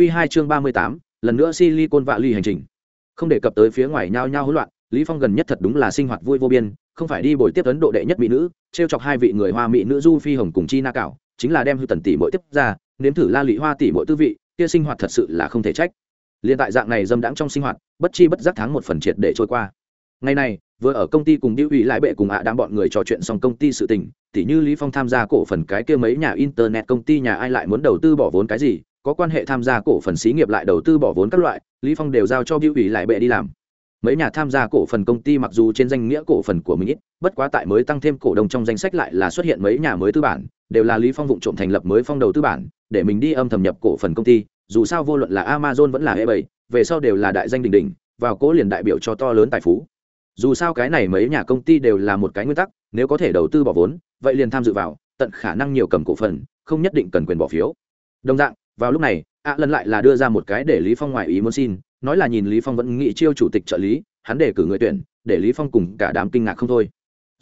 Q2 chương ba mươi tám, lần nữa silicon vạ ly hành trình. Không đề cập tới phía ngoài nhao nhao hỗn loạn, lý phong gần nhất thật đúng là sinh hoạt vui vô biên, không phải đi buổi tiếp ấn độ đệ nhất mỹ nữ, trêu chọc hai vị người hoa mỹ nữ du phi hồng cùng chi na cảo, chính là đem hư tần tỷ mỗi tiếp ra, nếm thử la lị hoa tỷ mỗi tư vị, kia sinh hoạt thật sự là không thể trách. Liên tại dạng này dâm đãng trong sinh hoạt, bất chi bất giác tháng một phần triệt để trôi qua. Ngày này, vừa ở công ty cùng điệu ủy lại bệ cùng ạ à đám bọn người trò chuyện xong công ty sự tình, tỉ như lý phong tham gia cổ phần cái kia mấy nhà internet công ty nhà ai lại muốn đầu tư bỏ vốn cái gì có quan hệ tham gia cổ phần xí nghiệp lại đầu tư bỏ vốn các loại, lý phong đều giao cho biểu ủy lại bệ đi làm. Mấy nhà tham gia cổ phần công ty mặc dù trên danh nghĩa cổ phần của mình ít, bất quá tại mới tăng thêm cổ đông trong danh sách lại là xuất hiện mấy nhà mới tư bản, đều là lý phong vụng trộm thành lập mới phong đầu tư bản, để mình đi âm thầm nhập cổ phần công ty, dù sao vô luận là amazon vẫn là e về sau đều là đại danh đỉnh đỉnh, vào cố liền đại biểu cho to lớn tài phú. Dù sao cái này mấy nhà công ty đều là một cái nguyên tắc, nếu có thể đầu tư bỏ vốn, vậy liền tham dự vào, tận khả năng nhiều cầm cổ phần, không nhất định cần quyền bỏ phiếu. Đồng dạng vào lúc này ạ lần lại là đưa ra một cái để lý phong ngoại ý muốn xin, nói là nhìn lý phong vẫn nghĩ chiêu chủ tịch trợ lý, hắn để cử người tuyển, để lý phong cùng cả đám kinh ngạc không thôi.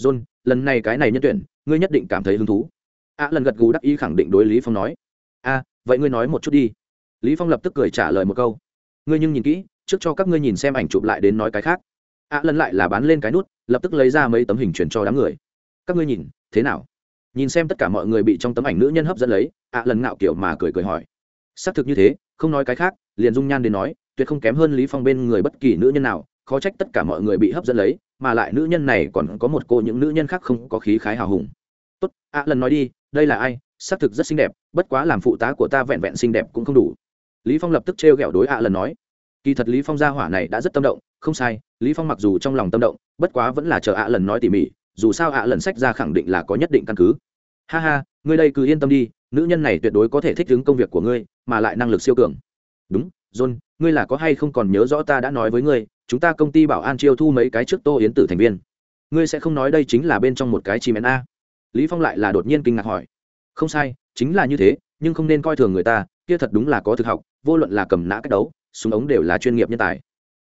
John, lần này cái này nhân tuyển, ngươi nhất định cảm thấy hứng thú. Ạ lần gật gù đắc ý khẳng định đối lý phong nói. A, vậy ngươi nói một chút đi. Lý phong lập tức cười trả lời một câu. Ngươi nhưng nhìn kỹ, trước cho các ngươi nhìn xem ảnh chụp lại đến nói cái khác. Ạ lần lại là bán lên cái nút, lập tức lấy ra mấy tấm hình truyền cho đám người. Các ngươi nhìn, thế nào? Nhìn xem tất cả mọi người bị trong tấm ảnh nữ nhân hấp dẫn lấy ạ lần ngạo kiểu mà cười cười hỏi xác thực như thế, không nói cái khác, liền dung nhan đến nói, tuyệt không kém hơn lý phong bên người bất kỳ nữ nhân nào, khó trách tất cả mọi người bị hấp dẫn lấy, mà lại nữ nhân này còn có một cô những nữ nhân khác không có khí khái hào hùng. Tốt, ạ, lần nói đi, đây là ai? Xác thực rất xinh đẹp, bất quá làm phụ tá của ta vẹn vẹn xinh đẹp cũng không đủ. Lý phong lập tức trêu ghẹo đối ạ lần nói. Kỳ thật lý phong gia hỏa này đã rất tâm động, không sai, lý phong mặc dù trong lòng tâm động, bất quá vẫn là chờ ạ lần nói tỉ mỉ, dù sao ạ lần sách ra khẳng định là có nhất định căn cứ. Ha ha, ngươi đây cứ yên tâm đi, nữ nhân này tuyệt đối có thể thích ứng công việc của ngươi mà lại năng lực siêu cường. Đúng, john, ngươi là có hay không còn nhớ rõ ta đã nói với ngươi, chúng ta công ty bảo an chiêu thu mấy cái trước tô yến tử thành viên. Ngươi sẽ không nói đây chính là bên trong một cái chim én a. Lý phong lại là đột nhiên kinh ngạc hỏi. Không sai, chính là như thế, nhưng không nên coi thường người ta, kia thật đúng là có thực học, vô luận là cầm nã cách đấu, súng ống đều là chuyên nghiệp nhân tài.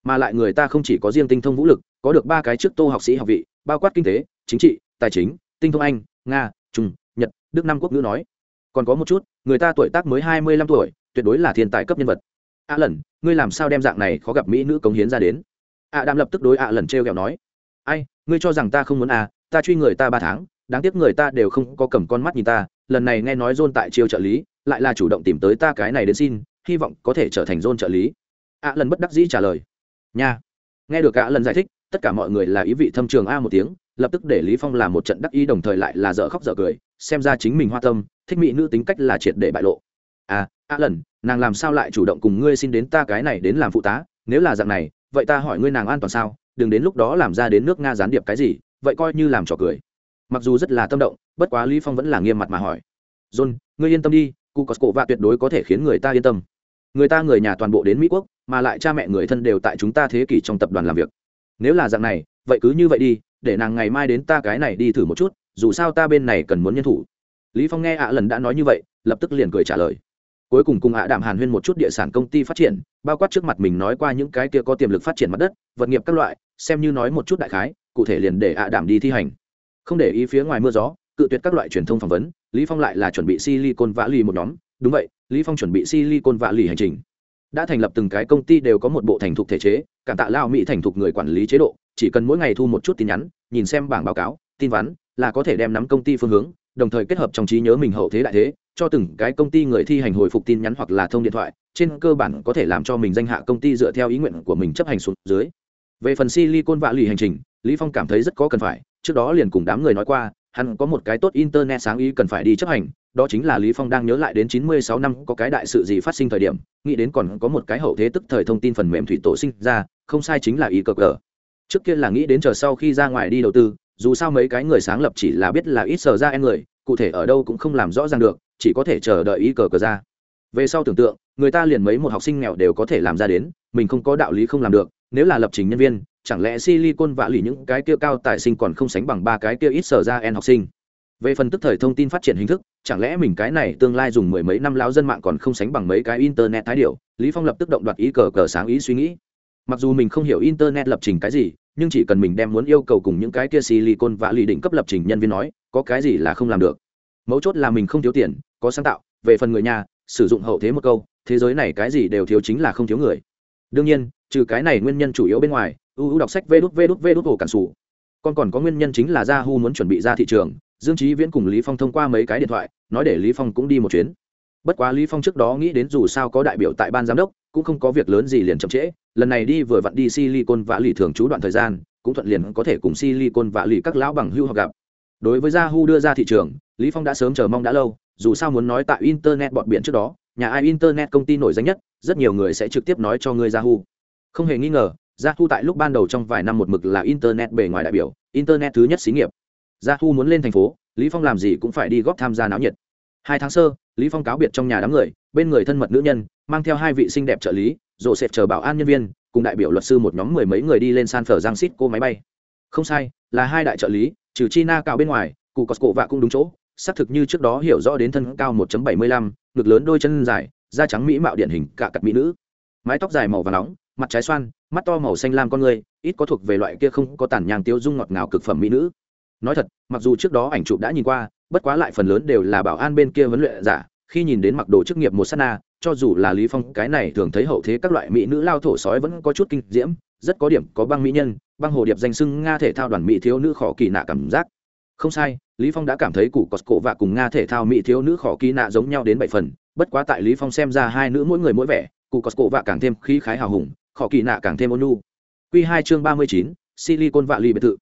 Mà lại người ta không chỉ có riêng tinh thông vũ lực, có được ba cái trước tô học sĩ học vị, bao quát kinh tế, chính trị, tài chính, tinh thông anh, nga, trung, nhật, đức năm quốc ngữ nói còn có một chút, người ta tuổi tác mới hai mươi lăm tuổi, tuyệt đối là thiên tài cấp nhân vật. A lần ngươi làm sao đem dạng này khó gặp mỹ nữ cống hiến ra đến? A đam lập tức đối a lần t r e o kẹo nói. Ai, ngươi cho rằng ta không muốn à ta truy người ta ba tháng, đáng tiếc người ta đều không có cầm con mắt nhìn ta, lần này nghe nói dôn tại chiêu trợ lý, lại là chủ động tìm tới ta cái này đến xin, hy vọng có thể trở thành dôn trợ lý. A lần bất đắc dĩ trả lời. Nha. Nghe được a lần giải thích, tất cả mọi người là ý vị thâm trường a một tiếng, lập tức để lý phong làm một trận đắc ý đồng thời lại là dở khóc dở cười, xem ra chính mình hoa tâm thích mỹ nữ tính cách là triệt để bại lộ. À a lần, nàng làm sao lại chủ động cùng ngươi xin đến ta cái này đến làm phụ tá? Nếu là dạng này, vậy ta hỏi ngươi nàng an toàn sao? Đừng đến lúc đó làm ra đến nước nga gián điệp cái gì, vậy coi như làm trò cười. Mặc dù rất là tâm động, bất quá lý phong vẫn là nghiêm mặt mà hỏi. John, ngươi yên tâm đi, cụ có cổ và tuyệt đối có thể khiến người ta yên tâm. Người ta người nhà toàn bộ đến mỹ quốc, mà lại cha mẹ người thân đều tại chúng ta thế kỷ trong tập đoàn làm việc. Nếu là dạng này, vậy cứ như vậy đi, để nàng ngày mai đến ta cái này đi thử một chút, dù sao ta bên này cần muốn nhân thủ lý phong nghe ạ lần đã nói như vậy, lập tức liền cười trả lời. Cuối cùng cùng ạ đạm hàn huyên một chút địa sản công ty phát triển, bao quát trước mặt mình nói qua những cái kia có tiềm lực phát triển mặt đất, vật nghiệp các loại, xem như nói một chút đại khái, cụ thể liền để ạ đạm đi thi hành. Không để ý phía ngoài mưa gió, cự tuyệt các loại truyền thông phỏng vấn, lý phong lại là chuẩn bị silicon vã lì một nhóm. Đúng vậy, lý phong chuẩn bị silicon vã lì hành trình. Đã thành lập từng cái công ty đều có một bộ thành thục thể chế, cảm tạ lao mỹ thành thục người quản lý chế độ, chỉ cần mỗi ngày thu một chút tin nhắn, nhìn xem bảng báo cáo, tin vắn, là có thể đem nắm công ty phương hướng đồng thời kết hợp trong trí nhớ mình hậu thế đại thế, cho từng cái công ty người thi hành hồi phục tin nhắn hoặc là thông điện thoại, trên cơ bản có thể làm cho mình danh hạ công ty dựa theo ý nguyện của mình chấp hành xuống dưới. Về phần silicon vạ lì hành trình, lý phong cảm thấy rất có cần phải, trước đó liền cùng đám người nói qua, hắn có một cái tốt internet sáng ý cần phải đi chấp hành, đó chính là lý phong đang nhớ lại đến 96 năm có cái đại sự gì phát sinh thời điểm, nghĩ đến còn có một cái hậu thế tức thời thông tin phần mềm thủy tổ sinh ra, không sai chính là ý cờ cờ. Trước kia là nghĩ đến chờ sau khi ra ngoài đi đầu tư dù sao mấy cái người sáng lập chỉ là biết là ít sờ ra em người, cụ thể ở đâu cũng không làm rõ ràng được, chỉ có thể chờ đợi ý cờ cờ ra. Về sau tưởng tượng, người ta liền mấy một học sinh nghèo đều có thể làm ra đến, mình không có đạo lý không làm được, nếu là lập trình nhân viên, chẳng lẽ silicon vạ lì những cái kia cao tài sinh còn không sánh bằng ba cái kia ít sở ra en học sinh? Về phần tức thời thông tin phát triển hình thức, chẳng lẽ mình cái này tương lai dùng mười mấy năm lao dân mạng còn không sánh bằng mấy cái internet thái điệu lý phong lập tức động đoạt ý cờ cờ sáng ý suy nghĩ. Mặc dù mình không hiểu internet lập trình cái gì nhưng chỉ cần mình đem muốn yêu cầu cùng những cái kia silicon và lì định cấp lập trình nhân viên nói, có cái gì là không làm được. Mấu chốt là mình không thiếu tiền, có sáng tạo, về phần người nhà, sử dụng hậu thế một câu, thế giới này cái gì đều thiếu chính là không thiếu người. Đương nhiên, trừ cái này nguyên nhân chủ yếu bên ngoài uu đọc sách vê đút vê đút vê đút hồ cản sủ. Còn còn có nguyên nhân chính là Yahoo muốn chuẩn bị ra thị trường, dương trí viễn cùng lý phong thông qua mấy cái điện thoại, nói để lý phong cũng đi một chuyến bất quá lý phong trước đó nghĩ đến dù sao có đại biểu tại ban giám đốc, cũng không có việc lớn gì liền chậm trễ, lần này đi vừa vặn đi silicon và lì thường trú đoạn thời gian, cũng thuận liền có thể cùng silicon và lì các lão bằng hưu học gặp. Đối với yahoo đưa ra thị trường, lý phong đã sớm chờ mong đã lâu, dù sao muốn nói tại internet bọn biển trước đó, nhà ai internet công ty nổi danh nhất, rất nhiều người sẽ trực tiếp nói cho người yahoo. Không hề nghi ngờ, yahoo tại lúc ban đầu trong vài năm một mực là internet bề ngoài đại biểu, internet thứ nhất xí nghiệp. Yahoo muốn lên thành phố, lý phong làm gì cũng phải đi góp tham gia náo nhiệt hai tháng sơ lý phong cáo biệt trong nhà đám người bên người thân mật nữ nhân mang theo hai vị xinh đẹp trợ lý rộ sẽ chờ bảo an nhân viên cùng đại biểu luật sư một nhóm mười mấy người đi lên san phở giang xít cô máy bay. Không sai là hai đại trợ lý trừ china cao bên ngoài cụ cosco vạ cũng đúng chỗ xác thực như trước đó hiểu rõ đến thân cao 1.75, ngực lớn đôi chân dài da trắng mỹ mạo điển hình cả cặp mỹ nữ. Mái tóc dài màu vàng nóng mặt trái xoan mắt to màu xanh lam con người ít có thuộc về loại kia không có tàn nhang tiêu dung ngọt ngào cực phẩm mỹ nữ. Nói thật mặc dù trước đó ảnh chụp đã nhìn qua bất quá lại phần lớn đều là bảo an bên kia vấn luyện giả, khi nhìn đến mặc đồ chức nghiệp một sát na, cho dù là lý phong, cái này thường thấy hậu thế các loại mỹ nữ lao thổ sói vẫn có chút kinh diễm, rất có điểm có băng mỹ nhân, băng hồ điệp danh sưng nga thể thao đoàn mỹ thiếu nữ khó kỳ nạ cảm giác. Không sai, lý phong đã cảm thấy củ cọt cổ và cùng nga thể thao mỹ thiếu nữ khó kỳ nạ giống nhau đến bảy phần, bất quá tại lý phong xem ra hai nữ mỗi người mỗi vẻ, cụ cọt cổ và càng thêm khí khái hào hùng, khó kỳ nạ càng thêm ôn nhu. Quy hai chương ba mươi chín, silicon vạ ly biệt thự.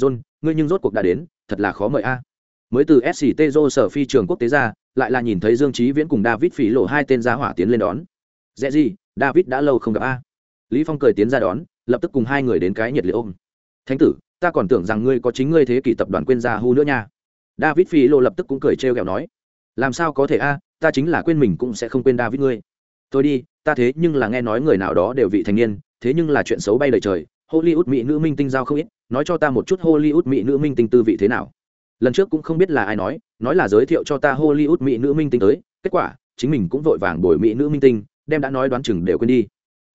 John, ngươi nhưng rốt cuộc đã đến, thật là khó mời a mới từ sct do sở phi trường quốc tế ra, lại là nhìn thấy dương trí viễn cùng david phỉ lộ hai tên giá hỏa tiến lên đón. Dễ gì, david đã lâu không gặp a. Lý phong cười tiến ra đón, lập tức cùng hai người đến cái nhiệt liệt ôm. Thánh tử, ta còn tưởng rằng ngươi có chính ngươi thế kỷ tập đoàn quên ra hu nữa nha. David phỉ lộ lập tức cũng cười trêu ghẹo nói. Làm sao có thể a, ta chính là quên mình cũng sẽ không quên david ngươi. Thôi đi, ta thế nhưng là nghe nói người nào đó đều vị thành niên, thế nhưng là chuyện xấu bay đầy trời. Hollywood mỹ nữ minh tinh giao không ít, nói cho ta một chút hollywood mỹ nữ minh tinh tư vị thế nào lần trước cũng không biết là ai nói nói là giới thiệu cho ta hollywood mỹ nữ minh tinh tới, kết quả, chính mình cũng vội vàng đổi mỹ nữ minh tinh, đem đã nói đoán chừng đều quên đi.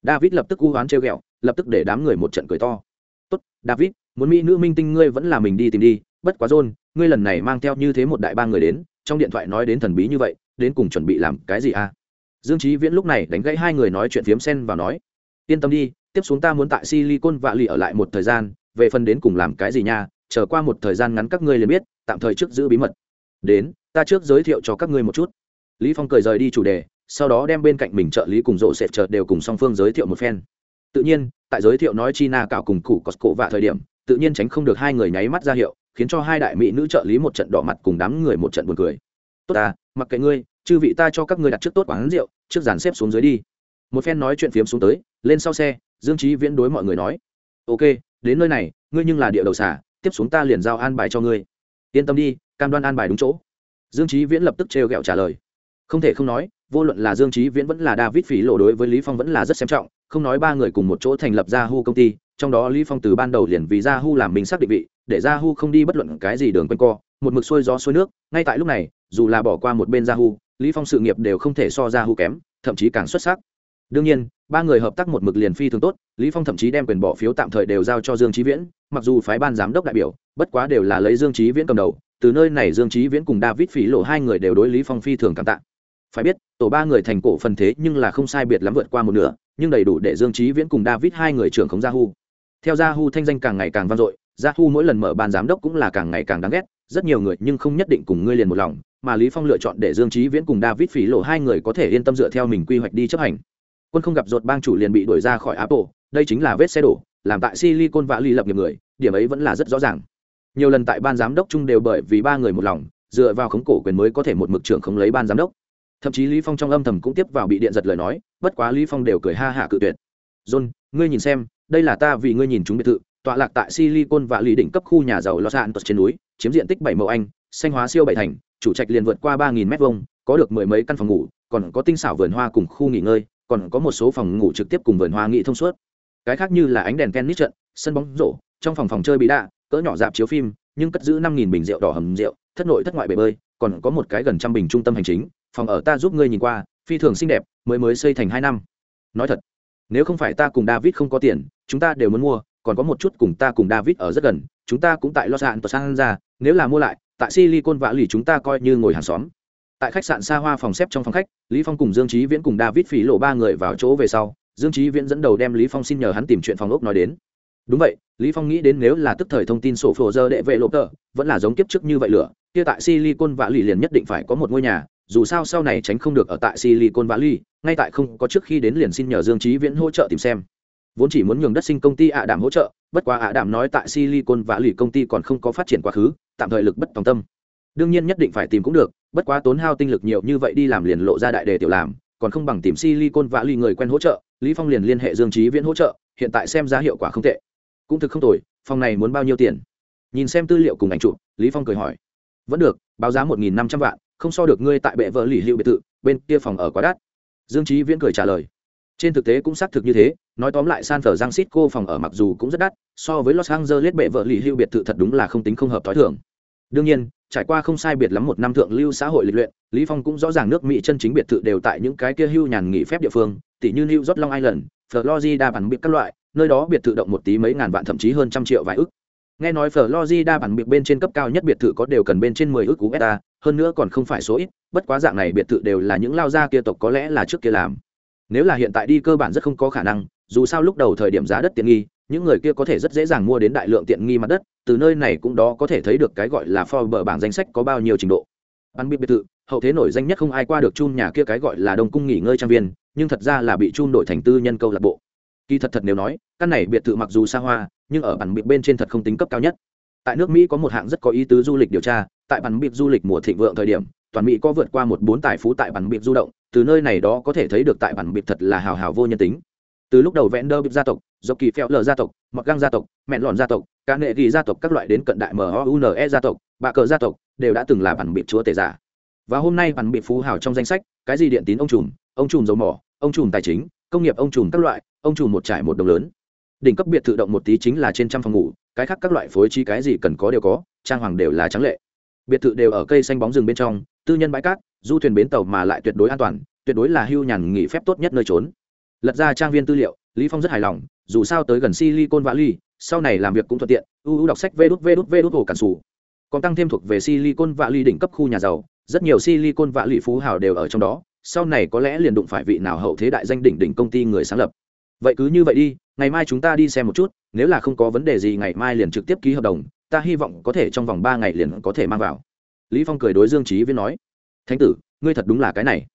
David lập tức u hoán treo ghẹo, lập tức để đám người một trận cười to. Tốt, david, muốn mỹ nữ minh tinh ngươi vẫn là mình đi tìm đi, bất quá john, ngươi lần này mang theo như thế một đại ba người đến, trong điện thoại nói đến thần bí như vậy, đến cùng chuẩn bị làm cái gì à? Dương trí viễn lúc này đánh gãy hai người nói chuyện phiếm sen vào nói, yên tâm đi, tiếp xuống ta muốn tại silicon vạ lì ở lại một thời gian, về phần đến cùng làm cái gì nha chờ qua một thời gian ngắn các ngươi liền biết, tạm thời trước giữ bí mật. Đến, ta trước giới thiệu cho các ngươi một chút. Lý phong cười rời đi chủ đề, sau đó đem bên cạnh mình trợ lý cùng rộ sệt chợt đều cùng song phương giới thiệu một phen. Tự nhiên, tại giới thiệu nói china cạo cùng cụ cổ vạ thời điểm, tự nhiên tránh không được hai người nháy mắt ra hiệu, khiến cho hai đại mỹ nữ trợ lý một trận đỏ mặt cùng đám người một trận buồn cười. Tốt à mặc kệ ngươi, chư vị ta cho các ngươi đặt trước tốt quán rượu, trước dàn xếp xuống dưới đi. Một phen nói chuyện phiếm xuống tới, lên sau xe, dương trí viễn đối mọi người nói, ok, đến nơi này, ngươi nhưng là địa đầu xả tiếp xuống ta liền giao an bài cho ngươi. Yên tâm đi, cam đoan an bài đúng chỗ. Dương trí viễn lập tức trêu ghẹo trả lời. Không thể không nói, vô luận là dương trí viễn vẫn là david phí lộ đối với lý phong vẫn là rất xem trọng, không nói ba người cùng một chỗ thành lập ra hu công ty, trong đó lý phong từ ban đầu liền vì ra hu làm mình xác định vị, để ra hu không đi bất luận cái gì đường quanh co, một mực xuôi gió xuôi nước, ngay tại lúc này, dù là bỏ qua một bên ra hu, lý phong sự nghiệp đều không thể so ra hu kém, thậm chí càng xuất sắc đương nhiên, ba người hợp tác một mực liền phi thường tốt, lý phong thậm chí đem quyền bỏ phiếu tạm thời đều giao cho dương trí viễn, mặc dù phái ban giám đốc đại biểu, bất quá đều là lấy dương trí viễn cầm đầu, từ nơi này dương trí viễn cùng david phỉ lộ hai người đều đối lý phong phi thường cảm tạ. Phải biết, tổ ba người thành cổ phần thế nhưng là không sai biệt lắm vượt qua một nửa, nhưng đầy đủ để dương trí viễn cùng david hai người trưởng khống yahoo theo yahoo thanh danh càng ngày càng vang dội yahoo mỗi lần mở ban giám đốc cũng là càng ngày càng đáng ghét, rất nhiều người nhưng không nhất định cùng ngươi liền một lòng, mà lý phong lựa chọn để dương trí viễn cùng david phỉ lộ hai người có thể yên tâm dựa theo mình quy hoạch đi chấp hành quân không gặp ruột bang chủ liền bị đuổi ra khỏi apple, đây chính là vết xe đổ, làm tại silicon valley lập nghiệp người, điểm ấy vẫn là rất rõ ràng. Nhiều lần tại ban giám đốc chung đều bởi vì ba người một lòng, dựa vào khống cổ quyền mới có thể một mực trưởng không lấy ban giám đốc. Thậm chí lý phong trong âm thầm cũng tiếp vào bị điện giật lời nói, bất quá lý phong đều cười ha hạ cự tuyệt. John, ngươi nhìn xem, đây là ta vì ngươi nhìn chúng biệt thự, tọa lạc tại silicon và lì đỉnh cấp khu nhà giàu los angeles trên núi, chiếm diện tích bảy mẫu anh, xanh hóa siêu bảy thành, chủ trạch liền vượt qua ba nghìn mét vuông, có được mười mấy căn phòng ngủ, còn có tinh xảo vườn hoa cùng khu nghỉ ngơi còn có một số phòng ngủ trực tiếp cùng vườn hoa nghị thông suốt. Cái khác như là ánh đèn tennis trận, sân bóng rổ, trong phòng phòng chơi bị đạ, cỡ nhỏ dạp chiếu phim, nhưng cất giữ năm nghìn bình rượu đỏ hầm rượu, thất nội thất ngoại bể bơi, còn có một cái gần trăm bình trung tâm hành chính, phòng ở ta giúp ngươi nhìn qua, phi thường xinh đẹp, mới mới xây thành hai năm. Nói thật, nếu không phải ta cùng david không có tiền, chúng ta đều muốn mua, còn có một chút cùng ta cùng david ở rất gần, chúng ta cũng tại los angeles ra, nếu là mua lại, tại silicon vạ lì chúng ta coi như ngồi hàng xóm tại khách sạn xa hoa phòng xếp trong phòng khách, lý phong cùng dương trí viễn cùng david phí lộ ba người vào chỗ về sau, dương trí viễn dẫn đầu đem lý phong xin nhờ hắn tìm chuyện phòng ốc nói đến. Đúng vậy, lý phong nghĩ đến nếu là tức thời thông tin sổ phổ giờ đệ vệ lộ tờ, vẫn là giống kiếp trước như vậy lửa, kia tại silicon lì liền nhất định phải có một ngôi nhà, dù sao sau này tránh không được ở tại silicon lì ngay tại không có trước khi đến liền xin nhờ dương trí viễn hỗ trợ tìm xem. Vốn chỉ muốn nhường đất sinh công ty ạ đảm hỗ trợ, bất quá ạ đảm nói tại silicon lì công ty còn không có phát triển quá khứ, tạm thời lực bất tòng tâm. Đương nhiên nhất định phải tìm cũng được bất quá tốn hao tinh lực nhiều như vậy đi làm liền lộ ra đại đề tiểu làm, còn không bằng tìm silicon valley người quen hỗ trợ, lý phong liền liên hệ dương trí viễn hỗ trợ, hiện tại xem ra hiệu quả không tệ. Cũng thực không tồi, phòng này muốn bao nhiêu tiền? Nhìn xem tư liệu cùng ảnh chụp, lý phong cười hỏi. Vẫn được, báo giá một nghìn năm trăm vạn, không so được ngươi tại bệ vợ lì hữu biệt thự, bên kia phòng ở quá đắt. Dương trí viễn cười trả lời. Trên thực tế cũng xác thực như thế, nói tóm lại san phở giang xít cô phòng ở mặc dù cũng rất đắt, so với los angeles bệ vợ lì hữu biệt thự thật đúng là không tính không hợp thói thường đương nhiên, trải qua không sai biệt lắm một năm thượng lưu xã hội lịch luyện, lý phong cũng rõ ràng nước mỹ chân chính biệt thự đều tại những cái kia hưu nhàn nghỉ phép địa phương tỷ như new york long island, florida bản biệt các loại, nơi đó biệt thự động một tí mấy ngàn vạn thậm chí hơn trăm triệu vài ức. Nghe nói florida bản biệt bên trên cấp cao nhất biệt thự có đều cần bên trên mười ức cú hơn nữa còn không phải số ít, bất quá dạng này biệt thự đều là những lao gia kia tộc có lẽ là trước kia làm. Nếu là hiện tại đi cơ bản rất không có khả năng, dù sao lúc đầu thời điểm giá đất tiện nghi những người kia có thể rất dễ dàng mua đến đại lượng tiện nghi mặt đất, từ nơi này cũng đó có thể thấy được cái gọi là Forbes bảng danh sách có bao nhiêu trình độ. Ăn biệt biệt thự, hậu thế nổi danh nhất không ai qua được chun nhà kia cái gọi là đông cung nghỉ ngơi trang viên, nhưng thật ra là bị chun đổi thành tư nhân câu lạc bộ. Kỳ thật thật nếu nói, căn này biệt thự mặc dù xa hoa, nhưng ở bản biệt bên trên thật không tính cấp cao nhất. Tại nước mỹ có một hạng rất có ý tứ du lịch điều tra, tại bản biệt du lịch mùa thịnh vượng thời điểm, toàn mỹ có vượt qua một bốn tài phú tại bản biệt du động, từ nơi này đó có thể thấy được tại bản biệt thật là hào hào vô nhân tính từ lúc đầu vẽn đơ gia tộc dọc kỳ phèo lờ gia tộc mặc găng gia tộc, mẹn lòn gia tộc ca nệ ghi gia tộc các loại đến cận đại mhune gia tộc, bạ cờ gia tộc đều đã từng là bản biệt chúa tể giả. Và hôm nay bản biệt phú hào trong danh sách, cái gì điện tín ông trùm ông trùm dầu mỏ, ông trùm tài chính, công nghiệp ông trùm các loại, ông trùm một trải một đồng lớn. Đỉnh cấp biệt thự động một tí chính là trên trăm phòng ngủ, cái khác các loại phối trí cái gì cần có đều có, trang hoàng đều là trắng lệ. Biệt thự đều ở cây xanh bóng rừng bên trong, tư nhân bãi cát, du thuyền bến tàu mà lại tuyệt đối an toàn, tuyệt đối là hưu nhàn nghỉ phép tốt nhất nơi trốn lật ra trang viên tư liệu, lý phong rất hài lòng, dù sao tới gần silicon valley, sau này làm việc cũng thuận tiện uu đọc sách vê đút vê đút vê đút hồ cản sủ. Còn tăng thêm thuộc về silicon valley đỉnh cấp khu nhà giàu, rất nhiều silicon valley phú hào đều ở trong đó, sau này có lẽ liền đụng phải vị nào hậu thế đại danh đỉnh đỉnh công ty người sáng lập. Vậy cứ như vậy đi, ngày mai chúng ta đi xem một chút, nếu là không có vấn đề gì ngày mai liền trực tiếp ký hợp đồng, ta hy vọng có thể trong vòng ba ngày liền có thể mang vào. Lý phong cười đối dương trí viễn nói, thánh tử, ngươi thật đúng là cái này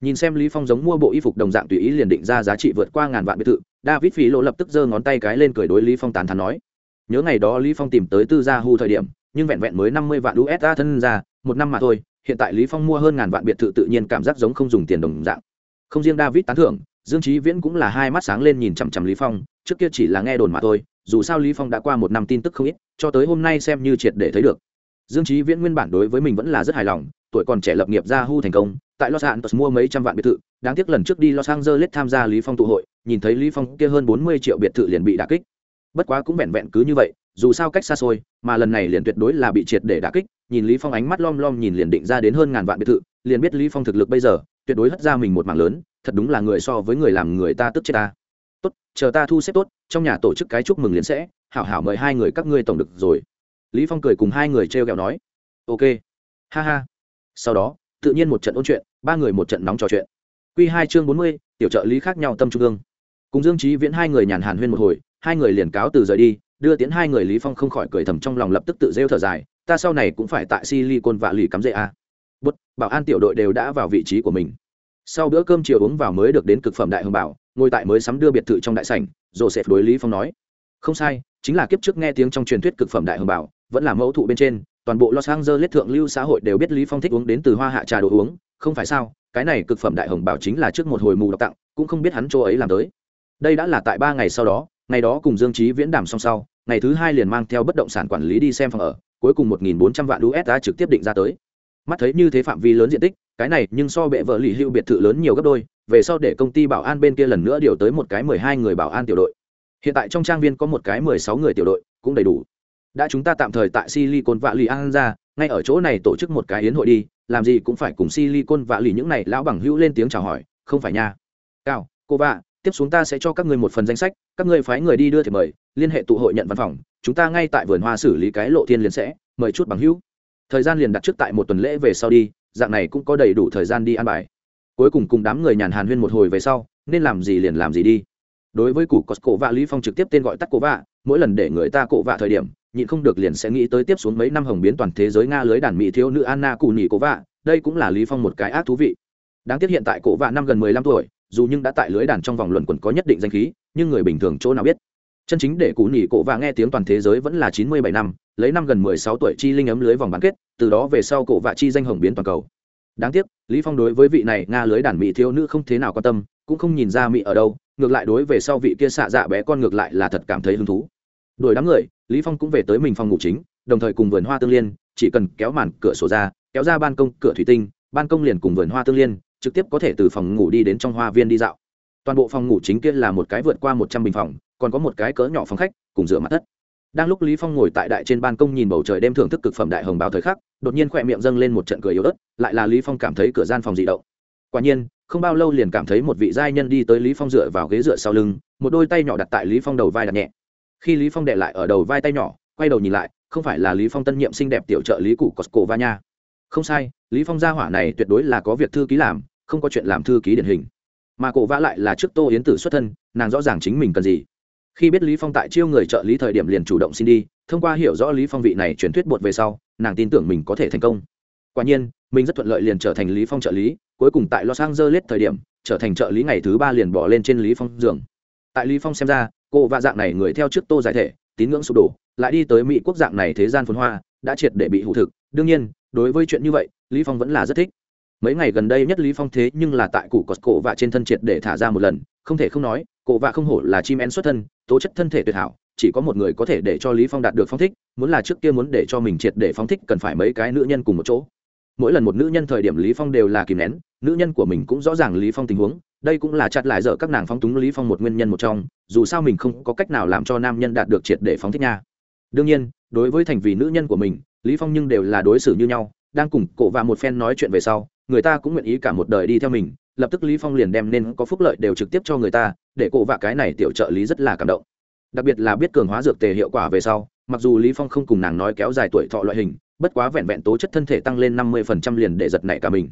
nhìn xem lý phong giống mua bộ y phục đồng dạng tùy ý liền định ra giá trị vượt qua ngàn vạn biệt thự, david phí lộ lập tức giơ ngón tay cái lên cười đối lý phong tán thán nói. Nhớ ngày đó lý phong tìm tới tư gia hu thời điểm, nhưng vẹn vẹn mới năm mươi vạn usd thân ra, một năm mà thôi, hiện tại lý phong mua hơn ngàn vạn biệt thự tự nhiên cảm giác giống không dùng tiền đồng dạng. Không riêng david tán thưởng, dương trí viễn cũng là hai mắt sáng lên nhìn chằm chằm lý phong, trước kia chỉ là nghe đồn mà thôi, dù sao lý phong đã qua một năm tin tức không ít, cho tới hôm nay xem như triệt để thấy được. Dương trí viễn nguyên bản đối với mình vẫn là rất hài lòng, tuổi còn trẻ lập nghiệp ra hu thành công tại los angeles mua mấy trăm vạn biệt thự, đáng tiếc lần trước đi los angeles tham gia lý phong tụ hội, nhìn thấy lý phong kia hơn bốn mươi triệu biệt thự liền bị đả kích. Bất quá cũng vẹn vẹn cứ như vậy, dù sao cách xa xôi, mà lần này liền tuyệt đối là bị triệt để đả kích, nhìn lý phong ánh mắt lom lom nhìn liền định ra đến hơn ngàn vạn biệt thự, liền biết lý phong thực lực bây giờ, tuyệt đối hất ra mình một mảng lớn, thật đúng là người so với người làm người ta tức chết ta. Tốt, chờ ta thu xếp tốt, trong nhà tổ chức cái chúc mừng liền sẽ, hảo hảo mời hai người các ngươi tổng được rồi. Lý phong cười cùng hai người treo gẹo nói. Ok. Ha ha. Sau đó tự nhiên một trận ôn chuyện, ba người một trận nóng trò chuyện. Quy hai chương bốn mươi, tiểu trợ lý khác nhau tâm trung ương. Cùng dương Chí viễn hai người nhàn hàn huyên một hồi, hai người liền cáo từ rời đi, đưa tiến hai người lý phong không khỏi cười thầm trong lòng lập tức tự rêu thở dài, ta sau này cũng phải tại silicon vạ lì cắm rễ a. À. bảo an tiểu đội đều đã vào vị trí của mình. Sau bữa cơm chiều uống vào mới được đến cực phẩm đại hưng bảo, ngồi tại mới sắm đưa biệt thự trong đại sảnh, joseph đối lý phong nói. Không sai, chính là kiếp trước nghe tiếng trong truyền thuyết cực phẩm đại hưng bảo, vẫn là mẫu thụ bên trên toàn bộ los angeles thượng lưu xã hội đều biết lý phong thích uống đến từ hoa hạ trà đồ uống. Không phải sao, cái này cực phẩm đại hồng bảo chính là trước một hồi mù đọc tặng, cũng không biết hắn chỗ ấy làm tới. Đây đã là tại ba ngày sau đó, ngày đó cùng dương Chí viễn đàm song sau, ngày thứ hai liền mang theo bất động sản quản lý đi xem phòng ở, cuối cùng một nghìn bốn trăm vạn usd trực tiếp định ra tới. Mắt thấy như thế phạm vi lớn diện tích, cái này nhưng so bệ vợ lì hưu biệt thự lớn nhiều gấp đôi, về sau để công ty bảo an bên kia lần nữa điều tới một cái mười hai người bảo an tiểu đội. Hiện tại trong trang viên có một cái mười sáu người tiểu đội, cũng đầy đủ đã chúng ta tạm thời tại silicon vạ lì an ra, ngay ở chỗ này tổ chức một cái yến hội đi, làm gì cũng phải cùng silicon vạ lì những này lão bằng hữu lên tiếng chào hỏi, không phải nha. Cao, cô vạ, tiếp xuống ta sẽ cho các ngươi một phần danh sách, các ngươi phái người đi đưa thì mời, liên hệ tụ hội nhận văn phòng, chúng ta ngay tại vườn hoa xử lý cái lộ thiên liền sẽ, mời chút bằng hữu. Thời gian liền đặt trước tại một tuần lễ về sau đi, dạng này cũng có đầy đủ thời gian đi ăn bài. Cuối cùng cùng đám người nhàn hàn huyên một hồi về sau, nên làm gì liền làm gì đi. Đối với củ cosco vạ lý phong trực tiếp tên gọi tắt cổ vạ mỗi lần để người ta cổ vạ thời điểm, nhịn không được liền sẽ nghĩ tới tiếp xuống mấy năm hồng biến toàn thế giới nga lưới đàn mỹ thiếu nữ anna cù nhị cổ vạ đây cũng là lý phong một cái ác thú vị. Đáng tiếc hiện tại cổ vạ năm gần mười lăm tuổi, dù nhưng đã tại lưới đàn trong vòng luận quần có nhất định danh khí, nhưng người bình thường chỗ nào biết. Chân chính để cụ nhị cổ vạ nghe tiếng toàn thế giới vẫn là chín mươi bảy năm, lấy năm gần mười sáu tuổi chi linh ấm lưới vòng bán kết, từ đó về sau cổ vạ chi danh hồng biến toàn cầu. Đáng tiếc, lý phong đối với vị này nga lưới đàn mỹ thiếu nữ không thế nào quan tâm, cũng không nhìn ra mỹ ở đâu, ngược lại đối về sau vị kia xạ dạ bé con ngược lại là thật cảm thấy hứng thú đuổi đám người, lý phong cũng về tới mình phòng ngủ chính, đồng thời cùng vườn hoa tương liên, chỉ cần kéo màn cửa sổ ra, kéo ra ban công, cửa thủy tinh, ban công liền cùng vườn hoa tương liên, trực tiếp có thể từ phòng ngủ đi đến trong hoa viên đi dạo. Toàn bộ phòng ngủ chính kia là một cái vượt qua một trăm bình phòng, còn có một cái cỡ nhỏ phòng khách, cùng rửa mặt thất đang lúc lý phong ngồi tại đại trên ban công nhìn bầu trời đêm thưởng thức cực phẩm đại hồng báo thời khắc, đột nhiên khỏe miệng dâng lên một trận cười yếu ớt, lại là lý phong cảm thấy cửa gian phòng dị động. Quả nhiên, không bao lâu liền cảm thấy một vị giai nhân đi tới lý phong dựa vào ghế dựa sau lưng, một đôi tay nhỏ đặt tại lý phong đầu vai đặt nhẹ khi lý phong đệ lại ở đầu vai tay nhỏ, quay đầu nhìn lại, không phải là lý phong tân nhiệm xinh đẹp tiểu trợ lý cụ cosco va nha. Không sai, lý phong gia hỏa này tuyệt đối là có việc thư ký làm, không có chuyện làm thư ký điển hình. Mà cổ vã lại là trước tô yến tử xuất thân, nàng rõ ràng chính mình cần gì. Khi biết lý phong tại chiêu người trợ lý thời điểm liền chủ động xin đi, thông qua hiểu rõ lý phong vị này truyền thuyết bột về sau, nàng tin tưởng mình có thể thành công. Quả nhiên, mình rất thuận lợi liền trở thành lý phong trợ lý, cuối cùng tại los angeles thời điểm, trở thành trợ lý ngày thứ ba liền bỏ lên trên lý phong giường. Tại lý phong xem ra cô và dạng này người theo trước tô giải thể, tín ngưỡng sụp đổ, lại đi tới mỹ quốc dạng này thế gian phồn hoa, đã triệt để bị hụ thực. Đương nhiên, đối với chuyện như vậy, lý phong vẫn là rất thích. Mấy ngày gần đây nhất lý phong thế nhưng là tại củ cột cổ và trên thân triệt để thả ra một lần, không thể không nói, cổ và không hổ là chim én xuất thân, tố chất thân thể tuyệt hảo, chỉ có một người có thể để cho lý phong đạt được phong thích, muốn là trước kia muốn để cho mình triệt để phong thích cần phải mấy cái nữ nhân cùng một chỗ. Mỗi lần một nữ nhân thời điểm lý phong đều là kìm nén, nữ nhân của mình cũng rõ ràng lý phong tình huống đây cũng là chặt lại dở các nàng phóng túng lý phong một nguyên nhân một trong, dù sao mình không có cách nào làm cho nam nhân đạt được triệt để phóng thích nha. Đương nhiên, đối với thành vì nữ nhân của mình, lý phong nhưng đều là đối xử như nhau, đang cùng cổ và một phen nói chuyện về sau, người ta cũng nguyện ý cả một đời đi theo mình, lập tức lý phong liền đem nên có phúc lợi đều trực tiếp cho người ta, để cổ và cái này tiểu trợ lý rất là cảm động. Đặc biệt là biết cường hóa dược tề hiệu quả về sau, mặc dù lý phong không cùng nàng nói kéo dài tuổi thọ loại hình, bất quá vẹn vẹn tố chất thân thể tăng lên năm mươi phần trăm liền để giật nảy cả mình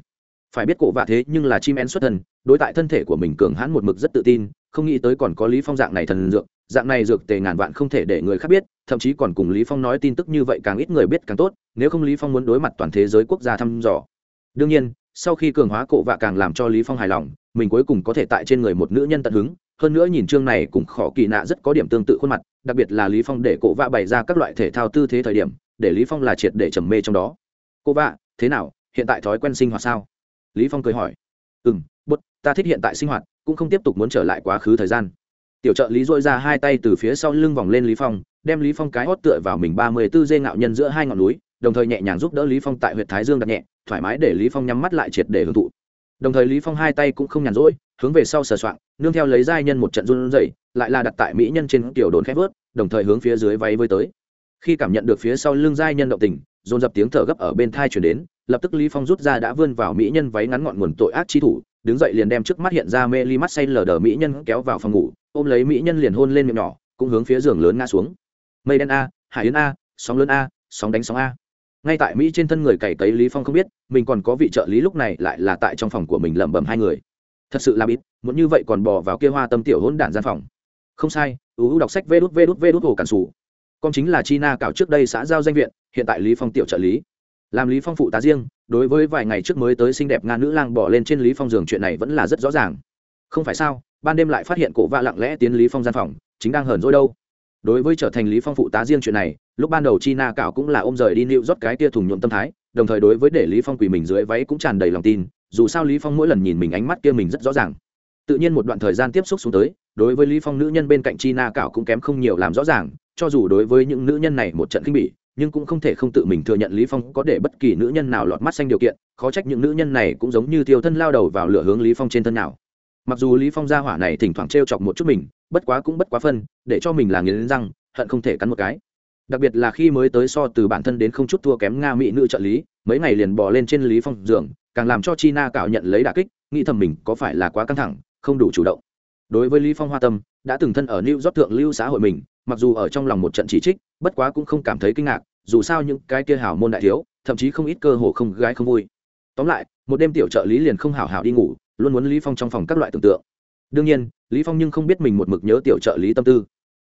phải biết cổ vạ thế nhưng là chim én xuất thần, đối tại thân thể của mình cường hãn một mực rất tự tin không nghĩ tới còn có lý phong dạng này thần dược dạng này dược tề ngàn vạn không thể để người khác biết thậm chí còn cùng lý phong nói tin tức như vậy càng ít người biết càng tốt nếu không lý phong muốn đối mặt toàn thế giới quốc gia thăm dò. Đương nhiên sau khi cường hóa cổ vạ càng làm cho lý phong hài lòng mình cuối cùng có thể tại trên người một nữ nhân tận hứng hơn nữa nhìn chương này cũng khó kỳ nạ rất có điểm tương tự khuôn mặt đặc biệt là lý phong để cổ vạ bày ra các loại thể thao tư thế thời điểm để lý phong là triệt để trầm mê trong đó. Cô vạ thế nào? Hiện tại thói quen sinh hoạt sao? Lý phong cười hỏi. Ừm, bút, ta thích hiện tại sinh hoạt, cũng không tiếp tục muốn trở lại quá khứ thời gian. Tiểu trợ lý dội ra hai tay từ phía sau lưng vòng lên lý phong, đem lý phong cái hót tựa vào mình ba mươi 34 dê ngạo nhân giữa hai ngọn núi, đồng thời nhẹ nhàng giúp đỡ lý phong tại huyệt thái dương đặt nhẹ, thoải mái để lý phong nhắm mắt lại triệt để hưởng thụ. Đồng thời lý phong hai tay cũng không nhàn rỗi, hướng về sau sờ soạng, nương theo lấy giai nhân một trận run rẩy, lại là đặt tại mỹ nhân trên tiểu đồn khép vớt, đồng thời hướng phía dưới váy với tới. Khi cảm nhận được phía sau lưng giai nhân động tình dồn dập tiếng thở gấp ở bên thai chuyển đến, lập tức lý phong rút ra đã vươn vào mỹ nhân váy ngắn ngọn nguồn tội ác chi thủ, đứng dậy liền đem trước mắt hiện ra mê ly mắt say lờ đờ mỹ nhân kéo vào phòng ngủ, ôm lấy mỹ nhân liền hôn lên miệng nhỏ, cũng hướng phía giường lớn ngã xuống. Mây đen a, hải yến a, sóng lớn a, sóng đánh sóng a. Ngay tại mỹ trên thân người cày cấy lý phong không biết, mình còn có vị trợ lý lúc này lại là tại trong phòng của mình lẩm bẩm hai người. Thật sự là ít muốn như vậy còn bò vào kia hoa tâm tiểu hỗn đản gian phòng. Không sai ưu đọc sách vê đút vê đút vê đút hồ cản sủ. Con chính là china cạo trước đây xã giao danh viện hiện tại lý phong tiểu trợ lý. Làm lý phong phụ tá riêng, đối với vài ngày trước mới tới xinh đẹp nga nữ lang bỏ lên trên lý phong giường chuyện này vẫn là rất rõ ràng. Không phải sao, ban đêm lại phát hiện cổ vạ lặng lẽ tiến lý phong gian phòng, chính đang hờn dỗi đâu. Đối với trở thành lý phong phụ tá riêng chuyện này, lúc ban đầu china Cảo cũng là ôm rời đi nịu rót cái tia thùng nhuộm tâm thái, đồng thời đối với để lý phong quỳ mình dưới váy cũng tràn đầy lòng tin, dù sao lý phong mỗi lần nhìn mình ánh mắt kia mình rất rõ ràng. Tự nhiên một đoạn thời gian tiếp xúc xuống tới, đối với lý phong nữ nhân bên cạnh china Cảo cũng kém không nhiều làm rõ ràng, cho dù đối với những nữ nhân này một trận kinh bỉ nhưng cũng không thể không tự mình thừa nhận lý phong có để bất kỳ nữ nhân nào lọt mắt xanh điều kiện, khó trách những nữ nhân này cũng giống như tiêu thân lao đầu vào lửa hướng lý phong trên thân nào. Mặc dù lý phong gia hỏa này thỉnh thoảng trêu chọc một chút mình, bất quá cũng bất quá phân, để cho mình là nghiến răng, hận không thể cắn một cái. Đặc biệt là khi mới tới so từ bản thân đến không chút thua kém nga mỹ nữ trợ lý, mấy ngày liền bò lên trên lý phong giường, càng làm cho china cạo nhận lấy đả kích, nghĩ thầm mình có phải là quá căng thẳng, không đủ chủ động. Đối với lý phong hoa tâm, đã từng thân ở new york thượng lưu xã hội mình mặc dù ở trong lòng một trận chỉ trích bất quá cũng không cảm thấy kinh ngạc dù sao những cái kia hảo môn đại thiếu thậm chí không ít cơ hồ không gái không vui. Tóm lại một đêm tiểu trợ lý liền không hảo hảo đi ngủ luôn muốn lý phong trong phòng các loại tưởng tượng. Đương nhiên lý phong nhưng không biết mình một mực nhớ tiểu trợ lý tâm tư.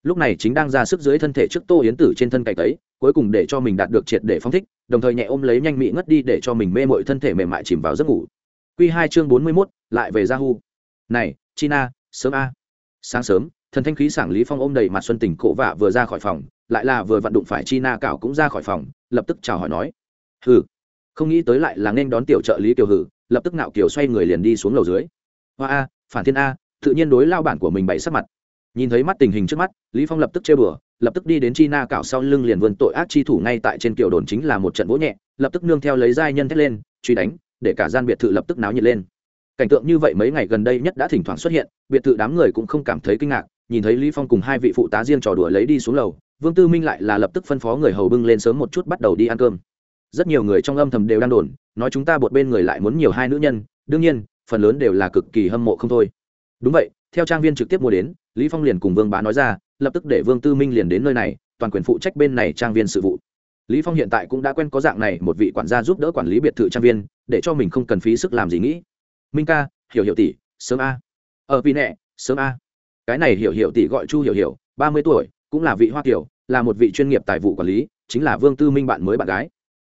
Lúc này chính đang ra sức dưới thân thể trước tô yến tử trên thân cày tấy cuối cùng để cho mình đạt được triệt để phong thích đồng thời nhẹ ôm lấy nhanh mị ngất đi để cho mình mê mội thân thể mềm mại chìm vào giấc ngủ. Q hai chương bốn mươi 41, lại về yahoo. Này china sớm a. Sáng sớm thần thanh khí sảng lý phong ôm đầy mặt xuân tình cổ vạ vừa ra khỏi phòng, lại là vừa vận đụng phải chi na cảo cũng ra khỏi phòng, lập tức chào hỏi nói, hừ, không nghĩ tới lại là nên đón tiểu trợ lý kiều hử, lập tức nạo kiều xoay người liền đi xuống lầu dưới. Hoa a, phản thiên a, tự nhiên đối lao bản của mình bày sắc mặt. Nhìn thấy mắt tình hình trước mắt, lý phong lập tức chơi bừa, lập tức đi đến chi na cảo sau lưng liền vươn tội ác chi thủ ngay tại trên kiểu đồn chính là một trận vỗ nhẹ, lập tức nương theo lấy giai nhân thét lên, truy đánh, để cả gian biệt thự lập tức náo nhiệt lên. Cảnh tượng như vậy mấy ngày gần đây nhất đã thỉnh thoảng xuất hiện, biệt thự đám người cũng không cảm thấy kinh ngạc nhìn thấy lý phong cùng hai vị phụ tá riêng trò đùa lấy đi xuống lầu, vương tư minh lại là lập tức phân phó người hầu bưng lên sớm một chút bắt đầu đi ăn cơm. Rất nhiều người trong âm thầm đều đang đồn, nói chúng ta bột bên người lại muốn nhiều hai nữ nhân, đương nhiên, phần lớn đều là cực kỳ hâm mộ không thôi. Đúng vậy, theo trang viên trực tiếp mua đến, lý phong liền cùng vương bá nói ra, lập tức để vương tư minh liền đến nơi này, toàn quyền phụ trách bên này trang viên sự vụ. Lý phong hiện tại cũng đã quen có dạng này, một vị quản gia giúp đỡ quản lý biệt thự trang viên, để cho mình không cần phí sức làm gì nghĩ. Minh ca, hiểu hiểu tỷ, sớm a. Ờ, Ở vì nẹ, sớm a cái này hiểu hiểu tỷ gọi chu hiểu hiểu, ba mươi tuổi, cũng là vị hoa tiểu là một vị chuyên nghiệp tài vụ quản lý, chính là vương tư minh bạn mới bạn gái.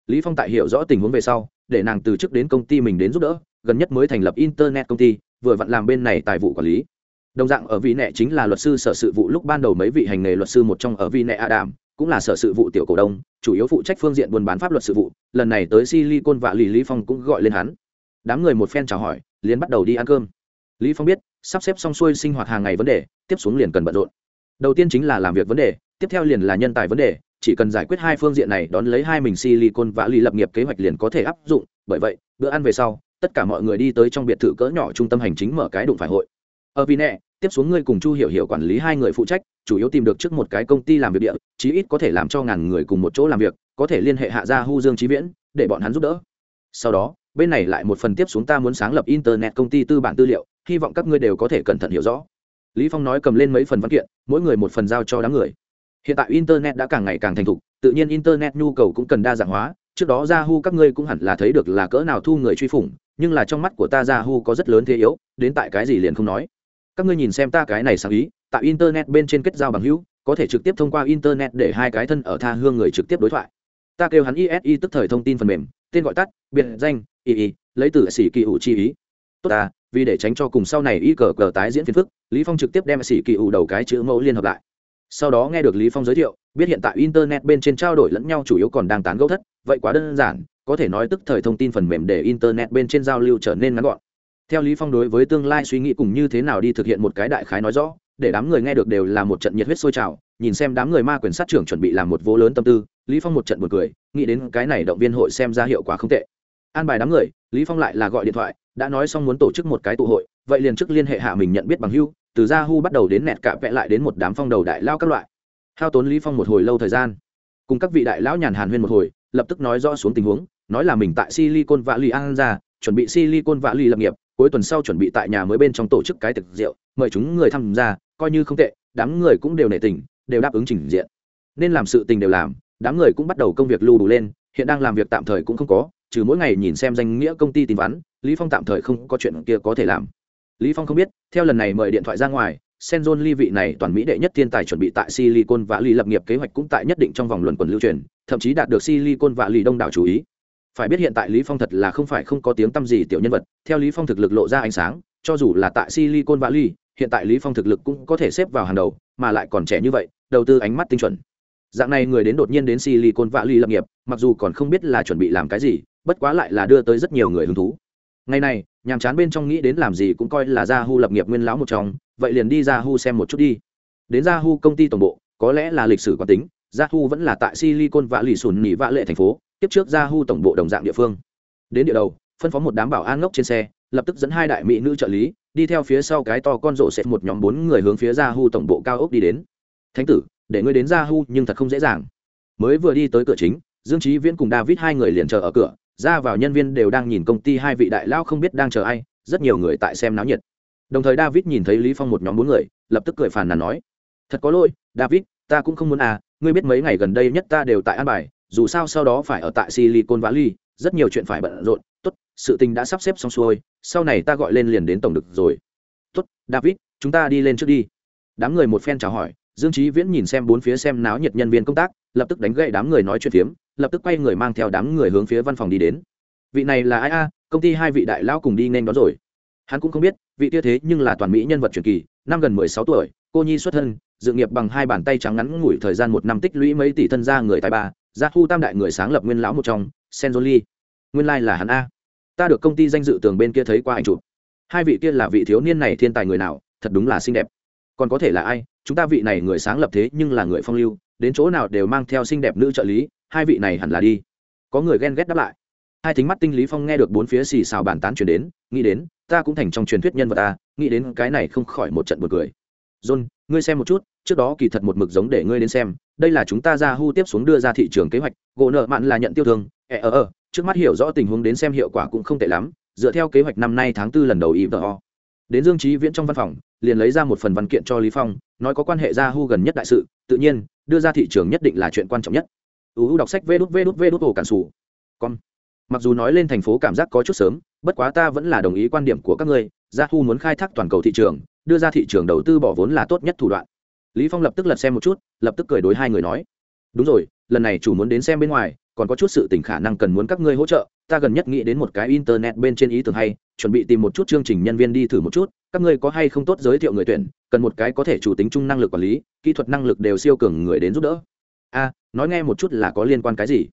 Lý phong tại hiểu rõ tình huống về sau, để nàng từ chức đến công ty mình đến giúp đỡ, gần nhất mới thành lập internet công ty, vừa vặn làm bên này tài vụ quản lý. Đồng dạng ở vị nệ chính là luật sư sở sự vụ lúc ban đầu mấy vị hành nghề luật sư một trong ở vị nệ adam cũng là sở sự vụ tiểu cổ đông, chủ yếu phụ trách phương diện buôn bán pháp luật sự vụ, lần này tới silicon và lì lý phong cũng gọi lên hắn. Đám người một phen chào hỏi, liền bắt đầu đi ăn cơm. Lý phong biết sắp xếp xong xuôi sinh hoạt hàng ngày vấn đề, tiếp xuống liền cần bận rộn. Đầu tiên chính là làm việc vấn đề, tiếp theo liền là nhân tài vấn đề, chỉ cần giải quyết hai phương diện này, đón lấy hai mình silicon và lì lập nghiệp kế hoạch liền có thể áp dụng. Bởi vậy, bữa ăn về sau, tất cả mọi người đi tới trong biệt thự cỡ nhỏ trung tâm hành chính mở cái đụng phải hội. Ở vì nè, tiếp xuống ngươi cùng chu hiểu hiểu quản lý hai người phụ trách, chủ yếu tìm được trước một cái công ty làm việc địa, chí ít có thể làm cho ngàn người cùng một chỗ làm việc, có thể liên hệ hạ gia hu dương trí viễn, để bọn hắn giúp đỡ. Sau đó bên này lại một phần tiếp xuống ta muốn sáng lập internet công ty tư bản tư liệu hy vọng các ngươi đều có thể cẩn thận hiểu rõ lý phong nói cầm lên mấy phần văn kiện mỗi người một phần giao cho đám người hiện tại internet đã càng ngày càng thành thục tự nhiên internet nhu cầu cũng cần đa dạng hóa trước đó Yahoo các ngươi cũng hẳn là thấy được là cỡ nào thu người truy phủng, nhưng là trong mắt của ta Yahoo có rất lớn thế yếu, đến tại cái gì liền không nói. Các ngươi nhìn xem ta cái này sáng ý, tại internet bên trên kết giao bằng hữu, có thể trực tiếp thông qua internet để hai cái thân ở tha hương người trực tiếp đối thoại. Ta kêu hắn ISI tức thời thông tin phần mềm, tên gọi tắt, biệt danh, II, lấy từ sĩ kỳ ủ chi ý. Tốt ta, vì để tránh cho cùng sau này y cờ cờ tái diễn phiền phức, Lý Phong trực tiếp đem sĩ kỳ ủ đầu cái chữ mẫu liên hợp lại sau đó nghe được lý phong giới thiệu biết hiện tại internet bên trên trao đổi lẫn nhau chủ yếu còn đang tán gẫu thất vậy quá đơn giản có thể nói tức thời thông tin phần mềm để internet bên trên giao lưu trở nên ngắn gọn theo lý phong đối với tương lai suy nghĩ cùng như thế nào đi thực hiện một cái đại khái nói rõ để đám người nghe được đều là một trận nhiệt huyết sôi trào nhìn xem đám người ma quyền sát trưởng chuẩn bị làm một vô lớn tâm tư lý phong một trận buồn cười nghĩ đến cái này động viên hội xem ra hiệu quả không tệ an bài đám người lý phong lại là gọi điện thoại đã nói xong muốn tổ chức một cái tụ hội vậy liền trước liên hệ hạ mình nhận biết bằng hưu từ Yahoo bắt đầu đến nẹt cả vẽ lại đến một đám phong đầu đại lao các loại. Hao tốn Lý Phong một hồi lâu thời gian, cùng các vị đại lão nhàn hàn huyên một hồi, lập tức nói rõ xuống tình huống, nói là mình tại Silicon Valley an ra, chuẩn bị Silicon Valley lập nghiệp, cuối tuần sau chuẩn bị tại nhà mới bên trong tổ chức cái thực rượu, mời chúng người tham gia, coi như không tệ, đám người cũng đều nể tình, đều đáp ứng trình diện. Nên làm sự tình đều làm, đám người cũng bắt đầu công việc lưu đủ lên, hiện đang làm việc tạm thời cũng không có, trừ mỗi ngày nhìn xem danh nghĩa công ty tin vắn, Lý Phong tạm thời không có chuyện kia có thể làm lý phong không biết theo lần này mời điện thoại ra ngoài Senjon ly vị này toàn mỹ đệ nhất thiên tài chuẩn bị tại Silicon và Valley lập nghiệp kế hoạch cũng tại nhất định trong vòng luận quần lưu truyền, thậm chí đạt được Silicon và Valley đông đảo chú ý. Phải biết hiện tại Lý Phong thật là không phải không có tiếng tăm gì tiểu nhân vật, theo Lý Phong thực lực lộ ra ánh sáng, cho dù là tại Silicon Valley, hiện tại Lý Phong thực lực cũng có thể xếp vào hàng đầu, mà lại còn trẻ như vậy, đầu tư ánh mắt tinh chuẩn. Dạng này người đến đột nhiên đến Silicon Valley lập nghiệp, mặc dù còn không biết là chuẩn bị làm cái gì, bất quá lại là đưa tới rất nhiều người hứng thú. Ngày này, nhàm chán bên trong nghĩ đến làm gì cũng coi là Ra Hu lập nghiệp nguyên lão một trong, vậy liền đi Ra Hu xem một chút đi. Đến Ra Hu công ty tổng bộ, có lẽ là lịch sử quán tính, Ra Hu vẫn là tại Silicon và lì sùn nỉ vạ lệ thành phố, tiếp trước Ra Hu tổng bộ đồng dạng địa phương. Đến địa đầu, phân phó một đám bảo an ngốc trên xe, lập tức dẫn hai đại mỹ nữ trợ lý, đi theo phía sau cái to con rộ sẽ một nhóm bốn người hướng phía Ra Hu tổng bộ cao ốc đi đến. Thánh tử, để ngươi đến Yahoo nhưng thật không dễ dàng. Mới vừa đi tới cửa chính, Dương Chí Viễn cùng David hai người liền chờ ở cửa, ra vào nhân viên đều đang nhìn công ty hai vị đại lao không biết đang chờ ai rất nhiều người tại xem náo nhiệt. Đồng thời david nhìn thấy lý phong một nhóm bốn người lập tức cười phàn nàn nói thật có lỗi david ta cũng không muốn à ngươi biết mấy ngày gần đây nhất ta đều tại an bài dù sao sau đó phải ở tại silicon valley rất nhiều chuyện phải bận rộn tốt sự tình đã sắp xếp xong xuôi sau này ta gọi lên liền đến tổng được rồi. Tốt david chúng ta đi lên trước đi. Đám người một phen chào hỏi dương trí viễn nhìn xem bốn phía xem náo nhiệt nhân viên công tác, lập tức đánh gậy đám người nói chuyện phiếm, lập tức quay người mang theo đám người hướng phía văn phòng đi đến. Vị này là ai a? Công ty hai vị đại lão cùng đi nên đó rồi. Hắn cũng không biết, vị tia thế nhưng là toàn mỹ nhân vật truyền kỳ, năm gần mười sáu tuổi, cô nhi xuất thân, dự nghiệp bằng hai bàn tay trắng ngắn ngủi thời gian một năm tích lũy mấy tỷ thân gia người tài ba, gia thu tam đại người sáng lập nguyên lão một trong senjoli nguyên lai là hắn a. Ta được công ty danh dự tường bên kia thấy qua ảnh chụp. Hai vị kia là vị thiếu niên này thiên tài người nào, thật đúng là xinh đẹp. Còn có thể là ai? Chúng ta vị này người sáng lập thế nhưng là người phong lưu, đến chỗ nào đều mang theo xinh đẹp nữ trợ lý, hai vị này hẳn là đi. Có người ghen ghét đáp lại. Hai thính mắt tinh lý phong nghe được bốn phía xì xào bàn tán chuyển đến, nghĩ đến, ta cũng thành trong truyền thuyết nhân vật ta, nghĩ đến cái này không khỏi một trận buồn cười. John, ngươi xem một chút, trước đó kỳ thật một mực giống để ngươi đến xem, đây là chúng ta ra hu tiếp xuống đưa ra thị trường kế hoạch, gỗ nợ mặn là nhận tiêu thương ẹ e ờ e ờ e, trước mắt hiểu rõ tình huống đến xem hiệu quả cũng không tệ lắm, dựa theo kế hoạch năm nay tháng tư lần đầu ivo đến dương trí viễn trong văn phòng, liền lấy ra một phần văn kiện cho lý phong, nói có quan hệ ra hu gần nhất đại sự, tự nhiên, đưa ra thị trường nhất định là chuyện quan trọng nhất. Uu đọc sách vê đút vê đút vê đút ổ cản sủ. Con mặc dù nói lên thành phố cảm giác có chút sớm, bất quá ta vẫn là đồng ý quan điểm của các ngươi, gia Hu muốn khai thác toàn cầu thị trường, đưa ra thị trường đầu tư bỏ vốn là tốt nhất thủ đoạn. Lý phong lập tức lật xem một chút, lập tức cười đối hai người nói. Đúng rồi, lần này chủ muốn đến xem bên ngoài, còn có chút sự tình khả năng cần muốn các ngươi hỗ trợ ta gần nhất nghĩ đến một cái internet bên trên ý tưởng hay, chuẩn bị tìm một chút chương trình nhân viên đi thử một chút, các ngươi có hay không tốt giới thiệu người tuyển, cần một cái có thể chủ tính chung năng lực quản lý, kỹ thuật năng lực đều siêu cường người đến giúp đỡ. A, nói nghe một chút là có liên quan cái gì?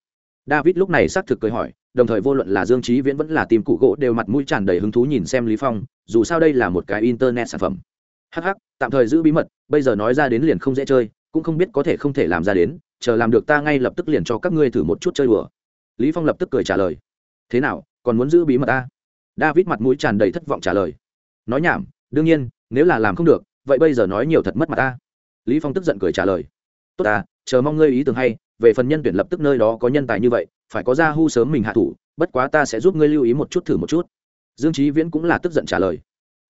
David lúc này xác thực cười hỏi, đồng thời vô luận là dương trí viễn vẫn là tìm cụ gỗ đều mặt mũi tràn đầy hứng thú nhìn xem lý phong, dù sao đây là một cái internet sản phẩm. Hắc hắc, tạm thời giữ bí mật, bây giờ nói ra đến liền không dễ chơi, cũng không biết có thể không thể làm ra đến, chờ làm được ta ngay lập tức liền cho các ngươi thử một chút chơi đùa. Lý phong lập tức cười trả lời thế nào, còn muốn giữ bí mật ta? David mặt mũi tràn đầy thất vọng trả lời. Nói nhảm, đương nhiên, nếu là làm không được, vậy bây giờ nói nhiều thật mất mặt ta. Lý phong tức giận cười trả lời. Tốt ta, chờ mong ngươi ý tưởng hay, về phần nhân tuyển lập tức nơi đó có nhân tài như vậy, phải có ra hu sớm mình hạ thủ, bất quá ta sẽ giúp ngươi lưu ý một chút thử một chút. Dương trí viễn cũng là tức giận trả lời.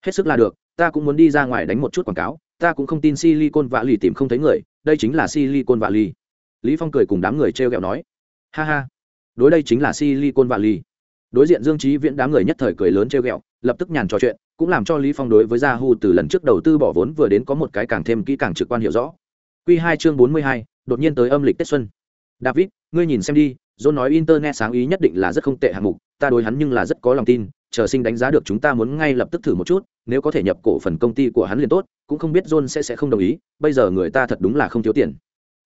Hết sức là được, ta cũng muốn đi ra ngoài đánh một chút quảng cáo, ta cũng không tin silicon vạ lì tìm không thấy người, đây chính là silicon vạ lì lý phong cười cùng đám người treo gẹo nói. Ha ha, đối đây chính là silicon vạ lì đối diện dương trí viễn đám người nhất thời cười lớn treo gẹo lập tức nhàn trò chuyện cũng làm cho lý phong đối với gia hu từ lần trước đầu tư bỏ vốn vừa đến có một cái càng thêm kỹ càng trực quan hiểu rõ. Quy hai chương bốn mươi hai, đột nhiên tới âm lịch tết xuân. David ngươi nhìn xem đi john nói internet sáng ý nhất định là rất không tệ hạng mục ta đối hắn nhưng là rất có lòng tin chờ sinh đánh giá được chúng ta muốn ngay lập tức thử một chút nếu có thể nhập cổ phần công ty của hắn liền tốt cũng không biết john sẽ sẽ không đồng ý bây giờ người ta thật đúng là không thiếu tiền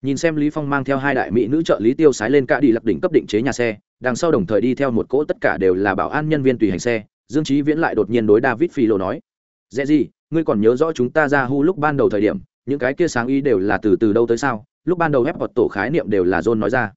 nhìn xem lý phong mang theo hai đại mỹ nữ trợ lý tiêu sái lên cả đi lập đỉnh cấp định chế nhà xe đằng sau đồng thời đi theo một cỗ tất cả đều là bảo an nhân viên tùy hành xe dương trí viễn lại đột nhiên đối david phi lô nói dễ gì ngươi còn nhớ rõ chúng ta ra hu lúc ban đầu thời điểm những cái kia sáng ý đều là từ từ đâu tới sao lúc ban đầu ép hoặc tổ khái niệm đều là john nói ra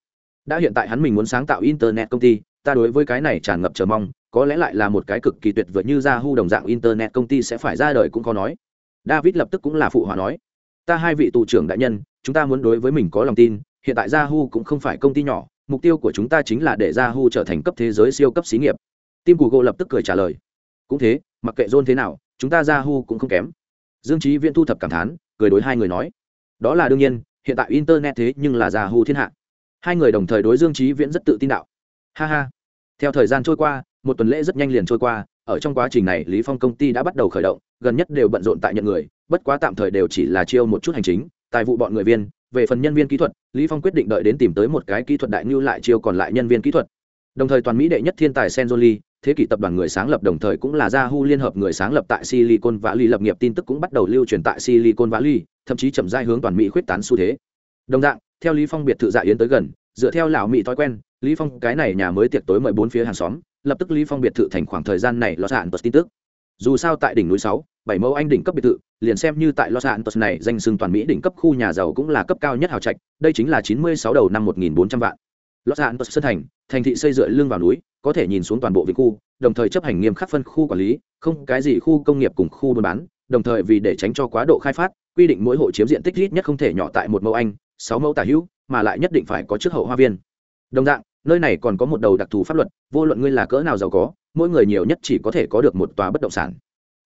đã hiện tại hắn mình muốn sáng tạo internet công ty ta đối với cái này tràn ngập chờ mong có lẽ lại là một cái cực kỳ tuyệt vời như Ra Hu đồng dạng internet công ty sẽ phải ra đời cũng có nói. David lập tức cũng là phụ hòa nói, ta hai vị tù trưởng đại nhân, chúng ta muốn đối với mình có lòng tin, hiện tại Yahoo cũng không phải công ty nhỏ, mục tiêu của chúng ta chính là để Yahoo trở thành cấp thế giới siêu cấp xí nghiệp. Tim của lập tức cười trả lời, cũng thế, mặc kệ John thế nào, chúng ta Yahoo cũng không kém. Dương Chí Viễn thu thập cảm thán, cười đối hai người nói, đó là đương nhiên, hiện tại internet thế nhưng là Yahoo thiên hạ. Hai người đồng thời đối Dương Chí Viễn rất tự tin đạo. Ha ha. Theo thời gian trôi qua, một tuần lễ rất nhanh liền trôi qua ở trong quá trình này lý phong công ty đã bắt đầu khởi động gần nhất đều bận rộn tại nhận người bất quá tạm thời đều chỉ là chiêu một chút hành chính tài vụ bọn người viên về phần nhân viên kỹ thuật lý phong quyết định đợi đến tìm tới một cái kỹ thuật đại như lại chiêu còn lại nhân viên kỹ thuật đồng thời toàn mỹ đệ nhất thiên tài Senjoli thế kỷ tập đoàn người sáng lập đồng thời cũng là Yahoo liên hợp người sáng lập tại Silicon Valley lập nghiệp tin tức cũng bắt đầu lưu truyền tại Silicon Valley, thậm chí chậm rãi hướng toàn Mỹ khuyết tán xu thế. Đồng dạng, theo Lý Phong biệt thự dạ yến tới gần, dựa theo lão Mỹ thói quen, Lý Phong cái này nhà mới tiệc tối mời bốn phía hàng xóm, lập tức lý phong biệt thự thành khoảng thời gian này lọt hạn tin tức dù sao tại đỉnh núi sáu bảy mẫu anh đỉnh cấp biệt thự liền xem như tại los angeles này danh xưng toàn mỹ đỉnh cấp khu nhà giàu cũng là cấp cao nhất hào trạch, đây chính là chín mươi sáu đầu năm một nghìn bốn trăm vạn. Los angeles sơn thành thành thị xây dựa lưng vào núi, có thể nhìn xuống toàn bộ vịnh khu, đồng thời chấp hành nghiêm khắc phân khu quản lý, không cái gì khu công nghiệp cùng khu buôn bán, đồng thời vì để tránh cho quá độ khai phát, quy định mỗi hộ chiếm diện tích ít nhất không thể nhỏ tại một mẫu anh, sáu mẫu tả hữu, mà lại nhất định phải có trước hậu hoa viên. Đồng dạng, nơi này còn có một đầu đặc thù pháp luật, vô luận ngươi là cỡ nào giàu có, mỗi người nhiều nhất chỉ có thể có được một tòa bất động sản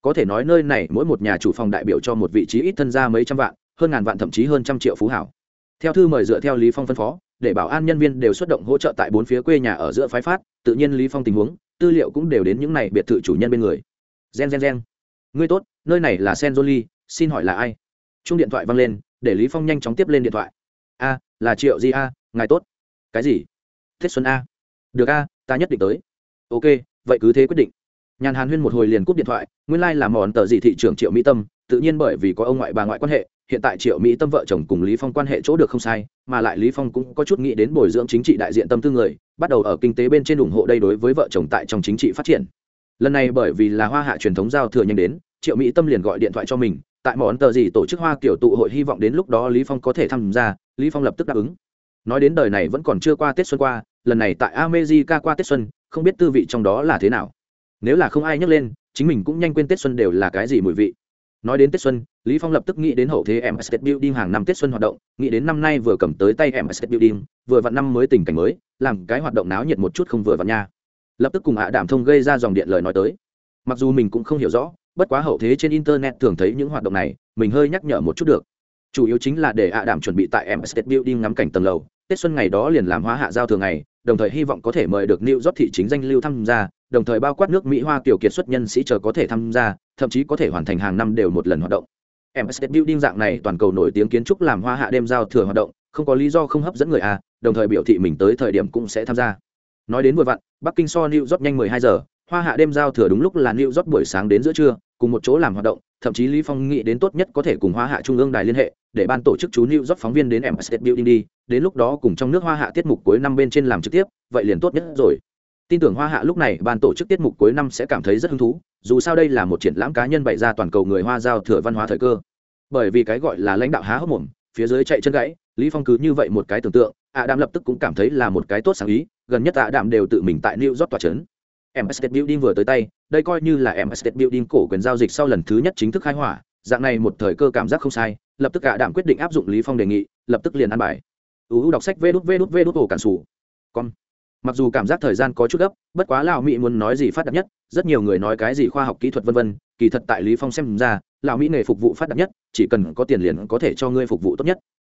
có thể nói nơi này mỗi một nhà chủ phòng đại biểu cho một vị trí ít thân ra mấy trăm vạn, hơn ngàn vạn thậm chí hơn trăm triệu phú hảo. Theo thư mời dựa theo lý phong phân phó, để bảo an nhân viên đều xuất động hỗ trợ tại bốn phía quê nhà ở giữa phái phát, tự nhiên lý phong tình huống, tư liệu cũng đều đến những này biệt thự chủ nhân bên người. Gen gen gen. Ngươi tốt, nơi này là senjoli xin hỏi là ai? Chung điện thoại văng lên, để lý phong nhanh chóng tiếp lên điện thoại. A, là triệu di a, ngài tốt. Cái gì? Thiết xuân a. Được a, ta nhất định tới. Ok, vậy cứ thế quyết định nhàn hàn huyên một hồi liền cúp điện thoại, nguyên lai、like、là món tờ gì thị trưởng triệu mỹ tâm, tự nhiên bởi vì có ông ngoại bà ngoại quan hệ, hiện tại triệu mỹ tâm vợ chồng cùng lý phong quan hệ chỗ được không sai, mà lại lý phong cũng có chút nghĩ đến bồi dưỡng chính trị đại diện tâm tư người, bắt đầu ở kinh tế bên trên ủng hộ đây đối với vợ chồng tại trong chính trị phát triển. Lần này bởi vì là hoa hạ truyền thống giao thừa nhanh đến, triệu mỹ tâm liền gọi điện thoại cho mình, tại món tờ gì tổ chức hoa kiểu tụ hội hy vọng đến lúc đó lý phong có thể tham gia, lý phong lập tức đáp ứng. Nói đến đời này vẫn còn chưa qua tết xuân qua, lần này tại amejica qua tết xuân, không biết tư vị trong đó là thế nào nếu là không ai nhắc lên, chính mình cũng nhanh quên tết xuân đều là cái gì mùi vị. Nói đến tết xuân, lý phong lập tức nghĩ đến hậu thế em state building hàng năm tết xuân hoạt động, nghĩ đến năm nay vừa cầm tới tay em state building, vừa vặn năm mới tình cảnh mới, làm cái hoạt động náo nhiệt một chút không vừa vặn nha. Lập tức cùng ạ đảm thông gây ra dòng điện lời nói tới. Mặc dù mình cũng không hiểu rõ, bất quá hậu thế trên internet thường thấy những hoạt động này, mình hơi nhắc nhở một chút được. Chủ yếu chính là để ạ đảm chuẩn bị tại em state building ngắm cảnh tầng lầu, tết xuân ngày đó liền làm hóa hạ giao thường ngày đồng thời hy vọng có thể mời được New York thị chính danh lưu tham gia, đồng thời bao quát nước Mỹ Hoa tiểu kiệt xuất nhân sĩ chờ có thể tham gia, thậm chí có thể hoàn thành hàng năm đều một lần hoạt động. Empire Building dạng này toàn cầu nổi tiếng kiến trúc làm hoa hạ đêm giao thừa hoạt động, không có lý do không hấp dẫn người à, đồng thời biểu thị mình tới thời điểm cũng sẽ tham gia. Nói đến vừa vặn, Bắc Kinh so New York nhanh 12 giờ, hoa hạ đêm giao thừa đúng lúc là New York buổi sáng đến giữa trưa, cùng một chỗ làm hoạt động, thậm chí Lý Phong nghĩ đến tốt nhất có thể cùng hoa hạ trung ương đài liên hệ, để ban tổ chức chú New York phóng viên đến Empire Building đi, đến lúc đó cùng trong nước hoa hạ tiết mục cuối năm bên trên làm trực tiếp, vậy liền tốt nhất rồi. Tin tưởng hoa hạ lúc này ban tổ chức tiết mục cuối năm sẽ cảm thấy rất hứng thú dù sao đây là một triển lãm cá nhân bày ra toàn cầu người hoa giao thừa văn hóa thời cơ. Bởi vì cái gọi là lãnh đạo há hốc mồm phía dưới chạy chân gãy lý phong cứ như vậy một cái tưởng tượng ạ đạm lập tức cũng cảm thấy là một cái tốt sáng ý gần nhất ạ đạm đều tự mình tại new york tòa chấn em Building vừa tới tay, đây coi như là em Building cổ quyền giao dịch sau lần thứ nhất chính thức khai hỏa, dạng này một thời cơ cảm giác không sai, lập tức cả đạm quyết định áp dụng Lý Phong đề nghị, lập tức liền ăn bài. UU đọc sách vút đút vút đút đút cản sủ. Con mặc dù cảm giác thời gian có chút gấp bất quá lão mỹ muốn nói gì phát đạt nhất rất nhiều người nói cái gì khoa học kỹ thuật vân vân kỳ thật tại lý phong xem ra lão mỹ nghề phục vụ phát đạt nhất chỉ cần có tiền liền có thể cho ngươi phục vụ tốt nhất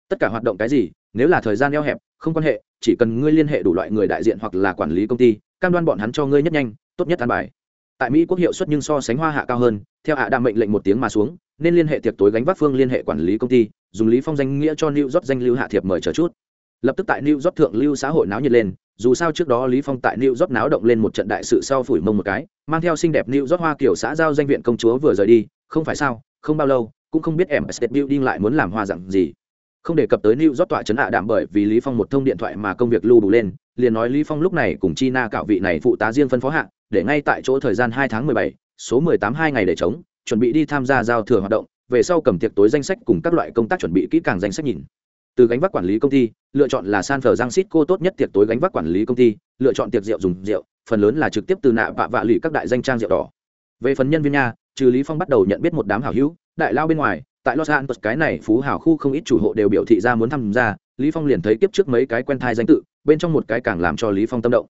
tất cả hoạt động cái gì nếu là thời gian eo hẹp không quan hệ chỉ cần ngươi liên hệ đủ loại người đại diện hoặc là quản lý công ty cam đoan bọn hắn cho ngươi nhất nhanh, tốt nhất an bài. Tại mỹ quốc hiệu suất nhưng so sánh hoa hạ cao hơn, theo hạ đàm mệnh lệnh một tiếng mà xuống, nên liên hệ tiệc tối gánh vác phương liên hệ quản lý công ty, dùng lý phong danh nghĩa cho new york danh lưu hạ thiệp mời chờ chút. Lập tức tại new york thượng lưu xã hội náo nhiệt lên, dù sao trước đó lý phong tại new york náo động lên một trận đại sự sau phủi mông một cái, mang theo xinh đẹp new york hoa kiểu xã giao danh viện công chúa vừa rời đi, không phải sao, không bao lâu, cũng không biết em building lại muốn làm hoa dạng gì không đề cập tới lưu rót tọa chấn hạ đảm bởi vì lý phong một thông điện thoại mà công việc lưu đủ lên liền nói lý phong lúc này cùng Chi Na cạo vị này phụ tá riêng phân phó hạ để ngay tại chỗ thời gian hai tháng mười bảy, số mười tám hai ngày để chống chuẩn bị đi tham gia giao thừa hoạt động về sau cầm tiệc tối danh sách cùng các loại công tác chuẩn bị kỹ càng danh sách nhìn. Từ gánh vác quản lý công ty lựa chọn là san phờ giang xít cô tốt nhất tiệc tối gánh vác quản lý công ty lựa chọn tiệc rượu dùng rượu phần lớn là trực tiếp từ nạ vạ vạ lì các đại danh trang rượu đỏ. Về phần nhân viên nha trừ lý phong bắt đầu nhận biết một đám hảo hữu đại lao bên ngoài tại los angeles cái này phú hào khu không ít chủ hộ đều biểu thị ra muốn tham gia lý phong liền thấy kiếp trước mấy cái quen thai danh tự bên trong một cái càng làm cho lý phong tâm động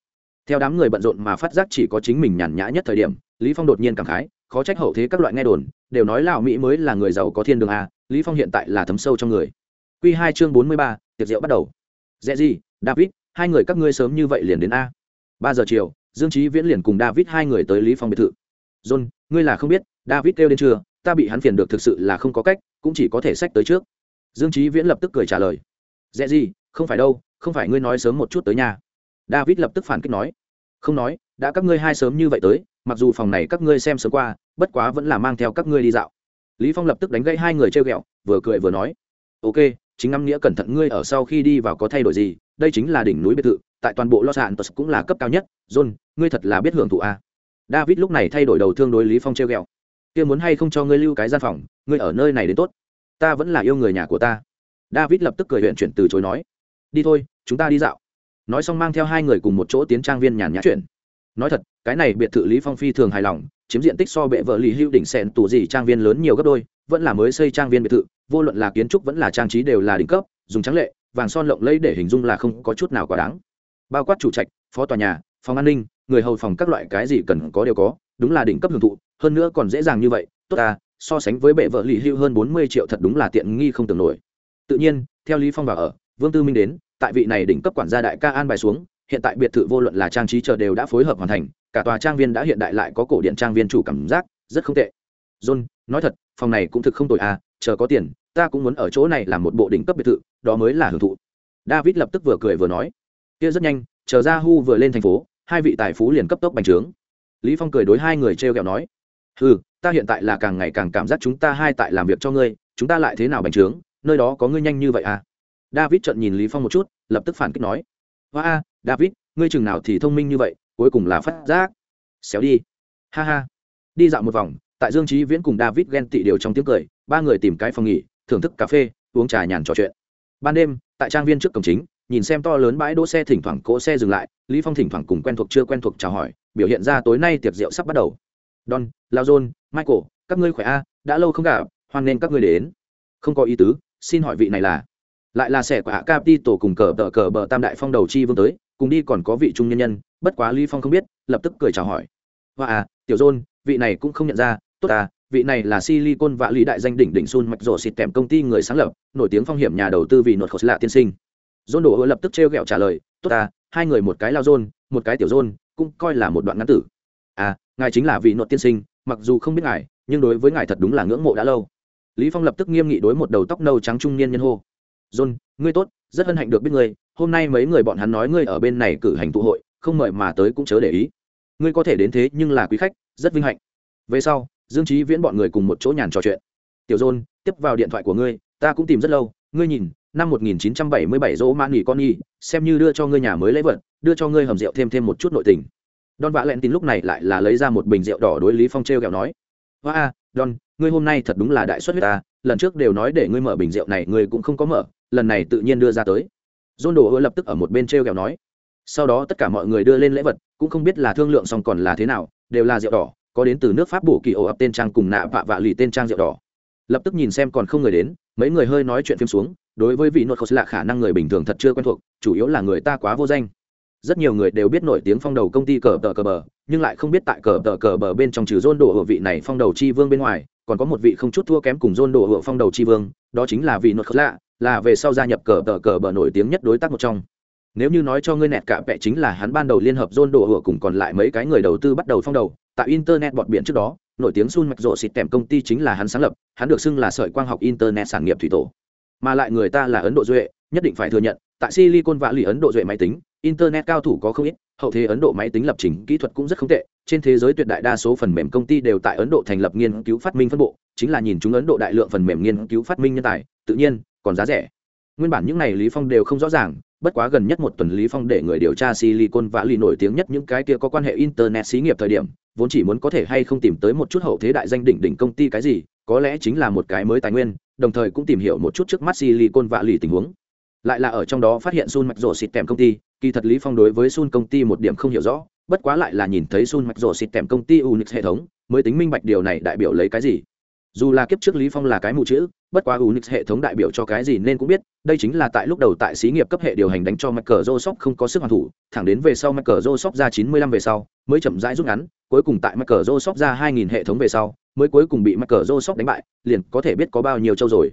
theo đám người bận rộn mà phát giác chỉ có chính mình nhàn nhã nhất thời điểm lý phong đột nhiên cảm khái khó trách hậu thế các loại nghe đồn đều nói lào mỹ mới là người giàu có thiên đường a lý phong hiện tại là thấm sâu trong người Quy 2 chương 43, tiệc rượu bắt đầu. Dễ gì, David, hai người các ngươi sớm như vậy liền đến a. 3 giờ chiều, Dương Chí Viễn liền cùng David hai người tới Lý Phong biệt thự. John, ngươi là không biết, David kêu đến chưa, ta bị hắn phiền được thực sự là không có cách, cũng chỉ có thể xách tới trước. Dương Chí Viễn lập tức cười trả lời. Dễ gì, không phải đâu, không phải ngươi nói sớm một chút tới nhà. David lập tức phản kích nói. Không nói, đã các ngươi hai sớm như vậy tới, mặc dù phòng này các ngươi xem sớm qua, bất quá vẫn là mang theo các ngươi đi dạo. Lý Phong lập tức đánh gãy hai người chơi ghẹo, vừa cười vừa nói. Ok, chính ngắm nghĩa cẩn thận ngươi ở sau khi đi vào có thay đổi gì đây chính là đỉnh núi biệt thự tại toàn bộ los angeles cũng là cấp cao nhất john ngươi thật là biết hưởng thụ a à. david lúc này thay đổi đầu thương đối lý phong chơi ghẹo kia muốn hay không cho ngươi lưu cái gian phòng, ngươi ở nơi này đến tốt. Ta vẫn là yêu người nhà của ta. David lập tức cười huyện chuyển từ chối nói. Đi thôi, chúng ta đi dạo. Nói xong mang theo hai người cùng một chỗ tiến trang viên nhàn nhã chuyển. Nói thật, cái này biệt thự lý phong phi thường hài lòng, chiếm diện tích so bệ vợ lý hữu đỉnh sẹn tủ gì trang viên lớn nhiều gấp đôi, vẫn là mới xây trang viên biệt thự, vô luận là kiến trúc vẫn là trang trí đều là đỉnh cấp, dùng trắng lệ, vàng son lộng lẫy để hình dung là không có chút nào quá đáng. Bao quát chủ trạch, phó tòa nhà, phòng an ninh, người hầu phòng các loại cái gì cần có đều có, đúng là đỉnh cấp hưởng thụ hơn nữa còn dễ dàng như vậy, tốt ta, so sánh với bệ vợ lì hưu hơn bốn mươi triệu thật đúng là tiện nghi không tưởng nổi. Tự nhiên, theo lý phong vào ở, vương tư minh đến, tại vị này đỉnh cấp quản gia đại ca an bài xuống, hiện tại biệt thự vô luận là trang trí chờ đều đã phối hợp hoàn thành, cả tòa trang viên đã hiện đại lại có cổ điện trang viên chủ cảm giác, rất không tệ. John, nói thật, phòng này cũng thực không tồi à chờ có tiền, ta cũng muốn ở chỗ này làm một bộ đỉnh cấp biệt thự, đó mới là hưởng thụ. David lập tức vừa cười vừa nói. Kia rất nhanh, chờ ra hu vừa lên thành phố, hai vị tài phú liền cấp tốc bành trướng. Lý phong cười đối hai người treo kẹo nói ừ ta hiện tại là càng ngày càng cảm giác chúng ta hai tại làm việc cho ngươi, chúng ta lại thế nào bành trướng, nơi đó có ngươi nhanh như vậy à? David trợn nhìn lý phong một chút, lập tức phản kích nói. Hoa a, david, ngươi chừng nào thì thông minh như vậy, cuối cùng là phát giác. Xéo đi. Ha ha. Đi dạo một vòng, tại dương trí viễn cùng david ghen tị điều trong tiếng cười, ba người tìm cái phòng nghỉ, thưởng thức cà phê, uống trà nhàn trò chuyện. Ban đêm, tại trang viên trước cổng chính, nhìn xem to lớn bãi đỗ xe thỉnh thoảng cỗ xe dừng lại, lý phong thỉnh thoảng cùng quen thuộc chưa quen thuộc chào hỏi, biểu hiện ra tối nay tiệc rượu sắp bắt đầu don, lao john, michael, các ngươi khỏe a? Đã lâu không gặp, hoan nên các ngươi đến. Không có ý tứ, xin hỏi vị này là? Lại là sẻ của hạ cap tổ cùng cờ tờ cờ bờ tam đại phong đầu chi vương tới, cùng đi còn có vị trung nhân nhân, bất quá lý phong không biết, lập tức cười chào hỏi. Và à tiểu john, vị này cũng không nhận ra, tốt à vị này là silicon và lý đại danh đỉnh đỉnh sun mạch rổ xịt tèm công ty người sáng lập, nổi tiếng phong hiểm nhà đầu tư vì nột khổ lạ tiên sinh. John đổ lập tức trêu ghẹo trả lời, tốt à hai người một cái lao john, một cái tiểu john, cũng coi là một đoạn ngắn tử. À ngài chính là vị nội tiên sinh, mặc dù không biết ngài, nhưng đối với ngài thật đúng là ngưỡng mộ đã lâu. Lý phong lập tức nghiêm nghị đối một đầu tóc nâu trắng trung niên nhân hô. John, ngươi tốt, rất hân hạnh được biết ngươi, hôm nay mấy người bọn hắn nói ngươi ở bên này cử hành tụ hội, không mời mà tới cũng chớ để ý. Ngươi có thể đến thế nhưng là quý khách, rất vinh hạnh. Về sau, dương trí viễn bọn người cùng một chỗ nhàn trò chuyện. Tiểu john, tiếp vào điện thoại của ngươi, ta cũng tìm rất lâu, ngươi nhìn, năm 1977 dỗ mãn nghỉ con nhi, xem như đưa cho ngươi nhà mới lấy vật, đưa cho ngươi hầm rượu thêm thêm một chút nội tình don vạ lẹn tin lúc này lại là lấy ra một bình rượu đỏ đối lý phong treo kẹo nói, hoa a, don, ngươi hôm nay thật đúng là đại xuất huyết ta, lần trước đều nói để ngươi mở bình rượu này ngươi cũng không có mở, lần này tự nhiên đưa ra tới. John đồ lập tức ở một bên treo kẹo nói, sau đó tất cả mọi người đưa lên lễ vật, cũng không biết là thương lượng xong còn là thế nào, đều là rượu đỏ, có đến từ nước pháp bổ kỳ ổ ập tên trang cùng nạ vạ vạ lì tên trang rượu đỏ. Lập tức nhìn xem còn không người đến, mấy người hơi nói chuyện phim xuống, đối với vị nội khẩu lạ khả năng người bình thường thật chưa quen thuộc, chủ yếu là người ta quá vô danh rất nhiều người đều biết nổi tiếng phong đầu công ty cờ tờ cờ bờ, nhưng lại không biết tại cờ tờ cờ bờ bên trong trừ dôn đổ hựa vị này phong đầu chi vương bên ngoài, còn có một vị không chút thua kém cùng dôn đổ hựa phong đầu chi vương, đó chính là vị nốt khẩu lạ, là về sau gia nhập cờ tờ cờ bờ nổi tiếng nhất đối tác một trong. Nếu như nói cho ngươi nẹt cả vẽ chính là hắn ban đầu liên hợp dôn đổ hựa cùng còn lại mấy cái người đầu tư bắt đầu phong đầu, tại internet bọt biển trước đó, nổi tiếng sun mạch rộ xịt tèm công ty chính là hắn sáng lập, hắn được xưng là sợi quang học internet sản nghiệp thủy tổ. Mà lại người ta là ấn độ duệ, nhất định phải thừa nhận, tại silicon valley ấn độ duệ máy tính internet cao thủ có không ít, hậu thế ấn độ máy tính lập trình kỹ thuật cũng rất không tệ. Trên thế giới tuyệt đại đa số phần mềm công ty đều tại ấn độ thành lập nghiên cứu phát minh phân bộ, chính là nhìn chúng ấn độ đại lượng phần mềm nghiên cứu phát minh nhân tài, tự nhiên, còn giá rẻ. Nguyên bản những này lý phong đều không rõ ràng, bất quá gần nhất một tuần lý phong để người điều tra silicon và lì nổi tiếng nhất những cái kia có quan hệ internet xí nghiệp thời điểm, vốn chỉ muốn có thể hay không tìm tới một chút hậu thế đại danh đỉnh đỉnh công ty cái gì, có lẽ chính là một cái mới tài nguyên, đồng thời cũng tìm hiểu một chút trước mắt silicon và lì tình huống. Lại là ở trong đó phát hiện sun mạch rổ xịt kèm công ty kỳ thật lý phong đối với sun công ty một điểm không hiểu rõ, bất quá lại là nhìn thấy sun mặc rổ xịt tèm công ty unix hệ thống, mới tính minh bạch điều này đại biểu lấy cái gì. Dù là kiếp trước lý phong là cái mù chữ, bất quá unix hệ thống đại biểu cho cái gì nên cũng biết, đây chính là tại lúc đầu tại xí nghiệp cấp hệ điều hành đánh cho microsoft không có sức hoàn thủ, thẳng đến về sau microsoft ra 95 về sau, mới chậm rãi rút ngắn, cuối cùng tại microsoft ra 2000 hệ thống về sau, mới cuối cùng bị microsoft đánh bại, liền có thể biết có bao nhiêu châu rồi.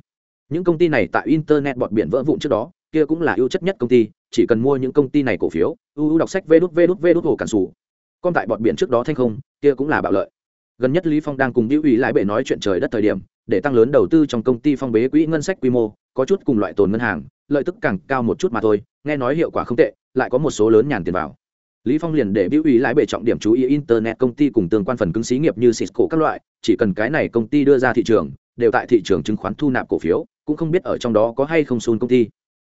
Những công ty này tại internet bọt biển vỡ vụn trước đó kia cũng là ưu chất nhất công ty, chỉ cần mua những công ty này cổ phiếu ưu đọc sách vê đút vê đút vê đút hồ cản xù. còn tại bọt biển trước đó thanh không, kia cũng là bạo lợi. Gần nhất lý phong đang cùng hữu ủy lại bệ nói chuyện trời đất thời điểm, để tăng lớn đầu tư trong công ty phong bế quỹ ngân sách quy mô, có chút cùng loại tồn ngân hàng, lợi tức càng cao một chút mà thôi, nghe nói hiệu quả không tệ, lại có một số lớn nhàn tiền vào. Lý phong liền để hữu ủy lại bệ trọng điểm chú ý internet công ty cùng tương quan phần cứng xí nghiệp như cisco các loại, chỉ cần cái này công ty đưa ra thị trường, đều tại thị trường chứng khoán thu nạp cổ phiếu, cũng không biết ở trong đó có hay không sun công ty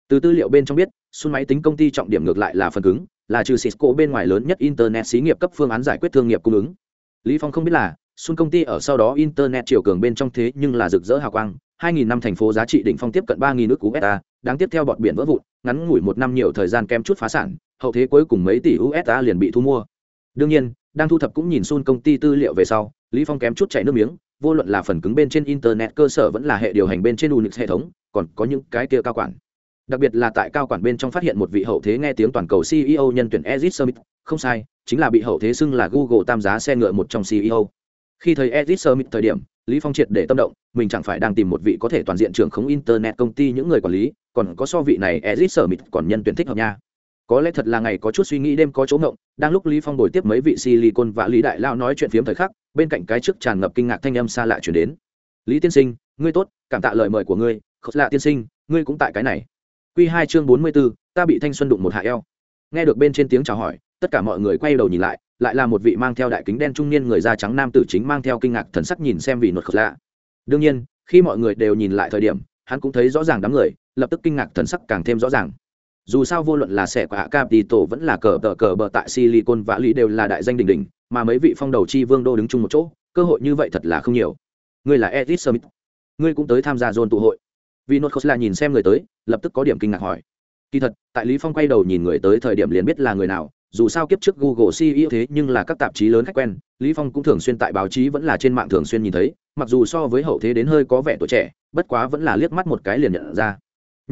từ tư liệu bên trong biết, sun máy tính công ty trọng điểm ngược lại là phần cứng, là trừ cisco bên ngoài lớn nhất internet xí nghiệp cấp phương án giải quyết thương nghiệp cung ứng. Lý phong không biết là, sun công ty ở sau đó internet chiều cường bên trong thế nhưng là rực rỡ hào quang 2.000 năm thành phố giá trị đỉnh phong tiếp cận 3.000 nước cú beta đáng tiếp theo bọt biển vỡ vụn, ngắn ngủi một năm nhiều thời gian kém chút phá sản, hậu thế cuối cùng mấy tỷ usd liền bị thu mua. Đương nhiên, đang thu thập cũng nhìn sun công ty tư liệu về sau, lý phong kém chút chảy nước miếng, vô luận là phần cứng bên trên internet cơ sở vẫn là hệ điều hành bên trên unix hệ thống, còn có những cái kia cao quản đặc biệt là tại cao quản bên trong phát hiện một vị hậu thế nghe tiếng toàn cầu ceo nhân tuyển ezit summit. Không sai, chính là bị hậu thế xưng là google tam giá xe ngựa một trong ceo khi thấy ezit summit thời điểm, lý phong triệt để tâm động, mình chẳng phải đang tìm một vị có thể toàn diện trưởng khống internet công ty những người quản lý, còn có so vị này ezit summit còn nhân tuyển thích hợp nha. Có lẽ thật là ngày có chút suy nghĩ đêm có chỗ ngộng, đang lúc lý phong đổi tiếp mấy vị silicon và lý đại lao nói chuyện phiếm thời khắc, bên cạnh cái trước tràn ngập kinh ngạc thanh âm xa lạ chuyển đến. Lý tiên sinh, ngươi tốt, cảm tạ lời mời của ngươi. Khất lạ tiên sinh, ngươi cũng tại cái này quy hai chương bốn mươi 44, ta bị thanh xuân đụng một hạ eo. Nghe được bên trên tiếng chào hỏi tất cả mọi người quay đầu nhìn lại lại là một vị mang theo đại kính đen trung niên người da trắng nam tử chính mang theo kinh ngạc thần sắc nhìn xem vị nột khực lạ. Đương nhiên khi mọi người đều nhìn lại thời điểm hắn cũng thấy rõ ràng đám người lập tức kinh ngạc thần sắc càng thêm rõ ràng. Dù sao vô luận là sẻ của hạ tổ vẫn là cờ tờ cờ bờ tại silicon vã lý đều là đại danh đỉnh đỉnh mà mấy vị phong đầu chi vương đô đứng chung một chỗ cơ hội như vậy thật là không nhiều. Ngươi là edith smith. Ngươi cũng tới tham gia dồn tụ hội vì nốt là nhìn xem người tới, lập tức có điểm kinh ngạc hỏi. Kỳ thật, tại lý phong quay đầu nhìn người tới thời điểm liền biết là người nào, dù sao kiếp trước google ceo thế nhưng là các tạp chí lớn khách quen, lý phong cũng thường xuyên tại báo chí vẫn là trên mạng thường xuyên nhìn thấy, mặc dù so với hậu thế đến hơi có vẻ tuổi trẻ, bất quá vẫn là liếc mắt một cái liền nhận ra.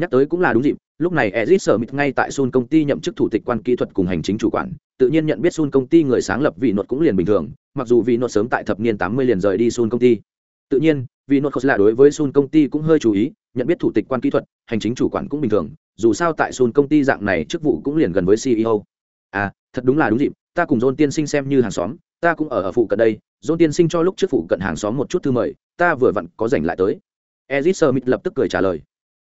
Nhắc tới cũng là đúng dịp, lúc này ezit sở mít ngay tại sun công ty nhậm chức thủ tịch quan kỹ thuật cùng hành chính chủ quản, tự nhiên nhận biết sun công ty người sáng lập vị nốt cũng liền bình thường, mặc dù vị nốt sớm tại thập niên tám mươi liền rời đi sun công ty tự nhiên vị nốt lạ đối với sun công ty cũng hơi chú ý, nhận biết thủ tịch quan kỹ thuật, hành chính chủ quản cũng bình thường, dù sao tại sun công ty dạng này chức vụ cũng liền gần với ceo à thật đúng là đúng dịp, ta cùng john tiên sinh xem như hàng xóm, ta cũng ở ở phụ cận đây, john tiên sinh cho lúc trước phụ cận hàng xóm một chút thư mời, ta vừa vặn có rảnh lại tới. Ezit smith lập tức cười trả lời.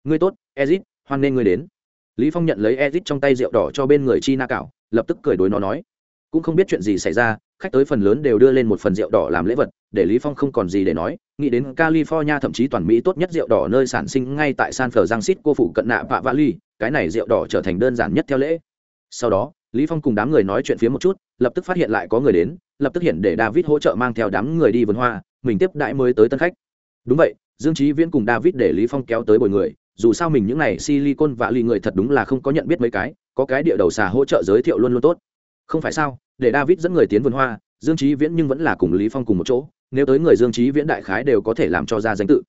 Ngươi tốt, ezit, hoan nghênh ngươi đến. Lý phong nhận lấy ezit trong tay rượu đỏ cho bên người chi na cảo, lập tức cười đối nó nói. Cũng không biết chuyện gì xảy ra khách tới phần lớn đều đưa lên một phần rượu đỏ làm lễ vật, để lý phong không còn gì để nói, nghĩ đến california thậm chí toàn mỹ tốt nhất rượu đỏ nơi sản sinh ngay tại san francisco phụ cận nạ vạ vali cái này rượu đỏ trở thành đơn giản nhất theo lễ. Sau đó, lý phong cùng đám người nói chuyện phía một chút, lập tức phát hiện lại có người đến, lập tức hiện để david hỗ trợ mang theo đám người đi vườn hoa, mình tiếp đại mới tới tân khách. Đúng vậy, dương trí viễn cùng david để lý phong kéo tới bồi người, dù sao mình những này silicon vạ lì người thật đúng là không có nhận biết mấy cái, có cái địa đầu xà hỗ trợ giới thiệu luôn luôn tốt không phải sao, để david dẫn người tiến vườn hoa, dương trí viễn nhưng vẫn là cùng lý phong cùng một chỗ, nếu tới người dương trí viễn đại khái đều có thể làm cho ra danh tự.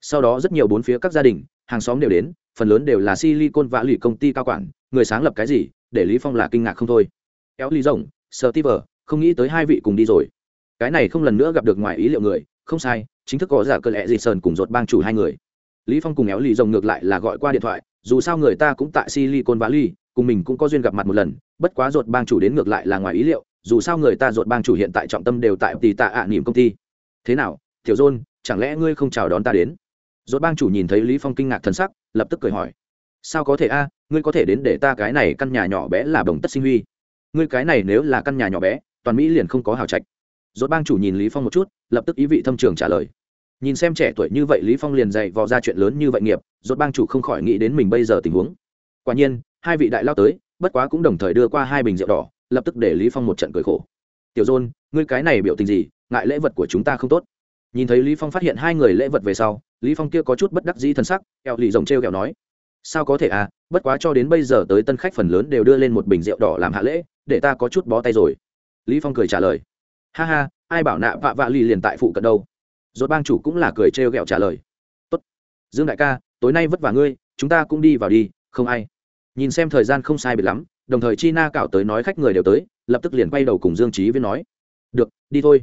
Sau đó rất nhiều bốn phía các gia đình, hàng xóm đều đến, phần lớn đều là silicon và lụy công ty cao quản, người sáng lập cái gì, để lý phong là kinh ngạc không thôi. Kéo lý rồng, steve, không nghĩ tới hai vị cùng đi rồi. Cái này không lần nữa gặp được ngoài ý liệu người, không sai, chính thức có giả cơ lệ dị sơn cùng rột bang chủ hai người. Lý phong cùng éo lì rồng ngược lại là gọi qua điện thoại, dù sao người ta cũng tại silicon valley cùng mình cũng có duyên gặp mặt một lần, bất quá ruột bang chủ đến ngược lại là ngoài ý liệu, dù sao người ta ruột bang chủ hiện tại trọng tâm đều tại tỷ tạ ạ à niềm công ty. Thế nào, tiểu dôn, chẳng lẽ ngươi không chào đón ta đến? Ruột bang chủ nhìn thấy lý phong kinh ngạc thần sắc, lập tức cười hỏi. Sao có thể a, ngươi có thể đến để ta cái này căn nhà nhỏ bé là đồng tất sinh huy. Ngươi cái này nếu là căn nhà nhỏ bé, toàn mỹ liền không có hào trạch. Rốt bang chủ nhìn lý phong một chút, lập tức ý vị thâm trường trả lời. Nhìn xem trẻ tuổi như vậy lý phong liền dạy vò ra chuyện lớn như vậy nghiệp rốt bang chủ không khỏi nghĩ đến mình bây giờ tình huống. Quả nhiên hai vị đại lao tới, bất quá cũng đồng thời đưa qua hai bình rượu đỏ, lập tức để lý phong một trận cười khổ. Tiểu dôn, ngươi cái này biểu tình gì, ngại lễ vật của chúng ta không tốt. Nhìn thấy lý phong phát hiện hai người lễ vật về sau, lý phong kia có chút bất đắc dĩ thân sắc, kẹo lì rồng treo kẹo nói, sao có thể à bất quá cho đến bây giờ tới tân khách phần lớn đều đưa lên một bình rượu đỏ làm hạ lễ, để ta có chút bó tay rồi. Lý phong cười trả lời, ha ha, ai bảo nạ vạ vạ lì liền tại phụ cận đâu. Rốt bang chủ cũng là cười treo kẹo trả lời, tốt, dương đại ca, tối nay vất vả ngươi, chúng ta cũng đi vào đi, không ai nhìn xem thời gian không sai biệt lắm, đồng thời chi na cạo tới nói khách người đều tới, lập tức liền quay đầu cùng dương trí viên nói, được, đi thôi.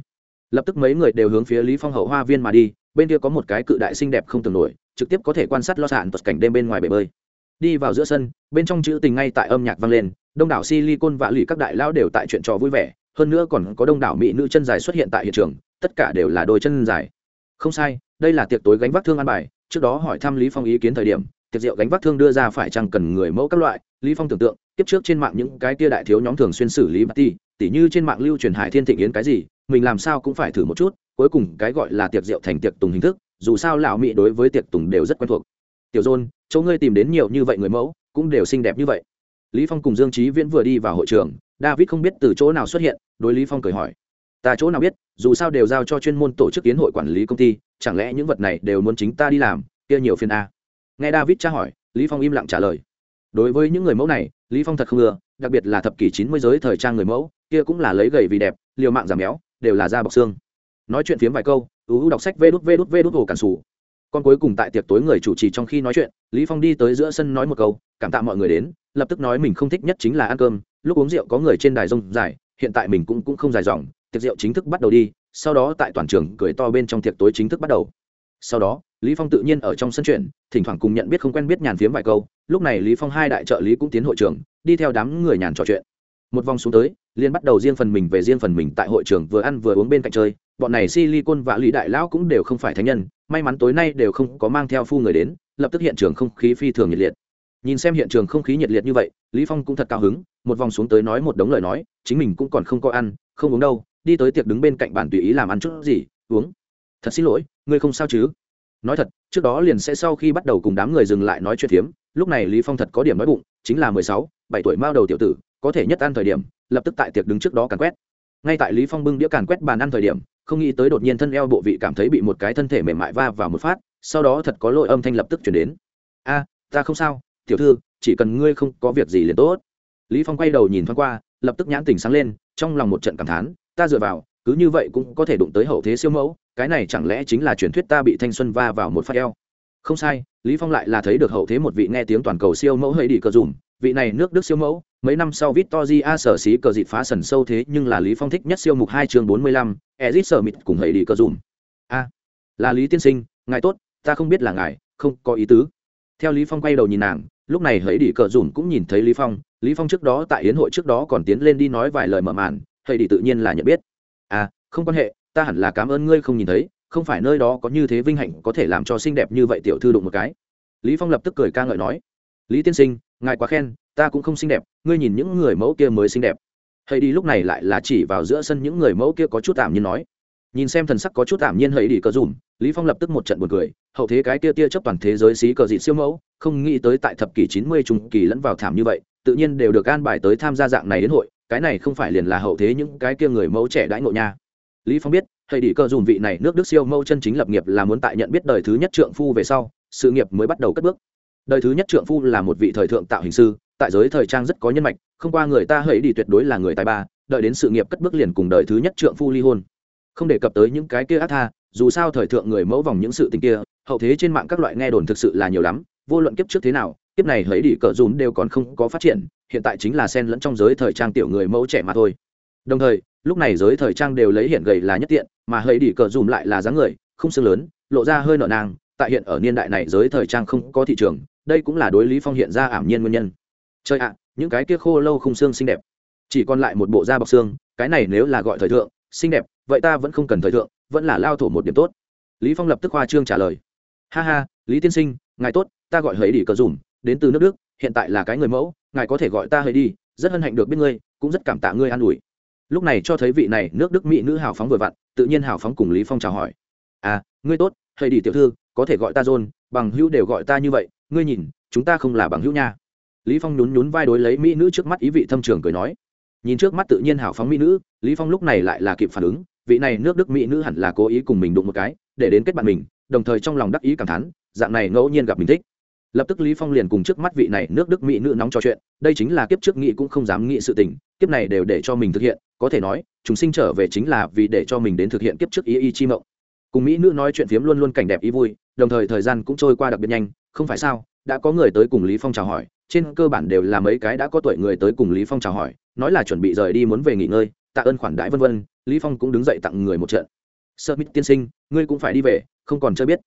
Lập tức mấy người đều hướng phía lý phong hậu hoa viên mà đi, bên kia có một cái cự đại xinh đẹp không tưởng nổi, trực tiếp có thể quan sát lo sạn tuật cảnh đêm bên ngoài bể bơi. Đi vào giữa sân, bên trong chữ tình ngay tại âm nhạc vang lên, đông đảo silicon vạ lì các đại lão đều tại chuyện trò vui vẻ, hơn nữa còn có đông đảo mỹ nữ chân dài xuất hiện tại hiện trường, tất cả đều là đôi chân dài. Không sai, đây là tiệc tối gánh vác thương an bài, trước đó hỏi thăm lý phong ý kiến thời điểm tiệc rượu gánh vác thương đưa ra phải chăng cần người mẫu các loại, lý phong tưởng tượng tiếp trước trên mạng những cái kia đại thiếu nhóm thường xuyên xử lý party tỉ như trên mạng lưu truyền hải thiên thịnh yến cái gì, mình làm sao cũng phải thử một chút, cuối cùng cái gọi là tiệc rượu thành tiệc tùng hình thức, dù sao lão mỹ đối với tiệc tùng đều rất quen thuộc. Tiểu dôn, chỗ ngươi tìm đến nhiều như vậy người mẫu, cũng đều xinh đẹp như vậy. Lý phong cùng dương trí viễn vừa đi vào hội trường, david không biết từ chỗ nào xuất hiện, đối lý phong cười hỏi. Ta chỗ nào biết, dù sao đều giao cho chuyên môn tổ chức kiến hội quản lý công ty, chẳng lẽ những vật này đều muốn chính ta đi làm, kia nhiều phiên a? Nghe david tra hỏi, lý phong im lặng trả lời. Đối với những người mẫu này, lý phong thật không ưa đặc biệt là thập kỷ chín mươi giới thời trang người mẫu, kia cũng là lấy gầy vì đẹp, liều mạng giảm béo, đều là da bọc xương. Nói chuyện phiếm vài câu ú đọc sách vê đút vê đút vê đút hồ cản sủ. Con cuối cùng tại tiệc tối người chủ trì trong khi nói chuyện, lý phong đi tới giữa sân nói một câu, cảm tạ mọi người đến, lập tức nói mình không thích nhất chính là ăn cơm, lúc uống rượu có người trên đài rông dài, hiện tại mình cũng cũng không dài dòng, tiệc rượu chính thức bắt đầu đi, sau đó tại toàn trường cười to bên trong tiệc tối chính thức bắt đầu. Sau đó lý phong tự nhiên ở trong sân chuyện, thỉnh thoảng cùng nhận biết không quen biết nhàn phiếm vài câu, lúc này lý phong hai đại trợ lý cũng tiến hội trường, đi theo đám người nhàn trò chuyện. Một vòng xuống tới liên bắt đầu riêng phần mình về riêng phần mình tại hội trường vừa ăn vừa uống bên cạnh chơi, bọn này silicon và lý đại lão cũng đều không phải thánh nhân, may mắn tối nay đều không có mang theo phu người đến, lập tức hiện trường không khí phi thường nhiệt liệt. Nhìn xem hiện trường không khí nhiệt liệt như vậy, lý phong cũng thật cao hứng, một vòng xuống tới nói một đống lời nói, chính mình cũng còn không có ăn, không uống đâu, đi tới tiệc đứng bên cạnh bàn tùy ý làm ăn chút gì, uống. Thật xin lỗi, ngươi không sao chứ? Nói thật, trước đó liền sẽ sau khi bắt đầu cùng đám người dừng lại nói chuyện phiếm, lúc này lý phong thật có điểm nói bụng, chính là mười sáu, bảy tuổi mao đầu tiểu tử, có thể nhất ăn thời điểm, lập tức tại tiệc đứng trước đó càn quét. Ngay tại lý phong bưng đĩa càn quét bàn ăn thời điểm, không nghĩ tới đột nhiên thân eo bộ vị cảm thấy bị một cái thân thể mềm mại va vào một phát, sau đó thật có lỗi âm thanh lập tức chuyển đến. A, ta không sao, tiểu thư, chỉ cần ngươi không có việc gì liền tốt. Lý phong quay đầu nhìn thoáng qua, lập tức nhãn tỉnh sáng lên, trong lòng một trận cảm thán, ta dựa vào, cứ như vậy cũng có thể đụng tới hậu thế siêu mẫu cái này chẳng lẽ chính là truyền thuyết ta bị thanh xuân va vào một phát eo? Không sai, lý phong lại là thấy được hậu thế một vị nghe tiếng toàn cầu siêu mẫu hơi đi cờ dùm. Vị này nước đức siêu mẫu, mấy năm sau victoria sở xí cờ dịt phá sần sâu thế nhưng là lý phong thích nhất siêu mục hai chương bốn mươi lăm sở mịt cùng hơi đi cờ dùm. A, là lý tiên sinh, ngài tốt, ta không biết là ngài, không có ý tứ. Theo lý phong quay đầu nhìn nàng, lúc này hãy đi cờ dùm cũng nhìn thấy lý phong. Lý phong trước đó tại yến hội trước đó còn tiến lên đi nói vài lời mở màn hãy đi tự nhiên là nhận biết. À không quan hệ ta hẳn là cảm ơn ngươi không nhìn thấy, không phải nơi đó có như thế vinh hạnh có thể làm cho xinh đẹp như vậy tiểu thư đụng một cái. Lý phong lập tức cười ca ngợi nói, lý tiên sinh, ngài quá khen, ta cũng không xinh đẹp, ngươi nhìn những người mẫu kia mới xinh đẹp. Hãy đi lúc này lại là chỉ vào giữa sân những người mẫu kia có chút tạm nhiên nói, nhìn xem thần sắc có chút tạm nhiên hãy đi cờ dùm. Lý phong lập tức một trận buồn cười, hậu thế cái kia tia chấp toàn thế giới xí cờ dị siêu mẫu, không nghĩ tới tại thập kỷ chín mươi trung kỳ lẫn vào thảm như vậy, tự nhiên đều được an bài tới tham gia dạng này đến hội, cái này không phải liền là hậu thế những cái kia người mẫu trẻ đãi ngộ nha lý phong biết thầy đi cơ dùng vị này nước đức siêu mâu chân chính lập nghiệp là muốn tại nhận biết đời thứ nhất trượng phu về sau, sự nghiệp mới bắt đầu cất bước. Đời thứ nhất trượng phu là một vị thời thượng tạo hình sư, tại giới thời trang rất có nhân mạch, không qua người ta hãy đi tuyệt đối là người tài ba, đợi đến sự nghiệp cất bước liền cùng đời thứ nhất trượng phu ly hôn. Không đề cập tới những cái kia ác tha, dù sao thời thượng người mẫu vòng những sự tình kia, hậu thế trên mạng các loại nghe đồn thực sự là nhiều lắm, vô luận kiếp trước thế nào, kiếp này hãy đi cờ dùn đều còn không có phát triển, hiện tại chính là sen lẫn trong giới thời trang tiểu người mẫu trẻ mà thôi. Đồng thời lúc này giới thời trang đều lấy hiện gầy là nhất tiện, mà hơi đi cờ dùm lại là dáng người, không xương lớn, lộ ra hơi nợ nang tại hiện ở niên đại này giới thời trang không có thị trường, đây cũng là đối lý phong hiện ra ảm nhiên nguyên nhân. Chơi ạ, những cái kia khô lâu không xương xinh đẹp. Chỉ còn lại một bộ da bọc xương, cái này nếu là gọi thời thượng, xinh đẹp, vậy ta vẫn không cần thời thượng, vẫn là lao thổ một điểm tốt. Lý phong lập tức hoa trương trả lời. Ha ha, lý tiên sinh, ngài tốt, ta gọi hấy đi cờ dùm, đến từ nước đức, hiện tại là cái người mẫu, ngài có thể gọi ta hấy đi rất hân hạnh được biết ngươi, cũng rất cảm tạ ngươi an ủi lúc này cho thấy vị này nước đức mỹ nữ hào phóng vừa vặn, tự nhiên hào phóng cùng lý phong chào hỏi. À ngươi tốt, thầy đi tiểu thư, có thể gọi ta john, bằng hữu đều gọi ta như vậy, ngươi nhìn, chúng ta không là bằng hữu nha. Lý phong nhún nhún vai đối lấy mỹ nữ trước mắt ý vị thâm trường cười nói. Nhìn trước mắt tự nhiên hào phóng mỹ nữ, lý phong lúc này lại là kịp phản ứng, vị này nước đức mỹ nữ hẳn là cố ý cùng mình đụng một cái, để đến kết bạn mình, đồng thời trong lòng đắc ý cảm thán, dạng này ngẫu nhiên gặp mình thích. Lập tức lý phong liền cùng trước mắt vị này nước đức mỹ nữ nóng trò chuyện, đây chính là kiếp trước nghĩ cũng không dám nghĩ sự tình, kiếp này đều để cho mình thực hiện có thể nói chúng sinh trở về chính là vì để cho mình đến thực hiện kiếp trước ý y chi mộng. Cùng mỹ nữ nói chuyện phiếm luôn luôn cảnh đẹp ý vui, đồng thời thời gian cũng trôi qua đặc biệt nhanh, không phải sao, đã có người tới cùng lý phong chào hỏi, trên cơ bản đều là mấy cái đã có tuổi người tới cùng lý phong chào hỏi, nói là chuẩn bị rời đi muốn về nghỉ ngơi, tạ ơn khoản đãi vân vân, lý phong cũng đứng dậy tặng người một trận. Smith tiên sinh, ngươi cũng phải đi về, không còn chưa biết.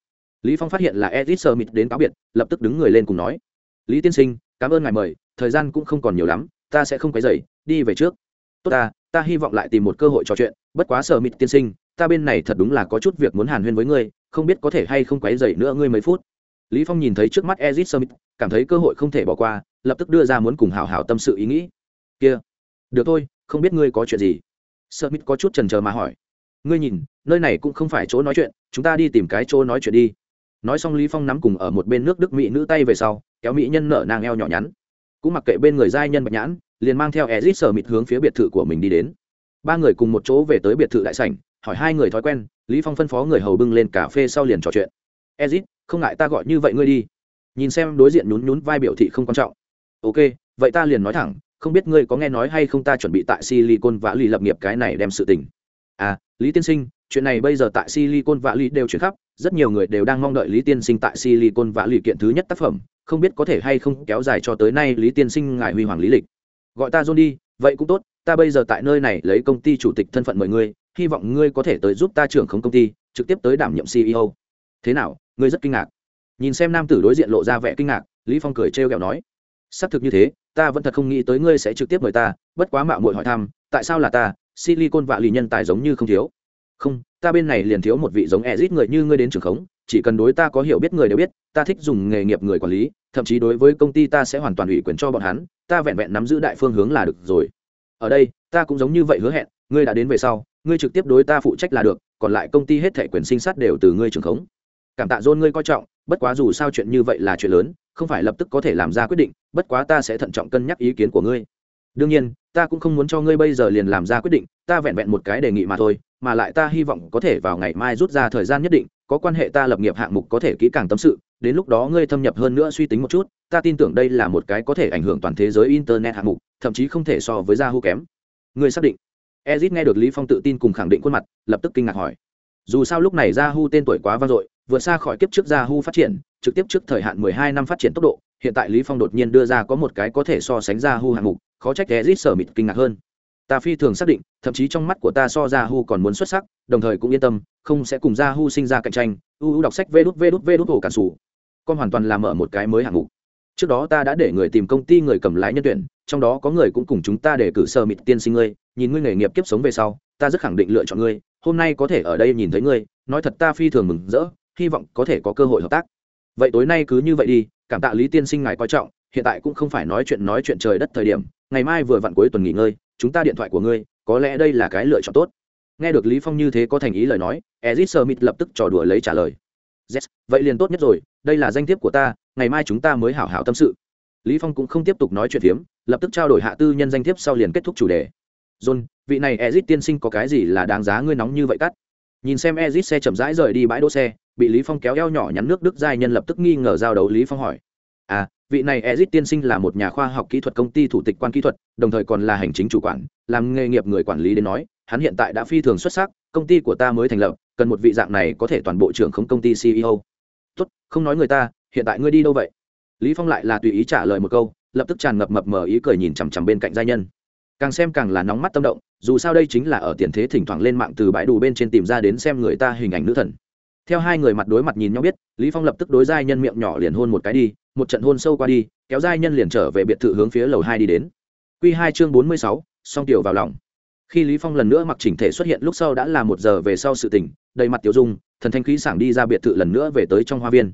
Lý phong phát hiện là edith Smith đến cáo biệt, lập tức đứng người lên cùng nói. Lý tiên sinh, cảm ơn ngài mời, thời gian cũng không còn nhiều lắm, ta sẽ không quấy rầy, đi về trước. Tốt ta ta hy vọng lại tìm một cơ hội trò chuyện, bất quá sở mịt tiên sinh, ta bên này thật đúng là có chút việc muốn hàn huyên với ngươi, không biết có thể hay không quấy dậy nữa ngươi mấy phút. Lý phong nhìn thấy trước mắt ezit summit, cảm thấy cơ hội không thể bỏ qua, lập tức đưa ra muốn cùng hào hào tâm sự ý nghĩ. Kia, được thôi, không biết ngươi có chuyện gì. Summit có chút chần chờ mà hỏi. Ngươi nhìn, nơi này cũng không phải chỗ nói chuyện, chúng ta đi tìm cái chỗ nói chuyện đi. Nói xong lý phong nắm cùng ở một bên nước đức mỹ nữ tay về sau, kéo mỹ nhân nở nàng eo nhỏ nhắn. Cũng mặc kệ bên người giai nhân bạch nhãn liền mang theo ezit sở mịt hướng phía biệt thự của mình đi đến. Ba người cùng một chỗ về tới biệt thự đại sảnh, hỏi hai người thói quen, lý phong phân phó người hầu bưng lên cà phê sau liền trò chuyện. Ezit không ngại ta gọi như vậy ngươi đi. Nhìn xem đối diện nhún nhún vai biểu thị không quan trọng. Ok, vậy ta liền nói thẳng, không biết ngươi có nghe nói hay không ta chuẩn bị tại silicon và lì lập nghiệp cái này đem sự tình. À lý tiên sinh, chuyện này bây giờ tại silicon và lì đều chuyển khắp, rất nhiều người đều đang mong đợi lý tiên sinh tại silicon và lì kiện thứ nhất tác phẩm, không biết có thể hay không kéo dài cho tới nay lý tiên sinh ngài huy hoàng lý lịch gọi ta john đi, vậy cũng tốt, ta bây giờ tại nơi này lấy công ty chủ tịch thân phận mời ngươi, hy vọng ngươi có thể tới giúp ta trưởng không công ty, trực tiếp tới đảm nhiệm ceo thế nào, ngươi rất kinh ngạc. Nhìn xem nam tử đối diện lộ ra vẻ kinh ngạc, lý phong cười trêu ghẹo nói. Xác thực như thế, ta vẫn thật không nghĩ tới ngươi sẽ trực tiếp mời ta, bất quá mạo muội hỏi thăm, tại sao là ta, silicon vạ lì nhân tài giống như không thiếu. Không, ta bên này liền thiếu một vị giống ezit người như ngươi đến trường khống, chỉ cần đối ta có hiểu biết người đều biết, ta thích dùng nghề nghiệp người quản lý thậm chí đối với công ty ta sẽ hoàn toàn ủy quyền cho bọn hắn, ta vẹn vẹn nắm giữ đại phương hướng là được rồi. Ở đây, ta cũng giống như vậy hứa hẹn, ngươi đã đến về sau, ngươi trực tiếp đối ta phụ trách là được, còn lại công ty hết thể quyền sinh sát đều từ ngươi trưởng khống. Cảm tạ dôn ngươi coi trọng, bất quá dù sao chuyện như vậy là chuyện lớn, không phải lập tức có thể làm ra quyết định, bất quá ta sẽ thận trọng cân nhắc ý kiến của ngươi. Đương nhiên, ta cũng không muốn cho ngươi bây giờ liền làm ra quyết định, ta vẹn vẹn một cái đề nghị mà thôi, mà lại ta hy vọng có thể vào ngày mai rút ra thời gian nhất định, có quan hệ ta lập nghiệp hạng mục có thể kỹ càng tâm sự đến lúc đó ngươi thâm nhập hơn nữa suy tính một chút, ta tin tưởng đây là một cái có thể ảnh hưởng toàn thế giới internet hạng mục, thậm chí không thể so với yahoo kém. Ngươi xác định? Ezit nghe được lý phong tự tin cùng khẳng định khuôn mặt, lập tức kinh ngạc hỏi. Dù sao lúc này yahoo tên tuổi quá vang dội, vượt xa khỏi kiếp trước yahoo phát triển, trực tiếp trước thời hạn 12 năm phát triển tốc độ, hiện tại lý phong đột nhiên đưa ra có một cái có thể so sánh yahoo hạng mục, khó trách ezit sở mịt kinh ngạc hơn. Ta phi thường xác định, thậm chí trong mắt của ta so yahoo còn muốn xuất sắc, đồng thời cũng yên tâm, không sẽ cùng yahoo sinh ra cạnh tranh. U u đọc sách vê đút vê đút vê đút hồ cản sủ con hoàn toàn làm mở một cái mới hạng mục. Trước đó ta đã để người tìm công ty người cầm lái nhân tuyển, trong đó có người cũng cùng chúng ta để cử sơ mịt tiên sinh ngươi, nhìn ngươi nghề nghiệp kiếp sống về sau, ta rất khẳng định lựa chọn ngươi, hôm nay có thể ở đây nhìn thấy ngươi, nói thật ta phi thường mừng rỡ, hy vọng có thể có cơ hội hợp tác. Vậy tối nay cứ như vậy đi, cảm tạ lý tiên sinh ngài coi trọng, hiện tại cũng không phải nói chuyện nói chuyện trời đất thời điểm, ngày mai vừa vặn cuối tuần nghỉ ngơi, chúng ta điện thoại của ngươi, có lẽ đây là cái lựa chọn tốt. Nghe được lý phong như thế có thành ý lời nói, ezit smith lập tức trò đùa lấy trả lời yes, vậy liền tốt nhất rồi đây là danh thiếp của ta ngày mai chúng ta mới hảo hảo tâm sự. Lý phong cũng không tiếp tục nói chuyện phiếm lập tức trao đổi hạ tư nhân danh thiếp sau liền kết thúc chủ đề. John vị này ezit tiên sinh có cái gì là đáng giá ngươi nóng như vậy cắt? Nhìn xem ezit xe chậm rãi rời đi bãi đỗ xe bị lý phong kéo eo nhỏ nhắn nước đức giai nhân lập tức nghi ngờ giao đấu lý phong hỏi. À vị này ezit tiên sinh là một nhà khoa học kỹ thuật công ty thủ tịch quan kỹ thuật đồng thời còn là hành chính chủ quản làm nghề nghiệp người quản lý đến nói hắn hiện tại đã phi thường xuất sắc công ty của ta mới thành lập cần một vị dạng này có thể toàn bộ trưởng không công ty ceo tốt không nói người ta hiện tại ngươi đi đâu vậy? Lý phong lại là tùy ý trả lời một câu lập tức tràn ngập mập mờ ý cười nhìn chằm chằm bên cạnh giai nhân. Càng xem càng là nóng mắt tâm động dù sao đây chính là ở tiền thế thỉnh thoảng lên mạng từ bãi đủ bên trên tìm ra đến xem người ta hình ảnh nữ thần. Theo hai người mặt đối mặt nhìn nhau biết lý phong lập tức đối giai nhân miệng nhỏ liền hôn một cái đi một trận hôn sâu qua đi kéo giai nhân liền trở về biệt thự hướng phía lầu hai đi đến. Quy hai chương bốn mươi sáu, song tiểu vào lòng khi lý phong lần nữa mặc chỉnh thể xuất hiện lúc sau đã là một giờ về sau sự tỉnh đầy mặt tiểu dung, thần thanh khí sảng đi ra biệt thự lần nữa về tới trong hoa viên.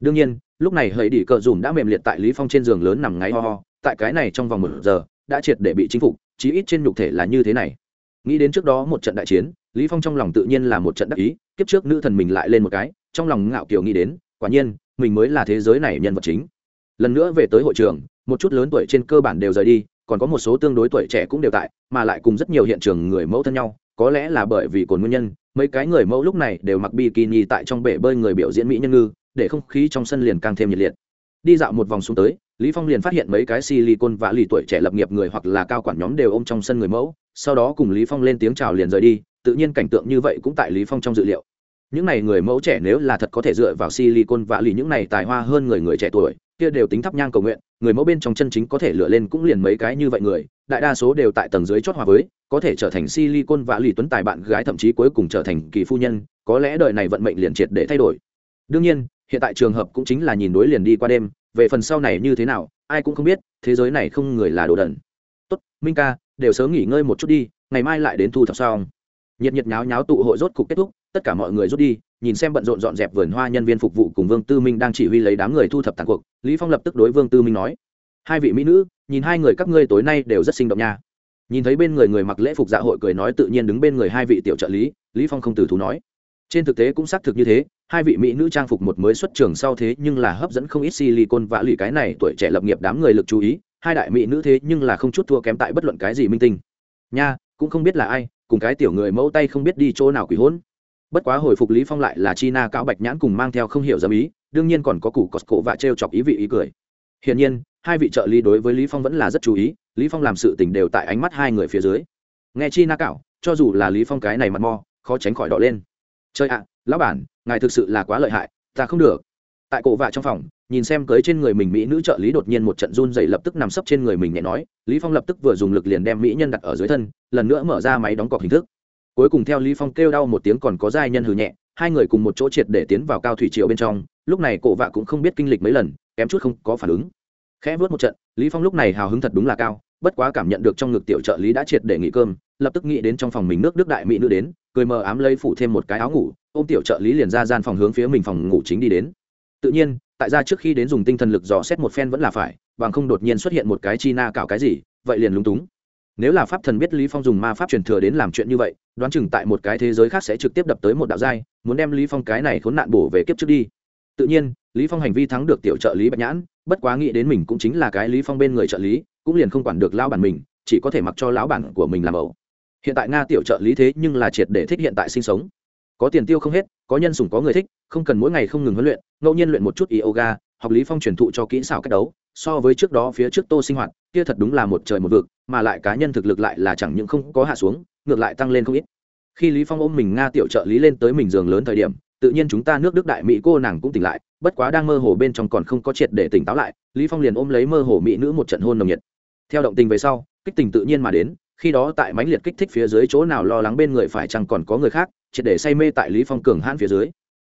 Đương nhiên, lúc này hơi đỉ cờ dùm đã mềm liệt tại lý phong trên giường lớn nằm ngáy ho ho, tại cái này trong vòng một giờ, đã triệt để bị chính phục, chí ít trên nhục thể là như thế này. Nghĩ đến trước đó một trận đại chiến, lý phong trong lòng tự nhiên là một trận đắc ý, kiếp trước nữ thần mình lại lên một cái, trong lòng ngạo kiều nghĩ đến, quả nhiên, mình mới là thế giới này nhân vật chính. Lần nữa về tới hội trường, một chút lớn tuổi trên cơ bản đều rời đi còn có một số tương đối tuổi trẻ cũng đều tại, mà lại cùng rất nhiều hiện trường người mẫu thân nhau, có lẽ là bởi vì cồn nguyên nhân, mấy cái người mẫu lúc này đều mặc bikini tại trong bể bơi người biểu diễn mỹ nhân ngư, để không khí trong sân liền càng thêm nhiệt liệt. Đi dạo một vòng xuống tới, lý phong liền phát hiện mấy cái silicon và lì tuổi trẻ lập nghiệp người hoặc là cao quản nhóm đều ôm trong sân người mẫu, sau đó cùng lý phong lên tiếng chào liền rời đi, tự nhiên cảnh tượng như vậy cũng tại lý phong trong dự liệu. Những này người mẫu trẻ nếu là thật có thể dựa vào silicon và lì những này tài hoa hơn người người trẻ tuổi kia đều tính thắp nhang cầu nguyện, người mẫu bên trong chân chính có thể lựa lên cũng liền mấy cái như vậy người, đại đa số đều tại tầng dưới chót hòa với, có thể trở thành silicon và lì tuấn tài bạn gái thậm chí cuối cùng trở thành kỳ phu nhân, có lẽ đời này vận mệnh liền triệt để thay đổi. Đương nhiên, hiện tại trường hợp cũng chính là nhìn đối liền đi qua đêm, về phần sau này như thế nào, ai cũng không biết, thế giới này không người là đồ đần. Tốt, minh ca, đều sớm nghỉ ngơi một chút đi, ngày mai lại đến thu thập xong. Nhiệt nhiệt nháo nháo tụ hội rốt cục kết thúc tất cả mọi người rút đi, nhìn xem bận rộn dọn dẹp vườn hoa nhân viên phục vụ cùng vương tư minh đang chỉ huy lấy đám người thu thập tàn cuộc, lý phong lập tức đối vương tư minh nói, hai vị mỹ nữ, nhìn hai người các ngươi tối nay đều rất sinh động nha. Nhìn thấy bên người người mặc lễ phục dạ hội cười nói tự nhiên đứng bên người hai vị tiểu trợ lý lý phong không từ thú nói. Trên thực tế cũng xác thực như thế, hai vị mỹ nữ trang phục một mới xuất trường sau thế nhưng là hấp dẫn không ít silicon và lì cái này tuổi trẻ lập nghiệp đám người lực chú ý, hai đại mỹ nữ thế nhưng là không chút thua kém tại bất luận cái gì minh tinh. Nha, cũng không biết là ai, cùng cái tiểu người mẫu tay không biết đi chỗ nào quỷ hỗn bất quá hồi phục lý phong lại là chi na cao bạch nhãn cùng mang theo không hiểu dâm ý, đương nhiên còn có củ cọt cổ và trêu chọc ý vị ý cười. Hiển nhiên, hai vị trợ lý đối với lý phong vẫn là rất chú ý, lý phong làm sự tình đều tại ánh mắt hai người phía dưới. Nghe chi na cạo cho dù là lý phong cái này mặt mo, khó tránh khỏi đỏ lên. Chơi ạ, lão bản, ngài thực sự là quá lợi hại, ta không được. Tại cổ vạ trong phòng, nhìn xem cưới trên người mình mỹ nữ trợ lý đột nhiên một trận run dày lập tức nằm sấp trên người mình nhẹ nói, lý phong lập tức vừa dùng lực liền đem mỹ nhân đặt ở dưới thân, lần nữa mở ra máy đóng cọc hình thức cuối cùng theo lý phong kêu đau một tiếng còn có giai nhân hừ nhẹ, hai người cùng một chỗ triệt để tiến vào cao thủy triều bên trong, lúc này cổ vạ cũng không biết kinh lịch mấy lần, kém chút không có phản ứng. Khẽ vớt một trận, lý phong lúc này hào hứng thật đúng là cao, bất quá cảm nhận được trong ngực tiểu trợ lý đã triệt để nghỉ cơm, lập tức nghĩ đến trong phòng mình nước đức đại mỹ nữ đến, cười mờ ám lấy phủ thêm một cái áo ngủ, ôm tiểu trợ lý liền ra gian phòng hướng phía mình phòng ngủ chính đi đến. Tự nhiên, tại ra trước khi đến dùng tinh thần lực dò xét một phen vẫn là phải, bằng không đột nhiên xuất hiện một cái chi na cạo cái gì, vậy liền lúng túng nếu là pháp thần biết lý phong dùng ma pháp truyền thừa đến làm chuyện như vậy, đoán chừng tại một cái thế giới khác sẽ trực tiếp đập tới một đạo giai, muốn đem lý phong cái này khốn nạn bổ về kiếp trước đi. Tự nhiên, lý phong hành vi thắng được tiểu trợ lý bạch nhãn, bất quá nghĩ đến mình cũng chính là cái lý phong bên người trợ lý, cũng liền không quản được lão bản mình, chỉ có thể mặc cho lão bản của mình làm ẩu. Hiện tại nga tiểu trợ lý thế nhưng là triệt để thích hiện tại sinh sống. Có tiền tiêu không hết, có nhân sủng có người thích, không cần mỗi ngày không ngừng huấn luyện, ngẫu nhiên luyện một chút yoga, học lý phong truyền thụ cho kỹ xảo cách đấu so với trước đó phía trước tô sinh hoạt, kia thật đúng là một trời một vực, mà lại cá nhân thực lực lại là chẳng những không có hạ xuống, ngược lại tăng lên không ít. Khi lý phong ôm mình nga tiểu trợ lý lên tới mình giường lớn thời điểm, tự nhiên chúng ta nước đức đại mỹ cô nàng cũng tỉnh lại, bất quá đang mơ hồ bên trong còn không có triệt để tỉnh táo lại, lý phong liền ôm lấy mơ hồ mỹ nữ một trận hôn nồng nhiệt. Theo động tình về sau, kích tình tự nhiên mà đến, khi đó tại mãnh liệt kích thích phía dưới chỗ nào lo lắng bên người phải chăng còn có người khác, triệt để say mê tại lý phong cường hãn phía dưới.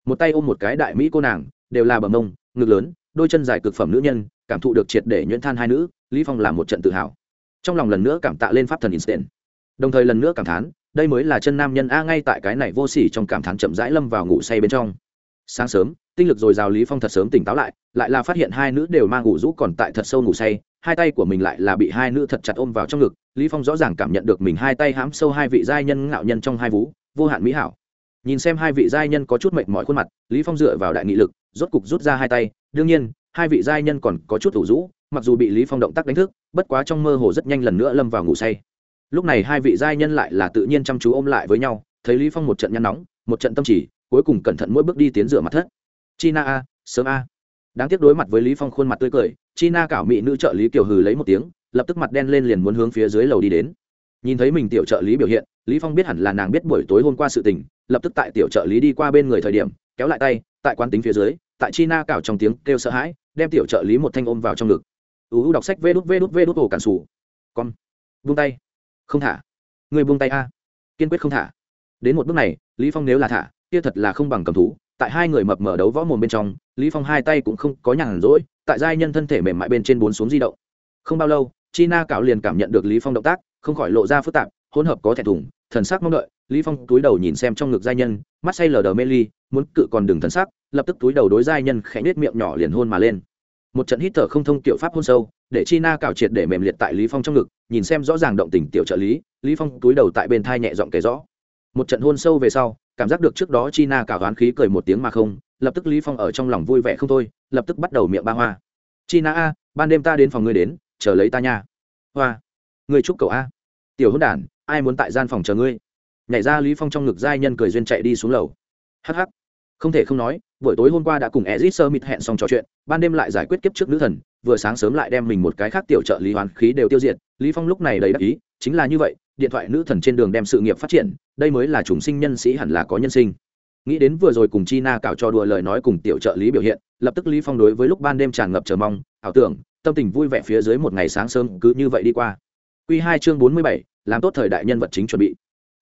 Một tay ôm một cái đại mỹ cô nàng, đều là bờ mông, ngực lớn đôi chân dài cực phẩm nữ nhân, cảm thụ được triệt để nhuyễn than hai nữ, lý phong làm một trận tự hào. Trong lòng lần nữa cảm tạ lên pháp thần instant đồng thời lần nữa cảm thán, đây mới là chân nam nhân a ngay tại cái này vô sỉ trong cảm thán chậm rãi lâm vào ngủ say bên trong. Sáng sớm, tinh lực dồi dào lý phong thật sớm tỉnh táo lại lại là phát hiện hai nữ đều mang ngủ rũ còn tại thật sâu ngủ say, hai tay của mình lại là bị hai nữ thật chặt ôm vào trong ngực, lý phong rõ ràng cảm nhận được mình hai tay hãm sâu hai vị giai nhân ngạo nhân trong hai vú, vô hạn mỹ hảo. Nhìn xem hai vị giai nhân có chút mệt mỏi khuôn mặt, lý phong dựa vào đại nghị lực, rốt cục rút ra hai tay đương nhiên, hai vị giai nhân còn có chút thủ rũ, mặc dù bị lý phong động tác đánh thức, bất quá trong mơ hồ rất nhanh lần nữa lâm vào ngủ say. Lúc này hai vị giai nhân lại là tự nhiên chăm chú ôm lại với nhau, thấy lý phong một trận nhăn nóng, một trận tâm chỉ, cuối cùng cẩn thận mỗi bước đi tiến rửa mặt thất. China a, sớm a. Đáng tiếc đối mặt với lý phong khuôn mặt tươi cười, china cảo mỹ nữ trợ lý kiều hừ lấy một tiếng, lập tức mặt đen lên liền muốn hướng phía dưới lầu đi đến. Nhìn thấy mình tiểu trợ lý biểu hiện, lý phong biết hẳn là nàng biết buổi tối hôm qua sự tình, lập tức tại tiểu trợ lý đi qua bên người thời điểm, kéo lại tay, tại quán tính phía dưới tại china cảo trong tiếng kêu sợ hãi, đem tiểu trợ lý một thanh ôm vào trong ngực. U đọc sách vê đút vê đút vê đút ổ cản xù con. Buông tay. Không thả. Người buông tay a. Kiên quyết không thả. Đến một bước này, lý phong nếu là thả, kia thật là không bằng cầm thú. Tại hai người mập mở đấu võ mồm bên trong, lý phong hai tay cũng không có nhàn rỗi, tại giai nhân thân thể mềm mại bên trên bốn xuống di động. Không bao lâu, china cạo liền cảm nhận được lý phong động tác, không khỏi lộ ra phức tạp, hỗn hợp có thẹn thùng, thần sắc mong đợi. Lý phong túi đầu nhìn xem trong ngực giai nhân, mắt say lờ đờ mê ly, muốn cự còn đừng thần sắc lập tức túi đầu đối giai nhân khẽ nết miệng nhỏ liền hôn mà lên. Một trận hít thở không thông kiểu pháp hôn sâu, để chi na cào triệt để mềm liệt tại lý phong trong ngực, nhìn xem rõ ràng động tình tiểu trợ lý lý phong túi đầu tại bên thai nhẹ giọng kể rõ. Một trận hôn sâu về sau, cảm giác được trước đó chi na cào đoán khí cười một tiếng mà không, lập tức lý phong ở trong lòng vui vẻ không thôi, lập tức bắt đầu miệng ba hoa. Chi na a, ban đêm ta đến phòng ngươi đến, chờ lấy ta nha. Hoa, ngươi chúc cậu a. Tiểu hôn đản, ai muốn tại gian phòng chờ ngươi? Nhảy ra lý phong trong ngực giai nhân cười duyên chạy đi xuống lầu. Hắc hắc. Không thể không nói buổi tối hôm qua đã cùng ezit Summit hẹn xong trò chuyện ban đêm lại giải quyết kiếp trước nữ thần vừa sáng sớm lại đem mình một cái khác tiểu trợ lý hoàn khí đều tiêu diệt lý phong lúc này đầy đắc ý chính là như vậy điện thoại nữ thần trên đường đem sự nghiệp phát triển đây mới là chủng sinh nhân sĩ hẳn là có nhân sinh. Nghĩ đến vừa rồi cùng china cạo cho đùa lời nói cùng tiểu trợ lý biểu hiện lập tức lý phong đối với lúc ban đêm tràn ngập chờ mong ảo tưởng tâm tình vui vẻ phía dưới một ngày sáng sớm cứ như vậy đi qua. Quy hai chương bốn mươi bảy, làm tốt thời đại nhân vật chính chuẩn bị.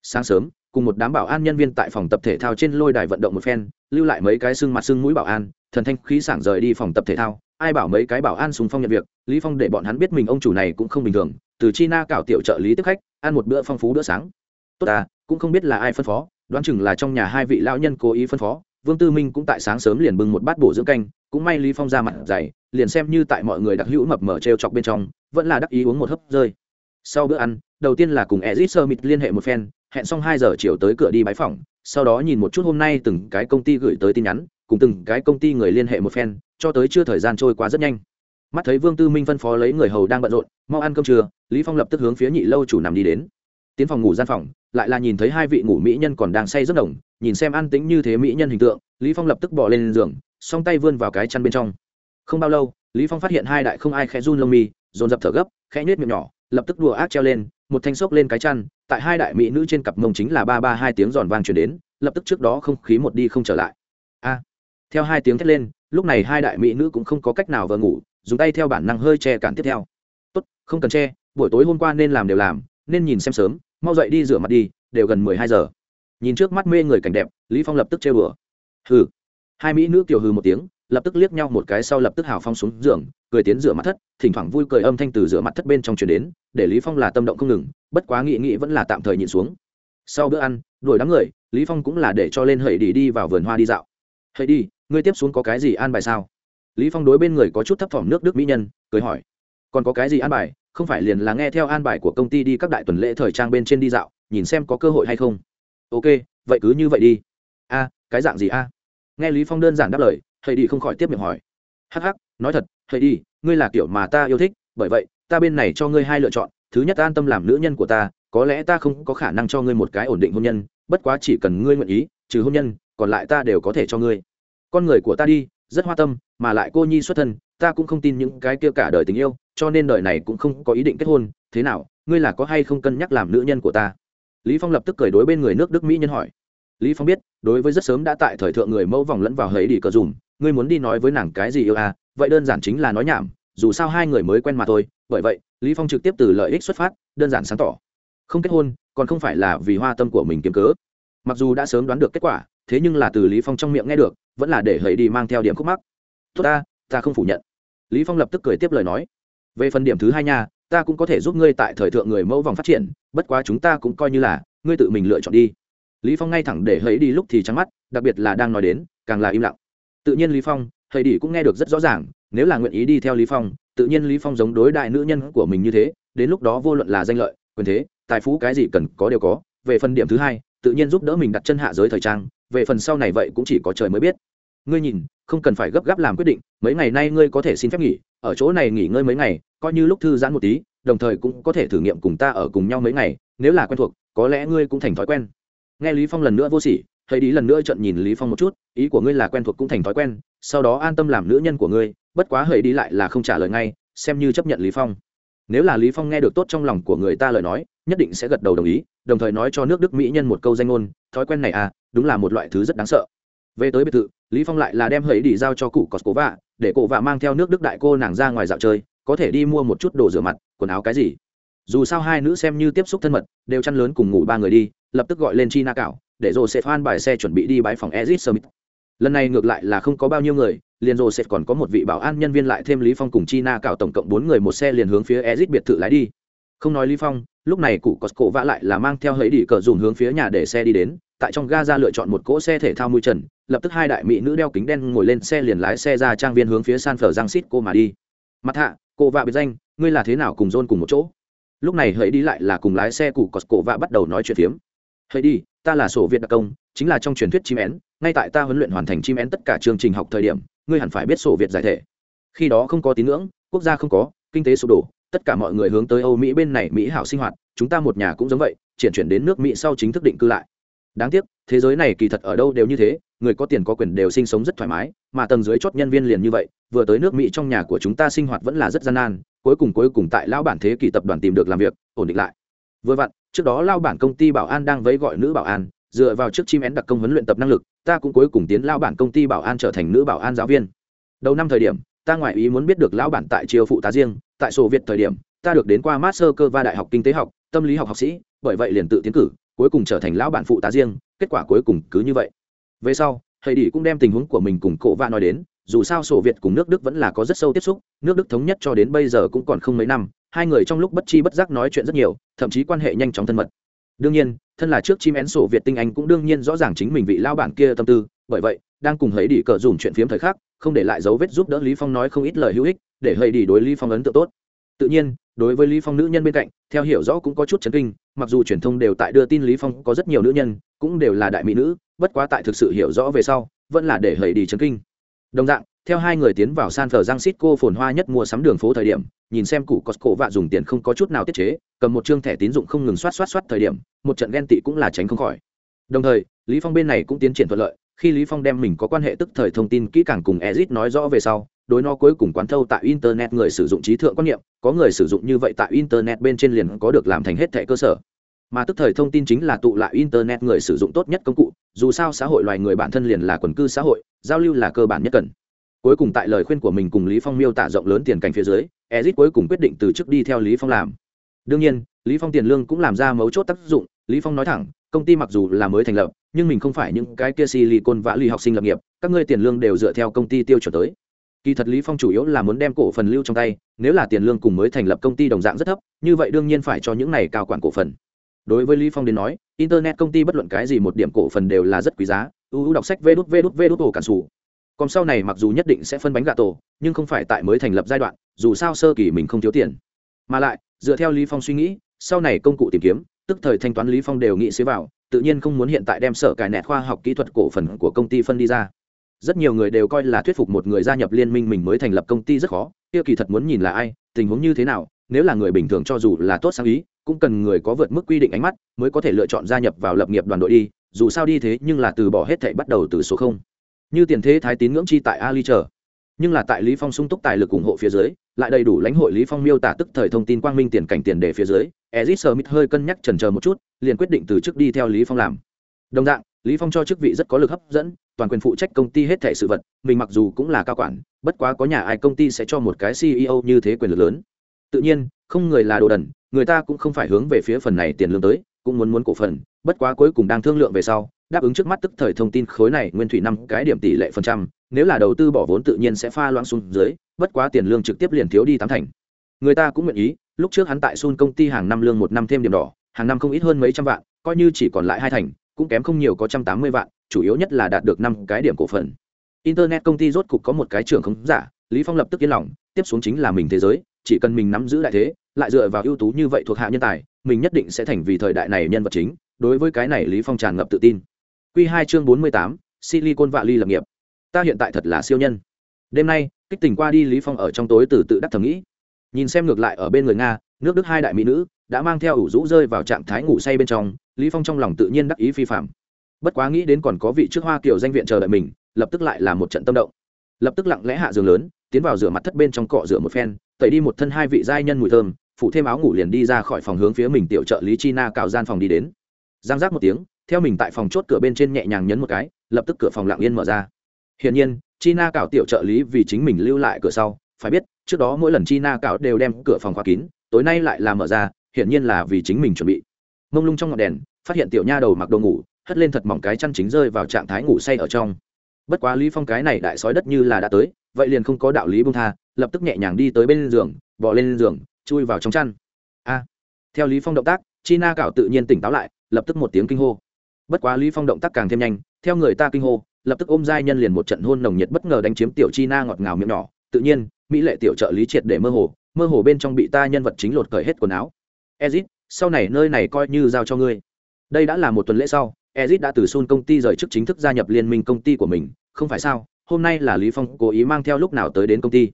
Sáng sớm cùng một đám bảo an nhân viên tại phòng tập thể thao trên lôi đài vận động một phen, lưu lại mấy cái xương mặt xương mũi bảo an, thần thanh khí sảng rời đi phòng tập thể thao, ai bảo mấy cái bảo an súng phong nhận việc, lý phong để bọn hắn biết mình ông chủ này cũng không bình thường, từ china cảo tiểu trợ lý tiếp khách, ăn một bữa phong phú bữa sáng. Tốt à cũng không biết là ai phân phó, đoán chừng là trong nhà hai vị lão nhân cố ý phân phó, vương tư minh cũng tại sáng sớm liền bưng một bát bổ dưỡng canh, cũng may lý phong ra mặt dày, liền xem như tại mọi người đặc hữu mập mờ treo chọc bên trong, vẫn là đắc ý uống một hớp rơi. Sau bữa ăn, đầu tiên là cùng ezit summit liên hệ một phen hẹn xong hai giờ chiều tới cửa đi bái phòng sau đó nhìn một chút hôm nay từng cái công ty gửi tới tin nhắn, cùng từng cái công ty người liên hệ một phen, cho tới chưa thời gian trôi qua rất nhanh. Mắt thấy vương tư minh phân phó lấy người hầu đang bận rộn, mau ăn cơm trưa, lý phong lập tức hướng phía nhị lâu chủ nằm đi đến. Tiến phòng ngủ gian phòng, lại là nhìn thấy hai vị ngủ mỹ nhân còn đang say rất đồng nhìn xem an tĩnh như thế mỹ nhân hình tượng, lý phong lập tức bỏ lên giường, song tay vươn vào cái chăn bên trong. Không bao lâu, lý phong phát hiện hai đại không ai khẽ run lông mi, dồn dập thở gấp, khẽ nhếch miệng nhỏ, lập tức đùa ác treo lên một thanh xốc lên cái chăn, tại hai đại mỹ nữ trên cặp mông chính là ba ba hai tiếng giòn vang truyền đến, lập tức trước đó không khí một đi không trở lại. A, theo hai tiếng thét lên, lúc này hai đại mỹ nữ cũng không có cách nào vừa ngủ, dùng tay theo bản năng hơi che cản tiếp theo. Tốt, không cần che, buổi tối hôm qua nên làm đều làm, nên nhìn xem sớm, mau dậy đi rửa mặt đi, đều gần mười hai giờ. Nhìn trước mắt mê người cảnh đẹp, lý phong lập tức trêu đùa. Hừ. Hai mỹ nữ tiểu hừ một tiếng lập tức liếc nhau một cái sau lập tức hào phong xuống giường, cười tiến rửa mặt thất, thỉnh thoảng vui cười âm thanh từ rửa mặt thất bên trong chuyển đến, để lý phong là tâm động không ngừng, bất quá nghị nghị vẫn là tạm thời nhịn xuống. Sau bữa ăn, đuổi đám người, lý phong cũng là để cho lên hầy đi đi vào vườn hoa đi dạo. Hầy đi, ngươi tiếp xuống có cái gì an bài sao? Lý phong đối bên người có chút thấp thỏm nước đức mỹ nhân, cười hỏi. Còn có cái gì an bài? Không phải liền là nghe theo an bài của công ty đi các đại tuần lễ thời trang bên trên đi dạo, nhìn xem có cơ hội hay không? Ok, vậy cứ như vậy đi. A, cái dạng gì a? Nghe lý phong đơn giản đáp lời Hãy đi không khỏi tiếp miệng hỏi. Hắc hắc, nói thật hãy đi, ngươi là kiểu mà ta yêu thích, bởi vậy, ta bên này cho ngươi hai lựa chọn, thứ nhất an tâm làm nữ nhân của ta, có lẽ ta không có khả năng cho ngươi một cái ổn định hôn nhân, bất quá chỉ cần ngươi nguyện ý, trừ hôn nhân, còn lại ta đều có thể cho ngươi. Con người của ta đi, rất hoa tâm, mà lại cô nhi xuất thân, ta cũng không tin những cái kia cả đời tình yêu, cho nên đời này cũng không có ý định kết hôn. Thế nào, ngươi là có hay không cân nhắc làm nữ nhân của ta? Lý phong lập tức cười đối bên người nước đức mỹ nhân hỏi. Lý phong biết, đối với rất sớm đã tại thời thượng người mẫu vòng lẫn vào hấy đi cờ dùm ngươi muốn đi nói với nàng cái gì yêu à vậy đơn giản chính là nói nhảm, dù sao hai người mới quen mà thôi, bởi vậy, lý phong trực tiếp từ lợi ích xuất phát, đơn giản sáng tỏ. Không kết hôn, còn không phải là vì hoa tâm của mình kiếm cớ. Mặc dù đã sớm đoán được kết quả, thế nhưng là từ lý phong trong miệng nghe được, vẫn là để hầy đi mang theo điểm khúc mắc. Tốt ta ta không phủ nhận. Lý phong lập tức cười tiếp lời nói. Về phần điểm thứ hai nha, ta cũng có thể giúp ngươi tại thời thượng người mẫu vòng phát triển, bất quá chúng ta cũng coi như là, ngươi tự mình lựa chọn đi. Lý phong ngay thẳng để hầy đi lúc thì trắng mắt, đặc biệt là đang nói đến, càng là im lặng tự nhiên lý phong, thầy đỉ cũng nghe được rất rõ ràng, nếu là nguyện ý đi theo lý phong, tự nhiên lý phong giống đối đại nữ nhân của mình như thế, đến lúc đó vô luận là danh lợi, quyền thế, tài phú cái gì cần có đều có. Về phần điểm thứ hai, tự nhiên giúp đỡ mình đặt chân hạ giới thời trang, về phần sau này vậy cũng chỉ có trời mới biết. Ngươi nhìn, không cần phải gấp gáp làm quyết định, mấy ngày nay ngươi có thể xin phép nghỉ, ở chỗ này nghỉ ngơi mấy ngày, coi như lúc thư giãn một tí, đồng thời cũng có thể thử nghiệm cùng ta ở cùng nhau mấy ngày, nếu là quen thuộc, có lẽ ngươi cũng thành thói quen. Nghe lý phong lần nữa vô sỉ thấy đi lần nữa trận nhìn lý phong một chút, ý của ngươi là quen thuộc cũng thành thói quen, sau đó an tâm làm nữ nhân của ngươi, bất quá hầy đi lại là không trả lời ngay, xem như chấp nhận lý phong. Nếu là lý phong nghe được tốt trong lòng của người ta lời nói, nhất định sẽ gật đầu đồng ý, đồng thời nói cho nước đức mỹ nhân một câu danh ngôn, thói quen này à đúng là một loại thứ rất đáng sợ. Về tới biệt thự, lý phong lại là đem hầy đi giao cho cụ cosco vạ để cụ vạ mang theo nước đức đại cô nàng ra ngoài dạo chơi, có thể đi mua một chút đồ rửa mặt, quần áo cái gì. Dù sao hai nữ xem như tiếp xúc thân mật, đều chăn lớn cùng ngủ ba người đi lập tức gọi lên chi na cảo, để rồi sẽ phan bài xe chuẩn bị đi bãi phòng ezit summit. Lần này ngược lại là không có bao nhiêu người, liền rồi sẽ còn có một vị bảo an nhân viên lại thêm lý phong cùng chi na cảo tổng cộng bốn người một xe liền hướng phía ezit biệt thự lái đi. Không nói lý phong, lúc này cụ Costco vạ lại là mang theo hấy đi cờ dùng hướng phía nhà để xe đi đến, tại trong ga ra lựa chọn một cỗ xe thể thao mui trần, lập tức hai đại mỹ nữ đeo kính đen ngồi lên xe liền lái xe ra trang viên hướng phía san phở giang xít cô mà đi. Mặt hạ, cô vạ biệt danh, ngươi là thế nào cùng dôn cùng một chỗ? Lúc này hãy đi lại là cùng lái xe cụ Costco vạ bắt đầu nói chuyện phiếm hãy đi, ta là sổ việt đặc công, chính là trong truyền thuyết chim én, ngay tại ta huấn luyện hoàn thành chim én tất cả chương trình học thời điểm, ngươi hẳn phải biết sổ việt giải thể. Khi đó không có tín ngưỡng, quốc gia không có, kinh tế sụp đổ, tất cả mọi người hướng tới âu mỹ bên này mỹ hảo sinh hoạt, chúng ta một nhà cũng giống vậy, triển chuyển đến nước mỹ sau chính thức định cư lại. Đáng tiếc, thế giới này kỳ thật ở đâu đều như thế, người có tiền có quyền đều sinh sống rất thoải mái, mà tầng dưới chót nhân viên liền như vậy, vừa tới nước mỹ trong nhà của chúng ta sinh hoạt vẫn là rất gian nan, cuối cùng cuối cùng tại lão bản thế kỷ tập đoàn tìm được làm việc, ổn định lại. Vừa vặn trước đó lao bản công ty bảo an đang vẫy gọi nữ bảo an, dựa vào trước chim én đặc công huấn luyện tập năng lực, ta cũng cuối cùng tiến lao bản công ty bảo an trở thành nữ bảo an giáo viên. Đầu năm thời điểm, ta ngoại ý muốn biết được lão bản tại triều phụ tá riêng, tại sổ việt thời điểm, ta được đến qua master cơ va đại học kinh tế học, tâm lý học học sĩ, bởi vậy liền tự tiến cử, cuối cùng trở thành lão bản phụ tá riêng, kết quả cuối cùng cứ như vậy. Về sau, thầy đỉ cũng đem tình huống của mình cùng cổ va nói đến, dù sao sổ việt cùng nước đức vẫn là có rất sâu tiếp xúc, nước đức thống nhất cho đến bây giờ cũng còn không mấy năm hai người trong lúc bất chi bất giác nói chuyện rất nhiều, thậm chí quan hệ nhanh chóng thân mật. Đương nhiên, thân là trước chim én sổ việt tinh anh cũng đương nhiên rõ ràng chính mình vị lao bản kia tâm tư, bởi vậy, đang cùng hãy đi cờ dùng chuyện phiếm thời khắc, không để lại dấu vết giúp đỡ lý phong nói không ít lời hữu ích, để hãy đi đối lý phong ấn tượng tốt. Tự nhiên, đối với lý phong nữ nhân bên cạnh, theo hiểu rõ cũng có chút chấn kinh, mặc dù truyền thông đều tại đưa tin lý phong có rất nhiều nữ nhân, cũng đều là đại mỹ nữ, bất quá tại thực sự hiểu rõ về sau, vẫn là để hãy đi chấn kinh. Đồng dạng theo hai người tiến vào san francisco phồn hoa nhất mua sắm đường phố thời điểm, nhìn xem cụ costco vạ dùng tiền không có chút nào tiết chế, cầm một trương thẻ tín dụng không ngừng soát soát soát thời điểm, một trận ghen tị cũng là tránh không khỏi. Đồng thời, lý phong bên này cũng tiến triển thuận lợi, khi lý phong đem mình có quan hệ tức thời thông tin kỹ càng cùng ezit nói rõ về sau, đối nó cuối cùng quán thâu tại internet người sử dụng trí thượng quan niệm, có người sử dụng như vậy tại internet bên trên liền có được làm thành hết thẻ cơ sở. Mà tức thời thông tin chính là tụ lại internet người sử dụng tốt nhất công cụ, dù sao xã hội loài người bản thân liền là quần cư xã hội, giao lưu là cơ bản nhất cần cuối cùng tại lời khuyên của mình cùng lý phong miêu tả rộng lớn tiền cảnh phía dưới ezit cuối cùng quyết định từ chức đi theo lý phong làm. Đương nhiên, lý phong tiền lương cũng làm ra mấu chốt tác dụng, lý phong nói thẳng, công ty mặc dù là mới thành lập, nhưng mình không phải những cái kia silicon vã lì học sinh lập nghiệp, các ngươi tiền lương đều dựa theo công ty tiêu chuẩn tới. Kỳ thật lý phong chủ yếu là muốn đem cổ phần lưu trong tay, nếu là tiền lương cùng mới thành lập công ty đồng dạng rất thấp, như vậy đương nhiên phải cho những này cao quản cổ phần. Đối với lý phong đến nói, internet công ty bất luận cái gì một điểm cổ phần đều là rất quý giá uu đọc sách vê đút vê đút vê đút ổ cản sủ còn sau này mặc dù nhất định sẽ phân bánh gà tổ, nhưng không phải tại mới thành lập giai đoạn, dù sao sơ kỳ mình không thiếu tiền. Mà lại, dựa theo lý phong suy nghĩ, sau này công cụ tìm kiếm, tức thời thanh toán lý phong đều nghĩ xế vào, tự nhiên không muốn hiện tại đem sở cải nẹt khoa học kỹ thuật cổ phần của công ty phân đi ra. Rất nhiều người đều coi là thuyết phục một người gia nhập liên minh mình mới thành lập công ty rất khó, kia kỳ thật muốn nhìn là ai, tình huống như thế nào, nếu là người bình thường cho dù là tốt sáng ý, cũng cần người có vượt mức quy định ánh mắt mới có thể lựa chọn gia nhập vào lập nghiệp đoàn đội đi, dù sao đi thế nhưng là từ bỏ hết thảy bắt đầu từ số không như tiền thế thái tín ngưỡng chi tại ali chờ. Nhưng là tại lý phong sung túc tài lực ủng hộ phía dưới, lại đầy đủ lãnh hội lý phong miêu tả tức thời thông tin quang minh tiền cảnh tiền đề phía dưới, ezit smith hơi cân nhắc chần chờ một chút, liền quyết định từ chức đi theo lý phong làm. Đồng dạng, lý phong cho chức vị rất có lực hấp dẫn, toàn quyền phụ trách công ty hết thảy sự vật, mình mặc dù cũng là cao quản, bất quá có nhà ai công ty sẽ cho một cái ceo như thế quyền lực lớn. Tự nhiên, không người là đồ đần, người ta cũng không phải hướng về phía phần này tiền lương tới, cũng muốn muốn cổ phần, bất quá cuối cùng đang thương lượng về sau đáp ứng trước mắt tức thời thông tin khối này, nguyên thủy năm cái điểm tỷ lệ phần trăm, nếu là đầu tư bỏ vốn tự nhiên sẽ pha loãng xuống dưới, bất quá tiền lương trực tiếp liền thiếu đi tám thành. Người ta cũng nguyện ý, lúc trước hắn tại sun công ty hàng năm lương một năm thêm điểm đỏ, hàng năm không ít hơn mấy trăm vạn, coi như chỉ còn lại hai thành, cũng kém không nhiều có trăm tám mươi vạn, chủ yếu nhất là đạt được năm cái điểm cổ phần. Internet công ty rốt cục có một cái trường không giả, lý phong lập tức yên lòng, tiếp xuống chính là mình thế giới, chỉ cần mình nắm giữ đại thế, lại dựa vào ưu tú như vậy thuộc hạ nhân tài, mình nhất định sẽ thành vì thời đại này nhân vật chính, đối với cái này lý phong tràn ngập tự tin quy hai chương bốn mươi tám, silicon valley lập nghiệp. Ta hiện tại thật là siêu nhân. Đêm nay, kích tình qua đi lý phong ở trong tối từ tự đắc thầm nghĩ. Nhìn xem ngược lại ở bên người nga, nước đức hai đại mỹ nữ, đã mang theo ủ rũ rơi vào trạng thái ngủ say bên trong, lý phong trong lòng tự nhiên đắc ý phi phàm. bất quá nghĩ đến còn có vị trước hoa kiểu danh viện chờ đợi mình, lập tức lại là một trận tâm động. Lập tức lặng lẽ hạ giường lớn, tiến vào rửa mặt thất bên trong cọ rửa một phen, tẩy đi một thân hai vị giai nhân mùi thơm phụ thêm áo ngủ liền đi ra khỏi phòng hướng phía mình tiểu trợ lý china cào gian phòng đi đến. Giang giác một tiếng theo mình tại phòng chốt cửa bên trên nhẹ nhàng nhấn một cái, lập tức cửa phòng lặng yên mở ra. Hiển nhiên, china cảo tiểu trợ lý vì chính mình lưu lại cửa sau, phải biết, trước đó mỗi lần china cảo đều đem cửa phòng khóa kín, tối nay lại là mở ra, hiển nhiên là vì chính mình chuẩn bị. Mông lung trong ngọn đèn, phát hiện tiểu nha đầu mặc đồ ngủ, hất lên thật mỏng cái chăn chính rơi vào trạng thái ngủ say ở trong. Bất quá lý phong cái này đại sói đất như là đã tới, vậy liền không có đạo lý buông tha, lập tức nhẹ nhàng đi tới bên giường, bò lên giường, chui vào trong chăn. A! Theo lý phong động tác, china cảo tự nhiên tỉnh táo lại, lập tức một tiếng kinh hô bất quá lý phong động tác càng thêm nhanh, theo người ta kinh hô, lập tức ôm giai nhân liền một trận hôn nồng nhiệt bất ngờ đánh chiếm tiểu Chi Na ngọt ngào miệng nhỏ. Tự nhiên, mỹ lệ tiểu trợ lý triệt để mơ hồ mơ hồ bên trong bị ta nhân vật chính lột cởi hết quần áo. Ezit, sau này nơi này coi như giao cho ngươi. Đây đã là một tuần lễ sau, ezit đã từ sun công ty rời chức chính thức gia nhập liên minh công ty của mình. Không phải sao, hôm nay là lý phong cố ý mang theo lúc nào tới đến công ty?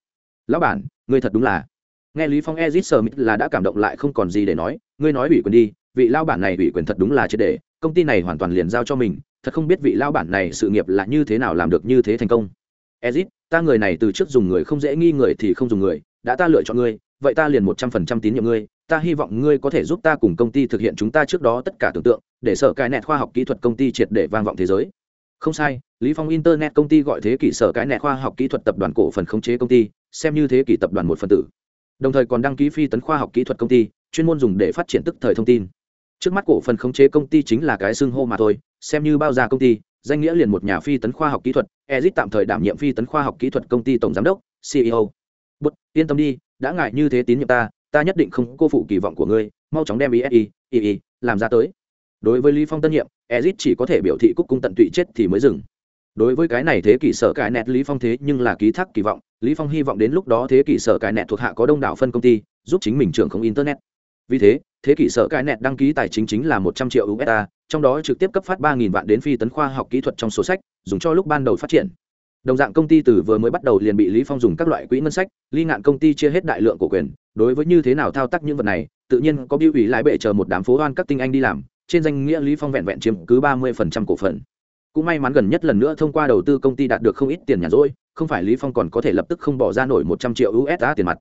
Lão bản, ngươi thật đúng là. Nghe lý phong ezit sờ mít là đã cảm động lại không còn gì để nói, ngươi nói ủy quyền đi, vị lao bản này ủy quyền thật đúng là chết để công ty này hoàn toàn liền giao cho mình, thật không biết vị lao bản này sự nghiệp là như thế nào làm được như thế thành công. Ezit, ta người này từ trước dùng người không dễ nghi người thì không dùng người, đã ta lựa chọn ngươi, vậy ta liền một trăm phần trăm tín nhiệm ngươi, ta hy vọng ngươi có thể giúp ta cùng công ty thực hiện chúng ta trước đó tất cả tưởng tượng, để sở cái nẹt khoa học kỹ thuật công ty triệt để vang vọng thế giới. Không sai, lý phong internet công ty gọi thế kỷ sở cái nẹt khoa học kỹ thuật tập đoàn cổ phần khống chế công ty, xem như thế kỷ tập đoàn một phần tử. Đồng thời còn đăng ký phi tấn khoa học kỹ thuật công ty, chuyên môn dùng để phát triển tức thời thông tin trước mắt cổ phần khống chế công ty chính là cái xưng hô mà thôi, xem như bao gia công ty, danh nghĩa liền một nhà phi tấn khoa học kỹ thuật, ezit tạm thời đảm nhiệm phi tấn khoa học kỹ thuật công ty tổng giám đốc ceo bút yên tâm đi, đã ngại như thế tín nhiệm ta ta nhất định không cô phụ kỳ vọng của ngươi, mau chóng đem isi ii làm ra tới. Đối với lý phong tân nhiệm, ezit chỉ có thể biểu thị cúc cung tận tụy chết thì mới dừng. Đối với cái này thế kỷ sở cải nẹt lý phong thế nhưng là ký thác kỳ vọng, lý phong hy vọng đến lúc đó thế kỷ sở cải nẹt thuộc hạ có đông đảo phân công ty, giúp chính mình trưởng không internet vì thế thế kỷ sở cai nẹt đăng ký tài chính chính là một trăm triệu usd trong đó trực tiếp cấp phát ba nghìn vạn đến phi tấn khoa học kỹ thuật trong số sách, dùng cho lúc ban đầu phát triển. Đồng dạng công ty từ vừa mới bắt đầu liền bị lý phong dùng các loại quỹ ngân sách ly ngạn công ty chia hết đại lượng cổ quyền, đối với như thế nào thao tác những vật này, tự nhiên có biểu ủy lái bệ chờ một đám phố hoan các tinh anh đi làm, trên danh nghĩa lý phong vẹn vẹn chiếm cứ ba mươi phần trăm cổ phần. Cũng may mắn gần nhất lần nữa thông qua đầu tư công ty đạt được không ít tiền nhàn rỗi, không phải lý phong còn có thể lập tức không bỏ ra nổi một trăm triệu usd tiền mặt.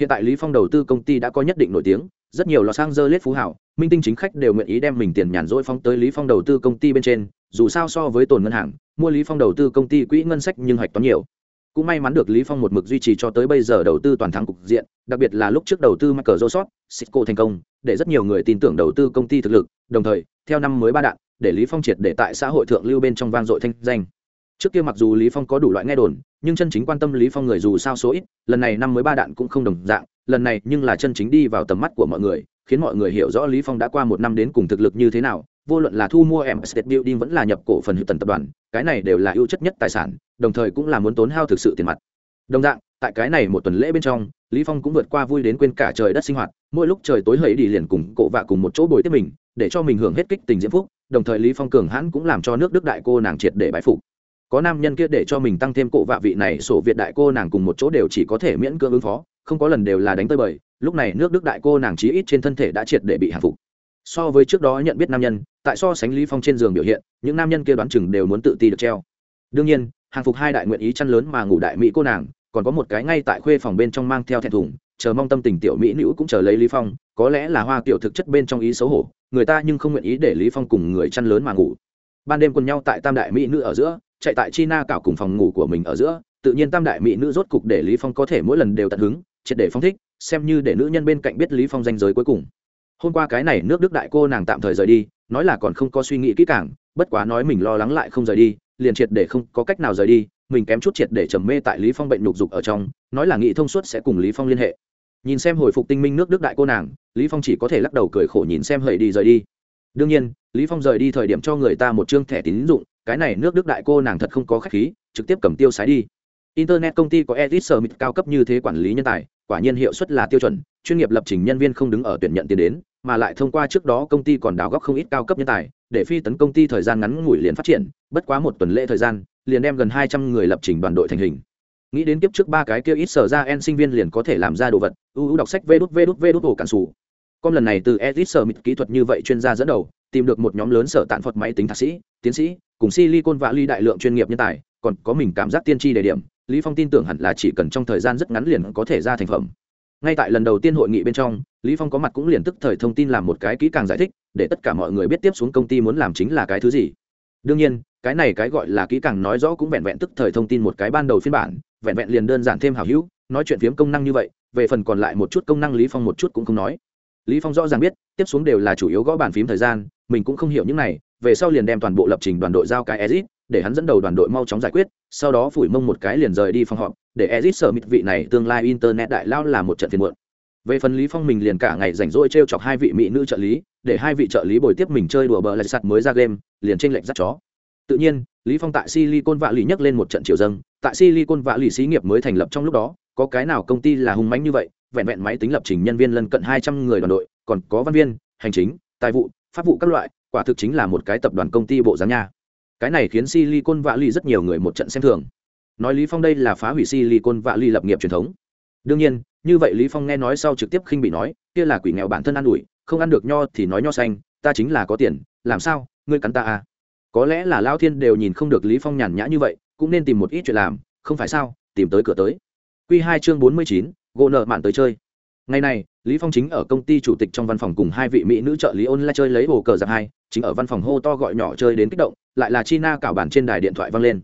Hiện tại lý phong đầu tư công ty đã có nhất định nổi tiếng rất nhiều lò sang dơ lết phú hảo minh tinh chính khách đều nguyện ý đem mình tiền nhàn rỗi phong tới lý phong đầu tư công ty bên trên dù sao so với tồn ngân hàng mua lý phong đầu tư công ty quỹ ngân sách nhưng hoạch toán nhiều. Cũng may mắn được lý phong một mực duy trì cho tới bây giờ đầu tư toàn thắng cục diện đặc biệt là lúc trước đầu tư Michael Joseph, Cisco thành công để rất nhiều người tin tưởng đầu tư công ty thực lực đồng thời theo năm mới ba đạn để lý phong triệt để tại xã hội thượng lưu bên trong vang dội thanh danh. Trước kia mặc dù lý phong có đủ loại nghe đồn nhưng chân chính quan tâm lý phong người dù sao số ít lần này năm mới ba đạn cũng không đồng dạng lần này nhưng là chân chính đi vào tầm mắt của mọi người, khiến mọi người hiểu rõ lý phong đã qua một năm đến cùng thực lực như thế nào, vô luận là thu mua em State Building vẫn là nhập cổ phần hữu tần tập đoàn, cái này đều là ưu chất nhất tài sản, đồng thời cũng là muốn tốn hao thực sự tiền mặt. Đồng dạng, tại cái này một tuần lễ bên trong, lý phong cũng vượt qua vui đến quên cả trời đất sinh hoạt, mỗi lúc trời tối hẫy đi liền cùng cổ vạ cùng một chỗ bồi tiếp mình, để cho mình hưởng hết kích tình diễm phúc, đồng thời lý phong cường hãn cũng làm cho nước đức đại cô nàng triệt để bái phục có nam nhân kia để cho mình tăng thêm cộ vạ vị này, sổ việt đại cô nàng cùng một chỗ đều chỉ có thể miễn cưỡng ứng phó, không có lần đều là đánh tơi bời. Lúc này nước đức đại cô nàng chí ít trên thân thể đã triệt để bị hạ phục. So với trước đó nhận biết nam nhân, tại so sánh lý phong trên giường biểu hiện, những nam nhân kia đoán chừng đều muốn tự ti được treo. Đương nhiên, hàng phục hai đại nguyện ý chăn lớn mà ngủ đại mỹ cô nàng, còn có một cái ngay tại khuê phòng bên trong mang theo thẹn thùng, chờ mong tâm tình tiểu mỹ nữ cũng chờ lấy lý phong, có lẽ là hoa tiểu thực chất bên trong ý xấu hổ, người ta nhưng không nguyện ý để lý phong cùng người chăn lớn mà ngủ. Ban đêm quần nhau tại tam đại mỹ nữ ở giữa chạy tại china cảo cùng phòng ngủ của mình ở giữa, tự nhiên tam đại mỹ nữ rốt cục để lý phong có thể mỗi lần đều tận hứng, triệt để phong thích, xem như để nữ nhân bên cạnh biết lý phong danh giới cuối cùng. Hôm qua cái này nước đức đại cô nàng tạm thời rời đi, nói là còn không có suy nghĩ kỹ càng, bất quá nói mình lo lắng lại không rời đi, liền triệt để không có cách nào rời đi, mình kém chút triệt để trầm mê tại lý phong bệnh nhục dục ở trong, nói là nghị thông suốt sẽ cùng lý phong liên hệ. Nhìn xem hồi phục tinh minh nước đức đại cô nàng, lý phong chỉ có thể lắc đầu cười khổ nhìn xem hầy đi rời đi. Đương nhiên, lý phong rời đi thời điểm cho người ta một trương thẻ tín dụng cái này nước đức đại cô nàng thật không có khách khí, trực tiếp cầm tiêu sái đi. Internet công ty có edit summit cao cấp như thế quản lý nhân tài, quả nhiên hiệu suất là tiêu chuẩn, chuyên nghiệp lập trình nhân viên không đứng ở tuyển nhận tiền đến, mà lại thông qua trước đó công ty còn đào góc không ít cao cấp nhân tài, để phi tấn công ty thời gian ngắn ngủi liền phát triển, bất quá một tuần lễ thời gian, liền đem gần hai trăm người lập trình đoàn đội thành hình. Nghĩ đến kiếp trước ba cái kia ít sở ra en sinh viên liền có thể làm ra đồ vật ưu đọc sách vê đút vê đút vê đút ổ cản sủ con lần này từ edit sở mịt kỹ thuật như vậy chuyên gia dẫn đầu, tìm được một nhóm lớn sở tạn phật máy tính thạc sĩ, tiến sĩ, cùng silicon và ly đại lượng chuyên nghiệp nhân tài, còn có mình cảm giác tiên tri đề điểm, lý phong tin tưởng hẳn là chỉ cần trong thời gian rất ngắn liền có thể ra thành phẩm. Ngay tại lần đầu tiên hội nghị bên trong, lý phong có mặt cũng liền tức thời thông tin làm một cái kỹ càng giải thích, để tất cả mọi người biết tiếp xuống công ty muốn làm chính là cái thứ gì. Đương nhiên, cái này cái gọi là kỹ càng nói rõ cũng vẹn vẹn tức thời thông tin một cái ban đầu phiên bản, vẹn vẹn liền đơn giản thêm hảo hữu, nói chuyện phiếm công năng như vậy, về phần còn lại một chút công năng lý phong một chút cũng không nói lý phong rõ ràng biết tiếp xuống đều là chủ yếu gõ bàn phím thời gian mình cũng không hiểu những này về sau liền đem toàn bộ lập trình đoàn đội giao cái Ezit, để hắn dẫn đầu đoàn đội mau chóng giải quyết, sau đó phủi mông một cái liền rời đi phòng họp, để Ezit sở mịt vị này tương lai internet đại lao là một trận phiền muộn. Về phần Lý Phong mình liền cả ngày rảnh rỗi trêu chọc hai vị mỹ nữ trợ lý, để hai vị trợ lý bồi tiếp mình chơi đùa bờ lại sạt mới ra game, liền trên lệnh dắt chó. Tự nhiên, Lý Phong tại Silicon lì nhấc lên một trận chiều dâng, tại Silicon lì xí nghiệp mới thành lập trong lúc đó, có cái nào công ty là hùng mãnh như vậy, vẹn vẹn máy tính lập trình nhân viên lân cận 200 người đoàn đội, còn có văn viên, hành chính, tài vụ, pháp vụ các loại, quả thực chính là một cái tập đoàn công ty bộ dáng nha. Cái này khiến silicon valley rất nhiều người một trận xem thường. Nói lý phong đây là phá hủy silicon valley lập nghiệp truyền thống. Đương nhiên như vậy lý phong nghe nói sau trực tiếp khinh bị nói kia là quỷ nghèo bản thân ăn ủi không ăn được nho thì nói nho xanh ta chính là có tiền làm sao ngươi cắn ta à? Có lẽ là lao thiên đều nhìn không được lý phong nhàn nhã như vậy cũng nên tìm một ít chuyện làm không phải sao tìm tới cửa tới. Quy hai chương bốn mươi chín, gỗ nợ mạn tới chơi. Ngày này, lý phong chính ở công ty chủ tịch trong văn phòng cùng hai vị mỹ nữ trợ lý ôn lại chơi lấy hồ cờ giặc hai, chính ở văn phòng hô to gọi nhỏ chơi đến kích động, lại là china cảo bản trên đài điện thoại vang lên.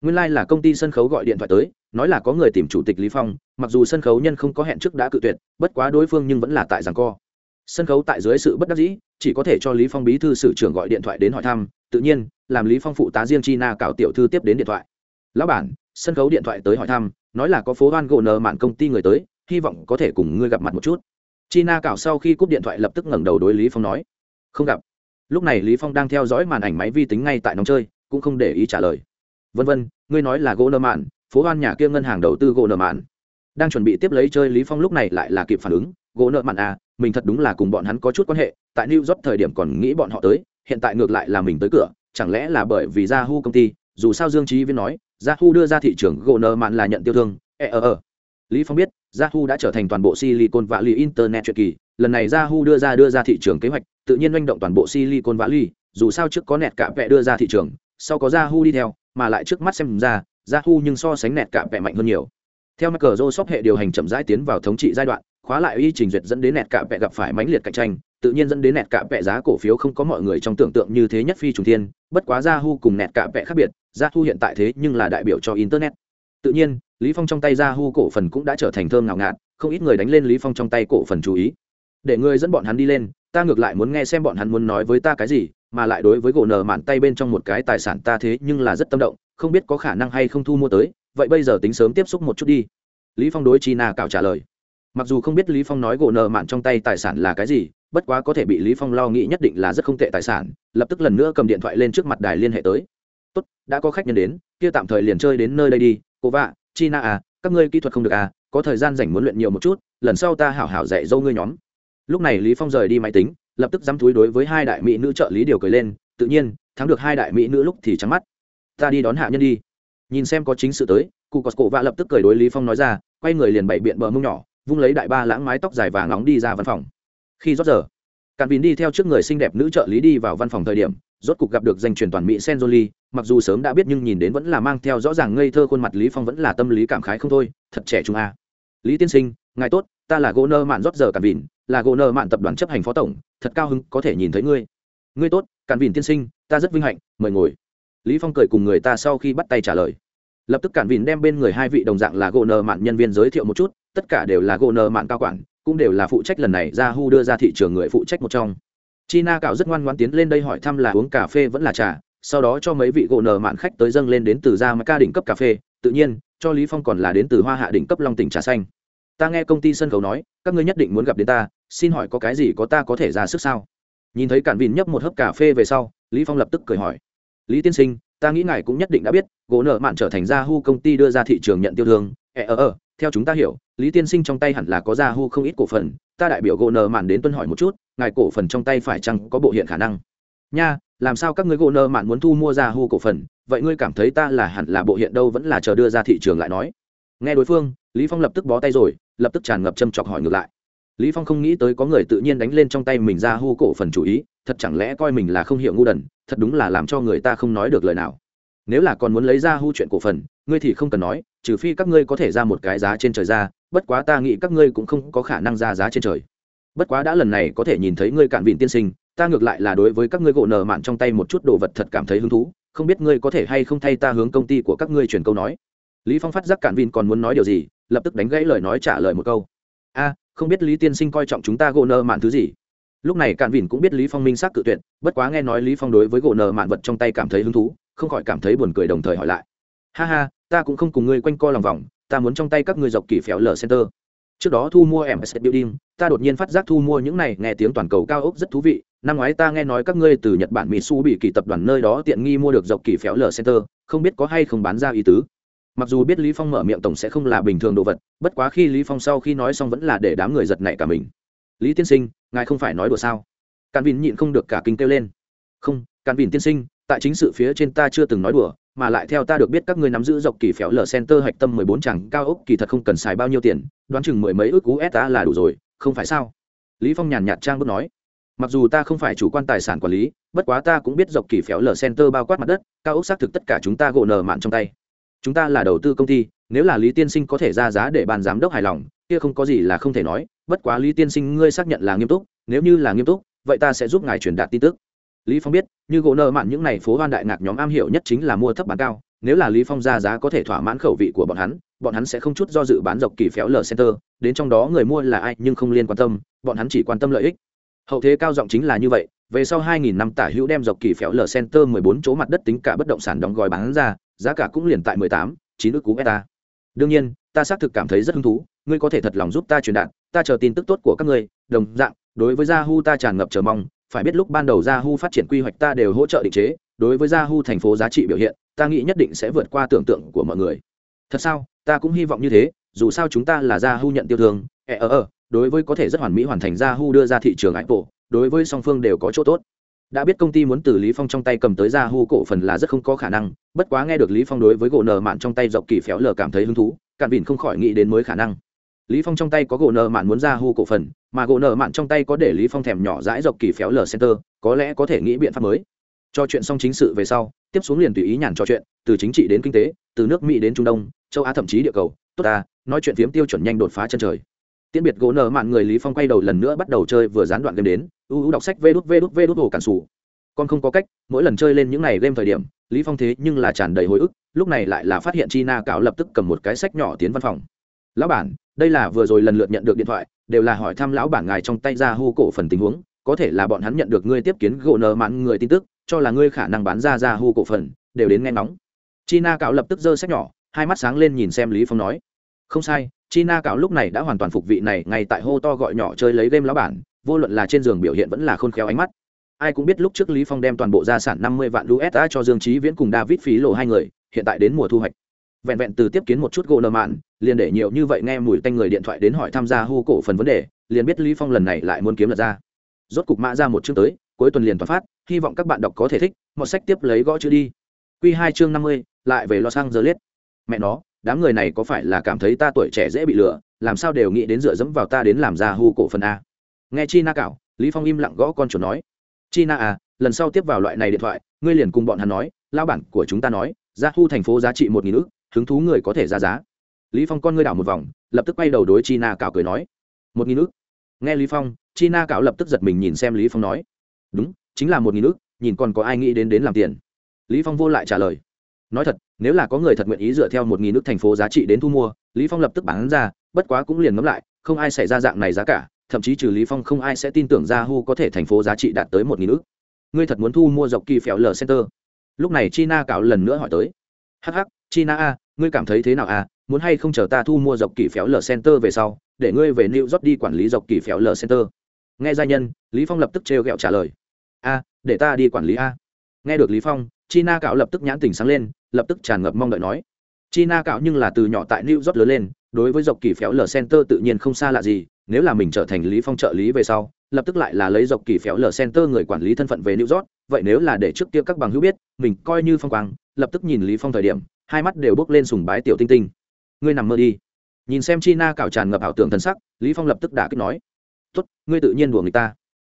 Nguyên lai like là công ty sân khấu gọi điện thoại tới, nói là có người tìm chủ tịch lý phong, mặc dù sân khấu nhân không có hẹn trước đã cự tuyệt, bất quá đối phương nhưng vẫn là tại giằng co. Sân khấu tại dưới sự bất đắc dĩ, chỉ có thể cho lý phong bí thư sử trưởng gọi điện thoại đến hỏi thăm, tự nhiên, làm lý phong phụ tá riêng china cảo tiểu thư tiếp đến điện thoại. Lão bản, sân khấu điện thoại tới hỏi thăm, nói là có phố hoan gỗ nờ mạn công ty người tới hy vọng có thể cùng ngươi gặp mặt một chút. China cảo sau khi cúp điện thoại lập tức ngẩng đầu đối lý phong nói, không gặp. Lúc này lý phong đang theo dõi màn ảnh máy vi tính ngay tại nóng chơi, cũng không để ý trả lời. Vân vân, ngươi nói là gỗ nợ mạn, phố hoan nhà kia ngân hàng đầu tư gỗ nợ mạn. Đang chuẩn bị tiếp lấy chơi, lý phong lúc này lại là kịp phản ứng, gỗ nợ mạn à mình thật đúng là cùng bọn hắn có chút quan hệ, tại new york thời điểm còn nghĩ bọn họ tới, hiện tại ngược lại là mình tới cửa, chẳng lẽ là bởi vì yahoo công ty, dù sao dương trí viên nói, yahoo đưa ra thị trường gỗ nợ mạn là nhận tiêu thương e ờ ờ lý phong biết yahoo đã trở thành toàn bộ silicon valley internet chuyện kỳ. Lần này yahoo đưa ra đưa ra thị trường kế hoạch, tự nhiên doanh động toàn bộ silicon valley. Dù sao trước có nẹt cả vẽ đưa ra thị trường, sau có yahoo đi theo, mà lại trước mắt xem ra, yahoo nhưng so sánh nẹt cả vẽ mạnh hơn nhiều. Theo Microsoft hệ điều hành chậm rãi tiến vào thống trị giai đoạn, khóa lại uy trình duyệt dẫn đến nẹt cả vẽ gặp phải mãnh liệt cạnh tranh, tự nhiên dẫn đến nẹt cả vẽ giá cổ phiếu không có mọi người trong tưởng tượng như thế nhất phi trùng thiên. Bất quá yahoo cùng nẹt cả vẽ khác biệt, yahoo hiện tại thế nhưng là đại biểu cho internet. Tự nhiên lý phong trong tay Ra Hu cổ phần cũng đã trở thành thơm ngào ngạt, không ít người đánh lên lý phong trong tay cổ phần chú ý. Để người dẫn bọn hắn đi lên, ta ngược lại muốn nghe xem bọn hắn muốn nói với ta cái gì, mà lại đối với gỗ nợ mạn tay bên trong một cái tài sản ta thế nhưng là rất tâm động, không biết có khả năng hay không thu mua tới, vậy bây giờ tính sớm tiếp xúc một chút đi. Lý phong đối chi na cạo trả lời. Mặc dù không biết lý phong nói gỗ nợ mạn trong tay tài sản là cái gì, bất quá có thể bị lý phong lo nghĩ nhất định là rất không tệ tài sản, lập tức lần nữa cầm điện thoại lên trước mặt đài liên hệ tới. Tốt, đã có khách nhân đến, kia tạm thời liền chơi đến nơi đây đi, cô vạ. China à các ngươi kỹ thuật không được à có thời gian rảnh muốn luyện nhiều một chút, lần sau ta hảo hảo dạy dâu ngươi nhóm. Lúc này lý phong rời đi máy tính, lập tức dám túi đối với hai đại mỹ nữ trợ lý điều cười lên, tự nhiên, thắng được hai đại mỹ nữ lúc thì trắng mắt. Ta đi đón hạ nhân đi. Nhìn xem có chính sự tới, cụ cọt cổ vạ lập tức cười đối lý phong nói ra, quay người liền bảy biện bờ mông nhỏ, vung lấy đại ba lãng mái tóc dài vàng nóng đi ra văn phòng. Khi rót giờ cạn vìn đi theo trước người xinh đẹp nữ trợ lý đi vào văn phòng thời điểm, rốt cục gặp được danh truyền toàn mỹ senjoli mặc dù sớm đã biết nhưng nhìn đến vẫn là mang theo rõ ràng ngây thơ khuôn mặt lý phong vẫn là tâm lý cảm khái không thôi, thật trẻ trung a. Lý tiên sinh, ngài tốt, ta là gỗ nơ mạn rót giờ cản vịn, là gỗ nơ mạn tập đoàn chấp hành phó tổng, thật cao hứng có thể nhìn thấy ngươi. Ngươi tốt, cản vịn tiên sinh, ta rất vinh hạnh, mời ngồi. Lý phong cười cùng người ta sau khi bắt tay trả lời. Lập tức cản vịn đem bên người hai vị đồng dạng là gỗ nơ mạn nhân viên giới thiệu một chút, tất cả đều là gỗ nơ mạn cao quản, cũng đều là phụ trách lần này ra hu đưa ra thị trường người phụ trách một trong. China cạo rất ngoan ngoãn tiến lên đây hỏi thăm là uống cà phê vẫn là trà sau đó cho mấy vị gỗ nở mạn khách tới dâng lên đến từ ra ca đỉnh cấp cà phê. Tự nhiên, cho lý phong còn là đến từ hoa hạ đỉnh cấp long tỉnh trà xanh. Ta nghe công ty sân khấu nói, các ngươi nhất định muốn gặp đến ta, xin hỏi có cái gì có ta có thể ra sức sao? Nhìn thấy cản vìn nhấp một hớp cà phê về sau, lý phong lập tức cười hỏi. Lý tiên sinh, ta nghĩ ngài cũng nhất định đã biết, gỗ nợ mạn trở thành gia hu công ty đưa ra thị trường nhận tiêu thương. Ờ ờ ờ theo chúng ta hiểu, lý tiên sinh trong tay hẳn là có gia hu không ít cổ phần. Ta đại biểu gỗ nợ mạn đến tuân hỏi một chút, ngài cổ phần trong tay phải chăng có bộ hiện khả năng? Nha, làm sao các ngươi gỗ nợ mạn muốn thu mua ra hu cổ phần, vậy ngươi cảm thấy ta là hẳn là bộ hiện đâu vẫn là chờ đưa ra thị trường lại nói? Nghe đối phương, lý phong lập tức bó tay rồi, lập tức tràn ngập châm chọc hỏi ngược lại. Lý phong không nghĩ tới có người tự nhiên đánh lên trong tay mình ra hu cổ phần chủ ý, thật chẳng lẽ coi mình là không hiểu ngu đần, thật đúng là làm cho người ta không nói được lời nào. Nếu là còn muốn lấy ra hu chuyện cổ phần, ngươi thì không cần nói, trừ phi các ngươi có thể ra một cái giá trên trời ra, bất quá ta nghĩ các ngươi cũng không có khả năng ra giá trên trời. Bất quá đã lần này có thể nhìn thấy ngươi cạn vịn tiên sinh ta ngược lại là đối với các ngươi gỗ nở mạn trong tay một chút đồ vật thật cảm thấy hứng thú, không biết ngươi có thể hay không thay ta hướng công ty của các ngươi truyền câu nói. Lý phong phát giác cản vin còn muốn nói điều gì, lập tức đánh gãy lời nói trả lời một câu. A, không biết lý tiên sinh coi trọng chúng ta gỗ nở mạn thứ gì? Lúc này cản vin cũng biết lý phong minh xác cự tuyệt, bất quá nghe nói lý phong đối với gỗ nở mạn vật trong tay cảm thấy hứng thú, không khỏi cảm thấy buồn cười đồng thời hỏi lại. Ha ha, ta cũng không cùng ngươi quanh co lòng vòng, ta muốn trong tay các ngươi dọc kỳ phéo lở center. Trước đó thu mua ms building, ta đột nhiên phát giác thu mua những này, nghe tiếng toàn cầu cao ốc rất thú vị năm ngoái ta nghe nói các ngươi từ nhật bản mỹ su bị kỳ tập đoàn nơi đó tiện nghi mua được dọc kỳ phéo lở center, không biết có hay không bán ra ý tứ. Mặc dù biết lý phong mở miệng tổng sẽ không là bình thường đồ vật, bất quá khi lý phong sau khi nói xong vẫn là để đám người giật nảy cả mình. Lý tiên sinh, ngài không phải nói đùa sao? Càn vin nhịn không được cả kinh kêu lên. Không, càn vin tiên sinh, tại chính sự phía trên ta chưa từng nói đùa, mà lại theo ta được biết các ngươi nắm giữ dọc kỳ phéo lở center hạch tâm mười bốn chẳng cao ốc kỳ thật không cần xài bao nhiêu tiền, đoán chừng mười mấy ước usd là đủ rồi, không phải sao? Lý phong nhàn nhạt trang bước nói mặc dù ta không phải chủ quan tài sản quản lý, bất quá ta cũng biết dọc kỳ phéo lở center bao quát mặt đất, cao ốc xác thực tất cả chúng ta gộ nở mạn trong tay. Chúng ta là đầu tư công ty, nếu là lý tiên sinh có thể ra giá để bàn giám đốc hài lòng, kia không có gì là không thể nói, bất quá lý tiên sinh ngươi xác nhận là nghiêm túc, nếu như là nghiêm túc, vậy ta sẽ giúp ngài truyền đạt tin tức. Lý phong biết, như gỗ nợ mạn những này phố hoan đại ngạc nhóm am hiểu nhất chính là mua thấp bán cao, nếu là lý phong ra giá có thể thỏa mãn khẩu vị của bọn hắn bọn hắn sẽ không chút do dự bán dọc kỳ phéo lờ center, đến trong đó người mua là ai nhưng không liên quan tâm, bọn hắn chỉ quan tâm lợi ích hậu thế cao giọng chính là như vậy về sau 2.000 năm tả hữu đem dọc kỳ phéo lờ center 14 chỗ mặt đất tính cả bất động sản đóng gói bán ra giá cả cũng liền tại 18, 9 ước cú beta đương nhiên ta xác thực cảm thấy rất hứng thú ngươi có thể thật lòng giúp ta truyền đạt ta chờ tin tức tốt của các ngươi đồng dạng đối với Yahoo ta tràn ngập chờ mong phải biết lúc ban đầu Yahoo phát triển quy hoạch ta đều hỗ trợ định chế, đối với Yahoo thành phố giá trị biểu hiện, ta nghĩ nhất định sẽ vượt qua tưởng tượng của mọi người. Thật sao? Ta cũng hy vọng như thế, dù sao chúng ta là Yahoo nhận tiêu thương, ờ e ờ, e ờ e đối với có thể rất hoàn mỹ hoàn thành Yahoo đưa ra thị trường Apple, đối với song phương đều có chỗ tốt. Đã biết công ty muốn từ Lý Phong trong tay cầm tới Yahoo cổ phần là rất không có khả năng, bất quá nghe được Lý Phong đối với gỗ nở mạn trong tay dọc kỳ phéo lờ cảm thấy hứng thú, cạn vịn không khỏi nghĩ đến mới khả năng. Lý phong trong tay có gỗ nợ mạn muốn ra hu cổ phần mà gỗ nợ mạn trong tay có để lý phong thèm nhỏ dãi dọc kỳ phéo lờ center có lẽ có thể nghĩ biện pháp mới. Cho chuyện xong chính sự về sau tiếp xuống liền tùy ý nhàn trò chuyện từ chính trị đến kinh tế từ nước mỹ đến trung đông châu á thậm chí địa cầu. Tốt ta nói chuyện phiếm tiêu chuẩn nhanh đột phá chân trời tiễn biệt gỗ nợ mạn người lý phong quay đầu lần nữa bắt đầu chơi vừa gián đoạn game đến. U u đọc sách vê đút vê đút vê đút hồ cản sủ. Con không có cách, mỗi lần chơi lên những này game thời điểm, lý phong thế nhưng là tràn đầy hồi ức, lúc này lại là phát hiện chi na cạo lập tức cầm một cái sách nhỏ tiến văn phòng. Lão bản, đây là vừa rồi lần lượt nhận được điện thoại, đều là hỏi thăm lão bản ngài trong tay ra hô cổ phần tình huống, có thể là bọn hắn nhận được ngươi tiếp kiến gỗ nợ mạn người tin tức, cho là ngươi khả năng bán ra ra hu cổ phần, đều đến nghe ngóng. China cạo lập tức giơ sách nhỏ, hai mắt sáng lên nhìn xem lý phong nói, không sai china cạo lúc này đã hoàn toàn phục vị này ngay tại hô to gọi nhỏ chơi lấy game lá bản vô luận là trên giường biểu hiện vẫn là khôn khéo ánh mắt. Ai cũng biết lúc trước lý phong đem toàn bộ gia sản 50 vạn usd cho dương trí viễn cùng david phí lộ hai người hiện tại đến mùa thu hoạch. Vẹn vẹn từ tiếp kiến một chút gỗ nợ mạn liền để nhiều như vậy nghe mùi tanh người điện thoại đến hỏi tham gia hô cổ phần vấn đề liền biết lý phong lần này lại muốn kiếm lật ra. Rốt cục mã ra một chương tới cuối tuần liền toàn phát hy vọng các bạn đọc có thể thích một sách tiếp lấy gõ chữ đi. Quy hai chương năm mươi, lại về lo sang giờ liết mẹ nó đám người này có phải là cảm thấy ta tuổi trẻ dễ bị lừa, làm sao đều nghĩ đến dựa dẫm vào ta đến làm ra hu cổ phần a? Nghe chi na cảo, lý phong im lặng gõ con chuột nói. Chi na à lần sau tiếp vào loại này điện thoại, ngươi liền cùng bọn hắn nói lao bản của chúng ta nói ra thu thành phố giá trị một nghìn ước hứng thú người có thể ra giá. Lý phong con ngươi đảo một vòng, lập tức quay đầu đối chi na cảo cười nói. Một nghìn ước nghe lý phong chi na cảo lập tức giật mình nhìn xem lý phong nói. Đúng, chính là một nghìn ước nhìn còn có ai nghĩ đến đến làm tiền. Lý phong vô lại trả lời nói thật, nếu là có người thật nguyện ý dựa theo một nghìn nước thành phố giá trị đến thu mua, lý phong lập tức bán ra, bất quá cũng liền ngấm lại, không ai xảy ra dạng này giá cả, thậm chí trừ lý phong không ai sẽ tin tưởng ra hu có thể thành phố giá trị đạt tới một nghìn nước. Ngươi thật muốn thu mua dọc kỳ phèo l center? Lúc này china cạo lần nữa hỏi tới. Hh china a, ngươi cảm thấy thế nào a? Muốn hay không chờ ta thu mua dọc kỳ phéo l center về sau, để ngươi về new york đi quản lý dọc kỳ phéo l center? Nghe gia nhân, lý phong lập tức trêu ghẹo trả lời. A, để ta đi quản lý a. Nghe được lý phong, china cạo lập tức nhãn tỉnh sáng lên lập tức tràn ngập mong đợi nói, china cạo nhưng là từ nhỏ tại new york lớn lên, đối với dọc kỳ phéo lờ center tự nhiên không xa lạ gì, nếu là mình trở thành lý phong trợ lý về sau, lập tức lại là lấy dọc kỳ phéo lờ center người quản lý thân phận về new york, vậy nếu là để trước kia các bằng hữu biết, mình coi như phong quang, lập tức nhìn lý phong thời điểm, hai mắt đều bước lên sùng bái tiểu tinh tinh. Ngươi nằm mơ đi. Nhìn xem china cạo tràn ngập ảo tưởng thần sắc, lý phong lập tức đã kích nói, tốt, ngươi tự nhiên đùa người ta.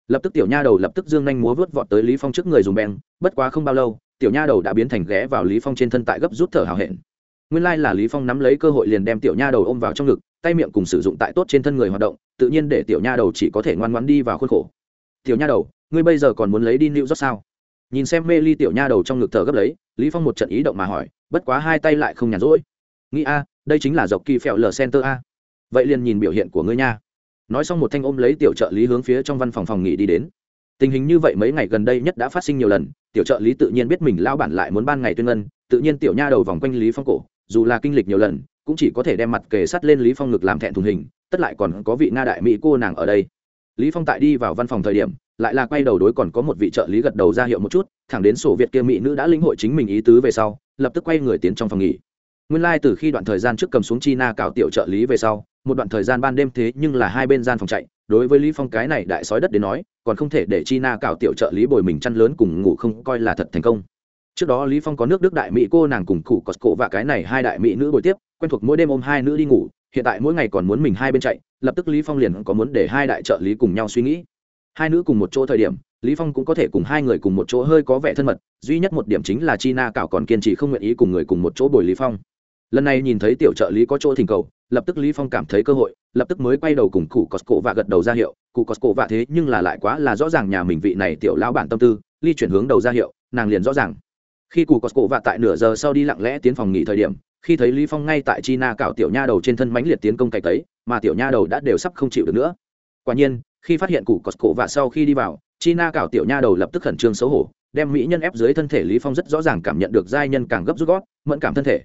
Lập tức tiểu nha đầu lập tức dương nhanh múa vớt vọt tới lý phong trước người dùng beng, bất quá không bao lâu tiểu nha đầu đã biến thành ghé vào lý phong trên thân tại gấp rút thở hào hẹn. Nguyên lai là lý phong nắm lấy cơ hội liền đem tiểu nha đầu ôm vào trong ngực, tay miệng cùng sử dụng tại tốt trên thân người hoạt động, tự nhiên để tiểu nha đầu chỉ có thể ngoan ngoãn đi vào khuôn khổ. Tiểu nha đầu, ngươi bây giờ còn muốn lấy đi lưu rót sao? Nhìn xem mê ly tiểu nha đầu trong ngực thở gấp lấy, lý phong một trận ý động mà hỏi, bất quá hai tay lại không nhàn rỗi. Nghĩ a, đây chính là dọc kỳ phèo lờ center a. Vậy liền nhìn biểu hiện của ngươi nha. Nói xong một thanh ôm lấy tiểu trợ lý hướng phía trong văn phòng phòng nghỉ đi đến. Tình hình như vậy mấy ngày gần đây nhất đã phát sinh nhiều lần tiểu trợ lý tự nhiên biết mình lao bản lại muốn ban ngày tuyên ngân, tự nhiên tiểu nha đầu vòng quanh lý phong cổ, dù là kinh lịch nhiều lần, cũng chỉ có thể đem mặt kề sắt lên lý phong ngực làm thẹn thùng hình, tất lại còn có vị nga đại mỹ cô nàng ở đây. Lý phong tại đi vào văn phòng thời điểm, lại là quay đầu đối còn có một vị trợ lý gật đầu ra hiệu một chút, thẳng đến sổ việt kia mỹ nữ đã linh hội chính mình ý tứ về sau, lập tức quay người tiến trong phòng nghỉ. Nguyên lai like từ khi đoạn thời gian trước cầm xuống chi na cào tiểu trợ lý về sau, một đoạn thời gian ban đêm thế nhưng là hai bên gian phòng chạy, đối với lý phong cái này đại sói đất đến nói còn không thể để chi na cạo tiểu trợ lý bồi mình chăn lớn cùng ngủ không coi là thật thành công. Trước đó lý phong có nước đức đại mỹ cô nàng cùng cụ có cổ và cái này hai đại mỹ nữ bồi tiếp, quen thuộc mỗi đêm ôm hai nữ đi ngủ, hiện tại mỗi ngày còn muốn mình hai bên chạy, lập tức lý phong liền có muốn để hai đại trợ lý cùng nhau suy nghĩ. Hai nữ cùng một chỗ thời điểm, lý phong cũng có thể cùng hai người cùng một chỗ hơi có vẻ thân mật, duy nhất một điểm chính là chi na cạo còn kiên trì không nguyện ý cùng người cùng một chỗ bồi lý phong. Lần này nhìn thấy tiểu trợ lý có chỗ thỉnh cầu, lập tức lý phong cảm thấy cơ hội lập tức mới quay đầu cùng cụ costco và gật đầu ra hiệu, cụ costco và thế nhưng là lại quá là rõ ràng nhà mình vị này tiểu lão bản tâm tư, ly chuyển hướng đầu ra hiệu, nàng liền rõ ràng. Khi cụ costco và tại nửa giờ sau đi lặng lẽ tiến phòng nghỉ thời điểm, khi thấy lý phong ngay tại china cạo tiểu nha đầu trên thân mãnh liệt tiến công cày tấy, mà tiểu nha đầu đã đều sắp không chịu được nữa. Quả nhiên, khi phát hiện cụ costco và sau khi đi vào, china cạo tiểu nha đầu lập tức khẩn trương xấu hổ, đem mỹ nhân ép dưới thân thể lý phong rất rõ ràng cảm nhận được giai nhân càng gấp rút gót, mẫn cảm thân thể.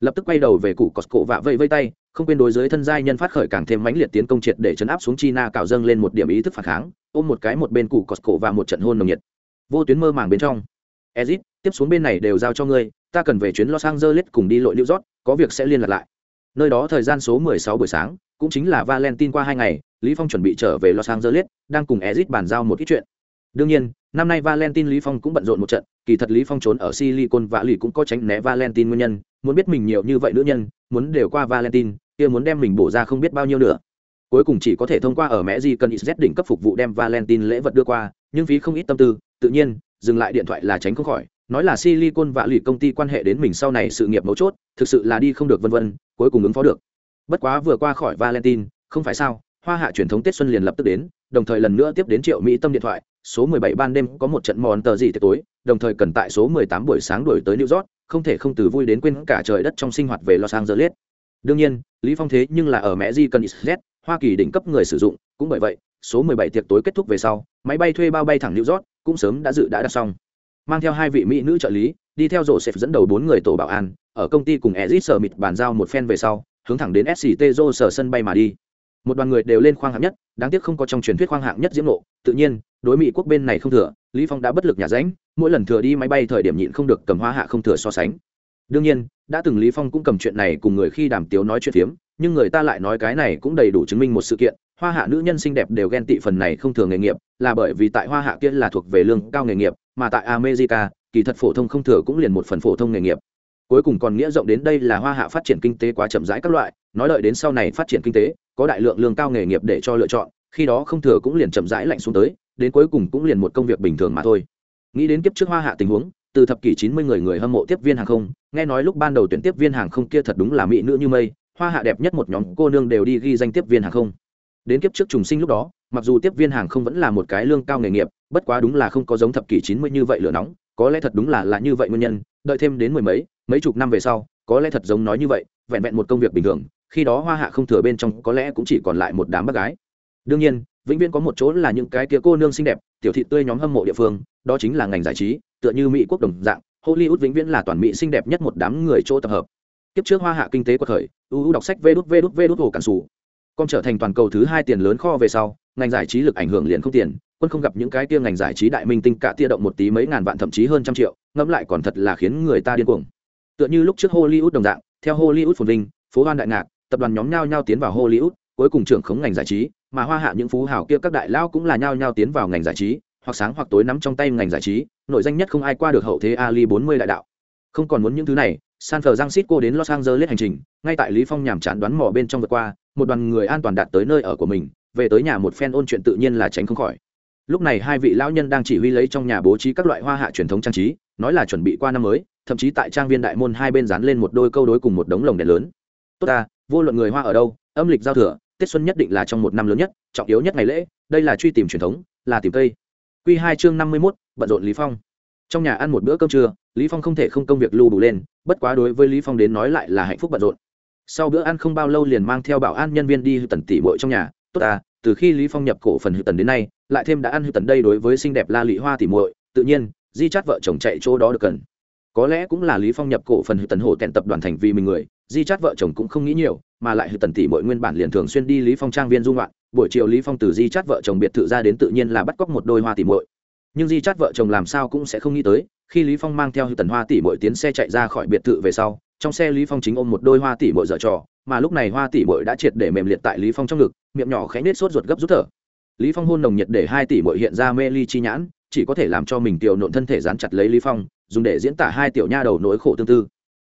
Lập tức quay đầu về cụ cọt cổ vạ vây vây tay không quên đối giới thân giai nhân phát khởi càng thêm mãnh liệt tiến công triệt để chấn áp xuống china cạo dâng lên một điểm ý thức phản kháng, ôm một cái một bên cụ cọt cổ và một trận hôn nồng nhiệt. Vô tuyến mơ màng bên trong. Ezit, tiếp xuống bên này đều giao cho ngươi, ta cần về chuyến los angeles cùng đi lội new york, có việc sẽ liên lạc lại. Nơi đó thời gian số 16 buổi sáng, cũng chính là valentine qua hai ngày, lý phong chuẩn bị trở về los angeles, đang cùng ezit bàn giao một ít chuyện. Đương nhiên, năm nay valentine lý phong cũng bận rộn một trận, kỳ thật lý phong trốn ở silicon và lì cũng có tránh né valentine nguyên nhân, muốn biết mình nhiều như vậy nữ nhân, muốn đều qua valentine kia muốn đem mình bổ ra không biết bao nhiêu nữa. Cuối cùng chỉ có thể thông qua ở mẹ gì cần z đỉnh cấp phục vụ đem valentine lễ vật đưa qua, nhưng phí không ít tâm tư, tự nhiên, dừng lại điện thoại là tránh không khỏi, nói là silicon vạ lì công ty quan hệ đến mình sau này sự nghiệp mấu chốt, thực sự là đi không được vân vân, cuối cùng ứng phó được. Bất quá vừa qua khỏi valentine, không phải sao, hoa hạ truyền thống tết xuân liền lập tức đến, đồng thời lần nữa tiếp đến triệu mỹ tâm điện thoại, số 17 ban đêm có một trận mòn tờ gì tối, đồng thời cần tại số 18 buổi sáng đuổi tới new york, không thể không từ vui đến quên cả trời đất trong sinh hoạt về los angeles đương nhiên, lý phong thế nhưng là ở mẹ di cần z, hoa kỳ đỉnh cấp người sử dụng, cũng bởi vậy, số 17 tiệc tối kết thúc về sau, máy bay thuê bao bay thẳng new york, cũng sớm đã dự đã đặt xong. Mang theo hai vị mỹ nữ trợ lý, đi theo rổ xếp dẫn đầu bốn người tổ bảo an, ở công ty cùng ezit sở mịt bàn giao một phen về sau, hướng thẳng đến sct dô sở sân bay mà đi. Một đoàn người đều lên khoang hạng nhất, đáng tiếc không có trong truyền thuyết khoang hạng nhất diễm nộ tự nhiên, đối mỹ quốc bên này không thừa, lý phong đã bất lực nhà ránh, mỗi lần thừa đi máy bay thời điểm nhịn không được cầm hoa hạ không thừa so sánh. Đương nhiên đã từng lý phong cũng cầm chuyện này cùng người khi đàm tiếu nói chuyện phiếm, nhưng người ta lại nói cái này cũng đầy đủ chứng minh một sự kiện, hoa hạ nữ nhân xinh đẹp đều ghen tị phần này không thường nghề nghiệp, là bởi vì tại hoa hạ kia là thuộc về lương cao nghề nghiệp, mà tại america, kỳ thật phổ thông không thừa cũng liền một phần phổ thông nghề nghiệp. Cuối cùng còn nghĩa rộng đến đây là hoa hạ phát triển kinh tế quá chậm rãi các loại, nói lợi đến sau này phát triển kinh tế, có đại lượng lương cao nghề nghiệp để cho lựa chọn, khi đó không thừa cũng liền chậm rãi lạnh xuống tới, đến cuối cùng cũng liền một công việc bình thường mà thôi. Nghĩ đến kiếp trước hoa hạ tình huống từ thập kỷ chín mươi người người hâm mộ tiếp viên hàng không, nghe nói lúc ban đầu tuyển tiếp viên hàng không kia thật đúng là mỹ nữ như mây, hoa hạ đẹp nhất một nhóm cô nương đều đi ghi danh tiếp viên hàng không. Đến kiếp trước trùng sinh lúc đó, mặc dù tiếp viên hàng không vẫn là một cái lương cao nghề nghiệp, bất quá đúng là không có giống thập kỷ chín mươi như vậy lửa nóng, có lẽ thật đúng là là như vậy nguyên nhân, đợi thêm đến mười mấy mấy chục năm về sau, có lẽ thật giống nói như vậy, vẹn vẹn một công việc bình thường, khi đó hoa hạ không thừa bên trong có lẽ cũng chỉ còn lại một đám bác gái. Đương nhiên, vĩnh viễn có một chỗ là những cái kia cô nương xinh đẹp, tiểu thị tươi nhóm hâm mộ địa phương, đó chính là ngành giải trí tựa như mỹ quốc đồng dạng, hollywood vĩnh viễn là toàn mỹ xinh đẹp nhất một đám người chỗ tập hợp. Kiếp trước hoa hạ kinh tế của thời uu đọc sách vê đút vê đút vê đút hồ cản sủ. Con trở thành toàn cầu thứ hai tiền lớn kho về sau, ngành giải trí lực ảnh hưởng liền không tiền, quân không gặp những cái tia ngành giải trí đại minh tinh cả tia động một tí mấy ngàn vạn thậm chí hơn trăm triệu, ngẫm lại còn thật là khiến người ta điên cuồng. Tựa như lúc trước hollywood đồng dạng, theo hollywood phồn vinh phố hoan đại ngạc, tập đoàn nhóm nhao nhao tiến vào hollywood, cuối cùng trưởng khống ngành giải trí, mà hoa hạ những phú hào kia các đại lao cũng là nhao nhao tiến vào ngành giải trí, hoặc sáng hoặc tối nắm trong tay ngành giải trí nội danh nhất không ai qua được hậu thế ali bốn mươi đại đạo. Không còn muốn những thứ này, san francisco đến los angeles hành trình, ngay tại lý phong nhàm chán đoán mò bên trong vượt qua, một đoàn người an toàn đạt tới nơi ở của mình, về tới nhà một phen ôn chuyện tự nhiên là tránh không khỏi. Lúc này hai vị lão nhân đang chỉ huy lấy trong nhà bố trí các loại hoa hạ truyền thống trang trí, nói là chuẩn bị qua năm mới, thậm chí tại trang viên đại môn hai bên dán lên một đôi câu đối cùng một đống lồng đèn lớn. Tốt ta, vô luận người hoa ở đâu, âm lịch giao thừa, tết xuân nhất định là trong một năm lớn nhất, trọng yếu nhất ngày lễ, đây là truy tìm truyền thống, là tìm cây. Quy hai chương năm mươi mốt bận rộn lý phong. Trong nhà ăn một bữa cơm trưa lý phong không thể không công việc lưu đủ lên bất quá đối với lý phong đến nói lại là hạnh phúc bận rộn. Sau bữa ăn không bao lâu liền mang theo bảo an nhân viên đi hư tần tỷ muội trong nhà tốt à, từ khi lý phong nhập cổ phần hư tần đến nay lại thêm đã ăn hư tần đây đối với xinh đẹp la Lệ hoa tỷ muội tự nhiên di chát vợ chồng chạy chỗ đó được cần. Có lẽ cũng là lý phong nhập cổ phần hư tần hổ tẹn tập đoàn thành vì mình người di chát vợ chồng cũng không nghĩ nhiều, mà lại hư tần tỷ muội nguyên bản liền thường xuyên đi lý phong trang viên dung loạn, buổi chiều lý phong từ di chát vợ chồng biệt thự ra đến tự nhiên là bắt cóc một đôi hoa tỷ muội. Nhưng di chát vợ chồng làm sao cũng sẽ không nghĩ tới, khi lý phong mang theo hư tần hoa tỷ muội tiến xe chạy ra khỏi biệt thự về sau, trong xe lý phong chính ôm một đôi hoa tỷ muội dở trò, mà lúc này hoa tỷ muội đã triệt để mềm liệt tại lý phong trong ngực, miệng nhỏ khẽ nết sốt ruột gấp rút thở. Lý phong hôn nồng nhiệt để hai tỷ muội hiện ra mê ly chi nhãn, chỉ có thể làm cho mình tiểu nộn thân thể dán chặt lấy lý phong, dùng để diễn tả hai tiểu nha đầu nỗi khổ tương tư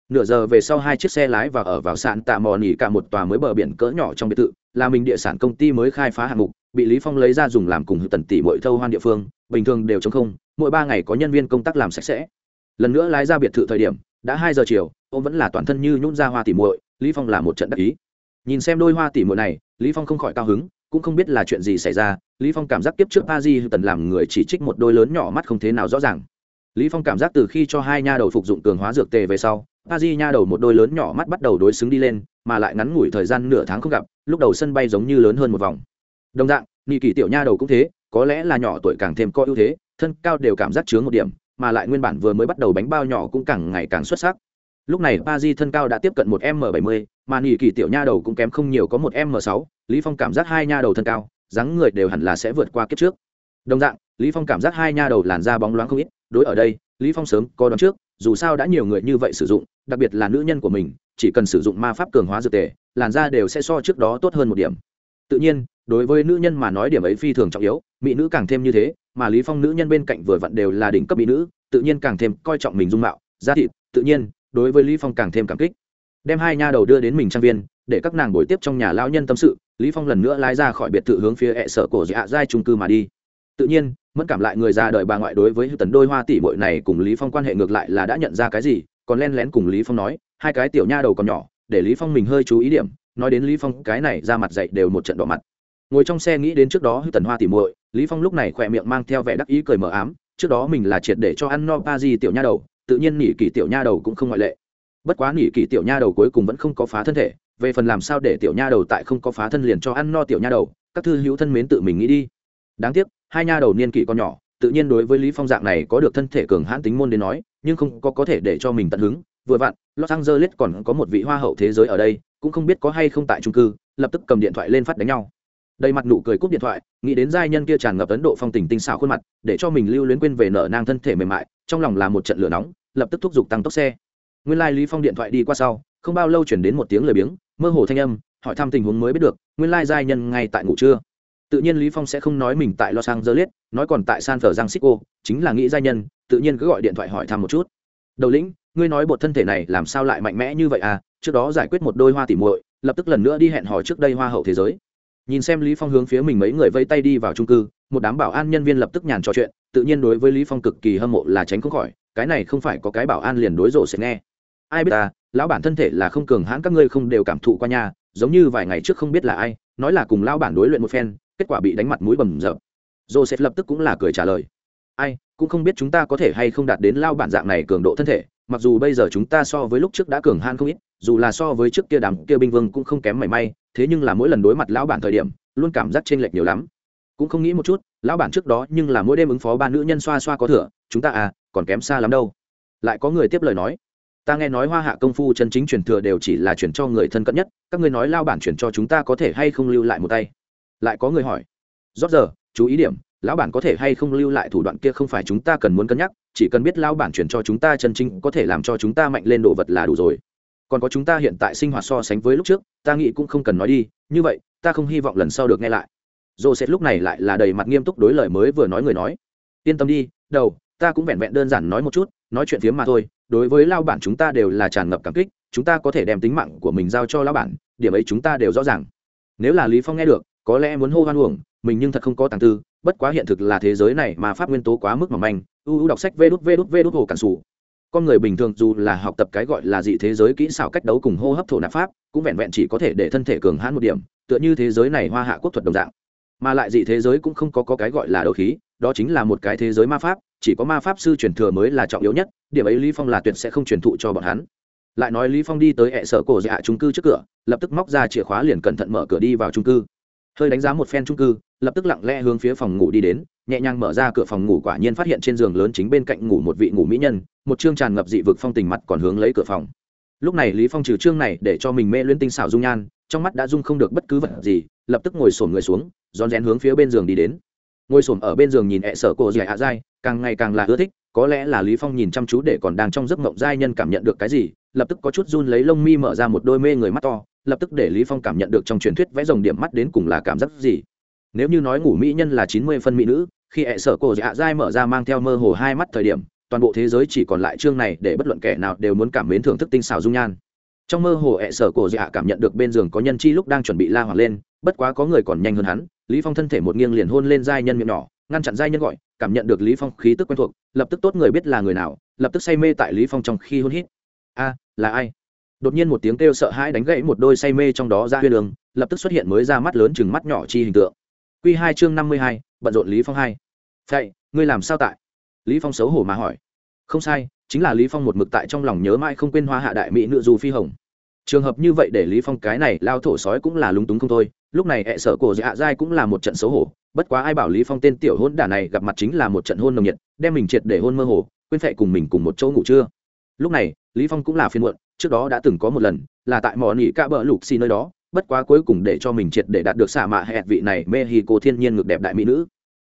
nửa giờ về sau hai chiếc xe lái và ở vào sạn tạ mò nỉ cả một tòa mới bờ biển cỡ nhỏ trong biệt thự, là mình địa sản công ty mới khai phá hạng mục, bị lý phong lấy ra dùng làm cùng tần tỷ muội thâu hoan địa phương, bình thường đều chống không, mỗi ba ngày có nhân viên công tác làm sạch sẽ. Lần nữa lái ra biệt thự thời điểm, đã hai giờ chiều, ông vẫn là toàn thân như nhún ra hoa tỉ muội, lý phong là một trận đắc ý. Nhìn xem đôi hoa tỉ muội này, lý phong không khỏi cao hứng, cũng không biết là chuyện gì xảy ra, lý phong cảm giác tiếp trước a di tần làm người chỉ trích một đôi lớn nhỏ mắt không thế nào rõ ràng. Lý phong cảm giác từ khi cho hai nha đầu phục dụng cường hóa dược tề về sau pa di nha đầu một đôi lớn nhỏ mắt bắt đầu đối xứng đi lên, mà lại ngắn ngủi thời gian nửa tháng không gặp, lúc đầu sân bay giống như lớn hơn một vòng. Đồng dạng nhị kỳ tiểu nha đầu cũng thế, có lẽ là nhỏ tuổi càng thêm có ưu thế, thân cao đều cảm giác chướng một điểm, mà lại nguyên bản vừa mới bắt đầu bánh bao nhỏ cũng càng ngày càng xuất sắc. Lúc này pa di thân cao đã tiếp cận một m bảy mươi, mà nghị kỳ tiểu nha đầu cũng kém không nhiều có một m sáu. Lý phong cảm giác hai nha đầu thân cao, dáng người đều hẳn là sẽ vượt qua kiếp trước. Đồng dạng, lý phong cảm giác hai nha đầu làn da bóng loáng không ít, đối ở đây lý phong sớm có đoán trước, dù sao đã nhiều người như vậy sử dụng, đặc biệt là nữ nhân của mình, chỉ cần sử dụng ma pháp cường hóa dược tề, làn da đều sẽ so trước đó tốt hơn một điểm. Tự nhiên, đối với nữ nhân mà nói điểm ấy phi thường trọng yếu, mỹ nữ càng thêm như thế, mà lý phong nữ nhân bên cạnh vừa vặn đều là đỉnh cấp mỹ nữ, tự nhiên càng thêm coi trọng mình dung mạo giá thịt, tự nhiên, đối với lý phong càng thêm cảm kích. Đem hai nha đầu đưa đến mình trang viên, để các nàng buổi tiếp trong nhà lão nhân tâm sự, lý phong lần nữa lái ra khỏi biệt thự hướng phía hệ sở cổ dạ giai trung cư mà đi. Tự nhiên mất cảm lại người già đợi bà ngoại đối với tần đôi hoa tỷ muội này cùng lý phong quan hệ ngược lại là đã nhận ra cái gì, còn len lén cùng lý phong nói, hai cái tiểu nha đầu còn nhỏ, để lý phong mình hơi chú ý điểm, nói đến lý phong, cái này ra mặt dậy đều một trận đỏ mặt. Ngồi trong xe nghĩ đến trước đó tần hoa tỷ muội, lý phong lúc này khỏe miệng mang theo vẻ đắc ý cười mờ ám, trước đó mình là triệt để cho ăn no pa di tiểu nha đầu, tự nhiên nỉ kỳ tiểu nha đầu cũng không ngoại lệ. Bất quá nỉ kỳ tiểu nha đầu cuối cùng vẫn không có phá thân thể, về phần làm sao để tiểu nha đầu tại không có phá thân liền cho ăn no tiểu nha đầu, các thư hữu thân mến tự mình nghĩ đi. Đáng tiếc hai nha đầu niên kỷ con nhỏ, tự nhiên đối với lý phong dạng này có được thân thể cường hãn tính môn đến nói, nhưng không có có thể để cho mình tận hứng. Vừa vặn, los angeles còn có một vị hoa hậu thế giới ở đây, cũng không biết có hay không tại trung cư, lập tức cầm điện thoại lên phát đánh nhau. Đầy mặt nụ cười cúp điện thoại, nghĩ đến giai nhân kia tràn ngập ấn độ phong tình tinh xảo khuôn mặt, để cho mình lưu luyến quên về nở nang thân thể mềm mại, trong lòng là một trận lửa nóng, lập tức thúc giục tăng tốc xe. Nguyên lai lý phong điện thoại đi qua sau, không bao lâu chuyển đến một tiếng lời biếng, mơ hồ thanh âm, hỏi thăm tình huống mới biết được, nguyên lai giai nhân ngay tại ngủ trưa tự nhiên lý phong sẽ không nói mình tại los angeles, nói còn tại san francisco, chính là nghĩ gia nhân, tự nhiên cứ gọi điện thoại hỏi thăm một chút. Đầu lĩnh, ngươi nói bột thân thể này làm sao lại mạnh mẽ như vậy à? Trước đó giải quyết một đôi hoa tỉ muội, lập tức lần nữa đi hẹn hò trước đây hoa hậu thế giới. Nhìn xem lý phong hướng phía mình mấy người vẫy tay đi vào trung cư, một đám bảo an nhân viên lập tức nhàn trò chuyện, tự nhiên đối với lý phong cực kỳ hâm mộ là tránh không khỏi, cái này không phải có cái bảo an liền đối rộ sẽ nghe. Ai biết ta lão bản thân thể là không cường hãn các ngươi không đều cảm thụ qua nhà giống như vài ngày trước không biết là ai, nói là cùng lão bản đối luyện một phen kết quả bị đánh mặt mũi bầm dập. Joseph lập tức cũng là cười trả lời. Ai, cũng không biết chúng ta có thể hay không đạt đến lao bản dạng này cường độ thân thể, mặc dù bây giờ chúng ta so với lúc trước đã cường han không ít, dù là so với trước kia đám kia binh vương cũng không kém mảy may, thế nhưng là mỗi lần đối mặt lão bản thời điểm, luôn cảm giác chênh lệch nhiều lắm. Cũng không nghĩ một chút, lão bản trước đó nhưng là mỗi đêm ứng phó ba nữ nhân xoa xoa có thừa, chúng ta à còn kém xa lắm đâu. Lại có người tiếp lời nói. Ta nghe nói hoa hạ công phu chân chính truyền thừa đều chỉ là chuyển cho người thân cận nhất, các ngươi nói lao bản chuyển cho chúng ta có thể hay không lưu lại một tay? Lại có người hỏi. Rót giờ, chú ý điểm, lão bản có thể hay không lưu lại thủ đoạn kia không phải chúng ta cần muốn cân nhắc, chỉ cần biết lão bản chuyển cho chúng ta chân chính có thể làm cho chúng ta mạnh lên đồ vật là đủ rồi. Còn có chúng ta hiện tại sinh hoạt so sánh với lúc trước, ta nghĩ cũng không cần nói đi, như vậy, ta không hy vọng lần sau được nghe lại. Joseph lúc này lại là đầy mặt nghiêm túc đối lời mới vừa nói người nói. Yên tâm đi, đầu, ta cũng vẹn vẹn đơn giản nói một chút, nói chuyện phiếm mà thôi, đối với lao bản chúng ta đều là tràn ngập cảm kích, chúng ta có thể đem tính mạng của mình giao cho lao bản, điểm ấy chúng ta đều rõ ràng. Nếu là lý phong nghe được có lẽ muốn hô hoan uổng mình nhưng thật không có tàng tư bất quá hiện thực là thế giới này mà pháp nguyên tố quá mức mỏng manh u u đọc sách vê đút vê đút vê đút hồ cản sủ. Con người bình thường dù là học tập cái gọi là dị thế giới kỹ xảo cách đấu cùng hô hấp thổ nạp pháp cũng vẹn vẹn chỉ có thể để thân thể cường hãn một điểm tựa như thế giới này hoa hạ quốc thuật đồng dạng. Mà lại dị thế giới cũng không có, có cái gọi là đấu khí đó chính là một cái thế giới ma pháp chỉ có ma pháp sư truyền thừa mới là trọng yếu nhất điểm ấy lý phong là tuyệt sẽ không truyền thụ cho bọn hắn. Lại nói lý phong đi tới hệ sở cổ dạ trung cư trước cửa lập tức móc ra chìa khóa liền cẩn thận mở cửa đi vào trung cư hơi đánh giá một phen trung cư, lập tức lặng lẽ hướng phía phòng ngủ đi đến, nhẹ nhàng mở ra cửa phòng ngủ quả nhiên phát hiện trên giường lớn chính bên cạnh ngủ một vị ngủ mỹ nhân, một chương tràn ngập dị vực phong tình mặt còn hướng lấy cửa phòng. Lúc này lý phong trừ chương này để cho mình mê luyến tinh xảo dung nhan, trong mắt đã dung không được bất cứ vật gì, lập tức ngồi xổm người xuống, rón rén hướng phía bên giường đi đến. Ngồi xổm ở bên giường nhìn ẹ sở cổ dì hạ dai, càng ngày càng là ưa thích, có lẽ là lý phong nhìn chăm chú để còn đang trong giấc mộng giai nhân cảm nhận được cái gì, lập tức có chút run lấy lông mi mở ra một đôi mê người mắt to lập tức để lý phong cảm nhận được trong truyền thuyết vẽ rồng điểm mắt đến cùng là cảm giác gì. Nếu như nói ngủ mỹ nhân là chín mươi phân mỹ nữ, khi ẹ sở cổ dạ dai mở ra mang theo mơ hồ hai mắt thời điểm, toàn bộ thế giới chỉ còn lại chương này để bất luận kẻ nào đều muốn cảm mến thưởng thức tinh xảo dung nhan. Trong mơ hồ ẹ sở cổ dạ cảm nhận được bên giường có nhân chi lúc đang chuẩn bị la hoàng lên, bất quá có người còn nhanh hơn hắn, lý phong thân thể một nghiêng liền hôn lên giai nhân miệng nhỏ, ngăn chặn giai nhân gọi, cảm nhận được lý phong khí tức quen thuộc, lập tức tốt người biết là người nào, lập tức say mê tại lý phong trong khi hôn hít. A, là ai? Đột nhiên một tiếng kêu sợ hãi đánh gãy một đôi say mê trong đó ra huyên đường lập tức xuất hiện mới ra mắt lớn chừng mắt nhỏ chi hình tượng. Quy hai chương năm mươi hai, bận rộn lý phong hai. Vậy ngươi làm sao tại? Lý phong xấu hổ mà hỏi. Không sai, chính là lý phong một mực tại trong lòng nhớ mãi không quên hoa hạ đại mỹ nữ du phi hồng. Trường hợp như vậy để lý phong cái này lao thổ sói cũng là lúng túng không thôi, lúc này hệ sở cổ dạ dai cũng là một trận xấu hổ, bất quá ai bảo lý phong tên tiểu hôn đả này gặp mặt chính là một trận hôn nồng nhiệt, đem mình triệt để hôn mơ hồ, quên phệ cùng mình cùng một chỗ ngủ trưa. Lúc này, lý phong cũng là phiền muộn trước đó đã từng có một lần là tại mỏ nỉ ca bờ lục xì nơi đó bất quá cuối cùng để cho mình triệt để đạt được xả mạ hẹn vị này mexico thiên nhiên ngược đẹp đại mỹ nữ.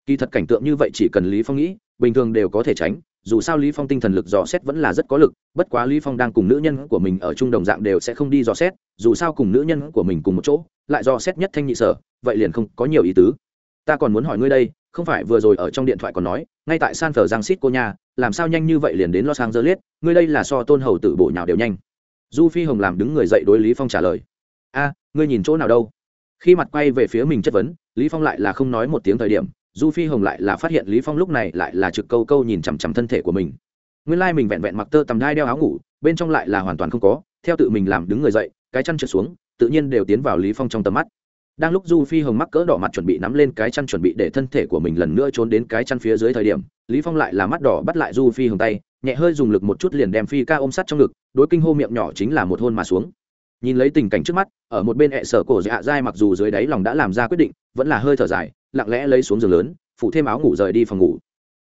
Kỳ thật cảnh tượng như vậy chỉ cần lý phong nghĩ bình thường đều có thể tránh dù sao lý phong tinh thần lực dò xét vẫn là rất có lực bất quá lý phong đang cùng nữ nhân của mình ở chung đồng dạng đều sẽ không đi dò xét dù sao cùng nữ nhân của mình cùng một chỗ lại dò xét nhất thanh nhị sở vậy liền không có nhiều ý tứ. Ta còn muốn hỏi ngươi đây không phải vừa rồi ở trong điện thoại còn nói ngay tại san cô nhà, làm sao nhanh như vậy liền đến los angeles ngươi đây là so tôn hầu tử bổ nhào đều nhanh du phi hồng làm đứng người dậy đối lý phong trả lời a ngươi nhìn chỗ nào đâu khi mặt quay về phía mình chất vấn lý phong lại là không nói một tiếng thời điểm du phi hồng lại là phát hiện lý phong lúc này lại là trực câu câu nhìn chằm chằm thân thể của mình nguyên lai like mình vẹn vẹn mặc tơ tầm đai đeo áo ngủ bên trong lại là hoàn toàn không có theo tự mình làm đứng người dậy cái chăn trượt xuống tự nhiên đều tiến vào lý phong trong tầm mắt đang lúc du phi hồng mắc cỡ đỏ mặt chuẩn bị nắm lên cái chăn chuẩn bị để thân thể của mình lần nữa trốn đến cái chăn phía dưới thời điểm lý phong lại là mắt đỏ bắt lại du phi hồng tay nhẹ hơi dùng lực một chút liền đem phi ca ôm sát trong ngực, đối kinh hô miệng nhỏ chính là một hôn mà xuống. Nhìn lấy tình cảnh trước mắt, ở một bên hẹ sở cổ dạ dai mặc dù dưới đáy lòng đã làm ra quyết định, vẫn là hơi thở dài, lặng lẽ lấy xuống giường lớn phụ thêm áo ngủ rời đi phòng ngủ.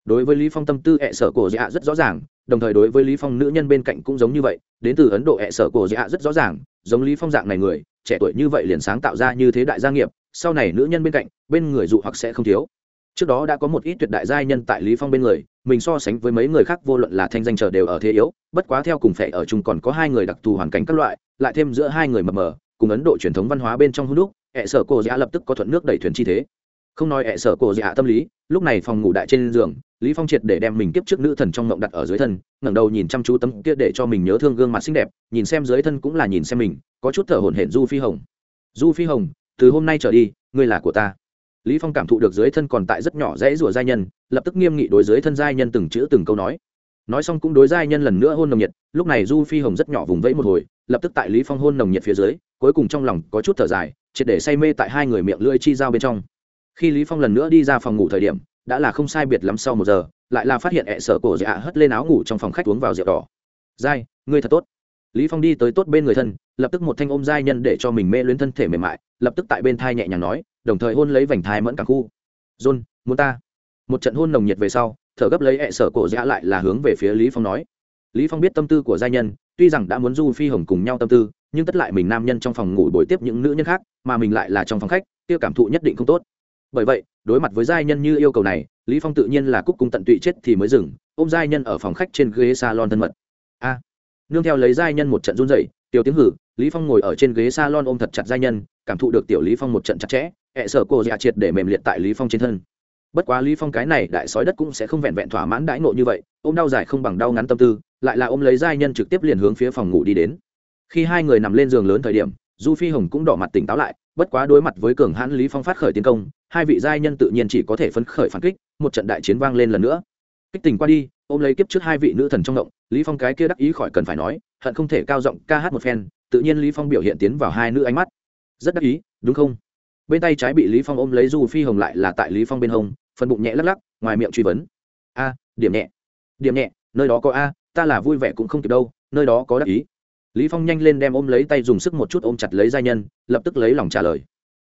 Đối với lý phong tâm tư hẹ sở cổ dạ rất rõ ràng, đồng thời đối với lý phong nữ nhân bên cạnh cũng giống như vậy, đến từ ấn độ hẹ sở cổ dạ rất rõ ràng, giống lý phong dạng này người, trẻ tuổi như vậy liền sáng tạo ra như thế đại gia nghiệp, sau này nữ nhân bên cạnh, bên người dụ hoặc sẽ không thiếu trước đó đã có một ít tuyệt đại giai nhân tại lý phong bên người, mình so sánh với mấy người khác vô luận là thanh danh chờ đều ở thế yếu, bất quá theo cùng phệ ở chung còn có hai người đặc thù hoàn cảnh các loại, lại thêm giữa hai người mập mờ, cùng ấn độ truyền thống văn hóa bên trong hút đúc hệ sở cổ dạ lập tức có thuận nước đẩy thuyền chi thế. Không nói hệ sở cổ dạ tâm lý, lúc này phòng ngủ đại trên giường, lý phong triệt để đem mình kiếp trước nữ thần trong ngộng đặt ở dưới thân, ngẩng đầu nhìn chăm chú tấm kia để cho mình nhớ thương gương mặt xinh đẹp, nhìn xem dưới thân cũng là nhìn xem mình, có chút thở hổn hển du phi hồng. Du phi hồng, từ hôm nay trở đi, ngươi là của ta lý phong cảm thụ được dưới thân còn tại rất nhỏ dễ rủa giai nhân, lập tức nghiêm nghị đối dưới thân giai nhân từng chữ từng câu nói. Nói xong cũng đối giai nhân lần nữa hôn nồng nhiệt, lúc này du phi hồng rất nhỏ vùng vẫy một hồi, lập tức tại lý phong hôn nồng nhiệt phía dưới, cuối cùng trong lòng có chút thở dài, triệt để say mê tại hai người miệng lưỡi chi giao bên trong. Khi lý phong lần nữa đi ra phòng ngủ thời điểm, đã là không sai biệt lắm sau một giờ, lại là phát hiện ẹ sợ cổ dạ hất lên áo ngủ trong phòng khách uống vào rượu đỏ. Giai, ngươi thật tốt. Lý phong đi tới tốt bên người thân, lập tức một thanh ôm giai nhân để cho mình mê luyến thân thể mềm mại, lập tức tại bên thai nhẹ nhàng nói đồng thời hôn lấy vành thai mẫn cả khu. John, muốn ta? Một trận hôn nồng nhiệt về sau, thở gấp lấy hẹ sở cổ dạ lại là hướng về phía lý phong nói. Lý phong biết tâm tư của giai nhân, tuy rằng đã muốn du phi hồng cùng nhau tâm tư, nhưng tất lại mình nam nhân trong phòng ngủ bồi tiếp những nữ nhân khác, mà mình lại là trong phòng khách, kia cảm thụ nhất định không tốt. Bởi vậy, đối mặt với giai nhân như yêu cầu này, lý phong tự nhiên là cúc cung tận tụy chết thì mới dừng, ôm giai nhân ở phòng khách trên ghế salon thân mật. A! Nương theo lấy giai nhân một trận run rẩy, tiểu tiếng hử, lý phong ngồi ở trên ghế salon ôm thật chặt giai nhân, cảm thụ được tiểu lý phong một trận chặt chẽ ẹ sở cô dạ triệt để mềm liệt tại lý phong trên thân. Bất quá lý phong cái này đại sói đất cũng sẽ không vẹn vẹn thỏa mãn đãi ngộ như vậy, ôm đau dài không bằng đau ngắn tâm tư, lại là ôm lấy giai nhân trực tiếp liền hướng phía phòng ngủ đi đến. Khi hai người nằm lên giường lớn thời điểm, du phi hồng cũng đỏ mặt tỉnh táo lại, bất quá đối mặt với cường hãn lý phong phát khởi tiến công, hai vị giai nhân tự nhiên chỉ có thể phấn khởi phản kích, một trận đại chiến vang lên lần nữa. Kích tình qua đi, ôm lấy kiếp trước hai vị nữ thần trong động, lý phong cái kia đắc ý khỏi cần phải nói, hận không thể cao giọng ca hát một phen, tự nhiên lý phong biểu hiện tiến vào hai nữ ánh mắt. Rất đắc ý, đúng không? Bên tay trái bị lý phong ôm lấy du phi hồng lại là tại lý phong bên hông, phần bụng nhẹ lắc lắc, ngoài miệng truy vấn. A, điểm nhẹ điểm nhẹ, nơi đó có a, ta là vui vẻ cũng không kịp đâu, nơi đó có đắc ý. Lý phong nhanh lên đem ôm lấy tay dùng sức một chút ôm chặt lấy giai nhân, lập tức lấy lòng trả lời.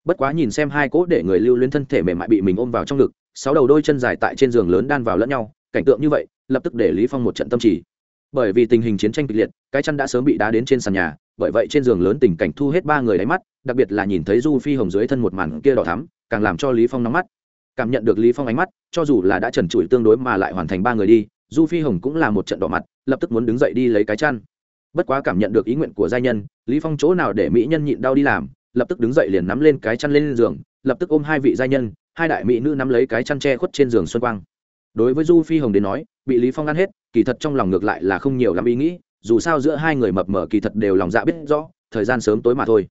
Bất quá nhìn xem hai cỗ để người lưu luyến thân thể mềm mại bị mình ôm vào trong ngực, sáu đầu đôi chân dài tại trên giường lớn đan vào lẫn nhau, cảnh tượng như vậy, lập tức để lý phong một trận tâm trì bởi vì tình hình chiến tranh kịch liệt, cái chăn đã sớm bị đá đến trên sàn nhà, bởi vậy trên giường lớn tình cảnh thu hết ba người đáy mắt, đặc biệt là nhìn thấy du phi hồng dưới thân một màn kia đỏ thắm, càng làm cho lý phong nóng mắt. Cảm nhận được lý phong ánh mắt, cho dù là đã trần trụi tương đối mà lại hoàn thành ba người đi, du phi hồng cũng là một trận đỏ mặt, lập tức muốn đứng dậy đi lấy cái chăn. Bất quá cảm nhận được ý nguyện của gia nhân, lý phong chỗ nào để mỹ nhân nhịn đau đi làm, lập tức đứng dậy liền nắm lên cái chăn lên giường, lập tức ôm hai vị gia nhân, hai đại mỹ nữ nắm lấy cái chăn che khuất trên giường xuân quang. Đối với du phi hồng đến nói, bị lý phong ăn hết kỳ thật trong lòng ngược lại là không nhiều lắm ý nghĩ, dù sao giữa hai người mập mờ kỳ thật đều lòng dạ biết rõ, thời gian sớm tối mà thôi.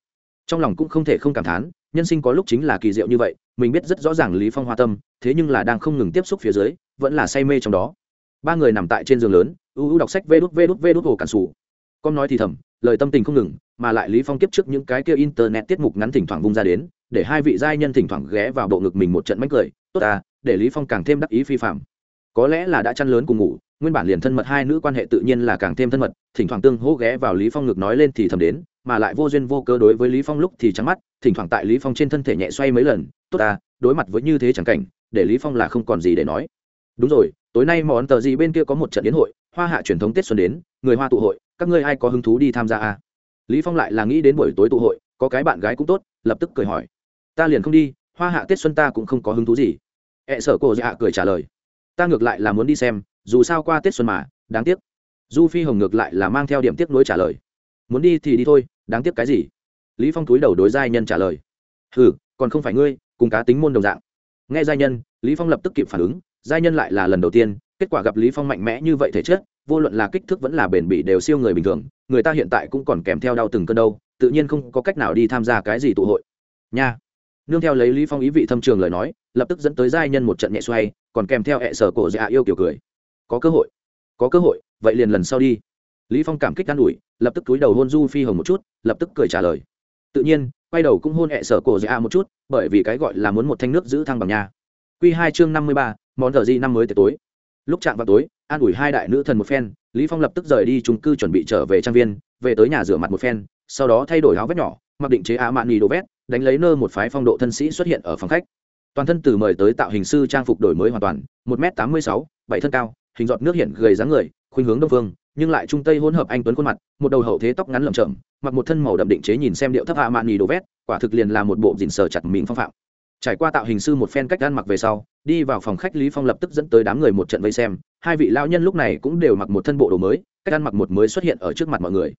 Trong lòng cũng không thể không cảm thán, nhân sinh có lúc chính là kỳ diệu như vậy, mình biết rất rõ ràng lý phong hoa tâm, thế nhưng là đang không ngừng tiếp xúc phía dưới, vẫn là say mê trong đó. Ba người nằm tại trên giường lớn, u u đọc sách vê đút vê đút vê đút hồ cản sủ. Con nói thì thầm, lời tâm tình không ngừng, mà lại lý phong kiếp trước những cái kia internet tiết mục ngắn thỉnh thoảng vung ra đến, để hai vị giai nhân thỉnh thoảng ghé vào bộ ngực mình một trận mánh cười, tốt à để lý phong càng thêm đắc ý phi phạm. Có lẽ là đã chăn lớn cùng ngủ nguyên bản liền thân mật hai nữ quan hệ tự nhiên là càng thêm thân mật, thỉnh thoảng tương hô ghé vào lý phong ngực nói lên thì thầm đến, mà lại vô duyên vô cơ đối với lý phong lúc thì trắng mắt, thỉnh thoảng tại lý phong trên thân thể nhẹ xoay mấy lần, tốt à đối mặt với như thế chẳng cảnh, để lý phong là không còn gì để nói đúng rồi, tối nay món tờ gì bên kia có một trận đến hội, hoa hạ truyền thống tết xuân đến, người hoa tụ hội, các ngươi ai có hứng thú đi tham gia à? lý phong lại là nghĩ đến buổi tối tụ hội, có cái bạn gái cũng tốt, lập tức cười hỏi, ta liền không đi, hoa hạ tết xuân ta cũng không có hứng thú gì ẹ sở cô dạ cười trả lời, ta ngược lại là muốn đi xem dù sao qua tết xuân mà, đáng tiếc. Du phi hồng ngược lại là mang theo điểm tiếc nuối trả lời. Muốn đi thì đi thôi, đáng tiếc cái gì? Lý phong túi đầu đối giai nhân trả lời. Hừ, còn không phải ngươi, cùng cá tính môn đồng dạng. Nghe giai nhân, lý phong lập tức kịp phản ứng, giai nhân lại là lần đầu tiên, kết quả gặp lý phong mạnh mẽ như vậy thể chất, vô luận là kích thước vẫn là bền bỉ đều siêu người bình thường, người ta hiện tại cũng còn kèm theo đau từng cơn đâu tự nhiên không có cách nào đi tham gia cái gì tụ hội. Nha. Nương theo lấy lý phong ý vị thâm trường lời nói, lập tức dẫn tới giai nhân một trận nhẹ xoay, còn kèm theo hệ sở cổ dạ yêu kiểu cười có cơ hội. Có cơ hội vậy liền lần sau đi. Lý phong cảm kích An ủi lập tức cúi đầu hôn du phi hồng một chút lập tức cười trả lời. Tự nhiên quay đầu cũng hôn hẹ sở cổ dạ một chút bởi vì cái gọi là muốn một thanh nước giữ thăng bằng nhà quy hai chương năm mươi ba, món giờ gì năm mới tới tối. Lúc chạm vào tối an ủi hai đại nữ thần một phen lý phong lập tức rời đi trung cư chuẩn bị trở về trang viên về tới nhà rửa mặt một phen sau đó thay đổi áo vest nhỏ mặc định chế á mạn nhì đồ vest, đánh lấy nơ một phái phong độ thân sĩ xuất hiện ở phòng khách. Toàn thân từ mời tới tạo hình sư trang phục đổi mới hoàn toàn một m tám mươi sáu bảy thân cao hình giọt nước hiện gầy dáng người, khuynh hướng đông phương, nhưng lại trung tây hỗn hợp anh tuấn khuôn mặt, một đầu hậu thế tóc ngắn lầm chậm mặc một thân màu đậm định chế nhìn xem điệu thấp hạ mạn nỉ đồ vét, quả thực liền là một bộ dình sờ chặt mình phong phạm. Trải qua tạo hình sư một phen cách ăn mặc về sau, đi vào phòng khách lý phong lập tức dẫn tới đám người một trận vây xem, hai vị lão nhân lúc này cũng đều mặc một thân bộ đồ mới, cách ăn mặc một mới xuất hiện ở trước mặt mọi người.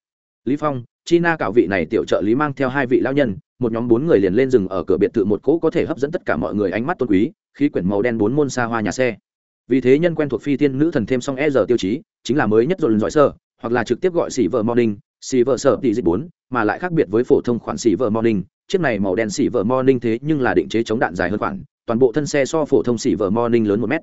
Lý phong, china cạo cảo vị này tiểu trợ lý mang theo hai vị lão nhân, một nhóm bốn người liền lên rừng ở cửa biệt thự một cỗ có thể hấp dẫn tất cả mọi người ánh mắt tôn quý, khí quyển màu đen bốn môn xa hoa nhà xe vì thế nhân quen thuộc phi thiên nữ thần thêm song e giờ tiêu chí, chính là mới nhất dồn giỏi sơ, hoặc là trực tiếp gọi xỉ vợ morning xỉ vợ sở tỷ dịch bốn, mà lại khác biệt với phổ thông khoản xỉ vợ morning. Chiếc này màu đen xỉ vợ morning thế nhưng là định chế chống đạn dài hơn khoản, toàn bộ thân xe so phổ thông xỉ vợ morning lớn một mét.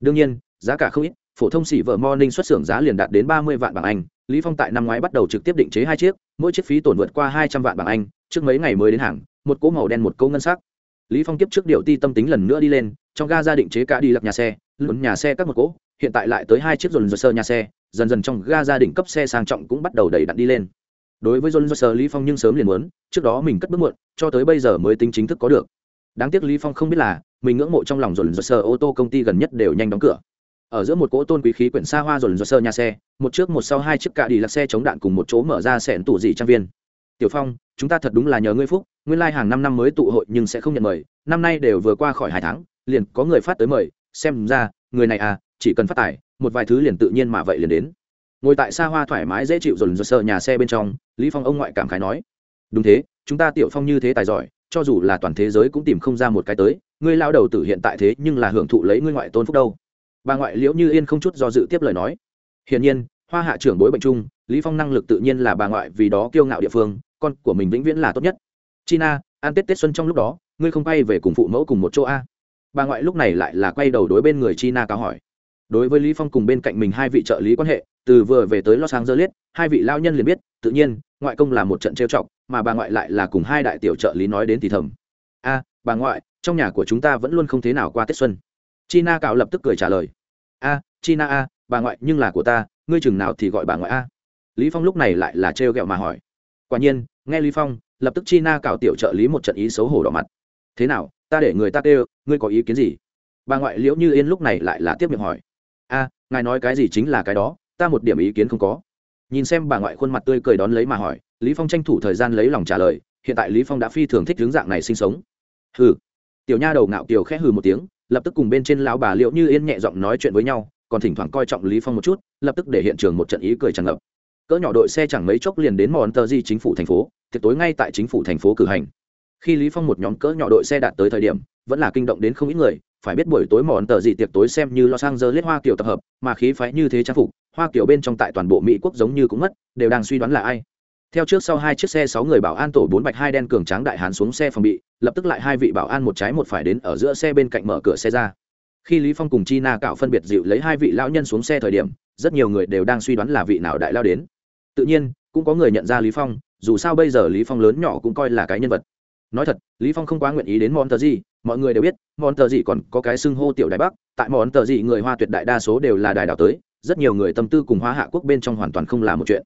Đương nhiên, giá cả không ít, phổ thông xỉ vợ morning xuất xưởng giá liền đạt đến ba mươi vạn bảng anh. Lý phong tại năm ngoái bắt đầu trực tiếp định chế hai chiếc, mỗi chiếc phí tổn vượt qua hai trăm vạn bảng anh, trước mấy ngày mới đến hàng, một cỗ màu đen một cỗ ngân sắc lý phong tiếp trước điều ti tâm tính lần nữa đi lên, trong ga gia định chế cả đi lập nhà xe luận nhà xe các một cỗ, hiện tại lại tới hai chiếc dồn dơ sơ nhà xe, dần dần trong ga gia đình cấp xe sang trọng cũng bắt đầu đầy đặn đi lên. Đối với dồn dơ sơ lý phong nhưng sớm liền muốn, trước đó mình cất bước muộn, cho tới bây giờ mới tính chính thức có được. Đáng tiếc lý phong không biết là, mình ngưỡng mộ trong lòng dồn dơ sơ ô tô công ty gần nhất đều nhanh đóng cửa. Ở giữa một cỗ tôn quý khí quyển xa hoa dồn dơ sơ nhà xe, một trước một sau hai chiếc cả đi là xe chống đạn cùng một chỗ mở ra sẹn tủ dị trang viên. Tiểu phong, chúng ta thật đúng là nhờ ngươi phúc nguyên lai hàng năm năm mới tụ hội nhưng sẽ không nhận mời, năm nay đều vừa qua khỏi hai tháng, liền có người phát tới mời, xem ra, người này à chỉ cần phát tài, một vài thứ liền tự nhiên mà vậy liền đến. Ngồi tại xa hoa thoải mái dễ chịu dồn dồn sợ nhà xe bên trong, lý phong ông ngoại cảm khái nói, đúng thế, chúng ta tiểu phong như thế tài giỏi, cho dù là toàn thế giới cũng tìm không ra một cái tới, ngươi lao đầu tử hiện tại thế nhưng là hưởng thụ lấy ngươi ngoại tôn phúc đâu. Bà ngoại liễu như yên không chút do dự tiếp lời nói, hiển nhiên, hoa hạ trưởng bối bệnh chung lý phong năng lực tự nhiên là bà ngoại vì đó kiêu ngạo địa phương, con của mình vĩnh viễn là tốt nhất china, ăn tết tết xuân trong lúc đó, ngươi không quay về cùng phụ mẫu cùng một chỗ a? Bà ngoại lúc này lại là quay đầu đối bên người china cáo hỏi. Đối với lý phong cùng bên cạnh mình hai vị trợ lý quan hệ, từ vừa về tới los angeles, hai vị lao nhân liền biết, tự nhiên, ngoại công là một trận trêu chọc, mà bà ngoại lại là cùng hai đại tiểu trợ lý nói đến thì thầm. A, bà ngoại, trong nhà của chúng ta vẫn luôn không thế nào qua tết xuân. China cạo lập tức cười trả lời. A, china a, bà ngoại nhưng là của ta, ngươi chừng nào thì gọi bà ngoại a. Lý phong lúc này lại là trêu ghẹo mà hỏi. Quả nhiên, nghe lý phong lập tức chi na cạo tiểu trợ lý một trận ý xấu hổ đỏ mặt. Thế nào, ta để người ta kêu, ngươi có ý kiến gì? Bà ngoại liễu như yên lúc này lại là tiếp miệng hỏi. A, ngài nói cái gì chính là cái đó, ta một điểm ý kiến không có. Nhìn xem bà ngoại khuôn mặt tươi cười đón lấy mà hỏi, lý phong tranh thủ thời gian lấy lòng trả lời, hiện tại lý phong đã phi thường thích hướng dạng này sinh sống. Hừ. Tiểu nha đầu ngạo kiều khẽ hừ một tiếng, lập tức cùng bên trên lão bà liễu như yên nhẹ giọng nói chuyện với nhau, còn thỉnh thoảng coi trọng lý phong một chút, lập tức để hiện trường một trận ý cười tràn ngập cỡ nhỏ đội xe chẳng mấy chốc liền đến mòn tờ di chính phủ thành phố, tiệc tối ngay tại chính phủ thành phố cử hành. Khi lý phong một nhóm cỡ nhỏ đội xe đạt tới thời điểm, vẫn là kinh động đến không ít người, phải biết buổi tối mòn tờ gì tiệc tối xem như los angeles hoa kiểu tập hợp, mà khí phái như thế trang phục, hoa kiểu bên trong tại toàn bộ mỹ quốc giống như cũng mất, đều đang suy đoán là ai. Theo trước sau hai chiếc xe sáu người bảo an tổ bốn bạch hai đen cường tráng đại hán xuống xe phòng bị, lập tức lại hai vị bảo an một trái một phải đến ở giữa xe bên cạnh mở cửa xe ra. Khi lý phong cùng chi na cạo phân biệt dịu lấy hai vị lão nhân xuống xe thời điểm, rất nhiều người đều đang suy đoán là vị nào đại lao đến tự nhiên, cũng có người nhận ra lý phong, dù sao bây giờ lý phong lớn nhỏ cũng coi là cái nhân vật. Nói thật, lý phong không quá nguyện ý đến món tờ gì mọi người đều biết món tờ gì còn có cái xưng hô tiểu đài bắc tại món tờ gì người hoa tuyệt đại đa số đều là đài đảo tới, rất nhiều người tâm tư cùng hoa hạ quốc bên trong hoàn toàn không là một chuyện.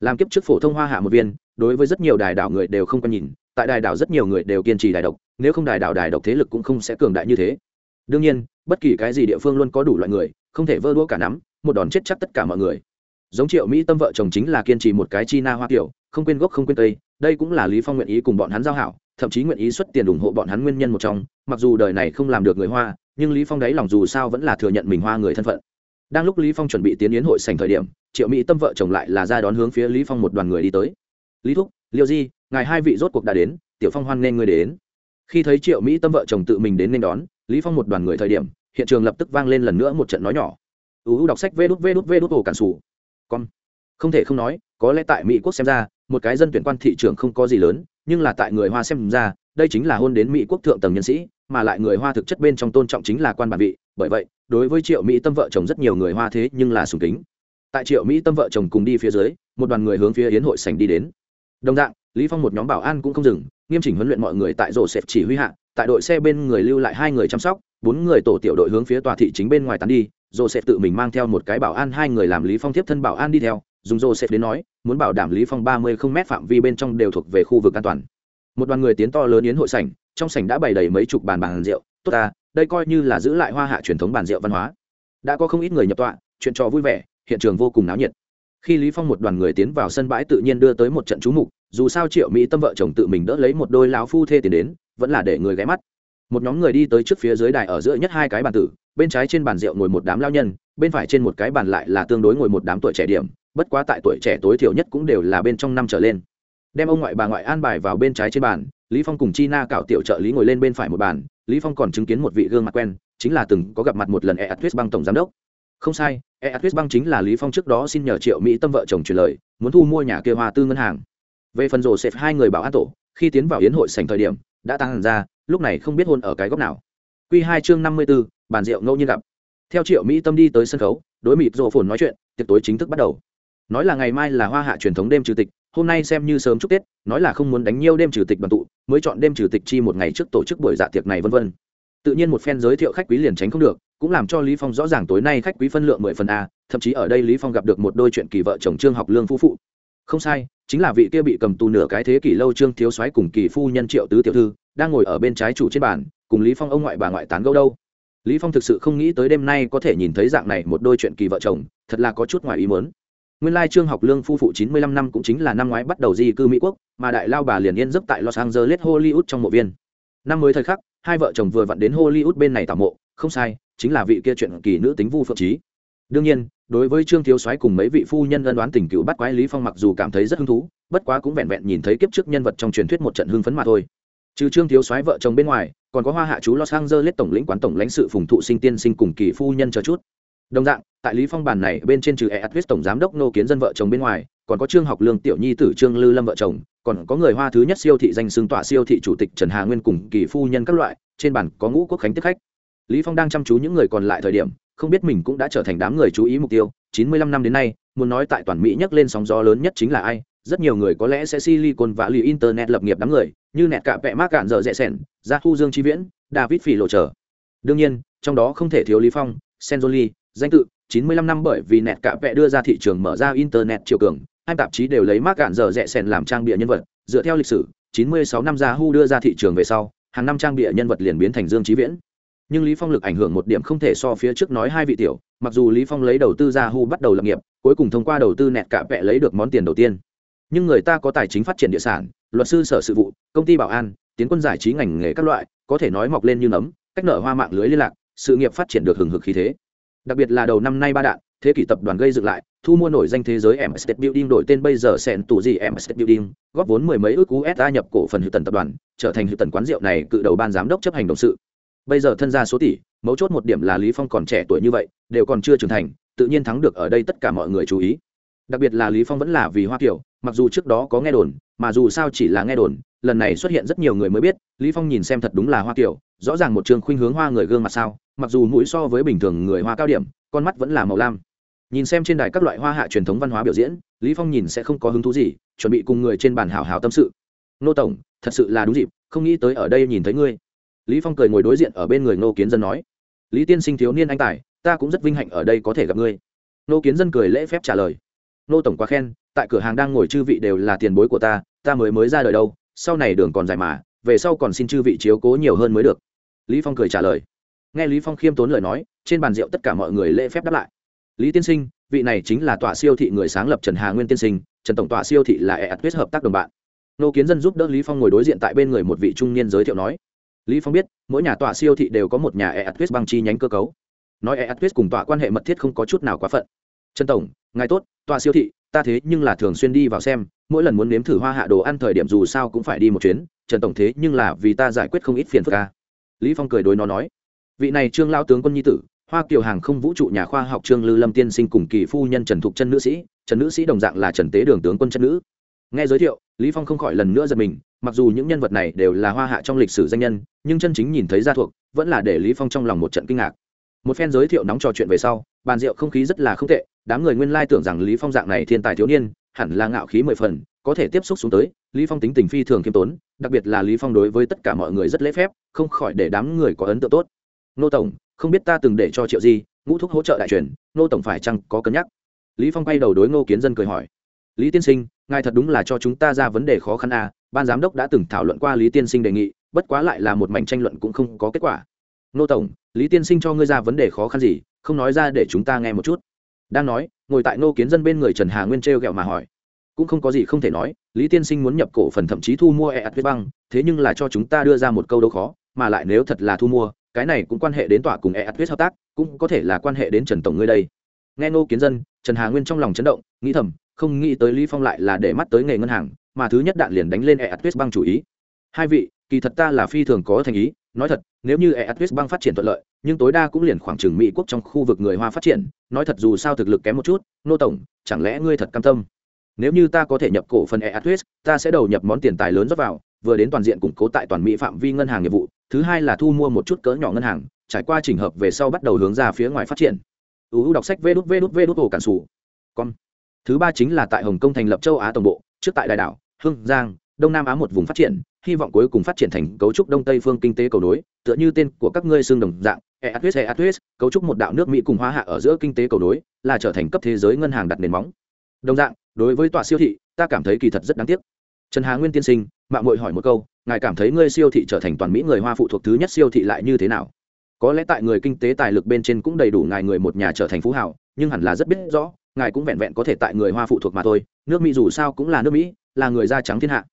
Làm kiếp trước phổ thông hoa hạ một viên, đối với rất nhiều đài đảo người đều không có nhìn, tại đài đảo rất nhiều người đều kiên trì đài độc, nếu không đài đảo đài độc thế lực cũng không sẽ cường đại như thế. Đương nhiên, bất kỳ cái gì địa phương luôn có đủ loại người, không thể vơ đũa cả nắm, một đòn chết chắc tất cả mọi người giống triệu mỹ tâm vợ chồng chính là kiên trì một cái chi na hoa kiểu không quên gốc không quên tây đây cũng là lý phong nguyện ý cùng bọn hắn giao hảo, thậm chí nguyện ý xuất tiền ủng hộ bọn hắn nguyên nhân một trong, mặc dù đời này không làm được người hoa, nhưng lý phong đấy lòng dù sao vẫn là thừa nhận mình hoa người thân phận. Đang lúc lý phong chuẩn bị tiến yến hội sành thời điểm, triệu mỹ tâm vợ chồng lại là ra đón hướng phía lý phong một đoàn người đi tới. Lý thúc, liêu di, ngài hai vị rốt cuộc đã đến, tiểu phong hoan nên người đến. Khi thấy triệu mỹ tâm vợ chồng tự mình đến nên đón, lý phong một đoàn người thời điểm, hiện trường lập tức vang lên lần nữa một trận nói nhỏ. Uu đọc sách vê đút vê đút vê đút ổ cản sủ con không thể không nói, có lẽ tại mỹ quốc xem ra, một cái dân tuyển quan thị trường không có gì lớn, nhưng là tại người hoa xem ra, đây chính là hôn đến mỹ quốc thượng tầng nhân sĩ, mà lại người hoa thực chất bên trong tôn trọng chính là quan bản vị. Bởi vậy, đối với triệu mỹ tâm vợ chồng rất nhiều người hoa thế nhưng là sùng kính. Tại triệu mỹ tâm vợ chồng cùng đi phía dưới, một đoàn người hướng phía yến hội sành đi đến. Đồng dạng, lý phong một nhóm bảo an cũng không dừng, nghiêm chỉnh huấn luyện mọi người tại rổ xẹp chỉ huy hạ, tại đội xe bên người lưu lại hai người chăm sóc, bốn người tổ tiểu đội hướng phía tòa thị chính bên ngoài tán đi rổ sẽ tự mình mang theo một cái bảo an, hai người làm lý phong tiếp thân bảo an đi theo, dùng joseph đến nói, muốn bảo đảm lý phong ba mươi không mét phạm vi bên trong đều thuộc về khu vực an toàn. Một đoàn người tiến to lớn yến hội sảnh, trong sảnh đã bày đầy mấy chục bàn bàn rượu. Tốt ta, đây coi như là giữ lại hoa hạ truyền thống bàn rượu văn hóa. Đã có không ít người nhập tọa, chuyện trò vui vẻ, hiện trường vô cùng náo nhiệt. Khi lý phong một đoàn người tiến vào sân bãi tự nhiên đưa tới một trận chú mục, dù sao triệu mỹ tâm vợ chồng tự mình đỡ lấy một đôi lão phu thê tiền đến, vẫn là để người ghé mắt. Một nhóm người đi tới trước phía dưới đài ở giữa nhất hai cái bàn tử bên trái trên bàn rượu ngồi một đám lao nhân bên phải trên một cái bàn lại là tương đối ngồi một đám tuổi trẻ điểm bất quá tại tuổi trẻ tối thiểu nhất cũng đều là bên trong năm trở lên. Đem ông ngoại bà ngoại an bài vào bên trái trên bàn lý phong cùng chi na cạo tiểu trợ lý ngồi lên bên phải một bàn lý phong còn chứng kiến một vị gương mặt quen chính là từng có gặp mặt một lần e atwis băng tổng giám đốc. Không sai e atwis băng chính là lý phong trước đó xin nhờ triệu mỹ tâm vợ chồng truyền lời muốn thu mua nhà kia hoa tư ngân hàng. Về phần rồ xẹp hai người bảo an tổ khi tiến vào yến hội sành thời điểm đã tăng hẳn ra lúc này không biết hôn ở cái góc nào. Quy hai chương năm mươi 54, bàn rượu ngẫu nhiên gặp. Theo triệu mỹ tâm đi tới sân khấu, đối mịt rộ phồn nói chuyện, tiệc tối chính thức bắt đầu. Nói là ngày mai là hoa hạ truyền thống đêm trừ tịch, hôm nay xem như sớm chúc tết, nói là không muốn đánh nhiều đêm trừ tịch đoàn tụ, mới chọn đêm trừ tịch chi một ngày trước tổ chức buổi dạ tiệc này vân vân. Tự nhiên một phen giới thiệu khách quý liền tránh không được, cũng làm cho lý phong rõ ràng tối nay khách quý phân lượng mười phần a, thậm chí ở đây lý phong gặp được một đôi chuyện kỳ vợ chồng trương học lương phu phụ. Không sai, chính là vị kia bị cầm tù nửa cái thế kỷ lâu trương thiếu soái cùng kỳ phu nhân triệu tứ tiểu thư, đang ngồi ở bên trái chủ trên bàn, cùng lý phong ông ngoại bà ngoại tán gẫu đâu lý phong thực sự không nghĩ tới đêm nay có thể nhìn thấy dạng này một đôi chuyện kỳ vợ chồng, thật là có chút ngoài ý muốn. Nguyên lai trương học lương phu phụ 95 năm cũng chính là năm ngoái bắt đầu di cư mỹ quốc, mà đại lao bà liền yên giấc tại los angeles, hollywood trong mộ viên. Năm mới thời khắc, hai vợ chồng vừa vặn đến hollywood bên này tảo mộ, không sai, chính là vị kia chuyện kỳ nữ tính vu phượng trí. Đương nhiên, đối với trương thiếu soái cùng mấy vị phu nhân ân đoán tình cựu bắt quái, lý phong mặc dù cảm thấy rất hứng thú, bất quá cũng vẹn vẹn nhìn thấy kiếp trước nhân vật trong truyền thuyết một trận hưng phấn mà thôi. Trừ trương thiếu soái vợ chồng bên ngoài còn có hoa hạ chú los angeles tổng lĩnh quán tổng lãnh sự phùng thụ sinh tiên sinh cùng kỳ phu nhân chờ chút. Đồng dạng, tại lý phong bàn này, bên trên trừ eatwis tổng giám đốc nô kiến dân vợ chồng bên ngoài, còn có trương học lương tiểu nhi tử trương lư lâm vợ chồng, còn có người hoa thứ nhất siêu thị danh xưng tọa siêu thị chủ tịch trần hà nguyên cùng kỳ phu nhân các loại, trên bàn có ngũ quốc khánh tiếp khách. Lý phong đang chăm chú những người còn lại thời điểm, không biết mình cũng đã trở thành đám người chú ý mục tiêu. 95 năm đến nay, muốn nói tại toàn mỹ nhắc lên sóng gió lớn nhất chính là ai? Rất nhiều người có lẽ sẽ silicon và lì internet lập nghiệp đám người, như nẹt cạ vẽ mác cạn dở dẹ sẻn ra thu dương trí viễn, david phỉ lộ trở. Đương nhiên, trong đó không thể thiếu lý phong, senzoli, danh tự 95 năm bởi vì nẹt cạ vẽ đưa ra thị trường mở ra internet chiều cường, hai tạp chí đều lấy mác cạn dở dẹ sẻn làm trang bìa nhân vật. Dựa theo lịch sử 96 năm Yahoo đưa ra thị trường về sau, hàng năm trang bìa nhân vật liền biến thành dương trí viễn. Nhưng lý phong lực ảnh hưởng một điểm không thể so phía trước nói hai vị tiểu, mặc dù lý phong lấy đầu tư Yahoo bắt đầu lập nghiệp, cuối cùng thông qua đầu tư nẹt cạ vẽ lấy được món tiền đầu tiên nhưng người ta có tài chính phát triển địa sản luật sư sở sự vụ công ty bảo an tiến quân giải trí ngành nghề các loại có thể nói mọc lên như nấm cách nở hoa mạng lưới liên lạc sự nghiệp phát triển được hừng hực khí thế đặc biệt là đầu năm nay ba đạn thế kỷ tập đoàn gây dựng lại thu mua nổi danh thế giới M Building đổi tên bây giờ sẹn tủ gì M Building, góp vốn mười mấy ước USA nhập cổ phần Hữu Tần tập đoàn, trở thành Hữu Tần quán rượu này cự đầu ban giám đốc chấp hành động sự. Bây giờ thân gia số tỷ, mấu chốt một điểm là Lý Phong còn trẻ tuổi như vậy, đều còn chưa trưởng thành, tự nhiên thắng được ở đây tất cả mọi người chú ý. Đặc biệt là Lý Phong vẫn là vì Hoa kiểu mặc dù trước đó có nghe đồn, mà dù sao chỉ là nghe đồn, lần này xuất hiện rất nhiều người mới biết, Lý Phong nhìn xem thật đúng là Hoa kiểu rõ ràng một trường khuynh hướng hoa người gương mặt sao, mặc dù mũi so với bình thường người hoa cao điểm, con mắt vẫn là màu lam. Nhìn xem trên đài các loại hoa hạ truyền thống văn hóa biểu diễn lý phong nhìn sẽ không có hứng thú gì chuẩn bị cùng người trên bàn hào hào tâm sự. Nô tổng thật sự là đúng dịp không nghĩ tới ở đây nhìn thấy ngươi. Lý phong cười ngồi đối diện ở bên người nô kiến dân nói. Lý tiên sinh thiếu niên anh tài ta cũng rất vinh hạnh ở đây có thể gặp ngươi. Nô kiến dân cười lễ phép trả lời nô tổng quá khen, tại cửa hàng đang ngồi chư vị đều là tiền bối của ta ta mới mới ra đời đâu, sau này đường còn dài mà, về sau còn xin chư vị chiếu cố nhiều hơn mới được. Lý phong cười trả lời. Nghe lý phong khiêm tốn lời nói, trên bàn rượu tất cả mọi người lễ phép đáp lại. Lý tiên sinh, vị này chính là tòa siêu thị người sáng lập trần hà nguyên tiên sinh, trần tổng tòa siêu thị là e hợp tác đồng bạn. Nô kiến dân giúp đỡ lý phong ngồi đối diện tại bên người một vị trung niên giới thiệu nói. Lý phong biết, mỗi nhà tòa siêu thị đều có một nhà e băng chi nhánh cơ cấu. Nói e cùng tòa quan hệ mật thiết không có chút nào quá phận. Trần tổng, ngài tốt tòa siêu thị, ta thế nhưng là thường xuyên đi vào xem, mỗi lần muốn nếm thử hoa hạ đồ ăn thời điểm dù sao cũng phải đi một chuyến, trần tổng thế nhưng là vì ta giải quyết không ít phiền phức ca lý phong cười đối nó nói, vị này trương lao tướng quân nhi tử, hoa kiều hàng không vũ trụ nhà khoa học trương lư lâm tiên sinh cùng kỳ phu nhân trần thục chân nữ sĩ, trần nữ sĩ đồng dạng là trần tế đường tướng quân chân nữ. Nghe giới thiệu, lý phong không khỏi lần nữa giật mình, mặc dù những nhân vật này đều là hoa hạ trong lịch sử danh nhân, nhưng chân chính nhìn thấy ra thuộc, vẫn là để lý phong trong lòng một trận kinh ngạc một phen giới thiệu nóng trò chuyện về sau bàn rượu không khí rất là không tệ đám người nguyên lai tưởng rằng lý phong dạng này thiên tài thiếu niên hẳn là ngạo khí mười phần có thể tiếp xúc xuống tới lý phong tính tình phi thường khiêm tốn đặc biệt là lý phong đối với tất cả mọi người rất lễ phép không khỏi để đám người có ấn tượng tốt. Nô tổng không biết ta từng để cho triệu gì, ngũ thúc hỗ trợ đại truyền nô tổng phải chăng có cân nhắc? Lý phong quay đầu đối ngô kiến dân cười hỏi. Lý tiên sinh ngài thật đúng là cho chúng ta ra vấn đề khó khăn à ban giám đốc đã từng thảo luận qua lý tiên sinh đề nghị bất quá lại là một mảnh tranh luận cũng không có kết quả nô tổng, lý tiên sinh cho ngươi ra vấn đề khó khăn gì, không nói ra để chúng ta nghe một chút. Đang nói, ngồi tại nô kiến dân bên người trần hà nguyên trêu ghẹo mà hỏi. Cũng không có gì không thể nói, lý tiên sinh muốn nhập cổ phần thậm chí thu mua e ạt băng, thế nhưng là cho chúng ta đưa ra một câu đâu khó, mà lại nếu thật là thu mua, cái này cũng quan hệ đến tòa cùng e ạt hợp tác, cũng có thể là quan hệ đến trần tổng ngươi đây. Nghe nô kiến dân, trần hà nguyên trong lòng chấn động, nghĩ thầm, không nghĩ tới lý phong lại là để mắt tới nghề ngân hàng, mà thứ nhất đạn liền đánh lên e ạt băng chủ ý. Hai vị kỳ thật ta là phi thường có thành ý, nói thật, nếu như e bang phát triển thuận lợi, nhưng tối đa cũng liền khoảng trừng mỹ quốc trong khu vực người hoa phát triển, nói thật dù sao thực lực kém một chút, nô tổng, chẳng lẽ ngươi thật cam tâm? Nếu như ta có thể nhập cổ phần e ta sẽ đầu nhập món tiền tài lớn rót vào, vừa đến toàn diện củng cố tại toàn mỹ phạm vi ngân hàng nghiệp vụ, thứ hai là thu mua một chút cỡ nhỏ ngân hàng, trải qua trình hợp về sau bắt đầu hướng ra phía ngoài phát triển. Uu đọc sách vê đút vê đút vê đút, hồ cản sủ. Con thứ ba chính là tại hồng kông thành lập châu á tổng bộ, trước tại đại đảo hưng giang đông nam á một vùng phát triển, hy vọng cuối cùng phát triển thành cấu trúc đông tây phương kinh tế cầu nối, tựa như tên của các ngươi xương đồng dạng eatwis eatwis cấu trúc một đạo nước mỹ cùng hóa hạ ở giữa kinh tế cầu nối, là trở thành cấp thế giới ngân hàng đặt nền móng. Đồng dạng, đối với tòa siêu thị, ta cảm thấy kỳ thật rất đáng tiếc. Trần hà nguyên tiên sinh mạng mội hỏi một câu, ngài cảm thấy ngươi siêu thị trở thành toàn mỹ người hoa phụ thuộc thứ nhất siêu thị lại như thế nào? Có lẽ tại người kinh tế tài lực bên trên cũng đầy đủ ngài người một nhà trở thành phú hảo nhưng hẳn là rất biết rõ, ngài cũng vẹn vẹn có thể tại người hoa phụ thuộc mà thôi. Nước mỹ dù sao cũng là nước mỹ, là người da trắng thiên hạ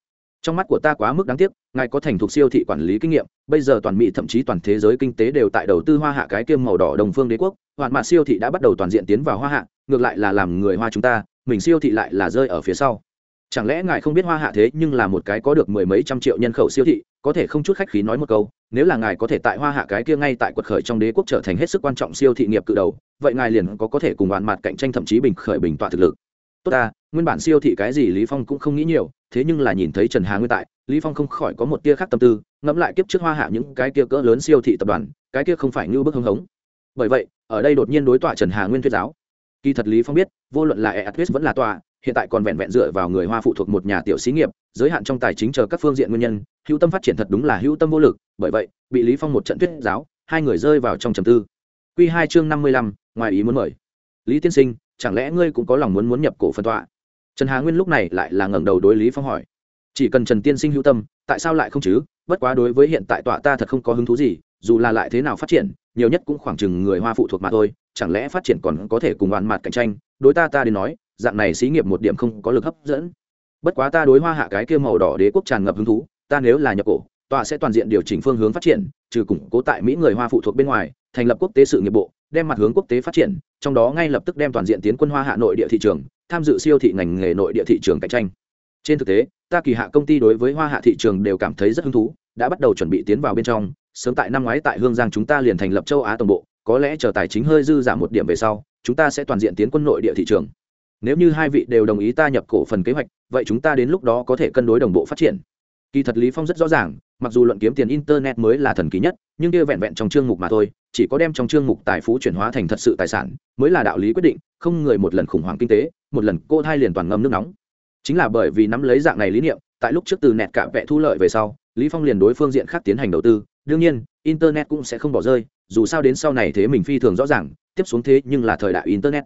trong mắt của ta quá mức đáng tiếc, ngài có thành thục siêu thị quản lý kinh nghiệm, bây giờ toàn mỹ thậm chí toàn thế giới kinh tế đều tại đầu tư hoa hạ cái kiêm màu đỏ đồng phương đế quốc, hoạn mạ siêu thị đã bắt đầu toàn diện tiến vào hoa hạ, ngược lại là làm người hoa chúng ta, mình siêu thị lại là rơi ở phía sau. Chẳng lẽ ngài không biết hoa hạ thế nhưng là một cái có được mười mấy trăm triệu nhân khẩu siêu thị, có thể không chút khách khí nói một câu, nếu là ngài có thể tại hoa hạ cái kia ngay tại quật khởi trong đế quốc trở thành hết sức quan trọng siêu thị nghiệp cự đầu, vậy ngài liền có có thể cùng bạn mặt cạnh tranh thậm chí bình khởi bình tọa thực lực. Tốt ta, nguyên bản siêu thị cái gì lý phong cũng không nghĩ nhiều thế nhưng là nhìn thấy trần hà nguyên tại lý phong không khỏi có một tia khác tâm tư ngẫm lại kiếp trước hoa hạ những cái kia cỡ lớn siêu thị tập đoàn cái kia không phải như bức hưng hống. Bởi vậy ở đây đột nhiên đối tọa trần hà nguyên thuyết giáo. Kỳ thật lý phong biết vô luận là eatwest vẫn là tòa hiện tại còn vẹn vẹn dựa vào người hoa phụ thuộc một nhà tiểu xí nghiệp giới hạn trong tài chính chờ các phương diện nguyên nhân hữu tâm phát triển thật đúng là hữu tâm vô lực bởi vậy bị lý phong một trận thuyết giáo hai người rơi vào trong trầm tư. Quy hai chương năm mươi lăm, ngoài ý muốn mời. Lý tiên sinh chẳng lẽ ngươi cũng có lòng muốn muốn nhập cổ phần tọa? Trần hà nguyên lúc này lại là ngẩng đầu đối lý phong hỏi, chỉ cần trần tiên sinh hữu tâm, tại sao lại không chứ? Bất quá đối với hiện tại tọa ta thật không có hứng thú gì, dù là lại thế nào phát triển, nhiều nhất cũng khoảng chừng người hoa phụ thuộc mà thôi, chẳng lẽ phát triển còn có thể cùng đoàn mặt cạnh tranh? Đối ta ta đến nói, dạng này xí nghiệp một điểm không có lực hấp dẫn. Bất quá ta đối hoa hạ cái kia màu đỏ đế quốc tràn ngập hứng thú, ta nếu là nhập cổ tòa sẽ toàn diện điều chỉnh phương hướng phát triển, trừ củng cố tại mỹ người hoa phụ thuộc bên ngoài, thành lập quốc tế sự nghiệp bộ, đem mặt hướng quốc tế phát triển, trong đó ngay lập tức đem toàn diện tiến quân hoa hạ nội địa thị trường tham dự siêu thị ngành nghề nội địa thị trường cạnh tranh. Trên thực tế ta kỳ hạ công ty đối với hoa hạ thị trường đều cảm thấy rất hứng thú, đã bắt đầu chuẩn bị tiến vào bên trong. Sớm tại năm ngoái tại hương giang chúng ta liền thành lập châu á tổng bộ, có lẽ chờ tài chính hơi dư giảm một điểm về sau, chúng ta sẽ toàn diện tiến quân nội địa thị trường. Nếu như hai vị đều đồng ý ta nhập cổ phần kế hoạch, vậy chúng ta đến lúc đó có thể cân đối đồng bộ phát triển. Kỳ thật lý phong rất rõ ràng, mặc dù luận kiếm tiền internet mới là thần kỳ nhất, nhưng kia vẹn vẹn trong chương mục mà thôi, chỉ có đem trong chương mục tài phú chuyển hóa thành thật sự tài sản, mới là đạo lý quyết định, không người một lần khủng hoảng kinh tế một lần cô thai liền toàn ngâm nước nóng. Chính là bởi vì nắm lấy dạng này lý niệm, tại lúc trước từ nẹt cả vẽ thu lợi về sau, lý phong liền đối phương diện khác tiến hành đầu tư. Đương nhiên, internet cũng sẽ không bỏ rơi, dù sao đến sau này thế mình phi thường rõ ràng, tiếp xuống thế nhưng là thời đại internet.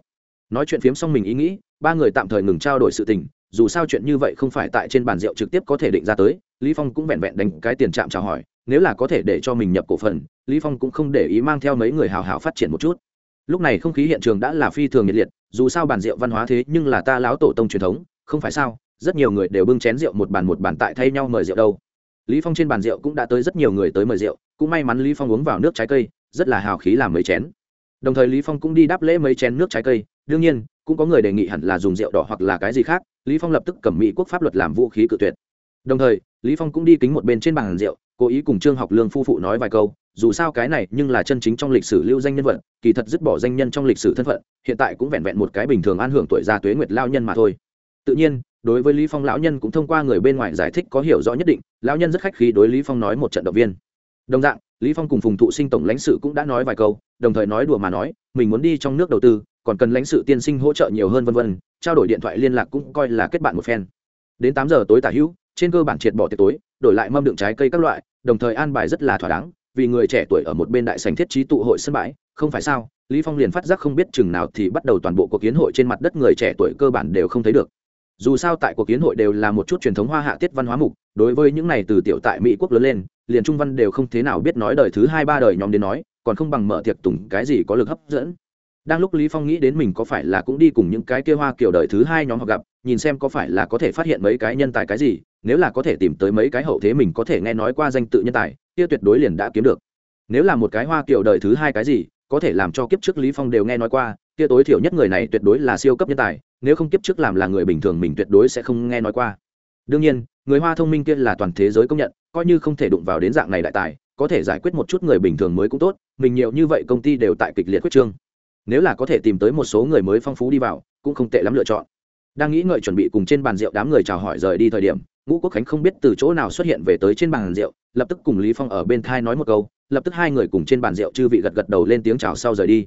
Nói chuyện phiếm xong mình ý nghĩ, ba người tạm thời ngừng trao đổi sự tình, dù sao chuyện như vậy không phải tại trên bàn rượu trực tiếp có thể định ra tới, lý phong cũng vẹn vẹn đánh cái tiền chạm chào hỏi, nếu là có thể để cho mình nhập cổ phần, lý phong cũng không để ý mang theo mấy người hào hào phát triển một chút. Lúc này không khí hiện trường đã là phi thường nhiệt liệt dù sao bàn rượu văn hóa thế nhưng là ta lão tổ tông truyền thống, không phải sao? Rất nhiều người đều bưng chén rượu một bàn một bàn tại thay nhau mời rượu đâu. Lý phong trên bàn rượu cũng đã tới rất nhiều người tới mời rượu, cũng may mắn lý phong uống vào nước trái cây, rất là hào khí làm mấy chén. Đồng thời lý phong cũng đi đáp lễ mấy chén nước trái cây. Đương nhiên, cũng có người đề nghị hẳn là dùng rượu đỏ hoặc là cái gì khác, lý phong lập tức cầm mỹ quốc pháp luật làm vũ khí cự tuyệt. Đồng thời, lý phong cũng đi kính một bên trên bàn rượu, cố ý cùng trương học lương phu phụ nói vài câu dù sao cái này nhưng là chân chính trong lịch sử lưu danh nhân vật, kỳ thật dứt bỏ danh nhân trong lịch sử thân phận, hiện tại cũng vẹn vẹn một cái bình thường an hưởng tuổi già tuế nguyệt lao nhân mà thôi. Tự nhiên, đối với lý phong lão nhân cũng thông qua người bên ngoài giải thích có hiểu rõ nhất định, lão nhân rất khách khí đối lý phong nói một trận động viên. Đồng dạng, lý phong cùng phùng thụ sinh tổng lãnh sự cũng đã nói vài câu, đồng thời nói đùa mà nói, mình muốn đi trong nước đầu tư, còn cần lãnh sự tiên sinh hỗ trợ nhiều hơn vân vân, trao đổi điện thoại liên lạc cũng coi là kết bạn một phen. Đến tám giờ tối tả hữu, trên cơ bản triệt bỏ tiệc tối, đổi lại mâm đựng trái cây các loại, đồng thời an bài rất là thỏa đáng vì người trẻ tuổi ở một bên đại sành thiết trí tụ hội sân bãi, không phải sao? Lý phong liền phát giác không biết chừng nào thì bắt đầu toàn bộ cuộc kiến hội trên mặt đất người trẻ tuổi cơ bản đều không thấy được. Dù sao tại cuộc kiến hội đều là một chút truyền thống hoa hạ tiết văn hóa mục, đối với những này từ tiểu tại mỹ quốc lớn lên, liền trung văn đều không thế nào biết nói đời thứ hai ba đời nhóm đến nói, còn không bằng mở tiệc tùng cái gì có lực hấp dẫn đang lúc lý phong nghĩ đến mình có phải là cũng đi cùng những cái kia hoa kiểu đời thứ hai nhóm họ gặp, nhìn xem có phải là có thể phát hiện mấy cái nhân tài cái gì, nếu là có thể tìm tới mấy cái hậu thế mình có thể nghe nói qua danh tự nhân tài, kia tuyệt đối liền đã kiếm được. Nếu là một cái hoa kiểu đời thứ hai cái gì, có thể làm cho kiếp trước lý phong đều nghe nói qua, kia tối thiểu nhất người này tuyệt đối là siêu cấp nhân tài, nếu không kiếp trước làm là người bình thường mình tuyệt đối sẽ không nghe nói qua. Đương nhiên, người hoa thông minh kia là toàn thế giới công nhận, coi như không thể đụng vào đến dạng này đại tài, có thể giải quyết một chút người bình thường mới cũng tốt, mình nhiều như vậy công ty đều tại kịch liệt quyết trương nếu là có thể tìm tới một số người mới phong phú đi vào cũng không tệ lắm lựa chọn. Đang nghĩ ngợi chuẩn bị cùng trên bàn rượu đám người chào hỏi rời đi thời điểm ngũ quốc khánh không biết từ chỗ nào xuất hiện về tới trên bàn rượu lập tức cùng lý phong ở bên thai nói một câu lập tức hai người cùng trên bàn rượu chư vị gật gật đầu lên tiếng chào sau rời đi.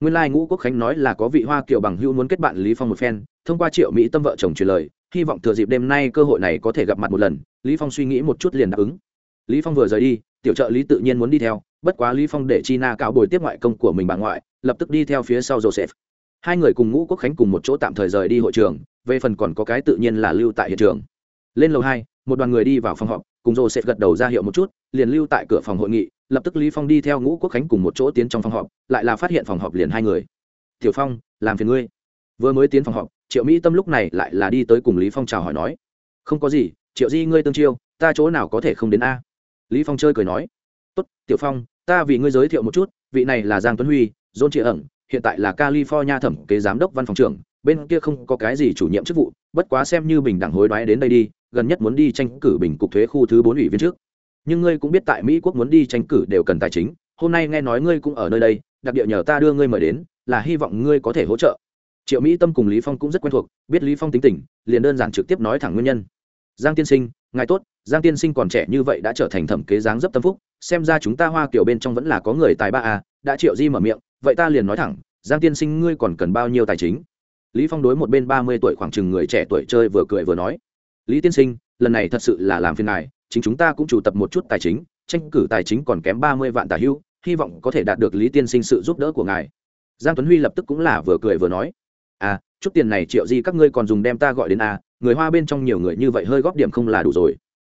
Nguyên lai like, ngũ quốc khánh nói là có vị hoa kiều bằng hữu muốn kết bạn lý phong một phen thông qua triệu mỹ tâm vợ chồng truyền lời hy vọng thừa dịp đêm nay cơ hội này có thể gặp mặt một lần lý phong suy nghĩ một chút liền đáp ứng. Lý phong vừa rời đi tiểu trợ lý tự nhiên muốn đi theo bất quá lý phong để chi na cáo bồi tiếp ngoại công của mình bà ngoại, lập tức đi theo phía sau joseph. Hai người cùng ngũ quốc khánh cùng một chỗ tạm thời rời đi hội trường, về phần còn có cái tự nhiên là lưu tại hiện trường. Lên lầu hai, một đoàn người đi vào phòng họp, cùng joseph gật đầu ra hiệu một chút, liền lưu tại cửa phòng hội nghị, lập tức lý phong đi theo ngũ quốc khánh cùng một chỗ tiến trong phòng họp, lại là phát hiện phòng họp liền hai người. Tiểu phong, làm phiền ngươi. Vừa mới tiến phòng họp, triệu mỹ tâm lúc này lại là đi tới cùng lý phong chào hỏi nói, không có gì, triệu di ngươi tương chiêu, ta chỗ nào có thể không đến a? Lý phong chơi cười nói, tốt, tiểu phong ta vì ngươi giới thiệu một chút, vị này là giang tuấn huy, john chị ẩn, hiện tại là california thẩm kế giám đốc văn phòng trưởng, bên kia không có cái gì chủ nhiệm chức vụ, bất quá xem như bình đẳng hối đoái đến đây đi, gần nhất muốn đi tranh cử bình cục thuế khu thứ bốn ủy viên trước. Nhưng ngươi cũng biết tại mỹ quốc muốn đi tranh cử đều cần tài chính, hôm nay nghe nói ngươi cũng ở nơi đây, đặc địa nhờ ta đưa ngươi mời đến, là hy vọng ngươi có thể hỗ trợ. Triệu mỹ tâm cùng lý phong cũng rất quen thuộc, biết lý phong tính tình, liền đơn giản trực tiếp nói thẳng nguyên nhân. Giang tiên sinh, ngài tốt, giang tiên sinh còn trẻ như vậy đã trở thành thẩm kế dáng dấp tâm phúc xem ra chúng ta hoa kiểu bên trong vẫn là có người tài ba à đã triệu di mở miệng, vậy ta liền nói thẳng, giang tiên sinh ngươi còn cần bao nhiêu tài chính? Lý phong đối một bên ba mươi tuổi khoảng chừng người trẻ tuổi chơi vừa cười vừa nói, lý tiên sinh, lần này thật sự là làm phiền ngài, chính chúng ta cũng chủ tập một chút tài chính, tranh cử tài chính còn kém ba mươi vạn tài hưu, hy vọng có thể đạt được lý tiên sinh sự giúp đỡ của ngài. Giang tuấn huy lập tức cũng là vừa cười vừa nói à chút tiền này triệu di các ngươi còn dùng đem ta gọi đến à người hoa bên trong nhiều người như vậy hơi góp điểm không là đủ rồi.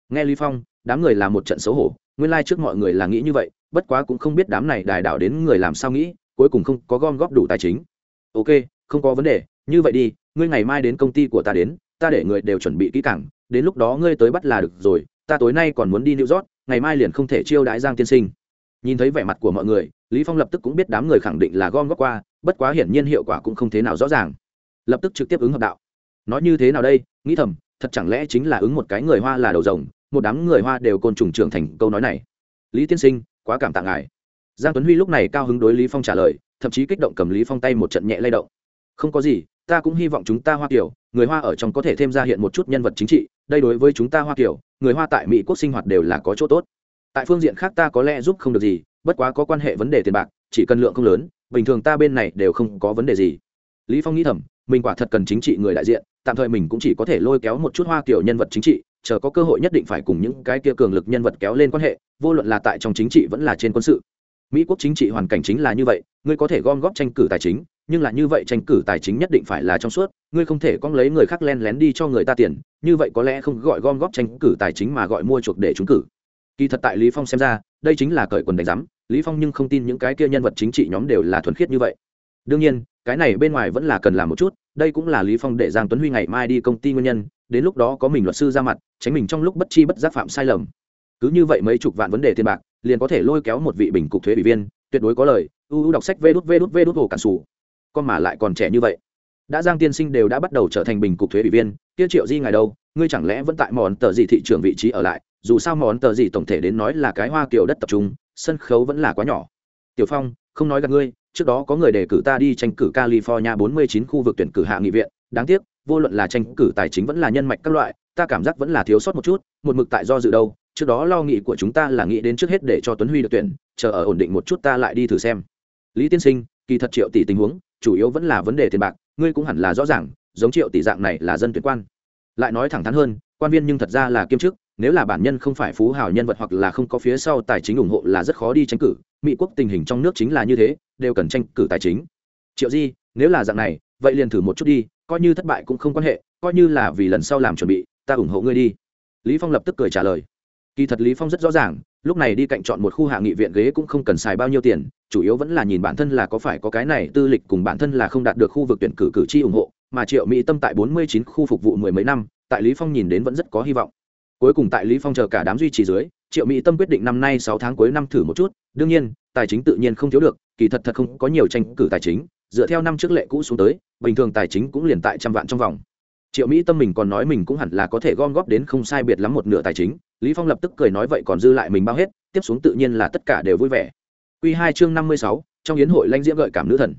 Nghe lý phong, đám người là một trận xấu hổ nguyên lai like trước mọi người là nghĩ như vậy bất quá cũng không biết đám này đài đảo đến người làm sao nghĩ cuối cùng không có gom góp đủ tài chính ok không có vấn đề như vậy đi ngươi ngày mai đến công ty của ta đến ta để người đều chuẩn bị kỹ càng đến lúc đó ngươi tới bắt là được rồi ta tối nay còn muốn đi New York, ngày mai liền không thể chiêu đãi Giang tiên sinh. Nhìn thấy vẻ mặt của mọi người, Lý Phong lập tức cũng biết đám người khẳng định là gom góp qua, bất quá hiển nhiên hiệu quả cũng không thế nào rõ ràng. Lập tức trực tiếp ứng hợp đạo. Nói như thế nào đây, nghĩ thầm, thật chẳng lẽ chính là ứng một cái người Hoa là đầu rồng, một đám người Hoa đều côn trùng trưởng thành câu nói này. Lý tiên sinh, quá cảm tạ ngài. Giang Tuấn Huy lúc này cao hứng đối Lý Phong trả lời, thậm chí kích động cầm Lý Phong tay một trận nhẹ lay động. Không có gì, ta cũng hy vọng chúng ta Hoa Kiều, người Hoa ở trong có thể thêm ra hiện một chút nhân vật chính trị, đây đối với chúng ta Hoa Kiều, người hoa tại mỹ quốc sinh hoạt đều là có chỗ tốt tại phương diện khác ta có lẽ giúp không được gì bất quá có quan hệ vấn đề tiền bạc chỉ cần lượng không lớn bình thường ta bên này đều không có vấn đề gì lý phong nghĩ thầm mình quả thật cần chính trị người đại diện tạm thời mình cũng chỉ có thể lôi kéo một chút hoa kiều nhân vật chính trị chờ có cơ hội nhất định phải cùng những cái kia cường lực nhân vật kéo lên quan hệ, vô luận là tại trong chính trị vẫn là trên quân sự. Mỹ quốc chính trị hoàn cảnh chính là như vậy, ngươi có thể gom góp tranh cử tài chính, nhưng là như vậy tranh cử tài chính nhất định phải là trong suốt, ngươi không thể con lấy người khác len lén đi cho người ta tiền, như vậy có lẽ không gọi gom góp tranh cử tài chính mà gọi mua chuộc để trúng cử. Kỳ thật tại lý phong xem ra, đây chính là cởi quần đánh giám, lý phong nhưng không tin những cái kia nhân vật chính trị nhóm đều là thuần khiết như vậy. Đương nhiên, cái này bên ngoài vẫn là cần làm một chút, đây cũng là lý phong để giang tuấn huy ngày mai đi công ty nguyên nhân đến lúc đó có mình luật sư ra mặt, tránh mình trong lúc bất chi bất giác phạm sai lầm. Cứ như vậy mấy chục vạn vấn đề tiền bạc, liền có thể lôi kéo một vị bình cục thuế ủy viên, tuyệt đối có lời, u đọc sách vê đút vê đút vê đút hồ cản sủ. Con mà lại còn trẻ như vậy. Đã giang tiên sinh đều đã bắt đầu trở thành bình cục thuế ủy viên tiêu triệu di ngài đâu, ngươi chẳng lẽ vẫn tại món tờ gì thị trường vị trí ở lại, dù sao món tờ gì tổng thể đến nói là cái hoa kiểu đất tập trung, sân khấu vẫn là quá nhỏ. Tiểu phong, không nói gặp ngươi, trước đó có người đề cử ta đi tranh cử california 49 khu vực tuyển cử hạ nghị viện, đáng tiếc vô luận là tranh cử tài chính vẫn là nhân mạch các loại, ta cảm giác vẫn là thiếu sót một chút, một mực tại do dự đâu, trước đó lo nghĩ của chúng ta là nghĩ đến trước hết để cho tuấn huy được tuyển, chờ ở ổn định một chút ta lại đi thử xem. Lý tiên sinh, kỳ thật triệu tỷ tình huống, chủ yếu vẫn là vấn đề tiền bạc, ngươi cũng hẳn là rõ ràng, giống triệu tỷ dạng này là dân tuyển quan. Lại nói thẳng thắn hơn, quan viên nhưng thật ra là kiêm chức, nếu là bản nhân không phải phú hào nhân vật hoặc là không có phía sau tài chính ủng hộ là rất khó đi tranh cử, mỹ quốc tình hình trong nước chính là như thế, đều cần tranh cử tài chính. Triệu di, nếu là dạng này, vậy liền thử một chút đi coi như thất bại cũng không quan hệ, coi như là vì lần sau làm chuẩn bị, ta ủng hộ ngươi đi. Lý phong lập tức cười trả lời. Kỳ thật lý phong rất rõ ràng, lúc này đi cạnh chọn một khu hạ nghị viện ghế cũng không cần xài bao nhiêu tiền, chủ yếu vẫn là nhìn bản thân là có phải có cái này tư lịch cùng bản thân là không đạt được khu vực tuyển cử cử tri ủng hộ, mà triệu mỹ tâm tại 49 khu phục vụ mười mấy năm, tại lý phong nhìn đến vẫn rất có hy vọng. Cuối cùng tại lý phong chờ cả đám duy trì dưới, triệu mỹ tâm quyết định năm nay sáu tháng cuối năm thử một chút, đương nhiên, tài chính tự nhiên không thiếu được, kỳ thật thật không có nhiều tranh cử tài chính dựa theo năm trước lệ cũ xuống tới, bình thường tài chính cũng liền tại trăm vạn trong vòng. Triệu mỹ tâm mình còn nói mình cũng hẳn là có thể gom góp đến không sai biệt lắm một nửa tài chính, lý phong lập tức cười nói vậy còn dư lại mình bao hết, tiếp xuống tự nhiên là tất cả đều vui vẻ. Quy hai chương năm mươi sáu, trong yến hội lãnh diễm gợi cảm nữ thần.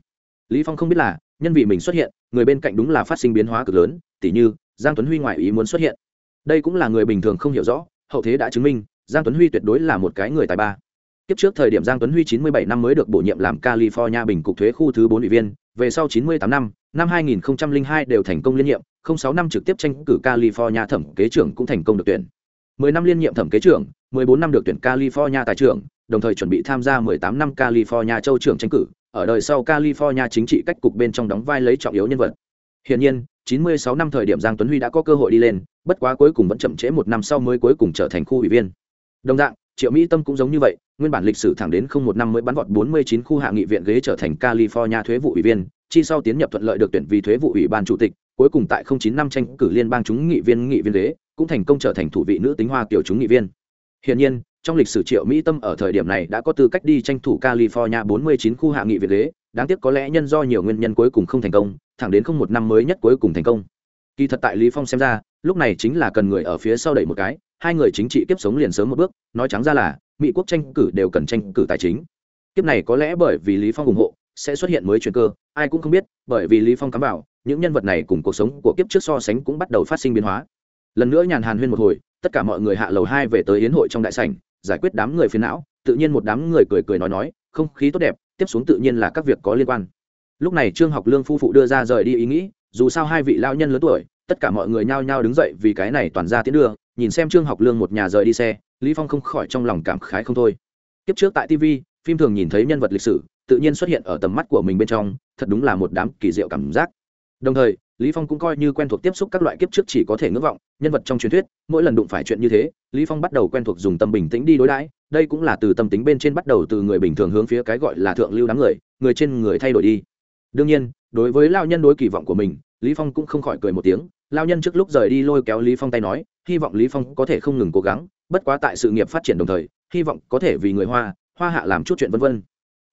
Lý phong không biết là, nhân vì mình xuất hiện, người bên cạnh đúng là phát sinh biến hóa cực lớn, tỉ như, giang tuấn huy ngoại ý muốn xuất hiện. Đây cũng là người bình thường không hiểu rõ, hậu thế đã chứng minh, giang tuấn huy tuyệt đối là một cái người tài ba. Kiếp trước thời điểm Giang Tuấn Huy 97 năm mới được bổ nhiệm làm California bình cục thuế khu thứ 4 ủy viên, về sau 98 năm, năm 2002 đều thành công liên nhiệm, 06 năm trực tiếp tranh cử California thẩm kế trưởng cũng thành công được tuyển. 10 năm liên nhiệm thẩm kế trưởng, 14 năm được tuyển California tài trưởng, đồng thời chuẩn bị tham gia 18 năm California châu trưởng tranh cử, ở đời sau California chính trị cách cục bên trong đóng vai lấy trọng yếu nhân vật. Hiển nhiên, 96 năm thời điểm Giang Tuấn Huy đã có cơ hội đi lên, bất quá cuối cùng vẫn chậm trễ một năm sau mới cuối cùng trở thành khu ủy viên. Đồng dạng, Triệu Mỹ Tâm cũng giống như vậy, nguyên bản lịch sử thẳng đến không một năm mới bắn vọt 49 khu hạ nghị viện ghế trở thành California thuế vụ ủy viên, chi sau tiến nhập thuận lợi được tuyển vì thuế vụ ủy ban chủ tịch, cuối cùng tại 09 năm tranh cử liên bang chúng nghị viên nghị viên ghế, cũng thành công trở thành thủ vị nữ tính hoa kiểu chúng nghị viên. Hiển nhiên, trong lịch sử Triệu Mỹ Tâm ở thời điểm này đã có tư cách đi tranh thủ California 49 khu hạ nghị viện ghế, đáng tiếc có lẽ nhân do nhiều nguyên nhân cuối cùng không thành công, thẳng đến không một năm mới nhất cuối cùng thành công. Kỳ thật tại Lý Phong xem ra, lúc này chính là cần người ở phía sau đẩy một cái, hai người chính trị kiếp sống liền sớm một bước, nói trắng ra là mỹ quốc tranh cử đều cần tranh cử tài chính. Kiếp này có lẽ bởi vì lý phong ủng hộ sẽ xuất hiện mới chuyện cơ ai cũng không biết bởi vì lý phong cắm vào những nhân vật này cùng cuộc sống của kiếp trước so sánh cũng bắt đầu phát sinh biến hóa. Lần nữa nhàn hàn huyên một hồi tất cả mọi người hạ lầu hai về tới yến hội trong đại sảnh giải quyết đám người phiền não tự nhiên một đám người cười cười nói nói không khí tốt đẹp tiếp xuống tự nhiên là các việc có liên quan. Lúc này trương học lương phu phụ đưa ra rời đi ý nghĩ dù sao hai vị lao nhân lớn tuổi tất cả mọi người nhao nhao đứng dậy vì cái này toàn ra tiến đưa, nhìn xem trương học lương một nhà rời đi xe, lý phong không khỏi trong lòng cảm khái không thôi. Kiếp trước tại tv phim thường nhìn thấy nhân vật lịch sử, tự nhiên xuất hiện ở tầm mắt của mình bên trong, thật đúng là một đám kỳ diệu cảm giác. Đồng thời, lý phong cũng coi như quen thuộc tiếp xúc các loại kiếp trước chỉ có thể ngưỡng vọng, nhân vật trong truyền thuyết, mỗi lần đụng phải chuyện như thế, lý phong bắt đầu quen thuộc dùng tâm bình tĩnh đi đối đãi, đây cũng là từ tâm tính bên trên bắt đầu từ người bình thường hướng phía cái gọi là thượng lưu đám người người trên người thay đổi đi. Đương nhiên, đối với lao nhân đối kỳ vọng của mình, lý phong cũng không khỏi cười một tiếng lao nhân trước lúc rời đi lôi kéo lý phong tay nói, hy vọng lý phong có thể không ngừng cố gắng, bất quá tại sự nghiệp phát triển đồng thời, hy vọng có thể vì người hoa hoa hạ làm chút chuyện vân vân.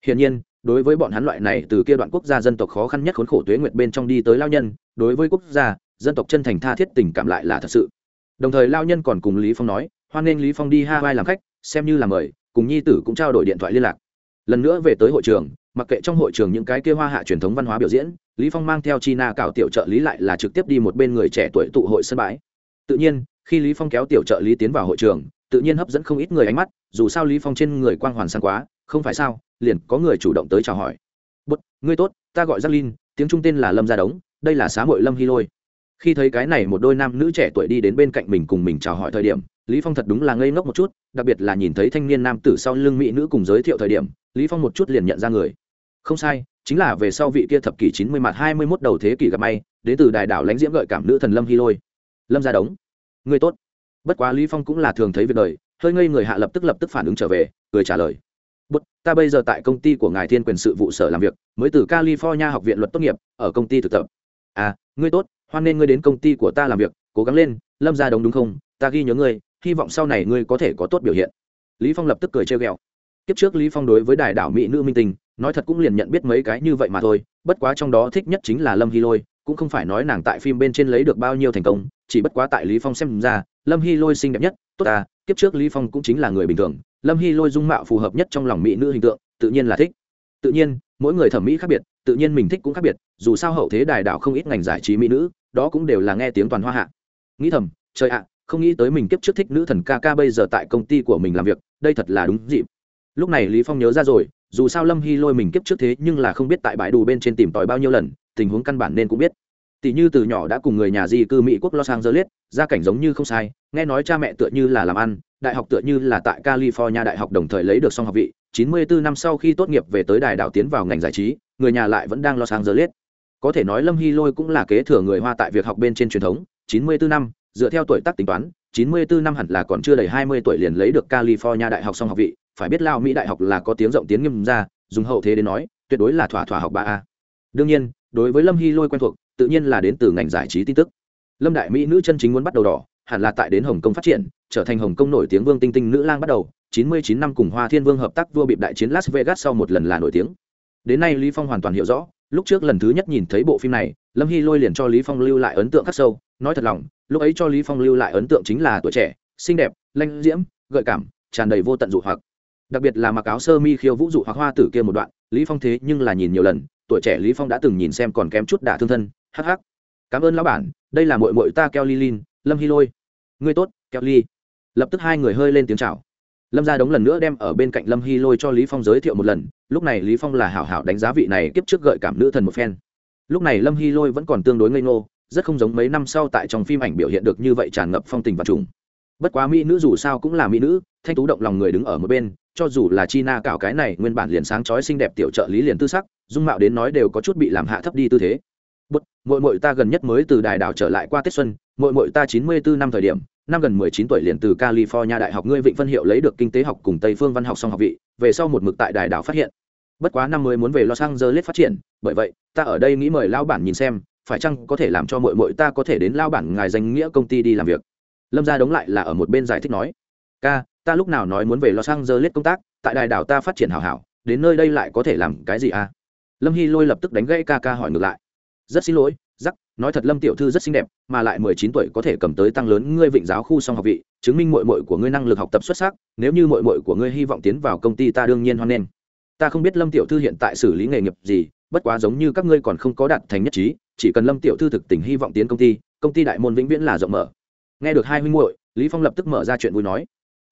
Hiển nhiên, đối với bọn hắn loại này từ kia đoạn quốc gia dân tộc khó khăn nhất khốn khổ tuế nguyệt bên trong đi tới lao nhân, đối với quốc gia, dân tộc chân thành tha thiết tình cảm lại là thật sự. Đồng thời lao nhân còn cùng lý phong nói, hoan nghênh lý phong đi hawaii làm khách, xem như là mời, cùng nhi tử cũng trao đổi điện thoại liên lạc. Lần nữa về tới hội trường mặc kệ trong hội trường những cái kia hoa hạ truyền thống văn hóa biểu diễn, lý phong mang theo china cảo tiểu trợ lý lại là trực tiếp đi một bên người trẻ tuổi tụ hội sân bãi. Tự nhiên, khi lý phong kéo tiểu trợ lý tiến vào hội trường, tự nhiên hấp dẫn không ít người ánh mắt, dù sao lý phong trên người quang hoàn sáng quá, không phải sao, liền có người chủ động tới chào hỏi. Bút ngươi tốt, ta gọi jacqueline tiếng trung tên là lâm gia đống, đây là xá muội lâm hy lôi. Khi thấy cái này một đôi nam nữ trẻ tuổi đi đến bên cạnh mình cùng mình chào hỏi thời điểm, lý phong thật đúng là ngây ngốc một chút, đặc biệt là nhìn thấy thanh niên nam tử sau lưng mỹ nữ cùng giới thiệu thời điểm, lý phong một chút liền nhận ra người không sai, chính là về sau vị kia thập kỷ chín mươi mặt hai mươi mốt đầu thế kỷ gặp may, đến từ đài đảo lãnh diễm gợi cảm nữ thần lâm hy lôi. Lâm gia đống. Ngươi tốt. Bất quá lý phong cũng là thường thấy việc đời, hơi ngây người hạ lập tức lập tức phản ứng trở về, cười trả lời. Bút ta bây giờ tại công ty của ngài thiên quyền sự vụ sở làm việc, mới từ california học viện luật tốt nghiệp, ở công ty thực tập. À ngươi tốt, hoan nên ngươi đến công ty của ta làm việc, cố gắng lên, lâm gia đống đúng không? Ta ghi nhớ ngươi, hy vọng sau này ngươi có thể có tốt biểu hiện. Lý phong lập tức cười trêu ghẹo. Kiếp trước lý phong đối với đài đảo mỹ nữ minh tình nói thật cũng liền nhận biết mấy cái như vậy mà thôi, bất quá trong đó thích nhất chính là lâm hy lôi, cũng không phải nói nàng tại phim bên trên lấy được bao nhiêu thành công, chỉ bất quá tại lý phong xem ra, lâm hy lôi xinh đẹp nhất, tốt à kiếp trước lý phong cũng chính là người bình thường, lâm hy lôi dung mạo phù hợp nhất trong lòng mỹ nữ hình tượng, tự nhiên là thích. Tự nhiên, mỗi người thẩm mỹ khác biệt, tự nhiên mình thích cũng khác biệt, dù sao hậu thế đài đạo không ít ngành giải trí mỹ nữ, đó cũng đều là nghe tiếng toàn hoa hạ. Nghĩ thầm, trời ạ, không nghĩ tới mình kiếp trước thích nữ thần ca ca bây giờ tại công ty của mình làm việc, đây thật là đúng dịp. Lúc này lý phong nhớ ra rồi dù sao lâm hy lôi mình kiếp trước thế nhưng là không biết tại bãi đủ bên trên tìm tòi bao nhiêu lần, tình huống căn bản nên cũng biết. Tỷ như từ nhỏ đã cùng người nhà di cư mỹ quốc los angeles, gia cảnh giống như không sai, nghe nói cha mẹ tựa như là làm ăn, đại học tựa như là tại california đại học đồng thời lấy được xong học vị. 94 năm sau khi tốt nghiệp về tới đài đạo tiến vào ngành giải trí, người nhà lại vẫn đang lo Angeles. liết có thể nói lâm hy lôi cũng là kế thừa người hoa tại việc học bên trên truyền thống. 94 năm, dựa theo tuổi tác tính toán 94 năm hẳn là còn chưa đầy 20 tuổi liền lấy được california đại học song học vị phải biết lao mỹ đại học là có tiếng rộng tiếng nghiêm ra, dùng hậu thế đến nói, tuyệt đối là thỏa thỏa học ba a. Đương nhiên, đối với lâm hy lôi quen thuộc, tự nhiên là đến từ ngành giải trí tin tức. Lâm đại mỹ nữ chân chính muốn bắt đầu đỏ, hẳn là tại đến hồng kông phát triển, trở thành hồng kông nổi tiếng vương tinh tinh nữ lang bắt đầu 99 năm cùng hoa thiên vương hợp tác vua bịp đại chiến las vegas sau một lần là nổi tiếng. Đến nay lý phong hoàn toàn hiểu rõ, lúc trước lần thứ nhất nhìn thấy bộ phim này, lâm hy lôi liền cho lý phong lưu lại ấn tượng khắc sâu, nói thật lòng, lúc ấy cho lý phong lưu lại ấn tượng chính là tuổi trẻ, xinh đẹp, lanh diễm, gợi cảm, tràn đầy vô tận dụ hoặc đặc biệt là mặc áo sơ mi khiêu vũ dụ hoặc hoa tử kia một đoạn, lý phong thế nhưng là nhìn nhiều lần, tuổi trẻ lý phong đã từng nhìn xem còn kém chút đả thương thân, hắc hắc. Cảm ơn lão bản, đây là muội muội ta keo ly lin, lâm hy lôi. Ngươi tốt, keo ly. Lập tức hai người hơi lên tiếng chào. Lâm gia đống lần nữa đem ở bên cạnh lâm hy lôi cho lý phong giới thiệu một lần, lúc này lý phong là hảo hảo đánh giá vị này kiếp trước gợi cảm nữ thần một phen. Lúc này lâm hy lôi vẫn còn tương đối ngây ngô, rất không giống mấy năm sau tại trong phim ảnh biểu hiện được như vậy tràn ngập phong tình và trùng. Bất quá mỹ nữ dù sao cũng là mỹ nữ, thanh tú động lòng người đứng ở một bên cho dù là chi na cạo cái này nguyên bản liền sáng chói xinh đẹp tiểu trợ lý liền tư sắc dung mạo đến nói đều có chút bị làm hạ thấp đi tư thế. Bất, mội mội ta gần nhất mới từ đài đảo trở lại qua tết xuân mội mội ta chín mươi bốn năm thời điểm năm gần mười chín tuổi liền từ california đại học ngươi vịnh phân hiệu lấy được kinh tế học cùng tây phương văn học song học vị về sau một mực tại đài đảo phát hiện. Bất quá năm mới muốn về los angeles phát triển bởi vậy ta ở đây nghĩ mời lao bản nhìn xem phải chăng có thể làm cho mội mội ta có thể đến lao bản ngài danh nghĩa công ty đi làm việc. Lâm gia đống lại là ở một bên giải thích nói ca ta lúc nào nói muốn về los angeles công tác, tại đài đảo ta phát triển hảo hảo, đến nơi đây lại có thể làm cái gì à? Lâm hy lôi lập tức đánh gãy ca ca hỏi ngược lại. Rất xin lỗi giắc nói thật lâm tiểu thư rất xinh đẹp, mà lại mười chín tuổi có thể cầm tới tăng lớn ngươi vịnh giáo khu song học vị, chứng minh mội mội của ngươi năng lực học tập xuất sắc, nếu như mội mội của ngươi hy vọng tiến vào công ty ta đương nhiên hoan nghênh. Ta không biết lâm tiểu thư hiện tại xử lý nghề nghiệp gì, bất quá giống như các ngươi còn không có đạt thành nhất trí, chỉ cần lâm tiểu thư thực tình hy vọng tiến công ty công ty đại môn vĩnh viễn là rộng mở. Nghe được hai huynh muội, lý phong lập tức mở ra chuyện vui nói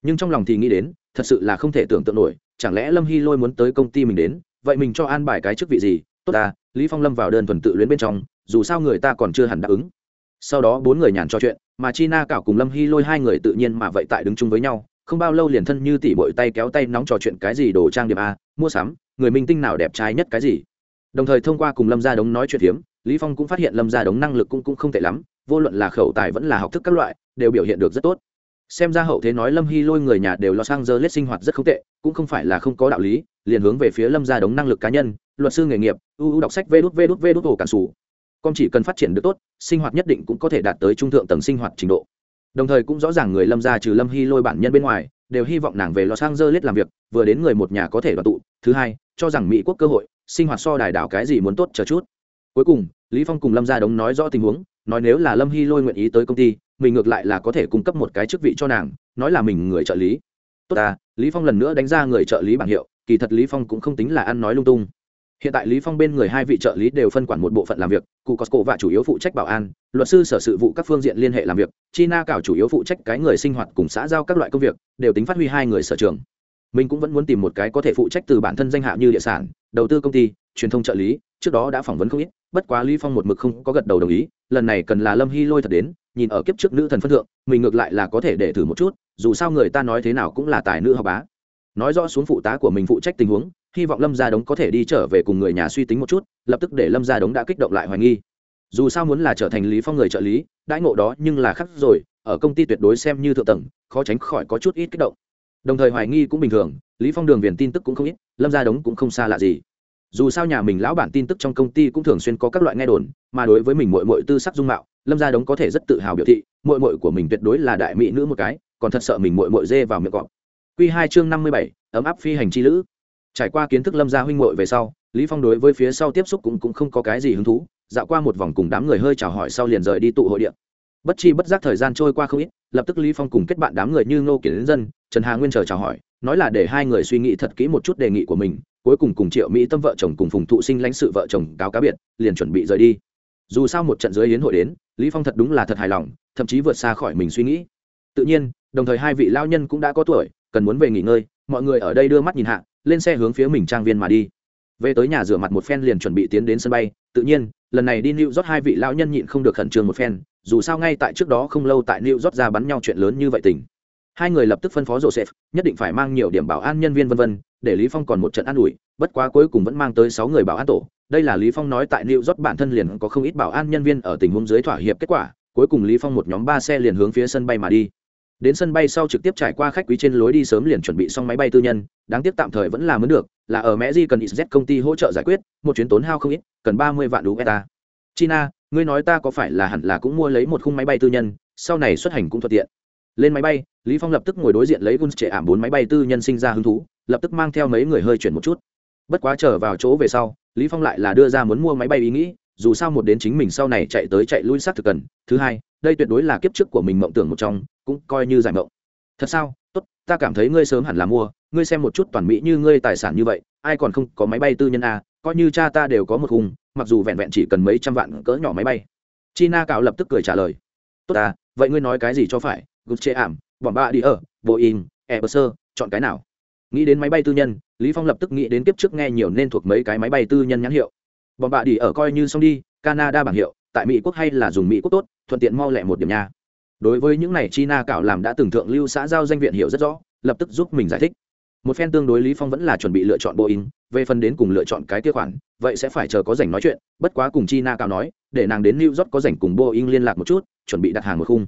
nhưng trong lòng thì nghĩ đến, thật sự là không thể tưởng tượng nổi, chẳng lẽ lâm hy lôi muốn tới công ty mình đến, vậy mình cho an bài cái chức vị gì? Tốt ta, lý phong lâm vào đơn thuần tự luyến bên trong, dù sao người ta còn chưa hẳn đáp ứng. Sau đó bốn người nhàn trò chuyện, mà Chi Na cảo cùng lâm hy lôi hai người tự nhiên mà vậy tại đứng chung với nhau. Không bao lâu liền thân như tỉ bội tay kéo tay nóng trò chuyện cái gì đồ trang điểm a, mua sắm, người minh tinh nào đẹp trai nhất cái gì. Đồng thời thông qua cùng lâm gia đống nói chuyện hiếm lý phong cũng phát hiện lâm gia đống năng lực cũng cũng không tệ lắm, vô luận là khẩu tài vẫn là học thức các loại, đều biểu hiện được rất tốt xem ra hậu thế nói lâm hy lôi người nhà đều lo sang giờ lết sinh hoạt rất không tệ, cũng không phải là không có đạo lý, liền hướng về phía lâm gia đống năng lực cá nhân, luật sư nghề nghiệp ưu đọc sách vê đút vê đút vê đút hồ cản sủ. Con chỉ cần phát triển được tốt, sinh hoạt nhất định cũng có thể đạt tới trung thượng tầng sinh hoạt trình độ. Đồng thời cũng rõ ràng người lâm gia trừ lâm hy lôi bản nhân bên ngoài, đều hy vọng nàng về los angeles làm việc, vừa đến người một nhà có thể đoàn tụ. Thứ hai, cho rằng mỹ quốc cơ hội, sinh hoạt so đài đảo cái gì muốn tốt chờ chút. Cuối cùng, lý phong cùng lâm gia đống nói rõ tình huống, nói nếu là lâm hy lôi nguyện ý tới công ty mình ngược lại là có thể cung cấp một cái chức vị cho nàng, nói là mình người trợ lý. Tốt à lý phong lần nữa đánh ra người trợ lý bảng hiệu, kỳ thật lý phong cũng không tính là ăn nói lung tung. Hiện tại lý phong bên người hai vị trợ lý đều phân quản một bộ phận làm việc, cụ costco và chủ yếu phụ trách bảo an, luật sư sở sự vụ các phương diện liên hệ làm việc, china cảo chủ yếu phụ trách cái người sinh hoạt cùng xã giao các loại công việc, đều tính phát huy hai người sở trường. Mình cũng vẫn muốn tìm một cái có thể phụ trách từ bản thân danh hạ như địa sản, đầu tư công ty, truyền thông trợ lý trước đó đã phỏng vấn không ít, bất quá lý phong một mực không có gật đầu đồng ý, lần này cần là lâm hy lôi thật đến, nhìn ở kiếp trước nữ thần phân thượng, mình ngược lại là có thể để thử một chút, dù sao người ta nói thế nào cũng là tài nữ học bá. Nói rõ xuống phụ tá của mình phụ trách tình huống, hy vọng lâm gia đống có thể đi trở về cùng người nhà suy tính một chút, lập tức để lâm gia đống đã kích động lại hoài nghi. Dù sao muốn là trở thành lý phong người trợ lý, đãi ngộ đó nhưng là khắc rồi, ở công ty tuyệt đối xem như thượng tầng, khó tránh khỏi có chút ít kích động. Đồng thời hoài nghi cũng bình thường, lý phong đường viền tin tức cũng không ít, lâm gia đống cũng không xa lạ gì dù sao nhà mình lão bản tin tức trong công ty cũng thường xuyên có các loại nghe đồn, mà đối với mình muội muội tư sắc dung mạo, lâm gia đống có thể rất tự hào biểu thị, muội muội của mình tuyệt đối là đại mỹ nữ một cái, còn thật sợ mình muội muội dê vào miệng cọp. Quy hai chương năm mươi bảy, ấm áp phi hành chi lữ. Trải qua kiến thức lâm gia huynh muội về sau, lý phong đối với phía sau tiếp xúc cũng cũng không có cái gì hứng thú, dạo qua một vòng cùng đám người hơi chào hỏi sau liền rời đi tụ hội điện bất chi bất giác thời gian trôi qua không ít, lập tức lý phong cùng kết bạn đám người như ngô kiến dân, trần hà nguyên chờ chào hỏi, nói là để hai người suy nghĩ thật kỹ một chút đề nghị của mình cuối cùng cùng triệu mỹ tâm vợ chồng cùng phùng thụ sinh lãnh sự vợ chồng cáo cá biệt, liền chuẩn bị rời đi. Dù sao một trận dưới hiến hội đến, lý phong thật đúng là thật hài lòng, thậm chí vượt xa khỏi mình suy nghĩ. Tự nhiên, đồng thời hai vị lao nhân cũng đã có tuổi, cần muốn về nghỉ ngơi, mọi người ở đây đưa mắt nhìn hạ, lên xe hướng phía mình trang viên mà đi. Về tới nhà rửa mặt một phen liền chuẩn bị tiến đến sân bay, tự nhiên, lần này đi new rót hai vị lão nhân nhịn không được khẩn trương một phen, dù sao ngay tại trước đó không lâu tại new rót ra bắn nhau chuyện lớn như vậy tình hai người lập tức phân phó joseph, nhất định phải mang nhiều điểm bảo an nhân viên vân vân, để lý phong còn một trận an ủi, bất quá cuối cùng vẫn mang tới sáu người bảo an tổ. Đây là lý phong nói tại new york bản thân liền có không ít bảo an nhân viên ở tình huống dưới thỏa hiệp kết quả, cuối cùng lý phong một nhóm ba xe liền hướng phía sân bay mà đi. Đến sân bay sau trực tiếp trải qua khách quý trên lối đi sớm liền chuẩn bị xong máy bay tư nhân, đáng tiếc tạm thời vẫn là mới được, là ở mẹ di cần z công ty hỗ trợ giải quyết, một chuyến tốn hao không ít, cần ba mươi vạn usd china, ngươi nói ta có phải là hẳn là cũng mua lấy một khung máy bay tư nhân, sau này xuất hành cũng thuận tiện. Lên máy bay lý phong lập tức ngồi đối diện lấy gun trệ ảm bốn máy bay tư nhân sinh ra hứng thú, lập tức mang theo mấy người hơi chuyển một chút. Bất quá trở vào chỗ về sau, lý phong lại là đưa ra muốn mua máy bay ý nghĩ, dù sao một đến chính mình sau này chạy tới chạy lui sát thực cần. Thứ hai, đây tuyệt đối là kiếp trước của mình mộng tưởng một trong, cũng coi như giải mộng. Thật sao? Tốt, ta cảm thấy ngươi sớm hẳn là mua, ngươi xem một chút toàn mỹ như ngươi tài sản như vậy, ai còn không có máy bay tư nhân a coi như cha ta đều có một hùng mặc dù vẹn vẹn chỉ cần mấy trăm vạn cỡ nhỏ máy bay. China cạo lập tức cười trả lời. Tốt à vậy ngươi nói cái gì cho phải gục chê ảm bọn ba đi ở boeing airbus e chọn cái nào? Nghĩ đến máy bay tư nhân, lý phong lập tức nghĩ đến kiếp trước nghe nhiều nên thuộc mấy cái máy bay tư nhân nhãn hiệu. Bọn bạ đi ở coi như xong đi, canada bảng hiệu, tại mỹ quốc hay là dùng mỹ quốc tốt, thuận tiện mau lẹ một điểm nha. Đối với những này china Cảo làm đã từng thượng lưu xã giao danh viện hiểu rất rõ, lập tức giúp mình giải thích. Một phen tương đối lý phong vẫn là chuẩn bị lựa chọn boeing, về phần đến cùng lựa chọn cái kia khoản, vậy sẽ phải chờ có rảnh nói chuyện, bất quá cùng china Cảo nói, để nàng đến new york có rảnh cùng boeing liên lạc một chút, chuẩn bị đặt hàng một khung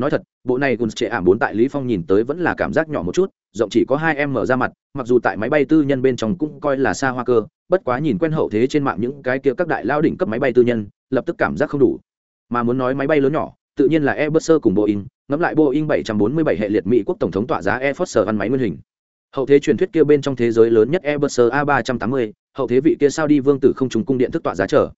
nói thật, bộ này guns trệ ảm bốn tại lý phong nhìn tới vẫn là cảm giác nhỏ một chút, rộng chỉ có hai em mở ra mặt, mặc dù tại máy bay tư nhân bên trong cũng coi là xa hoa cơ, bất quá nhìn quen hậu thế trên mạng những cái kia các đại lao đỉnh cấp máy bay tư nhân, lập tức cảm giác không đủ. Mà muốn nói máy bay lớn nhỏ, tự nhiên là airbus cùng boeing, ngẫm lại boeing 747 hệ liệt mỹ quốc tổng thống tỏa giá air force ăn máy nguyên hình. Hậu thế truyền thuyết kia bên trong thế giới lớn nhất airbus a 380 hậu thế vị kia sao đi vương tử không trùng cung điện thức tỏa giá trở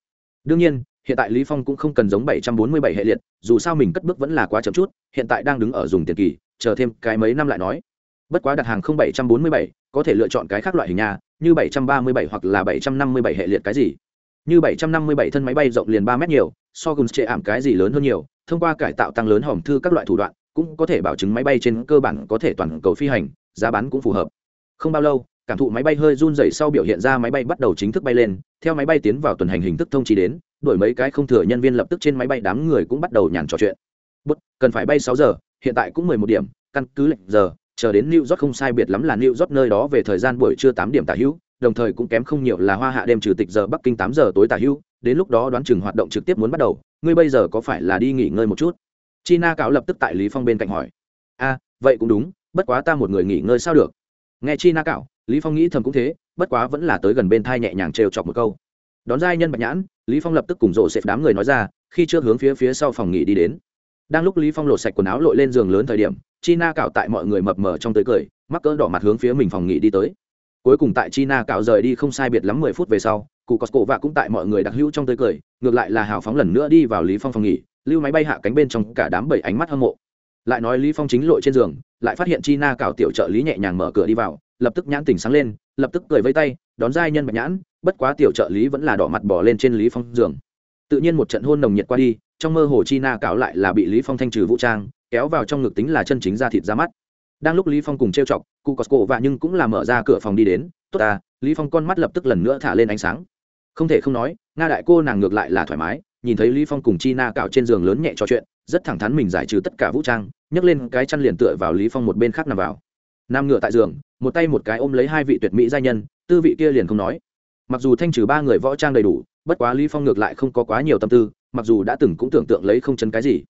đương nhiên, hiện tại lý phong cũng không cần giống 747 hệ liệt, dù sao mình cất bước vẫn là quá chậm chút, hiện tại đang đứng ở dùng tiền kỳ, chờ thêm cái mấy năm lại nói. Bất quá đặt hàng không 747 có thể lựa chọn cái khác loại hình nhà như 737 hoặc là 757 hệ liệt cái gì. Như 757 thân máy bay rộng liền 3 mét nhiều, so cùng trệ ảm cái gì lớn hơn nhiều, thông qua cải tạo tăng lớn hòm thư các loại thủ đoạn, cũng có thể bảo chứng máy bay trên cơ bản có thể toàn cầu phi hành, giá bán cũng phù hợp. Không bao lâu cảm thụ máy bay hơi run rẩy sau biểu hiện ra máy bay bắt đầu chính thức bay lên theo máy bay tiến vào tuần hành hình thức thông chỉ đến đổi mấy cái không thừa nhân viên lập tức trên máy bay đám người cũng bắt đầu nhàn trò chuyện bút cần phải bay sáu giờ hiện tại cũng mười một điểm căn cứ lệnh giờ chờ đến New York không sai biệt lắm là New York nơi đó về thời gian buổi trưa tám điểm tả hữu, đồng thời cũng kém không nhiều là hoa hạ đêm trừ tịch giờ Bắc Kinh tám giờ tối tả hữu, đến lúc đó đoán chừng hoạt động trực tiếp muốn bắt đầu, ngươi bây giờ có phải là đi nghỉ ngơi một chút? China cáo lập tức tại Lý Phong bên cạnh hỏi. A, vậy cũng đúng, bất quá ta một người nghỉ ngơi sao được? Nghe China cáo, Lý Phong nghĩ thầm cũng thế, bất quá vẫn là tới gần bên thai nhẹ nhàng trêu chọc một câu. Đón giai nhân Bạch Nhãn, Lý Phong lập tức cùng rộ xếp đám người nói ra, khi trước hướng phía phía sau phòng nghỉ đi đến. Đang lúc Lý Phong lột sạch quần áo lội lên giường lớn thời điểm, china cạo tại mọi người mập mờ trong tới cười mắc cỡ đỏ mặt hướng phía mình phòng nghỉ đi tới cuối cùng tại china cạo rời đi không sai biệt lắm mười phút về sau cụ costco và cũng tại mọi người đặc hữu trong tới cười ngược lại là hào phóng lần nữa đi vào lý phong phòng nghỉ lưu máy bay hạ cánh bên trong cả đám bảy ánh mắt hâm mộ lại nói lý phong chính lội trên giường lại phát hiện china cạo tiểu trợ lý nhẹ nhàng mở cửa đi vào lập tức nhãn tỉnh sáng lên, lập tức cười vây tay, đón giai nhân bạch nhãn, bất quá tiểu trợ lý vẫn là đỏ mặt bỏ lên trên lý phong giường. Tự nhiên một trận hôn nồng nhiệt qua đi, trong mơ hồ chi na cáo lại là bị lý phong thanh trừ vũ trang, kéo vào trong ngực tính là chân chính ra thịt ra mắt. Đang lúc lý phong cùng trêu chọc cụ cổ và nhưng cũng là mở ra cửa phòng đi đến, tốt ta, lý phong con mắt lập tức lần nữa thả lên ánh sáng. Không thể không nói, nga đại cô nàng ngược lại là thoải mái, nhìn thấy lý phong cùng Chi Na cạo trên giường lớn nhẹ trò chuyện, rất thẳng thắn mình giải trừ tất cả vũ trang, nhấc lên cái chăn liền tựa vào lý phong một bên khác nằm vào nam ngựa tại giường, một tay một cái ôm lấy hai vị tuyệt mỹ giai nhân, tư vị kia liền không nói. Mặc dù thanh trừ ba người võ trang đầy đủ, bất quá lý phong ngược lại không có quá nhiều tâm tư, mặc dù đã từng cũng tưởng tượng lấy không chấn cái gì.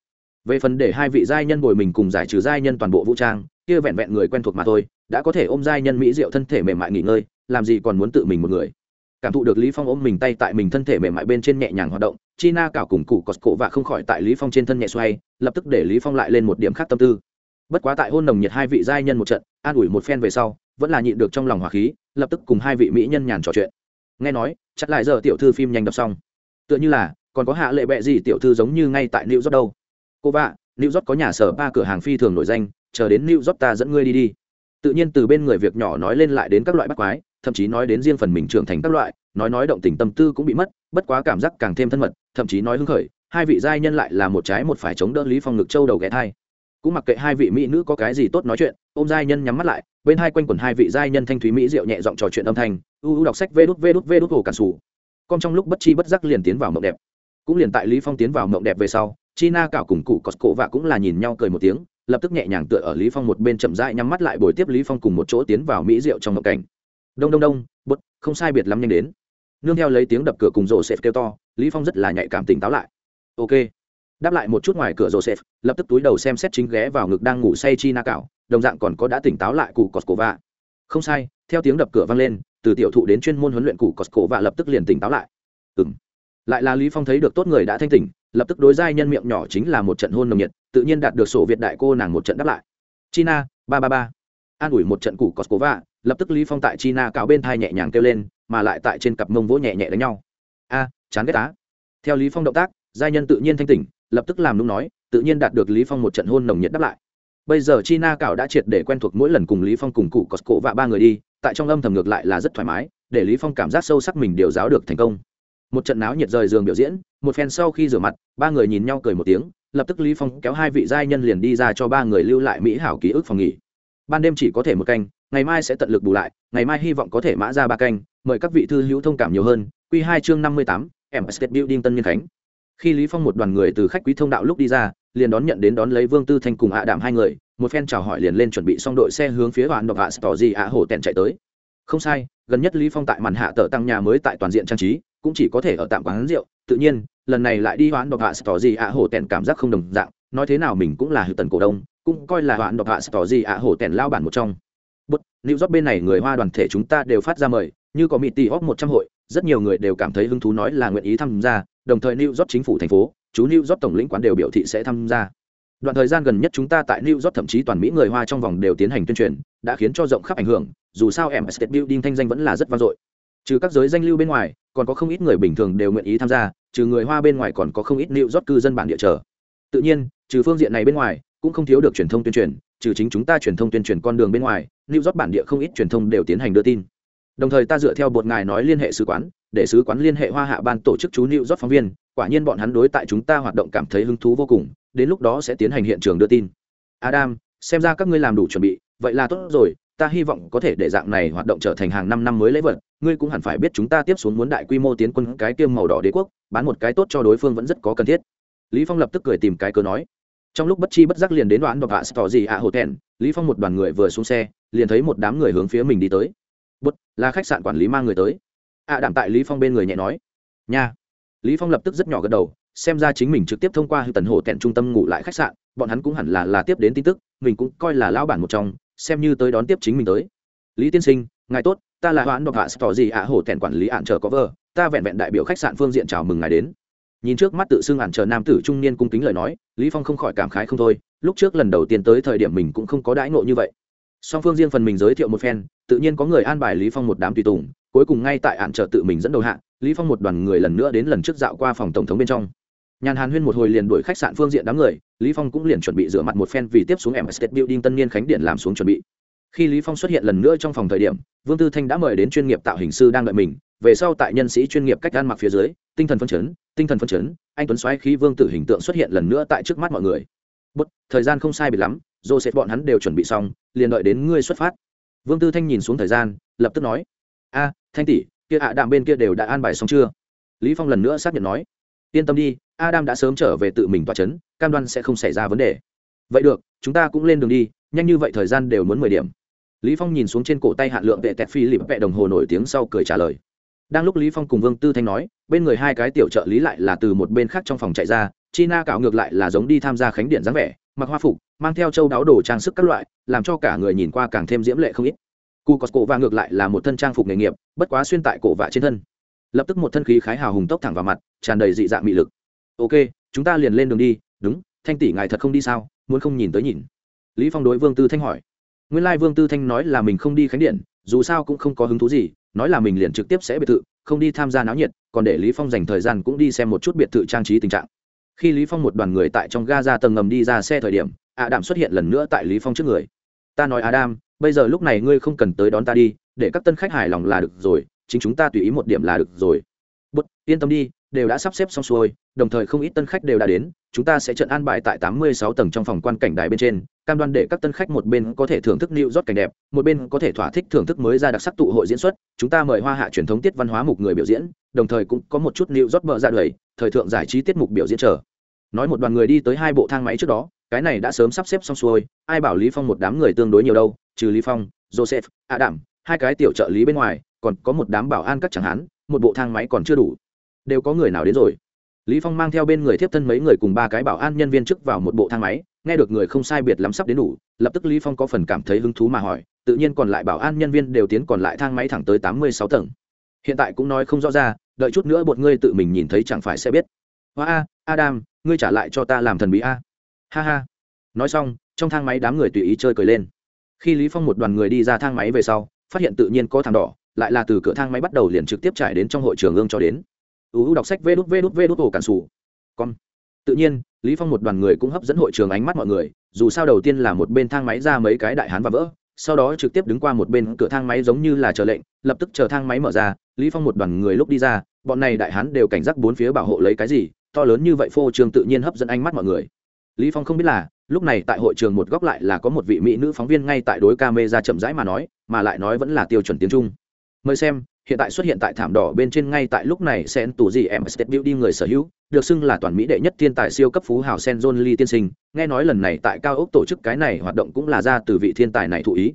Về phần để hai vị giai nhân bồi mình cùng giải trừ giai nhân toàn bộ vũ trang, kia vẹn vẹn người quen thuộc mà thôi, đã có thể ôm giai nhân mỹ diệu thân thể mềm mại nghỉ ngơi, làm gì còn muốn tự mình một người. Cảm thụ được lý phong ôm mình tay tại mình thân thể mềm mại bên trên nhẹ nhàng hoạt động, china cảo cùng cụ cọt cổ và không khỏi tại lý phong trên thân nhẹ xoay, lập tức để lý phong lại lên một điểm khác tâm tư bất quá tại hôn nồng nhiệt hai vị giai nhân một trận, an ủi một phen về sau, vẫn là nhịn được trong lòng hỏa khí, lập tức cùng hai vị mỹ nhân nhàn trò chuyện. Nghe nói chắc lại giờ tiểu thư phim nhanh đọc xong. Tựa như là, còn có hạ lệ bệ gì tiểu thư giống như ngay tại New York đâu. Cô vạ, new york có nhà sở ba cửa hàng phi thường nổi danh, chờ đến new york ta dẫn ngươi đi đi. Tự nhiên từ bên người việc nhỏ nói lên lại đến các loại bắt quái, thậm chí nói đến riêng phần mình trưởng thành các loại, nói nói động tình tâm tư cũng bị mất, bất quá cảm giác càng thêm thân mật, thậm chí nói hứng khởi, hai vị giai nhân lại là một trái một phải chống đỡ lý phong ngực châu đầu ghé thai cũng mặc kệ hai vị mỹ nữ có cái gì tốt nói chuyện, ôm giai nhân nhắm mắt lại, bên hai quanh quần hai vị giai nhân thanh thúy mỹ diệu nhẹ giọng trò chuyện âm thanh, u u đọc sách vê đút vê đút vê đút hồ cản sủ. Con trong lúc bất chi bất giác liền tiến vào mộng đẹp. Cũng liền tại lý phong tiến vào mộng đẹp về sau, china cảo cùng cụ cổ và cũng là nhìn nhau cười một tiếng, lập tức nhẹ nhàng tựa ở lý phong một bên chậm rãi nhắm mắt lại bồi tiếp lý phong cùng một chỗ tiến vào mỹ rượu trong mộng cảnh. Đông đông đông, bút, không sai biệt lắm nhanh đến. Nương theo lấy tiếng đập cửa cùng rổ xẹp kêu to, lý phong rất là nhạy cảm tỉnh táo lại. Ok đáp lại một chút ngoài cửa joseph, lập tức túi đầu xem xét chính ghé vào ngực đang ngủ say chi na cạo đồng dạng còn có đã tỉnh táo lại cụ coscova. Không sai, theo tiếng đập cửa vang lên, từ tiểu thụ đến chuyên môn huấn luyện cụ coscova lập tức liền tỉnh táo lại. Ừ lại là lý phong thấy được tốt người đã thanh tỉnh, lập tức đối giai nhân miệng nhỏ chính là một trận hôn nồng nhiệt, tự nhiên đạt được sổ việt đại cô nàng một trận đáp lại. China, ba ba ba. An ủi một trận cụ coscova, lập tức lý phong tại china cạo bên thai nhẹ nhàng kêu lên, mà lại tại trên cặp mông vỗ nhẹ nhẹ đánh nhau. A, chán ghét tá theo lý phong động tác, giai nhân tự nhiên thanh tỉnh lập tức làm đúng nói, tự nhiên đạt được lý phong một trận hôn nồng nhiệt đáp lại. Bây giờ china Cảo đã triệt để quen thuộc mỗi lần cùng lý phong cùng cụ Cổ và ba người đi, tại trong âm thầm ngược lại là rất thoải mái, để lý phong cảm giác sâu sắc mình điều giáo được thành công. Một trận náo nhiệt rời giường biểu diễn, một phen sau khi rửa mặt, ba người nhìn nhau cười một tiếng, lập tức lý phong kéo hai vị giai nhân liền đi ra cho ba người lưu lại mỹ hảo ký ức phòng nghỉ. Ban đêm chỉ có thể một canh, ngày mai sẽ tận lực bù lại, ngày mai hy vọng có thể mã ra ba canh, mời các vị thư hữu thông cảm nhiều hơn. Quy hai chương năm mươi tám em building tân nhân khánh khi lý phong một đoàn người từ khách quý thông đạo lúc đi ra, liền đón nhận đến đón lấy vương tư thanh cùng hạ đạm hai người, một phen chào hỏi liền lên chuẩn bị xong đội xe hướng phía đoạn độc hạ tỏ gì ạ hổ tèn chạy tới. Không sai, gần nhất lý phong tại màn hạ tờ tăng nhà mới tại toàn diện trang trí, cũng chỉ có thể ở tạm quán rượu. Tự nhiên, lần này lại đi hoãn độc hạ tỏ gì ạ hổ tèn cảm giác không đồng dạng, nói thế nào mình cũng là hữu tần cổ đông, cũng coi là hoãn độc hạ tỏ gì ạ hổ tèn lao bản một trong. Bút lưu rót bên này người hoa đoàn thể chúng ta đều phát ra mời, như có mỹ tỷ óc một trăm hội, rất nhiều người đều cảm thấy hứng thú nói là nguyện ý tham gia đồng thời New York chính phủ thành phố, chú New York tổng lĩnh quán đều biểu thị sẽ tham gia. Đoạn thời gian gần nhất chúng ta tại New York thậm chí toàn Mỹ người Hoa trong vòng đều tiến hành tuyên truyền, đã khiến cho rộng khắp ảnh hưởng, dù sao em State Building thanh danh vẫn là rất vang dội. Trừ các giới danh lưu bên ngoài, còn có không ít người bình thường đều nguyện ý tham gia, trừ người Hoa bên ngoài còn có không ít New York cư dân bản địa trở. Tự nhiên, trừ phương diện này bên ngoài, cũng không thiếu được truyền thông tuyên truyền, trừ chính chúng ta truyền thông tuyên truyền con đường bên ngoài, New York bản địa không ít truyền thông đều tiến hành đưa tin. Đồng thời ta dựa theo bột ngài nói liên hệ sứ quán, để sứ quán liên hệ hoa hạ ban tổ chức chú nịu rót phóng viên, quả nhiên bọn hắn đối tại chúng ta hoạt động cảm thấy hứng thú vô cùng, đến lúc đó sẽ tiến hành hiện trường đưa tin. Adam, xem ra các ngươi làm đủ chuẩn bị, vậy là tốt rồi, ta hy vọng có thể để dạng này hoạt động trở thành hàng năm năm mới lễ vật, ngươi cũng hẳn phải biết chúng ta tiếp xuống muốn đại quy mô tiến quân cái kiêm màu đỏ đế quốc, bán một cái tốt cho đối phương vẫn rất có cần thiết. Lý Phong lập tức cười tìm cái cớ nói. Trong lúc bất chi bất giác liền đến đoạn độc hạ tỏ gì ạ à thẹn, Lý Phong một đoàn người vừa xuống xe, liền thấy một đám người hướng phía mình đi tới. Bất, là khách sạn quản lý mang người tới. Ạ à, đảm tại lý phong bên người nhẹ nói. Nha. Lý phong lập tức rất nhỏ gật đầu xem ra chính mình trực tiếp thông qua hư tần hồ tẹn trung tâm ngủ lại khách sạn bọn hắn cũng hẳn là là tiếp đến tin tức mình cũng coi là lão bản một trong xem như tới đón tiếp chính mình tới. Lý tiên sinh ngài tốt ta là hoãn độc hạ tỏ gì ạ hồ tẹn quản lý ạn chờ có vợ ta vẹn vẹn đại biểu khách sạn phương diện chào mừng ngài đến. Nhìn trước mắt tự xưng ạn chờ nam tử trung niên cung kính lời nói lý phong không khỏi cảm khái không thôi lúc trước lần đầu tiên tới thời điểm mình cũng không có đãi ngộ như vậy song phương riêng phần mình giới thiệu một phen, tự nhiên có người an bài lý phong một đám tùy tùng, cuối cùng ngay tại ạn trợ tự mình dẫn đầu hạ, lý phong một đoàn người lần nữa đến lần trước dạo qua phòng tổng thống bên trong. Nhàn hàn huyên một hồi liền đuổi khách sạn phương diện đám người, lý phong cũng liền chuẩn bị rửa mặt một phen vì tiếp xuống em state building tân niên khánh điện làm xuống chuẩn bị. Khi lý phong xuất hiện lần nữa trong phòng thời điểm, vương tư thanh đã mời đến chuyên nghiệp tạo hình sư đang đợi mình, về sau tại nhân sĩ chuyên nghiệp cách ăn mặc phía dưới, tinh thần phân chấn, tinh thần phân chấn, anh tuấn xoáy khi vương tử hình tượng xuất hiện lần nữa tại trước mắt mọi người. Bất thời gian không sai biệt lắm joseph bọn hắn đều chuẩn bị xong, liền đợi đến ngươi xuất phát. Vương tư thanh nhìn xuống thời gian, lập tức nói, a, thanh tỷ, kia ạ đạm bên kia đều đã an bài xong chưa? Lý phong lần nữa xác nhận nói, yên tâm đi adam đã sớm trở về tự mình tòa chấn, cam đoan sẽ không xảy ra vấn đề. Vậy được, chúng ta cũng lên đường đi, nhanh như vậy thời gian đều muốn mười điểm. Lý phong nhìn xuống trên cổ tay hạn lượng vệ tẹt phi lịp vệ đồng hồ nổi tiếng sau cười trả lời. Đang lúc lý phong cùng vương tư thanh nói, bên người hai cái tiểu trợ lý lại là từ một bên khác trong phòng chạy ra, china cạo ngược lại là giống đi tham gia khánh điện dáng vẻ mặc hoa phục, mang theo châu đáo đồ trang sức các loại, làm cho cả người nhìn qua càng thêm diễm lệ không ít. Cụ có cổ và ngược lại là một thân trang phục nghề nghiệp, bất quá xuyên tại cổ vạ trên thân. Lập tức một thân khí khái hào hùng tốc thẳng vào mặt, tràn đầy dị dạng mị lực. Ok, chúng ta liền lên đường đi, đúng, thanh tỷ ngài thật không đi sao, muốn không nhìn tới nhìn. Lý phong đối vương tư thanh hỏi. Nguyên lai vương tư thanh nói là mình không đi khánh điện, dù sao cũng không có hứng thú gì, nói là mình liền trực tiếp sẽ biệt thự, không đi tham gia náo nhiệt, còn để lý phong dành thời gian cũng đi xem một chút biệt thự trang trí tình trạng khi lý phong một đoàn người tại trong ga ra tầng ngầm đi ra xe thời điểm, adam xuất hiện lần nữa tại lý phong trước người. Ta nói adam, bây giờ lúc này ngươi không cần tới đón ta đi, để các tân khách hài lòng là được rồi, chính chúng ta tùy ý một điểm là được rồi. Bút, yên tâm đi, đều đã sắp xếp xong xuôi, đồng thời không ít tân khách đều đã đến, chúng ta sẽ trận an bài tại tám mươi sáu tầng trong phòng quan cảnh đài bên trên, cam đoan để các tân khách một bên có thể thưởng thức nịu rót cảnh đẹp, một bên có thể thỏa thích thưởng thức mới ra đặc sắc tụ hội diễn xuất. Chúng ta mời hoa hạ truyền thống tiết văn hóa mục người biểu diễn, đồng thời cũng có một chút nịu rót bờ ra đời, thời thượng giải trí tiết mục biểu diễn chờ nói một đoàn người đi tới hai bộ thang máy trước đó, cái này đã sớm sắp xếp xong xuôi, ai bảo lý phong một đám người tương đối nhiều đâu, trừ lý phong, joseph, adam, hai cái tiểu trợ lý bên ngoài, còn có một đám bảo an các chẳng hạn, một bộ thang máy còn chưa đủ. Đều có người nào đến rồi? Lý phong mang theo bên người tiếp thân mấy người cùng ba cái bảo an nhân viên trước vào một bộ thang máy, nghe được người không sai biệt lắm sắp đến đủ, lập tức lý phong có phần cảm thấy hứng thú mà hỏi, tự nhiên còn lại bảo an nhân viên đều tiến còn lại thang máy thẳng tới tám mươi sáu tầng. Hiện tại cũng nói không rõ ra, đợi chút nữa bột ngươi tự mình nhìn thấy chẳng phải sẽ biết. Hoa, adam ngươi trả lại cho ta làm thần bí a. Ha ha. Nói xong, trong thang máy đám người tùy ý chơi cười lên. Khi lý phong một đoàn người đi ra thang máy về sau, phát hiện tự nhiên có thằng đỏ, lại là từ cửa thang máy bắt đầu liền trực tiếp trải đến trong hội trường ương cho đến. Uu đọc sách vê đút vê đút vê đút ổ cản sủ. Con tự nhiên, lý phong một đoàn người cũng hấp dẫn hội trường ánh mắt mọi người, dù sao đầu tiên là một bên thang máy ra mấy cái đại hán và vỡ, sau đó trực tiếp đứng qua một bên cửa thang máy giống như là chờ lệnh, lập tức chờ thang máy mở ra, lý phong một đoàn người lúc đi ra, bọn này đại hán đều cảnh giác bốn phía bảo hộ lấy cái gì to lớn như vậy phô trương tự nhiên hấp dẫn ánh mắt mọi người. Lý phong không biết là, lúc này tại hội trường một góc lại là có một vị mỹ nữ phóng viên ngay tại đối camera chậm rãi mà nói, mà lại nói vẫn là tiêu chuẩn tiếng trung. Mời xem, hiện tại xuất hiện tại thảm đỏ bên trên ngay tại lúc này sen tủ gì em state building người sở hữu, được xưng là toàn mỹ đệ nhất thiên tài siêu cấp phú hào sen john lee tiên sinh, nghe nói lần này tại cao ốc tổ chức cái này hoạt động cũng là ra từ vị thiên tài này thụ ý.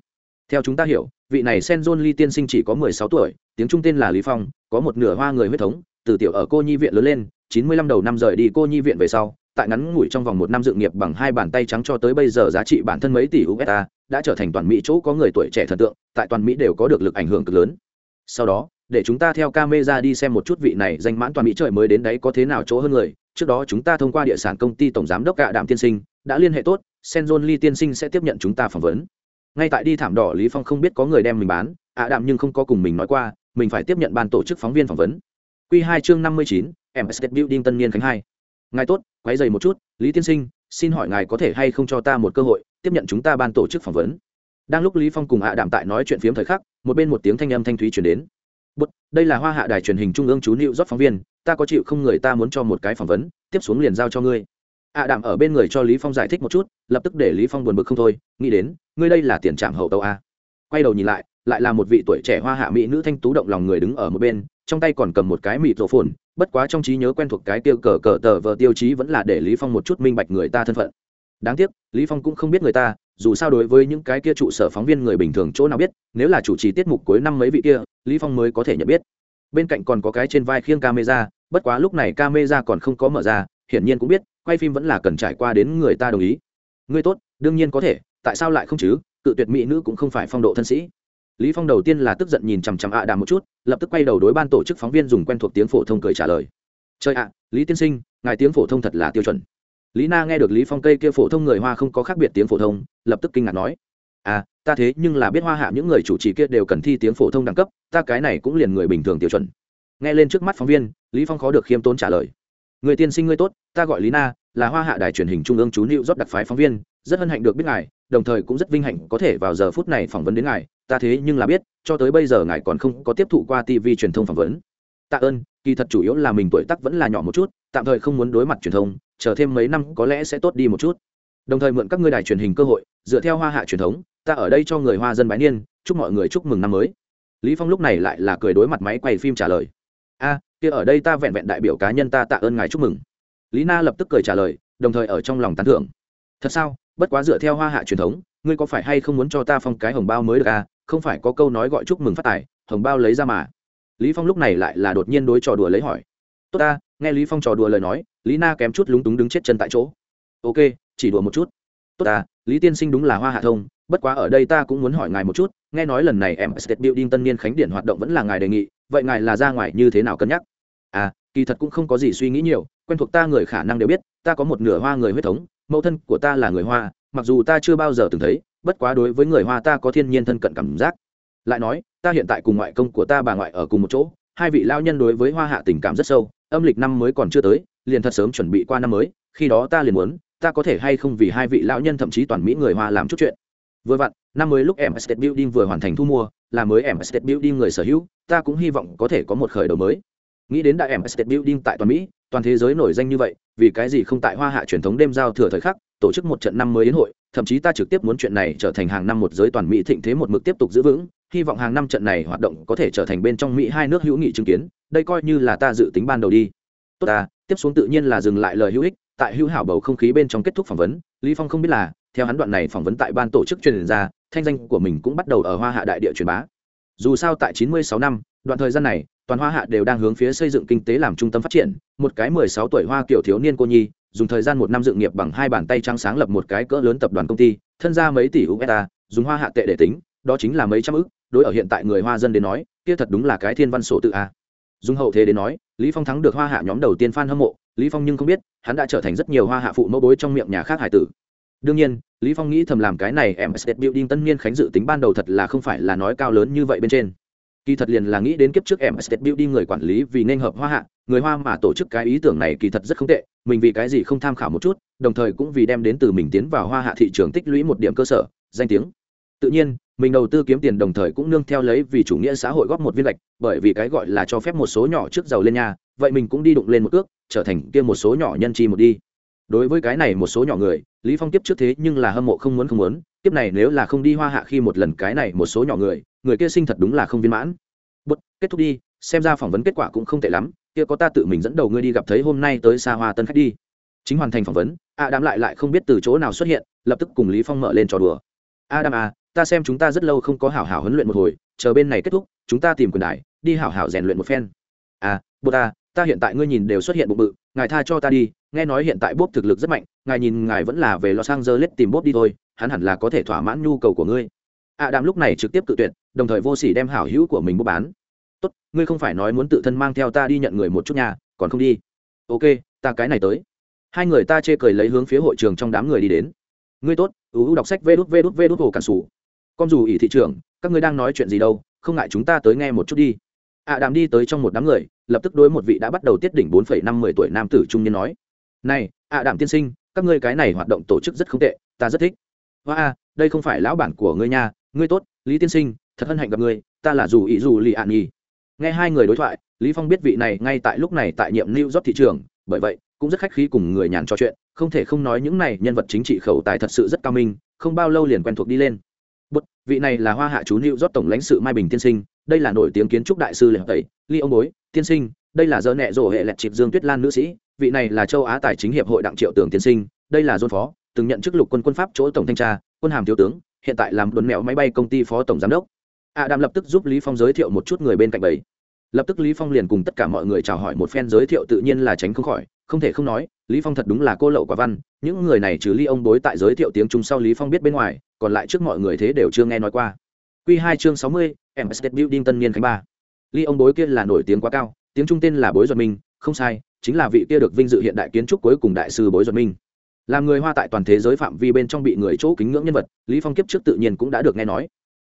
Theo chúng ta hiểu, vị này sen john lee tiên sinh chỉ có mười sáu tuổi, tiếng trung tên là lý phong, có một nửa hoa người huyết thống, từ tiểu ở cô nhi viện lớn lên chín mươi lăm đầu năm rời đi cô nhi viện về sau, tại ngắn ngủi trong vòng một năm dự nghiệp bằng hai bàn tay trắng cho tới bây giờ giá trị bản thân mấy tỷ usd đã trở thành toàn mỹ chỗ có người tuổi trẻ thần tượng, tại toàn mỹ đều có được lực ảnh hưởng cực lớn. Sau đó, để chúng ta theo camera đi xem một chút vị này danh mãn toàn mỹ trời mới đến đấy có thế nào chỗ hơn người, trước đó chúng ta thông qua địa sản công ty tổng giám đốc gạ đạm tiên sinh, đã liên hệ tốt senzon lee tiên sinh sẽ tiếp nhận chúng ta phỏng vấn. Ngay tại đi thảm đỏ lý phong không biết có người đem mình bán ạ đạm nhưng không có cùng mình nói qua, mình phải tiếp nhận ban tổ chức phóng viên phỏng vấn. Quy hai chương năm mươi chín em state building tân niên khánh hai ngài tốt quấy rầy một chút lý tiên sinh xin hỏi ngài có thể hay không cho ta một cơ hội tiếp nhận chúng ta ban tổ chức phỏng vấn đang lúc lý phong cùng hạ đạm tại nói chuyện phiếm thời khắc một bên một tiếng thanh âm thanh thúy truyền đến Bút, đây là Hoa Hạ Đài truyền hình trung ương chú Nữu rót phóng viên, ta có chịu không người ta muốn cho một cái phỏng vấn, tiếp xuống liền giao cho ngươi. hạ à đạm ở bên người cho Lý Phong giải thích một chút, lập tức để Lý Phong buồn bực không thôi, nghĩ đến, ngươi đây là tiền trạm hậu tàu a. Quay đầu nhìn lại, lại là một vị tuổi trẻ Hoa Hạ mỹ nữ thanh tú động lòng người đứng ở một bên, trong tay còn cầm một cái mịt rổ phồn, bất quá trong trí nhớ quen thuộc cái tiêu cờ cờ tờ vờ tiêu chí vẫn là để Lý Phong một chút minh bạch người ta thân phận. Đáng tiếc, Lý Phong cũng không biết người ta, dù sao đối với những cái kia trụ sở phóng viên người bình thường chỗ nào biết nếu là chủ trì tiết mục cuối năm mấy vị kia lý phong mới có thể nhận biết. Bên cạnh còn có cái trên vai khiêng camera bất quá lúc này camera còn không có mở ra hiển nhiên cũng biết quay phim vẫn là cần trải qua đến người ta đồng ý. Ngươi tốt đương nhiên có thể tại sao lại không chứ? Cự tuyệt mỹ nữ cũng không phải phong độ thân sĩ lý phong đầu tiên là tức giận nhìn chằm chằm ạ đàm một chút, lập tức quay đầu đối ban tổ chức phóng viên dùng quen thuộc tiếng phổ thông cười trả lời. Trời ạ, lý tiên sinh, ngài tiếng phổ thông thật là tiêu chuẩn. Lý na nghe được lý phong cây kia phổ thông người hoa không có khác biệt tiếng phổ thông, lập tức kinh ngạc nói à ta thế nhưng là biết hoa hạ những người chủ trì kia đều cần thi tiếng phổ thông đẳng cấp, ta cái này cũng liền người bình thường tiêu chuẩn. Nghe lên trước mắt phóng viên, lý phong khó được khiêm tốn trả lời, người tiên sinh ngươi tốt, ta gọi lý na, là hoa hạ đài truyền hình trung ương chú liệu rót đặc phái phóng viên, rất hân hạnh được biết ngài, đồng thời cũng rất vinh hạnh có thể vào giờ phút này phỏng vấn đến ngài ta thế nhưng là biết, cho tới bây giờ ngài còn không có tiếp thụ qua tv truyền thông phỏng vấn. Tạ ơn, kỳ thật chủ yếu là mình tuổi tác vẫn là nhỏ một chút, tạm thời không muốn đối mặt truyền thông, chờ thêm mấy năm có lẽ sẽ tốt đi một chút. Đồng thời mượn các ngươi đài truyền hình cơ hội, dựa theo hoa hạ truyền thống, ta ở đây cho người hoa dân bái niên, chúc mọi người chúc mừng năm mới. Lý phong lúc này lại là cười đối mặt máy quay phim trả lời. A, kia ở đây ta vẹn vẹn đại biểu cá nhân ta tạ ơn ngài chúc mừng. Lý na lập tức cười trả lời, đồng thời ở trong lòng tán thưởng. Thật sao? Bất quá dựa theo hoa hạ truyền thống, ngươi có phải hay không muốn cho ta phong cái hồng bao mới được à? Không phải có câu nói gọi chúc mừng phát tài, hồng bao lấy ra mà. Lý phong lúc này lại là đột nhiên đối trò đùa lấy hỏi. Tốt ta, nghe lý phong trò đùa lời nói, lý na kém chút lúng túng đứng chết chân tại chỗ. Ok, chỉ đùa một chút. Tốt ta, lý tiên sinh đúng là hoa hạ thông, bất quá ở đây ta cũng muốn hỏi ngài một chút, nghe nói lần này em state building tân niên khánh điển hoạt động vẫn là ngài đề nghị, vậy ngài là ra ngoài như thế nào cân nhắc? À kỳ thật cũng không có gì suy nghĩ nhiều, quen thuộc ta người khả năng đều biết, ta có một nửa hoa người huyết thống, mẫu thân của ta là người hoa, mặc dù ta chưa bao giờ từng thấy bất quá đối với người hoa ta có thiên nhiên thân cận cảm giác. Lại nói, ta hiện tại cùng ngoại công của ta bà ngoại ở cùng một chỗ, hai vị lao nhân đối với hoa hạ tình cảm rất sâu, âm lịch năm mới còn chưa tới, liền thật sớm chuẩn bị qua năm mới, khi đó ta liền muốn, ta có thể hay không vì hai vị lão nhân thậm chí toàn mỹ người hoa làm chút chuyện. Vừa vặn, năm mới lúc em state building vừa hoàn thành thu mua, là mới em state building người sở hữu, ta cũng hy vọng có thể có một khởi đầu mới. Nghĩ đến đại em state building tại toàn mỹ, toàn thế giới nổi danh như vậy, vì cái gì không tại hoa hạ truyền thống đêm giao thừa thời khắc tổ chức một trận năm mới yến hội, thậm chí ta trực tiếp muốn chuyện này trở thành hàng năm một giới toàn mỹ thịnh thế một mực tiếp tục giữ vững, hy vọng hàng năm trận này hoạt động có thể trở thành bên trong mỹ hai nước hữu nghị chứng kiến, đây coi như là ta dự tính ban đầu đi. Tốt ta, tiếp xuống tự nhiên là dừng lại lời hữu ích, tại hữu hảo bầu không khí bên trong kết thúc phỏng vấn, lý phong không biết là, theo hắn đoạn này phỏng vấn tại ban tổ chức truyền ra, thanh danh của mình cũng bắt đầu ở hoa hạ đại địa truyền bá. Dù sao tại 96 năm, đoạn thời gian này, toàn hoa hạ đều đang hướng phía xây dựng kinh tế làm trung tâm phát triển, một cái 16 tuổi hoa kiểu thiếu niên cô nhi dùng thời gian một năm dựng nghiệp bằng hai bàn tay trắng sáng lập một cái cỡ lớn tập đoàn công ty, thân ra mấy tỷ usd dùng hoa hạ tệ để tính, đó chính là mấy trăm ức, đối ở hiện tại người hoa dân đến nói, kia thật đúng là cái thiên văn sổ tự a. Dùng hậu thế đến nói, lý phong thắng được hoa hạ nhóm đầu tiên fan hâm mộ, lý phong nhưng không biết, hắn đã trở thành rất nhiều hoa hạ phụ mẫu bối trong miệng nhà khác hải tử. Đương nhiên, lý phong nghĩ thầm làm cái này em state building tân niên khánh dự tính ban đầu thật là không phải là nói cao lớn như vậy bên trên. Kỳ thật liền là nghĩ đến kiếp trước em state building người quản lý vì nên hợp hoa hạ người hoa mà tổ chức cái ý tưởng này kỳ thật rất không tệ, mình vì cái gì không tham khảo một chút, đồng thời cũng vì đem đến từ mình tiến vào hoa hạ thị trường tích lũy một điểm cơ sở, danh tiếng. Tự nhiên, mình đầu tư kiếm tiền đồng thời cũng nương theo lấy vì chủ nghĩa xã hội góp một viên lệch, bởi vì cái gọi là cho phép một số nhỏ trước giàu lên nhà vậy mình cũng đi đụng lên một cước, trở thành kia một số nhỏ nhân chi một đi. Đối với cái này một số nhỏ người, lý phong tiếp trước thế nhưng là hâm mộ không muốn không muốn tiếp này nếu là không đi hoa hạ khi một lần cái này một số nhỏ người người kia sinh thật đúng là không viên mãn. Bút kết thúc đi, xem ra phỏng vấn kết quả cũng không tệ lắm kia có ta tự mình dẫn đầu ngươi đi gặp thấy hôm nay tới xa hoa tân khách đi. Chính hoàn thành phỏng vấn a Đam lại lại không biết từ chỗ nào xuất hiện, lập tức cùng lý phong mở lên trò đùa. A đam à ta xem chúng ta rất lâu không có hảo hảo huấn luyện một hồi, chờ bên này kết thúc, chúng ta tìm quần đài, đi hảo hảo rèn luyện một phen. À bố ta ta hiện tại ngươi nhìn đều xuất hiện bụng bự, ngài tha cho ta đi, nghe nói hiện tại bốp thực lực rất mạnh, ngài nhìn ngài vẫn là về lo sang giờ lết tìm bốp đi thôi, hắn hẳn là có thể thỏa mãn nhu cầu của ngươi. A đam lúc này trực tiếp cự tuyệt, đồng thời vô sỉ đem hảo hữu của mình bố bán tốt, ngươi không phải nói muốn tự thân mang theo ta đi nhận người một chút nhà, còn không đi. Ok, ta cái này tới. Hai người ta chê cười lấy hướng phía hội trường trong đám người đi đến. Ngươi tốt, ưu đọc sách vê đút vê đút vê đút hồ cản sủ. Con dù ỷ thị trường các ngươi đang nói chuyện gì đâu, không ngại chúng ta tới nghe một chút đi. Ạ à đàm đi tới trong một đám người, lập tức đối một vị đã bắt đầu tiết đỉnh bốn phẩy năm mười tuổi nam tử trung niên nói, này ạ à đàm tiên sinh, các ngươi cái này hoạt động tổ chức rất không tệ, ta rất thích. Hoa a, đây không phải lão bản của ngươi nha, ngươi tốt, lý tiên sinh, thật hân hạnh gặp ngươi, ta là dù ỷ dù lì ạn nhi nghe hai người đối thoại lý phong biết vị này ngay tại lúc này tại nhiệm new job thị trường bởi vậy cũng rất khách khí cùng người nhàn trò chuyện không thể không nói những này nhân vật chính trị khẩu tài thật sự rất cao minh không bao lâu liền quen thuộc đi lên Bút, vị này là hoa hạ chú New rót tổng lãnh sự Mai Bình tiên sinh, đây là nổi tiếng kiến trúc đại sư Lệ Tẩy, Ly ông bối, tiên sinh, đây là dơ nệ rổ hệ lẹt chịp Dương Tuyết Lan nữ sĩ, vị này là châu Á tài chính hiệp hội đặng triệu Tường tiên sinh, đây là Dôn phó, từng nhận chức lục quân quân pháp chỗ tổng thanh tra, quân hàm thiếu tướng, hiện tại làm đồn mẹo máy bay công ty phó tổng giám đốc. A Đàm lập tức giúp Lý Phong giới thiệu một chút người bên cạnh bảy. Lập tức Lý Phong liền cùng tất cả mọi người chào hỏi một phen giới thiệu tự nhiên là tránh không khỏi, không thể không nói, Lý Phong thật đúng là cô lậu quả văn, những người này trừ Ly ông bối tại giới thiệu tiếng Trung sau Lý Phong biết bên ngoài, còn lại trước mọi người thế đều chưa nghe nói qua Quy hai chương sáu mươi, M Building tân niên khánh ba. Ly ông bối kia là nổi tiếng quá cao, tiếng Trung tên là Bối Duật Minh, không sai, chính là vị kia được vinh dự hiện đại kiến trúc cuối cùng đại sư Bối Duật Minh. Làm người Hoa tại toàn thế giới phạm vi bên trong bị người chỗ kính ngưỡng nhân vật, Lý Phong kiếp trước tự nhiên cũng đã được nghe nói.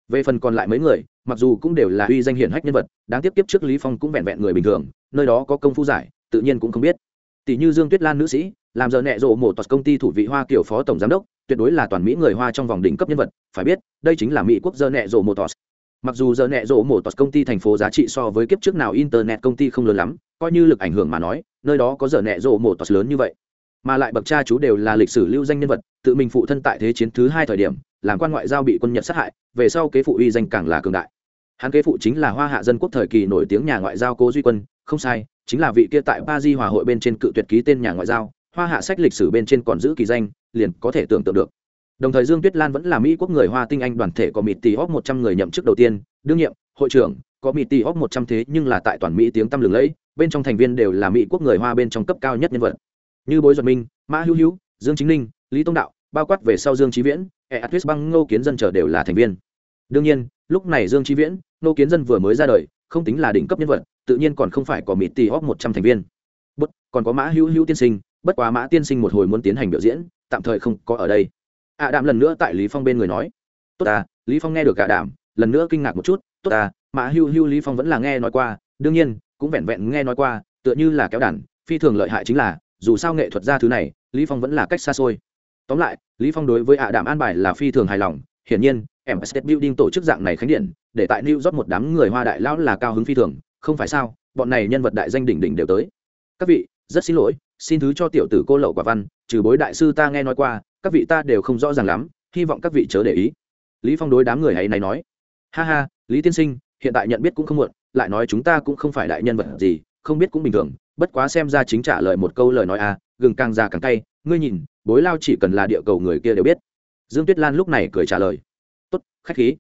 Về phần còn lại mấy người, mặc dù cũng đều là uy danh hiển hách nhân vật, đáng tiếc tiếp trước Lý Phong cũng vẹn vẹn người bình thường, nơi đó có công phu giải, tự nhiên cũng không biết. Tỷ như Dương Tuyết Lan nữ sĩ, làm giờ nẹ rộ một toàn công ty thủ vị Hoa kiểu phó tổng giám đốc, tuyệt đối là toàn mỹ người hoa trong vòng đỉnh cấp nhân vật phải biết đây chính là mỹ quốc giờ nẹ rộ motors mặc dù giờ nẹ rộ motors công ty thành phố giá trị so với kiếp trước nào internet công ty không lớn lắm coi như lực ảnh hưởng mà nói nơi đó có giờ nẹ rộ motors lớn như vậy mà lại bậc cha chú đều là lịch sử lưu danh nhân vật, tự mình phụ thân tại thế chiến thứ hai thời điểm, làm quan ngoại giao bị quân nhật sát hại, về sau kế phụ uy danh càng là cường đại. Hắn kế phụ chính là hoa hạ dân quốc thời kỳ nổi tiếng nhà ngoại giao cố duy quân, không sai, chính là vị kia tại ba di hòa hội bên trên cự tuyệt ký tên nhà ngoại giao, hoa hạ sách lịch sử bên trên còn giữ kỳ danh, liền có thể tưởng tượng được. Đồng thời dương tuyết lan vẫn là mỹ quốc người hoa tinh anh đoàn thể có mịt tỷ óc một trăm người nhậm chức đầu tiên, đương nhiệm, hội trưởng, có mịt tỷ óc một trăm thế nhưng là tại toàn mỹ tiếng tăm lừng lẫy, bên trong thành viên đều là mỹ quốc người hoa bên trong cấp cao nhất nhân vật như bối duật minh, mã hữu hữu, dương chính ninh, lý tông đạo, bao quát về sau dương trí viễn e atwis băng ngô kiến dân trở đều là thành viên. đương nhiên, lúc này dương trí viễn, ngô kiến dân vừa mới ra đời, không tính là đỉnh cấp nhân vật, tự nhiên còn không phải có mịt tì hóc một trăm thành viên. Bất, còn có mã hữu hữu tiên sinh, bất quá mã tiên sinh một hồi muốn tiến hành biểu diễn, tạm thời không có ở đây. ạ à đạm lần nữa tại lý phong bên người nói. Tốt à lý phong nghe được cả đạm, lần nữa kinh ngạc một chút. Tốt à mã hưu hưu lý phong vẫn là nghe nói qua, đương nhiên, cũng vẹn vẹn nghe nói qua, tựa như là kéo đàn, phi thường lợi hại chính là dù sao nghệ thuật ra thứ này, lý phong vẫn là cách xa xôi. Tóm lại, lý phong đối với ạ à an bài là phi thường hài lòng, hiển nhiên em building tổ chức dạng này khánh điện, để tại new york một đám người hoa đại lão là cao hứng phi thường, không phải sao, bọn này nhân vật đại danh đỉnh đỉnh đều tới. Các vị, rất xin lỗi, xin thứ cho tiểu tử cô lậu quả văn, trừ bối đại sư ta nghe nói qua, các vị ta đều không rõ ràng lắm, hy vọng các vị chớ để ý. Lý phong đối đám người ấy này nói. Ha ha, lý tiên sinh, hiện tại nhận biết cũng không muộn, lại nói chúng ta cũng không phải đại nhân vật gì không biết cũng bình thường, bất quá xem ra chính trả lời một câu lời nói a gừng càng già càng cay, ngươi nhìn, bối lao chỉ cần là địa cầu người kia đều biết. Dương tuyết lan lúc này cười trả lời. Tốt, khách khí.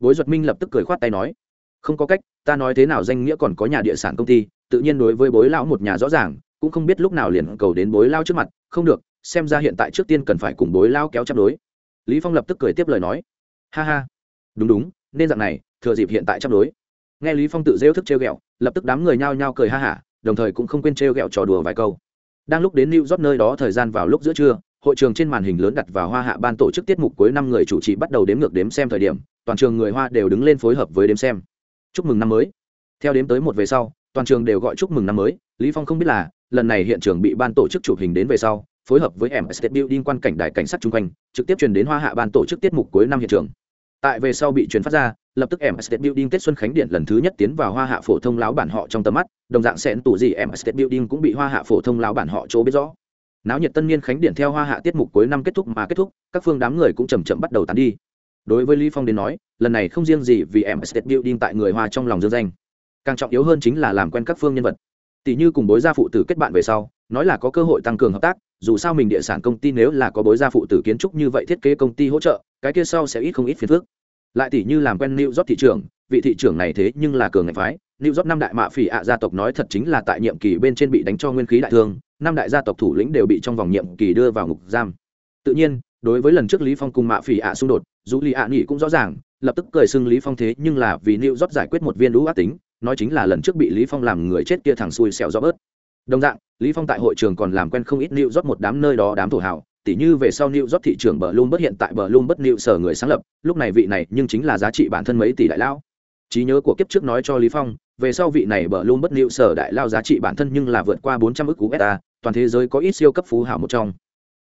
Bối duật minh lập tức cười khoát tay nói. Không có cách, ta nói thế nào danh nghĩa còn có nhà địa sản công ty, tự nhiên đối với bối lão một nhà rõ ràng, cũng không biết lúc nào liền cầu đến bối lao trước mặt, không được, xem ra hiện tại trước tiên cần phải cùng bối lao kéo chắp đối. Lý phong lập tức cười tiếp lời nói. Ha ha. Đúng đúng, nên dạng này, thừa dịp hiện tại chắp đối nghe lý phong tự rêu thức trêu ghẹo, lập tức đám người nhao nhao cười ha hả, đồng thời cũng không quên trêu ghẹo trò đùa vài câu. Đang lúc đến new york nơi đó thời gian vào lúc giữa trưa, hội trường trên màn hình lớn đặt vào hoa hạ ban tổ chức tiết mục cuối năm người chủ trì bắt đầu đếm ngược đếm xem thời điểm, toàn trường người hoa đều đứng lên phối hợp với đếm xem. Chúc mừng năm mới. Theo đếm tới một về sau, toàn trường đều gọi chúc mừng năm mới, lý phong không biết là, lần này hiện trường bị ban tổ chức chụp hình đến về sau, phối hợp với em State Building quan cảnh đài cảnh sát chung quanh, trực tiếp truyền đến hoa hạ ban tổ chức tiết mục cuối năm hiện trường. Tại về sau bị truyền phát ra lập tức em State Building Tết Xuân Khánh Điện lần thứ nhất tiến vào hoa hạ phổ thông lão bản họ trong tầm mắt, đồng dạng sẽ tủ gì em State Building cũng bị hoa hạ phổ thông lão bản họ chỗ biết rõ. Náo nhiệt tân niên khánh điện theo hoa hạ tiết mục cuối năm kết thúc mà kết thúc, các phương đám người cũng chầm chậm bắt đầu tán đi. Đối với lý phong đến nói, lần này không riêng gì vì em State Building tại người hoa trong lòng dương danh, càng trọng yếu hơn chính là làm quen các phương nhân vật. Tỷ như cùng bối gia phụ tử kết bạn về sau, nói là có cơ hội tăng cường hợp tác, dù sao mình địa sản công ty nếu là có bối gia phụ tử kiến trúc như vậy thiết kế công ty hỗ trợ, cái kia sau sẽ ít không ít phiền phức lại tỷ như làm quen New York thị trường vị thị trường này thế nhưng là cường ngạnh phái. New York năm đại mạ phỉ ạ gia tộc nói thật chính là tại nhiệm kỳ bên trên bị đánh cho nguyên khí đại thương, năm đại gia tộc thủ lĩnh đều bị trong vòng nhiệm kỳ đưa vào ngục giam. Tự nhiên, đối với lần trước lý phong cùng mạ phỉ ạ xung đột, dù lý ạ nghĩ cũng rõ ràng, lập tức cười xưng lý phong thế nhưng là vì New York giải quyết một viên lũ ác tính, nói chính là lần trước bị lý phong làm người chết kia thằng xui xẻo do bớt. Đồng dạng, lý phong tại hội trường còn làm quen không ít New York một đám nơi đó đám thổ hào tỉ như về sau New York thị trường bờ Bloomberg hiện tại bờ Bloomberg New sở người sáng lập, lúc này vị này nhưng chính là giá trị bản thân mấy tỷ đại lao. Trí nhớ của kiếp trước nói cho Lý Phong, về sau vị này bờ Bloomberg New sở đại lao giá trị bản thân nhưng là vượt qua 400 ức USD, toàn thế giới có ít siêu cấp phú hào một trong.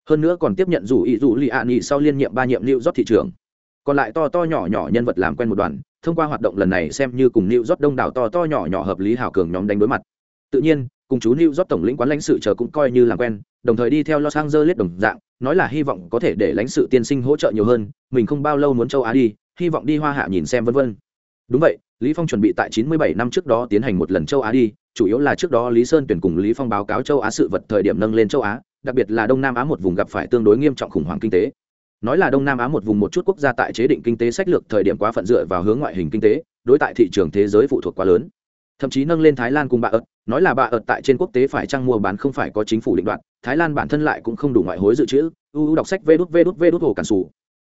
Hơn nữa còn tiếp nhận rủ ý rủ Liani sau liên nhiệm ba nhiệm New York thị trường. Còn lại to to nhỏ nhỏ nhân vật làm quen một đoàn, thông qua hoạt động lần này xem như cùng New York đông đảo to to nhỏ nhỏ hợp lý hảo cường nhóm đánh đối mặt. Tự nhiên, cùng chú New York tổng lĩnh quán lãnh sự chờ cũng coi như làm quen, đồng thời đi theo Los Angeles đồng dạng, nói là hy vọng có thể để lãnh sự tiên sinh hỗ trợ nhiều hơn, mình không bao lâu muốn châu Á đi, hy vọng đi Hoa Hạ nhìn xem vân vân. Đúng vậy, Lý Phong chuẩn bị tại 97 năm trước đó tiến hành một lần châu Á đi, chủ yếu là trước đó Lý Sơn tuyển cùng Lý Phong báo cáo châu Á sự vật thời điểm nâng lên châu Á, đặc biệt là Đông Nam Á một vùng gặp phải tương đối nghiêm trọng khủng hoảng kinh tế. Nói là Đông Nam Á một vùng một chút quốc gia tại chế định kinh tế sách lược thời điểm quá phận dựa vào hướng ngoại hình kinh tế, đối tại thị trường thế giới phụ thuộc quá lớn thậm chí nâng lên thái lan cùng bà ợt. Nói là bà ợt tại trên quốc tế phải trăng mua bán không phải có chính phủ định đoạt, thái lan bản thân lại cũng không đủ ngoại hối dự trữ. Uu đọc sách vê đút vê đút vê đút hồ cản sủ.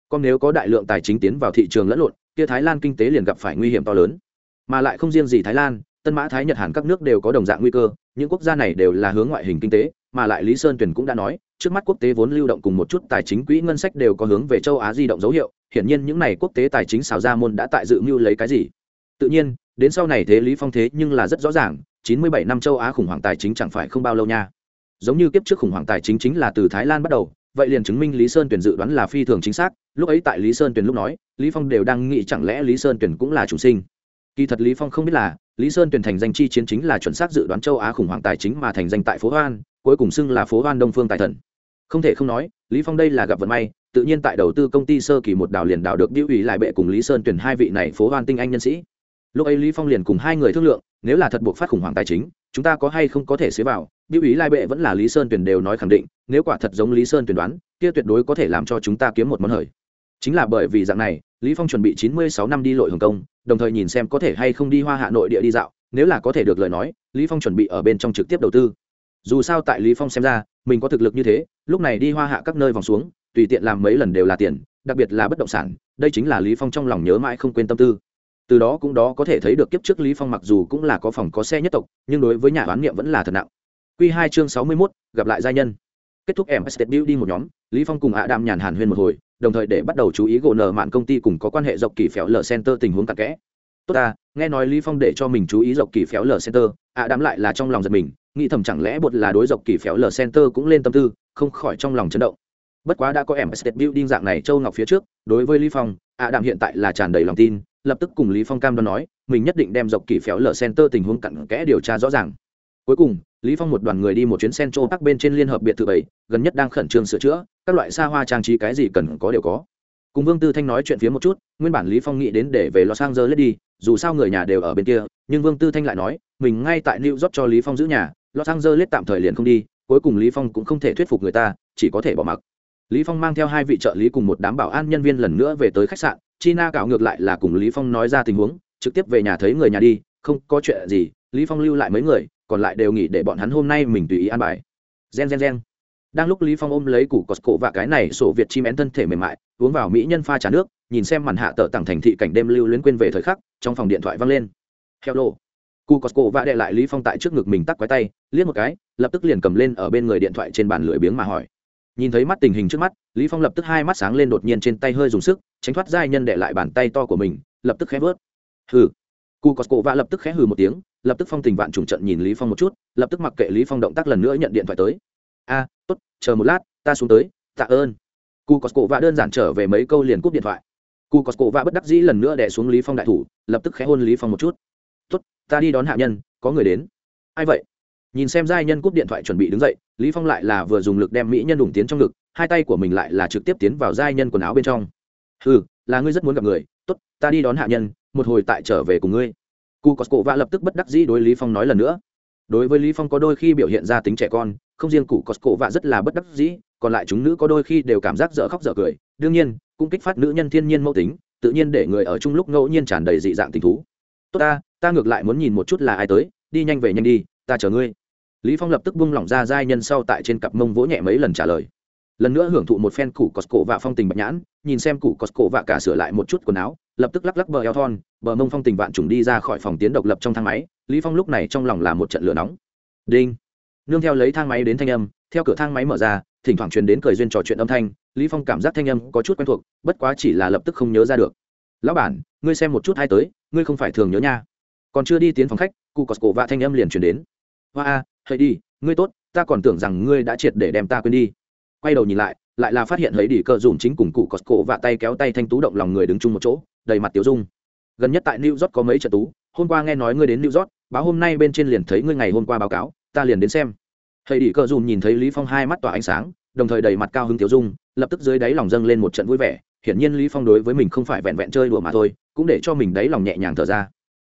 Còn nếu có đại lượng tài chính tiến vào thị trường lẫn lộn, kia thái lan kinh tế liền gặp phải nguy hiểm to lớn. Mà lại không riêng gì thái lan, tân mã, thái nhật, hàn các nước đều có đồng dạng nguy cơ, những quốc gia này đều là hướng ngoại hình kinh tế, mà lại lý sơn tuyền cũng đã nói, trước mắt quốc tế vốn lưu động cùng một chút tài chính quỹ ngân sách đều có hướng về châu á di động dấu hiệu, hiển nhiên những n à y quốc tế tài chính xào ra môn đã tại dự mưu lấy cái gì. Tự nhiên đến sau này thế lý phong thế nhưng là rất rõ ràng 97 năm châu á khủng hoảng tài chính chẳng phải không bao lâu nha. Giống như kiếp trước khủng hoảng tài chính chính là từ thái lan bắt đầu, vậy liền chứng minh lý sơn tuyển dự đoán là phi thường chính xác. Lúc ấy tại lý sơn tuyển lúc nói, lý phong đều đang nghĩ chẳng lẽ lý sơn tuyển cũng là chủ sinh. Kỳ thật lý phong không biết là, lý sơn tuyển thành danh chi chiến chính là chuẩn xác dự đoán châu á khủng hoảng tài chính mà thành danh tại phố hoan, cuối cùng xưng là phố hoan đông phương tài thần. Không thể không nói, lý phong đây là gặp vận may, tự nhiên tại đầu tư công ty sơ kỳ một đào liền đào được biểu ủy lại bệ cùng lý sơn tuyển hai vị này phố hoan tinh anh nhân sĩ lúc ấy lý phong liền cùng hai người thương lượng, nếu là thật buộc phát khủng hoảng tài chính, chúng ta có hay không có thể xế vào? Biểu ý lai bệ vẫn là lý sơn tuyển đều nói khẳng định, nếu quả thật giống lý sơn tuyển đoán, kia tuyệt đối có thể làm cho chúng ta kiếm một món hời. Chính là bởi vì dạng này, lý phong chuẩn bị 96 năm đi lội hồng kông, đồng thời nhìn xem có thể hay không đi hoa hạ nội địa đi dạo, nếu là có thể được lời nói, lý phong chuẩn bị ở bên trong trực tiếp đầu tư. Dù sao tại lý phong xem ra, mình có thực lực như thế, lúc này đi hoa hạ các nơi vòng xuống, tùy tiện làm mấy lần đều là tiền, đặc biệt là bất động sản, đây chính là lý phong trong lòng nhớ mãi không quên tâm tư từ đó cũng đó có thể thấy được kiếp trước lý phong mặc dù cũng là có phòng có xe nhất tộc nhưng đối với nhà bán niệm vẫn là thật nặng. Quy hai chương sáu mươi 61, gặp lại gia nhân. Kết thúc em estate building một nhóm lý phong cùng ạ đam nhàn hàn huyên một hồi đồng thời để bắt đầu chú ý gỗ nở mạn công ty cùng có quan hệ dọc kỳ phéo lở center tình huống cặn kẽ. Tốt ta nghe nói lý phong để cho mình chú ý dọc kỳ phéo lở center ạ đam lại là trong lòng giật mình nghĩ thầm chẳng lẽ bột là đối dọc kỳ phéo lở center cũng lên tâm tư không khỏi trong lòng chấn động. Bất quá đã có em estate building dạng này châu ngọc phía trước đối với lý phong ạ đam hiện tại là tràn đầy lòng tin lập tức cùng lý phong cam đoan nói, mình nhất định đem dọc kỳ phéo lở center tình huống cặn kẽ điều tra rõ ràng. Cuối cùng, lý phong một đoàn người đi một chuyến central park bên trên liên hợp biệt thự bảy, gần nhất đang khẩn trương sửa chữa, các loại xa hoa trang trí cái gì cần có đều có. Cùng vương tư thanh nói chuyện phía một chút, nguyên bản lý phong nghĩ đến để về los angeles đi, dù sao người nhà đều ở bên kia, nhưng vương tư thanh lại nói, mình ngay tại new york cho lý phong giữ nhà, los angeles tạm thời liền không đi, cuối cùng lý phong cũng không thể thuyết phục người ta, chỉ có thể bỏ mặc. Lý phong mang theo hai vị trợ lý cùng một đám bảo an nhân viên lần nữa về tới khách sạn china cạo ngược lại là cùng lý phong nói ra tình huống, trực tiếp về nhà thấy người nhà đi, không có chuyện gì, lý phong lưu lại mấy người, còn lại đều nghỉ để bọn hắn hôm nay mình tùy ý an bài. Gen gen gen. Đang lúc lý phong ôm lấy củ cosco và cái này sổ việt chim én thân thể mềm mại, uống vào mỹ nhân pha trà nước, nhìn xem màn hạ tờ tặng thành thị cảnh đêm lưu luyến quên về thời khắc, trong phòng điện thoại vang lên. Hello. Cụ cổ và đệ lại lý phong tại trước ngực mình tắt quái tay, liếc một cái, lập tức liền cầm lên ở bên người điện thoại trên bàn lưỡi biếng mà hỏi nhìn thấy mắt tình hình trước mắt, lý phong lập tức hai mắt sáng lên đột nhiên trên tay hơi dùng sức, tránh thoát giai nhân để lại bàn tay to của mình, lập tức khẽ vớt. Hừ. Cụ cosco vạ lập tức khẽ hừ một tiếng, lập tức phong tình vạn trùng trận nhìn lý phong một chút, lập tức mặc kệ lý phong động tác lần nữa nhận điện thoại tới. A, tốt, chờ một lát, ta xuống tới, tạ ơn. Cụ cosco vạ đơn giản trở về mấy câu liền cúp điện thoại. Cụ cosco vạ bất đắc dĩ lần nữa đè xuống lý phong đại thủ, lập tức khẽ hôn lý phong một chút. Tốt, ta đi đón hạ nhân, có người đến. Ai vậy? Nhìn xem giai nhân cúp điện thoại chuẩn bị đứng dậy, lý phong lại là vừa dùng lực đem mỹ nhân đủng tiến trong ngực, hai tay của mình lại là trực tiếp tiến vào giai nhân quần áo bên trong. Ừ là ngươi rất muốn gặp người. Tốt, ta đi đón hạ nhân, một hồi tại trở về cùng ngươi. Cụ cosco và lập tức bất đắc dĩ đối lý phong nói lần nữa. Đối với lý phong có đôi khi biểu hiện ra tính trẻ con, không riêng cụ cosco và rất là bất đắc dĩ, còn lại chúng nữ có đôi khi đều cảm giác dở khóc dở cười. Đương nhiên, cũng kích phát nữ nhân thiên nhiên mẫu tính, tự nhiên để người ở chung lúc ngẫu nhiên tràn đầy dị dạng tình thú. Tốt ta ta ngược lại muốn nhìn một chút là ai tới, đi nhanh về nhanh đi, ta chờ ngươi lý phong lập tức buông lỏng ra giai nhân sau tại trên cặp mông vỗ nhẹ mấy lần trả lời. Lần nữa hưởng thụ một phen củ cosco và phong tình bạch nhãn, nhìn xem củ cosco và cả sửa lại một chút quần áo, lập tức lắc lắc bờ eo thon, bờ mông phong tình vạn trùng đi ra khỏi phòng tiến độc lập trong thang máy, lý phong lúc này trong lòng là một trận lửa nóng. Đinh. Nương theo lấy thang máy đến thanh âm, theo cửa thang máy mở ra, thỉnh thoảng truyền đến cười duyên trò chuyện âm thanh, lý phong cảm giác thanh âm có chút quen thuộc, bất quá chỉ là lập tức không nhớ ra được. Lão bản, ngươi xem một chút hai tới, ngươi không phải thường nhớ nha. Còn chưa đi tiến phòng khách cụ cổ và thanh âm liền truyền đến. Hoa a hãy đi, ngươi tốt, ta còn tưởng rằng ngươi đã triệt để đem ta quên đi. Quay đầu nhìn lại lại là phát hiện thấy đi cờ dùm chính cùng cụ Costco và tay kéo tay thanh tú động lòng người đứng chung một chỗ, đầy mặt tiểu dung. Gần nhất tại new york có mấy trận tú, hôm qua nghe nói ngươi đến new york, báo hôm nay bên trên liền thấy ngươi ngày hôm qua báo cáo, ta liền đến xem. Thầy đi cờ dùm nhìn thấy lý phong hai mắt tỏa ánh sáng, đồng thời đầy mặt cao hứng tiểu dung, lập tức dưới đáy lòng dâng lên một trận vui vẻ, hiển nhiên lý phong đối với mình không phải vẹn vẹn chơi đùa mà thôi, cũng để cho mình đáy lòng nhẹ nhàng thở ra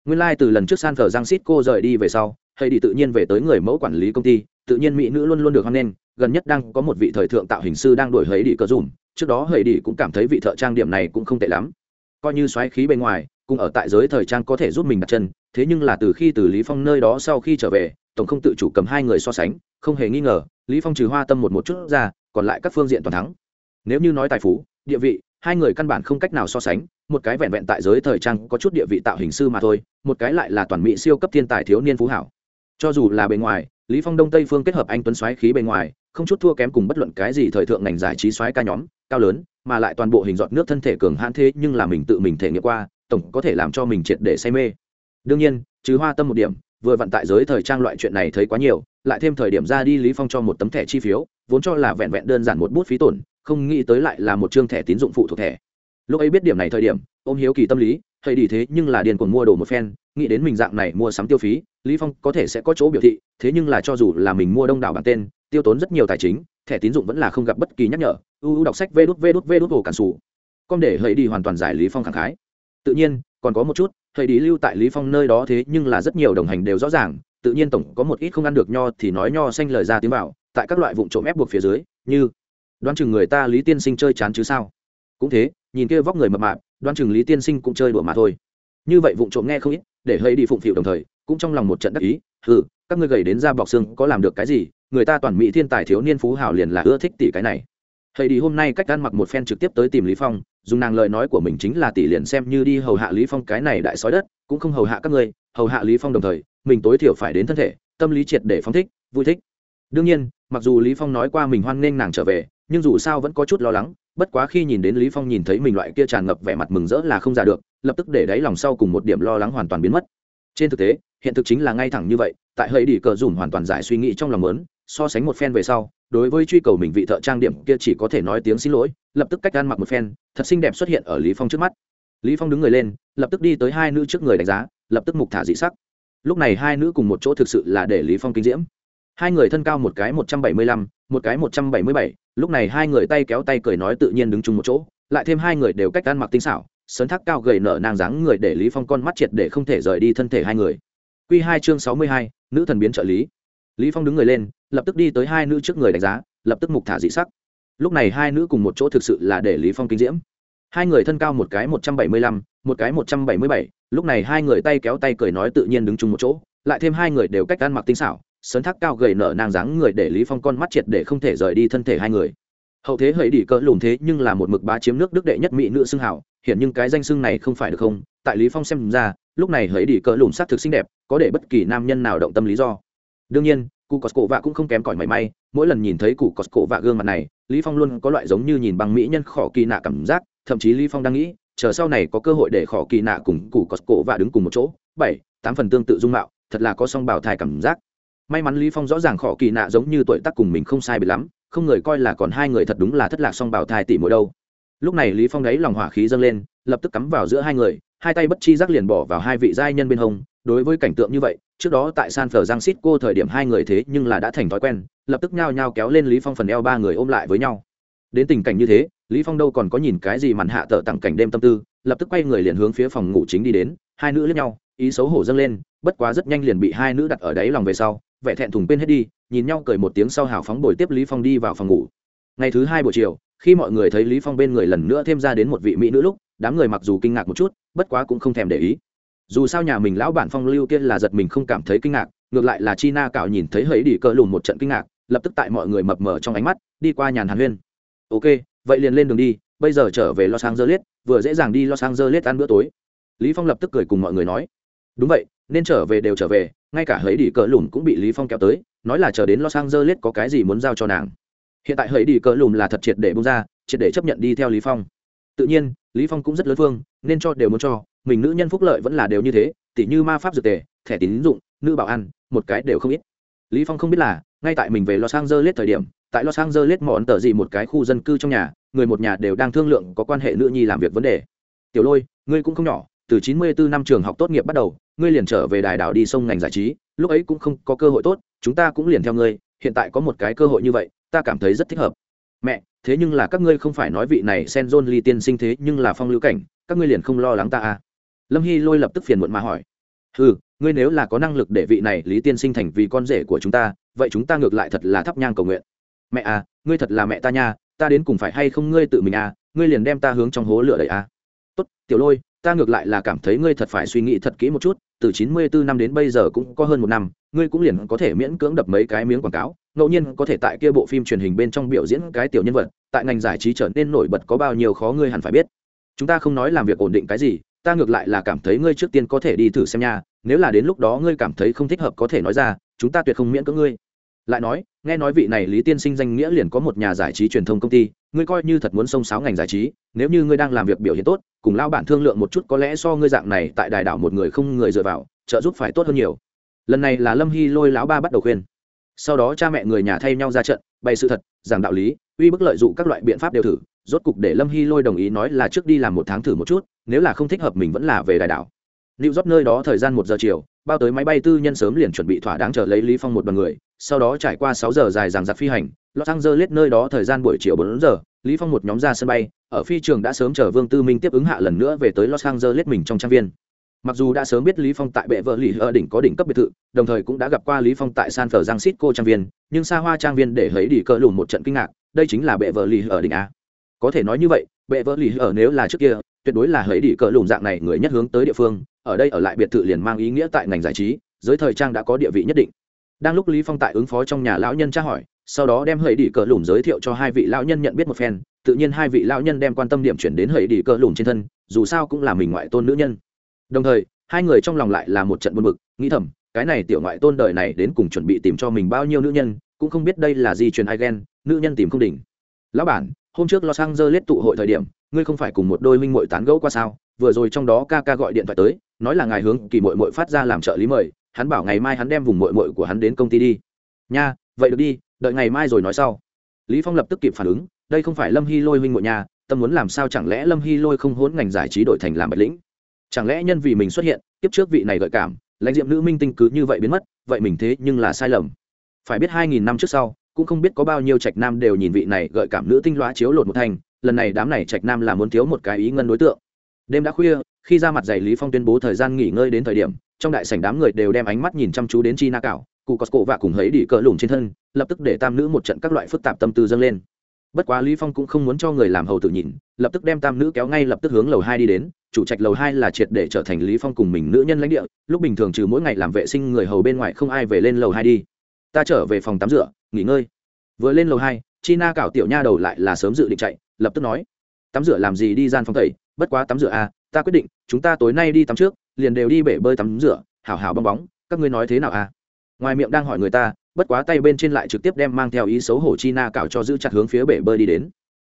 nguyên lai like từ lần trước san thờ giang xít cô rời đi về sau hay đi tự nhiên về tới người mẫu quản lý công ty, tự nhiên mỹ nữ luôn luôn được hoan nghênh, gần nhất đang có một vị thời thượng tạo hình sư đang đổi hấy đi cờ dùm, trước đó hầy đi cũng cảm thấy vị thợ trang điểm này cũng không tệ lắm. Coi như xoáy khí bên ngoài cùng ở tại giới thời trang có thể giúp mình đặt chân, thế nhưng là từ khi từ lý phong nơi đó sau khi trở về, tổng không tự chủ cầm hai người so sánh, không hề nghi ngờ, lý phong trừ hoa tâm một một chút ra, còn lại các phương diện toàn thắng. Nếu như nói tài phú, địa vị hai người căn bản không cách nào so sánh, một cái vẹn vẹn tại giới thời trang có chút địa vị tạo hình sư mà thôi, một cái lại là toàn mỹ siêu cấp thiên tài thiếu niên phú hảo. Cho dù là bề ngoài, lý phong đông tây phương kết hợp anh tuấn xoáy khí bề ngoài, không chút thua kém cùng bất luận cái gì thời thượng ngành giải trí xoáy ca nhóm, cao lớn, mà lại toàn bộ hình giọt nước thân thể cường hãn thế nhưng là mình tự mình thể nghiệm qua, tổng có thể làm cho mình triệt để say mê. Đương nhiên chứ hoa tâm một điểm, vừa vận tại giới thời trang loại chuyện này thấy quá nhiều lại thêm thời điểm ra đi lý phong cho một tấm thẻ chi phiếu, vốn cho là vẹn vẹn đơn giản một bút phí tổn, không nghĩ tới lại là một chương thẻ tín dụng phụ thuộc thẻ. Lúc ấy biết điểm này thời điểm, ôm hiếu kỳ tâm lý thầy đi thế nhưng là điền cuồng mua đồ một phen, nghĩ đến mình dạng này mua sắm tiêu phí, lý phong có thể sẽ có chỗ biểu thị, thế nhưng là cho dù là mình mua đông đảo bản tên, tiêu tốn rất nhiều tài chính, thẻ tín dụng vẫn là không gặp bất kỳ nhắc nhở. Uu đọc sách vê đút vê đút vê đút hồ cản sủ. Con để thầy đi hoàn toàn giải lý phong khẳng khái. Tự nhiên, còn có một chút thầy đi lưu tại lý phong nơi đó thế nhưng là rất nhiều đồng hành đều rõ ràng tự nhiên tổng có một ít không ăn được nho thì nói nho xanh lời ra tiếng vào, tại các loại vụ trộm ép buộc phía dưới, như, đoán chừng người ta lý tiên sinh chơi chán chứ sao? Cũng thế, nhìn kia vóc người mập mạp, đoán chừng lý tiên sinh cũng chơi đùa mà thôi. Như vậy vụ trộm nghe không ít, để hơi đi phụng phịu đồng thời, cũng trong lòng một trận đắc ý ừ các ngươi gầy đến ra bọc xương có làm được cái gì, người ta toàn mỹ thiên tài thiếu niên phú hào liền là ưa thích tỷ cái này. Thầy đi hôm nay cách ăn mặc một phen trực tiếp tới tìm lý phong, dùng nàng lời nói của mình chính là tỷ liền xem như đi hầu hạ lý phong cái này đại sói đất, cũng không hầu hạ các ngươi, hầu hạ lý phong đồng thời mình tối thiểu phải đến thân thể, tâm lý triệt để phóng thích, vui thích. Đương nhiên, mặc dù lý phong nói qua mình hoan nghênh nàng trở về, nhưng dù sao vẫn có chút lo lắng, bất quá khi nhìn đến lý phong nhìn thấy mình loại kia tràn ngập vẻ mặt mừng rỡ là không ra được, lập tức để đáy lòng sau cùng một điểm lo lắng hoàn toàn biến mất. Trên thực tế, hiện thực chính là ngay thẳng như vậy, tại hơi đi cờ dùm hoàn toàn giải suy nghĩ trong lòng lớn so sánh một phen về sau, đối với truy cầu mình vị thợ trang điểm kia chỉ có thể nói tiếng xin lỗi, lập tức cách ăn mặc một phen, thật xinh đẹp xuất hiện ở lý phong trước mắt. Lý phong đứng người lên, lập tức đi tới hai nữ trước người đánh giá, lập tức mục thả dị sắc lúc này hai nữ cùng một chỗ thực sự là để lý phong kinh diễm. Hai người thân cao một cái một trăm bảy mươi lăm, một cái một trăm bảy mươi bảy. lúc này hai người tay kéo tay cười nói tự nhiên đứng chung một chỗ lại thêm hai người đều cách ăn mặc tinh xảo sấn thác cao gầy nở nàng dáng người để lý phong con mắt triệt để không thể rời đi thân thể hai người. Quy hai chương sáu mươi hai, nữ thần biến trợ lý. Lý phong đứng người lên lập tức đi tới hai nữ trước người đánh giá lập tức mục thả dị sắc. Lúc này hai nữ cùng một chỗ thực sự là để lý phong kinh diễm. Hai người thân cao một cái một trăm bảy mươi lăm, một cái một trăm bảy mươi bảy. lúc này hai người tay kéo tay cười nói tự nhiên đứng chung một chỗ, lại thêm hai người đều cách ăn mặc tinh xảo sấn thác cao gầy nở nang dáng người để lý phong con mắt triệt để không thể rời đi thân thể hai người hậu thế hãy đi cỡ lùn thế nhưng là một mực bá chiếm nước đức đệ nhất mỹ nữ xưng hảo hiện nhưng cái danh xưng này không phải được không tại lý phong xem ra, lúc này hãy đi cỡ lùn sát thực xinh đẹp, có để bất kỳ nam nhân nào động tâm lý do đương nhiên, cụ cổ vạ cũng không kém cỏi mảy may, mỗi lần nhìn thấy cụ cổ vạ gương mặt này, lý phong luôn có loại giống như nhìn bằng mỹ nhân khỏ kỳ nạ cảm giác, thậm chí lý phong đang nghĩ chờ sau này có cơ hội để khỏ kỳ nạ cùng cụ cổ và đứng cùng một chỗ. Bảy, tám phần tương tự dung mạo, thật là có song bảo thai cảm giác. May mắn lý phong rõ ràng khỏ kỳ nạ giống như tuổi tác cùng mình không sai biệt lắm, không người coi là còn hai người thật đúng là thất lạc song bảo thai tỷ mỗi đâu. Lúc này lý phong đấy lòng hỏa khí dâng lên, lập tức cắm vào giữa hai người, hai tay bất chi giác liền bỏ vào hai vị giai nhân bên hông. Đối với cảnh tượng như vậy, trước đó tại san phở giang xít cô thời điểm hai người thế nhưng là đã thành thói quen, lập tức nhao nhao kéo lên lý phong phần eo ba người ôm lại với nhau. Đến tình cảnh như thế lý phong đâu còn có nhìn cái gì màn hạ tợ tặng cảnh đêm tâm tư, lập tức quay người liền hướng phía phòng ngủ chính đi đến, hai nữ lẫn nhau, ý xấu hổ dâng lên, bất quá rất nhanh liền bị hai nữ đặt ở đáy lòng về sau, vẻ thẹn thùng quên hết đi, nhìn nhau cười một tiếng sau hào phóng bồi tiếp lý phong đi vào phòng ngủ. Ngày thứ hai buổi chiều, khi mọi người thấy lý phong bên người lần nữa thêm ra đến một vị mỹ nữ lúc, đám người mặc dù kinh ngạc một chút, bất quá cũng không thèm để ý. Dù sao nhà mình lão bản phong lưu kia là giật mình không cảm thấy kinh ngạc, ngược lại là chi na cạo nhìn thấy hấy đi cỡ lùn một trận kinh ngạc, lập tức tại mọi người mập mờ trong ánh mắt, đi qua nhàn hàn huyên. Ok vậy liền lên đường đi, bây giờ trở về los angeles, vừa dễ dàng đi los angeles ăn bữa tối. Lý phong lập tức cười cùng mọi người nói, đúng vậy, nên trở về đều trở về, ngay cả hấy đi cỡ Lùm cũng bị lý phong kéo tới, nói là chờ đến los angeles có cái gì muốn giao cho nàng. Hiện tại hấy đi cỡ Lùm là thật triệt để bung ra, triệt để chấp nhận đi theo lý phong. Tự nhiên, lý phong cũng rất lớn phương nên cho đều muốn cho, mình nữ nhân phúc lợi vẫn là đều như thế, tỉ như ma pháp dược tề, thẻ tín dụng, nữ bảo ăn, một cái đều không ít. Lý phong không biết là, ngay tại mình về los angeles thời điểm tại los angeles mọn tờ gì một cái khu dân cư trong nhà, người một nhà đều đang thương lượng có quan hệ nữ nhi làm việc vấn đề. Tiểu lôi, ngươi cũng không nhỏ, từ 94 năm trường học tốt nghiệp bắt đầu, ngươi liền trở về đài đảo đi sông ngành giải trí, lúc ấy cũng không có cơ hội tốt, chúng ta cũng liền theo ngươi, hiện tại có một cái cơ hội như vậy, ta cảm thấy rất thích hợp. Mẹ, thế nhưng là các ngươi không phải nói vị này sen john ly tiên sinh thế nhưng là phong lưu cảnh, các ngươi liền không lo lắng ta à? Lâm hy lôi lập tức phiền muộn mà hỏi. Ừ ngươi nếu là có năng lực để vị này lý tiên sinh thành vì con rể của chúng ta, vậy chúng ta ngược lại thật là thắp nhang cầu nguyện mẹ à ngươi thật là mẹ ta nha, ta đến cùng phải hay không ngươi tự mình à ngươi liền đem ta hướng trong hố lửa đầy à. Tốt, tiểu lôi, ta ngược lại là cảm thấy ngươi thật phải suy nghĩ thật kỹ một chút, từ chín mươi bốn năm đến bây giờ cũng có hơn một năm, ngươi cũng liền có thể miễn cưỡng đập mấy cái miếng quảng cáo, ngẫu nhiên có thể tại kia bộ phim truyền hình bên trong biểu diễn cái tiểu nhân vật, tại ngành giải trí trở nên nổi bật có bao nhiêu khó ngươi hẳn phải biết. Chúng ta không nói làm việc ổn định cái gì, ta ngược lại là cảm thấy ngươi trước tiên có thể đi thử xem nha, nếu là đến lúc đó ngươi cảm thấy không thích hợp có thể nói ra, chúng ta tuyệt không miễn cưỡng ngươi. Lại nói nghe nói vị này lý tiên sinh danh nghĩa liền có một nhà giải trí truyền thông công ty, ngươi coi như thật muốn xông sáo ngành giải trí, nếu như ngươi đang làm việc biểu hiện tốt, cùng lao bản thương lượng một chút có lẽ so ngươi dạng này tại đài đảo một người không người dựa vào, trợ giúp phải tốt hơn nhiều. Lần này là lâm hy lôi lão ba bắt đầu khuyên. Sau đó cha mẹ người nhà thay nhau ra trận, bày sự thật, giảng đạo lý, uy bức lợi dụng các loại biện pháp đều thử, rốt cục để lâm hy lôi đồng ý nói là trước đi làm một tháng thử một chút, nếu là không thích hợp mình vẫn là về đài đảo. Lưu rót nơi đó thời gian một giờ chiều, bao tới máy bay tư nhân sớm liền chuẩn bị thỏa đáng chờ lấy lý phong một đoàn người sau đó trải qua sáu giờ dài dằng dặc phi hành, los angeles nơi đó thời gian buổi chiều bốn giờ, lý phong một nhóm ra sân bay, ở phi trường đã sớm chờ vương tư minh tiếp ứng hạ lần nữa về tới los angeles mình trong trang viên. Mặc dù đã sớm biết lý phong tại bệ vợ lì ở đỉnh có đỉnh cấp biệt thự, đồng thời cũng đã gặp qua lý phong tại san francisco trang viên, nhưng xa hoa trang viên để thấy đi cỡ lùn một trận kinh ngạc, đây chính là bệ vợ lì ở đỉnh a. Có thể nói như vậy, bệ vợ lì ở nếu là trước kia, tuyệt đối là hấy đi cỡ lùn dạng này người nhất hướng tới địa phương, ở đây ở lại biệt thự liền mang ý nghĩa tại ngành giải trí, giới thời trang đã có địa vị nhất định đang lúc lý phong tại ứng phó trong nhà lão nhân tra hỏi, sau đó đem hầy đi Cờ lùm giới thiệu cho hai vị lão nhân nhận biết một phen, tự nhiên hai vị lão nhân đem quan tâm điểm chuyển đến hầy đi Cờ lùm trên thân, dù sao cũng là mình ngoại tôn nữ nhân. Đồng thời, hai người trong lòng lại là một trận buồn bực, nghĩ thầm, cái này tiểu ngoại tôn đời này đến cùng chuẩn bị tìm cho mình bao nhiêu nữ nhân, cũng không biết đây là gì truyền ai ghen nữ nhân tìm không đỉnh. Lão bản, hôm trước los angeles tụ hội thời điểm, ngươi không phải cùng một đôi minh muội tán gẫu qua sao? Vừa rồi trong đó ca ca gọi điện thoại tới, nói là ngài hướng kỳ muội muội phát ra làm trợ lý mời hắn bảo ngày mai hắn đem vùng muội muội của hắn đến công ty đi. Nha, vậy được đi, đợi ngày mai rồi nói sau. Lý phong lập tức kịp phản ứng, đây không phải lâm hy lôi huynh muội nhà tâm muốn làm sao chẳng lẽ lâm hy lôi không hốn ngành giải trí đổi thành làm bạch lĩnh? Chẳng lẽ nhân vì mình xuất hiện tiếp trước vị này gợi cảm, lãnh diệm nữ minh tinh cứ như vậy biến mất, vậy mình thế nhưng là sai lầm. Phải biết hai nghìn năm trước sau, cũng không biết có bao nhiêu trạch nam đều nhìn vị này gợi cảm nữ tinh loa chiếu lột một thành, lần này đám này trạch nam là muốn thiếu một cái ý ngân đối tượng. Đêm đã khuya, khi ra mặt giày lý phong tuyên bố thời gian nghỉ ngơi đến thời điểm trong đại sảnh đám người đều đem ánh mắt nhìn chăm chú đến chi na cảo, cụ có cổ và cùng hấy đi cỡ lùn trên thân, lập tức để tam nữ một trận các loại phức tạp tâm tư dâng lên. Bất quá lý phong cũng không muốn cho người làm hầu tử nhìn, lập tức đem tam nữ kéo ngay lập tức hướng lầu hai đi đến, chủ trạch lầu hai là triệt để trở thành lý phong cùng mình nữ nhân lãnh địa, lúc bình thường trừ mỗi ngày làm vệ sinh người hầu bên ngoài không ai về lên lầu hai đi. Ta trở về phòng tắm rửa, nghỉ ngơi. Vừa lên lầu hai, chi na cảo tiểu nha đầu lại là sớm dự định chạy, lập tức nói, tắm rửa làm gì đi gian phòng tẩy, bất quá tắm rửa à ta quyết định, chúng ta tối nay đi tắm trước liền đều đi bể bơi tắm rửa, hào hào bong bóng, các ngươi nói thế nào à? Ngoài miệng đang hỏi người ta, bất quá tay bên trên lại trực tiếp đem mang theo ý xấu hổ chi na cảo cho giữ chặt hướng phía bể bơi đi đến.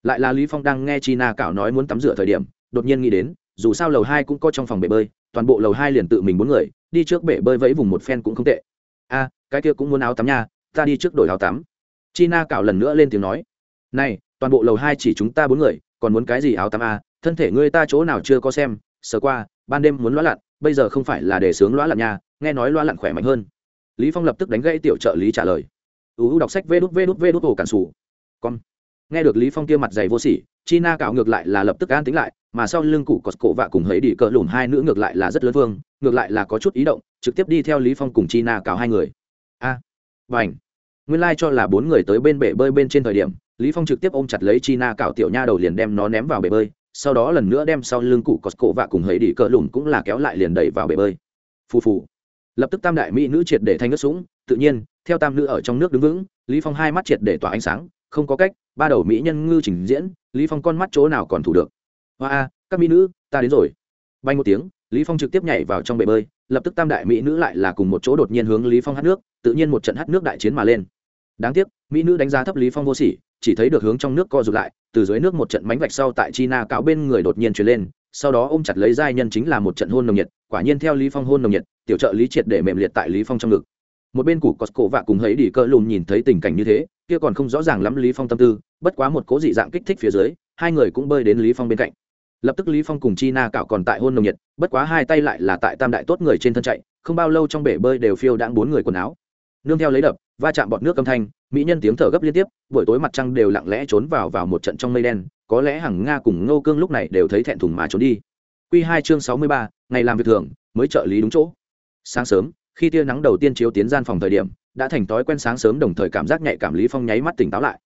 Lại là lý phong đang nghe chi na cảo nói muốn tắm rửa thời điểm, đột nhiên nghĩ đến, dù sao lầu hai cũng có trong phòng bể bơi, toàn bộ lầu hai liền tự mình bốn người, đi trước bể bơi vẫy vùng một phen cũng không tệ. A cái kia cũng muốn áo tắm nha, ta đi trước đổi áo tắm. Chi na cảo lần nữa lên tiếng nói, này, toàn bộ lầu hai chỉ chúng ta bốn người, còn muốn cái gì áo tắm a thân thể ngươi ta chỗ nào chưa có xem, sờ qua, ban đêm muốn loã lặn bây giờ không phải là để sướng loa lặn nha nghe nói loa lặn khỏe mạnh hơn. Lý phong lập tức đánh gãy tiểu trợ lý trả lời. Uu đọc sách vê đút vê đút vê đút ổ cản sủ. Con. Nghe được lý phong kia mặt dày vô sỉ chi na cạo ngược lại là lập tức an tính lại mà sau lưng cụ cọt cổ vạ cùng hấy đi cỡ lùn hai nữ ngược lại là rất lớn vương ngược lại là có chút ý động trực tiếp đi theo lý phong cùng chi na cạo hai người. A. À, vành. Nguyên lai like cho là bốn người tới bên bể bơi bên trên thời điểm lý phong trực tiếp ôm chặt lấy chi na cạo tiểu nha đầu liền đem nó ném vào bể bơi sau đó lần nữa đem sau lưng cụ cọt cổ vạ cùng hầy đi cỡ lùn cũng là kéo lại liền đẩy vào bể bơi. Phù phù. Lập tức tam đại mỹ nữ triệt để thanh nước sũng, tự nhiên, theo tam nữ ở trong nước đứng vững, lý phong hai mắt triệt để tỏa ánh sáng, không có cách, ba đầu mỹ nhân ngư trình diễn, lý phong con mắt chỗ nào còn thủ được. Hoa a, các mỹ nữ, ta đến rồi. Bay một tiếng, lý phong trực tiếp nhảy vào trong bể bơi, lập tức tam đại mỹ nữ lại là cùng một chỗ đột nhiên hướng lý phong hát nước, tự nhiên một trận hát nước đại chiến mà lên đáng tiếc, mỹ nữ đánh giá thấp lý phong vô sỉ, chỉ thấy được hướng trong nước co rụt lại, từ dưới nước một trận mánh vạch sau tại china cáo bên người đột nhiên truyền lên, sau đó ôm chặt lấy giai nhân chính là một trận hôn nồng nhiệt, quả nhiên theo lý phong hôn nồng nhiệt, tiểu trợ lý triệt để mềm liệt tại lý phong trong ngực. Một bên củ cosco vạ cùng hấy đi cỡ lùn nhìn thấy tình cảnh như thế, kia còn không rõ ràng lắm lý phong tâm tư, bất quá một cố dị dạng kích thích phía dưới, hai người cũng bơi đến lý phong bên cạnh. Lập tức lý phong cùng chi na cạo còn tại hôn nồng nhiệt, bất quá hai tay lại là tại tam đại tốt người trên thân chạy, không bao lâu trong bể bơi đều phiêu đãng bốn người quần áo nương theo lấy đập, va chạm bọt nước âm thanh, mỹ nhân tiếng thở gấp liên tiếp, buổi tối mặt trăng đều lặng lẽ trốn vào vào một trận trong mây đen, có lẽ hằng nga cùng ngô cương lúc này đều thấy thẹn thùng mà trốn đi. Quy hai chương sáu mươi ba, ngày làm việc thường, mới trợ lý đúng chỗ. Sáng sớm, khi tia nắng đầu tiên chiếu tiến gian phòng thời điểm, đã thành thói quen sáng sớm đồng thời cảm giác nhạy cảm lý phong nháy mắt tỉnh táo lại.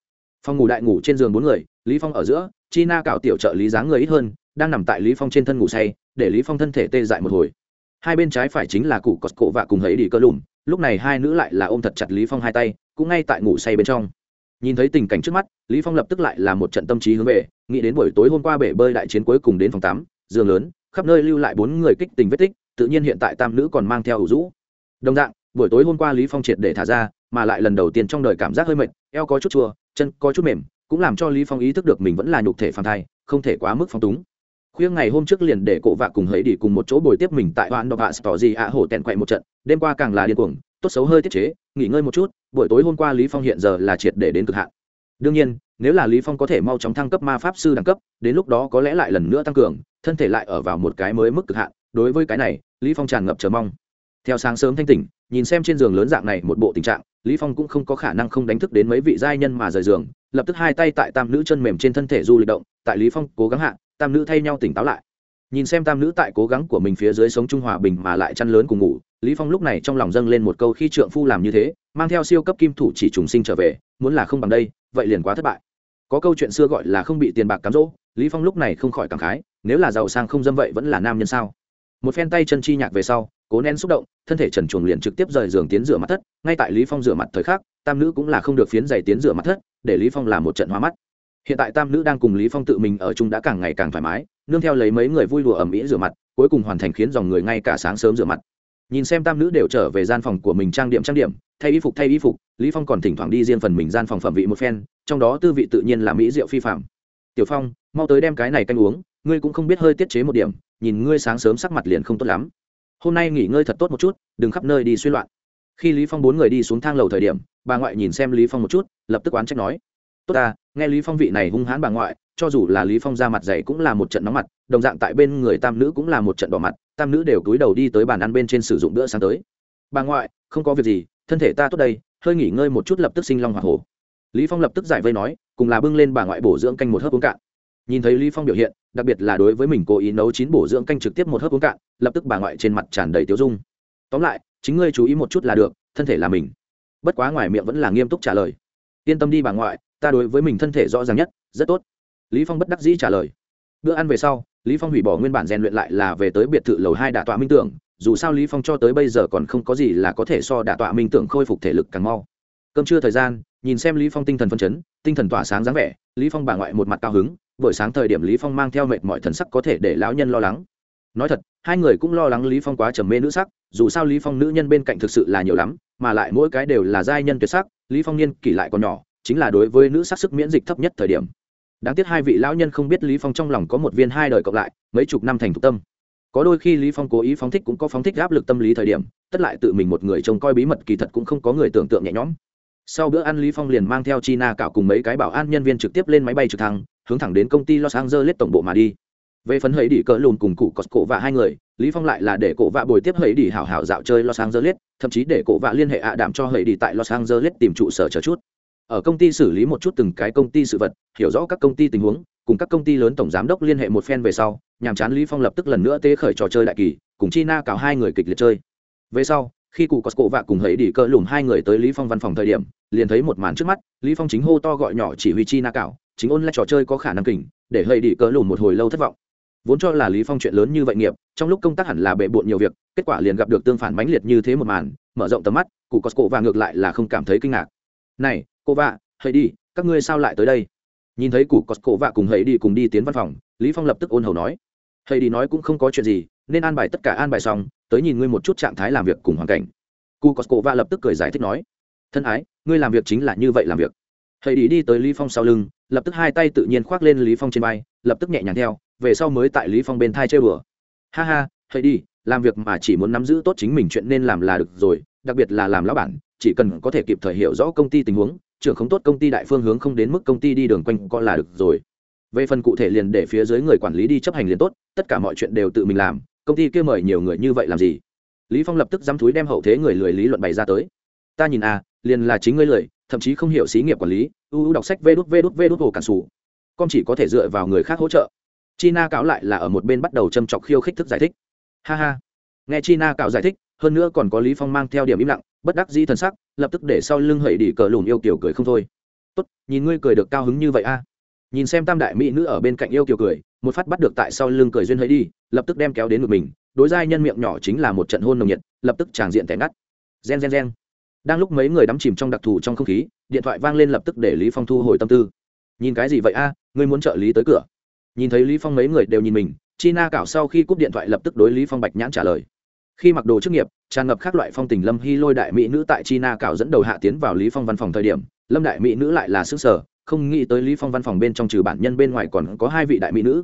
Phong ngủ đại ngủ trên giường bốn người, lý phong ở giữa chi na cạo tiểu trợ lý dáng người ít hơn, đang nằm tại lý phong trên thân ngủ say, để lý phong thân thể tê dại một hồi. Hai bên trái phải chính là cụ cọt cổ và cùng hấy đi cơ lùm lúc này hai nữ lại là ôm thật chặt lý phong hai tay, cũng ngay tại ngủ say bên trong. Nhìn thấy tình cảnh trước mắt, lý phong lập tức lại là một trận tâm trí hướng về, nghĩ đến buổi tối hôm qua bể bơi đại chiến cuối cùng đến phòng tắm, giường lớn, khắp nơi lưu lại bốn người kích tình vết tích, tự nhiên hiện tại tam nữ còn mang theo ủ rũ. Đồng dạng, buổi tối hôm qua lý phong triệt để thả ra, mà lại lần đầu tiên trong đời cảm giác hơi mệt, eo có chút chua, chân có chút mềm, cũng làm cho lý phong ý thức được mình vẫn là nhục thể phàm thai, không thể quá mức phong túng khuya ngày hôm trước liền để cổ vạ cùng hấy đi cùng một chỗ bồi tiếp mình tại hoãn đọc hạ tỏ gì ạ hổ tèn quậy một trận, đêm qua càng là điên cuồng, tốt xấu hơi tiết chế, nghỉ ngơi một chút, buổi tối hôm qua lý phong hiện giờ là triệt để đến cực hạn. Đương nhiên, nếu là lý phong có thể mau chóng thăng cấp ma pháp sư đẳng cấp, đến lúc đó có lẽ lại lần nữa tăng cường, thân thể lại ở vào một cái mới mức cực hạn, đối với cái này, lý phong tràn ngập chờ mong. Theo sáng sớm thanh tỉnh, nhìn xem trên giường lớn dạng này một bộ tình trạng, lý phong cũng không có khả năng không đánh thức đến mấy vị giai nhân mà rời giường, lập tức hai tay tại tam nữ chân mềm trên thân thể du lịch động, tại lý phong cố gắng hạ tam nữ thay nhau tỉnh táo lại. Nhìn xem tam nữ tại cố gắng của mình phía dưới sống trung hòa bình mà lại chăn lớn cùng ngủ, lý phong lúc này trong lòng dâng lên một câu khi trượng phu làm như thế, mang theo siêu cấp kim thủ chỉ trùng sinh trở về, muốn là không bằng đây, vậy liền quá thất bại. Có câu chuyện xưa gọi là không bị tiền bạc cám dỗ, lý phong lúc này không khỏi cảm khái, nếu là giàu sang không dâm vậy vẫn là nam nhân sao? Một phen tay chân chi nhạc về sau, cố nén xúc động, thân thể trần chuồng liền trực tiếp rời giường tiến rửa mặt thất, ngay tại lý phong rửa mặt thời khắc, tam nữ cũng là không được phiến giày tiến rửa mặt thất, để lý phong làm một trận hoa mắt hiện tại tam nữ đang cùng lý phong tự mình ở chung đã càng ngày càng thoải mái, nương theo lấy mấy người vui đùa ẩm ĩ rửa mặt, cuối cùng hoàn thành khiến dòng người ngay cả sáng sớm rửa mặt. Nhìn xem tam nữ đều trở về gian phòng của mình trang điểm trang điểm, thay y phục thay y phục, lý phong còn thỉnh thoảng đi riêng phần mình gian phòng phẩm vị một phen, trong đó tư vị tự nhiên là mỹ rượu phi phạm. Tiểu phong, mau tới đem cái này canh uống, ngươi cũng không biết hơi tiết chế một điểm, nhìn ngươi sáng sớm sắc mặt liền không tốt lắm. Hôm nay nghỉ ngơi thật tốt một chút, đừng khắp nơi đi suy loạn. Khi lý phong bốn người đi xuống thang lầu thời điểm, bà ngoại nhìn xem lý phong một chút, lập tức oán trách nói tốt ta, nghe lý phong vị này hung hãn bà ngoại, cho dù là lý phong ra mặt dày cũng là một trận nóng mặt, đồng dạng tại bên người tam nữ cũng là một trận đỏ mặt, tam nữ đều cúi đầu đi tới bàn ăn bên trên sử dụng bữa sáng tới. Bà ngoại, không có việc gì, thân thể ta tốt đây, hơi nghỉ ngơi một chút lập tức sinh long hỏa hổ. Lý phong lập tức giải vây nói, cùng là bưng lên bà ngoại bổ dưỡng canh một hớp uống cạn. Nhìn thấy lý phong biểu hiện, đặc biệt là đối với mình cố ý nấu chín bổ dưỡng canh trực tiếp một hớp uống cạn, lập tức bà ngoại trên mặt tràn đầy tiêu dung. Tóm lại, chính ngươi chú ý một chút là được, thân thể là mình. Bất quá ngoài miệng vẫn là nghiêm túc trả lời. Yên tâm đi bà ngoại ta đối với mình thân thể rõ ràng nhất, rất tốt. Lý phong bất đắc dĩ trả lời. Bữa ăn về sau, lý phong hủy bỏ nguyên bản rèn luyện lại là về tới biệt thự lầu hai đả tọa minh tưởng, dù sao lý phong cho tới bây giờ còn không có gì là có thể so đả tọa minh tưởng khôi phục thể lực càng mau. Cơm trưa thời gian, nhìn xem lý phong tinh thần phân chấn, tinh thần tỏa sáng dáng vẻ, lý phong bà ngoại một mặt cao hứng, buổi sáng thời điểm lý phong mang theo mệt mọi thần sắc có thể để lão nhân lo lắng. Nói thật, hai người cũng lo lắng lý phong quá trầm mê nữ sắc, dù sao lý phong nữ nhân bên cạnh thực sự là nhiều lắm, mà lại mỗi cái đều là giai nhân tuyệt sắc, lý phong niên kỷ lại còn nhỏ chính là đối với nữ sắc sức miễn dịch thấp nhất thời điểm. Đáng tiếc hai vị lão nhân không biết lý phong trong lòng có một viên hai đời cộng lại, mấy chục năm thành thục tâm. Có đôi khi lý phong cố ý phóng thích cũng có phóng thích áp lực tâm lý thời điểm, tất lại tự mình một người trông coi bí mật kỳ thật cũng không có người tưởng tượng nhẹ nhõm. Sau bữa ăn lý phong liền mang theo china cạo cùng mấy cái bảo an nhân viên trực tiếp lên máy bay trực thăng, hướng thẳng đến công ty los angeles tổng bộ mà đi. Về phấn hấy đi cỡ lùn cùng cụ cọt cổ và hai người, lý phong lại là để cổ vạ bồi tiếp hấy đi hảo hảo dạo chơi los angeles, thậm chí để cổ vạ liên hệ ạ à cho hấy đi tại los angeles tìm trụ sở chờ chút ở công ty xử lý một chút từng cái công ty sự vật, hiểu rõ các công ty tình huống, cùng các công ty lớn tổng giám đốc liên hệ một phen về sau, nhàm chán lý phong lập tức lần nữa tê khởi trò chơi đại kỳ, cùng Chi Na cào hai người kịch liệt chơi. Về sau, khi cụ cosco vạ cùng hấy đi cỡ lùn hai người tới lý phong văn phòng thời điểm, liền thấy một màn trước mắt, lý phong chính hô to gọi nhỏ chỉ huy Chi Na cào, chính ôn lại trò chơi có khả năng kình, để hấy đi cỡ lùn một hồi lâu thất vọng. Vốn cho là lý phong chuyện lớn như vậy nghiệp, trong lúc công tác hẳn là bệ bội nhiều việc, kết quả liền gặp được tương phản mãnh liệt như thế một màn, mở rộng tầm mắt, cụ cosco và ngược lại là không cảm thấy kinh ngạc. Này cô vạ, hãy đi, các ngươi sao lại tới đây? Nhìn thấy cụ Cổ vạ cùng hãy đi cùng đi tiến văn phòng, lý phong lập tức ôn hầu nói. Hãy đi nói cũng không có chuyện gì, nên an bài tất cả an bài xong, tới nhìn ngươi một chút trạng thái làm việc cùng hoàn cảnh. Cụ Cổ vạ lập tức cười giải thích nói. Thân ái, ngươi làm việc chính là như vậy làm việc. Hãy đi đi tới lý phong sau lưng, lập tức hai tay tự nhiên khoác lên lý phong trên vai, lập tức nhẹ nhàng theo, về sau mới tại lý phong bên thai chơi bừa. Ha ha, hãy đi, làm việc mà chỉ muốn nắm giữ tốt chính mình chuyện nên làm là được rồi, đặc biệt là làm lão bản, chỉ cần có thể kịp thời hiểu rõ công ty tình huống trưởng không tốt công ty đại phương hướng không đến mức công ty đi đường quanh co là được rồi. Về phần cụ thể liền để phía dưới người quản lý đi chấp hành liền tốt, tất cả mọi chuyện đều tự mình làm, công ty kia mời nhiều người như vậy làm gì? Lý phong lập tức dám thúi đem hậu thế người lười lý luận bày ra tới. Ta nhìn à liền là chính ngươi lười, thậm chí không hiểu xí nghiệp quản lý ưu đọc sách vê đút vê đút vê đút hồ cản sủ. Con chỉ có thể dựa vào người khác hỗ trợ. China cáo lại là ở một bên bắt đầu châm chọc khiêu khích thức giải thích. Ha ha. Nghe china cáo giải thích hơn nữa còn có lý phong mang theo điểm im lặng, bất đắc dĩ thần sắc, lập tức để sau lưng hẩy đi cờ lùn yêu kiểu cười không thôi. Tốt, nhìn ngươi cười được cao hứng như vậy a. Nhìn xem tam đại mỹ nữ ở bên cạnh yêu kiểu cười, một phát bắt được tại sau lưng cười duyên hãy đi lập tức đem kéo đến ngực mình, đối giai nhân miệng nhỏ chính là một trận hôn nồng nhiệt, lập tức tràng diện tẻ ngắt. Gen gen gen. Đang lúc mấy người đắm chìm trong đặc thù trong không khí, điện thoại vang lên lập tức để lý phong thu hồi tâm tư. Nhìn cái gì vậy a? Ngươi muốn trợ lý tới cửa? Nhìn thấy lý phong mấy người đều nhìn mình, china cảo sau khi cúp điện thoại lập tức đối lý phong bạch nhãn trả lời khi mặc đồ chức nghiệp, tràn ngập các loại phong tình lâm hy lôi đại mỹ nữ tại china cảo dẫn đầu hạ tiến vào lý phong văn phòng thời điểm, lâm đại mỹ nữ lại là xứ sở không nghĩ tới lý phong văn phòng bên trong trừ bản nhân bên ngoài còn có hai vị đại mỹ nữ.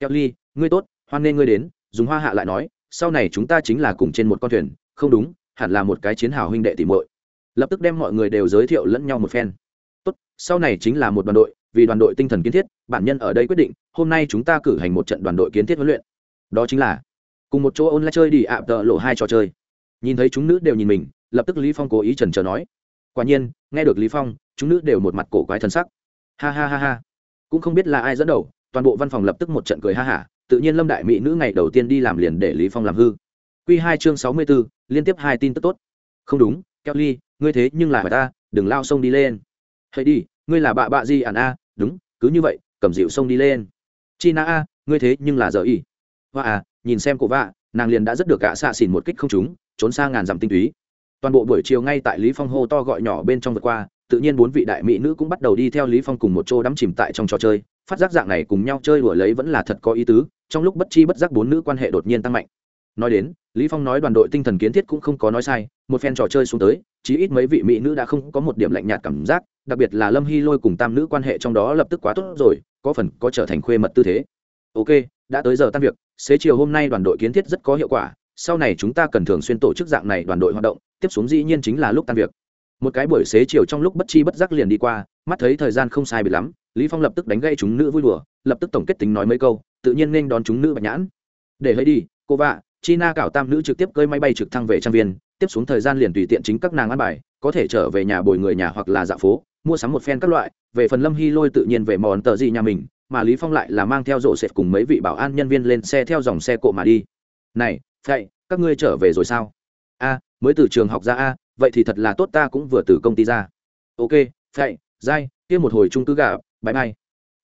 Kelly ngươi tốt, hoan nên ngươi đến, dùng hoa hạ lại nói, sau này chúng ta chính là cùng trên một con thuyền, không đúng, hẳn là một cái chiến hào huynh đệ tỉ muội. Lập tức đem mọi người đều giới thiệu lẫn nhau một phen. Tốt, sau này chính là một đoàn đội, vì đoàn đội tinh thần kiến thiết, bản nhân ở đây quyết định, hôm nay chúng ta cử hành một trận đoàn đội kiến thiết huấn luyện. Đó chính là cùng một chỗ ôn lại chơi đi ạ tợ lộ hai trò chơi. Nhìn thấy chúng nữ đều nhìn mình lập tức lý phong cố ý trần trờ nói. Quả nhiên nghe được lý phong chúng nữ đều một mặt cổ quái thân sắc. Ha ha ha ha. Cũng không biết là ai dẫn đầu toàn bộ văn phòng lập tức một trận cười ha hả tự nhiên lâm đại mỹ nữ ngày đầu tiên đi làm liền để lý phong làm hư. Quy hai chương sáu mươi 64, liên tiếp hai tin tức tốt. Không đúng kelly ngươi thế nhưng là ta đừng lao sông đi lên. Hãy đi ngươi là bạ bạ gì ản a? Đúng cứ như vậy cầm dịu sông đi lên. China a ngươi thế nhưng là giờ y. Hoa à nhìn xem cổ vạ, nàng liền đã rất được gạ xạ xỉn một kích không trúng, trốn xa ngàn dặm tinh túy. Toàn bộ buổi chiều ngay tại lý phong hô to gọi nhỏ bên trong vượt qua, tự nhiên bốn vị đại mỹ nữ cũng bắt đầu đi theo lý phong cùng một chỗ đắm chìm tại trong trò chơi. Phát giác dạng này cùng nhau chơi đùa lấy vẫn là thật có ý tứ, trong lúc bất chi bất giác bốn nữ quan hệ đột nhiên tăng mạnh. Nói đến, lý phong nói đoàn đội tinh thần kiến thiết cũng không có nói sai, một phen trò chơi xuống tới, chí ít mấy vị mỹ nữ đã không có một điểm lạnh nhạt cảm giác, đặc biệt là lâm hy lôi cùng tam nữ quan hệ trong đó lập tức quá tốt rồi, có phần có trở thành khuê mật tư thế. Ok đã tới giờ tan việc, xế chiều hôm nay đoàn đội kiến thiết rất có hiệu quả, sau này chúng ta cần thường xuyên tổ chức dạng này đoàn đội hoạt động, tiếp xuống dĩ nhiên chính là lúc tan việc. Một cái buổi xế chiều trong lúc bất chi bất giác liền đi qua, mắt thấy thời gian không sai bị lắm, lý phong lập tức đánh gây chúng nữ vui đùa, lập tức tổng kết tính nói mấy câu, tự nhiên nên đón chúng nữ bạch nhãn. Để hơi đi, cô vạ. China cảo tam nữ trực tiếp cơi máy bay trực thăng về trang viên, tiếp xuống thời gian liền tùy tiện chính các nàng ăn bài, có thể trở về nhà bồi người nhà hoặc là dạ phố, mua sắm một phen các loại, về phần lâm hy lôi tự nhiên về mòn tờ gì nhà mình mà lý phong lại là mang theo rộ sệt cùng mấy vị bảo an nhân viên lên xe theo dòng xe cộ mà đi. Này vậy các ngươi trở về rồi sao? A mới từ trường học ra a vậy thì thật là tốt ta cũng vừa từ công ty ra. Ok vậy, dai kia một hồi trung cư gà bãi mai.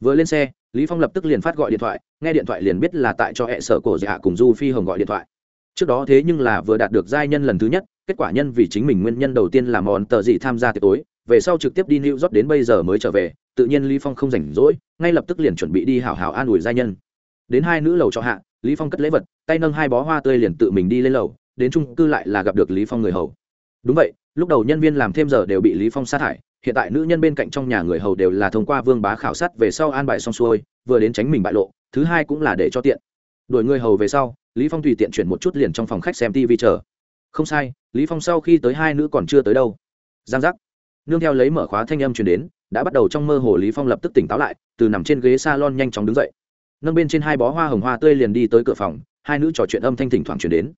vừa lên xe lý phong lập tức liền phát gọi điện thoại nghe điện thoại liền biết là tại cho hệ sở cổ dạ cùng du phi hồng gọi điện thoại. Trước đó thế nhưng là vừa đạt được giai nhân lần thứ nhất kết quả nhân vì chính mình nguyên nhân đầu tiên là món tờ gì tham gia tiệc tối về sau trực tiếp đi New York đến bây giờ mới trở về, tự nhiên Lý Phong không rảnh rỗi, ngay lập tức liền chuẩn bị đi hảo hảo an ủi gia nhân. Đến hai nữ lầu cho hạ, Lý Phong cất lễ vật, tay nâng hai bó hoa tươi liền tự mình đi lên lầu, đến chung cư lại là gặp được Lý Phong người hầu. Đúng vậy, lúc đầu nhân viên làm thêm giờ đều bị Lý Phong sát hại, hiện tại nữ nhân bên cạnh trong nhà người hầu đều là thông qua Vương Bá khảo sát về sau an bài xong xuôi, vừa đến tránh mình bại lộ, thứ hai cũng là để cho tiện. Đuổi người hầu về sau, Lý Phong tùy tiện chuyển một chút liền trong phòng khách xem TV chờ. Không sai, Lý Phong sau khi tới hai nữ còn chưa tới đâu. Giang giác. Nương theo lấy mở khóa thanh âm truyền đến đã bắt đầu trong mơ hồ lý phong lập tức tỉnh táo lại từ nằm trên ghế salon nhanh chóng đứng dậy. Nâng bên trên hai bó hoa hồng hoa tươi liền đi tới cửa phòng hai nữ trò chuyện âm thanh thỉnh thoảng truyền đến.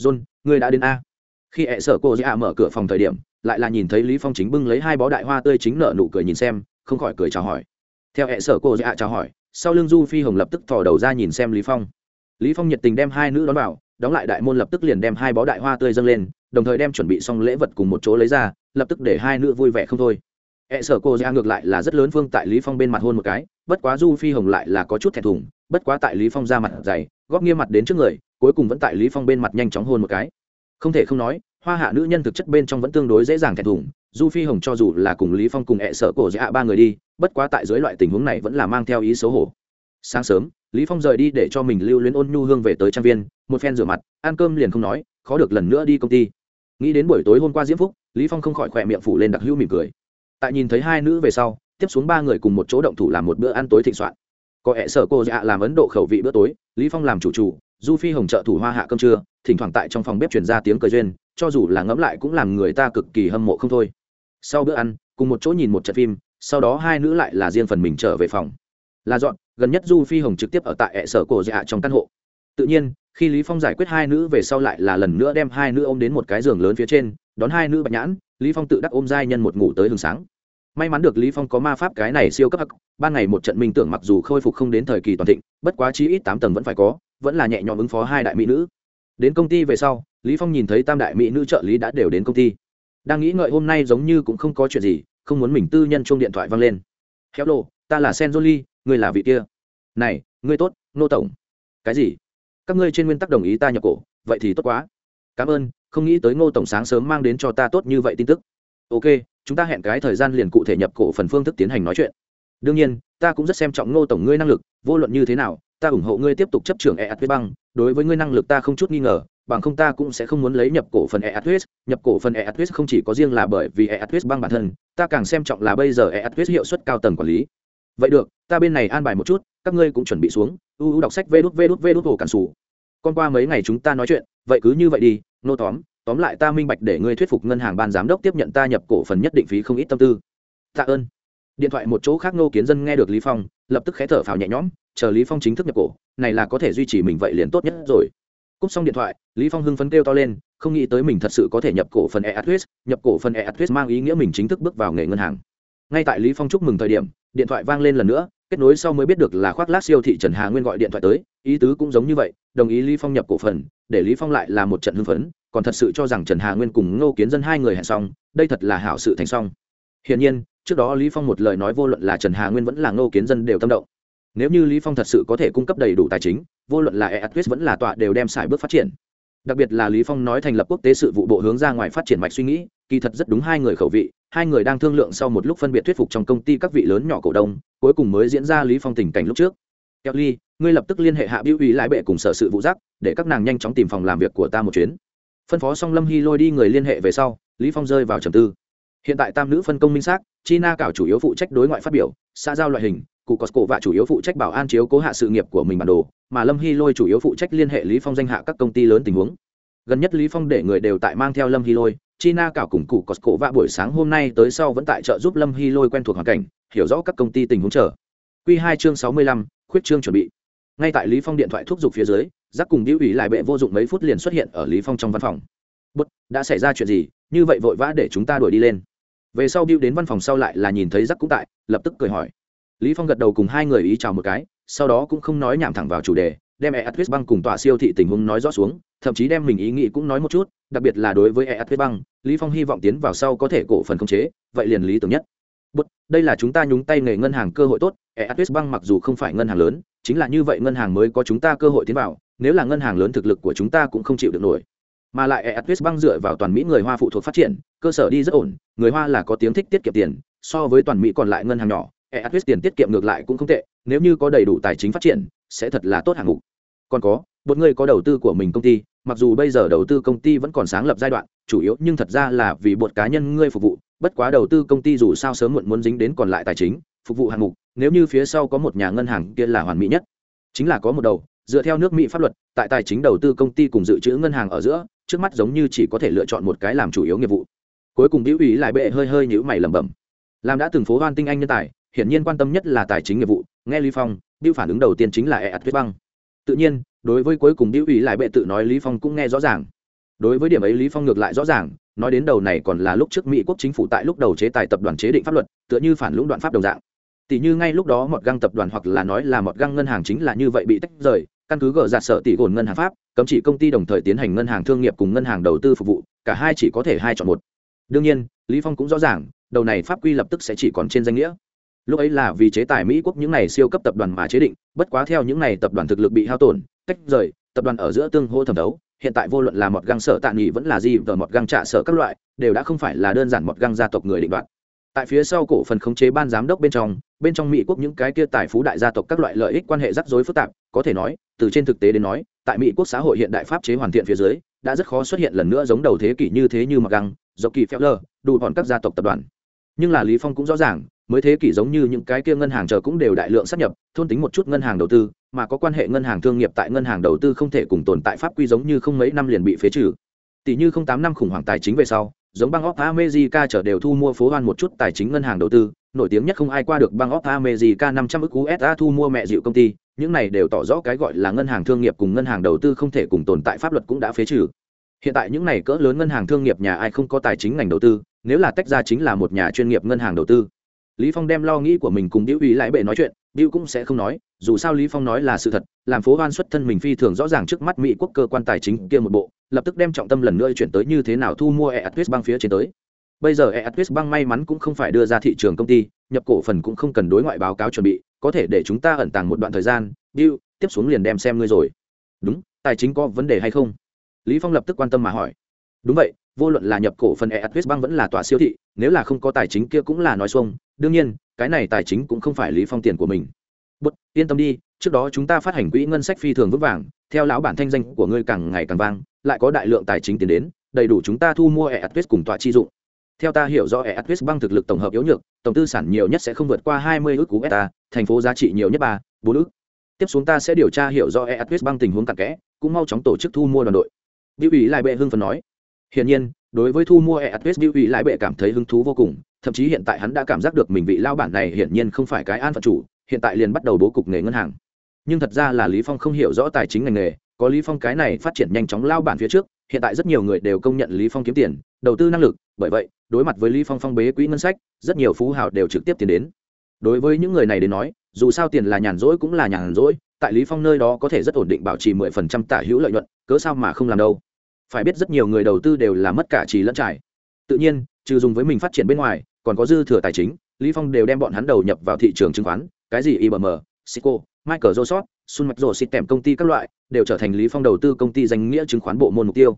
John ngươi đã đến a? Khi ẹ sở cô dạ mở cửa phòng thời điểm lại là nhìn thấy lý phong chính bưng lấy hai bó đại hoa tươi chính nợ nụ cười nhìn xem không khỏi cười chào hỏi. Theo ẹ sở cô dạ chào hỏi sau lưng du phi hồng lập tức thò đầu ra nhìn xem lý phong. Lý phong nhiệt tình đem hai nữ đón vào đóng lại đại môn lập tức liền đem hai bó đại hoa tươi dâng lên, đồng thời đem chuẩn bị xong lễ vật cùng một chỗ lấy ra, lập tức để hai nữ vui vẻ không thôi. E sở cô ra ngược lại là rất lớn phương tại lý phong bên mặt hôn một cái, bất quá du phi hồng lại là có chút thẹn thùng, bất quá tại lý phong ra mặt dày, góp nghiêm mặt đến trước người, cuối cùng vẫn tại lý phong bên mặt nhanh chóng hôn một cái. Không thể không nói, hoa hạ nữ nhân thực chất bên trong vẫn tương đối dễ dàng thẹn thùng, du phi hồng cho dù là cùng lý phong cùng E sở cổ dạ ba người đi, bất quá tại dưới loại tình huống này vẫn là mang theo ý xấu hổ. Sáng sớm lý phong rời đi để cho mình lưu luyến ôn nhu hương về tới trang viên, một phen rửa mặt, ăn cơm liền không nói, khó được lần nữa đi công ty. Nghĩ đến buổi tối hôm qua diễm phúc, lý phong không khỏi khỏe miệng phủ lên đặc hữu mỉm cười. Tại nhìn thấy hai nữ về sau, tiếp xuống ba người cùng một chỗ động thủ làm một bữa ăn tối thịnh soạn. Có hệ sở cô dạ làm ấn độ khẩu vị bữa tối, lý phong làm chủ chủ, du phi hồng trợ thủ hoa hạ cơm trưa, thỉnh thoảng tại trong phòng bếp truyền ra tiếng cười duyên, cho dù là ngẫm lại cũng làm người ta cực kỳ hâm mộ không thôi. Sau bữa ăn, cùng một chỗ nhìn một trận phim, sau đó hai nữ lại là riêng phần mình trở về phòng là dọn, gần nhất du phi hồng trực tiếp ở tại hệ sở cổ dạ trong căn hộ. Tự nhiên, khi lý phong giải quyết hai nữ về sau lại là lần nữa đem hai nữ ôm đến một cái giường lớn phía trên, đón hai nữ bạch nhãn, lý phong tự đắc ôm giai nhân một ngủ tới hừng sáng. May mắn được lý phong có ma pháp cái này siêu cấp hắc, ban ngày một trận minh tưởng mặc dù khôi phục không đến thời kỳ toàn thịnh, bất quá chí ít tám tầng vẫn phải có, vẫn là nhẹ nhõm ứng phó hai đại mỹ nữ. Đến công ty về sau, lý phong nhìn thấy tam đại mỹ nữ trợ lý đã đều đến công ty. Đang nghĩ ngợi hôm nay giống như cũng không có chuyện gì, không muốn mình tư nhân chuông điện thoại vang lên khéo lộ ta là sen jolie ngươi là vị kia. Này, ngươi tốt, nô tổng. Cái gì? Các ngươi trên nguyên tắc đồng ý ta nhập cổ, vậy thì tốt quá. Cảm ơn, không nghĩ tới ngô tổng sáng sớm mang đến cho ta tốt như vậy tin tức. Ok, chúng ta hẹn cái thời gian liền cụ thể nhập cổ phần phương thức tiến hành nói chuyện. Đương nhiên, ta cũng rất xem trọng ngô tổng ngươi năng lực, vô luận như thế nào, ta ủng hộ ngươi tiếp tục chấp trưởng eat băng đối với ngươi năng lực ta không chút nghi ngờ bằng không ta cũng sẽ không muốn lấy nhập cổ phần EATWIS. nhập cổ phần EATWIS không chỉ có riêng là bởi vì EATWIS băng bản thân, ta càng xem trọng là bây giờ EATWIS hiệu suất cao tầng quản lý. Vậy được, ta bên này an bài một chút, các ngươi cũng chuẩn bị xuống. U u đọc sách vút vút vút cổ cản sủ. Con qua mấy ngày chúng ta nói chuyện, vậy cứ như vậy đi, nô tóm tóm lại ta minh bạch để ngươi thuyết phục ngân hàng ban giám đốc tiếp nhận ta nhập cổ phần nhất định phí không ít tâm tư. Tạ ơn. Điện thoại một chỗ khác Ngô kiến dân nghe được lý phong, lập tức khẽ thở phào nhẹ nhõm, chờ lý phong chính thức nhập cổ, này là có thể duy trì mình vậy liền tốt nhất rồi cúp xong điện thoại, lý phong hưng phấn kêu to lên, không nghĩ tới mình thật sự có thể nhập cổ phần eatwest nhập cổ phần eatwest mang ý nghĩa mình chính thức bước vào nghề ngân hàng. Ngay tại lý phong chúc mừng thời điểm, điện thoại vang lên lần nữa, kết nối sau mới biết được là khoác lác siêu thị trần hà nguyên gọi điện thoại tới, ý tứ cũng giống như vậy, đồng ý lý phong nhập cổ phần, để lý phong lại là một trận hưng phấn, còn thật sự cho rằng trần hà nguyên cùng ngô kiến dân hai người hẹn xong, đây thật là hảo sự thành xong. Hiển nhiên, trước đó lý phong một lời nói vô luận là trần hà nguyên vẫn là ngô kiến dân đều tâm động nếu như lý phong thật sự có thể cung cấp đầy đủ tài chính, vô luận là eatwest vẫn là tọa đều đem xài bước phát triển. Đặc biệt là lý phong nói thành lập quốc tế sự vụ bộ hướng ra ngoài phát triển mạch suy nghĩ, kỳ thật rất đúng hai người khẩu vị, hai người đang thương lượng sau một lúc phân biệt thuyết phục trong công ty các vị lớn nhỏ cổ đông, cuối cùng mới diễn ra lý phong tình cảnh lúc trước. Kelly ngươi lập tức liên hệ hạ biểu ủy lại bệ cùng sở sự vụ giác để các nàng nhanh chóng tìm phòng làm việc của ta một chuyến. Phân phó xong lâm hy lôi đi người liên hệ về sau, lý phong rơi vào trầm tư. Hiện tại tam nữ phân công minh xác, china cảo chủ yếu phụ trách đối ngoại phát biểu, xã giao loại hình cụ cosco và chủ yếu phụ trách bảo an chiếu cố hạ sự nghiệp của mình bản đồ mà lâm hy lôi chủ yếu phụ trách liên hệ lý phong danh hạ các công ty lớn tình huống. Gần nhất lý phong để người đều tại mang theo lâm hy lôi china cảo cùng cụ cosco và buổi sáng hôm nay tới sau vẫn tại trợ giúp lâm hy lôi quen thuộc hoàn cảnh hiểu rõ các công ty tình huống chờ. Quy hai chương sáu mươi lăm, khuyết chương chuẩn bị. Ngay tại lý phong điện thoại thúc giục phía dưới giác cùng điêu ủy lại bệ vô dụng mấy phút liền xuất hiện ở lý phong trong văn phòng. Bất, đã xảy ra chuyện gì? Như vậy vội vã để chúng ta đuổi đi lên. Về sau điêu đến văn phòng sau lại là nhìn thấy giác cũng tại lập tức cười hỏi lý phong gật đầu cùng hai người ý chào một cái sau đó cũng không nói nhảm thẳng vào chủ đề đem eatwest băng cùng tòa siêu thị tình huống nói rõ xuống thậm chí đem mình ý nghĩ cũng nói một chút đặc biệt là đối với eatwest băng lý phong hy vọng tiến vào sau có thể cổ phần khống chế vậy liền lý tưởng nhất. Bút, đây là chúng ta nhúng tay nghề ngân hàng cơ hội tốt eatwest băng mặc dù không phải ngân hàng lớn chính là như vậy ngân hàng mới có chúng ta cơ hội tiến vào nếu là ngân hàng lớn thực lực của chúng ta cũng không chịu được nổi. Mà lại eatwest băng dựa vào toàn mỹ người hoa phụ thuộc phát triển cơ sở đi rất ổn người hoa là có tiếng thích tiết kiệm tiền so với toàn mỹ còn lại ngân hàng nhỏ eatwest tiền tiết kiệm ngược lại cũng không tệ, nếu như có đầy đủ tài chính phát triển, sẽ thật là tốt hạng mục. Còn có, một người có đầu tư của mình công ty, mặc dù bây giờ đầu tư công ty vẫn còn sáng lập giai đoạn, chủ yếu nhưng thật ra là vì bột cá nhân ngươi phục vụ, bất quá đầu tư công ty dù sao sớm muộn muốn dính đến còn lại tài chính, phục vụ hạng mục, nếu như phía sau có một nhà ngân hàng kia là hoàn mỹ nhất. Chính là có một đầu, dựa theo nước mỹ pháp luật, tại tài chính đầu tư công ty cùng dự trữ ngân hàng ở giữa, trước mắt giống như chỉ có thể lựa chọn một cái làm chủ yếu nghiệp vụ. Cuối cùng biểu ý lại bệ hơi hơi nhữ mày lẩm bẩm. Làm đã từng phố hoan tinh anh nhân tài hiển nhiên quan tâm nhất là tài chính nghiệp vụ, nghe lý phong biểu phản ứng đầu tiên chính là e ạt tuyết băng. Tự nhiên, đối với cuối cùng biểu ủy lại bệ tự nói lý phong cũng nghe rõ ràng. Đối với điểm ấy lý phong ngược lại rõ ràng, nói đến đầu này còn là lúc trước mỹ quốc chính phủ tại lúc đầu chế tài tập đoàn chế định pháp luật, tựa như phản lũng đoạn pháp đồng dạng. Tỷ như ngay lúc đó một găng tập đoàn hoặc là nói là một găng ngân hàng chính là như vậy bị tách rời, căn cứ gỡ giạt sở tỷ gồn ngân hàng pháp, cấm chỉ công ty đồng thời tiến hành ngân hàng thương nghiệp cùng ngân hàng đầu tư phục vụ, cả hai chỉ có thể hai chọn một. Đương nhiên, lý phong cũng rõ ràng, đầu này pháp quy lập tức sẽ chỉ còn trên danh nghĩa lúc ấy là vì chế tài mỹ quốc những này siêu cấp tập đoàn mà chế định, bất quá theo những này tập đoàn thực lực bị hao tổn, tách rời, tập đoàn ở giữa tương hô thẩm đấu hiện tại vô luận là một găng sở tạ nghỉ vẫn là gì và một găng trạ sở các loại, đều đã không phải là đơn giản một găng gia tộc người định đoạt. Tại phía sau cổ phần khống chế ban giám đốc bên trong bên trong mỹ quốc những cái kia tài phú đại gia tộc các loại lợi ích quan hệ rắc rối phức tạp, có thể nói, từ trên thực tế đến nói, tại mỹ quốc xã hội hiện đại pháp chế hoàn thiện phía dưới, đã rất khó xuất hiện lần nữa giống đầu thế kỷ như thế như mặc găng dọc kỳ phèo lơ đủ bọn các gia tộc tập đoàn. Nhưng là lý phong cũng rõ ràng mới thế kỷ giống như những cái kia ngân hàng chờ cũng đều đại lượng sát nhập, thôn tính một chút ngân hàng đầu tư, mà có quan hệ ngân hàng thương nghiệp tại ngân hàng đầu tư không thể cùng tồn tại pháp quy giống như không mấy năm liền bị phế trừ. Tỷ như không tám năm khủng hoảng tài chính về sau, giống bang of america trở đều thu mua phố hoan một chút tài chính ngân hàng đầu tư, nổi tiếng nhất không ai qua được bang of america năm trăm ức usd thu mua mẹ dịu công ty, những này đều tỏ rõ cái gọi là ngân hàng thương nghiệp cùng ngân hàng đầu tư không thể cùng tồn tại pháp luật cũng đã phế trừ. Hiện tại những này cỡ lớn ngân hàng thương nghiệp nhà ai không có tài chính ngành đầu tư, nếu là tách ra chính là một nhà chuyên nghiệp ngân hàng đầu tư lý phong đem lo nghĩ của mình cùng điệu ủy lại bệ nói chuyện điệu cũng sẽ không nói, dù sao lý phong nói là sự thật, làm phố hoan xuất thân mình phi thường rõ ràng trước mắt mỹ quốc cơ quan tài chính kia một bộ, lập tức đem trọng tâm lần nữa chuyển tới như thế nào thu mua eatwest băng phía trên tới. Bây giờ eatwest băng may mắn cũng không phải đưa ra thị trường công ty, nhập cổ phần cũng không cần đối ngoại báo cáo chuẩn bị, có thể để chúng ta ẩn tàng một đoạn thời gian điệu tiếp xuống liền đem xem ngươi rồi. Đúng, tài chính có vấn đề hay không? Lý phong lập tức quan tâm mà hỏi. Đúng vậy vô luận là nhập cổ phần eatwest băng vẫn là tòa siêu thị, nếu là không có tài chính kia cũng là nói xuông. Đương nhiên, cái này tài chính cũng không phải lý phong tiền của mình. Bất yên tâm đi, trước đó chúng ta phát hành quỹ ngân sách phi thường vững vàng, theo lão bản thanh danh của ngươi càng ngày càng vang, lại có đại lượng tài chính tiền đến, đầy đủ chúng ta thu mua eatwest cùng tòa chi dụng. Theo ta hiểu rõ eatwest băng thực lực tổng hợp yếu nhược, tổng tư sản nhiều nhất sẽ không vượt qua 20 ước cú beta thành phố giá trị nhiều nhất ba, bốn ước. Tiếp xuống ta sẽ điều tra hiểu rõ eatwest băng tình huống cặn kẽ, cũng mau chóng tổ chức thu mua đoàn đội. Biểu ủy lại bệ hưng phần nói hiển nhiên, đối với thu mua e eatwest biểu ủy lại bệ cảm thấy hứng thú vô cùng, thậm chí hiện tại hắn đã cảm giác được mình vị lao bản này hiển nhiên không phải cái an phận chủ, hiện tại liền bắt đầu bố cục nghề ngân hàng. Nhưng thật ra là lý phong không hiểu rõ tài chính ngành nghề, có lý phong cái này phát triển nhanh chóng lao bản phía trước, hiện tại rất nhiều người đều công nhận lý phong kiếm tiền, đầu tư năng lực, bởi vậy, đối mặt với lý phong phong bế quỹ ngân sách, rất nhiều phú hào đều trực tiếp tiền đến. Đối với những người này đến nói, dù sao tiền là nhàn rỗi cũng là nhàn rỗi, tại lý phong nơi đó có thể rất ổn định bảo trì 10% tả hữu lợi nhuận, cớ sao mà không làm đâu? Phải biết rất nhiều người đầu tư đều là mất cả trì lẫn trải. Tự nhiên, trừ dùng với mình phát triển bên ngoài, còn có dư thừa tài chính, lý phong đều đem bọn hắn đầu nhập vào thị trường chứng khoán, cái gì ibm sico michael joseph sun mạch rồi xịt tèm công ty các loại, đều trở thành lý phong đầu tư công ty danh nghĩa chứng khoán bộ môn mục tiêu.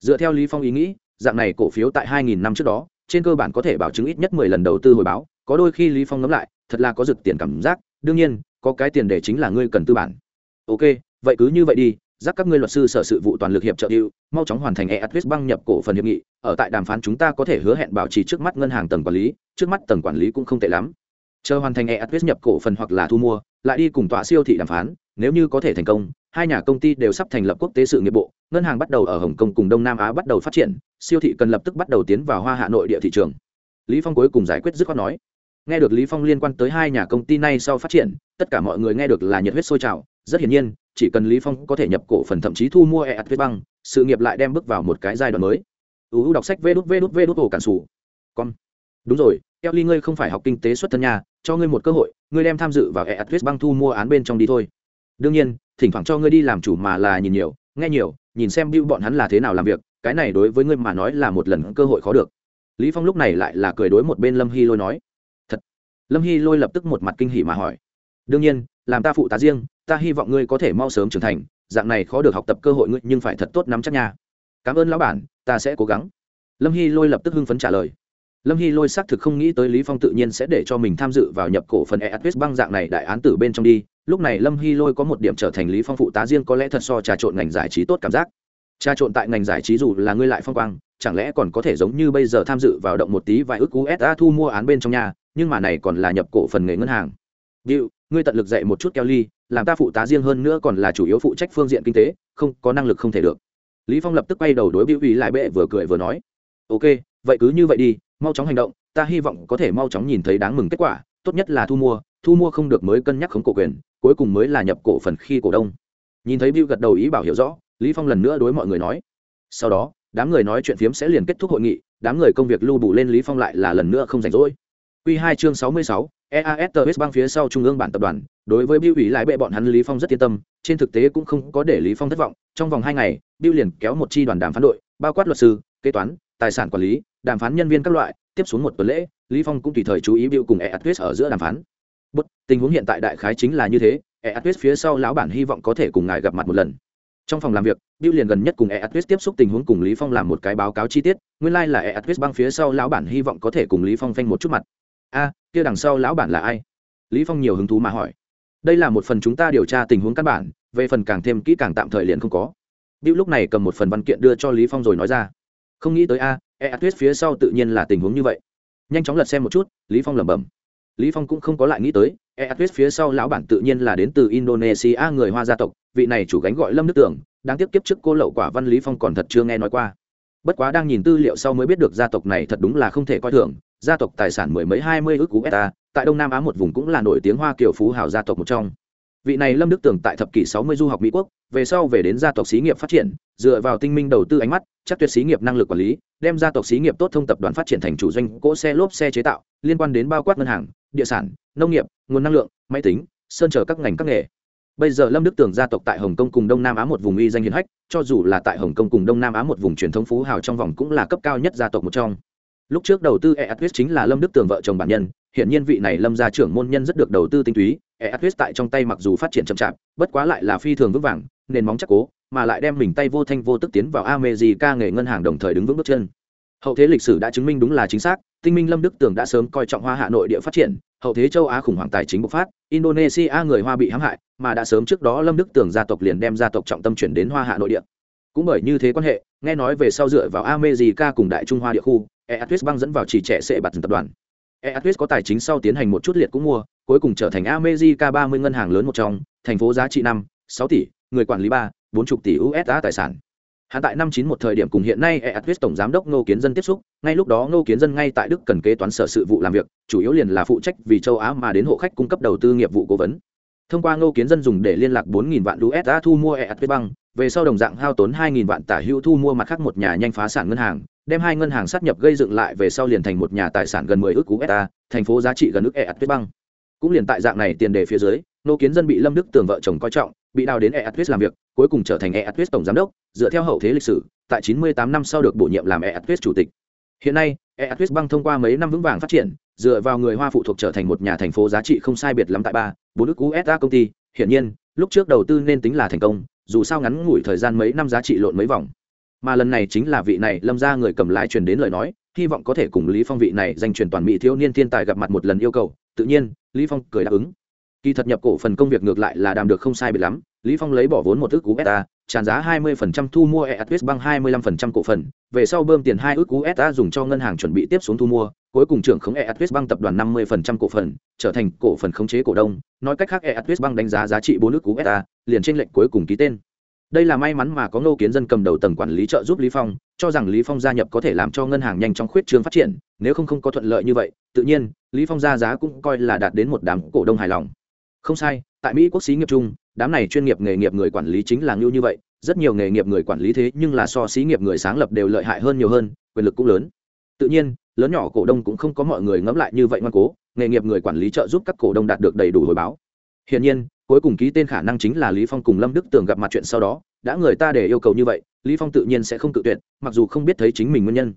Dựa theo lý phong ý nghĩ, dạng này cổ phiếu tại 2.000 năm trước đó, trên cơ bản có thể bảo chứng ít nhất 10 lần đầu tư hồi báo, có đôi khi lý phong ngẫm lại, thật là có rực tiền cảm giác, đương nhiên, có cái tiền để chính là ngươi cần tư bản. Ok, vậy cứ như vậy đi giác các ngươi luật sư sở sự vụ toàn lực hiệp trợ hữu, mau chóng hoàn thành eatwest băng nhập cổ phần hiệp nghị, ở tại đàm phán chúng ta có thể hứa hẹn bảo trì trước mắt ngân hàng tầng quản lý, trước mắt tầng quản lý cũng không tệ lắm. Chờ hoàn thành eatwest nhập cổ phần hoặc là thu mua, lại đi cùng tọa siêu thị đàm phán, nếu như có thể thành công, hai nhà công ty đều sắp thành lập quốc tế sự nghiệp bộ, ngân hàng bắt đầu ở hồng kông cùng đông nam á bắt đầu phát triển, siêu thị cần lập tức bắt đầu tiến vào hoa hạ nội địa thị trường. Lý phong cuối cùng giải quyết dứt khoát nói. Nghe được lý phong liên quan tới hai nhà công ty này sau phát triển, tất cả mọi người nghe được là nhiệt huyết sôi trào. Rất hiển nhiên chỉ cần lý phong có thể nhập cổ phần thậm chí thu mua e với băng, sự nghiệp lại đem bước vào một cái giai đoạn mới. Uu đọc sách vê đút vê đút vê đút ổ cản sủ. Con đúng rồi Kelly ngươi không phải học kinh tế xuất thân nhà cho ngươi một cơ hội, ngươi đem tham dự vào eat băng thu mua án bên trong đi thôi. Đương nhiên, thỉnh thoảng cho ngươi đi làm chủ mà là nhìn nhiều, nghe nhiều, nhìn xem bưu bọn hắn là thế nào làm việc, cái này đối với ngươi mà nói là một lần cơ hội khó được. Lý phong lúc này lại là cười đối một bên lâm hy lôi nói. Thật. Lâm hy lôi lập tức một mặt kinh hỉ mà hỏi. Đương nhiên, làm ta phụ tá riêng ta hy vọng ngươi có thể mau sớm trưởng thành dạng này khó được học tập cơ hội ngươi nhưng phải thật tốt nắm chắc nha. Cảm ơn lão bản ta sẽ cố gắng. Lâm hy lôi lập tức hưng phấn trả lời. Lâm hy lôi xác thực không nghĩ tới lý phong tự nhiên sẽ để cho mình tham dự vào nhập cổ phần eatwest băng dạng này đại án tử bên trong đi. Lúc này lâm hy lôi có một điểm trở thành lý phong phụ tá riêng có lẽ thật so trà trộn ngành giải trí tốt cảm giác. Trà trộn tại ngành giải trí dù là ngươi lại phong quang chẳng lẽ còn có thể giống như bây giờ tham dự vào động một tí vài ước cú sa thu mua án bên trong nhà nhưng mà này còn là nhập cổ phần nghề ngân hàng. Bill, ngươi tận lực dạy một chút Kelly, làm ta phụ tá riêng hơn nữa còn là chủ yếu phụ trách phương diện kinh tế, không, có năng lực không thể được. Lý Phong lập tức quay đầu đối biểu ý lại bệ vừa cười vừa nói, "Ok, vậy cứ như vậy đi, mau chóng hành động, ta hy vọng có thể mau chóng nhìn thấy đáng mừng kết quả, tốt nhất là thu mua, thu mua không được mới cân nhắc khống cổ quyền, cuối cùng mới là nhập cổ phần khi cổ đông." Nhìn thấy Bill gật đầu ý bảo hiểu rõ, Lý Phong lần nữa đối mọi người nói. Sau đó, đám người nói chuyện phiếm sẽ liền kết thúc hội nghị, đám người công việc lưu bù lên Lý Phong lại là lần nữa không rảnh rỗi. Quy 2 chương 66, EASTS bang phía sau trung ương bản tập đoàn, đối với Bưu ủy lại bệ bọn hắn Lý Phong rất yên tâm, trên thực tế cũng không có để Lý Phong thất vọng, trong vòng 2 ngày, Bưu liền kéo một chi đoàn đàm phán đội, bao quát luật sư, kế toán, tài sản quản lý, đàm phán nhân viên các loại, tiếp xuống một tuần lễ, Lý Phong cũng tùy thời chú ý Bưu cùng EASTS ở giữa đàm phán. Bất, tình huống hiện tại đại khái chính là như thế, EASTS phía sau lão bản hy vọng có thể cùng ngài gặp mặt một lần. Trong phòng làm việc, Bưu liền gần nhất cùng EASTS tiếp xúc tình huống cùng Lý Phong làm một cái báo cáo chi tiết, nguyên lai like là EASTS bang phía sau lão bản hy vọng có thể cùng Lý Phong phanh một chút mặt a kia đằng sau lão bản là ai lý phong nhiều hứng thú mà hỏi đây là một phần chúng ta điều tra tình huống căn bản về phần càng thêm kỹ càng tạm thời liền không có Bill lúc này cầm một phần văn kiện đưa cho Lý Phong rồi nói ra. Không nghĩ tới a, E Tuyết phía sau tự nhiên là tình huống như vậy. Nhanh chóng lật xem một chút, Lý Phong lẩm bẩm. Lý Phong cũng không có lại nghĩ tới, E Tuyết phía sau lão bản tự nhiên là đến từ Indonesia người Hoa gia tộc, vị này chủ gánh gọi Lâm Đức Tưởng, đáng tiếc kiếp trước cô lậu quả văn Lý Phong còn thật chưa nghe nói qua. Bất quá đang nhìn tư liệu sau mới biết được gia tộc này thật đúng là không thể coi thường, gia tộc tài sản mười mấy hai mươi ước cú beta tại đông nam á một vùng cũng là nổi tiếng hoa kiểu phú hào gia tộc một trong. Vị này lâm đức tưởng tại thập kỷ sáu mươi du học mỹ quốc, về sau về đến gia tộc xí nghiệp phát triển, dựa vào tinh minh đầu tư ánh mắt, chắc tuyệt xí nghiệp năng lực quản lý, đem gia tộc xí nghiệp tốt thông tập đoàn phát triển thành chủ doanh cỗ xe lốp xe chế tạo, liên quan đến bao quát ngân hàng, địa sản, nông nghiệp, nguồn năng lượng, máy tính, sơn trở các ngành các nghề. Bây giờ lâm đức tưởng gia tộc tại hồng kông cùng đông nam á một vùng uy danh hiền hách, cho dù là tại hồng kông cùng đông nam á một vùng truyền thống phú hào trong vòng cũng là cấp cao nhất gia tộc một trong lúc trước đầu tư eatwest chính là lâm đức tường vợ chồng bản nhân hiện nhiên vị này lâm gia trưởng môn nhân rất được đầu tư tinh túy. Eatwest tại trong tay mặc dù phát triển chậm chạp, bất quá lại là phi thường vững vàng, nền móng chắc cố, mà lại đem mình tay vô thanh vô tức tiến vào America nghề ngân hàng đồng thời đứng vững bước chân. Hậu thế lịch sử đã chứng minh đúng là chính xác, tinh minh lâm đức tường đã sớm coi trọng hoa hạ nội địa phát triển, hậu thế châu á khủng hoảng tài chính bộc phát, indonesia người hoa bị hãm hại, mà đã sớm trước đó lâm đức tường gia tộc liền đem gia tộc trọng tâm chuyển đến hoa hạ nội địa. Cũng bởi như thế quan hệ, nghe nói về sau dựa vào America cùng đại trung hoa địa khu EATWIS băng dẫn vào chỉ trẻ sẽ bạt tập đoàn. EATWIS có tài chính sau tiến hành một chút liệt cũng mua, cuối cùng trở thành America 30 ngân hàng lớn một trong, thành phố giá trị năm, 6 tỷ, người quản lý 3, 40 tỷ USD tài sản. Hắn tại năm 91 thời điểm cùng hiện nay EATWIS tổng giám đốc Ngô Kiến Dân tiếp xúc, ngay lúc đó Ngô Kiến Dân ngay tại Đức cần kế toán sở sự vụ làm việc, chủ yếu liền là phụ trách vì châu Á mà đến hộ khách cung cấp đầu tư nghiệp vụ cố vấn. Thông qua Ngô Kiến Dân dùng để liên lạc 4000 vạn USD thu mua EATWIS băng, về sau đồng dạng hao tốn 2000 vạn tả hữu thu mua mặt khác một nhà nhanh phá sản ngân hàng, đem hai ngân hàng sát nhập gây dựng lại về sau liền thành một nhà tài sản gần 10 ước cú beta, thành phố giá trị gần ước EAT băng. Cũng liền tại dạng này tiền đề phía dưới, nô kiến dân bị Lâm Đức Tường vợ chồng coi trọng, bị đào đến EAT làm việc, cuối cùng trở thành EAT tổng giám đốc, dựa theo hậu thế lịch sử, tại 98 năm sau được bổ nhiệm làm EAT chủ tịch. Hiện nay, EAT băng thông qua mấy năm vững vàng phát triển, dựa vào người Hoa phụ thuộc trở thành một nhà thành phố giá trị không sai biệt lắm tại ba, bốn ước USD công ty, hiển nhiên, lúc trước đầu tư nên tính là thành công, dù sao ngắn ngủi thời gian mấy năm giá trị lộn mấy vòng mà lần này chính là vị này lâm ra người cầm lái truyền đến lời nói, hy vọng có thể cùng lý phong vị này danh truyền toàn mỹ thiếu niên thiên tài gặp mặt một lần yêu cầu. Tự nhiên, lý phong cười đáp ứng. Kỳ thật nhập cổ phần công việc ngược lại là đàm được không sai biệt lắm. Lý phong lấy bỏ vốn một ước cú beta tràn giá 20% thu mua eatwest băng 25% cổ phần. Về sau bơm tiền hai ước cú beta dùng cho ngân hàng chuẩn bị tiếp xuống thu mua, cuối cùng trưởng khống eatwest băng tập đoàn 50% cổ phần, trở thành cổ phần khống chế cổ đông. Nói cách khác eatwest băng đánh giá giá trị 4 ước cú beta liền trên lệnh cuối cùng ký tên đây là may mắn mà có ngô kiến dân cầm đầu tầng quản lý trợ giúp lý phong cho rằng lý phong gia nhập có thể làm cho ngân hàng nhanh chóng khuyết trương phát triển nếu không không có thuận lợi như vậy tự nhiên lý phong ra giá cũng coi là đạt đến một đám cổ đông hài lòng. Không sai tại mỹ quốc xí nghiệp chung đám này chuyên nghiệp nghề nghiệp người quản lý chính là ngưu như vậy rất nhiều nghề nghiệp người quản lý thế nhưng là so xí nghiệp người sáng lập đều lợi hại hơn nhiều hơn quyền lực cũng lớn. Tự nhiên lớn nhỏ cổ đông cũng không có mọi người ngẫm lại như vậy ngoan cố nghề nghiệp người quản lý trợ giúp các cổ đông đạt được đầy đủ hồi báo. Hiển nhiên, cuối cùng ký tên khả năng chính là lý phong cùng lâm đức tường gặp mặt chuyện sau đó, đã người ta để yêu cầu như vậy, lý phong tự nhiên sẽ không tự tuyệt, mặc dù không biết thấy chính mình nguyên nhân.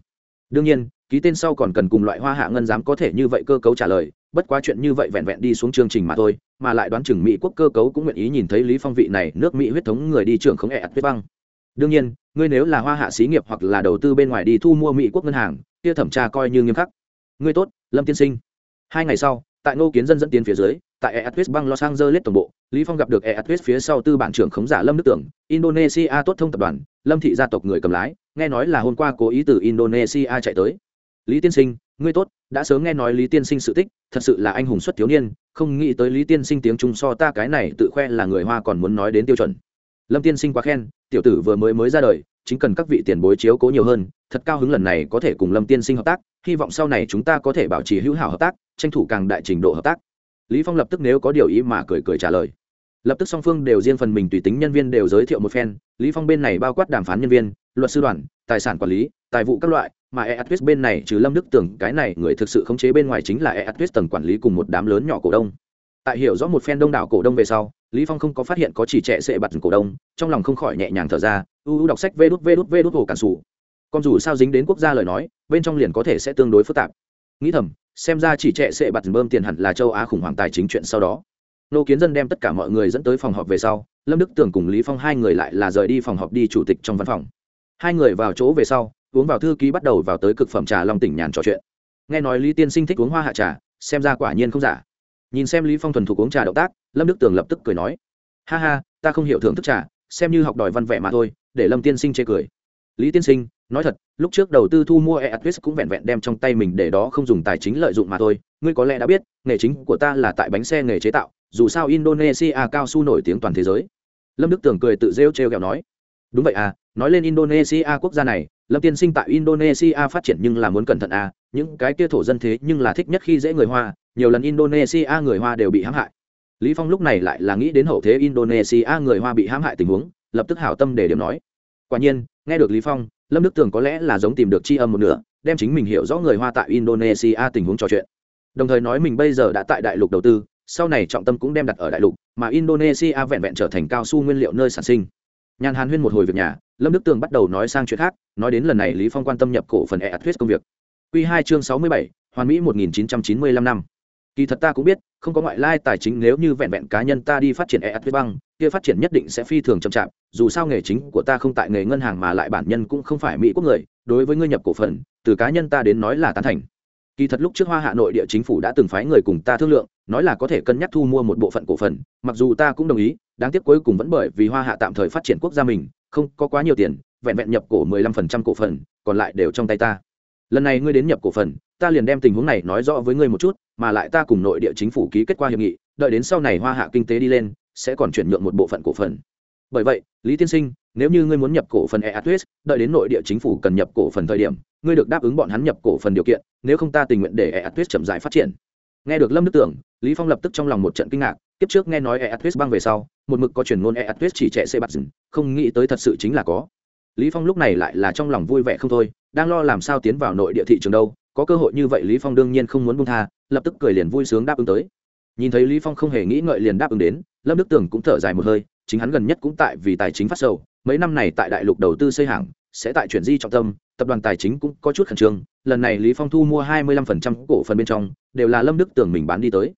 Đương nhiên, ký tên sau còn cần cùng loại hoa hạ ngân giám có thể như vậy cơ cấu trả lời, bất quá chuyện như vậy vẹn vẹn đi xuống chương trình mà thôi, mà lại đoán chừng mỹ quốc cơ cấu cũng nguyện ý nhìn thấy lý phong vị này nước mỹ huyết thống người đi trưởng không ẹ tuyết băng. Đương nhiên, ngươi nếu là hoa hạ xí nghiệp hoặc là đầu tư bên ngoài đi thu mua mỹ quốc ngân hàng, kia thẩm tra coi như nghiêm khắc. Ngươi tốt, lâm tiên sinh. Hai ngày sau tại ngô kiến dân dẫn tiến phía dưới, tại eatwest bang los angeles tổng bộ, lý phong gặp được eatwest phía sau tư bản trưởng khống giả lâm đức tưởng, indonesia tốt thông tập đoàn, lâm thị gia tộc người cầm lái, nghe nói là hôm qua cố ý từ indonesia chạy tới. Lý tiên sinh, ngươi tốt, đã sớm nghe nói lý tiên sinh sự tích, thật sự là anh hùng xuất thiếu niên, không nghĩ tới lý tiên sinh tiếng trung so ta cái này tự khoe là người hoa còn muốn nói đến tiêu chuẩn. Lâm tiên sinh quá khen, tiểu tử vừa mới mới ra đời, chính cần các vị tiền bối chiếu cố nhiều hơn, thật cao hứng lần này có thể cùng lâm tiên sinh hợp tác hy vọng sau này chúng ta có thể bảo trì hữu hảo hợp tác, tranh thủ càng đại trình độ hợp tác. Lý phong lập tức nếu có điều ý mà cười cười trả lời. Lập tức song phương đều riêng phần mình tùy tính nhân viên đều giới thiệu một phen, lý phong bên này bao quát đàm phán nhân viên, luật sư đoàn, tài sản quản lý, tài vụ các loại, mà eatwist bên này trừ lâm đức tưởng cái này người thực sự khống chế bên ngoài chính là eatwist tầng quản lý cùng một đám lớn nhỏ cổ đông. Tại hiểu rõ một phen đông đảo cổ đông về sau, lý phong không có phát hiện có chỉ trẻ sệ bặt cổ đông, trong lòng không khỏi nhẹ nhàng thở ra, u u đọc sách vê đút vê đút vê đút hồ cản sủ còn dù sao dính đến quốc gia lời nói, bên trong liền có thể sẽ tương đối phức tạp. Nghĩ thầm, xem ra chỉ trệ sệ bật bơm tiền hẳn là châu á khủng hoảng tài chính chuyện sau đó. Nô kiến dân đem tất cả mọi người dẫn tới phòng họp về sau, lâm đức tưởng cùng lý phong hai người lại là rời đi phòng họp đi chủ tịch trong văn phòng. Hai người vào chỗ về sau, uống vào thư ký bắt đầu vào tới cực phẩm trà long tỉnh nhàn trò chuyện. Nghe nói lý tiên sinh thích uống hoa hạ trà, xem ra quả nhiên không giả. Nhìn xem lý phong thuần thục uống trà động tác, lâm đức tường lập tức cười nói, ha ha, ta không hiểu thưởng thức trà, xem như học đòi văn vẻ mà thôi, để lâm tiên sinh chê cười. Lý tiên sinh nói thật, lúc trước đầu tư thu mua eatwis cũng vẹn vẹn đem trong tay mình để đó không dùng tài chính lợi dụng mà thôi. Ngươi có lẽ đã biết, nghề chính của ta là tại bánh xe nghề chế tạo, dù sao indonesia cao su nổi tiếng toàn thế giới. Lâm đức tường cười tự rêu trêu kẹo nói. Đúng vậy à nói lên indonesia quốc gia này, lâm tiên sinh tại indonesia phát triển nhưng là muốn cẩn thận à những cái kia thổ dân thế nhưng là thích nhất khi dễ người hoa, nhiều lần indonesia người hoa đều bị hãm hại. Lý phong lúc này lại là nghĩ đến hậu thế indonesia người hoa bị hãm hại tình huống, lập tức hảo tâm để điểm nói quả nhiên, nghe được lý phong, lâm đức tường có lẽ là giống tìm được chi âm một nửa, đem chính mình hiểu rõ người hoa tại indonesia tình huống trò chuyện. Đồng thời nói mình bây giờ đã tại đại lục đầu tư, sau này trọng tâm cũng đem đặt ở đại lục, mà indonesia vẹn vẹn trở thành cao su nguyên liệu nơi sản sinh. Nhàn hàn huyên một hồi việc nhà, lâm đức tường bắt đầu nói sang chuyện khác, nói đến lần này lý phong quan tâm nhập cổ phần e thuyết công việc. Quy hai chương sáu mươi bảy, hoàn mỹ một nghìn chín trăm chín mươi lăm năm. Kỳ thật ta cũng biết, không có ngoại lai tài chính nếu như vẹn vẹn cá nhân ta đi phát triển e thuyết băng kia phát triển nhất định sẽ phi thường chậm chạp, dù sao nghề chính của ta không tại nghề ngân hàng mà lại bản nhân cũng không phải mỹ quốc người, đối với ngươi nhập cổ phần, từ cá nhân ta đến nói là tán thành. Kỳ thật lúc trước hoa hạ nội địa chính phủ đã từng phái người cùng ta thương lượng, nói là có thể cân nhắc thu mua một bộ phận cổ phần, mặc dù ta cũng đồng ý, đáng tiếc cuối cùng vẫn bởi vì hoa hạ tạm thời phát triển quốc gia mình, không có quá nhiều tiền, vẹn vẹn nhập cổ mười lăm phần trăm cổ phần, còn lại đều trong tay ta. Lần này ngươi đến nhập cổ phần, ta liền đem tình huống này nói rõ với ngươi một chút, mà lại ta cùng nội địa chính phủ ký kết qua hiệp nghị, đợi đến sau này hoa hạ kinh tế đi lên sẽ còn chuyển nhượng một bộ phận cổ phần. Bởi vậy, lý tiên sinh, nếu như ngươi muốn nhập cổ phần eatwest đợi đến nội địa chính phủ cần nhập cổ phần thời điểm, ngươi được đáp ứng bọn hắn nhập cổ phần điều kiện, nếu không ta tình nguyện để eatwest chậm rãi phát triển. Nghe được lâm đức tưởng, lý phong lập tức trong lòng một trận kinh ngạc tiếp trước nghe nói eatwest băng về sau, một mực có truyền ngôn eatwest chỉ trẻ xe bắt dừng không nghĩ tới thật sự chính là có. Lý phong lúc này lại là trong lòng vui vẻ không thôi, đang lo làm sao tiến vào nội địa thị trường đâu, có cơ hội như vậy lý phong đương nhiên không muốn buông tha, lập tức cười liền vui sướng đáp ứng tới. Nhìn thấy lý phong không hề nghĩ ngợi liền đáp ứng đến lâm đức Tường cũng thở dài một hơi, chính hắn gần nhất cũng tại vì tài chính phát sầu, mấy năm này tại đại lục đầu tư xây hàng, sẽ tại chuyển di trọng tâm, tập đoàn tài chính cũng có chút khẩn trương, lần này lý phong thu mua 25% cổ phần bên trong, đều là lâm đức Tường mình bán đi tới.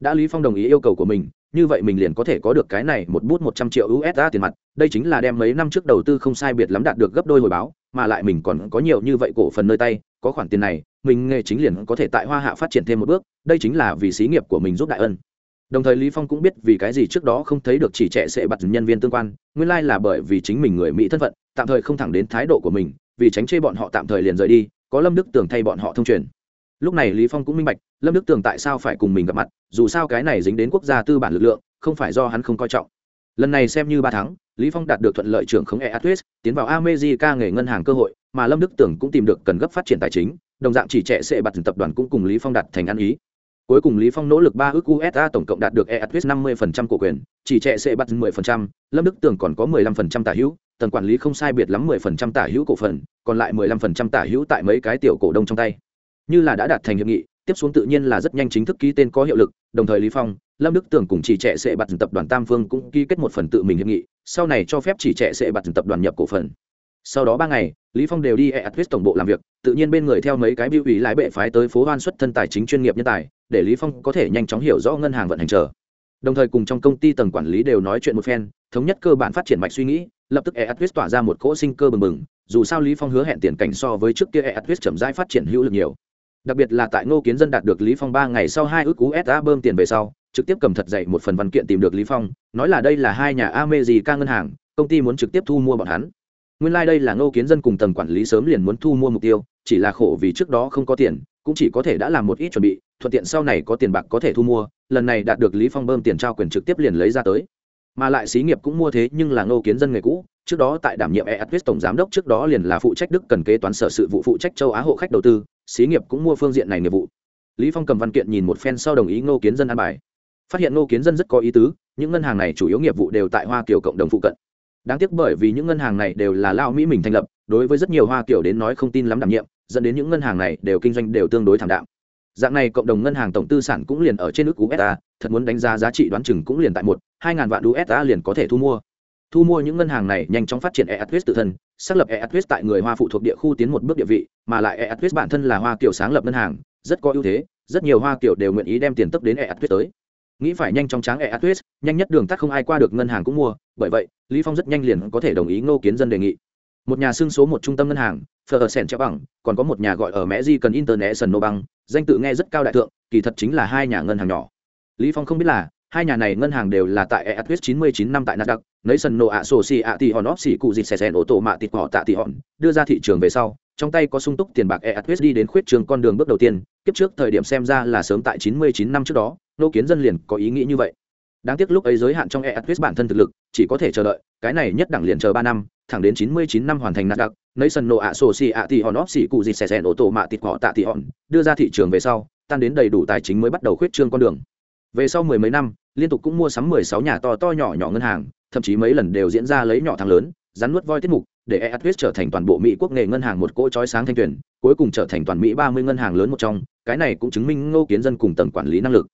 Đã lý phong đồng ý yêu cầu của mình, như vậy mình liền có thể có được cái này một bút 100 triệu usd tiền mặt, đây chính là đem mấy năm trước đầu tư không sai biệt lắm đạt được gấp đôi hồi báo, mà lại mình còn có nhiều như vậy cổ phần nơi tay, có khoản tiền này, mình nghề chính liền có thể tại hoa hạ phát triển thêm một bước, đây chính là vì xí nghiệp của mình giúp đại ân đồng thời lý phong cũng biết vì cái gì trước đó không thấy được chỉ trẻ sẽ bật nhân viên tương quan, nguyên lai like là bởi vì chính mình người mỹ thân phận, tạm thời không thẳng đến thái độ của mình, vì tránh chê bọn họ tạm thời liền rời đi, có lâm đức tường thay bọn họ thông truyền. Lúc này lý phong cũng minh bạch, lâm đức tường tại sao phải cùng mình gặp mặt, dù sao cái này dính đến quốc gia tư bản lực lượng, không phải do hắn không coi trọng. Lần này xem như ba tháng, lý phong đạt được thuận lợi trưởng khống eatwest tiến vào america nghề ngân hàng cơ hội, mà lâm đức tường cũng tìm được cần gấp phát triển tài chính, đồng dạng chỉ trẻ sẽ bật tập đoàn cũng cùng lý phong đặt thành ăn ý cuối cùng lý phong nỗ lực ba ước usa tổng cộng đạt được EATWIS 50% cổ quyền chỉ trẻ sẽ bắt 10%, lâm đức tường còn có 15% tả hữu tầng quản lý không sai biệt lắm 10% tả hữu cổ phần còn lại 15% tả hữu tại mấy cái tiểu cổ đông trong tay. Như là đã đạt thành hiệp nghị tiếp xuống tự nhiên là rất nhanh chính thức ký tên có hiệu lực đồng thời lý phong lâm đức tường cùng chỉ trẻ sẽ bắt tập đoàn tam phương cũng ký kết một phần tự mình hiệp nghị sau này cho phép chỉ trẻ sẽ bắt tập đoàn nhập cổ phần sau đó ba ngày, lý phong đều đi e atwist tổng bộ làm việc, tự nhiên bên người theo mấy cái biểu ủy lái bệ phái tới phố hoan xuất thân tài chính chuyên nghiệp nhân tài, để lý phong có thể nhanh chóng hiểu rõ ngân hàng vận hành chờ. Đồng thời cùng trong công ty tầng quản lý đều nói chuyện một phen, thống nhất cơ bản phát triển mạch suy nghĩ, lập tức e atwist tỏa ra một cỗ sinh cơ bừng bừng, dù sao lý phong hứa hẹn tiền cảnh so với trước kia e chậm rãi phát triển hữu lực nhiều. Đặc biệt là tại ngô kiến dân đạt được lý phong ba ngày sau hai ước cú sa bơm tiền về sau, trực tiếp cầm thật dậy một phần văn kiện tìm được lý phong, nói là đây là hai nhà America ngân hàng, công ty muốn trực tiếp thu mua bọn hắn nguyên lai、like、đây là ngô kiến dân cùng tầng quản lý sớm liền muốn thu mua mục tiêu, chỉ là khổ vì trước đó không có tiền, cũng chỉ có thể đã làm một ít chuẩn bị, thuận tiện sau này có tiền bạc có thể thu mua, lần này đạt được lý phong bơm tiền trao quyền trực tiếp liền lấy ra tới. Mà lại xí nghiệp cũng mua thế nhưng là ngô kiến dân nghề cũ, trước đó tại đảm nhiệm eatwest tổng giám đốc trước đó liền là phụ trách đức cần kế toán sở sự vụ phụ trách châu á hộ khách đầu tư, xí nghiệp cũng mua phương diện này nghiệp vụ. Lý phong cầm văn kiện nhìn một phen sau đồng ý ngô kiến dân an bài. Phát hiện ngô kiến dân rất có ý tứ, những ngân hàng này chủ yếu nghiệp vụ đều tại hoa kiều cộng đồng phụ cận đáng tiếc bởi vì những ngân hàng này đều là lao mỹ mình thành lập, đối với rất nhiều hoa kiểu đến nói không tin lắm đảm nhiệm, dẫn đến những ngân hàng này đều kinh doanh đều tương đối thảm đạm. Dạng này cộng đồng ngân hàng tổng tư sản cũng liền ở trên nước usa thật muốn đánh giá giá trị đoán chừng cũng liền tại một, hai ngàn vạn usa liền có thể thu mua. Thu mua những ngân hàng này nhanh chóng phát triển eatwest tự thân, xác lập eatwest tại người hoa phụ thuộc địa khu tiến một bước địa vị, mà lại eatwest bản thân là hoa kiểu sáng lập ngân hàng, rất có ưu thế, rất nhiều hoa kiểu đều nguyện ý đem tiền tấp đến eatwest tới. Nghĩ phải nhanh chóng tráng e nhanh nhất đường tắt không ai qua được ngân hàng cũng mua bởi vậy lý phong rất nhanh liền có thể đồng ý ngô kiến dân đề nghị. Một nhà xương số một trung tâm ngân hàng phờ sẻn treo bằng còn có một nhà gọi ở mẹ di cần international bằng danh tự nghe rất cao đại tượng, kỳ thật chính là hai nhà ngân hàng nhỏ. Lý phong không biết là hai nhà này ngân hàng đều là tại Eatwest 99 năm tại Nasdaq, Nation No Associati Hon of Sĩ cụ dịch xe ô tô mạ tịt họ tạ tỷ hòn, đưa ra thị trường về sau, trong tay có sung túc tiền bạc Eatwest đi đến khuyết trường con đường bước đầu tiên, kiếp trước thời điểm xem ra là sớm tại 99 năm trước đó, nô kiến dân liền có ý nghĩ như vậy đáng tiếc lúc ấy giới hạn trong eatwest bản thân thực lực, chỉ có thể chờ đợi, cái này nhất đẳng liền chờ ba năm, thẳng đến chín mươi chín năm hoàn thành nạt đặc nấy sân nộ ạ sổ xì ạ thì hòn óp xì cụ dịt xẻ xẻ ô tô mạ tịt họ tạ tị hòn, đưa ra thị trường về sau, tan đến đầy đủ tài chính mới bắt đầu khuyết trương con đường. Về sau mười mấy năm, liên tục cũng mua sắm mười sáu nhà to to nhỏ nhỏ ngân hàng, thậm chí mấy lần đều diễn ra lấy nhỏ thằng lớn, rắn nuốt voi tiết mục, để eatwest trở thành toàn bộ mỹ quốc nghề ngân hàng một cỗ trói sáng thanh tuyển, cuối cùng trở thành toàn mỹ ba mươi ngân hàng lớn một trong, cái này cũng chứng minh ngô kiến dân cùng tầng quản lý năng lực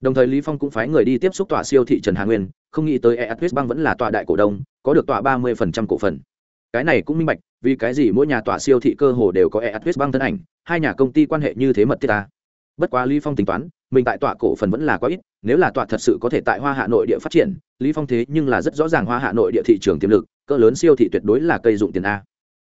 đồng thời lý phong cũng phái người đi tiếp xúc tòa siêu thị trần hà nguyên, không nghĩ tới eatwest BANG vẫn là tòa đại cổ đông, có được tòa ba mươi phần trăm cổ phần. Cái này cũng minh bạch, vì cái gì mỗi nhà tòa siêu thị cơ hồ đều có eatwest BANG thân ảnh, hai nhà công ty quan hệ như thế mật thiết ta bất quá lý phong tính toán, mình tại tòa cổ phần vẫn là quá ít, nếu là tòa thật sự có thể tại hoa hạ nội địa phát triển, lý phong thế nhưng là rất rõ ràng hoa hạ nội địa thị trường tiềm lực, cỡ lớn siêu thị tuyệt đối là cây dụng tiền a.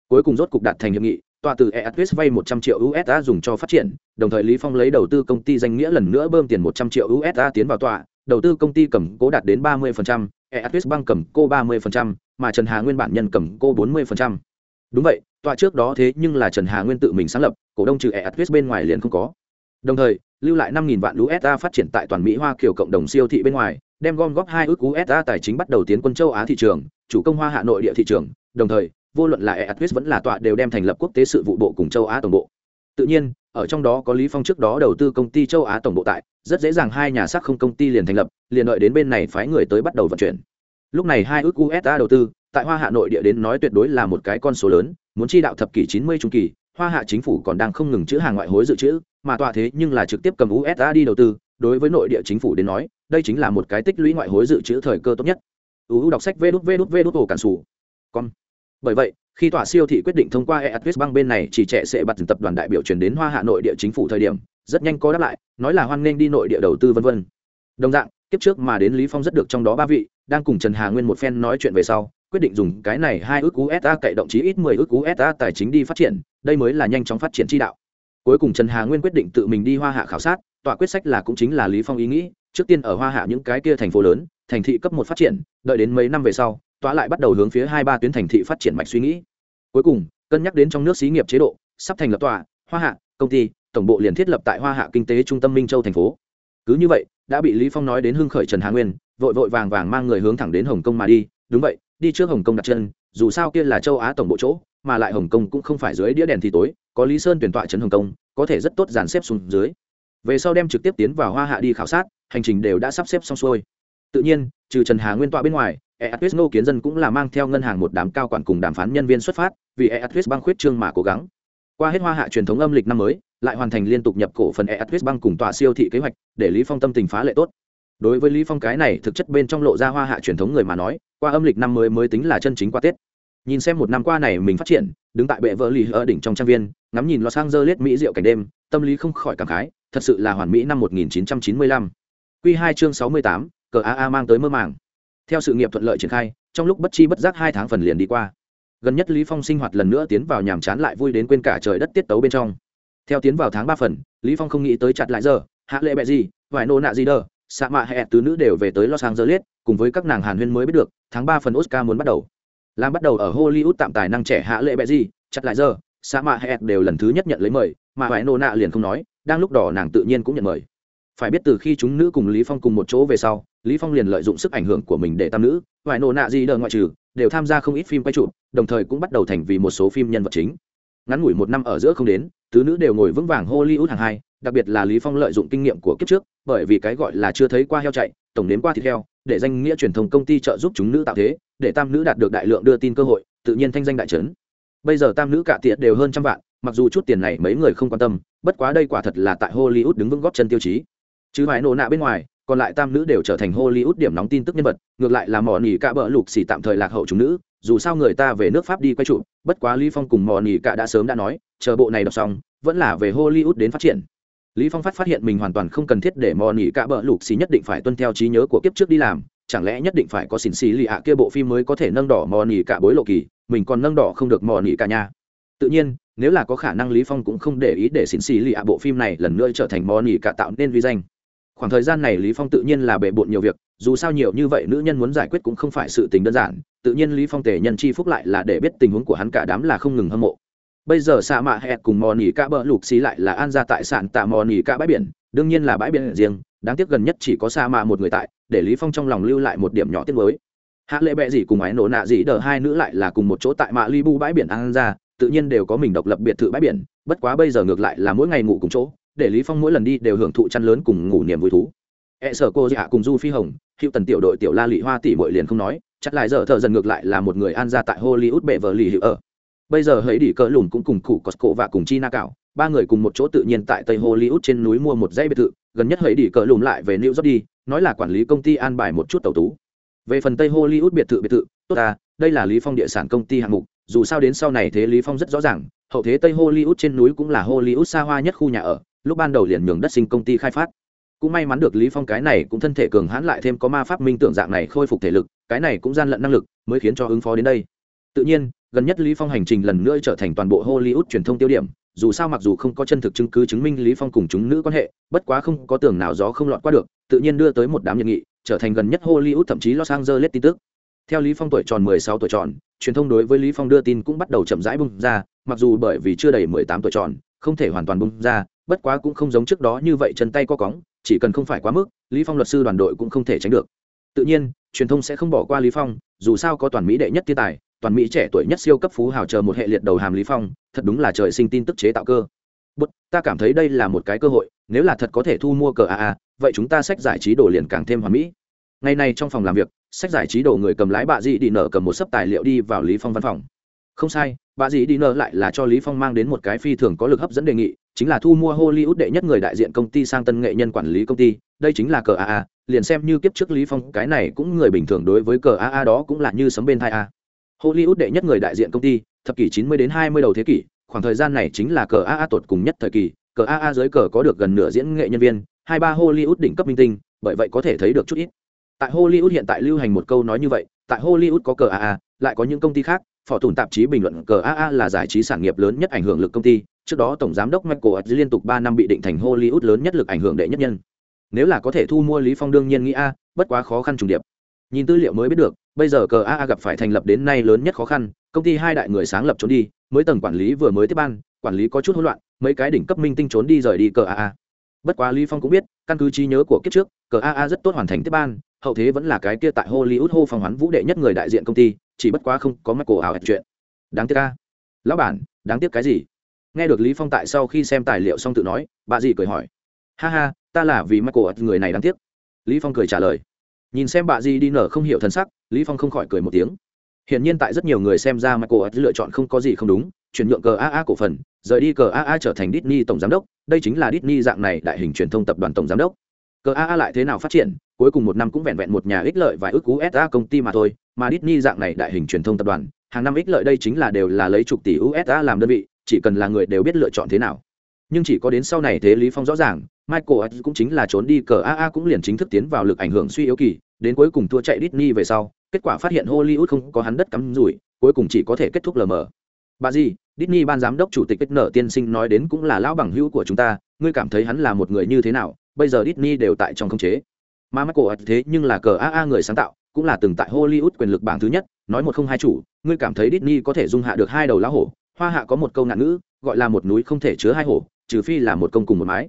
Cuối cùng rốt cục đạt thành hiệp nghị tòa từ EATWIS vay 100 triệu usd dùng cho phát triển đồng thời lý phong lấy đầu tư công ty danh nghĩa lần nữa bơm tiền 100 triệu usd tiến vào tòa đầu tư công ty cầm cố đạt đến 30%, EATWIS băng cầm cô 30%, mà trần hà nguyên bản nhân cầm cô 40%. đúng vậy tòa trước đó thế nhưng là trần hà nguyên tự mình sáng lập cổ đông trừ EATWIS bên ngoài liền không có đồng thời lưu lại 5.000 vạn usd phát triển tại toàn mỹ hoa kiểu cộng đồng siêu thị bên ngoài đem gom góp hai ước usd tài chính bắt đầu tiến quân châu á thị trường chủ công hoa hà nội địa thị trường đồng thời vô luận là EATWIS vẫn là tọa đều đem thành lập quốc tế sự vụ bộ cùng châu á tổng bộ. Tự nhiên, ở trong đó có lý phong trước đó đầu tư công ty châu á tổng bộ tại, rất dễ dàng hai nhà xác không công ty liền thành lập, liền đợi đến bên này phái người tới bắt đầu vận chuyển. Lúc này hai ước usa đầu tư, tại hoa hạ nội địa đến nói tuyệt đối là một cái con số lớn, muốn chi đạo thập kỷ 90 trung kỳ, hoa hạ chính phủ còn đang không ngừng chữ hàng ngoại hối dự trữ, mà tọa thế nhưng là trực tiếp cầm usa đi đầu tư, đối với nội địa chính phủ đến nói, đây chính là một cái tích lũy ngoại hối dự trữ thời cơ tốt nhất. Uu đọc sách vê đút vê đút vê đút cản sủ. Con bởi vậy, khi tòa siêu thị quyết định thông qua eatwest bang bên này, chỉ trẻ sẽ bắt tập đoàn đại biểu chuyển đến hoa hạ nội địa chính phủ thời điểm, rất nhanh có đáp lại, nói là hoan nghênh đi nội địa đầu tư vân vân. Đồng dạng, kiếp trước mà đến lý phong rất được trong đó ba vị, đang cùng trần hà nguyên một phen nói chuyện về sau, quyết định dùng cái này hai ước usa cậy động chí ít mười ước usa tài chính đi phát triển, đây mới là nhanh chóng phát triển chi đạo. Cuối cùng trần hà nguyên quyết định tự mình đi hoa hạ khảo sát tòa quyết sách là cũng chính là lý phong ý nghĩ, trước tiên ở hoa hạ những cái kia thành phố lớn, thành thị cấp một phát triển, đợi đến mấy năm về sau tọa lại bắt đầu hướng phía hai ba tuyến thành thị phát triển mạch suy nghĩ. Cuối cùng, cân nhắc đến trong nước xí nghiệp chế độ, sắp thành lập tòa, hoa hạ, công ty, tổng bộ liền thiết lập tại hoa hạ kinh tế trung tâm minh châu thành phố. Cứ như vậy, đã bị lý phong nói đến hưng khởi trần hà nguyên, vội vội vàng vàng mang người hướng thẳng đến hồng kông mà đi. Đúng vậy, đi trước hồng kông đặt chân, dù sao kia là châu á tổng bộ chỗ, mà lại hồng kông cũng không phải dưới đĩa đèn thì tối, có lý sơn tuyển tọa trấn hồng kông, có thể rất tốt dàn xếp xuống dưới. Về sau đem trực tiếp tiến vào hoa hạ đi khảo sát, hành trình đều đã sắp xếp xong xuôi. Tự nhiên, trừ trần hà nguyên tọa bên ngoài EATWIS ngô kiến dân cũng là mang theo ngân hàng một đám cao quản cùng đàm phán nhân viên xuất phát vì EATWIS băng khuyết trương mà cố gắng qua hết hoa hạ truyền thống âm lịch năm mới lại hoàn thành liên tục nhập cổ phần EATWIS băng cùng tòa siêu thị kế hoạch để lý phong tâm tình phá lệ tốt đối với lý phong cái này thực chất bên trong lộ ra hoa hạ truyền thống người mà nói qua âm lịch năm mới mới tính là chân chính qua tết nhìn xem một năm qua này mình phát triển đứng tại bệ vợ lì ở đỉnh trong trang viên ngắm nhìn los angeles mỹ rượu cảnh đêm tâm lý không khỏi cảm khái thật sự là hoàn mỹ năm 1995. Quy 2 chương 68, cờ AA mang tới mơ màng. Theo sự nghiệp thuận lợi triển khai, trong lúc bất chi bất giác hai tháng phần liền đi qua. Gần nhất Lý Phong sinh hoạt lần nữa tiến vào nhàm chán lại vui đến quên cả trời đất tiết tấu bên trong. Theo tiến vào tháng ba phần, Lý Phong không nghĩ tới chặt lại giờ, hạ lệ bẹ gì, vải nô nạ gì đờ, xạ mạ hẹ tứ nữ đều về tới Los Angeles, cùng với các nàng Hàn Huyên mới biết được, tháng ba phần Oscar muốn bắt đầu. Làm bắt đầu ở Hollywood tạm tài năng trẻ hạ lệ bẹ gì, chặt lại giờ, xạ mạ hẹ đều lần thứ nhất nhận lấy mời, mà vải nô nạ liền không nói, đang lúc đỏ nàng tự nhiên cũng nhận mời phải biết từ khi chúng nữ cùng lý phong cùng một chỗ về sau lý phong liền lợi dụng sức ảnh hưởng của mình để tam nữ vài nổ nạ gì đờ ngoại trừ, đều tham gia không ít phim quay chụp, đồng thời cũng bắt đầu thành vì một số phim nhân vật chính. Ngắn ngủi một năm ở giữa không đến, tứ nữ đều ngồi vững vàng hollywood hàng hai, đặc biệt là lý phong lợi dụng kinh nghiệm của kiếp trước, bởi vì cái gọi là chưa thấy qua heo chạy, tổng nếm qua thịt heo, để danh nghĩa truyền thông công ty trợ giúp chúng nữ tạo thế, để tam nữ đạt được đại lượng đưa tin cơ hội, tự nhiên thanh danh đại trấn. Bây giờ tam nữ cả tiệt đều hơn trăm vạn, mặc dù chút tiền này mấy người không quan tâm, bất quá đây quả thật là tại hollywood đứng vững góp chân tiêu chí. Chứ phải nổ nạ bên ngoài còn lại tam nữ đều trở thành hollywood điểm nóng tin tức nhân vật, ngược lại là mò nỉ cả bỡ lục xỉ tạm thời lạc hậu chúng nữ, dù sao người ta về nước pháp đi quay trụ bất quá lý phong cùng mò nỉ cả đã sớm đã nói, chờ bộ này đọc xong, vẫn là về hollywood đến phát triển. Lý phong phát phát hiện mình hoàn toàn không cần thiết để mò nỉ cả bỡ lục xỉ nhất định phải tuân theo trí nhớ của kiếp trước đi làm, chẳng lẽ nhất định phải có xỉn xì lì ạ kia bộ phim mới có thể nâng đỏ mò nỉ cả bối lộ kỳ, mình còn nâng đỏ không được mò nỉ cả nha. Tự nhiên, nếu là có khả năng lý phong cũng không để ý để xỉn xì lì ạ bộ phim này lần nữa trở thành mò nỉ cả tạo nên vi danh khoảng thời gian này lý phong tự nhiên là bệ bộn nhiều việc, dù sao nhiều như vậy nữ nhân muốn giải quyết cũng không phải sự tình đơn giản, tự nhiên lý phong tề nhân chi phúc lại là để biết tình huống của hắn cả đám là không ngừng hâm mộ. Bây giờ xạ mạ hẹt cùng mò nỉ cả bờ lục xí lại là an ra tại sản tạ mò nỉ cả bãi biển, đương nhiên là bãi biển riêng, đáng tiếc gần nhất chỉ có xạ mạ một người tại, để lý phong trong lòng lưu lại một điểm nhỏ tiếc mới hạ lệ bệ gì cùng ái nổ nạ gì đờ hai nữ lại là cùng một chỗ tại mạ libu bãi biển an ra tự nhiên đều có mình độc lập biệt thự bãi biển, bất quá bây giờ ngược lại là mỗi ngày ngủ cùng chỗ để lý phong mỗi lần đi đều hưởng thụ chăn lớn cùng ngủ niềm vui thú. E sở cô dạ cùng du phi hồng hiệu tần tiểu đội tiểu la lị hoa tỷ bội liền không nói chắc lại giờ thợ dần ngược lại là một người an ra tại hollywood bệ vợ lì hiệu ở. Bây giờ hãy đi cỡ lùn cũng cùng cụ costco và cùng chi na cảo, ba người cùng một chỗ tự nhiên tại tây hollywood trên núi mua một dãy biệt thự, gần nhất hãy đi cỡ lùn lại về new york đi, nói là quản lý công ty an bài một chút tàu tú. Về phần tây hollywood biệt thự biệt thự, tốt ta, đây là lý phong địa sản công ty hạng mục, dù sao đến sau này thế lý phong rất rõ ràng, hậu thế tây hollywood trên núi cũng là hollywood xa hoa nhất khu nhà ở lúc ban đầu liền nhường đất sinh công ty khai phát. Cũng may mắn được lý phong cái này cũng thân thể cường hãn lại thêm có ma pháp minh tưởng dạng này khôi phục thể lực, cái này cũng gian lận năng lực mới khiến cho ứng phó đến đây. Tự nhiên, gần nhất lý phong hành trình lần nữa trở thành toàn bộ hollywood truyền thông tiêu điểm, dù sao mặc dù không có chân thực chứng cứ chứng minh lý phong cùng chúng nữ quan hệ, bất quá không có tưởng nào gió không lọt qua được, tự nhiên đưa tới một đám nhiệt nghị, trở thành gần nhất hollywood thậm chí los angeles tin tức. Theo lý phong tuổi tròn 16 tuổi tròn, truyền thông đối với lý phong đưa tin cũng bắt đầu chậm rãi bung ra, mặc dù bởi vì chưa đầy 18 tuổi tròn, không thể hoàn toàn bung ra bất quá cũng không giống trước đó như vậy chân tay co cóng, chỉ cần không phải quá mức, lý phong luật sư đoàn đội cũng không thể tránh được. Tự nhiên, truyền thông sẽ không bỏ qua lý phong, dù sao có toàn mỹ đệ nhất thiên tài, toàn mỹ trẻ tuổi nhất siêu cấp phú hào chờ một hệ liệt đầu hàm lý phong, thật đúng là trời sinh tin tức chế tạo cơ. Bất ta cảm thấy đây là một cái cơ hội, nếu là thật có thể thu mua cờ a vậy chúng ta sách giải trí đồ liền càng thêm hoàn mỹ. Ngày nay trong phòng làm việc, sách giải trí đồ người cầm lái bạ dị đi nở cầm một sấp tài liệu đi vào lý phong văn phòng không sai, bà dì đi nợ lại là cho lý phong mang đến một cái phi thường có lực hấp dẫn đề nghị, chính là thu mua hollywood đệ nhất người đại diện công ty sang tân nghệ nhân quản lý công ty, đây chính là cờ aa liền xem như kiếp trước lý phong, cái này cũng người bình thường đối với cờ aa đó cũng là như sấm bên thai a. Hollywood đệ nhất người đại diện công ty, thập kỷ 90 đến 20 đầu thế kỷ, khoảng thời gian này chính là cờ aa tột cùng nhất thời kỳ cờ aa dưới cờ có được gần nửa diễn nghệ nhân viên, hai ba hollywood đỉnh cấp minh tinh, bởi vậy có thể thấy được chút ít. Tại hollywood hiện tại lưu hành một câu nói như vậy, tại hollywood có cờ aa lại có những công ty khác phỏ tùn tạp chí bình luận cờ aa là giải trí sản nghiệp lớn nhất ảnh hưởng lực công ty. Trước đó, tổng giám đốc michael Adz liên tục ba năm bị định thành hollywood lớn nhất lực ảnh hưởng đệ nhất nhân. Nếu là có thể thu mua lý phong đương nhiên nghĩ a, bất quá khó khăn trùng điệp. Nhìn tư liệu mới biết được, bây giờ cờ aa gặp phải thành lập đến nay lớn nhất khó khăn, công ty hai đại người sáng lập trốn đi, mới tầng quản lý vừa mới tiếp ban, quản lý có chút hỗn loạn, mấy cái đỉnh cấp minh tinh trốn đi rời đi cờ aa bất quá lý phong cũng biết, căn cứ trí nhớ của kiếp trước cờ aa rất tốt hoàn thành tiếp ban hậu thế vẫn là cái kia tại hollywood hô phong hoán vũ đệ nhất người đại diện công ty chỉ bất quá không có mắt cổ ảo chuyện. Đáng tiếc ca lão bản đáng tiếc cái gì? Nghe được lý phong tại sau khi xem tài liệu xong tự nói bà dì cười hỏi. Ha ha ta là vì mắt cổ người này đáng tiếc. Lý phong cười trả lời. Nhìn xem bà dì đi nở không hiểu thân sắc lý phong không khỏi cười một tiếng. Hiển nhiên tại rất nhiều người xem ra Michael lựa chọn không có gì không đúng, chuyển nhượng cờ AA cổ phần, rời đi cờ AA trở thành Disney tổng giám đốc, đây chính là Disney dạng này đại hình truyền thông tập đoàn tổng giám đốc. Cờ AA lại thế nào phát triển, cuối cùng một năm cũng vẹn vẹn một nhà ích lợi và ước usa công ty mà thôi mà Disney dạng này đại hình truyền thông tập đoàn hàng năm ích lợi đây chính là đều là lấy chục tỷ usa làm đơn vị chỉ cần là người đều biết lựa chọn thế nào. Nhưng chỉ có đến sau này thế lý phong rõ ràng michael cũng chính là trốn đi cờ aa cũng liền chính thức tiến vào lực ảnh hưởng suy yếu kỳ đến cuối cùng thua chạy Disney về sau kết quả phát hiện hollywood không có hắn đất cắm rủi cuối cùng chỉ có thể kết thúc lờ mờ. Bà gì Disney ban giám đốc chủ tịch nở tiên sinh nói đến cũng là lão bằng hữu của chúng ta ngươi cảm thấy hắn là một người như thế nào? Bây giờ Disney đều tại trong khống chế. Mà michael thế nhưng là cờ aa người sáng tạo, cũng là từng tại hollywood quyền lực bảng thứ nhất, nói một không hai chủ, ngươi cảm thấy Disney có thể dung hạ được hai đầu lá hổ? Hoa hạ có một câu ngạn ngữ, gọi là một núi không thể chứa hai hổ, trừ phi là một công cùng một mái.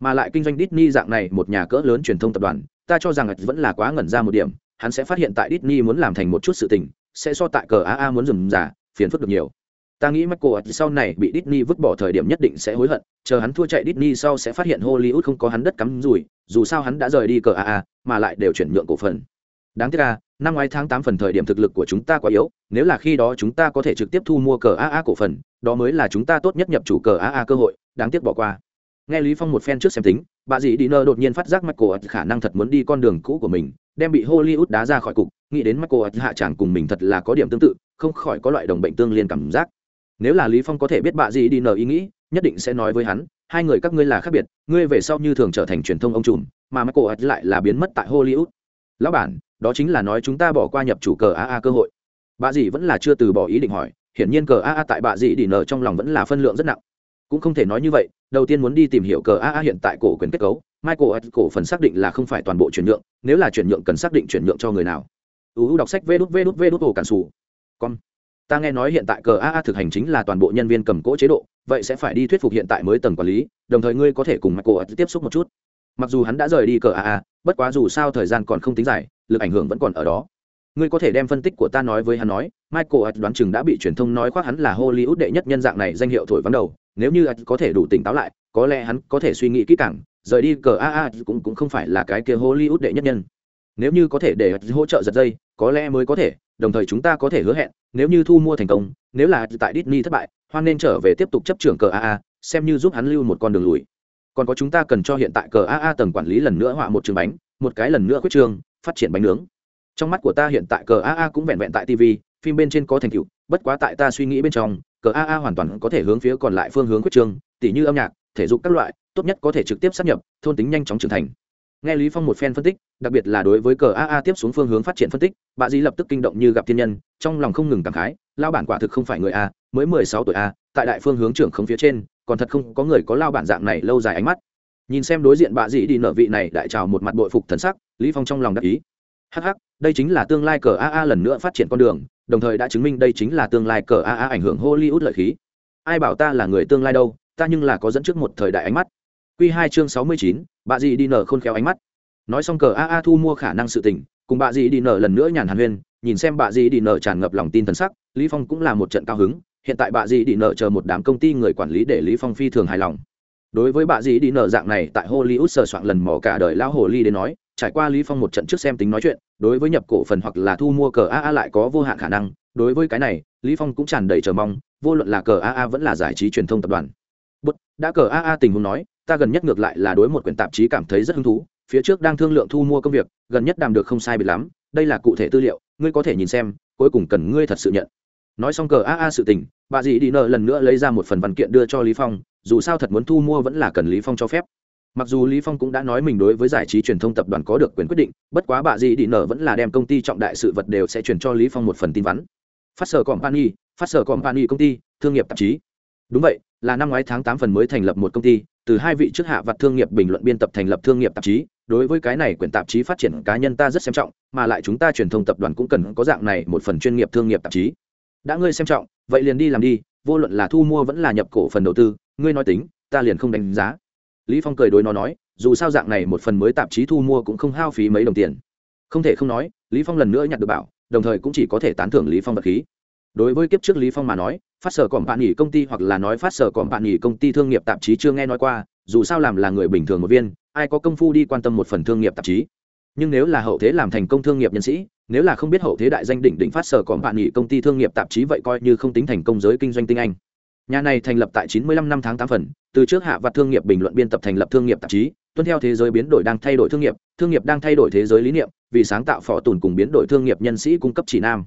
Mà lại kinh doanh Disney dạng này một nhà cỡ lớn truyền thông tập đoàn, ta cho rằng vẫn là quá ngẩn ra một điểm, hắn sẽ phát hiện tại Disney muốn làm thành một chút sự tình, sẽ so tại cờ aa muốn dừng giả phiền phức được nhiều ta nghĩ michael sau này bị Disney vứt bỏ thời điểm nhất định sẽ hối hận, chờ hắn thua chạy Disney sau sẽ phát hiện hollywood không có hắn đất cắm rủi, dù sao hắn đã rời đi cờ aa mà lại đều chuyển nhượng cổ phần. Đáng tiếc là năm ngoái tháng tám phần thời điểm thực lực của chúng ta quá yếu, nếu là khi đó chúng ta có thể trực tiếp thu mua cờ aa cổ phần, đó mới là chúng ta tốt nhất nhập chủ cờ aa cơ hội, đáng tiếc bỏ qua. Nghe lý phong một phen trước xem tính, bà dì đi nơ đột nhiên phát giác michael khả năng thật muốn đi con đường cũ của mình, đem bị hollywood đá ra khỏi cục, nghĩ đến michael hạ tràng cùng mình thật là có điểm tương tự, không khỏi có loại đồng bệnh tương liên cảm giác nếu là lý phong có thể biết bà dì đi nở ý nghĩ, nhất định sẽ nói với hắn, hai người các ngươi là khác biệt, ngươi về sau như thường trở thành truyền thông ông trùm, mà michael lại là biến mất tại hollywood. Lão bản, đó chính là nói chúng ta bỏ qua nhập chủ cờ aa cơ hội. Bà dì vẫn là chưa từ bỏ ý định hỏi, hiển nhiên cờ aa tại bà dì đi nở trong lòng vẫn là phân lượng rất nặng. Cũng không thể nói như vậy, đầu tiên muốn đi tìm hiểu cờ aa hiện tại cổ quyền kết cấu, michael cổ phần xác định là không phải toàn bộ chuyển nhượng, nếu là chuyển nhượng cần xác định chuyển nhượng cho người nào. Uu đọc sách vê đút vê đút vê đút ổ cản sù con ta nghe nói hiện tại cờ aa thực hành chính là toàn bộ nhân viên cầm cỗ chế độ, vậy sẽ phải đi thuyết phục hiện tại mới tầng quản lý, đồng thời ngươi có thể cùng michael tiếp xúc một chút. Mặc dù hắn đã rời đi cờ aa bất quá dù sao thời gian còn không tính dài, lực ảnh hưởng vẫn còn ở đó. Ngươi có thể đem phân tích của ta nói với hắn nói, michael đoán chừng đã bị truyền thông nói khoác hắn là hollywood đệ nhất nhân dạng này danh hiệu thổi vắng đầu, nếu như có thể đủ tỉnh táo lại, có lẽ hắn có thể suy nghĩ kỹ càng, rời đi cờ aa cũng cũng không phải là cái kia hollywood đệ nhất nhân. Nếu như có thể để hỗ trợ giật dây, có lẽ mới có thể đồng thời chúng ta có thể hứa hẹn, nếu như thu mua thành công, nếu là tại Disney thất bại, hoan nên trở về tiếp tục chấp trưởng cờ aa xem như giúp hắn lưu một con đường lùi. Còn có chúng ta cần cho hiện tại cờ aa tầng quản lý lần nữa họa một trường bánh, một cái lần nữa quyết trương, phát triển bánh nướng. Trong mắt của ta hiện tại cờ aa cũng vẹn vẹn tại tv phim bên trên có thành tựu, bất quá tại ta suy nghĩ bên trong, cờ aa hoàn toàn có thể hướng phía còn lại phương hướng quyết trương, tỉ như âm nhạc, thể dục các loại, tốt nhất có thể trực tiếp sắp nhập, thôn tính nhanh chóng trưởng thành nghe lý phong một phen phân tích, đặc biệt là đối với cờ aa tiếp xuống phương hướng phát triển phân tích, bà dì lập tức kinh động như gặp thiên nhân, trong lòng không ngừng cảm khái lao bản quả thực không phải người a, mới mười sáu tuổi a, tại đại phương hướng trưởng không phía trên, còn thật không có người có lao bản dạng này lâu dài ánh mắt. Nhìn xem đối diện bà dì đi nở vị này đại chào một mặt bội phục thần sắc, lý phong trong lòng đắc ý. Hắc hắc, đây chính là tương lai cờ aa lần nữa phát triển con đường, đồng thời đã chứng minh đây chính là tương lai cờ aa ảnh hưởng hollywood lợi khí. Ai bảo ta là người tương lai đâu, ta nhưng là có dẫn trước một thời đại ánh mắt. Q2 chương sáu mươi chín, bà dì đi nở khôn khéo ánh mắt. Nói xong cờ aa thu mua khả năng sự tình, cùng bà dì đi nở lần nữa nhàn hàn huyên, nhìn xem bà dì đi nở tràn ngập lòng tin thần sắc, lý phong cũng là một trận cao hứng, hiện tại bà dì đi nở chờ một đám công ty người quản lý để lý phong phi thường hài lòng. Đối với bà dì đi nở dạng này, tại hollywood sờ soạn lần mò cả đời lao hồ ly đến nói, trải qua lý phong một trận trước xem tính nói chuyện, đối với nhập cổ phần hoặc là thu mua cờ aa lại có vô hạn khả năng, đối với cái này, lý phong cũng tràn đầy chờ mong, vô luận là cờ aa vẫn là giải trí truyền thông tập đoàn. Bút đã cờ aa tình huống nói ta gần nhất ngược lại là đối một quyển tạp chí cảm thấy rất hứng thú, phía trước đang thương lượng thu mua công việc, gần nhất đàm được không sai biệt lắm, đây là cụ thể tư liệu, ngươi có thể nhìn xem, cuối cùng cần ngươi thật sự nhận. Nói xong cờ aa sự tình, bà dì đi nợ lần nữa lấy ra một phần văn kiện đưa cho lý phong, dù sao thật muốn thu mua vẫn là cần lý phong cho phép. Mặc dù lý phong cũng đã nói mình đối với giải trí truyền thông tập đoàn có được quyền quyết định, bất quá bà dì đi nợ vẫn là đem công ty trọng đại sự vật đều sẽ chuyển cho lý phong một phần tin vắn. Phát sở company, phát sở company công ty, thương nghiệp tạp chí. Đúng vậy, là năm ngoái tháng tám phần mới thành lập một công ty từ hai vị trước hạ vặt thương nghiệp bình luận biên tập thành lập thương nghiệp tạp chí, đối với cái này quyển tạp chí phát triển cá nhân ta rất xem trọng, mà lại chúng ta truyền thông tập đoàn cũng cần có dạng này một phần chuyên nghiệp thương nghiệp tạp chí. Đã ngươi xem trọng, vậy liền đi làm đi, vô luận là thu mua vẫn là nhập cổ phần đầu tư, ngươi nói tính, ta liền không đánh giá. Lý phong cười đối nó nói, dù sao dạng này một phần mới tạp chí thu mua cũng không hao phí mấy đồng tiền. Không thể không nói, lý phong lần nữa nhặt được bảo, đồng thời cũng chỉ có thể tán thưởng lý phong vật khí. Đối với kiếp trước lý phong mà nói phát sở cỏm bạn nghỉ công ty hoặc là nói phát sở cỏm bạn nghỉ công ty thương nghiệp tạp chí chưa nghe nói qua, dù sao làm là người bình thường một viên, ai có công phu đi quan tâm một phần thương nghiệp tạp chí. Nhưng nếu là hậu thế làm thành công thương nghiệp nhân sĩ, nếu là không biết hậu thế đại danh đỉnh đỉnh phát sở cỏm bạn nghỉ công ty thương nghiệp tạp chí vậy coi như không tính thành công giới kinh doanh tinh anh. Nhà này thành lập tại 95 năm tháng 8 phần, từ trước hạ vặt thương nghiệp bình luận biên tập thành lập thương nghiệp tạp chí, tuân theo thế giới biến đổi đang thay đổi thương nghiệp thương nghiệp đang thay đổi thế giới lý niệm, vì sáng tạo phò tùn cùng biến đổi thương nghiệp nhân sĩ cung cấp chỉ nam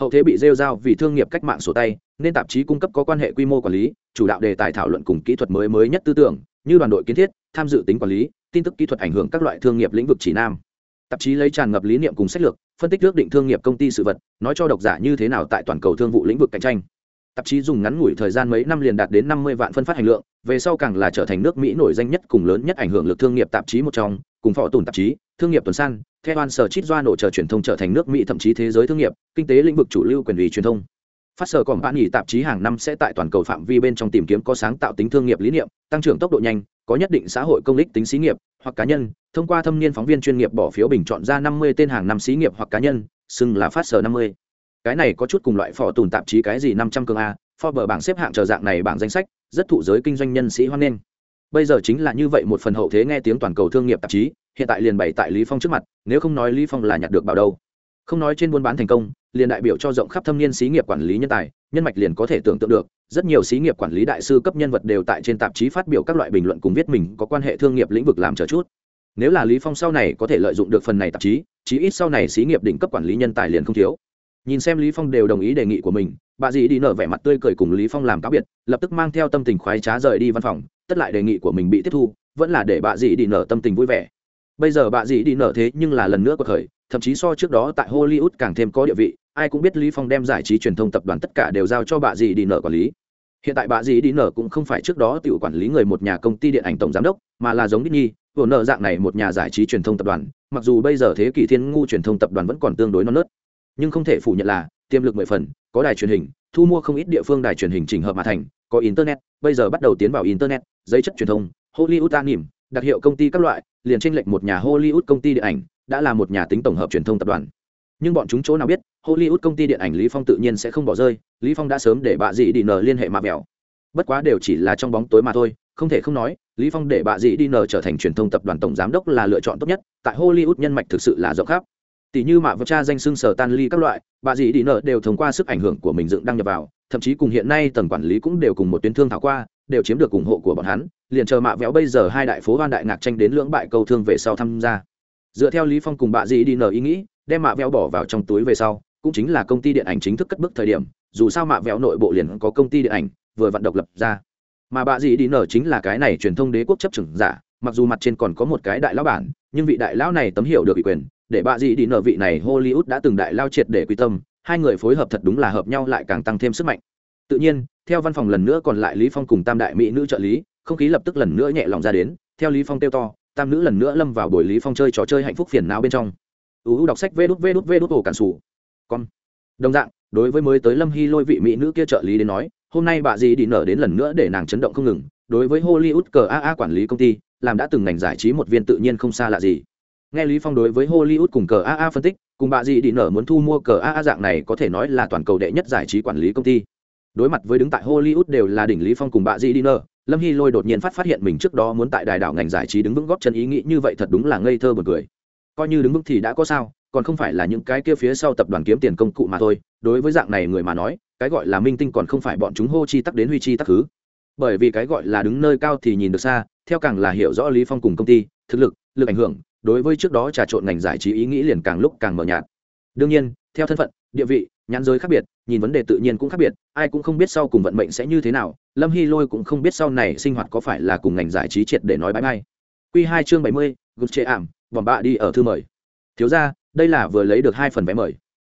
hậu thế bị rêu giao vì thương nghiệp cách mạng sổ tay, nên tạp chí cung cấp có quan hệ quy mô quản lý, chủ đạo đề tài thảo luận cùng kỹ thuật mới mới nhất tư tưởng, như đoàn đội kiến thiết, tham dự tính quản lý, tin tức kỹ thuật ảnh hưởng các loại thương nghiệp lĩnh vực chỉ nam. Tạp chí lấy tràn ngập lý niệm cùng sách lược, phân tích ước định thương nghiệp công ty sự vật, nói cho độc giả như thế nào tại toàn cầu thương vụ lĩnh vực cạnh tranh. Tạp chí dùng ngắn ngủi thời gian mấy năm liền đạt đến năm mươi vạn phân phát hành lượng, về sau càng là trở thành nước mỹ nổi danh nhất cùng lớn nhất ảnh hưởng lực thương nghiệp tạp chí một trong, cùng phỏ tùn tạp chí, thương nghiệp tuần san theo an sở chít doa nổ chờ truyền thông trở thành nước mỹ thậm chí thế giới thương nghiệp kinh tế lĩnh vực chủ lưu quyền ủy truyền thông phát sở còn bạn nghỉ tạp chí hàng năm sẽ tại toàn cầu phạm vi bên trong tìm kiếm có sáng tạo tính thương nghiệp lý niệm tăng trưởng tốc độ nhanh có nhất định xã hội công ích tính xí nghiệp hoặc cá nhân thông qua thâm niên phóng viên chuyên nghiệp bỏ phiếu bình chọn ra năm mươi tên hàng năm xí nghiệp hoặc cá nhân xưng là phát sở năm mươi cái này có chút cùng loại phò tùn tạp chí cái gì năm trăm cường a Forbes bảng xếp hạng chờ dạng này bảng danh sách, rất thụ giới kinh doanh nhân sĩ hoan nghênh. Bây giờ chính là như vậy một phần hậu thế nghe tiếng toàn cầu thương nghiệp tạp chí, hiện tại liền bày tại Lý Phong trước mặt, nếu không nói Lý Phong là nhặt được bảo đâu. Không nói trên buôn bán thành công, liền đại biểu cho rộng khắp thâm niên xí nghiệp quản lý nhân tài, nhân mạch liền có thể tưởng tượng được, rất nhiều xí nghiệp quản lý đại sư cấp nhân vật đều tại trên tạp chí phát biểu các loại bình luận cùng viết mình có quan hệ thương nghiệp lĩnh vực làm chờ chút. Nếu là Lý Phong sau này có thể lợi dụng được phần này tạp chí, chí ít sau này xí nghiệp đỉnh cấp quản lý nhân tài liền không thiếu. Nhìn xem Lý Phong đều đồng ý đề nghị của mình, bà dì đi nở vẻ mặt tươi cười cùng lý phong làm cáo biệt lập tức mang theo tâm tình khoái trá rời đi văn phòng tất lại đề nghị của mình bị tiếp thu vẫn là để bà dì đi nở tâm tình vui vẻ bây giờ bà dì đi nở thế nhưng là lần nữa cuộc khởi, thậm chí so trước đó tại hollywood càng thêm có địa vị, ai cũng biết lý phong đem giải trí truyền thông tập đoàn tất cả đều giao cho bà dì đi nở quản lý. Hiện tại bà dì đi nở cũng không phải trước đó tự quản lý người một nhà công ty điện ảnh tổng giám đốc, mà là giống Disney, vừa nợ dạng này một nhà giải trí truyền thông tập đoàn, mặc dù bây giờ thế kỷ thiên ngu truyền thông tập đoàn vẫn còn tương đối non nớt, nhưng không thể phủ nhận là tiềm lực mười phần, có đài truyền hình, thu mua không ít địa phương đài truyền hình chỉnh hợp mà thành, có internet, bây giờ bắt đầu tiến vào internet, giấy chất truyền thông, hollywood an nỉm, đặc hiệu công ty các loại liền tranh lệch một nhà hollywood công ty điện ảnh, đã là một nhà tính tổng hợp truyền thông tập đoàn. Nhưng bọn chúng chỗ nào biết, hollywood công ty điện ảnh lý phong tự nhiên sẽ không bỏ rơi, lý phong đã sớm để bà dì đi nở liên hệ mạ mèo bất quá đều chỉ là trong bóng tối mà thôi, không thể không nói, lý phong để bà dì đi nở trở thành truyền thông tập đoàn tổng giám đốc là lựa chọn tốt nhất, tại hollywood nhân mạch thực sự là rộng khắp. Tỷ như mạ vật cha danh xưng sở tan ly các loại, bà dì đi nợ đều thông qua sức ảnh hưởng của mình dựng đăng nhập vào, thậm chí cùng hiện nay tầng quản lý cũng đều cùng một tuyến thương thảo qua, đều chiếm được ủng hộ của bọn hắn liền chờ mạ véo bây giờ hai đại phố hoan đại ngạc tranh đến lưỡng bại câu thương về sau tham gia. Dựa theo lý phong cùng bà dì đi nở ý nghĩ, đem mạ véo bỏ vào trong túi về sau, cũng chính là công ty điện ảnh chính thức cất bước thời điểm, dù sao mạ véo nội bộ liền có công ty điện ảnh, vừa vận độc lập ra. Mà bà dì đi nở chính là cái này truyền thông đế quốc chấp trưởng giả, mặc dù mặt trên còn có một cái đại lão bản, nhưng vị đại lão này tấm hiểu được ủy quyền, để bà dì đi nở vị này hollywood đã từng đại lao triệt để quy tâm, hai người phối hợp thật đúng là hợp nhau lại càng tăng thêm sức mạnh. Tự nhiên, theo văn phòng lần nữa còn lại lý phong cùng tam đại mỹ nữ trợ lý không khí lập tức lần nữa nhẹ lòng ra đến, theo lý phong tiêu to, tam nữ lần nữa lâm vào buổi lý phong chơi trò chơi hạnh phúc phiền não bên trong. Uu đọc sách vê đút vê đút vê đút ổ cản sủ. Con. Đồng dạng, đối với mới tới lâm hy lôi vị mỹ nữ kia trợ lý đến nói, hôm nay bà dì đi nở đến lần nữa để nàng chấn động không ngừng, đối với hollywood cờ aa quản lý công ty, làm đã từng ngành giải trí một viên tự nhiên không xa lạ gì. Nghe lý phong đối với hollywood cùng cờ aa phân tích, cùng bà dì đi nở muốn thu mua cờ aa dạng này có thể nói là toàn cầu đệ nhất giải trí quản lý công ty. Đối mặt với đứng tại hollywood đều là đỉnh lý phong cùng bà dì đi nở lâm hy lôi đột nhiên phát phát hiện mình trước đó muốn tại đài đảo ngành giải trí đứng vững góp chân ý nghĩ như vậy thật đúng là ngây thơ buồn cười. Coi như đứng vững thì đã có sao, còn không phải là những cái kia phía sau tập đoàn kiếm tiền công cụ mà thôi. Đối với dạng này người mà nói, cái gọi là minh tinh còn không phải bọn chúng hô chi tắc đến huy chi tắc thứ. Bởi vì cái gọi là đứng nơi cao thì nhìn được xa, theo càng là hiểu rõ lý phong cùng công ty, thực lực lực ảnh hưởng, đối với trước đó trà trộn ngành giải trí ý nghĩ liền càng lúc càng mờ nhạt. Đương nhiên, theo thân phận, địa vị, nhãn giới khác biệt, nhìn vấn đề tự nhiên cũng khác biệt, ai cũng không biết sau cùng vận mệnh sẽ như thế nào lâm hy lôi cũng không biết sau này sinh hoạt có phải là cùng ngành giải trí triệt để nói bãi bay. Q hai chương bảy mươi gục chệ ảm, vòng bạ đi ở thư mời. Thiếu ra đây là vừa lấy được hai phần vé mời.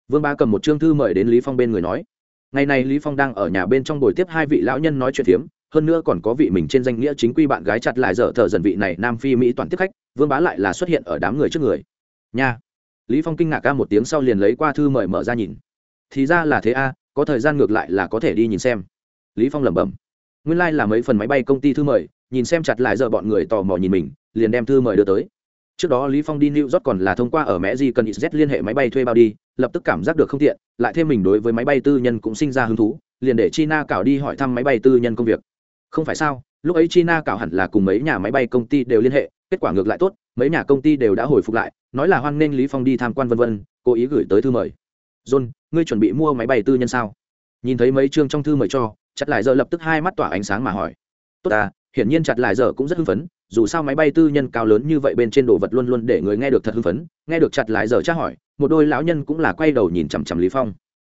Vương ba cầm một chương thư mời đến lý phong bên người nói. Ngày này lý phong đang ở nhà bên trong buổi tiếp hai vị lão nhân nói chuyện phiếm, hơn nữa còn có vị mình trên danh nghĩa chính quy bạn gái chặt lại dở thợ dần vị này nam phi mỹ toàn tiếp khách, vương bá lại là xuất hiện ở đám người trước người. Nha. Lý phong kinh ngạc ca một tiếng sau liền lấy qua thư mời mở ra nhìn. Thì ra là thế a, có thời gian ngược lại là có thể đi nhìn xem. Lý phong lẩm bẩm nguyên lai là mấy phần máy bay công ty thư mời, nhìn xem chặt lại giờ bọn người tò mò nhìn mình, liền đem thư mời đưa tới. Trước đó lý phong đi new york còn là thông qua ở mẹ gì cần z liên hệ máy bay thuê bao đi, lập tức cảm giác được không tiện, lại thêm mình đối với máy bay tư nhân cũng sinh ra hứng thú, liền để china cảo đi hỏi thăm máy bay tư nhân công việc. Không phải sao, lúc ấy china cảo hẳn là cùng mấy nhà máy bay công ty đều liên hệ, kết quả ngược lại tốt, mấy nhà công ty đều đã hồi phục lại, nói là hoan nghênh lý phong đi tham quan vân vân, cố ý gửi tới thư mời. John, ngươi chuẩn bị mua máy bay tư nhân sao? Nhìn thấy mấy chương trong thư mời cho chặt lại giờ lập tức hai mắt tỏa ánh sáng mà hỏi. Tốt ta, hiển nhiên chặt lại giờ cũng rất hưng phấn, dù sao máy bay tư nhân cao lớn như vậy bên trên đồ vật luôn luôn để người nghe được thật hưng phấn, nghe được chặt lại giờ tra hỏi, một đôi lão nhân cũng là quay đầu nhìn chằm chằm lý phong.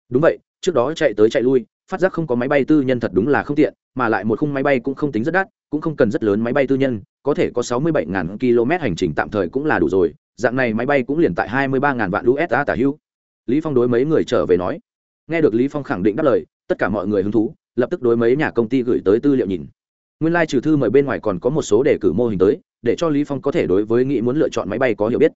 Đúng vậy, trước đó chạy tới chạy lui, phát giác không có máy bay tư nhân thật đúng là không tiện, mà lại một khung máy bay cũng không tính rất đắt, cũng không cần rất lớn máy bay tư nhân, có thể có sáu mươi bảy km hành trình tạm thời cũng là đủ rồi, dạng này máy bay cũng liền tại hai mươi ba vạn usd tả hữu. Lý phong đối mấy người trở về nói. Nghe được lý phong khẳng định đáp lời, tất cả mọi người hứng thú lập tức đối mấy nhà công ty gửi tới tư liệu nhìn. Nguyên lai trừ thư mời bên ngoài còn có một số đề cử mô hình tới, để cho lý phong có thể đối với nghĩ muốn lựa chọn máy bay có hiểu biết.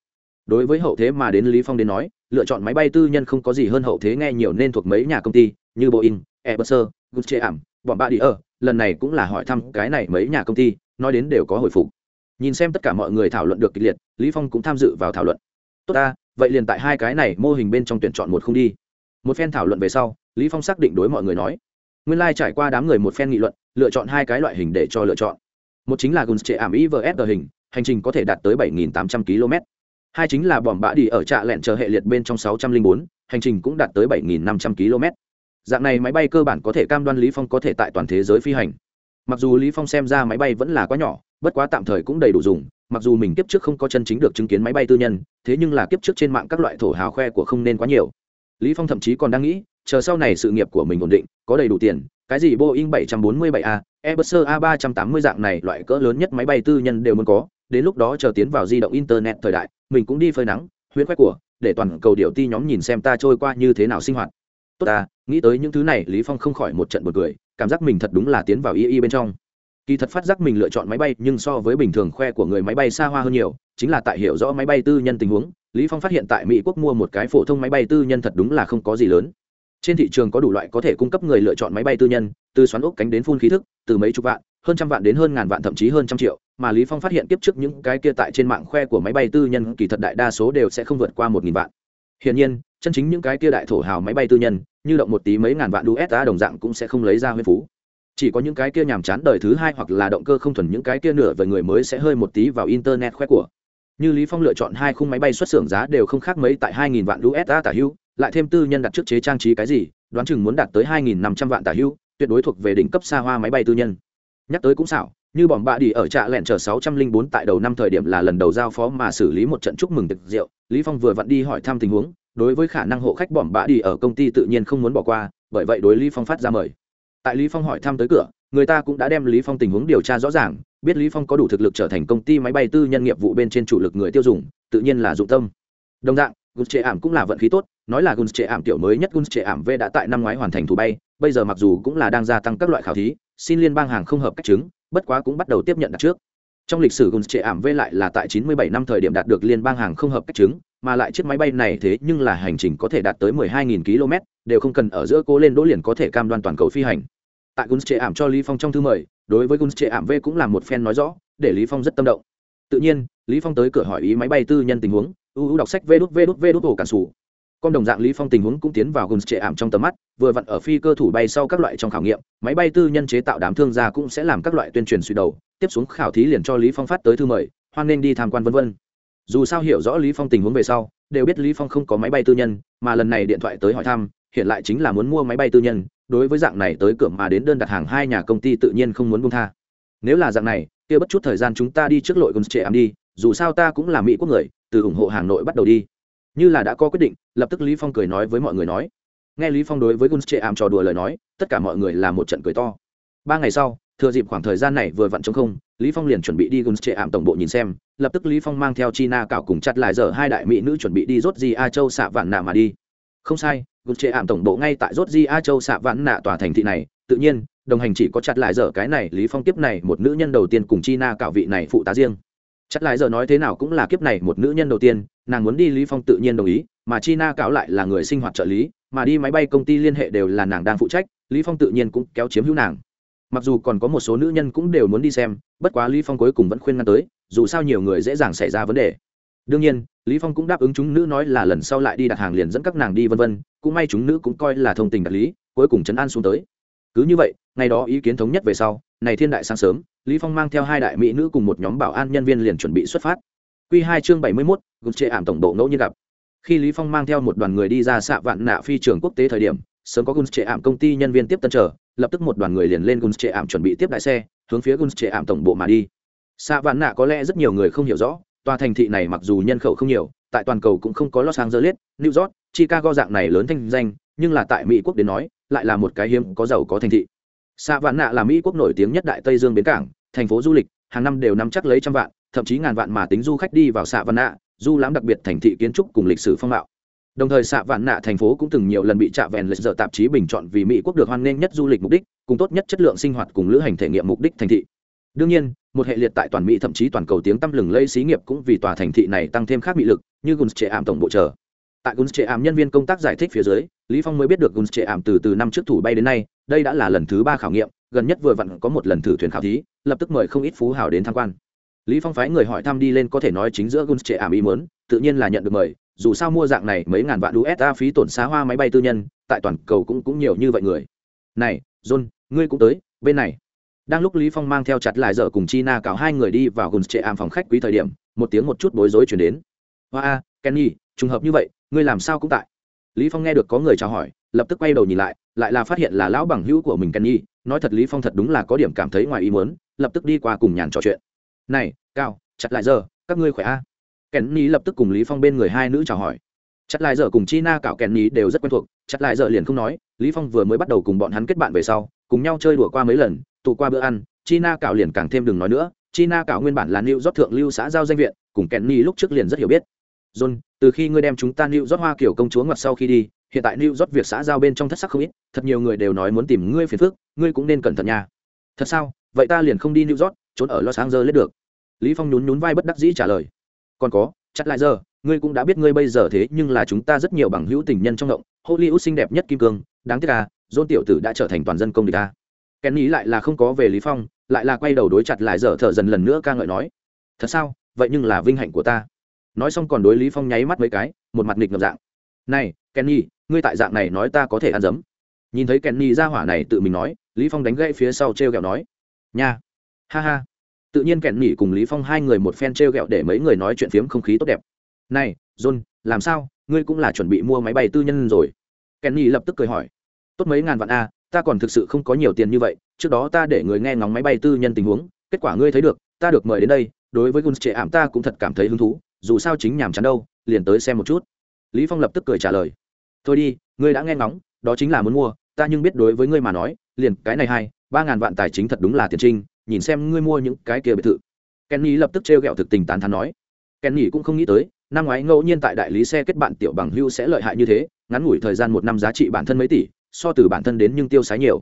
Đối với hậu thế mà đến lý phong đến nói, lựa chọn máy bay tư nhân không có gì hơn hậu thế nghe nhiều nên thuộc mấy nhà công ty, như boeing, airbus gulfstream bọn ba đi ở lần này cũng là hỏi thăm cái này mấy nhà công ty, nói đến đều có hồi phục. Nhìn xem tất cả mọi người thảo luận được kịch liệt, lý phong cũng tham dự vào thảo luận. Tốt ta, vậy liền tại hai cái này mô hình bên trong tuyển chọn một không đi. Một phen thảo luận về sau, lý phong xác định đối mọi người nói nguyên lai trải qua đám người một phen nghị luận lựa chọn hai cái loại hình để cho lựa chọn. Một chính là guns trệ ảm ivs hình hành trình có thể đạt tới 7.800 km. Hai chính là bòm bã đi ở trạ lẹn chờ hệ liệt bên trong 604, hành trình cũng đạt tới 7.500 km. Dạng này máy bay cơ bản có thể cam đoan lý phong có thể tại toàn thế giới phi hành. Mặc dù lý phong xem ra máy bay vẫn là quá nhỏ bất quá tạm thời cũng đầy đủ dùng mặc dù mình kiếp trước không có chân chính được chứng kiến máy bay tư nhân thế nhưng là kiếp trước trên mạng các loại thổ hào khoe của không nên quá nhiều. Lý phong thậm chí còn đang nghĩ chờ sau này sự nghiệp của mình ổn định, có đầy đủ tiền, cái gì boeing 747a airbus a 380 dạng này, loại cỡ lớn nhất máy bay tư nhân đều muốn có, đến lúc đó chờ tiến vào di động internet thời đại, mình cũng đi phơi nắng, huyễn khoe của, để toàn cầu điệu ti nhóm nhìn xem ta trôi qua như thế nào sinh hoạt. Tốt ta, nghĩ tới những thứ này, lý phong không khỏi một trận buồn cười, cảm giác mình thật đúng là tiến vào y y bên trong. Kỳ thật phát giác mình lựa chọn máy bay, nhưng so với bình thường khoe của người máy bay xa hoa hơn nhiều, chính là tại hiểu rõ máy bay tư nhân tình huống, lý phong phát hiện tại mỹ quốc mua một cái phổ thông máy bay tư nhân thật đúng là không có gì lớn trên thị trường có đủ loại có thể cung cấp người lựa chọn máy bay tư nhân, từ xoắn ốc cánh đến phun khí thức, từ mấy chục vạn, hơn trăm vạn đến hơn ngàn vạn, thậm chí hơn trăm triệu, mà lý phong phát hiện tiếp trước những cái kia tại trên mạng khoe của máy bay tư nhân kỳ thật đại đa số đều sẽ không vượt qua một nghìn vạn. Hiển nhiên, chân chính những cái kia đại thổ hào máy bay tư nhân, như động một tí mấy ngàn vạn usd đồng dạng cũng sẽ không lấy ra huyên phú. Chỉ có những cái kia nhàm chán đời thứ hai hoặc là động cơ không thuần những cái kia nửa về người mới sẽ hơi một tí vào internet khoe của. Như lý phong lựa chọn hai khung máy bay xuất xưởng giá đều không khác mấy tại 2.000 vạn usd tả hữu lại thêm tư nhân đặt trước chế trang trí cái gì, đoán chừng muốn đạt tới 2.500 vạn tả hữu tuyệt đối thuộc về đỉnh cấp xa hoa máy bay tư nhân. Nhắc tới cũng xảo, như bỏng bạ đi ở trạ lẹn chờ 604 tại đầu năm thời điểm là lần đầu giao phó mà xử lý một trận chúc mừng thực rượu, lý phong vừa vặn đi hỏi thăm tình huống, đối với khả năng hộ khách bỏng bạ đi ở công ty tự nhiên không muốn bỏ qua, bởi vậy đối lý phong phát ra mời. Tại lý phong hỏi thăm tới cửa, người ta cũng đã đem lý phong tình huống điều tra rõ ràng, biết lý phong có đủ thực lực trở thành công ty máy bay tư nhân nghiệp vụ bên trên chủ lực người tiêu dùng, tự nhiên là dụng tâm. Đồng dạng gunz trệ ảm cũng là vận khí tốt nói là gunz trệ ảm tiểu mới nhất gunz trệ ảm v đã tại năm ngoái hoàn thành thủ bay, bây giờ mặc dù cũng là đang gia tăng các loại khảo thí, xin liên bang hàng không hợp cách chứng, bất quá cũng bắt đầu tiếp nhận đặt trước. Trong lịch sử gunz trệ ảm v lại là tại 97 năm thời điểm đạt được liên bang hàng không hợp cách chứng, mà lại chiếc máy bay này thế nhưng là hành trình có thể đạt tới 12.000 km đều không cần ở giữa cố lên đỗ liền có thể cam đoan toàn cầu phi hành. Tại gunz trệ ảm cho lý phong trong thư mời, đối với gunz trệ ảm v cũng là một fan nói rõ, để lý phong rất tâm động. Tự nhiên, lý phong tới cửa hỏi ý máy bay tư nhân tình huống uu đọc sách vê đút vê đút vê đút ổ cản sủ con đồng dạng lý phong tình huống cũng tiến vào gồm trệ ảm trong tầm mắt, vừa vặn ở phi cơ thủ bay sau các loại trong khảo nghiệm, máy bay tư nhân chế tạo đám thương gia cũng sẽ làm các loại tuyên truyền suy đầu, tiếp xuống khảo thí liền cho lý phong phát tới thư mời, hoan nên đi tham quan vân vân. Dù sao hiểu rõ lý phong tình huống về sau, đều biết lý phong không có máy bay tư nhân, mà lần này điện thoại tới hỏi thăm, hiện lại chính là muốn mua máy bay tư nhân, đối với dạng này tới cửa mà đến đơn đặt hàng hai nhà công ty tự nhiên không muốn buông tha. Nếu là dạng này, kia bất chút thời gian chúng ta đi trước lội gồm trệ ảm đi, dù sao ta cũng là mỹ quốc người, từ ủng hộ hàng nội bắt đầu đi như là đã có quyết định, lập tức lý phong cười nói với mọi người nói. Nghe lý phong đối với Gun Che ảm trò đùa lời nói, tất cả mọi người là một trận cười to. Ba ngày sau, thừa dịp khoảng thời gian này vừa vặn trống không, lý phong liền chuẩn bị đi Gun Che ảm tổng bộ nhìn xem, lập tức lý phong mang theo china cảo cùng chặt lại giờ hai đại mỹ nữ chuẩn bị đi rốt di a châu xạ vạn nạ mà đi. Không sai, Gun Che ảm tổng bộ ngay tại rốt di a châu xạ vạn nạ tòa thành thị này, tự nhiên, đồng hành chỉ có chặt lại giờ cái này, lý phong tiếp này một nữ nhân đầu tiên cùng china cảo vị này phụ tá riêng chắc lại giờ nói thế nào cũng là kiếp này một nữ nhân đầu tiên, nàng muốn đi lý phong tự nhiên đồng ý, mà china cáo lại là người sinh hoạt trợ lý, mà đi máy bay công ty liên hệ đều là nàng đang phụ trách, lý phong tự nhiên cũng kéo chiếm hữu nàng. Mặc dù còn có một số nữ nhân cũng đều muốn đi xem, bất quá lý phong cuối cùng vẫn khuyên ngăn tới, dù sao nhiều người dễ dàng xảy ra vấn đề. Đương nhiên, lý phong cũng đáp ứng chúng nữ nói là lần sau lại đi đặt hàng liền dẫn các nàng đi vân vân, cũng may chúng nữ cũng coi là thông tình đạt lý, cuối cùng chấn an xuống tới. Cứ như vậy, ngày đó ý kiến thống nhất về sau này thiên đại sáng sớm lý phong mang theo hai đại mỹ nữ cùng một nhóm bảo an nhân viên liền chuẩn bị xuất phát. Quy hai chương bảy mươi 71, gục trệ ảm tổng độ ngẫu nhiên gặp. Khi lý phong mang theo một đoàn người đi ra xạ vạn nạ phi trường quốc tế thời điểm sớm có gun trệ ảm công ty nhân viên tiếp tân trở lập tức một đoàn người liền lên gun trệ ảm chuẩn bị tiếp đại xe hướng phía gun trệ ảm tổng bộ mà đi. Xạ vạn nạ có lẽ rất nhiều người không hiểu rõ tòa thành thị này mặc dù nhân khẩu không nhiều tại toàn cầu cũng không có los angeles new york chicago dạng này lớn thanh danh nhưng là tại mỹ quốc đến nói lại là một cái hiếm có giàu có thành thị xạ vạn nạ là mỹ quốc nổi tiếng nhất đại tây dương bến cảng, thành phố du lịch, hàng năm đều nắm chắc lấy trăm vạn, thậm chí ngàn vạn mà tính du khách đi vào xạ vạn nạ, du lãm đặc biệt thành thị kiến trúc cùng lịch sử phong mạo đồng thời xạ vạn nạ thành phố cũng từng nhiều lần bị trạ vẹn lịch dở tạp chí bình chọn vì mỹ quốc được hoan nghênh nhất du lịch mục đích, cùng tốt nhất chất lượng sinh hoạt cùng lữ hành thể nghiệm mục đích thành thị. Đương nhiên, một hệ liệt tại toàn mỹ thậm chí toàn cầu tiếng tăm lừng lây xí nghiệp cũng vì tòa thành thị này tăng thêm khác bị lực, như guns trệ ảm tổng bộ trở tại guns trệ ảm nhân viên công tác giải thích phía dưới, lý phong mới biết được guns trệ ảm từ từ năm trước thủ bay đến nay đây đã là lần thứ ba khảo nghiệm, gần nhất vừa vặn có một lần thử thuyền khảo thí, lập tức mời không ít phú hào đến tham quan. Lý phong phái người hỏi thăm đi lên có thể nói chính giữa guns trệ ảm ý muốn, tự nhiên là nhận được mời, dù sao mua dạng này mấy ngàn vạn usd phí tổn xá hoa máy bay tư nhân, tại toàn cầu cũng cũng nhiều như vậy người. Này, john, ngươi cũng tới, bên này. Đang lúc lý phong mang theo chặt lại dở cùng china cào hai người đi vào guns trệ ảm phòng khách quý thời điểm, một tiếng một chút bối rối chuyển đến. Hoa, kenny, trùng hợp như vậy, ngươi làm sao cũng tại lý phong nghe được có người chào hỏi, lập tức quay đầu nhìn lại lại là phát hiện là lão bằng hữu của mình kenny, nói thật lý phong thật đúng là có điểm cảm thấy ngoài ý muốn, lập tức đi qua cùng nhàn trò chuyện. Này, cao, chặt lại giờ, các ngươi khỏe a? Kenny lập tức cùng lý phong bên người hai nữ chào hỏi. Chặt lại giờ cùng china cạo kenny đều rất quen thuộc, chặt lại giờ liền không nói, lý phong vừa mới bắt đầu cùng bọn hắn kết bạn về sau, cùng nhau chơi đùa qua mấy lần, tụ qua bữa ăn, china cạo liền càng thêm đừng nói nữa, china cạo nguyên bản là new rót thượng lưu xã giao danh viện, cùng kenny lúc trước liền rất hiểu biết john, từ khi ngươi đem chúng ta new rót hoa kiểu công chúa ngoặt sau khi đi, hiện tại new rót việc xã giao bên trong thất sắc không ít, thật nhiều người đều nói muốn tìm ngươi phiền phức, ngươi cũng nên cẩn thận nha. Thật sao? Vậy ta liền không đi new rót trốn ở los angeles được. Lý phong nhún nhún vai bất đắc dĩ trả lời. Còn có, chặt lại giờ, ngươi cũng đã biết ngươi bây giờ thế nhưng là chúng ta rất nhiều bằng hữu tình nhân trong động, hollywood xinh đẹp nhất kim cương, đáng tiếc à John tiểu tử đã trở thành toàn dân công địch à. Kenny lại là không có về lý phong, lại là quay đầu đối chặt lại giờ thở dần lần nữa ca ngợi nói. Thật sao? Vậy nhưng là vinh hạnh của ta nói xong còn đối lý phong nháy mắt mấy cái, một mặt nghịch ngợm dạng. Này, kenny, ngươi tại dạng này nói ta có thể ăn dấm. Nhìn thấy kenny ra hỏa này tự mình nói, lý phong đánh gãy phía sau treo gẹo nói, nha, ha ha. Tự nhiên kenny cùng lý phong hai người một phen treo gẹo để mấy người nói chuyện phiếm không khí tốt đẹp. Này, john, làm sao? Ngươi cũng là chuẩn bị mua máy bay tư nhân rồi. Kenny lập tức cười hỏi, tốt mấy ngàn vạn a ta còn thực sự không có nhiều tiền như vậy, trước đó ta để người nghe ngóng máy bay tư nhân tình huống, kết quả ngươi thấy được, ta được mời đến đây, đối với gun trệ ảm ta cũng thật cảm thấy hứng thú dù sao chính nhàm chán đâu, liền tới xem một chút. Lý phong lập tức cười trả lời. Thôi đi, ngươi đã nghe ngóng, đó chính là muốn mua, ta nhưng biết đối với ngươi mà nói, liền cái này hay ba ngàn vạn tài chính thật đúng là tiền trinh, nhìn xem ngươi mua những cái kia biệt thự. Kenny lập tức trêu ghẹo thực tình tán thán nói. Kenny cũng không nghĩ tới, năm ngoái ngẫu nhiên tại đại lý xe kết bạn tiểu bằng hưu sẽ lợi hại như thế, ngắn ngủi thời gian một năm giá trị bản thân mấy tỷ, so từ bản thân đến nhưng tiêu sái nhiều.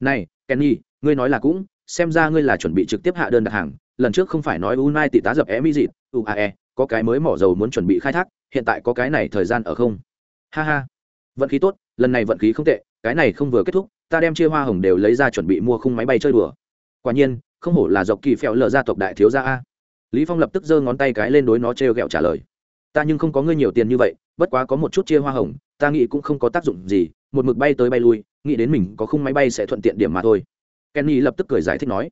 Này, kenny, ngươi nói là cũng, xem ra ngươi là chuẩn bị trực tiếp hạ đơn đặt hàng, lần trước không phải nói unai tỷ tá dập é mỹ dịt uae có cái mới mỏ dầu muốn chuẩn bị khai thác, hiện tại có cái này thời gian ở không? Ha ha. Vận khí tốt, lần này vận khí không tệ, cái này không vừa kết thúc, ta đem chia hoa hồng đều lấy ra chuẩn bị mua khung máy bay chơi đùa. Quả nhiên, không hổ là dọc kỳ phèo lờ gia tộc đại thiếu gia a. Lý phong lập tức giơ ngón tay cái lên đối nó trêu ghẹo trả lời. Ta nhưng không có ngươi nhiều tiền như vậy, bất quá có một chút chia hoa hồng, ta nghĩ cũng không có tác dụng gì, một mực bay tới bay lui, nghĩ đến mình có khung máy bay sẽ thuận tiện điểm mà thôi. Kenny lập tức cười giải thích nói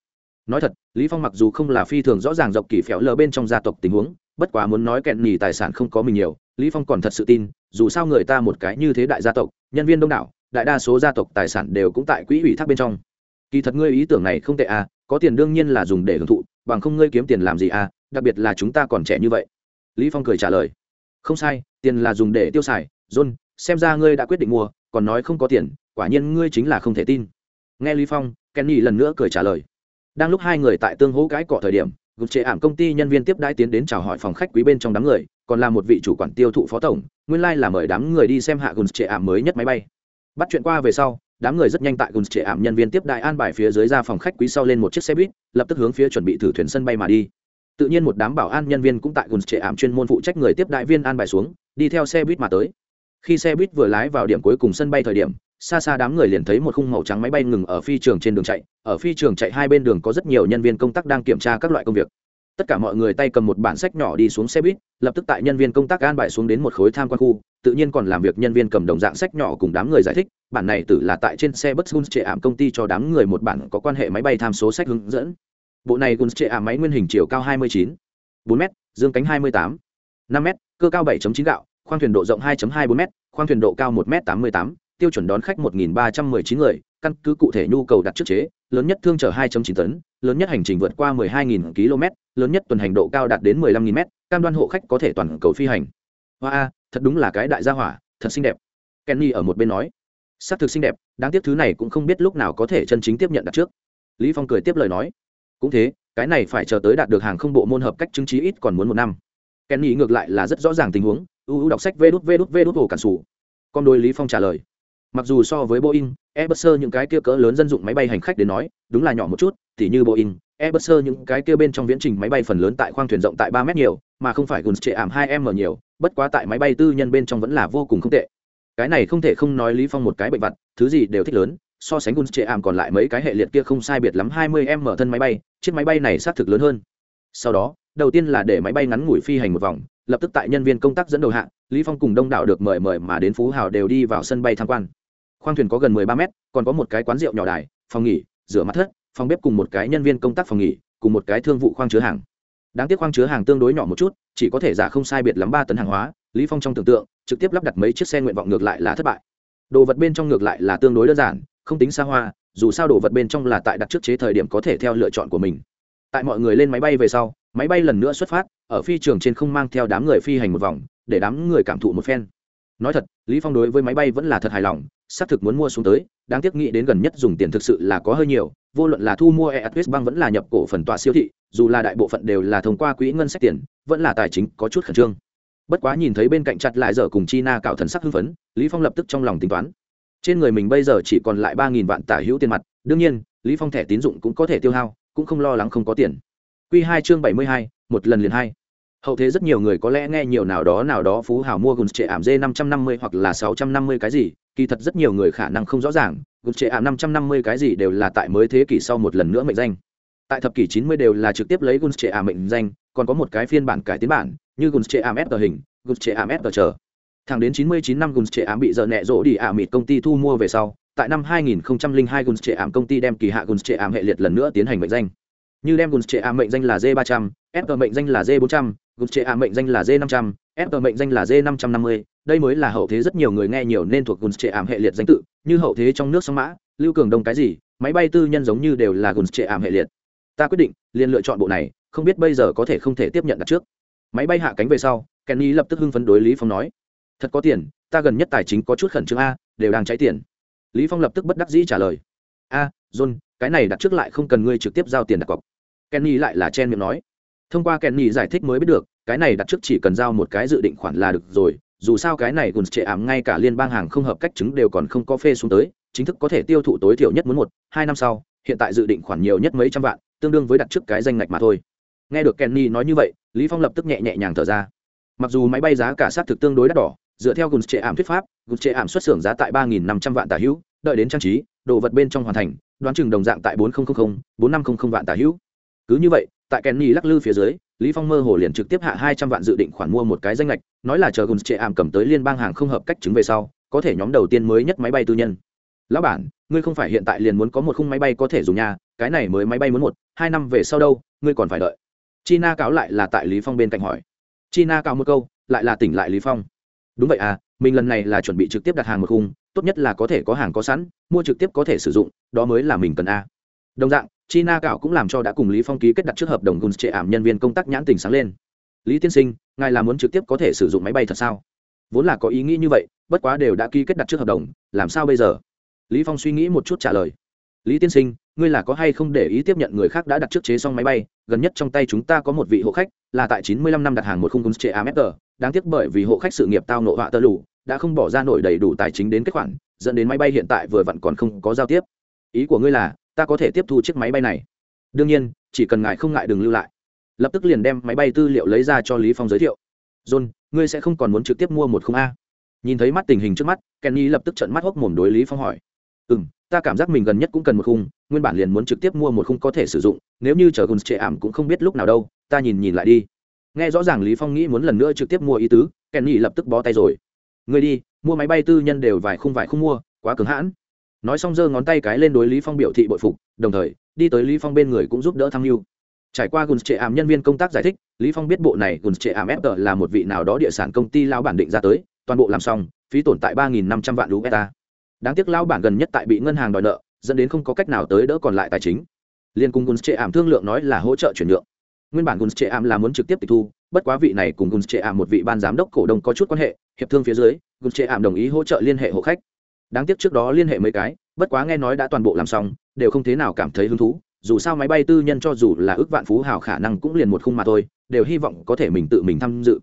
nói thật, lý phong mặc dù không là phi thường rõ ràng dọc kỳ phèo lờ bên trong gia tộc tình huống, bất quá muốn nói kẹn nhì tài sản không có mình nhiều, lý phong còn thật sự tin, dù sao người ta một cái như thế đại gia tộc, nhân viên đông đảo, đại đa số gia tộc tài sản đều cũng tại quỹ ủy thác bên trong. Kỳ thật ngươi ý tưởng này không tệ à có tiền đương nhiên là dùng để hưởng thụ, bằng không ngươi kiếm tiền làm gì à đặc biệt là chúng ta còn trẻ như vậy. Lý phong cười trả lời. Không sai, tiền là dùng để tiêu xài, john, xem ra ngươi đã quyết định mua, còn nói không có tiền, quả nhiên ngươi chính là không thể tin. Nghe lý phong, kenny lần nữa cười trả lời đang lúc hai người tại tương hỗ cái cọ thời điểm, gục trệ ảm công ty nhân viên tiếp đãi tiến đến chào hỏi phòng khách quý bên trong đám người, còn là một vị chủ quản tiêu thụ phó tổng, nguyên lai là mời đám người đi xem hạ gục trệ ảm mới nhất máy bay. Bắt chuyện qua về sau, đám người rất nhanh tại gục trệ ảm nhân viên tiếp đại an bài phía dưới ra phòng khách quý sau lên một chiếc xe buýt, lập tức hướng phía chuẩn bị thử thuyền sân bay mà đi. Tự nhiên một đám bảo an nhân viên cũng tại gục trệ ảm chuyên môn phụ trách người tiếp đại viên an bài xuống, đi theo xe buýt mà tới. Khi xe buýt vừa lái vào điểm cuối cùng sân bay thời điểm xa xa đám người liền thấy một khung màu trắng máy bay ngừng ở phi trường trên đường chạy. Ở phi trường chạy hai bên đường có rất nhiều nhân viên công tác đang kiểm tra các loại công việc. Tất cả mọi người tay cầm một bản sách nhỏ đi xuống xe buýt lập tức tại nhân viên công tác an bài xuống đến một khối tham quan khu tự nhiên còn làm việc nhân viên cầm đồng dạng sách nhỏ cùng đám người giải thích bản này tử là tại trên xe bus guns trệ ảm công ty cho đám người một bản có quan hệ máy bay tham số sách hướng dẫn. Bộ này guns trệ ảm máy nguyên hình chiều cao 29, 4 m dương cánh 28, 5 m cơ cao 7.9 gạo khoang thuyền độ rộng 2.24 m khoang thuyền độ cao 1 m 88, tiêu chuẩn đón khách 1.319 người, căn cứ cụ thể nhu cầu đặt trước chế, lớn nhất thương chở 2.9 tấn, lớn nhất hành trình vượt qua 12.000 km, lớn nhất tuần hành độ cao đạt đến 15.000 m cam đoan hộ khách có thể toàn cầu phi hành. Hoa a, thật đúng là cái đại gia hỏa, thật xinh đẹp. Kenny ở một bên nói. Sắc thực xinh đẹp, đáng tiếc thứ này cũng không biết lúc nào có thể chân chính tiếp nhận đặt trước. Lý phong cười tiếp lời nói. Cũng thế, cái này phải chờ tới đạt được hàng không bộ môn hợp cách chứng trí ít còn muốn một năm. Kenny ngược lại là rất rõ ràng tình huống. Uu đọc sách vê đút vê đút vê đút hồ cản sủ. Con đôi lý phong trả lời mặc dù so với boeing airbus những cái kia cỡ lớn dân dụng máy bay hành khách đến nói đúng là nhỏ một chút thì như boeing airbus những cái kia bên trong viễn trình máy bay phần lớn tại khoang thuyền rộng tại ba mét nhiều mà không phải gồm trệ ảm hai m nhiều bất quá tại máy bay tư nhân bên trong vẫn là vô cùng không tệ. Cái này không thể không nói lý phong một cái bệnh vặt thứ gì đều thích lớn so sánh gun trệ ảm còn lại mấy cái hệ liệt kia không sai biệt lắm hai mươi m mở thân máy bay chiếc máy bay này xác thực lớn hơn. Sau đó đầu tiên là để máy bay ngắn ngủi phi hành một vòng lập tức tại nhân viên công tác dẫn đầu hạng, lý phong cùng đông đảo được mời mời mà đến phú hào đều đi vào sân bay tham quan khoang thuyền có gần mười ba mét, còn có một cái quán rượu nhỏ đài, phòng nghỉ, rửa mặt thất, phòng bếp cùng một cái nhân viên công tác phòng nghỉ, cùng một cái thương vụ khoang chứa hàng. Đáng tiếc khoang chứa hàng tương đối nhỏ một chút, chỉ có thể giả không sai biệt lắm ba tấn hàng hóa, lý phong trong tưởng tượng, trực tiếp lắp đặt mấy chiếc xe nguyện vọng ngược lại là thất bại. Đồ vật bên trong ngược lại là tương đối đơn giản, không tính xa hoa, dù sao đồ vật bên trong là tại đặt trước chế thời điểm có thể theo lựa chọn của mình. Tại mọi người lên máy bay về sau, máy bay lần nữa xuất phát, ở phi trường trên không mang theo đám người phi hành một vòng, để đám người cảm thụ một phen. Nói thật, lý phong đối với máy bay vẫn là thật hài lòng xác thực muốn mua xuống tới đáng tiếc nghĩ đến gần nhất dùng tiền thực sự là có hơi nhiều vô luận là thu mua Eatwest băng vẫn là nhập cổ phần tọa siêu thị, dù là đại bộ phận đều là thông qua quỹ ngân sách tiền, vẫn là tài chính có chút khẩn trương. Bất quá nhìn thấy bên cạnh chặt lại giờ cùng China cạo thần sắc hưng phấn, Lý Phong lập tức trong lòng tính toán. Trên người mình bây giờ chỉ còn lại 3000 vạn tả hữu tiền mặt, đương nhiên, Lý Phong thẻ tín dụng cũng có thể tiêu hao, cũng không lo lắng không có tiền. Quy 2 chương 72, một lần liền hai. Hậu thế rất nhiều người có lẽ nghe nhiều nào đó nào đó phú hào mua Guns trệ ảm D550 hoặc là 650 cái gì, kỳ thật rất nhiều người khả năng không rõ ràng, gục trệ ảm năm trăm năm mươi cái gì đều là tại mới thế kỷ sau một lần nữa mệnh danh. Tại thập kỷ chín mươi đều là trực tiếp lấy gun trệ ảm mệnh danh còn có một cái phiên bản cải tiến bản như gun trệ ảm s tờ hình gun trệ ảm s tờ chờ. Thẳng đến chín mươi chín năm gun trệ ảm bị dợ nẹ rỗ đi ảm mịt công ty thu mua về sau tại năm hai nghìn hai gun trệ ảm công ty đem kỳ hạ gun trệ ảm hệ liệt lần nữa tiến hành mệnh danh như đem gun trệ ảm mệnh danh là d ba trăm s mệnh danh là d bốn trăm gun trệ ảm mệnh danh là d năm trăm s mệnh danh là d năm trăm năm mươi. Đây mới là hậu thế rất nhiều người nghe nhiều nên thuộc guns trệ ảm hệ liệt danh tự, như hậu thế trong nước sông mã, lưu cường đông cái gì, máy bay tư nhân giống như đều là guns trệ ảm hệ liệt. Ta quyết định liền lựa chọn bộ này, không biết bây giờ có thể không thể tiếp nhận đặt trước. Máy bay hạ cánh về sau, kenny lập tức hưng phấn đối lý phong nói, thật có tiền, ta gần nhất tài chính có chút khẩn trương a, đều đang cháy tiền. Lý phong lập tức bất đắc dĩ trả lời, a, john cái này đặt trước lại không cần ngươi trực tiếp giao tiền đặt cọc. Kenny lại là chen miệng nói. Thông qua kenny giải thích mới biết được, cái này đặt trước chỉ cần giao một cái dự định khoản là được rồi, dù sao cái này gùn trệ ảm ngay cả liên bang hàng không hợp cách chứng đều còn không có phê xuống tới, chính thức có thể tiêu thụ tối thiểu nhất muốn một, hai năm sau, hiện tại dự định khoản nhiều nhất mấy trăm vạn, tương đương với đặt trước cái danh ngạch mà thôi. Nghe được kenny nói như vậy, lý phong lập tức nhẹ nhẹ nhàng thở ra. Mặc dù máy bay giá cả sát thực tương đối đắt đỏ, dựa theo gùn trệ ảm thuyết pháp gùn trệ ảm xuất xưởng giá tại ba nghìn năm trăm vạn tả hữu, đợi đến trang trí, đồ vật bên trong hoàn thành đoán chừng đồng dạng tại bốn nghìn bốn năm trăm linh vạn tả hữu. Cứ như vậy, tại kenny lắc lư phía dưới, lý phong mơ hồ liền trực tiếp hạ hai trăm vạn dự định khoản mua một cái danh lệch, nói là chờ Guns trệ ảm cầm tới liên bang hàng không hợp cách chứng về sau, có thể nhóm đầu tiên mới nhất máy bay tư nhân. Lão bản, ngươi không phải hiện tại liền muốn có một khung máy bay có thể dùng nhà cái này mới máy bay muốn một, hai năm về sau đâu, ngươi còn phải đợi. China cáo lại là tại lý phong bên cạnh hỏi. China cáo một câu, lại là tỉnh lại lý phong. Đúng vậy à mình lần này là chuẩn bị trực tiếp đặt hàng một khung tốt nhất là có thể có hàng có sẵn, mua trực tiếp có thể sử dụng, đó mới là mình cần a. Đồng dạng, china Cảo cũng làm cho đã cùng lý phong ký kết đặt trước hợp đồng guns trệ ảm nhân viên công tác nhãn tình sáng lên. Lý tiên sinh, ngài là muốn trực tiếp có thể sử dụng máy bay thật sao? Vốn là có ý nghĩ như vậy, bất quá đều đã ký kết đặt trước hợp đồng, làm sao bây giờ? Lý phong suy nghĩ một chút trả lời. Lý tiên sinh, ngươi là có hay không để ý tiếp nhận người khác đã đặt trước chế xong máy bay, gần nhất trong tay chúng ta có một vị hộ khách, là tại 95 năm đặt hàng một khung guns trệ ảm đáng tiếc bởi vì hộ khách sự nghiệp tao nộ họa tơ lụ đã không bỏ ra nổi đầy đủ tài chính đến kết khoản dẫn đến máy bay hiện tại vừa vặn còn không có giao tiếp. Ý của ngươi là ta có thể tiếp thu chiếc máy bay này. Đương nhiên chỉ cần ngài không ngại đừng lưu lại. Lập tức liền đem máy bay tư liệu lấy ra cho lý phong giới thiệu. John ngươi sẽ không còn muốn trực tiếp mua một khung a. Nhìn thấy mắt tình hình trước mắt kenny lập tức trợn mắt hốc mồm đối lý phong hỏi. Ừm, ta cảm giác mình gần nhất cũng cần một khung nguyên bản liền muốn trực tiếp mua một khung có thể sử dụng nếu như chờ Guns trệ ảm cũng không biết lúc nào đâu ta nhìn nhìn lại đi. Nghe rõ ràng lý phong nghĩ muốn lần nữa trực tiếp mua ý tứ kenny lập tức bó tay rồi ngươi đi, mua máy bay tư nhân đều vài khung vài khung mua, quá cứng hãn. Nói xong giơ ngón tay cái lên đối lý phong biểu thị bội phục, đồng thời, đi tới lý phong bên người cũng giúp đỡ Thăng Lưu. trải qua guns trệ ảm nhân viên công tác giải thích, lý phong biết bộ này guns trệ ảm fg là một vị nào đó địa sản công ty lao bản định ra tới, toàn bộ làm xong, phí tổn tại ba nghìn năm trăm vạn usd đáng tiếc lao bản gần nhất tại bị ngân hàng đòi nợ, dẫn đến không có cách nào tới đỡ còn lại tài chính. Liên cùng guns trệ ảm thương lượng nói là hỗ trợ chuyển nhượng. Nguyên bản guns trệ ảm là muốn trực tiếp tịch thu bất quá vị này cùng guns trệ ảm một vị ban giám đốc cổ đông có chút quan hệ hiệp thương phía dưới guns trệ ảm đồng ý hỗ trợ liên hệ hộ khách. Đáng tiếc trước đó liên hệ mấy cái bất quá nghe nói đã toàn bộ làm xong đều không thế nào cảm thấy hứng thú. Dù sao máy bay tư nhân cho dù là ước vạn phú hào khả năng cũng liền một khung mà thôi đều hy vọng có thể mình tự mình tham dự.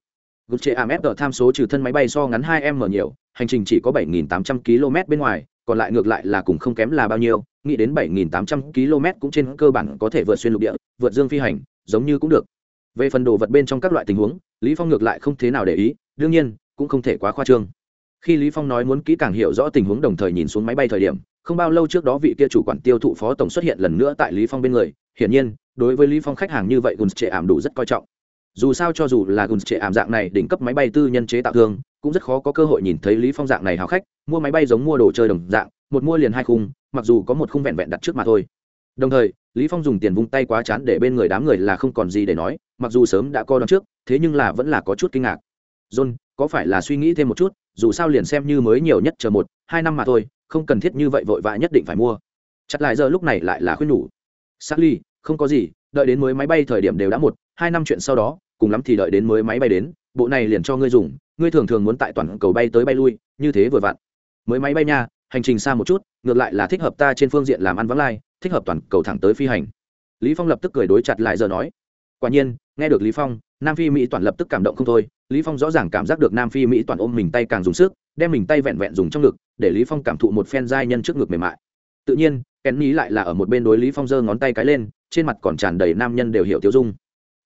Gucci AMF tham số trừ thân máy bay so ngắn 2m nhiều, hành trình chỉ có 7.800 km bên ngoài, còn lại ngược lại là cũng không kém là bao nhiêu, nghĩ đến 7.800 km cũng trên cơ bản có thể vượt xuyên lục địa, vượt dương phi hành, giống như cũng được. Về phần đồ vật bên trong các loại tình huống, Lý Phong ngược lại không thế nào để ý, đương nhiên, cũng không thể quá khoa trương. Khi Lý Phong nói muốn kỹ càng hiểu rõ tình huống đồng thời nhìn xuống máy bay thời điểm, không bao lâu trước đó vị kia chủ quản tiêu thụ phó tổng xuất hiện lần nữa tại Lý Phong bên người, hiển nhiên, đối với Lý Phong khách hàng như vậy Guns Trệ ảm đủ rất coi trọng dù sao cho dù là guns trệ ảm dạng này đỉnh cấp máy bay tư nhân chế tạo thương cũng rất khó có cơ hội nhìn thấy lý phong dạng này hào khách mua máy bay giống mua đồ chơi đồng dạng một mua liền hai khung mặc dù có một khung vẹn vẹn đặt trước mà thôi đồng thời lý phong dùng tiền vung tay quá chán để bên người đám người là không còn gì để nói mặc dù sớm đã coi đón trước thế nhưng là vẫn là có chút kinh ngạc. John có phải là suy nghĩ thêm một chút dù sao liền xem như mới nhiều nhất chờ một hai năm mà thôi không cần thiết như vậy vội vã nhất định phải mua. Chặt lại giờ lúc này lại là khuyên nhủ. Sally, không có gì đợi đến mới máy bay thời điểm đều đã một hai năm chuyện sau đó cùng lắm thì đợi đến mới máy bay đến bộ này liền cho ngươi dùng ngươi thường thường muốn tại toàn cầu bay tới bay lui như thế vừa vặn. Mới máy bay nha hành trình xa một chút ngược lại là thích hợp ta trên phương diện làm ăn vắng lai thích hợp toàn cầu thẳng tới phi hành. Lý phong lập tức cười đối chặt lại giờ nói. Quả nhiên nghe được lý phong, nam phi mỹ toàn lập tức cảm động không thôi. Lý phong rõ ràng cảm giác được nam phi mỹ toàn ôm mình tay càng dùng sức, đem mình tay vẹn vẹn dùng trong ngực, để lý phong cảm thụ một phen giai nhân trước ngực mềm mại. Tự nhiên kenny lại là ở một bên đối lý phong giơ ngón tay cái lên, trên mặt còn tràn đầy nam nhân đều hiểu tiêu dung.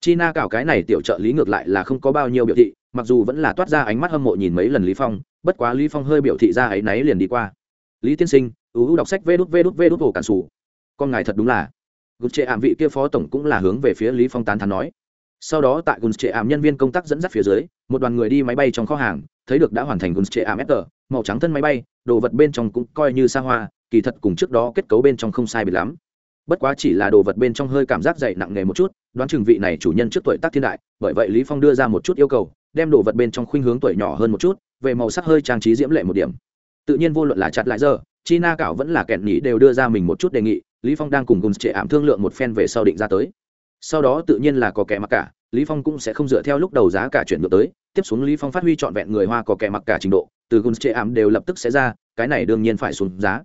Chi na cảo cái này tiểu trợ lý ngược lại là không có bao nhiêu biểu thị, mặc dù vẫn là toát ra ánh mắt hâm mộ nhìn mấy lần lý phong, bất quá lý phong hơi biểu thị ra ấy náy liền đi qua. Lý tiên sinh ưu đọc sách vê đút vê đút vê đút hồ cản sủ. Con ngài thật đúng là. Gục trệ ảm vị kia phó tổng cũng là hướng về phía lý phong tán thán nói sau đó tại guns trệ ảm nhân viên công tác dẫn dắt phía dưới, một đoàn người đi máy bay trong kho hàng, thấy được đã hoàn thành guns trệ ảm s màu trắng thân máy bay, đồ vật bên trong cũng coi như xa hoa, kỳ thật cùng trước đó kết cấu bên trong không sai biệt lắm. Bất quá chỉ là đồ vật bên trong hơi cảm giác dày nặng nề một chút, đoán chừng vị này chủ nhân trước tuổi tác thiên đại, bởi vậy lý phong đưa ra một chút yêu cầu, đem đồ vật bên trong khuynh hướng tuổi nhỏ hơn một chút, về màu sắc hơi trang trí diễm lệ một điểm. Tự nhiên vô luận là chặt lại giờ, china cảo vẫn là kẹn nhĩ đều đưa ra mình một chút đề nghị, lý phong đang cùng cùng trệ ảm thương lượng một phen về sau định ra tới sau đó tự nhiên là có kẻ mặc cả, lý phong cũng sẽ không dựa theo lúc đầu giá cả chuyển ngược tới, tiếp xuống lý phong phát huy trọn vẹn người hoa có kẻ mặc cả trình độ, từ gun trệ ảm đều lập tức sẽ ra, cái này đương nhiên phải xuống giá.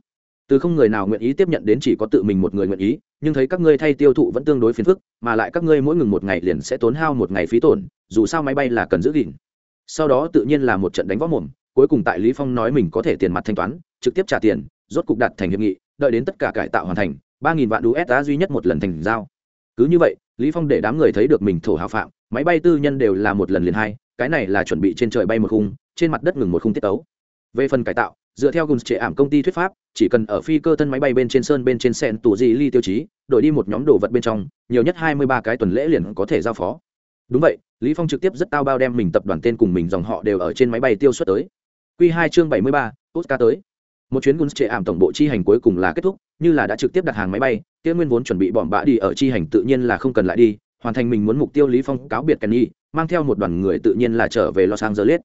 Từ không người nào nguyện ý tiếp nhận đến chỉ có tự mình một người nguyện ý, nhưng thấy các ngươi thay tiêu thụ vẫn tương đối phiền phức, mà lại các ngươi mỗi ngừng một ngày liền sẽ tốn hao một ngày phí tổn, dù sao máy bay là cần giữ gìn. Sau đó tự nhiên là một trận đánh võ mồm, cuối cùng tại lý phong nói mình có thể tiền mặt thanh toán, trực tiếp trả tiền, rốt cục đặt thành hiệp nghị, đợi đến tất cả cải tạo hoàn thành, ba nghìn vạn usd duy nhất một lần thành giao. Cứ như vậy lý phong để đám người thấy được mình thổ hào phạm, máy bay tư nhân đều là một lần liền hai, cái này là chuẩn bị trên trời bay một khung, trên mặt đất ngừng một khung tiết tấu. Về phần cải tạo, dựa theo gồm trệ ảm công ty thuyết pháp, chỉ cần ở phi cơ thân máy bay bên trên sơn bên trên sen tù di ly tiêu chí, đổi đi một nhóm đồ vật bên trong, nhiều nhất hai mươi ba cái tuần lễ liền có thể giao phó. Đúng vậy, lý phong trực tiếp rất tao bao đem mình tập đoàn tên cùng mình dòng họ đều ở trên máy bay tiêu xuất tới. Q hai chương bảy mươi ba ca tới. Một chuyến gun trệ ảm tổng bộ chi hành cuối cùng là kết thúc, như là đã trực tiếp đặt hàng máy bay kia nguyên vốn chuẩn bị bỏm bã đi ở chi hành tự nhiên là không cần lại đi, hoàn thành mình muốn mục tiêu lý phong cáo biệt kenny, mang theo một đoàn người tự nhiên là trở về los angeles.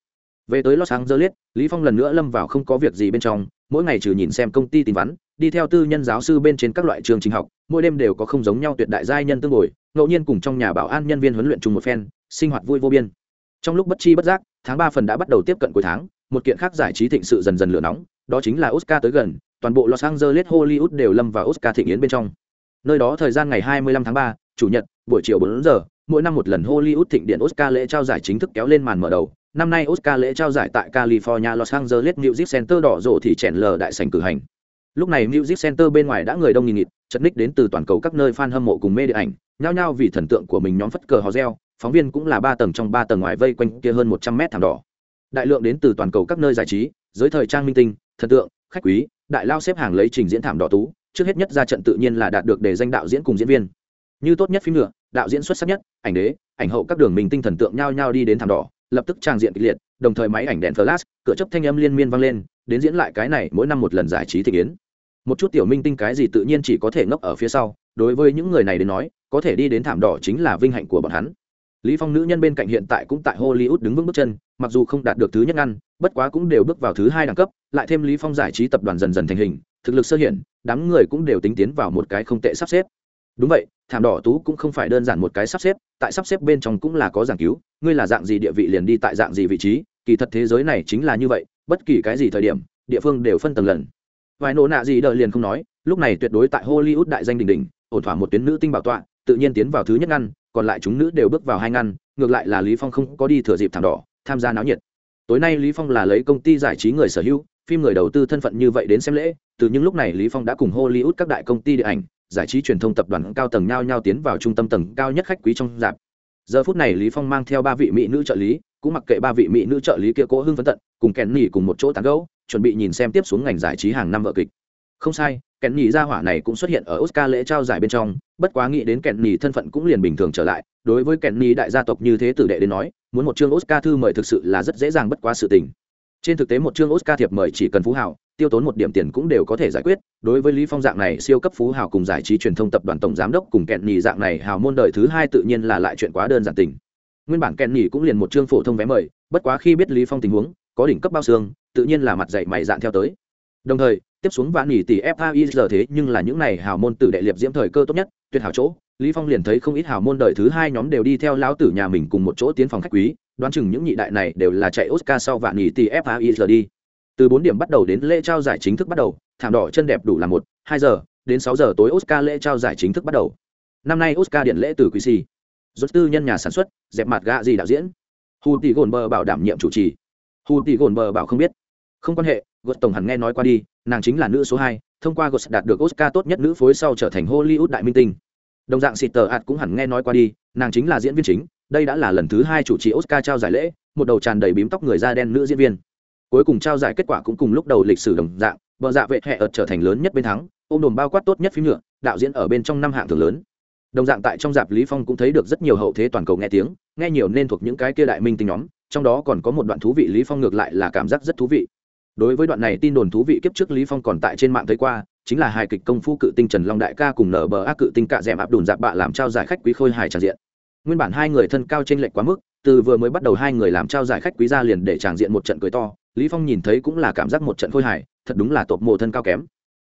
Về tới los angeles, lý phong lần nữa lâm vào không có việc gì bên trong, mỗi ngày trừ nhìn xem công ty tin vắn, đi theo tư nhân giáo sư bên trên các loại trường trình học, mỗi đêm đều có không giống nhau tuyệt đại giai nhân tương ngồi, ngẫu nhiên cùng trong nhà bảo an nhân viên huấn luyện chung một phen, sinh hoạt vui vô biên. Trong lúc bất chi bất giác, tháng ba phần đã bắt đầu tiếp cận cuối tháng, một kiện khác giải trí thịnh sự dần dần lửa nóng, đó chính là oscar tới gần, toàn bộ los angeles hollywood đều lâm vào oscar thịnh yến bên trong nơi đó thời gian ngày 25 tháng 3, chủ nhật buổi chiều 4 giờ mỗi năm một lần hollywood thịnh điện oscar lễ trao giải chính thức kéo lên màn mở đầu năm nay Oscar lễ trao giải tại California Los Angeles Music Center đỏ rộ thì chèn lờ đại sảnh cử hành. Lúc này Music Center bên ngoài đã người đông nghìn nghịt, chật ních đến từ toàn cầu các nơi fan hâm mộ cùng mê điện ảnh, nhao nhao vì thần tượng của mình nhóm phất cờ hò reo, phóng viên cũng là ba tầng trong ba tầng ngoài vây quanh kia hơn một trăm mét thảm đỏ. Đại lượng đến từ toàn cầu các nơi giải trí, giới thời trang minh tinh, thần tượng, khách quý, đại lao xếp hàng lấy trình diễn thảm đỏ tú, trước hết nhất ra trận tự nhiên là đạt được đề danh đạo diễn cùng diễn viên. Như tốt nhất phim nữa, đạo diễn xuất sắc nhất, ảnh đế, ảnh hậu các đường minh tinh thần tượng nhao nhao đi đến thảm đỏ, lập tức trang diện kịch liệt đồng thời máy ảnh đèn flash cửa chấp thanh âm liên miên vang lên đến diễn lại cái này mỗi năm một lần giải trí thị kiến một chút tiểu minh tinh cái gì tự nhiên chỉ có thể ngốc ở phía sau đối với những người này đến nói có thể đi đến thảm đỏ chính là vinh hạnh của bọn hắn lý phong nữ nhân bên cạnh hiện tại cũng tại hollywood đứng vững bước chân mặc dù không đạt được thứ nhất ngăn bất quá cũng đều bước vào thứ hai đẳng cấp lại thêm lý phong giải trí tập đoàn dần dần thành hình thực lực sơ hiện đám người cũng đều tính tiến vào một cái không tệ sắp xếp. Đúng vậy, thảm đỏ tú cũng không phải đơn giản một cái sắp xếp, tại sắp xếp bên trong cũng là có giảng cứu, ngươi là dạng gì địa vị liền đi tại dạng gì vị trí, kỳ thật thế giới này chính là như vậy, bất kỳ cái gì thời điểm, địa phương đều phân tầng lần. Vài nỗ nạ gì đợi liền không nói, lúc này tuyệt đối tại hollywood đại danh đình đình ổn thỏa một tuyến nữ tinh bảo tọa, tự nhiên tiến vào thứ nhất ngăn, còn lại chúng nữ đều bước vào hai ngăn, ngược lại là lý phong không có đi thừa dịp thảm đỏ, tham gia náo nhiệt. Tối nay lý phong là lấy công ty giải trí người sở hữu phim người đầu tư thân phận như vậy đến xem lễ, từ những lúc này lý phong đã cùng hollywood các đại công ty điện ảnh, giải trí truyền thông tập đoàn cao tầng nhau nhau tiến vào trung tâm tầng cao nhất khách quý trong dạp giờ phút này lý phong mang theo ba vị mỹ nữ trợ lý, cũng mặc kệ ba vị mỹ nữ trợ lý kia cố hưng phấn tận, cùng kèn nhỉ cùng một chỗ tán gẫu, chuẩn bị nhìn xem tiếp xuống ngành giải trí hàng năm vợ kịch. Không sai kèn nhỉ gia hỏa này cũng xuất hiện ở oscar lễ trao giải bên trong, bất quá nghĩ đến kèn nhỉ thân phận cũng liền bình thường trở lại, đối với kèn nhỉ đại gia tộc như thế tử đệ đến nói, muốn một chương oscar thư mời thực sự là rất dễ dàng bất quá sự tình trên thực tế một chương oscar thiệp mời chỉ cần phú hảo tiêu tốn một điểm tiền cũng đều có thể giải quyết. Đối với lý phong dạng này siêu cấp phú hào cùng giải trí truyền thông tập đoàn tổng giám đốc cùng kẹn nhì dạng này hào môn đời thứ hai tự nhiên là lại chuyện quá đơn giản tình. Nguyên bản kẹn nhì cũng liền một chương phổ thông vé mời, bất quá khi biết lý phong tình huống, có đỉnh cấp bao xương, tự nhiên là mặt dạy mày dạn theo tới. Đồng thời, tiếp xuống vạn nhì tỷ fai giờ thế nhưng là những này hào môn tử đệ liệp diễm thời cơ tốt nhất, tuyệt hảo chỗ. Lý phong liền thấy không ít hào môn đời thứ hai nhóm đều đi theo lão tử nhà mình cùng một chỗ tiến phòng khách quý đoán chừng những nhị đại này đều là chạy oscar sau vạn nhị tỷ fai giờ đi. Từ bốn điểm bắt đầu đến lễ trao giải chính thức bắt đầu, thảm đỏ chân đẹp đủ là một, hai giờ, đến sáu giờ tối oscar lễ trao giải chính thức bắt đầu. Năm nay oscar điện lễ từ quý si rốt tư nhân nhà sản xuất, dẹp mặt gạ gì đạo diễn. Hù tỷ gồn bờ bảo đảm nhiệm chủ trì. Hù tỷ gồn bờ bảo không biết. Không quan hệ, gột tổng hẳn nghe nói qua đi, nàng chính là nữ số hai, thông qua gột đạt được oscar tốt nhất nữ phối sau trở thành hollywood đại minh tinh. Đồng dạng xịt tờ ạt cũng hẳn nghe nói qua đi, nàng chính là diễn viên chính đây đã là lần thứ hai chủ trì oscar trao giải lễ, một đầu tràn đầy bím tóc người da đen nữ diễn viên. Cuối cùng trao giải kết quả cũng cùng lúc đầu lịch sử đồng dạng, vợ dạ vệ hẹ ợt trở thành lớn nhất bên thắng, ôm đồm bao quát tốt nhất phim nhựa đạo diễn ở bên trong năm hạng thường lớn. Đồng dạng tại trong dạp lý phong cũng thấy được rất nhiều hậu thế toàn cầu nghe tiếng, nghe nhiều nên thuộc những cái kia đại minh tinh nhóm, trong đó còn có một đoạn thú vị lý phong ngược lại là cảm giác rất thú vị. Đối với đoạn này tin đồn thú vị kiếp trước lý phong còn tại trên mạng thấy qua, chính là hài kịch công phu cự tinh trần long đại ca cùng nở bờ ác cự tinh cạ dẻm áp đùn dạp bạ làm trao giải khách quý khôi hài tràn diện nguyên bản hai người thân cao chênh lệch quá mức, từ vừa mới bắt đầu hai người làm trao giải khách quý ra liền để tràng diện một trận cười to, lý phong nhìn thấy cũng là cảm giác một trận khôi hài, thật đúng là tột mồ thân cao kém.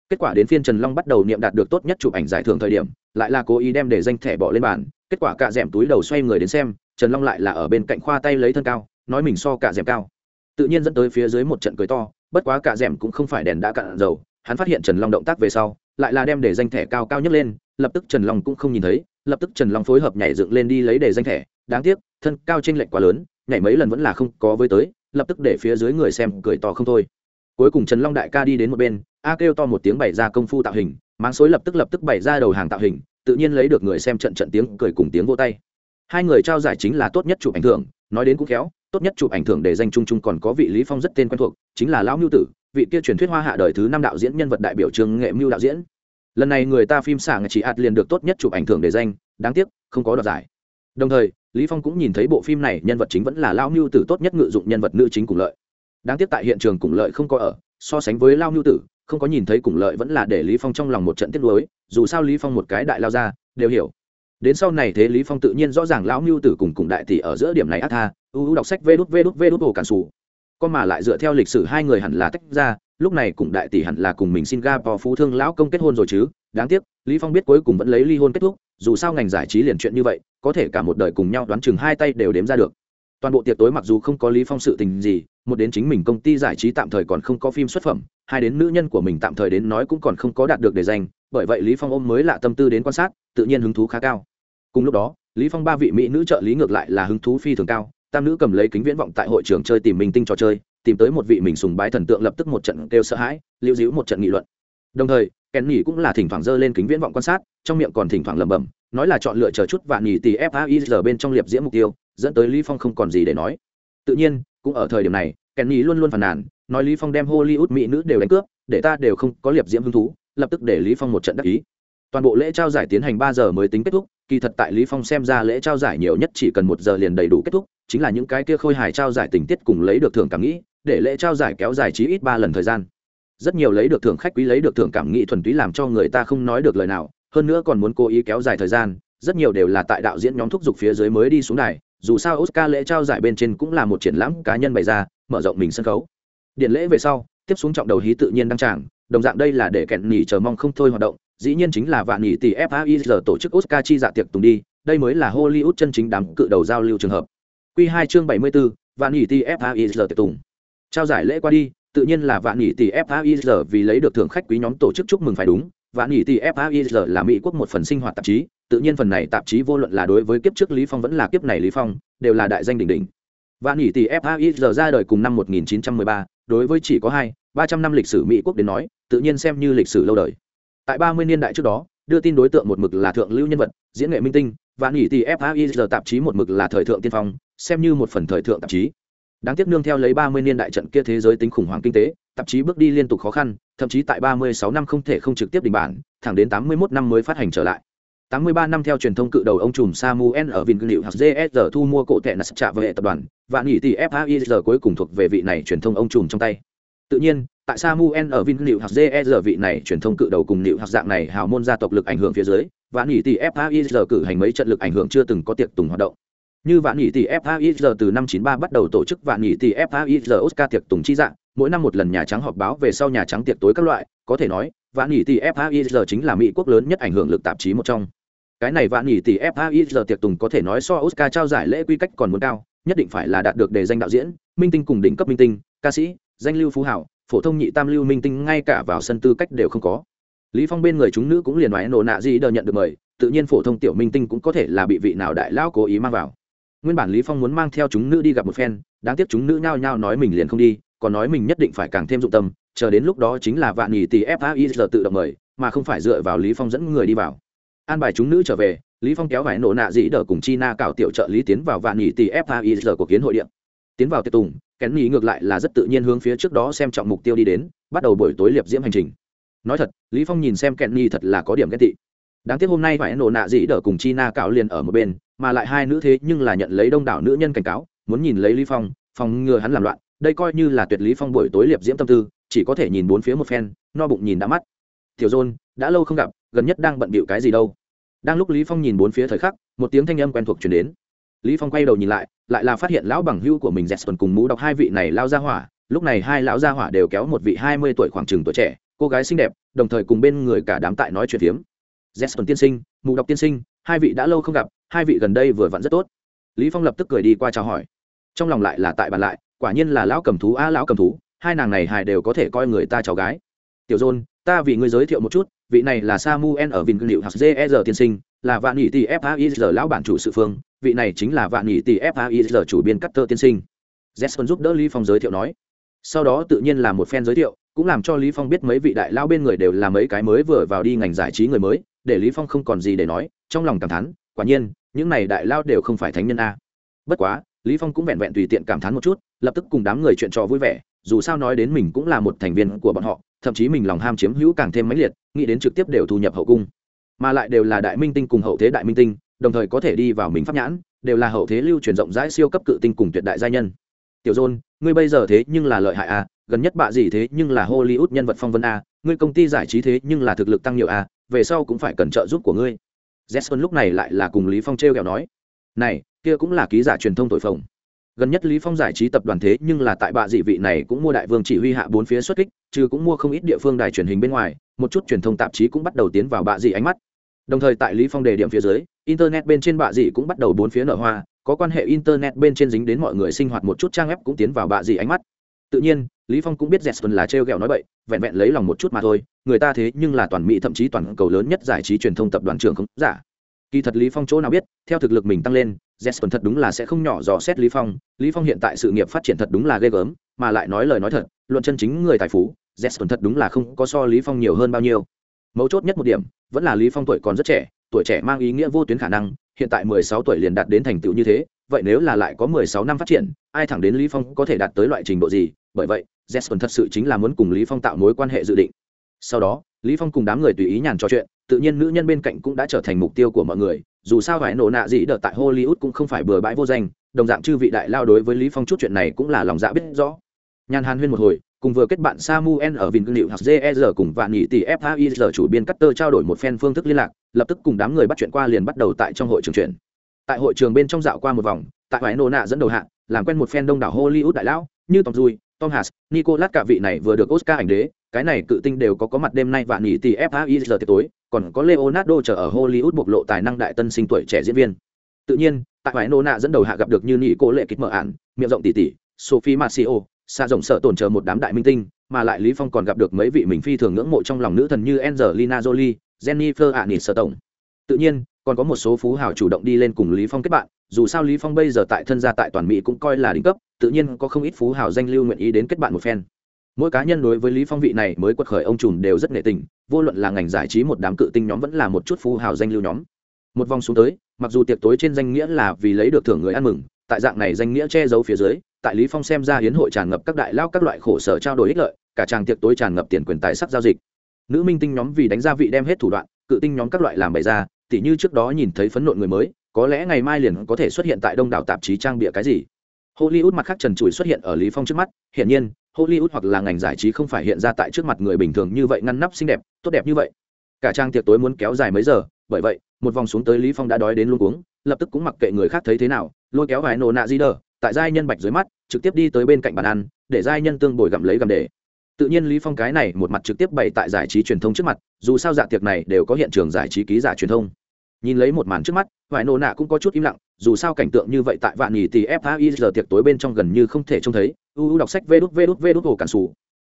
Kết quả đến phiên trần long bắt đầu niệm đạt được tốt nhất chụp ảnh giải thưởng thời điểm, lại là cố ý đem để danh thẻ bỏ lên bàn, kết quả cả dẻm túi đầu xoay người đến xem, trần long lại là ở bên cạnh khoa tay lấy thân cao, nói mình so cả dẻm cao. Tự nhiên dẫn tới phía dưới một trận cười to, bất quá cả dẻm cũng không phải đèn đã cạn dầu, hắn phát hiện trần long động tác về sau, lại là đem để danh thẻ cao cao nhất lên, lập tức trần long cũng không nhìn thấy lập tức trần long phối hợp nhảy dựng lên đi lấy đề danh thẻ. Đáng tiếc, thân cao t r ê n lệch quá lớn, nhảy mấy lần vẫn là không có với tới, lập tức để phía dưới người xem cười to không thôi. Cuối cùng trần long đại ca đi đến một bên, a kêu to một tiếng bày ra công phu tạo hình, máng xối lập tức lập tức bày ra đầu hàng tạo hình, tự nhiên lấy được người xem trận trận tiếng cười cùng tiếng vô tay. Hai người trao giải chính là tốt nhất chụp ảnh thưởng, nói đến cũng khéo, tốt nhất chụp ảnh thưởng để danh chung chung còn có vị lý phong rất tên quen thuộc, chính là lão mưu tử, vị kia truyền thuyết hoa hạ đời thứ năm đạo diễn nhân vật đại biểu trường nghệ mưu đạo diễn lần này người ta phim xả chỉ ạt liền được tốt nhất chụp ảnh thưởng để danh, đáng tiếc, không có đoạt giải. Đồng thời, lý phong cũng nhìn thấy bộ phim này nhân vật chính vẫn là lao nhu tử tốt nhất ngự dụng nhân vật nữ chính cùng lợi. Đáng tiếc tại hiện trường cùng lợi không có ở, so sánh với lao nhu tử, không có nhìn thấy cùng lợi vẫn là để lý phong trong lòng một trận tiếc nuối, dù sao lý phong một cái đại lao ra đều hiểu. Đến sau này thế lý phong tự nhiên rõ ràng lão nhu tử cùng cùng đại tỷ ở giữa điểm này át tha ưu đọc sách vê đút vê đút vê đút hồ cản sủ. Con mà lại dựa theo lịch sử hai người hẳn là tách ra lúc này cùng đại tỷ hẳn là cùng mình singapore phú thương lão công kết hôn rồi chứ, đáng tiếc, lý phong biết cuối cùng vẫn lấy ly hôn kết thúc, dù sao ngành giải trí liền chuyện như vậy, có thể cả một đời cùng nhau đoán chừng hai tay đều đếm ra được. Toàn bộ tiệc tối mặc dù không có lý phong sự tình gì, một đến chính mình công ty giải trí tạm thời còn không có phim xuất phẩm, hai đến nữ nhân của mình tạm thời đến nói cũng còn không có đạt được để danh, bởi vậy lý phong ôm mới lạ tâm tư đến quan sát, tự nhiên hứng thú khá cao. Cùng lúc đó, lý phong ba vị mỹ nữ trợ lý ngược lại là hứng thú phi thường cao, tam nữ cầm lấy kính viễn vọng tại hội trường chơi tìm mình tinh trò chơi tìm tới một vị mình sùng bái thần tượng lập tức một trận kêu sợ hãi, lưu giữ một trận nghị luận. Đồng thời, kèn nhỉ cũng là thỉnh thoảng dơ lên kính viễn vọng quan sát, trong miệng còn thỉnh thoảng lẩm bẩm, nói là chọn lựa chờ chút và nhỉ tỷ faiz bên trong liệp diễm mục tiêu, dẫn tới lý phong không còn gì để nói. Tự nhiên, cũng ở thời điểm này, kèn nhỉ luôn luôn phàn nàn, nói lý phong đem hollywood mỹ nữ đều đánh cướp, để ta đều không có liệp diễm hứng thú, lập tức để lý phong một trận đắc ý. Toàn bộ lễ trao giải tiến hành ba giờ mới tính kết thúc, kỳ thật tại lý phong xem ra lễ trao giải nhiều nhất chỉ cần một giờ liền đầy đủ kết thúc, chính là những cái kia khôi hài trao giải tình tiết cùng lấy được thưởng cảm nghĩ để lễ trao giải kéo dài chí ít ba lần thời gian. Rất nhiều lấy được thưởng khách quý lấy được thưởng cảm nghĩ thuần túy làm cho người ta không nói được lời nào hơn nữa còn muốn cố ý kéo dài thời gian rất nhiều đều là tại đạo diễn nhóm thúc giục phía dưới mới đi xuống đài dù sao oscar lễ trao giải bên trên cũng là một triển lãm cá nhân bày ra mở rộng mình sân khấu. Điện lễ về sau tiếp xuống trọng đầu hí tự nhiên đăng tràng đồng dạng đây là để kẹn nhỉ chờ mong không thôi hoạt động dĩ nhiên chính là vạn nhỉ tỷ faiz tổ chức oscar chi dạ tiệc tùng đi đây mới là hollywood chân chính đám cự đầu giao lưu trường hợp. Q hai chương bảy mươi 74, vạn nhỉ tỷ faiz tiệc tùng trao giải lễ qua đi tự nhiên là vạn nhỉ tỷ faiz vì lấy được thưởng khách quý nhóm tổ chức chúc mừng phải đúng. Vạn nhỉ tỷ faiz là mỹ quốc một phần sinh hoạt tạp chí tự nhiên phần này tạp chí vô luận là đối với kiếp trước lý phong vẫn là kiếp này lý phong đều là đại danh đỉnh đỉnh. Vạn nhỉ tỷ faiz ra đời cùng năm 1913, đối với chỉ có hai ba trăm năm lịch sử mỹ quốc đến nói tự nhiên xem như lịch sử lâu đời. Tại ba mươi niên đại trước đó đưa tin đối tượng một mực là thượng lưu nhân vật diễn nghệ minh tinh và nghỉ tỷ faiz tạp chí một mực là thời thượng tiên phong xem như một phần thời thượng tạp chí đáng tiếc nương theo lấy ba mươi niên đại trận kia thế giới tính khủng hoảng kinh tế tạp chí bước đi liên tục khó khăn thậm chí tại ba mươi sáu năm không thể không trực tiếp đình bản thẳng đến tám mươi 81 năm mới phát hành trở lại 83 năm theo truyền thông cự đầu ông trùm Samuel ở Vinh Liệu hoặc GSR thu mua cổ tệ nạt về tập đoàn, và nghỉ tỷ FAIR cuối cùng thuộc về vị này truyền thông ông trùm trong tay. Tự nhiên, tại Samuel ở Vin Liệu hoặc GSR vị này truyền thông cự đầu cùng Liệu hoặc dạng này hào môn gia tộc lực ảnh hưởng phía dưới, Vạn nghỉ tỷ FAIR cử hành mấy trận lực ảnh hưởng chưa từng có tiệc tùng hoạt động. Như Vạn Nghị tỷ FAIZ từ năm 93 bắt đầu tổ chức Vạn Nghị tỷ FAIZ Oscar tiệc tùng chi dạng, mỗi năm một lần nhà trắng họp báo về sau nhà trắng tiệc tối các loại, có thể nói, Vạn Nghị tỷ FAIZ chính là Mỹ quốc lớn nhất ảnh hưởng lực tạp chí một trong. Cái này Vạn Nghị tỷ FAIZ tiệc tùng có thể nói so Oscar trao giải lễ quy cách còn muốn cao, nhất định phải là đạt được đề danh đạo diễn, minh tinh cùng đỉnh cấp minh tinh, ca sĩ, danh lưu phú hảo, phổ thông nhị tam lưu minh tinh ngay cả vào sân tư cách đều không có lý phong bên người chúng nữ cũng liền nói nổ nạ gì đờ nhận được mời tự nhiên phổ thông tiểu minh tinh cũng có thể là bị vị nào đại lão cố ý mang vào nguyên bản lý phong muốn mang theo chúng nữ đi gặp một phen đáng tiếc chúng nữ nhao nhao nói mình liền không đi còn nói mình nhất định phải càng thêm dụng tâm chờ đến lúc đó chính là vạn nhì tỷ fai giờ tự động mời, mà không phải dựa vào lý phong dẫn người đi vào. An bài chúng nữ trở về, lý phong kéo vải nổ nạ dĩ đỡ cùng chi na cảo tiểu trợ lý tiến vào vạn nhì tỷ fai giờ của kiến hội điện. Tiến vào tiệc tùng, kén nhì ngược lại là rất tự nhiên hướng phía trước đó xem trọng mục tiêu đi đến, bắt đầu buổi tối liệp diễm hành trình. Nói thật, lý phong nhìn xem kẹn nhì thật là có điểm ghét tị. Đáng tiếc hôm nay phải nổ nạ dĩ đỡ cùng chi na cảo liền ở một bên mà lại hai nữ thế nhưng là nhận lấy đông đảo nữ nhân cảnh cáo, muốn nhìn lấy lý phong, phòng ngừa hắn làm loạn, đây coi như là tuyệt lý phong buổi tối liệp diễm tâm tư, chỉ có thể nhìn bốn phía một phen, no bụng nhìn đã mắt. Tiểu dôn, đã lâu không gặp, gần nhất đang bận bịu cái gì đâu? Đang lúc lý phong nhìn bốn phía thời khắc, một tiếng thanh âm quen thuộc truyền đến. Lý phong quay đầu nhìn lại lại là phát hiện lão bằng hưu của mình Jetson cùng mũ đọc hai vị này lao ra hỏa, lúc này hai lão gia hỏa đều kéo một vị hai mươi tuổi khoảng chừng tuổi trẻ, cô gái xinh đẹp, đồng thời cùng bên người cả đám tại nói chuyện phiếm. Jetson tiên sinh, mũ đọc tiên sinh hai vị đã lâu không gặp, hai vị gần đây vừa vặn rất tốt. Lý phong lập tức cười đi qua chào hỏi. Trong lòng lại là tại bàn lại, quả nhiên là lão cầm thú a lão cầm thú, hai nàng này hài đều có thể coi người ta cháu gái. Tiểu dôn, ta vì ngươi giới thiệu một chút, vị này là samuel ở vinh liệu hoặc jr tiên sinh, là vạn Nhị tỷ faiz lão bản chủ sự phương, vị này chính là vạn Nhị tỷ faiz chủ biên cắt tơ tiên sinh. Jesson giúp đỡ lý phong giới thiệu nói. Sau đó tự nhiên là một fan giới thiệu, cũng làm cho lý phong biết mấy vị đại lao bên người đều là mấy cái mới vừa vào đi ngành giải trí người mới để lý phong không còn gì để nói, trong lòng cảm thán, quả nhiên, những này đại lao đều không phải thánh nhân a. Bất quá, lý phong cũng vẹn vẹn tùy tiện cảm thán một chút, lập tức cùng đám người chuyện trò vui vẻ, dù sao nói đến mình cũng là một thành viên của bọn họ, thậm chí mình lòng ham chiếm hữu càng thêm mãnh liệt, nghĩ đến trực tiếp đều thu nhập hậu cung. Mà lại đều là đại minh tinh cùng hậu thế đại minh tinh, đồng thời có thể đi vào mình pháp nhãn, đều là hậu thế lưu truyền rộng rãi siêu cấp cự tinh cùng tuyệt đại gia nhân. Tiểu dôn, ngươi bây giờ thế nhưng là lợi hại à gần nhất bạ gì thế nhưng là hollywood nhân vật phong vân a, ngươi công ty giải trí thế nhưng là thực lực tăng nhiều a về sau cũng phải cần trợ giúp của ngươi. Jesson lúc này lại là cùng lý phong treo kẹo nói, này, kia cũng là ký giả truyền thông tội phồng. Gần nhất lý phong giải trí tập đoàn thế nhưng là tại bạ dị vị này cũng mua đại vương chỉ huy hạ bốn phía xuất kích trừ cũng mua không ít địa phương đài truyền hình bên ngoài, một chút truyền thông tạp chí cũng bắt đầu tiến vào bạ dị ánh mắt. Đồng thời tại lý phong đề điểm phía dưới, internet bên trên bạ dị cũng bắt đầu bốn phía nở hoa, có quan hệ internet bên trên dính đến mọi người sinh hoạt một chút trang web cũng tiến vào bạ dị ánh mắt. Tự nhiên lý phong cũng biết jetson là treo gẹo nói bậy, vẹn vẹn lấy lòng một chút mà thôi, người ta thế nhưng là toàn mỹ thậm chí toàn cầu lớn nhất giải trí truyền thông tập đoàn trưởng không giả. Kỳ thật lý phong chỗ nào biết, theo thực lực mình tăng lên jetson thật đúng là sẽ không nhỏ dò xét lý phong lý phong hiện tại sự nghiệp phát triển thật đúng là ghê gớm, mà lại nói lời nói thật, luận chân chính người tài phú jetson thật đúng là không có so lý phong nhiều hơn bao nhiêu. Mấu chốt nhất một điểm, vẫn là lý phong tuổi còn rất trẻ, tuổi trẻ mang ý nghĩa vô tuyến khả năng, hiện tại 16 tuổi liền đạt đến thành tựu như thế vậy nếu là lại có 16 năm phát triển ai thẳng đến lý phong có thể đạt tới loại trình độ gì bởi vậy Jason thật sự chính là muốn cùng Lý Phong tạo mối quan hệ dự định. Sau đó, Lý Phong cùng đám người tùy ý nhàn trò chuyện, tự nhiên nữ nhân bên cạnh cũng đã trở thành mục tiêu của mọi người, dù sao phải nổ nạ gì đợt tại Hollywood cũng không phải bừa bãi vô danh, đồng dạng chư vị đại lao đối với Lý Phong chút chuyện này cũng là lòng dạ biết rõ. Nhàn Hàn huyên một hồi, cùng vừa kết bạn Samuel ở Vinh Liệu hoặc JR cùng vạn nghị tỷ FAIR chủ biên Cutter trao đổi một phen phương thức liên lạc, lập tức cùng đám người bắt chuyện qua liền bắt đầu tại trong hội trường chuyện tại hội trường bên trong dạo qua một vòng, tại hoài nô nạ dẫn đầu hạng làm quen một phen đông đảo hollywood đại lão, như tom dui tom hass nicolas cả vị này vừa được oscar ảnh đế, cái này cự tinh đều có có mặt đêm nay và nghỉ tỷ fai giờ tối, còn có leonardo chờ ở hollywood bộc lộ tài năng đại tân sinh tuổi trẻ diễn viên. Tự nhiên, tại hoài nô nạ dẫn đầu hạ gặp được như nị cô lệ kịch mở ạn miệng rộng tỷ tỷ sophie marcio xa rộng sợ tổn chờ một đám đại minh tinh, mà lại lý phong còn gặp được mấy vị mình phi thường ngưỡng mộ trong lòng nữ thần như angelina jolie, jennifer aniston. Tổng tự nhiên còn có một số phú hào chủ động đi lên cùng lý phong kết bạn, dù sao lý phong bây giờ tại thân gia tại toàn mỹ cũng coi là đỉnh cấp, tự nhiên có không ít phú hào danh lưu nguyện ý đến kết bạn một phen. Mỗi cá nhân đối với lý phong vị này mới quật khởi ông trùm đều rất nghệ tình, vô luận là ngành giải trí một đám cự tinh nhóm vẫn là một chút phú hào danh lưu nhóm. Một vòng xuống tới, mặc dù tiệc tối trên danh nghĩa là vì lấy được thưởng người ăn mừng, tại dạng này danh nghĩa che giấu phía dưới, tại lý phong xem ra hiến hội tràn ngập các đại lao các loại khổ sở trao đổi ích lợi, cả tràng tiệc tối tràn ngập tiền quyền tài sắc giao dịch. Nữ minh tinh nhóm vì đánh ra vị đem hết thủ đoạn, cự tinh nhóm các loại làm bày ra tỉ như trước đó nhìn thấy phấn nộn người mới, có lẽ ngày mai liền có thể xuất hiện tại đông đảo tạp chí trang bịa cái gì. Hollywood mặt khác trần trụi xuất hiện ở lý phong trước mắt, hiển nhiên, hollywood hoặc là ngành giải trí không phải hiện ra tại trước mặt người bình thường như vậy ngăn nắp xinh đẹp, tốt đẹp như vậy. Cả trang tiệc tối muốn kéo dài mấy giờ, bởi vậy, một vòng xuống tới lý phong đã đói đến luôn uống lập tức cũng mặc kệ người khác thấy thế nào, lôi kéo vài nổ nạ di đờ, tại giai nhân bạch dưới mắt, trực tiếp đi tới bên cạnh bàn ăn, để giai nhân tương bồi gặm lấy gặm để. Tự nhiên lý phong cái này một mặt trực tiếp bày tại giải trí truyền thông trước mặt, dù sao dạ tiệc này đều có hiện trường giải trí ký giả truyền thông nhìn lấy một màn trước mắt vài nổ nạ cũng có chút im lặng, dù sao cảnh tượng như vậy tại vạn nhì thì fai giờ tiệc tối bên trong gần như không thể trông thấy. Uu đọc sách vê đút vê đút vê đút hồ cản sủ.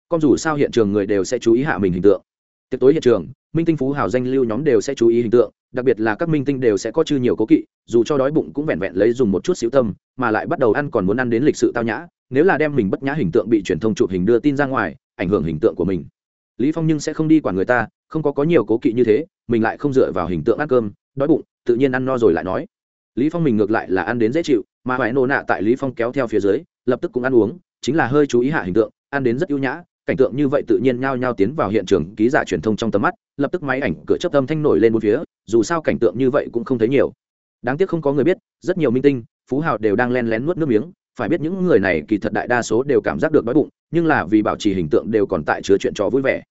Con dù sao hiện trường người đều sẽ chú ý hạ mình hình tượng. Tiệc tối hiện trường, minh tinh phú hào danh lưu nhóm đều sẽ chú ý hình tượng, đặc biệt là các minh tinh đều sẽ có chư nhiều cố kỵ, dù cho đói bụng cũng vẹn vẹn lấy dùng một chút xíu tâm, mà lại bắt đầu ăn còn muốn ăn đến lịch sự tao nhã, nếu là đem mình bất nhã hình tượng bị truyền thông chụp hình đưa tin ra ngoài, ảnh hưởng hình tượng của mình. Lý phong nhưng sẽ không đi quản người ta, không có có nhiều cố kỵ như thế, mình lại không dựa vào hình tượng ăn cơm đói bụng, tự nhiên ăn no rồi lại nói. Lý phong mình ngược lại là ăn đến dễ chịu, mà hoài nô nạ tại lý phong kéo theo phía dưới, lập tức cũng ăn uống, chính là hơi chú ý hạ hình tượng, ăn đến rất ưu nhã, cảnh tượng như vậy tự nhiên nhao nhao tiến vào hiện trường ký giả truyền thông trong tầm mắt, lập tức máy ảnh, cửa chấp âm thanh nổi lên một phía, dù sao cảnh tượng như vậy cũng không thấy nhiều. Đáng tiếc không có người biết, rất nhiều minh tinh, phú hào đều đang len lén nuốt nước miếng, phải biết những người này kỳ thật đại đa số đều cảm giác được đói bụng, nhưng là vì bảo trì hình tượng đều còn tại chứa chuyện trò vui vẻ.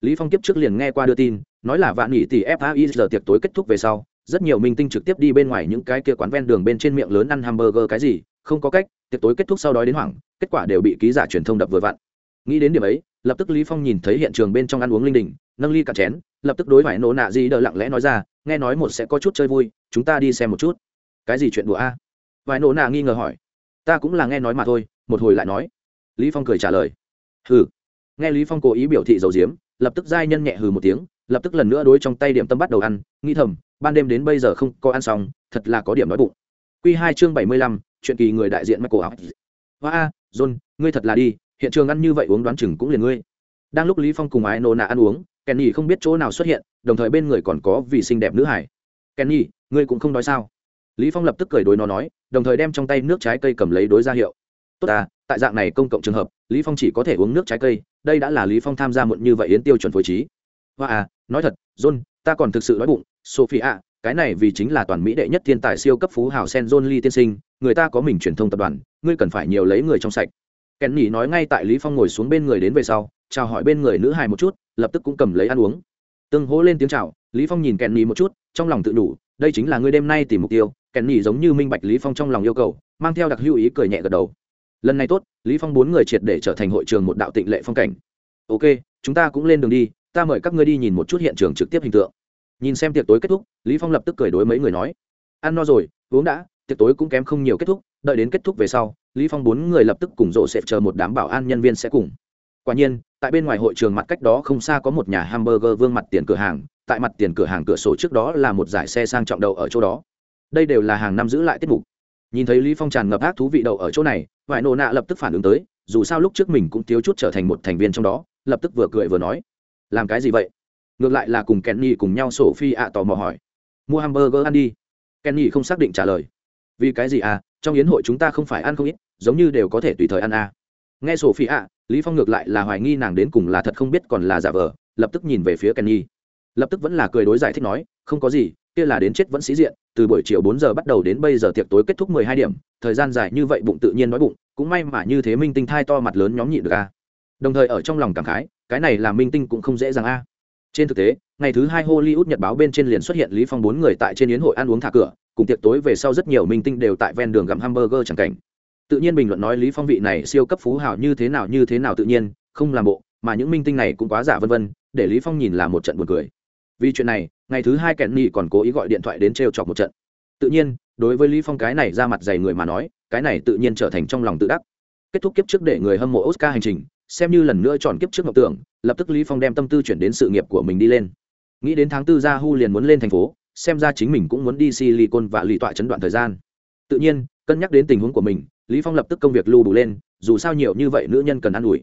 Lý phong tiếp trước liền nghe qua đưa tin, nói là vạn nghỉ tỷ fai giờ tiệc tối kết thúc về sau rất nhiều minh tinh trực tiếp đi bên ngoài những cái kia quán ven đường bên trên miệng lớn ăn hamburger cái gì, không có cách, tiệc tối kết thúc sau đó đến hoảng, kết quả đều bị ký giả truyền thông đập vừa vặn. Nghĩ đến điểm ấy, lập tức lý phong nhìn thấy hiện trường bên trong ăn uống linh đình, nâng ly cả chén, lập tức đối thoại nổ nạ gì đỡ lặng lẽ nói ra, nghe nói một sẽ có chút chơi vui, chúng ta đi xem một chút. Cái gì chuyện đùa a? Vài nổ nạ nghi ngờ hỏi. Ta cũng là nghe nói mà thôi, một hồi lại nói. Lý phong cười trả lời. Hừ. Nghe lý phong cố ý biểu thị dầu diếm, lập tức giai nhân nhẹ hừ một tiếng lập tức lần nữa đối trong tay điểm tâm bắt đầu ăn nghĩ thầm ban đêm đến bây giờ không có ăn xong thật là có điểm nói bụng. Quy hai chương bảy mươi lăm, chuyện kỳ người đại diện michael áo hoa a john ngươi thật là đi hiện trường ăn như vậy uống đoán chừng cũng liền ngươi. Đang lúc lý phong cùng ái nô nạ ăn uống kenny không biết chỗ nào xuất hiện đồng thời bên người còn có vị xinh đẹp nữ hải. Kenny ngươi cũng không nói sao? Lý phong lập tức cười đối nó nói đồng thời đem trong tay nước trái cây cầm lấy đối ra hiệu. Tốt à tại dạng này công cộng trường hợp lý phong chỉ có thể uống nước trái cây đây đã là lý phong tham gia muộn như vậy yến tiêu chuẩn phối trí hoa à nói thật john ta còn thực sự đói bụng. Sophie ạ, cái này vì chính là toàn mỹ đệ nhất thiên tài siêu cấp phú hào sen john lee tiên sinh người ta có mình truyền thông tập đoàn ngươi cần phải nhiều lấy người trong sạch. Kèn nhỉ nói ngay tại lý phong ngồi xuống bên người đến về sau chào hỏi bên người nữ hài một chút lập tức cũng cầm lấy ăn uống. Tương hỗ lên tiếng chào lý phong nhìn kèn nhỉ một chút trong lòng tự đủ đây chính là ngươi đêm nay tìm mục tiêu. Kèn nhỉ giống như minh bạch lý phong trong lòng yêu cầu mang theo đặc hữu ý cười nhẹ gật đầu. Lần này tốt lý phong bốn người triệt để trở thành hội trường một đạo tịnh lệ phong cảnh. Ok chúng ta cũng lên đường đi ta mời các ngươi đi nhìn một chút hiện trường trực tiếp hình tượng. Nhìn xem tiệc tối kết thúc, lý phong lập tức cười đối mấy người nói, ăn no rồi, uống đã, tiệc tối cũng kém không nhiều kết thúc, đợi đến kết thúc về sau, lý phong bốn người lập tức cùng rộ sẽ chờ một đám bảo an nhân viên sẽ cùng. Quả nhiên, tại bên ngoài hội trường mặt cách đó không xa có một nhà hamburger vương mặt tiền cửa hàng, tại mặt tiền cửa hàng cửa sổ trước đó là một giải xe sang trọng đầu ở chỗ đó. Đây đều là hàng năm giữ lại tiết mục. Nhìn thấy lý phong tràn ngập ác thú vị đầu ở chỗ này, vải nô nạ lập tức phản ứng tới, dù sao lúc trước mình cũng thiếu chút trở thành một thành viên trong đó, lập tức vừa cười vừa nói làm cái gì vậy? Ngược lại là cùng kenny cùng nhau sổ phi ạ tò mò hỏi. Mua hamburger ăn đi. Kenny không xác định trả lời. Vì cái gì à? Trong yến hội chúng ta không phải ăn không ít, giống như đều có thể tùy thời ăn à. nghe sổ phi ạ, lý phong ngược lại là hoài nghi nàng đến cùng là thật không biết còn là giả vờ, lập tức nhìn về phía kenny. Lập tức vẫn là cười đối giải thích nói, không có gì, kia là đến chết vẫn sĩ diện, từ buổi chiều bốn giờ bắt đầu đến bây giờ tiệc tối kết thúc mười hai điểm, thời gian dài như vậy bụng tự nhiên nói bụng, cũng may mà như thế minh tinh thai to mặt lớn nhóm nhịn được à đồng thời ở trong lòng cảm khái, cái này là minh tinh cũng không dễ dàng a. Trên thực tế, ngày thứ hai hollywood nhật báo bên trên liền xuất hiện lý phong bốn người tại trên yến hội ăn uống thả cửa, cùng tiệc tối về sau rất nhiều minh tinh đều tại ven đường gặm hamburger chẳng cảnh. Tự nhiên bình luận nói lý phong vị này siêu cấp phú hào như thế nào như thế nào tự nhiên, không làm bộ, mà những minh tinh này cũng quá giả vân vân, để lý phong nhìn là một trận buồn cười. Vì chuyện này, ngày thứ hai kẹn nhị còn cố ý gọi điện thoại đến trêu chọc một trận. Tự nhiên, đối với lý phong cái này ra mặt dày người mà nói, cái này tự nhiên trở thành trong lòng tự đắc. Kết thúc kiếp trước để người hâm mộ oscar hành trình xem như lần nữa tròn kiếp trước ngọc tưởng, lập tức lý phong đem tâm tư chuyển đến sự nghiệp của mình đi lên. Nghĩ đến tháng tư ra hu liền muốn lên thành phố, xem ra chính mình cũng muốn đi silicon và lì tọa chấn đoạn thời gian. Tự nhiên, cân nhắc đến tình huống của mình, lý phong lập tức công việc lưu đủ lên, dù sao nhiều như vậy nữ nhân cần ăn ủi.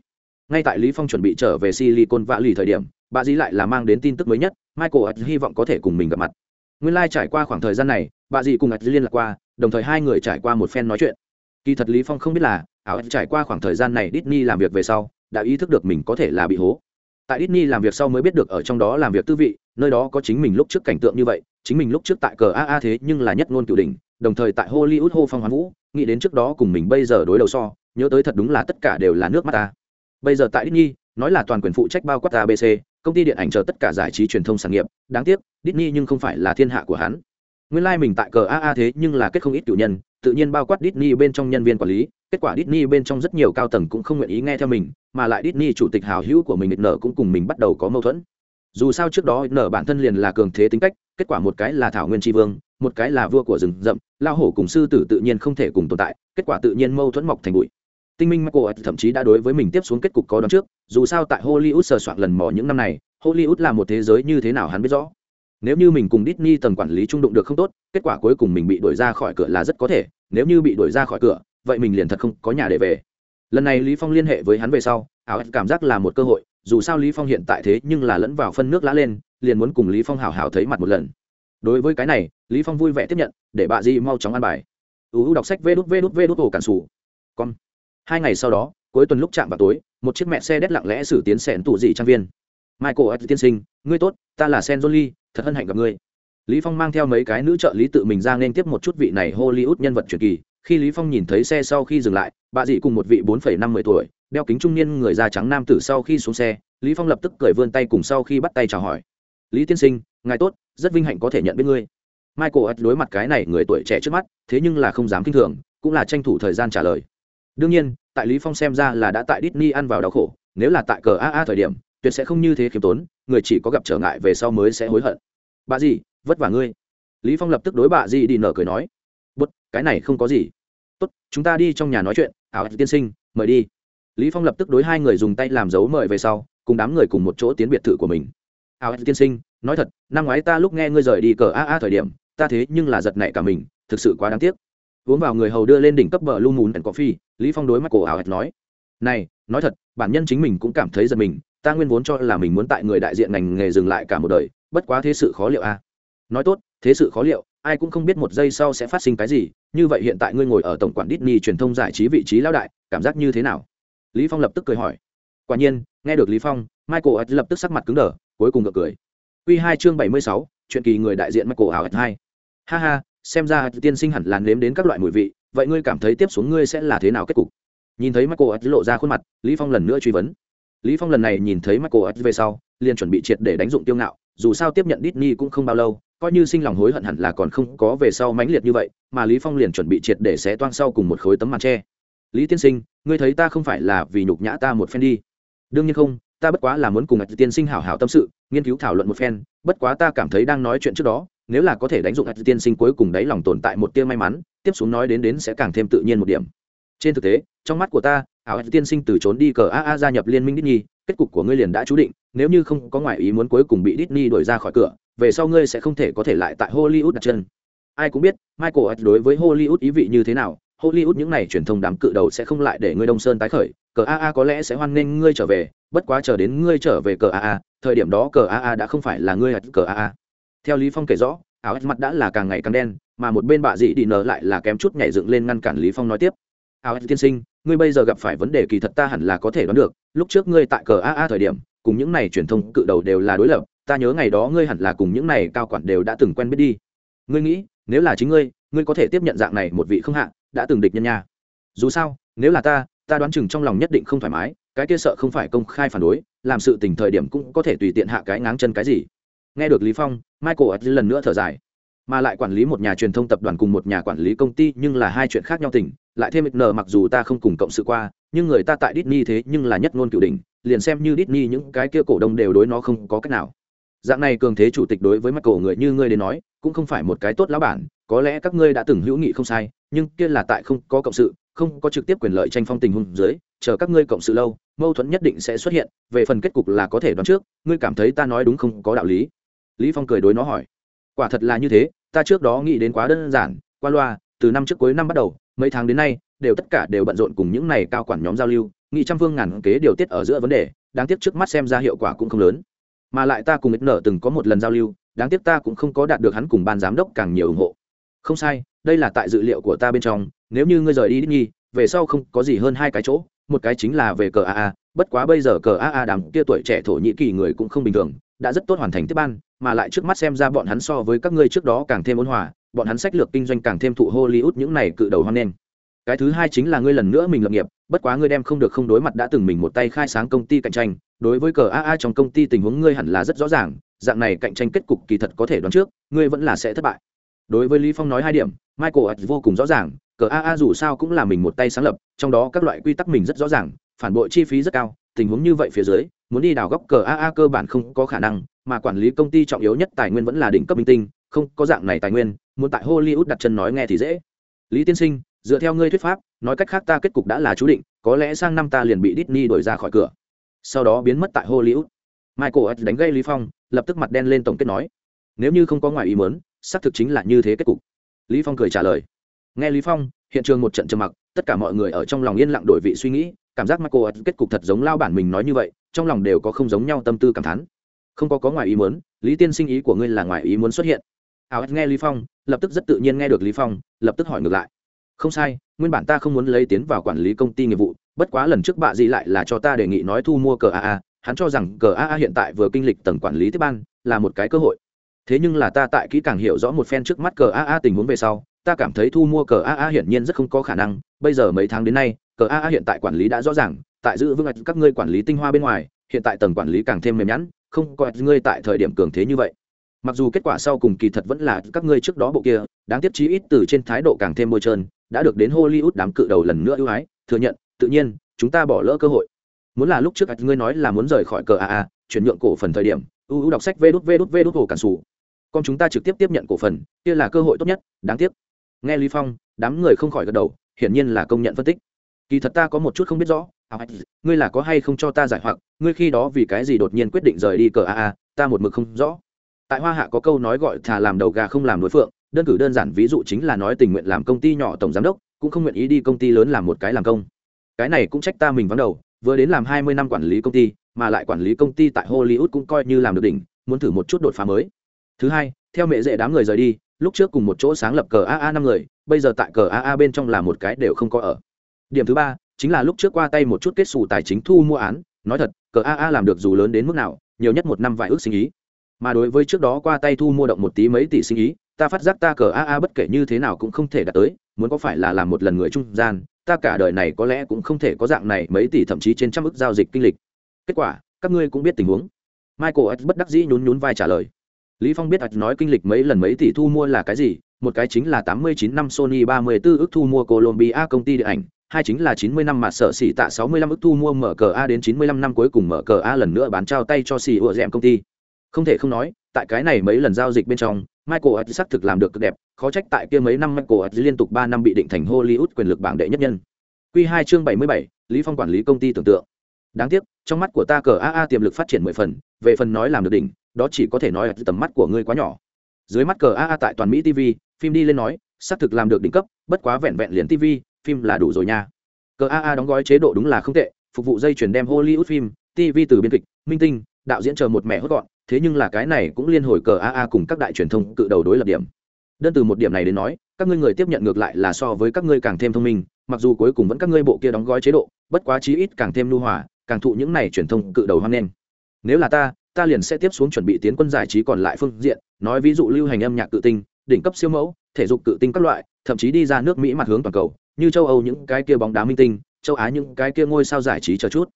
Ngay tại lý phong chuẩn bị trở về silicon và lì thời điểm, bà dì lại là mang đến tin tức mới nhất, michael hy vọng có thể cùng mình gặp mặt. Nguyên lai like trải qua khoảng thời gian này, bà dì cùng ạch liên lạc qua, đồng thời hai người trải qua một phen nói chuyện kỳ thật lý phong không biết là áo trải qua khoảng thời gian này Disney làm việc về sau, đã ý thức được mình có thể là bị hố. Tại Disney làm việc sau mới biết được ở trong đó làm việc tư vị, nơi đó có chính mình lúc trước cảnh tượng như vậy, chính mình lúc trước tại cờ aa thế nhưng là nhất ngôn cửu đỉnh, đồng thời tại hollywood hô phong hoán vũ, nghĩ đến trước đó cùng mình bây giờ đối đầu so, nhớ tới thật đúng là tất cả đều là nước mắt ta. Bây giờ tại Disney, nói là toàn quyền phụ trách bao quát abc công ty điện ảnh chờ tất cả giải trí truyền thông sản nghiệp, đáng tiếc, Disney nhưng không phải là thiên hạ của hắn nguyên lai mình tại cờ aa thế nhưng là kết không ít cựu nhân, tự nhiên bao quát Disney bên trong nhân viên quản lý, kết quả Disney bên trong rất nhiều cao tầng cũng không nguyện ý nghe theo mình, mà lại Disney chủ tịch hào hữu của mình nở cũng cùng mình bắt đầu có mâu thuẫn. Dù sao trước đó nở bản thân liền là cường thế tính cách, kết quả một cái là thảo nguyên tri vương, một cái là vua của rừng rậm, lao hổ cùng sư tử tự nhiên không thể cùng tồn tại, kết quả tự nhiên mâu thuẫn mọc thành bụi. Tinh minh michael thậm chí đã đối với mình tiếp xuống kết cục có đón trước, dù sao tại hollywood sờ soạn lần mò những năm này, hollywood là một thế giới như thế nào hắn biết rõ nếu như mình cùng Disney tầng quản lý trung đụng được không tốt, kết quả cuối cùng mình bị đuổi ra khỏi cửa là rất có thể, nếu như bị đuổi ra khỏi cửa, vậy mình liền thật không có nhà để về. Lần này Lý Phong liên hệ với hắn về sau, ảo cảm giác là một cơ hội, dù sao Lý Phong hiện tại thế nhưng là lẫn vào phân nước lá lên, liền muốn cùng Lý Phong hào hào thấy mặt một lần. Đối với cái này, Lý Phong vui vẻ tiếp nhận, để bà Di mau chóng ăn bài. U đọc sách vê đút vê đút vê đút ổ cản sủ. Con. Hai ngày sau đó, cuối tuần lúc chạm vào tối, một chiếc mẹ xe đét lặng lẽ xử tiến sẹn tủ dị trang viên. Michael tiên sinh, ngươi tốt, ta là Sen Jolie, thật hân hạnh gặp ngươi. Lý phong mang theo mấy cái nữ trợ lý tự mình ra nên tiếp một chút vị này hollywood nhân vật truyền kỳ. Khi lý phong nhìn thấy xe sau khi dừng lại, bà dì cùng một vị bốn phẩy năm mươi tuổi, đeo kính trung niên người da trắng nam tử sau khi xuống xe, lý phong lập tức cười vươn tay cùng sau khi bắt tay chào hỏi. Lý tiên sinh, ngài tốt, rất vinh hạnh có thể nhận biết ngươi. Michael đối mặt cái này người tuổi trẻ trước mắt, thế nhưng là không dám kinh thường, cũng là tranh thủ thời gian trả lời. Đương nhiên, tại lý phong xem ra là đã tại Disney ăn vào đau khổ, nếu là tại cờ aa thời điểm tuyệt sẽ không như thế khiêm tốn, người chỉ có gặp trở ngại về sau mới sẽ hối hận. Bà gì, vất vả ngươi. Lý phong lập tức đối bà gì đi nở cười nói. Bút cái này không có gì. Tốt, chúng ta đi trong nhà nói chuyện, ảo tiên sinh, mời đi. Lý phong lập tức đối hai người dùng tay làm dấu mời về sau, cùng đám người cùng một chỗ tiến biệt thự của mình. Ảo tiên sinh, nói thật, năm ngoái ta lúc nghe ngươi rời đi cờ a a thời điểm, ta thế nhưng là giật nảy cả mình, thực sự quá đáng tiếc. Uống vào người hầu đưa lên đỉnh cấp bờ lu mùn and coffee, lý phong đối mắt cổ ảo nói. Này, nói thật, bản nhân chính mình cũng cảm thấy giật mình ta nguyên vốn cho là mình muốn tại người đại diện ngành nghề dừng lại cả một đời bất quá thế sự khó liệu a. Nói tốt thế sự khó liệu ai cũng không biết một giây sau sẽ phát sinh cái gì như vậy hiện tại ngươi ngồi ở tổng quản Disney truyền thông giải trí vị trí lão đại cảm giác như thế nào? Lý phong lập tức cười hỏi. Quả nhiên nghe được lý phong michael lập tức sắc mặt cứng đờ cuối cùng gật cười. Quy hai chương bảy mươi sáu, chuyện kỳ người đại diện michael ảo hai. Ha ha xem ra tiên sinh hẳn là nếm đến các loại mùi vị vậy ngươi cảm thấy tiếp xuống ngươi sẽ là thế nào kết cục? Nhìn thấy michael lộ ra khuôn mặt lý phong lần nữa truy vấn lý phong lần này nhìn thấy michael ed về sau liền chuẩn bị triệt để đánh dụng tiêu ngạo dù sao tiếp nhận Disney cũng không bao lâu, coi như sinh lòng hối hận hẳn là còn không có về sau mãnh liệt như vậy, mà Lý Phong liền chuẩn bị triệt để xé toang sau cùng một khối tấm màn che. Lý tiên sinh, ngươi thấy ta không phải là vì nhục nhã ta một phen đi? Đương nhiên không, ta bất quá là muốn cùng Ngạch tiên sinh hảo hảo tâm sự, nghiên cứu thảo luận một phen, bất quá ta cảm thấy đang nói chuyện trước đó, nếu là có thể đánh dụng Ngạch tiên sinh cuối cùng đấy lòng tồn tại một tia may mắn, tiếp xuống nói đến đến sẽ càng thêm tự nhiên một điểm. Trên thực tế, trong mắt của ta, ảo tiên sinh từ trốn đi cờ AA gia nhập liên minh Disney, kết cục của ngươi liền đã chú định, nếu như không có ngoại ý muốn cuối cùng bị Disney đuổi ra khỏi cửa, về sau ngươi sẽ không thể có thể lại tại Hollywood đặt chân. Ai cũng biết, Michael đối với Hollywood ý vị như thế nào, Hollywood những này truyền thông đám cự đầu sẽ không lại để ngươi Đông Sơn tái khởi, cờ AA có lẽ sẽ hoan nghênh ngươi trở về, bất quá chờ đến ngươi trở về cờ AA, thời điểm đó cờ AA đã không phải là ngươi cờ AA. Theo Lý Phong kể rõ, áo mặt đã là càng ngày càng đen, mà một bên bạ dị đi nở lại là kém chút nhảy dựng lên ngăn cản Lý Phong nói tiếp. Áo tiên sinh, ngươi bây giờ gặp phải vấn đề kỳ thật ta hẳn là có thể đoán được, lúc trước ngươi tại cờ AA thời điểm, cùng những này truyền thông cự đầu đều là đối lập ta nhớ ngày đó ngươi hẳn là cùng những này cao quản đều đã từng quen biết đi. Ngươi nghĩ nếu là chính ngươi ngươi có thể tiếp nhận dạng này một vị không hạ đã từng địch nhân nha. Dù sao nếu là ta ta đoán chừng trong lòng nhất định không thoải mái cái kia sợ không phải công khai phản đối làm sự tình thời điểm cũng có thể tùy tiện hạ cái ngáng chân cái gì. Nghe được lý phong michael lần nữa thở dài. Mà lại quản lý một nhà truyền thông tập đoàn cùng một nhà quản lý công ty nhưng là hai chuyện khác nhau tình lại thêm nờ mặc dù ta không cùng cộng sự qua, nhưng người ta tại Disney thế nhưng là nhất ngôn cửu đỉnh, liền xem như Disney những cái kia cổ đông đều đối nó không có cách nào. Dạng này cường thế chủ tịch đối với mắt cổ người như ngươi đến nói, cũng không phải một cái tốt lão bản, có lẽ các ngươi đã từng hữu nghị không sai, nhưng kia là tại không có cộng sự, không có trực tiếp quyền lợi tranh phong tình huống dưới, chờ các ngươi cộng sự lâu, mâu thuẫn nhất định sẽ xuất hiện, về phần kết cục là có thể đoán trước, ngươi cảm thấy ta nói đúng không, có đạo lý. Lý phong cười đối nó hỏi. Quả thật là như thế, ta trước đó nghĩ đến quá đơn giản, qua loa, từ năm trước cuối năm bắt đầu mấy tháng đến nay đều tất cả đều bận rộn cùng những này cao quản nhóm giao lưu nghị trăm phương ngàn kế điều tiết ở giữa vấn đề đáng tiếc trước mắt xem ra hiệu quả cũng không lớn. Mà lại ta cùng ít nở từng có một lần giao lưu đáng tiếc ta cũng không có đạt được hắn cùng ban giám đốc càng nhiều ủng hộ. Không sai đây là tại dự liệu của ta bên trong nếu như ngươi rời đi Disney, về sau không có gì hơn hai cái chỗ một cái chính là về cờ aa bất quá bây giờ cờ aa đám kia tuổi trẻ thổ nhĩ kỳ người cũng không bình thường đã rất tốt hoàn thành tiếp ban mà lại trước mắt xem ra bọn hắn so với các ngươi trước đó càng thêm ôn hòa bọn hắn sách lược kinh doanh càng thêm thụ hollywood những này cự đầu hoan nghênh. Cái thứ hai chính là ngươi lần nữa mình lập nghiệp, bất quá ngươi đem không được không đối mặt đã từng mình một tay khai sáng công ty cạnh tranh, đối với cờ aa trong công ty tình huống ngươi hẳn là rất rõ ràng, dạng này cạnh tranh kết cục kỳ thật có thể đoán trước, ngươi vẫn là sẽ thất bại. Đối với lý phong nói hai điểm, michael vô cùng rõ ràng, cờ aa dù sao cũng là mình một tay sáng lập, trong đó các loại quy tắc mình rất rõ ràng, phản bội chi phí rất cao, tình huống như vậy phía dưới, muốn đi đào góc cờ aa cơ bản không có khả năng, mà quản lý công ty trọng yếu nhất tài nguyên vẫn là đỉnh cấp minh tinh không có dạng này tài nguyên, muốn tại hollywood đặt chân nói nghe thì dễ. Lý tiên sinh, dựa theo ngươi thuyết pháp, nói cách khác ta kết cục đã là chú định, có lẽ sang năm ta liền bị Disney đuổi ra khỏi cửa. Sau đó biến mất tại hollywood. Michael đánh gây lý phong, lập tức mặt đen lên tổng kết nói, nếu như không có ngoài ý muốn, xác thực chính là như thế kết cục. Lý phong cười trả lời, nghe lý phong, hiện trường một trận trầm mặc, tất cả mọi người ở trong lòng yên lặng đổi vị suy nghĩ, cảm giác michael kết cục thật giống lao bản mình nói như vậy, trong lòng đều có không giống nhau tâm tư cảm thán. Không có có ngoài ý muốn, lý tiên sinh ý của ngươi là ngoài ý muốn xuất hiện áo nghe lý phong, lập tức rất tự nhiên nghe được lý phong, lập tức hỏi ngược lại. Không sai, nguyên bản ta không muốn lấy tiến vào quản lý công ty nghiệp vụ, bất quá lần trước bạ gì lại là cho ta đề nghị nói thu mua cờ aa hắn cho rằng cờ aa hiện tại vừa kinh lịch tầng quản lý tiếp ban, là một cái cơ hội. Thế nhưng là ta tại kỹ càng hiểu rõ một phen trước mắt cờ aa tình huống về sau, ta cảm thấy thu mua cờ aa hiển nhiên rất không có khả năng, bây giờ mấy tháng đến nay cờ aa hiện tại quản lý đã rõ ràng, tại giữ vững các ngươi quản lý tinh hoa bên ngoài, hiện tại tầng quản lý càng thêm mềm nhẵn, không có ngươi tại thời điểm cường thế như vậy mặc dù kết quả sau cùng kỳ thật vẫn là các ngươi trước đó bộ kia đáng tiếc chí ít từ trên thái độ càng thêm môi trơn đã được đến hollywood đám cự đầu lần nữa ưu ái thừa nhận tự nhiên chúng ta bỏ lỡ cơ hội. Muốn là lúc trước ngươi nói là muốn rời khỏi cờ aa chuyển nhượng cổ phần thời điểm ưu đọc sách vê đút vê đút vê đút hồ cản sủ. Con chúng ta trực tiếp tiếp nhận cổ phần kia là cơ hội tốt nhất đáng tiếc. Nghe lý phong đám người không khỏi gật đầu hiển nhiên là công nhận phân tích. Kỳ thật ta có một chút không biết rõ. À, ngươi là có hay không cho ta giải hoặc ngươi khi đó vì cái gì đột nhiên quyết định rời đi cờ aa ta một mực không rõ tại hoa hạ có câu nói gọi thà làm đầu gà không làm đối phượng, đơn cử đơn giản ví dụ chính là nói tình nguyện làm công ty nhỏ tổng giám đốc, cũng không nguyện ý đi công ty lớn làm một cái làm công. Cái này cũng trách ta mình vắng đầu, vừa đến làm hai mươi năm quản lý công ty, mà lại quản lý công ty tại hollywood cũng coi như làm được đỉnh, muốn thử một chút đột phá mới. Thứ hai, theo mẹ dễ đám người rời đi, lúc trước cùng một chỗ sáng lập cờ aa năm người, bây giờ tại cờ aa bên trong là một cái đều không có ở. Điểm thứ ba, chính là lúc trước qua tay một chút kết xù tài chính thu mua án, nói thật, cờ aa làm được dù lớn đến mức nào, nhiều nhất một năm vài ước sinh ý mà đối với trước đó qua tay thu mua động một tí mấy tỷ sinh ý, ta phát giác ta cờ a a bất kể như thế nào cũng không thể đạt tới, muốn có phải là làm một lần người trung gian, ta cả đời này có lẽ cũng không thể có dạng này mấy tỷ thậm chí trên trăm ức giao dịch kinh lịch. Kết quả, các ngươi cũng biết tình huống. Michael x bất đắc dĩ nhún nhún vai trả lời. Lý phong biết ạch nói kinh lịch mấy lần mấy tỷ thu mua là cái gì, một cái chính là 89 năm sony 34 ức thu mua colombia công ty điện ảnh, hai chính là 90 năm mà sở xỉ tạ 65 ức thu mua mở cờ a đến 95 năm cuối cùng mở cờ a lần nữa bán trao tay cho xỉ ủa dẹm công ty không thể không nói tại cái này mấy lần giao dịch bên trong michael ạch xác thực làm được cực đẹp khó trách tại kia mấy năm michael ạch liên tục ba năm bị định thành hollywood quyền lực bảng đệ nhất nhân. Quy hai chương 77, Lý Phong quản lý công ty tưởng tượng. Đáng tiếc, trong mắt của ta cờ AA tiềm lực phát triển mười phần, về phần nói làm được đỉnh, đó chỉ có thể nói là tầm mắt của ngươi quá nhỏ. Dưới mắt cờ aa tại toàn mỹ tv phim đi lên nói xác thực làm được đỉnh cấp bất quá vẹn vẹn liền tv phim là đủ rồi nha. Cờ aa đóng gói chế độ đúng là không tệ phục vụ dây chuyển đem hollywood phim tv từ biên kịch minh tinh đạo diễn chờ một mẹ hốt gọn, thế nhưng là cái này cũng liên hồi cờ aa cùng các đại truyền thông cự đầu đối lập điểm. Đơn từ một điểm này đến nói, các ngươi người tiếp nhận ngược lại là so với các ngươi càng thêm thông minh, mặc dù cuối cùng vẫn các ngươi bộ kia đóng gói chế độ, bất quá chí ít càng thêm lưu hòa, càng thụ những này truyền thông cự đầu hoan nghênh. Nếu là ta ta liền sẽ tiếp xuống chuẩn bị tiến quân giải trí còn lại phương diện, nói ví dụ lưu hành âm nhạc cự tinh, đỉnh cấp siêu mẫu, thể dục cự tinh các loại, thậm chí đi ra nước mỹ mặt hướng toàn cầu, như châu âu những cái kia bóng đá minh tinh, châu á những cái kia ngôi sao giải trí chờ chút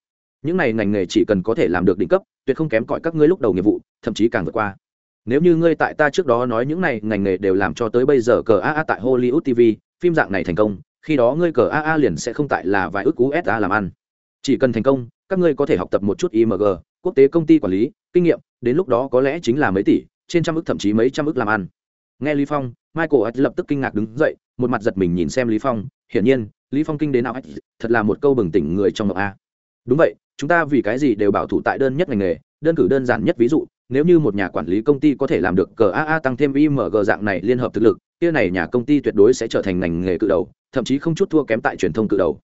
những này ngành nghề chỉ cần có thể làm được đỉnh cấp, tuyệt không kém cỏi các ngươi lúc đầu nghiệp vụ, thậm chí càng vượt qua. Nếu như ngươi tại ta trước đó nói những này ngành nghề đều làm cho tới bây giờ cờ aa tại hollywood tv phim dạng này thành công, khi đó ngươi cờ aa liền sẽ không tại là vài ước usa làm ăn. Chỉ cần thành công, các ngươi có thể học tập một chút img quốc tế công ty quản lý, kinh nghiệm, đến lúc đó có lẽ chính là mấy tỷ, trên trăm ước thậm chí mấy trăm ước làm ăn. Nghe lý phong, michael lập tức kinh ngạc đứng dậy, một mặt giật mình nhìn xem lý phong, hiển nhiên, lý phong kinh đến nào, thật là một câu bừng tỉnh người trong ngọc a. Đúng vậy chúng ta vì cái gì đều bảo thủ tại đơn nhất ngành nghề, đơn cử đơn giản nhất ví dụ, nếu như một nhà quản lý công ty có thể làm được cờ aa tăng thêm img dạng này liên hợp thực lực, kia này nhà công ty tuyệt đối sẽ trở thành ngành nghề cự đầu, thậm chí không chút thua kém tại truyền thông cự đầu.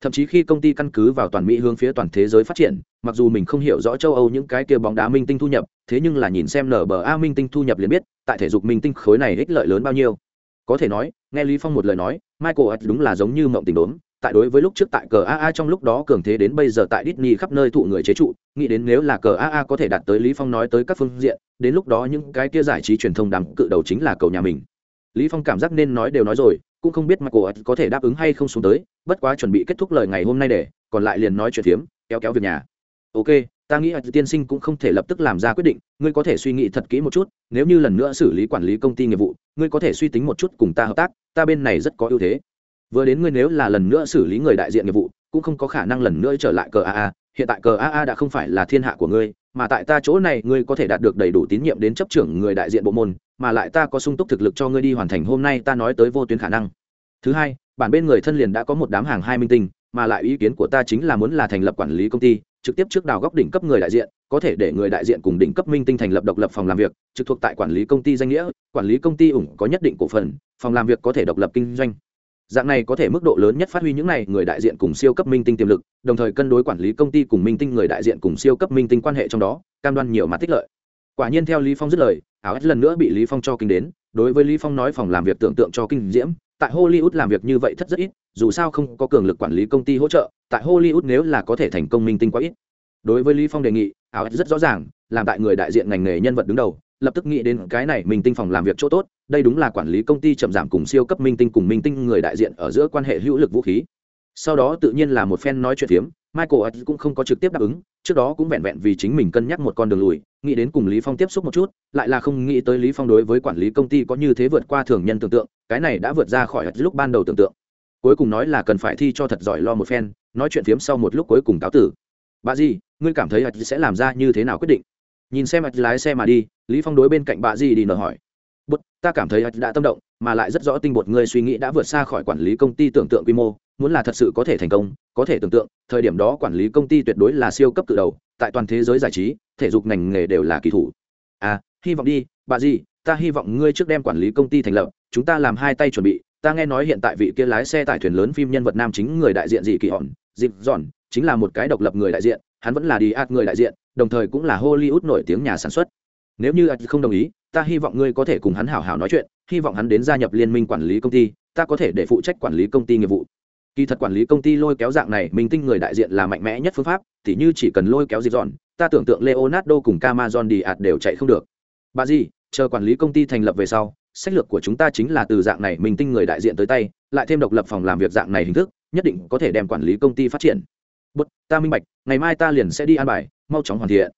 Thậm chí khi công ty căn cứ vào toàn mỹ hướng phía toàn thế giới phát triển, mặc dù mình không hiểu rõ châu âu những cái kia bóng đá minh tinh thu nhập, thế nhưng là nhìn xem nba minh tinh thu nhập liền biết, tại thể dục minh tinh khối này ích lợi lớn bao nhiêu. Có thể nói, nghe lý phong một lời nói, michael đúng là giống như mộng tình đốn tại đối với lúc trước tại cờ AA trong lúc đó cường thế đến bây giờ tại Disney khắp nơi thụ người chế trụ, nghĩ đến nếu là cờ AA có thể đạt tới Lý Phong nói tới các phương diện, đến lúc đó những cái kia giải trí truyền thông đám cự đầu chính là cầu nhà mình. Lý Phong cảm giác nên nói đều nói rồi, cũng không biết Michael có thể đáp ứng hay không xuống tới, bất quá chuẩn bị kết thúc lời ngày hôm nay để, còn lại liền nói chuyện thiếm, kéo kéo việc nhà. Ok, ta nghĩ tiên sinh cũng không thể lập tức làm ra quyết định, ngươi có thể suy nghĩ thật kỹ một chút, nếu như lần nữa xử lý quản lý công ty nghiệp vụ, ngươi có thể suy tính một chút cùng ta hợp tác, ta bên này rất có ưu thế vừa đến ngươi nếu là lần nữa xử lý người đại diện nghiệp vụ, cũng không có khả năng lần nữa trở lại cờ aa hiện tại cờ aa đã không phải là thiên hạ của ngươi, mà tại ta chỗ này ngươi có thể đạt được đầy đủ tín nhiệm đến chấp trưởng người đại diện bộ môn, mà lại ta có sung túc thực lực cho ngươi đi hoàn thành hôm nay ta nói tới vô tuyến khả năng. Thứ hai, bản bên người thân liền đã có một đám hàng hai minh tinh, mà lại ý kiến của ta chính là muốn là thành lập quản lý công ty, trực tiếp trước đào góc đỉnh cấp người đại diện, có thể để người đại diện cùng đỉnh cấp minh tinh thành lập độc lập phòng làm việc, trực thuộc tại quản lý công ty danh nghĩa, quản lý công ty ủng có nhất định cổ phần, phòng làm việc có thể độc lập kinh doanh dạng này có thể mức độ lớn nhất phát huy những này người đại diện cùng siêu cấp minh tinh tiềm lực, đồng thời cân đối quản lý công ty cùng minh tinh người đại diện cùng siêu cấp minh tinh quan hệ trong đó, cam đoan nhiều mặt tích lợi. Quả nhiên theo lý phong dứt lời áo ếch lần nữa bị lý phong cho kinh đến, đối với lý phong nói phòng làm việc tưởng tượng cho kinh diễm, tại hollywood làm việc như vậy thất rất ít, dù sao không có cường lực quản lý công ty hỗ trợ, tại hollywood nếu là có thể thành công minh tinh quá ít. Đối với lý phong đề nghị áo ếch rất rõ ràng, làm tại người đại diện ngành nghề nhân vật đứng đầu lập tức nghĩ đến cái này minh tinh phòng làm việc chỗ tốt, đây đúng là quản lý công ty chậm giảm cùng siêu cấp minh tinh cùng minh tinh người đại diện ở giữa quan hệ hữu lực vũ khí. Sau đó tự nhiên là một phen nói chuyện phiếm, michael ấy cũng không có trực tiếp đáp ứng, trước đó cũng vẹn vẹn vì chính mình cân nhắc một con đường lùi, nghĩ đến cùng lý phong tiếp xúc một chút, lại là không nghĩ tới lý phong đối với quản lý công ty có như thế vượt qua thường nhân tưởng tượng, cái này đã vượt ra khỏi lúc ban đầu tưởng tượng. Cuối cùng nói là cần phải thi cho thật giỏi lo một phen, nói chuyện phiếm sau một lúc cuối cùng cáo tử. Bà gì ngươi cảm thấy sẽ làm ra như thế nào quyết định? Nhìn xem lái xe mà đi, lý phong đối bên cạnh bà gì đi nở hỏi. Bút ta cảm thấy đã tâm động, mà lại rất rõ tinh bột ngươi suy nghĩ đã vượt xa khỏi quản lý công ty tưởng tượng quy mô, muốn là thật sự có thể thành công, có thể tưởng tượng, thời điểm đó quản lý công ty tuyệt đối là siêu cấp cự đầu, tại toàn thế giới giải trí, thể dục ngành nghề đều là kỳ thủ. À hy vọng đi, bà gì ta hy vọng ngươi trước đem quản lý công ty thành lập, chúng ta làm hai tay chuẩn bị, ta nghe nói hiện tại vị kia lái xe tải thuyền lớn phim nhân vật nam chính người đại diện gì kỳ hòn, dịp dọn, chính là một cái độc lập người đại diện, hắn vẫn là đi ạt người đại diện đồng thời cũng là hollywood nổi tiếng nhà sản xuất. Nếu như anh không đồng ý, ta hy vọng ngươi có thể cùng hắn hảo hảo nói chuyện, hy vọng hắn đến gia nhập liên minh quản lý công ty, ta có thể để phụ trách quản lý công ty nghiệp vụ. Kỳ thật quản lý công ty lôi kéo dạng này, mình tinh người đại diện là mạnh mẽ nhất phương pháp, tỉ như chỉ cần lôi kéo dịp dọn ta tưởng tượng leonardo cùng camazon đi ạt đều chạy không được. Bà gì, chờ quản lý công ty thành lập về sau, sách lược của chúng ta chính là từ dạng này, mình tinh người đại diện tới tay, lại thêm độc lập phòng làm việc dạng này hình thức, nhất định có thể đem quản lý công ty phát triển. Bất ta minh bạch, ngày mai ta liền sẽ đi an bài mau chóng hoàn thiện.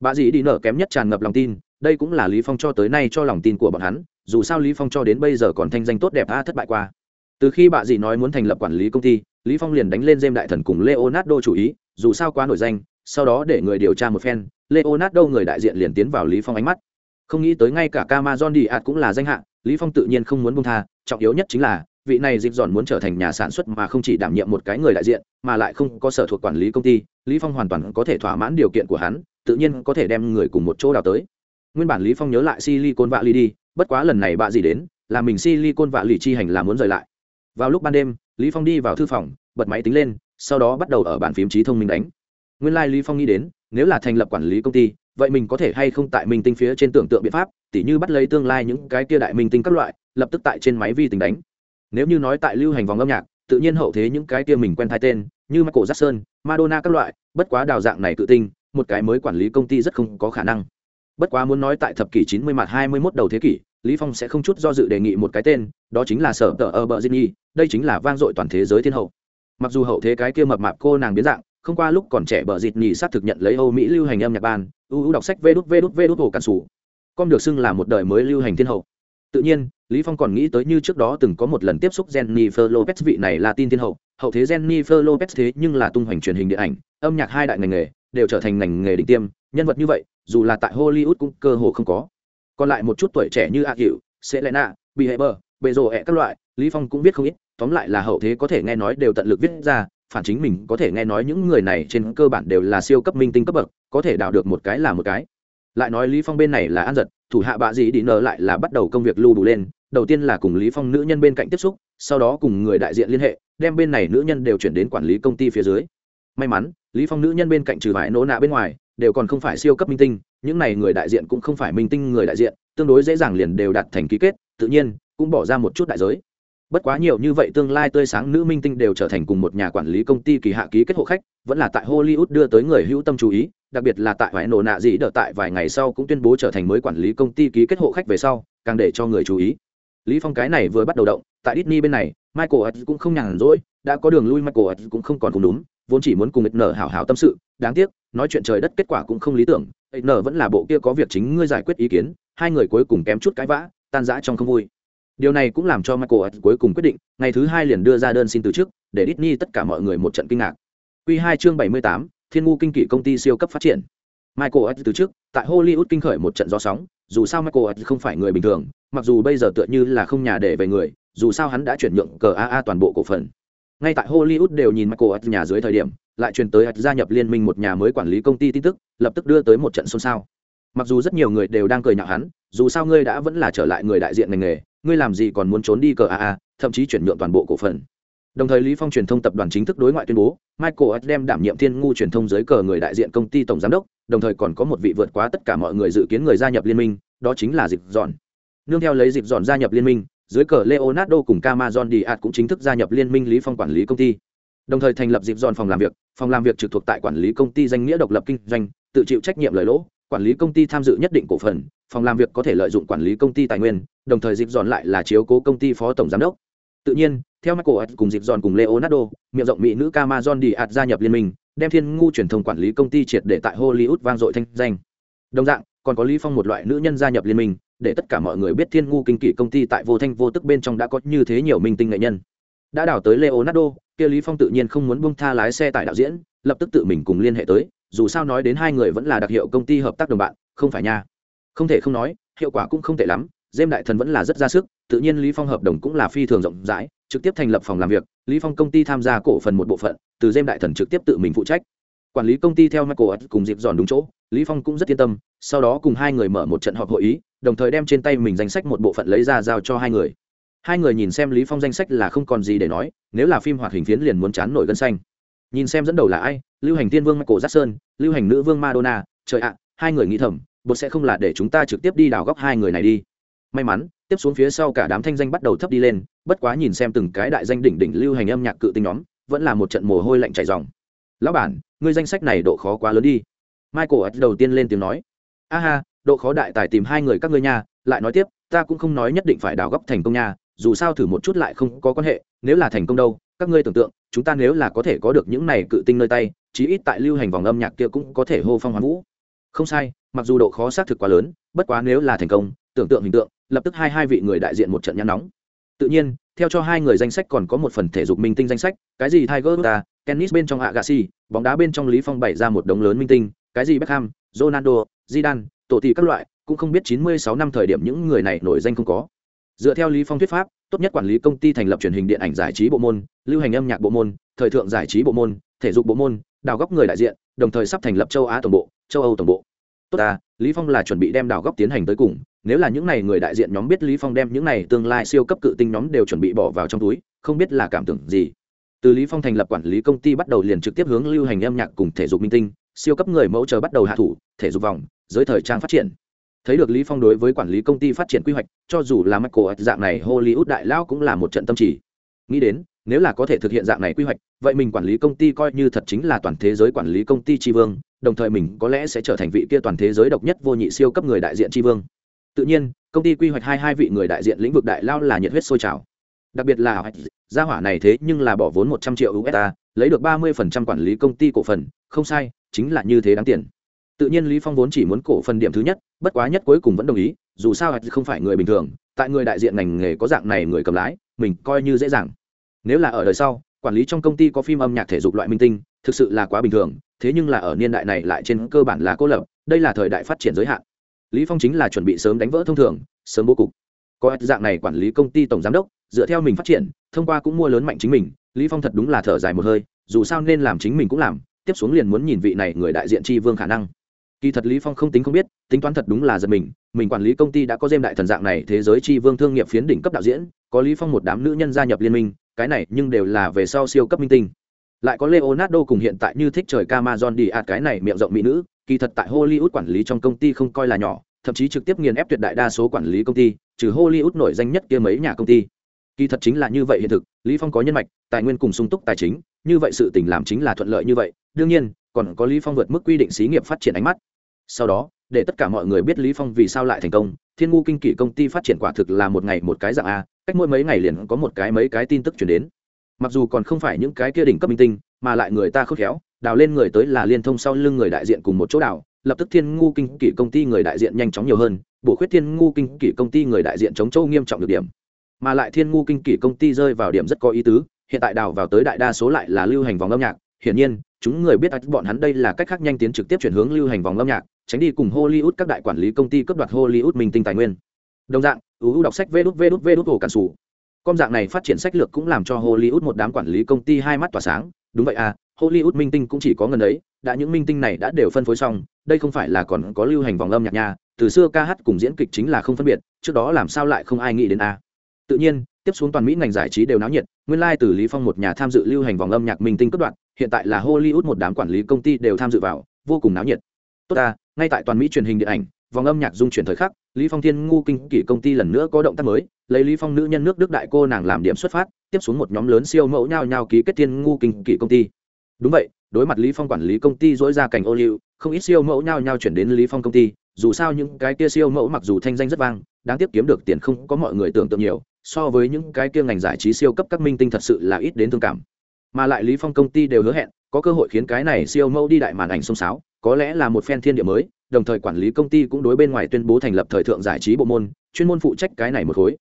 Bà dì đi nở kém nhất tràn ngập lòng tin, đây cũng là lý phong cho tới nay cho lòng tin của bọn hắn, dù sao lý phong cho đến bây giờ còn thanh danh tốt đẹp a thất bại qua. Từ khi bà dì nói muốn thành lập quản lý công ty, lý phong liền đánh lên dêm đại thần cùng leonardo chủ ý, dù sao quá nổi danh, sau đó để người điều tra một phen, leonardo người đại diện liền tiến vào lý phong ánh mắt. Không nghĩ tới ngay cả Camazon đi ạt cũng là danh hạng lý phong tự nhiên không muốn buông tha, trọng yếu nhất chính là vị này dịch dọn muốn trở thành nhà sản xuất mà không chỉ đảm nhiệm một cái người đại diện, mà lại không có sở thuộc quản lý công ty, lý phong hoàn toàn có thể thỏa mãn điều kiện của hắn, tự nhiên có thể đem người cùng một chỗ đào tới. Nguyên bản lý phong nhớ lại silicon vạ ly đi, bất quá lần này bạ gì đến, là mình silicon vạ lì chi hành là muốn rời lại. Vào lúc ban đêm, lý phong đi vào thư phòng, bật máy tính lên, sau đó bắt đầu ở bàn phím trí thông minh đánh. Nguyên lai like lý phong nghĩ đến, nếu là thành lập quản lý công ty, vậy mình có thể hay không tại minh tinh phía trên tưởng tượng biện pháp, tỉ như bắt lấy tương lai những cái kia đại minh tinh các loại, lập tức tại trên máy vi tính đánh nếu như nói tại lưu hành vòng âm nhạc tự nhiên hậu thế những cái kia mình quen thai tên như michael jackson madonna các loại bất quá đào dạng này tự tinh một cái mới quản lý công ty rất không có khả năng. Bất quá muốn nói tại thập kỷ chín mươi mặt hai mươi 21 đầu thế kỷ lý phong sẽ không chút do dự đề nghị một cái tên đó chính là sở tờ ở bờ Nhi, đây chính là vang dội toàn thế giới thiên hậu. Mặc dù hậu thế cái kia mập mạp cô nàng biến dạng không qua lúc còn trẻ bờ dịt nhì sát thực nhận lấy âu mỹ lưu hành âm nhạc ban ưu ưu đọc sách vê đút vê đút vê đút hồ cản sủ. Con được xưng là một đời mới lưu hành thiên hậu tự nhiên lý phong còn nghĩ tới như trước đó từng có một lần tiếp xúc jennifer lopez vị này là tin thiên hậu. Hậu thế jennifer lopez thế nhưng là tung hoành truyền hình điện ảnh âm nhạc hai đại ngành nghề đều trở thành ngành nghề đỉnh tiêm. Nhân vật như vậy dù là tại hollywood cũng cơ hồ không có. Còn lại một chút tuổi trẻ như a hiệu selena Bieber, hệ rồ ẹ các loại lý phong cũng biết không ít. Tóm lại là hậu thế có thể nghe nói đều tận lực viết ra phản chính mình có thể nghe nói những người này trên cơ bản đều là siêu cấp minh tinh cấp bậc có thể đào được một cái là một cái. Lại nói lý phong bên này là an giật thủ hạ bạ dĩ đi nở lại là bắt đầu công việc lưu đủ lên, đầu tiên là cùng lý phong nữ nhân bên cạnh tiếp xúc, sau đó cùng người đại diện liên hệ, đem bên này nữ nhân đều chuyển đến quản lý công ty phía dưới. May mắn, lý phong nữ nhân bên cạnh trừ vải nỗ nạ bên ngoài, đều còn không phải siêu cấp minh tinh, những này người đại diện cũng không phải minh tinh người đại diện, tương đối dễ dàng liền đều đặt thành ký kết, tự nhiên, cũng bỏ ra một chút đại giới bất quá nhiều như vậy tương lai tươi sáng nữ minh tinh đều trở thành cùng một nhà quản lý công ty kỳ hạ ký kết hộ khách, vẫn là tại hollywood đưa tới người hữu tâm chú ý, đặc biệt là tại vải nổ nạ gì đợi tại vài ngày sau cũng tuyên bố trở thành mới quản lý công ty ký kết hộ khách về sau, càng để cho người chú ý. Lý phong cái này vừa bắt đầu động, tại Disney bên này, Michael cũng không nhàn rỗi, đã có đường lui Michael cũng không còn cùng đúng, vốn chỉ muốn cùng nở hảo hảo tâm sự, đáng tiếc, nói chuyện trời đất kết quả cũng không lý tưởng nở vẫn là bộ kia có việc chính ngươi giải quyết ý kiến, hai người cuối cùng kém chút cãi vã, tan rã trong không vui điều này cũng làm cho michael cuối cùng quyết định ngày thứ hai liền đưa ra đơn xin từ chức để Disney tất cả mọi người một trận kinh ngạc Quy 2 chương 78, Thiên ngu kinh kỷ công ty siêu cấp phát triển. Michael từ chức tại Hollywood kinh khởi một trận gió sóng, dù sao Michael không phải người bình thường, mặc dù bây giờ tựa như là không nhà để về người, dù sao hắn đã chuyển nhượng cờ AA toàn bộ cổ phần. Ngay tại Hollywood đều nhìn Michael nhà dưới thời điểm, lại truyền tới gia nhập liên minh một nhà mới quản lý công ty tin tức, lập tức đưa tới một trận xôn xao. Mặc dù rất nhiều người đều đang cười nhạo hắn, dù sao ngươi đã vẫn là trở lại người đại diện ngành nghề, ngươi làm gì còn muốn trốn đi cờ AA, thậm chí chuyển nhượng toàn bộ cổ phần. Đồng thời lý phong truyền thông tập đoàn chính thức đối ngoại tuyên bố michael s đem đảm nhiệm thiên ngu truyền thông dưới cờ người đại diện công ty tổng giám đốc đồng thời còn có một vị vượt quá tất cả mọi người dự kiến người gia nhập liên minh đó chính là dịp dọn. Nương theo lấy dịp dọn gia nhập liên minh dưới cờ leonardo cùng camason đi cũng chính thức gia nhập liên minh lý phong quản lý công ty. Đồng thời thành lập dịp dọn phòng làm việc phòng làm việc trực thuộc tại quản lý công ty danh nghĩa độc lập kinh doanh tự chịu trách nhiệm lời lỗ quản lý công ty tham dự nhất định cổ phần phòng làm việc có thể lợi dụng quản lý công ty tài nguyên đồng thời dịp dọn lại là chiếu cố công ty phó tổng giám đốc. Tự nhiên, theo michael cùng dịp dọn cùng leonardo, miệng rộng mỹ nữ camazon đi ạt gia nhập liên minh, đem thiên ngu truyền thông quản lý công ty triệt để tại hollywood vang dội thanh danh. Đồng dạng, còn có lý phong một loại nữ nhân gia nhập liên minh, để tất cả mọi người biết thiên ngu kinh kỷ công ty tại vô thanh vô tức bên trong đã có như thế nhiều minh tinh nghệ nhân. Đã đào tới leonardo, kia lý phong tự nhiên không muốn buông tha lái xe tại đạo diễn, lập tức tự mình cùng liên hệ tới, dù sao nói đến hai người vẫn là đặc hiệu công ty hợp tác đồng bạn, không phải nha. Không thể không nói, hiệu quả cũng không tệ lắm dêm đại thần vẫn là rất ra sức, tự nhiên lý phong hợp đồng cũng là phi thường rộng rãi, trực tiếp thành lập phòng làm việc, lý phong công ty tham gia cổ phần một bộ phận, từ dêm đại thần trực tiếp tự mình phụ trách. Quản lý công ty theo michael cùng dịp dọn đúng chỗ, lý phong cũng rất yên tâm, sau đó cùng hai người mở một trận họp hội ý, đồng thời đem trên tay mình danh sách một bộ phận lấy ra giao cho hai người. Hai người nhìn xem lý phong danh sách là không còn gì để nói, nếu là phim hoạt hình phiến liền muốn chán nổi gân xanh. Nhìn xem dẫn đầu là ai, lưu hành tiên vương michael jackson, lưu hành nữ vương madonna, trời ạ, hai người nghĩ thầm, bột sẽ không là để chúng ta trực tiếp đi đào góc hai người này đi may mắn, tiếp xuống phía sau cả đám thanh danh bắt đầu thấp đi lên, bất quá nhìn xem từng cái đại danh đỉnh đỉnh lưu hành âm nhạc cự tinh nhóm, vẫn là một trận mồ hôi lạnh chảy dòng lão bản, ngươi danh sách này độ khó quá lớn đi. Michael ất đầu tiên lên tiếng nói. A ha, độ khó đại tài tìm hai người các ngươi nha, lại nói tiếp, ta cũng không nói nhất định phải đào góc thành công nha, dù sao thử một chút lại không có quan hệ, nếu là thành công đâu, các ngươi tưởng tượng, chúng ta nếu là có thể có được những này cự tinh nơi tay, chí ít tại lưu hành vòng âm nhạc kia cũng có thể hô phong hoán vũ. Không sai, mặc dù độ khó xác thực quá lớn, bất quá nếu là thành công, tưởng tượng hình tượng lập tức hai hai vị người đại diện một trận nhăn nóng. Tự nhiên, theo cho hai người danh sách còn có một phần thể dục minh tinh danh sách, cái gì tiger ta tennis bên trong agassi, bóng đá bên trong lý phong bày ra một đống lớn minh tinh, cái gì beckham, ronaldo, zidane, tổ tỷ các loại, cũng không biết 96 năm thời điểm những người này nổi danh không có. Dựa theo lý phong thuyết pháp, tốt nhất quản lý công ty thành lập truyền hình điện ảnh giải trí bộ môn, lưu hành âm nhạc bộ môn, thời thượng giải trí bộ môn, thể dục bộ môn, đào góc người đại diện, đồng thời sắp thành lập châu á tổng bộ, châu âu tổng bộ tốt ta, lý phong là chuẩn bị đem đào góc tiến hành tới cùng, nếu là những này người đại diện nhóm biết lý phong đem những này tương lai siêu cấp cự tinh nhóm đều chuẩn bị bỏ vào trong túi, không biết là cảm tưởng gì. Từ lý phong thành lập quản lý công ty bắt đầu liền trực tiếp hướng lưu hành âm nhạc cùng thể dục minh tinh, siêu cấp người mẫu chờ bắt đầu hạ thủ, thể dục vòng, giới thời trang phát triển. Thấy được lý phong đối với quản lý công ty phát triển quy hoạch, cho dù là michael dạng này hollywood đại lao cũng là một trận tâm chỉ nghĩ đến nếu là có thể thực hiện dạng này quy hoạch, vậy mình quản lý công ty coi như thật chính là toàn thế giới quản lý công ty tri vương, đồng thời mình có lẽ sẽ trở thành vị kia toàn thế giới độc nhất vô nhị siêu cấp người đại diện tri vương. Tự nhiên, công ty quy hoạch hai hai vị người đại diện lĩnh vực đại lao là nhiệt huyết sôi trào. Đặc biệt là gia hỏa này thế nhưng là bỏ vốn một trăm triệu usd lấy được ba mươi phần trăm quản lý công ty cổ phần, không sai, chính là như thế đáng tiền. Tự nhiên lý phong vốn chỉ muốn cổ phần điểm thứ nhất, bất quá nhất cuối cùng vẫn đồng ý, dù sao không phải người bình thường, tại người đại diện ngành nghề có dạng này người cầm lái, mình coi như dễ dàng nếu là ở đời sau, quản lý trong công ty có phim âm nhạc thể dục loại minh tinh, thực sự là quá bình thường, thế nhưng là ở niên đại này lại trên cơ bản là cô lập, đây là thời đại phát triển giới hạn. Lý phong chính là chuẩn bị sớm đánh vỡ thông thường, sớm bố cục. Có dạng này quản lý công ty tổng giám đốc, dựa theo mình phát triển, thông qua cũng mua lớn mạnh chính mình, lý phong thật đúng là thở dài một hơi, dù sao nên làm chính mình cũng làm, tiếp xuống liền muốn nhìn vị này người đại diện tri vương khả năng. Kỳ thật lý phong không tính không biết, tính toán thật đúng là giật mình mình quản lý công ty đã có dêm đại thần dạng này thế giới tri vương thương nghiệp phiến đỉnh cấp đạo diễn, có lý phong một đám nữ nhân gia nhập liên minh cái này nhưng đều là về sau siêu cấp minh tinh. Lại có leonardo cùng hiện tại như thích trời camazon đi ạt cái này miệng rộng mỹ nữ, kỳ thật tại hollywood quản lý trong công ty không coi là nhỏ, thậm chí trực tiếp nghiền ép tuyệt đại đa số quản lý công ty, trừ hollywood nổi danh nhất kia mấy nhà công ty. Kỳ thật chính là như vậy hiện thực, lý phong có nhân mạch, tài nguyên cùng sung túc tài chính, như vậy sự tình làm chính là thuận lợi như vậy, đương nhiên, còn có lý phong vượt mức quy định xí nghiệp phát triển ánh mắt. Sau đó, để tất cả mọi người biết lý phong vì sao lại thành công, thiên ngu kinh kỷ công ty phát triển quả thực là một ngày một cái dạng a cách mỗi mấy ngày liền có một cái mấy cái tin tức chuyển đến. Mặc dù còn không phải những cái kia đỉnh cấp minh tinh, mà lại người ta khớp khéo, đào lên người tới là liên thông sau lưng người đại diện cùng một chỗ đào, lập tức thiên ngu kinh kỷ công ty người đại diện nhanh chóng nhiều hơn, bổ khuyết thiên ngu kinh kỷ công ty người đại diện chống châu nghiêm trọng được điểm. Mà lại thiên ngu kinh kỷ công ty rơi vào điểm rất có ý tứ, hiện tại đào vào tới đại đa số lại là lưu hành vòng âm nhạc. Hiển nhiên, chúng người biết bọn hắn đây là cách khác nhanh tiến trực tiếp chuyển hướng lưu hành vòng âm nhạc, tránh đi cùng hollywood các đại quản lý công ty cấp đoạt hollywood minh tinh tài nguyên đồng dạng uu đọc sách vê đút vê đút vê đút hồ cản sủ. Com dạng này phát triển sách lược cũng làm cho hollywood một đám quản lý công ty hai mắt tỏa sáng. Đúng vậy à hollywood minh tinh cũng chỉ có ngần ấy, đã những minh tinh này đã đều phân phối xong, đây không phải là còn có lưu hành vòng âm nhạc nha, từ xưa ca hát cùng diễn kịch chính là không phân biệt, trước đó làm sao lại không ai nghĩ đến a. Tự nhiên, tiếp xuống toàn mỹ ngành giải trí đều náo nhiệt, nguyên lai、like、từ lý phong một nhà tham dự lưu hành vòng âm nhạc minh tinh cấp đoạn, hiện tại là hollywood một đám quản lý công ty đều tham dự vào, vô cùng náo nhiệt. Tốt ta ngay tại toàn mỹ truyền hình điện ảnh vòng âm nhạc dung chuyển thời khắc, lý phong thiên ngu kinh kỷ công ty lần nữa có động tác mới, lấy lý phong nữ nhân nước đức đại cô nàng làm điểm xuất phát, tiếp xuống một nhóm lớn siêu mẫu nhau nhau ký kết thiên ngu kinh kỷ công ty. Đúng vậy, đối mặt lý phong quản lý công ty dỗi ra cảnh ô liu, không ít siêu mẫu nhau nhau chuyển đến lý phong công ty, dù sao những cái kia siêu mẫu mặc dù thanh danh rất vang, đáng tiếp kiếm được tiền không có mọi người tưởng tượng nhiều, so với những cái kia ngành giải trí siêu cấp các minh tinh thật sự là ít đến thương cảm. Mà lại lý phong công ty đều hứa hẹn, có cơ hội khiến cái này siêu mẫu đi đại màn ảnh sông sáo có lẽ là một phen thiên địa mới, đồng thời quản lý công ty cũng đối bên ngoài tuyên bố thành lập thời thượng giải trí bộ môn, chuyên môn phụ trách cái này một khối.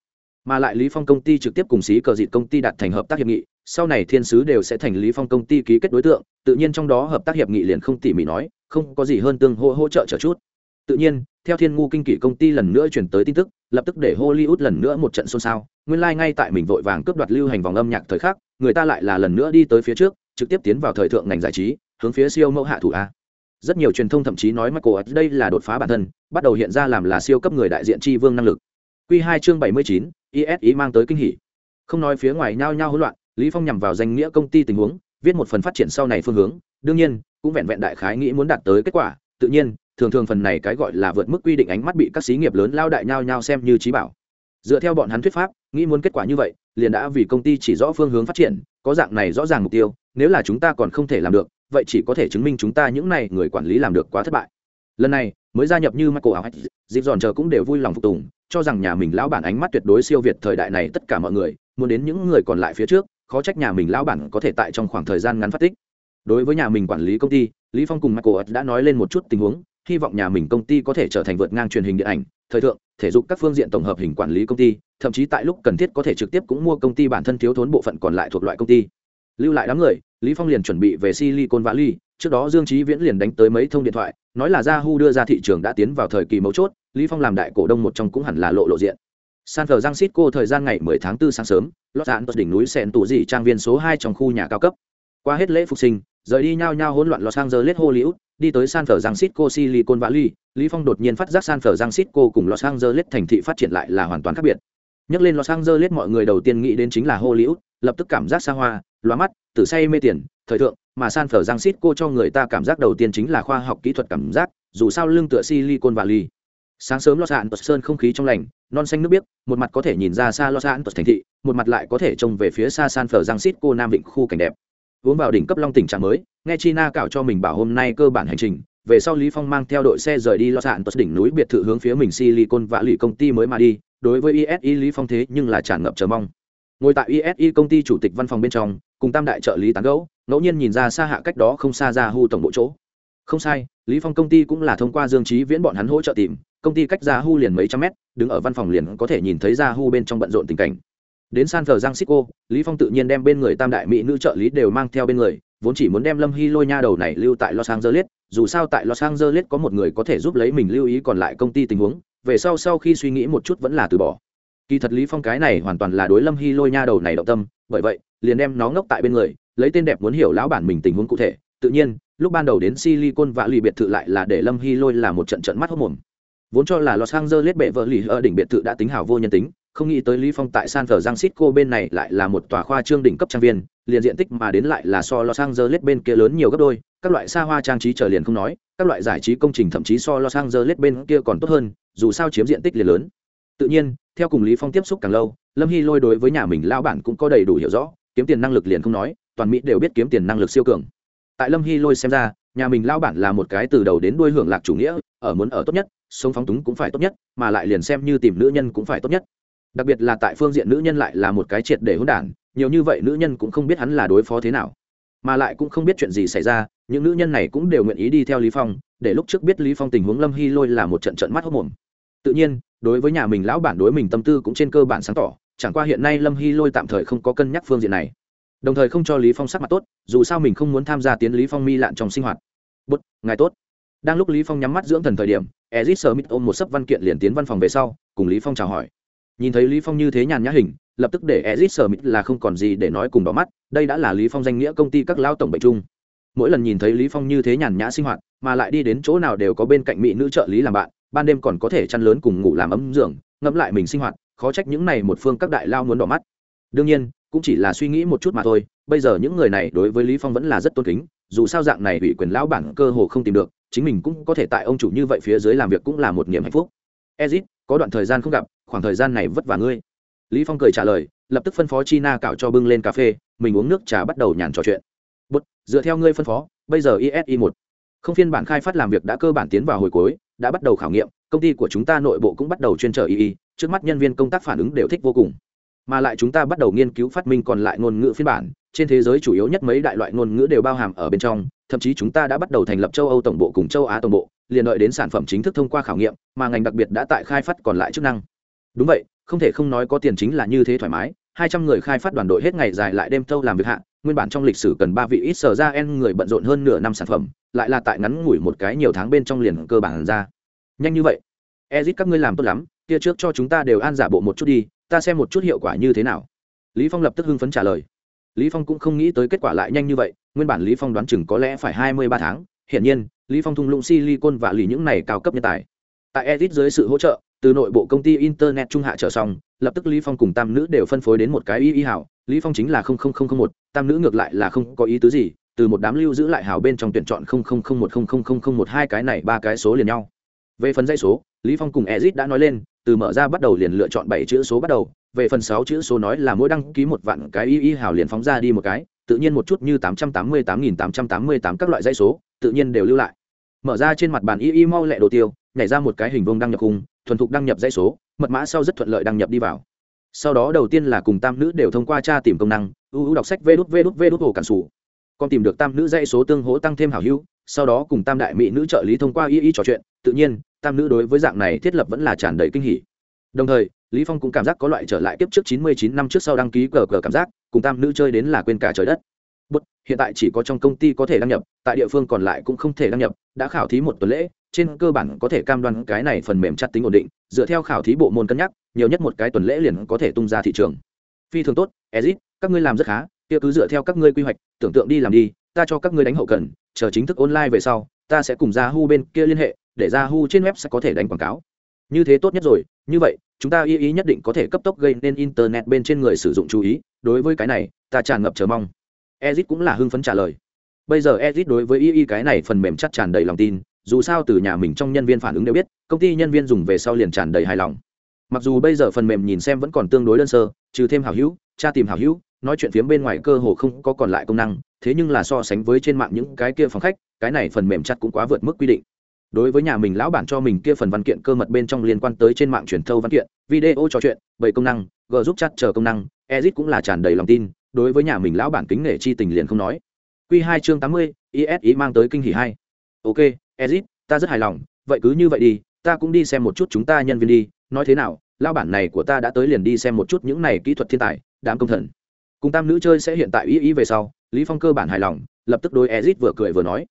Mà lại lý phong công ty trực tiếp cùng xí cờ dịt công ty đạt thành hợp tác hiệp nghị, sau này thiên sứ đều sẽ thành lý phong công ty ký kết đối tượng, tự nhiên trong đó hợp tác hiệp nghị liền không tỉ mỉ nói, không có gì hơn tương hỗ hỗ trợ trợ chút. Tự nhiên, theo thiên ngu kinh kỷ công ty lần nữa chuyển tới tin tức, lập tức để hollywood lần nữa một trận xôn xao, nguyên lai ngay tại mình vội vàng cướp đoạt lưu hành vòng âm nhạc thời khắc, người ta lại là lần nữa đi tới phía trước, trực tiếp tiến vào thời thượng ngành giải trí, hướng phía siêu mẫu hạ thủ a rất nhiều truyền thông thậm chí nói michael đây là đột phá bản thân, bắt đầu hiện ra làm là siêu cấp người đại diện tri vương năng lực. Quy hai chương bảy mươi chín isi mang tới kinh hỉ. Không nói phía ngoài nhao nhao hỗn loạn, lý phong nhằm vào danh nghĩa công ty tình huống, viết một phần phát triển sau này phương hướng, đương nhiên, cũng vẹn vẹn đại khái nghĩ muốn đạt tới kết quả. Tự nhiên, thường thường phần này cái gọi là vượt mức quy định ánh mắt bị các xí nghiệp lớn lao đại nhao nhao xem như trí bảo. Dựa theo bọn hắn thuyết pháp, nghĩ muốn kết quả như vậy, liền đã vì công ty chỉ rõ phương hướng phát triển có dạng này rõ ràng mục tiêu, nếu là chúng ta còn không thể làm được, vậy chỉ có thể chứng minh chúng ta những này người quản lý làm được quá thất bại. Lần này, mới gia nhập như michael áo dịp dọn chờ cũng đều vui lòng phục tùng, cho rằng nhà mình lão bản ánh mắt tuyệt đối siêu việt thời đại này tất cả mọi người, muốn đến những người còn lại phía trước, khó trách nhà mình lão bản có thể tại trong khoảng thời gian ngắn phát tích. Đối với nhà mình quản lý công ty, lý phong cùng michael đã nói lên một chút tình huống, hy vọng nhà mình công ty có thể trở thành vượt ngang truyền hình điện ảnh, thời thượng thể dục các phương diện tổng hợp hình quản lý công ty, thậm chí tại lúc cần thiết có thể trực tiếp cũng mua công ty bản thân thiếu thốn bộ phận còn lại thuộc loại công ty. Lưu lại đám người, lý phong liền chuẩn bị về silicon valley, trước đó dương trí viễn liền đánh tới mấy thông điện thoại, nói là yahoo đưa ra thị trường đã tiến vào thời kỳ mấu chốt, lý phong làm đại cổ đông một trong cũng hẳn là lộ lộ diện. San cô thời gian ngày 10 tháng 4 sáng sớm lót dạn đỉnh núi sen tủ dị trang viên số 2 trong khu nhà cao cấp. Qua hết lễ phục sinh, rời đi nhau nhau hỗn loạn los angeles hollywood đi tới san francisco, silicon valley, lý phong đột nhiên phát giác san francisco cùng los angeles thành thị phát triển lại là hoàn toàn khác biệt. Nhắc lên los angeles, mọi người đầu tiên nghĩ đến chính là hollywood, lập tức cảm giác xa hoa, lóa mắt tử say mê tiền, thời thượng, mà san francisco cho người ta cảm giác đầu tiên chính là khoa học kỹ thuật cảm giác, dù sao lưng tựa silicon valley. Sáng sớm los angeles sơn không khí trong lành, non xanh nước biếc, một mặt có thể nhìn ra xa los angeles thành thị, một mặt lại có thể trông về phía xa san francisco nam vịnh khu cảnh đẹp. Uống vào đỉnh cấp long tỉnh trà mới nghe china cạo cho mình bảo hôm nay cơ bản hành trình, về sau lý phong mang theo đội xe rời đi lo sạn tuất đỉnh núi biệt thự hướng phía mình silicon và lì công ty mới mà đi, đối với isi lý phong thế nhưng là tràn ngập chờ mong. Ngồi tại isi công ty chủ tịch văn phòng bên trong, cùng tam đại trợ lý tán gẫu, ngẫu nhiên nhìn ra xa hạ cách đó không xa ra hu tổng bộ chỗ. Không sai, lý phong công ty cũng là thông qua dương trí viễn bọn hắn hỗ trợ tìm, công ty cách ra hu liền mấy trăm mét, đứng ở văn phòng liền có thể nhìn thấy ra hu bên trong bận rộn tình cảnh. Đến san francisco, lý phong tự nhiên đem bên người tam đại mỹ nữ trợ lý đều mang theo bên người vốn chỉ muốn đem lâm hy lôi nha đầu này lưu tại los angeles, dù sao tại los angeles có một người có thể giúp lấy mình lưu ý còn lại công ty tình huống, về sau sau khi suy nghĩ một chút vẫn là từ bỏ. Kỳ thật lý phong cái này hoàn toàn là đối lâm hy lôi nha đầu này động tâm, bởi vậy, liền đem nó ngốc tại bên người, lấy tên đẹp muốn hiểu lão bản mình tình huống cụ thể. Tự nhiên, lúc ban đầu đến silicon và lì biệt thự lại là để lâm hy lôi là một trận trận mắt hốc mồm. Vốn cho là los angeles bệ vợ lì ở đỉnh biệt thự đã tính hảo vô nhân tính, không nghĩ tới lý phong tại san francisco bên này lại là một tòa khoa trương đỉnh cấp trang viên liền diện tích mà đến lại là so los angeles bên kia lớn nhiều gấp đôi, các loại xa hoa trang trí trở liền không nói, các loại giải trí công trình thậm chí so los angeles bên kia còn tốt hơn, dù sao chiếm diện tích liền lớn. Tự nhiên, theo cùng lý phong tiếp xúc càng lâu, lâm hy lôi đối với nhà mình lao bản cũng có đầy đủ hiểu rõ, kiếm tiền năng lực liền không nói, toàn mỹ đều biết kiếm tiền năng lực siêu cường. Tại lâm hy lôi xem ra, nhà mình lao bản là một cái từ đầu đến đuôi hưởng lạc chủ nghĩa, ở muốn ở tốt nhất, sống phóng túng cũng phải tốt nhất, mà lại liền xem như tìm nữ nhân cũng phải tốt nhất đặc biệt là tại phương diện nữ nhân lại là một cái triệt để hỗn đản, nhiều như vậy nữ nhân cũng không biết hắn là đối phó thế nào. Mà lại cũng không biết chuyện gì xảy ra, những nữ nhân này cũng đều nguyện ý đi theo lý phong, để lúc trước biết lý phong tình huống lâm hy lôi là một trận trận mắt hốc mồm. Tự nhiên, đối với nhà mình lão bản đối mình tâm tư cũng trên cơ bản sáng tỏ, chẳng qua hiện nay lâm hy lôi tạm thời không có cân nhắc phương diện này. Đồng thời không cho lý phong sắc mặt tốt, dù sao mình không muốn tham gia tiến lý phong mi lạn trong sinh hoạt. Bút ngài tốt. Đang lúc lý phong nhắm mắt dưỡng thần thời điểm ezit smith ôm một sấp văn kiện liền tiến văn phòng về sau, cùng lý phong chào hỏi nhìn thấy lý phong như thế nhàn nhã hình, lập tức để ezit smith là không còn gì để nói cùng đỏ mắt, đây đã là lý phong danh nghĩa công ty các lao tổng bệnh chung. Mỗi lần nhìn thấy lý phong như thế nhàn nhã sinh hoạt, mà lại đi đến chỗ nào đều có bên cạnh mỹ nữ trợ lý làm bạn, ban đêm còn có thể chăn lớn cùng ngủ làm ấm giường, ngẫm lại mình sinh hoạt, khó trách những này một phương các đại lao muốn đỏ mắt. Đương nhiên, cũng chỉ là suy nghĩ một chút mà thôi, bây giờ những người này đối với lý phong vẫn là rất tôn kính, dù sao dạng này ủy quyền lão bản cơ hồ không tìm được, chính mình cũng có thể tại ông chủ như vậy phía dưới làm việc cũng là một niềm hạnh phúc. Ezit có đoạn thời gian không gặp, khoảng thời gian này vất vả ngươi. Lý phong cười trả lời, lập tức phân phó Chi Na cạo cho bưng lên cà phê, mình uống nước trà bắt đầu nhàn trò chuyện. Bút, dựa theo ngươi phân phó, bây giờ isi một. Không phiên bản khai phát làm việc đã cơ bản tiến vào hồi cuối, đã bắt đầu khảo nghiệm, công ty của chúng ta nội bộ cũng bắt đầu chuyên trở ii trước mắt nhân viên công tác phản ứng đều thích vô cùng. Mà lại chúng ta bắt đầu nghiên cứu phát minh còn lại ngôn ngữ phiên bản, trên thế giới chủ yếu nhất mấy đại loại ngôn ngữ đều bao hàm ở bên trong, thậm chí chúng ta đã bắt đầu thành lập châu âu tổng bộ cùng châu á tổng bộ liền đợi đến sản phẩm chính thức thông qua khảo nghiệm, mà ngành đặc biệt đã tại khai phát còn lại chức năng. Đúng vậy, không thể không nói có tiền chính là như thế thoải mái, hai trăm người khai phát đoàn đội hết ngày dài lại đêm thâu làm việc hạ, nguyên bản trong lịch sử cần ba vị ít sở ra en người bận rộn hơn nửa năm sản phẩm, lại là tại ngắn ngủi một cái nhiều tháng bên trong liền cơ bản ra. Nhanh như vậy. Ezit, các ngươi làm tốt lắm, kia trước cho chúng ta đều an giả bộ một chút đi, ta xem một chút hiệu quả như thế nào. Lý phong lập tức hưng phấn trả lời. Lý phong cũng không nghĩ tới kết quả lại nhanh như vậy, nguyên bản lý phong đoán chừng có lẽ phải hai mươi ba tháng, hiển nhiên lý phong thung lũng silicon và lì những này cao cấp nhân tài. Tại edit dưới sự hỗ trợ, từ nội bộ công ty internet trung hạ trở xong, lập tức lý phong cùng tam nữ đều phân phối đến một cái y y hảo. Lý phong chính là một, tam nữ ngược lại là không có ý tứ gì, từ một đám lưu giữ lại hảo bên trong tuyển chọn một một hai cái này ba cái số liền nhau. Về phần dây số, lý phong cùng edit đã nói lên, từ mở ra bắt đầu liền lựa chọn bảy chữ số bắt đầu, về phần sáu chữ số nói là mỗi đăng ký một vạn cái y y hảo liền phóng ra đi một cái tự nhiên một chút như tám trăm tám mươi tám nghìn tám trăm tám mươi tám các loại dây số, tự nhiên đều lưu lại. Mở ra trên mặt bàn y y mau lẹ đồ tiêu, nhảy ra một cái hình vuông đăng nhập khung, thuần thục đăng nhập dây số, mật mã sau rất thuận lợi đăng nhập đi vào. Sau đó đầu tiên là cùng tam nữ đều thông qua tra tìm công năng ưu đọc sách vê đút vê đút vê đút hồ cản sủ. Con tìm được tam nữ dây số tương hỗ tăng thêm hảo hữu, sau đó cùng tam đại mỹ nữ trợ lý thông qua y y trò chuyện, tự nhiên, tam nữ đối với dạng này thiết lập vẫn là tràn đầy kinh hỉ. Đồng thời lý phong cũng cảm giác có loại trở lại kiếp trước 99 năm trước sau đăng ký cờ cờ cảm giác cùng tam nữ chơi đến là quên cả trời đất. Bút, hiện tại chỉ có trong công ty có thể đăng nhập tại địa phương còn lại cũng không thể đăng nhập đã khảo thí một tuần lễ trên cơ bản có thể cam đoan cái này phần mềm chặt tính ổn định dựa theo khảo thí bộ môn cân nhắc nhiều nhất một cái tuần lễ liền có thể tung ra thị trường. Phi thường tốt ezit các ngươi làm rất khá kia cứ dựa theo các ngươi quy hoạch tưởng tượng đi làm đi ta cho các ngươi đánh hậu cần chờ chính thức online về sau ta sẽ cùng Yahoo bên kia liên hệ để Yahoo trên web sẽ có thể đánh quảng cáo. Như thế tốt nhất rồi như vậy, chúng ta ý ý nhất định có thể cấp tốc gây nên internet bên trên người sử dụng chú ý. Đối với cái này, ta tràn ngập chờ mong. Ezit cũng là hưng phấn trả lời. Bây giờ ezit đối với y ý cái này phần mềm chắc tràn đầy lòng tin, dù sao từ nhà mình trong nhân viên phản ứng đều biết, công ty nhân viên dùng về sau liền tràn đầy hài lòng. Mặc dù bây giờ phần mềm nhìn xem vẫn còn tương đối đơn sơ, trừ thêm hảo hữu, tra tìm hảo hữu, nói chuyện phiếm bên ngoài cơ hồ không có còn lại công năng, thế nhưng là so sánh với trên mạng những cái kia phòng khách, cái này phần mềm chặt cũng quá vượt mức quy định đối với nhà mình lão bản cho mình kia phần văn kiện cơ mật bên trong liên quan tới trên mạng truyền thâu văn kiện, video trò chuyện bảy công năng, g giúp chat chờ công năng, ezit cũng là tràn đầy lòng tin, đối với nhà mình lão bản kính nể chi tình liền không nói. Q hai chương tám mươi isi mang tới kinh hỷ hai. Ok, ezit, ta rất hài lòng, vậy cứ như vậy đi, ta cũng đi xem một chút chúng ta nhân viên đi, nói thế nào, lão bản này của ta đã tới liền đi xem một chút những này kỹ thuật thiên tài, đám công thần. Cùng tam nữ chơi sẽ hiện tại ý ý về sau, lý phong cơ bản hài lòng, lập tức đối ezit vừa cười vừa nói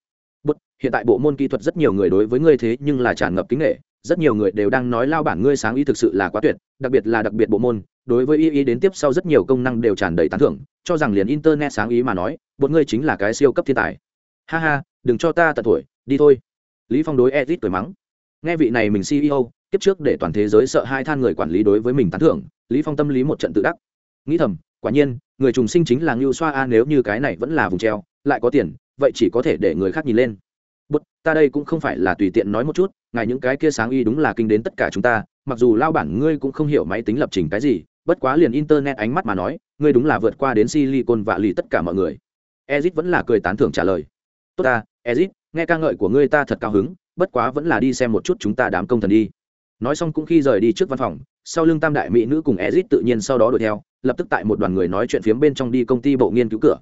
hiện tại bộ môn kỹ thuật rất nhiều người đối với ngươi thế nhưng là tràn ngập kính nghệ, rất nhiều người đều đang nói lao bản ngươi sáng ý thực sự là quá tuyệt, đặc biệt là đặc biệt bộ môn, đối với y y đến tiếp sau rất nhiều công năng đều tràn đầy tán thưởng, cho rằng liền internet sáng ý mà nói, bọn ngươi chính là cái siêu cấp thiên tài. Ha ha, đừng cho ta tận tuổi, đi thôi. Lý phong đối edit cười mắng. Nghe vị này mình ceo tiếp trước để toàn thế giới sợ hai than người quản lý đối với mình tán thưởng, lý phong tâm lý một trận tự đắc. Nghĩ thầm, quả nhiên, người trùng sinh chính là ngưu xoa a nếu như cái này vẫn là vùng treo, lại có tiền, vậy chỉ có thể để người khác nhìn lên bút, ta đây cũng không phải là tùy tiện nói một chút, ngài những cái kia sáng y đúng là kinh đến tất cả chúng ta, mặc dù lao bản ngươi cũng không hiểu máy tính lập trình cái gì, bất quá liền internet ánh mắt mà nói, ngươi đúng là vượt qua đến silicon và lì tất cả mọi người. Ezit vẫn là cười tán thưởng trả lời. Tốt ta, ezit, nghe ca ngợi của ngươi ta thật cao hứng, bất quá vẫn là đi xem một chút chúng ta đám công thần đi. Nói xong cũng khi rời đi trước văn phòng, sau lưng tam đại mỹ nữ cùng ezit tự nhiên sau đó đuổi theo, lập tức tại một đoàn người nói chuyện phiếm bên trong đi công ty bộ nghiên cứu cửa.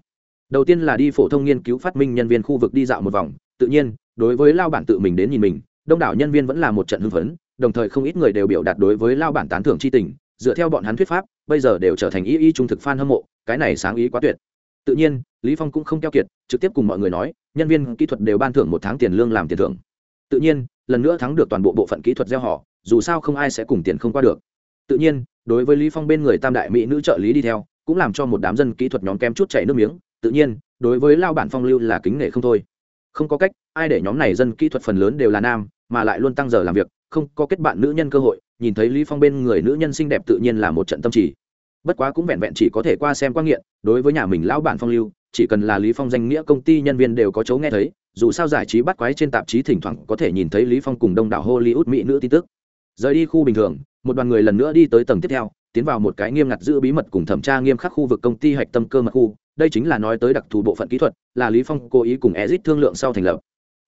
Đầu tiên là đi phổ thông nghiên cứu phát minh nhân viên khu vực đi dạo một vòng tự nhiên, đối với lao bản tự mình đến nhìn mình, đông đảo nhân viên vẫn là một trận hưng phấn, đồng thời không ít người đều biểu đạt đối với lao bản tán thưởng c h i tình, dựa theo bọn hắn thuyết pháp, bây giờ đều trở thành ý ý trung thực f a n hâm mộ, cái này sáng ý quá tuyệt. Tự nhiên, lý phong cũng không keo kiệt, trực tiếp cùng mọi người nói, nhân viên kỹ thuật đều ban thưởng một tháng tiền lương làm tiền thưởng. Tự nhiên, lần nữa thắng được toàn bộ bộ phận kỹ thuật gieo họ, dù sao không ai sẽ cùng tiền không qua được. Tự nhiên, đối với lý phong bên người tam đại mỹ nữ trợ lý đi theo, cũng làm cho một đám dân kỹ thuật nhóm kem chút chảy nước miếng. Tự nhiên, đối với lao bản phong lưu là kính nể không thôi không có cách, ai để nhóm này dân kỹ thuật phần lớn đều là nam, mà lại luôn tăng giờ làm việc, không có kết bạn nữ nhân cơ hội, nhìn thấy lý phong bên người nữ nhân xinh đẹp tự nhiên là một trận tâm trì. Bất quá cũng vẹn vẹn chỉ có thể qua xem quan nghiện, đối với nhà mình lão bản phong lưu, chỉ cần là lý phong danh nghĩa công ty nhân viên đều có chấu nghe thấy, dù sao giải trí bắt quái trên tạp chí thỉnh thoảng có thể nhìn thấy lý phong cùng đông đảo hollywood mỹ nữ tin tức. Rời đi khu bình thường, một đoàn người lần nữa đi tới tầng tiếp theo, tiến vào một cái nghiêm ngặt giữ bí mật cùng thẩm tra nghiêm khắc khu vực công ty hạch tâm cơ mật khu đây chính là nói tới đặc thù bộ phận kỹ thuật là lý phong cố ý cùng ezit thương lượng sau thành lập.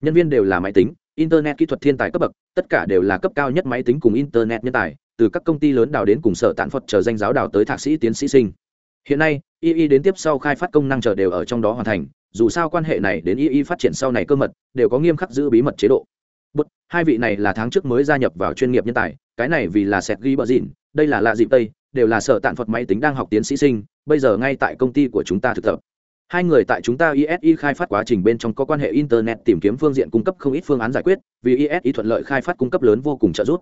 Nhân viên đều là máy tính internet kỹ thuật thiên tài cấp bậc tất cả đều là cấp cao nhất máy tính cùng internet nhân tài từ các công ty lớn đào đến cùng sở tạn phật chờ danh giáo đào tới thạc sĩ tiến sĩ sinh. Hiện nay ii đến tiếp sau khai phát công năng chờ đều ở trong đó hoàn thành dù sao quan hệ này đến ii phát triển sau này cơ mật đều có nghiêm khắc giữ bí mật chế độ. Bất, hai vị này là tháng trước mới gia nhập vào chuyên nghiệp nhân tài cái này vì là sẹt ghi bờ dịn đây là lạ dịp tây đều là sở tạn phật máy tính đang học tiến sĩ sinh, bây giờ ngay tại công ty của chúng ta thực tập. Hai người tại chúng ta isi khai phát quá trình bên trong có quan hệ internet tìm kiếm phương diện cung cấp không ít phương án giải quyết, vì isi thuận lợi khai phát cung cấp lớn vô cùng trợ giúp.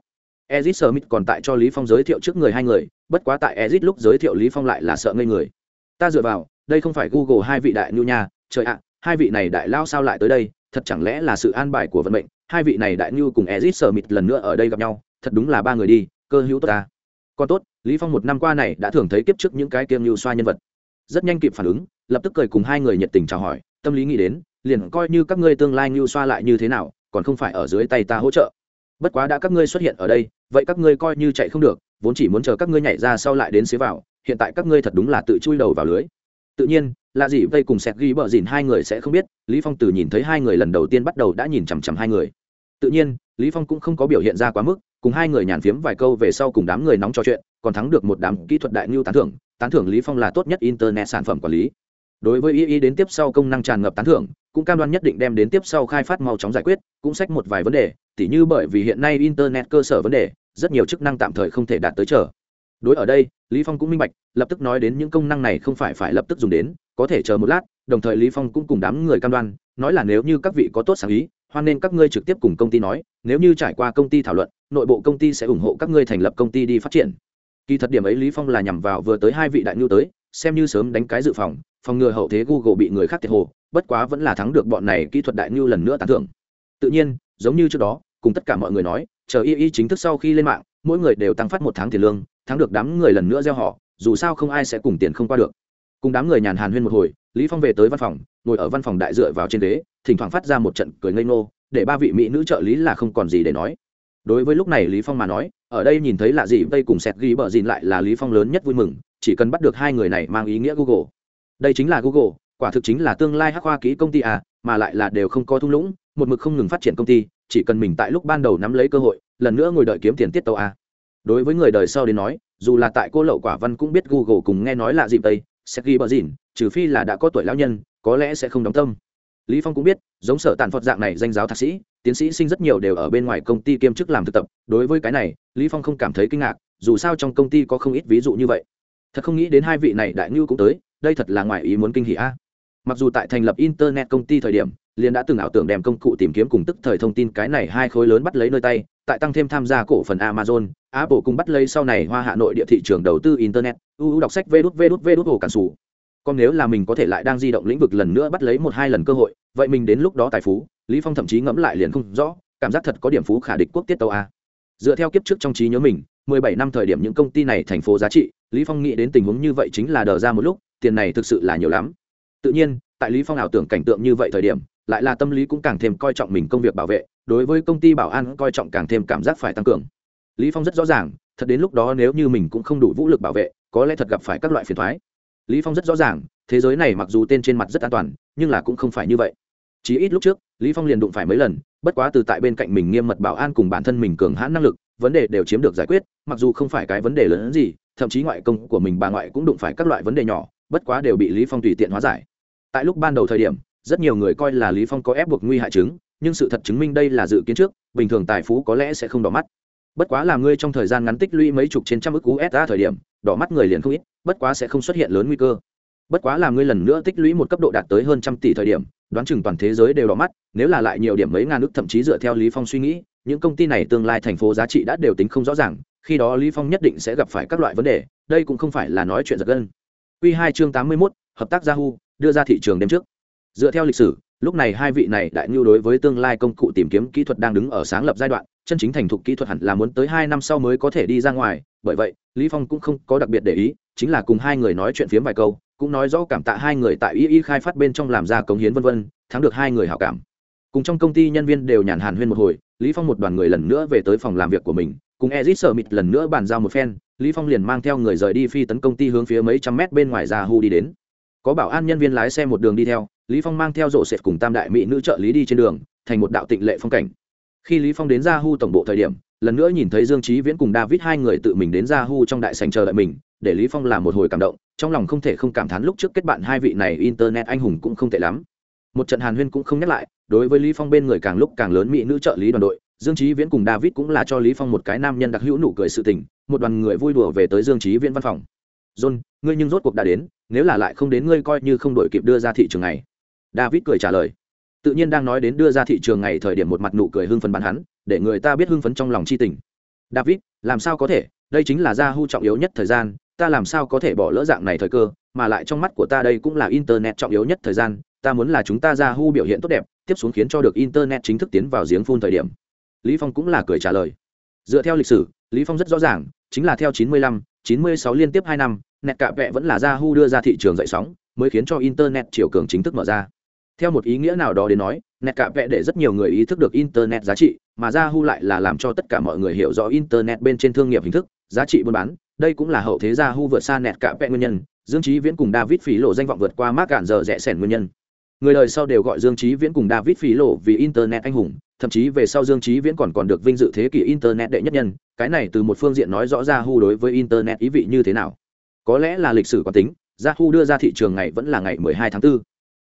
Ezit summit còn tại cho lý phong giới thiệu trước người hai người, bất quá tại ezit lúc giới thiệu lý phong lại là sợ ngây người. Ta dựa vào, đây không phải google hai vị đại nhu nha, trời ạ, hai vị này đại lao sao lại tới đây, thật chẳng lẽ là sự an bài của vận mệnh, hai vị này đại nhu cùng ezit summit lần nữa ở đây gặp nhau, thật đúng là ba người đi, cơ hữu tốt ta. Còn tốt lý phong một năm qua này đã thường thấy kiếp trước những cái kiêm lưu xoa nhân vật. Rất nhanh kịp phản ứng, lập tức cười cùng hai người nhiệt tình chào hỏi, tâm lý nghĩ đến, liền coi như các ngươi tương lai lưu xoa lại như thế nào, còn không phải ở dưới tay ta hỗ trợ. Bất quá đã các ngươi xuất hiện ở đây, vậy các ngươi coi như chạy không được, vốn chỉ muốn chờ các ngươi nhảy ra sau lại đến xế vào, hiện tại các ngươi thật đúng là tự chui đầu vào lưới. Tự nhiên, là gì vây cùng sẹt ghi bờ dìn hai người sẽ không biết, lý phong từ nhìn thấy hai người lần đầu tiên bắt đầu đã nhìn chằm chằm hai người. Tự nhiên, lý phong cũng không có biểu hiện ra quá mức, cùng hai người nhàn phiếm vài câu về sau cùng đám người nóng trò chuyện còn thắng được một đám kỹ thuật đại ngưu tán thưởng tán thưởng lý phong là tốt nhất internet sản phẩm quản lý. Đối với ý ý đến tiếp sau công năng tràn ngập tán thưởng, cũng cam đoan nhất định đem đến tiếp sau khai phát mau chóng giải quyết, cũng sách một vài vấn đề, tỉ như bởi vì hiện nay internet cơ sở vấn đề, rất nhiều chức năng tạm thời không thể đạt tới chờ. Đối ở đây, lý phong cũng minh bạch, lập tức nói đến những công năng này không phải phải lập tức dùng đến, có thể chờ một lát, đồng thời lý phong cũng cùng đám người cam đoan, nói là nếu như các vị có tốt sáng ý, hoan nên các ngươi trực tiếp cùng công ty nói, nếu như trải qua công ty thảo luận, nội bộ công ty sẽ ủng hộ các ngươi thành lập công ty đi phát triển kỳ thật điểm ấy lý phong là nhằm vào vừa tới hai vị đại nhu tới, xem như sớm đánh cái dự phòng phòng ngừa hậu thế google bị người khác thiệt hồ, bất quá vẫn là thắng được bọn này kỹ thuật đại nhu lần nữa tán thưởng. Tự nhiên, giống như trước đó, cùng tất cả mọi người nói, chờ y y chính thức sau khi lên mạng, mỗi người đều tăng phát một tháng tiền lương, thắng được đám người lần nữa gieo họ, dù sao không ai sẽ cùng tiền không qua được. Cùng đám người nhàn hàn huyên một hồi, lý phong về tới văn phòng, ngồi ở văn phòng đại dựa vào trên ghế, thỉnh thoảng phát ra một trận cười ngây ngô, để ba vị mỹ nữ trợ lý là không còn gì để nói. Đối với lúc này lý phong mà nói ở đây nhìn thấy là gì vây cùng sẹt ghi bờ dìn lại là lý phong lớn nhất vui mừng, chỉ cần bắt được hai người này mang ý nghĩa google. Đây chính là google, quả thực chính là tương lai hắc hoa kỹ công ty à mà lại là đều không có thung lũng, một mực không ngừng phát triển công ty, chỉ cần mình tại lúc ban đầu nắm lấy cơ hội, lần nữa ngồi đợi kiếm tiền tiết tàu à. Đối với người đời sau đến nói, dù là tại cô lậu quả văn cũng biết google cùng nghe nói là gì tây sẽ ghi bờ dìn, trừ phi là đã có tuổi lão nhân, có lẽ sẽ không đóng tâm lý phong cũng biết, giống sở tàn phật dạng này danh giáo thạc sĩ, tiến sĩ sinh rất nhiều đều ở bên ngoài công ty kiêm chức làm thực tập. Đối với cái này, lý phong không cảm thấy kinh ngạc, dù sao trong công ty có không ít ví dụ như vậy. Thật không nghĩ đến hai vị này đại ngưu cũng tới, đây thật là ngoài ý muốn kinh hỉ a. Mặc dù tại thành lập internet công ty thời điểm, liền đã từng ảo tưởng đem công cụ tìm kiếm cùng tức thời thông tin cái này hai khối lớn bắt lấy nơi tay, tại tăng thêm tham gia cổ phần amazon, apple cùng bắt lấy sau này hoa hạ nội địa thị trường đầu tư internet. Uu đọc sách vê đút vê đút vê đút hồ cản sủ còn nếu là mình có thể lại đang di động lĩnh vực lần nữa bắt lấy một hai lần cơ hội, vậy mình đến lúc đó tài phú, lý phong thậm chí ngẫm lại liền không rõ, cảm giác thật có điểm phú khả địch quốc tiết tàu a. Dựa theo kiếp trước trong trí nhớ mình 17 năm thời điểm những công ty này thành phố giá trị, lý phong nghĩ đến tình huống như vậy chính là đờ ra một lúc, tiền này thực sự là nhiều lắm. Tự nhiên, tại lý phong ảo tưởng cảnh tượng như vậy thời điểm, lại là tâm lý cũng càng thêm coi trọng mình công việc bảo vệ, đối với công ty bảo an coi trọng càng thêm cảm giác phải tăng cường. Lý phong rất rõ ràng, thật đến lúc đó nếu như mình cũng không đủ vũ lực bảo vệ, có lẽ thật gặp phải các loại phiền toái lý phong rất rõ ràng, thế giới này mặc dù tên trên mặt rất an toàn, nhưng là cũng không phải như vậy. Chỉ ít lúc trước, lý phong liền đụng phải mấy lần, bất quá từ tại bên cạnh mình nghiêm mật bảo an cùng bản thân mình cường hãn năng lực, vấn đề đều chiếm được giải quyết, mặc dù không phải cái vấn đề lớn hơn gì, thậm chí ngoại công của mình bà ngoại cũng đụng phải các loại vấn đề nhỏ, bất quá đều bị lý phong tùy tiện hóa giải. Tại lúc ban đầu thời điểm, rất nhiều người coi là lý phong có ép buộc nguy hại chứng, nhưng sự thật chứng minh đây là dự kiến trước, bình thường tài phú có lẽ sẽ không đỏ mắt. Bất quá là ngươi trong thời gian ngắn tích lũy mấy chục trên trăm ức usd thời điểm đỏ mắt người liền không ít bất quá sẽ không xuất hiện lớn nguy cơ. Bất quá là ngươi lần nữa tích lũy một cấp độ đạt tới hơn trăm tỷ thời điểm đoán chừng toàn thế giới đều đỏ mắt nếu là lại nhiều điểm mấy ngàn nước thậm chí dựa theo lý phong suy nghĩ những công ty này tương lai thành phố giá trị đã đều tính không rõ ràng khi đó lý phong nhất định sẽ gặp phải các loại vấn đề đây cũng không phải là nói chuyện giật gân. Quy hai chương tám mươi 81, hợp tác yahoo đưa ra thị trường đêm trước. Dựa theo lịch sử lúc này hai vị này đại ngưu đối với tương lai công cụ tìm kiếm kỹ thuật đang đứng ở sáng lập giai đoạn, chân chính thành thục kỹ thuật hẳn là muốn tới hai năm sau mới có thể đi ra ngoài, bởi vậy, lý phong cũng không có đặc biệt để ý, chính là cùng hai người nói chuyện phiếm vài câu, cũng nói rõ cảm tạ hai người tại y y khai phát bên trong làm ra cống hiến vân vân, thắng được hai người hảo cảm. Cùng trong công ty nhân viên đều nhàn hàn huyên một hồi, lý phong một đoàn người lần nữa về tới phòng làm việc của mình, cùng ezit sở mịt lần nữa bàn giao một phen, lý phong liền mang theo người rời đi phi tấn công ty hướng phía mấy trăm mét bên ngoài ra hu đi đến. Có bảo an nhân viên lái xe một đường đi theo lý phong mang theo rổ sệt cùng tam đại mỹ nữ trợ lý đi trên đường, thành một đạo tịnh lệ phong cảnh. Khi lý phong đến ra hu tổng bộ thời điểm, lần nữa nhìn thấy dương trí viễn cùng david hai người tự mình đến ra hu trong đại sảnh chờ đợi mình, để lý phong làm một hồi cảm động, trong lòng không thể không cảm thán lúc trước kết bạn hai vị này internet anh hùng cũng không tệ lắm. Một trận hàn huyên cũng không nhắc lại, đối với lý phong bên người càng lúc càng lớn mỹ nữ trợ lý đoàn đội, dương trí viễn cùng david cũng là cho lý phong một cái nam nhân đặc hữu nụ cười sự tình, một đoàn người vui đùa về tới dương trí viễn văn phòng. John, ngươi nhưng rốt cuộc đã đến, nếu là lại không đến ngươi coi như không đổi kịp đưa ra thị trường này david cười trả lời. Tự nhiên đang nói đến đưa ra thị trường ngày thời điểm một mặt nụ cười hưng phấn bắn hắn để người ta biết hưng phấn trong lòng chi tình. David làm sao có thể? Đây chính là gia hu trọng yếu nhất thời gian ta làm sao có thể bỏ lỡ dạng này thời cơ mà lại trong mắt của ta đây cũng là internet trọng yếu nhất thời gian ta muốn là chúng ta gia hu biểu hiện tốt đẹp tiếp xuống khiến cho được internet chính thức tiến vào giếng phun thời điểm. Lý phong cũng là cười trả lời. Dựa theo lịch sử lý phong rất rõ ràng chính là theo 95, 96 liên tiếp hai năm nẹt cạ vẹ vẫn là yahoo đưa ra thị trường dậy sóng mới khiến cho internet chiều cường chính thức mở ra theo một ý nghĩa nào đó đến nói nét cạ vẹ để rất nhiều người ý thức được internet giá trị, mà yahoo lại là làm cho tất cả mọi người hiểu rõ internet bên trên thương nghiệp hình thức, giá trị buôn bán. Đây cũng là hậu thế yahoo vượt xa nét cạ vẹ nguyên nhân. Dương trí viễn cùng david phí lộ danh vọng vượt qua mác cản giờ rẻ sẻn nguyên nhân. Người đời sau đều gọi dương trí viễn cùng david phí lộ vì internet anh hùng, thậm chí về sau dương trí viễn còn còn được vinh dự thế kỷ internet đệ nhất nhân. Cái này từ một phương diện nói rõ ra hu đối với internet ý vị như thế nào. Có lẽ là lịch sử có tính, yahoo đưa ra thị trường ngày vẫn là ngày 12 tháng 4.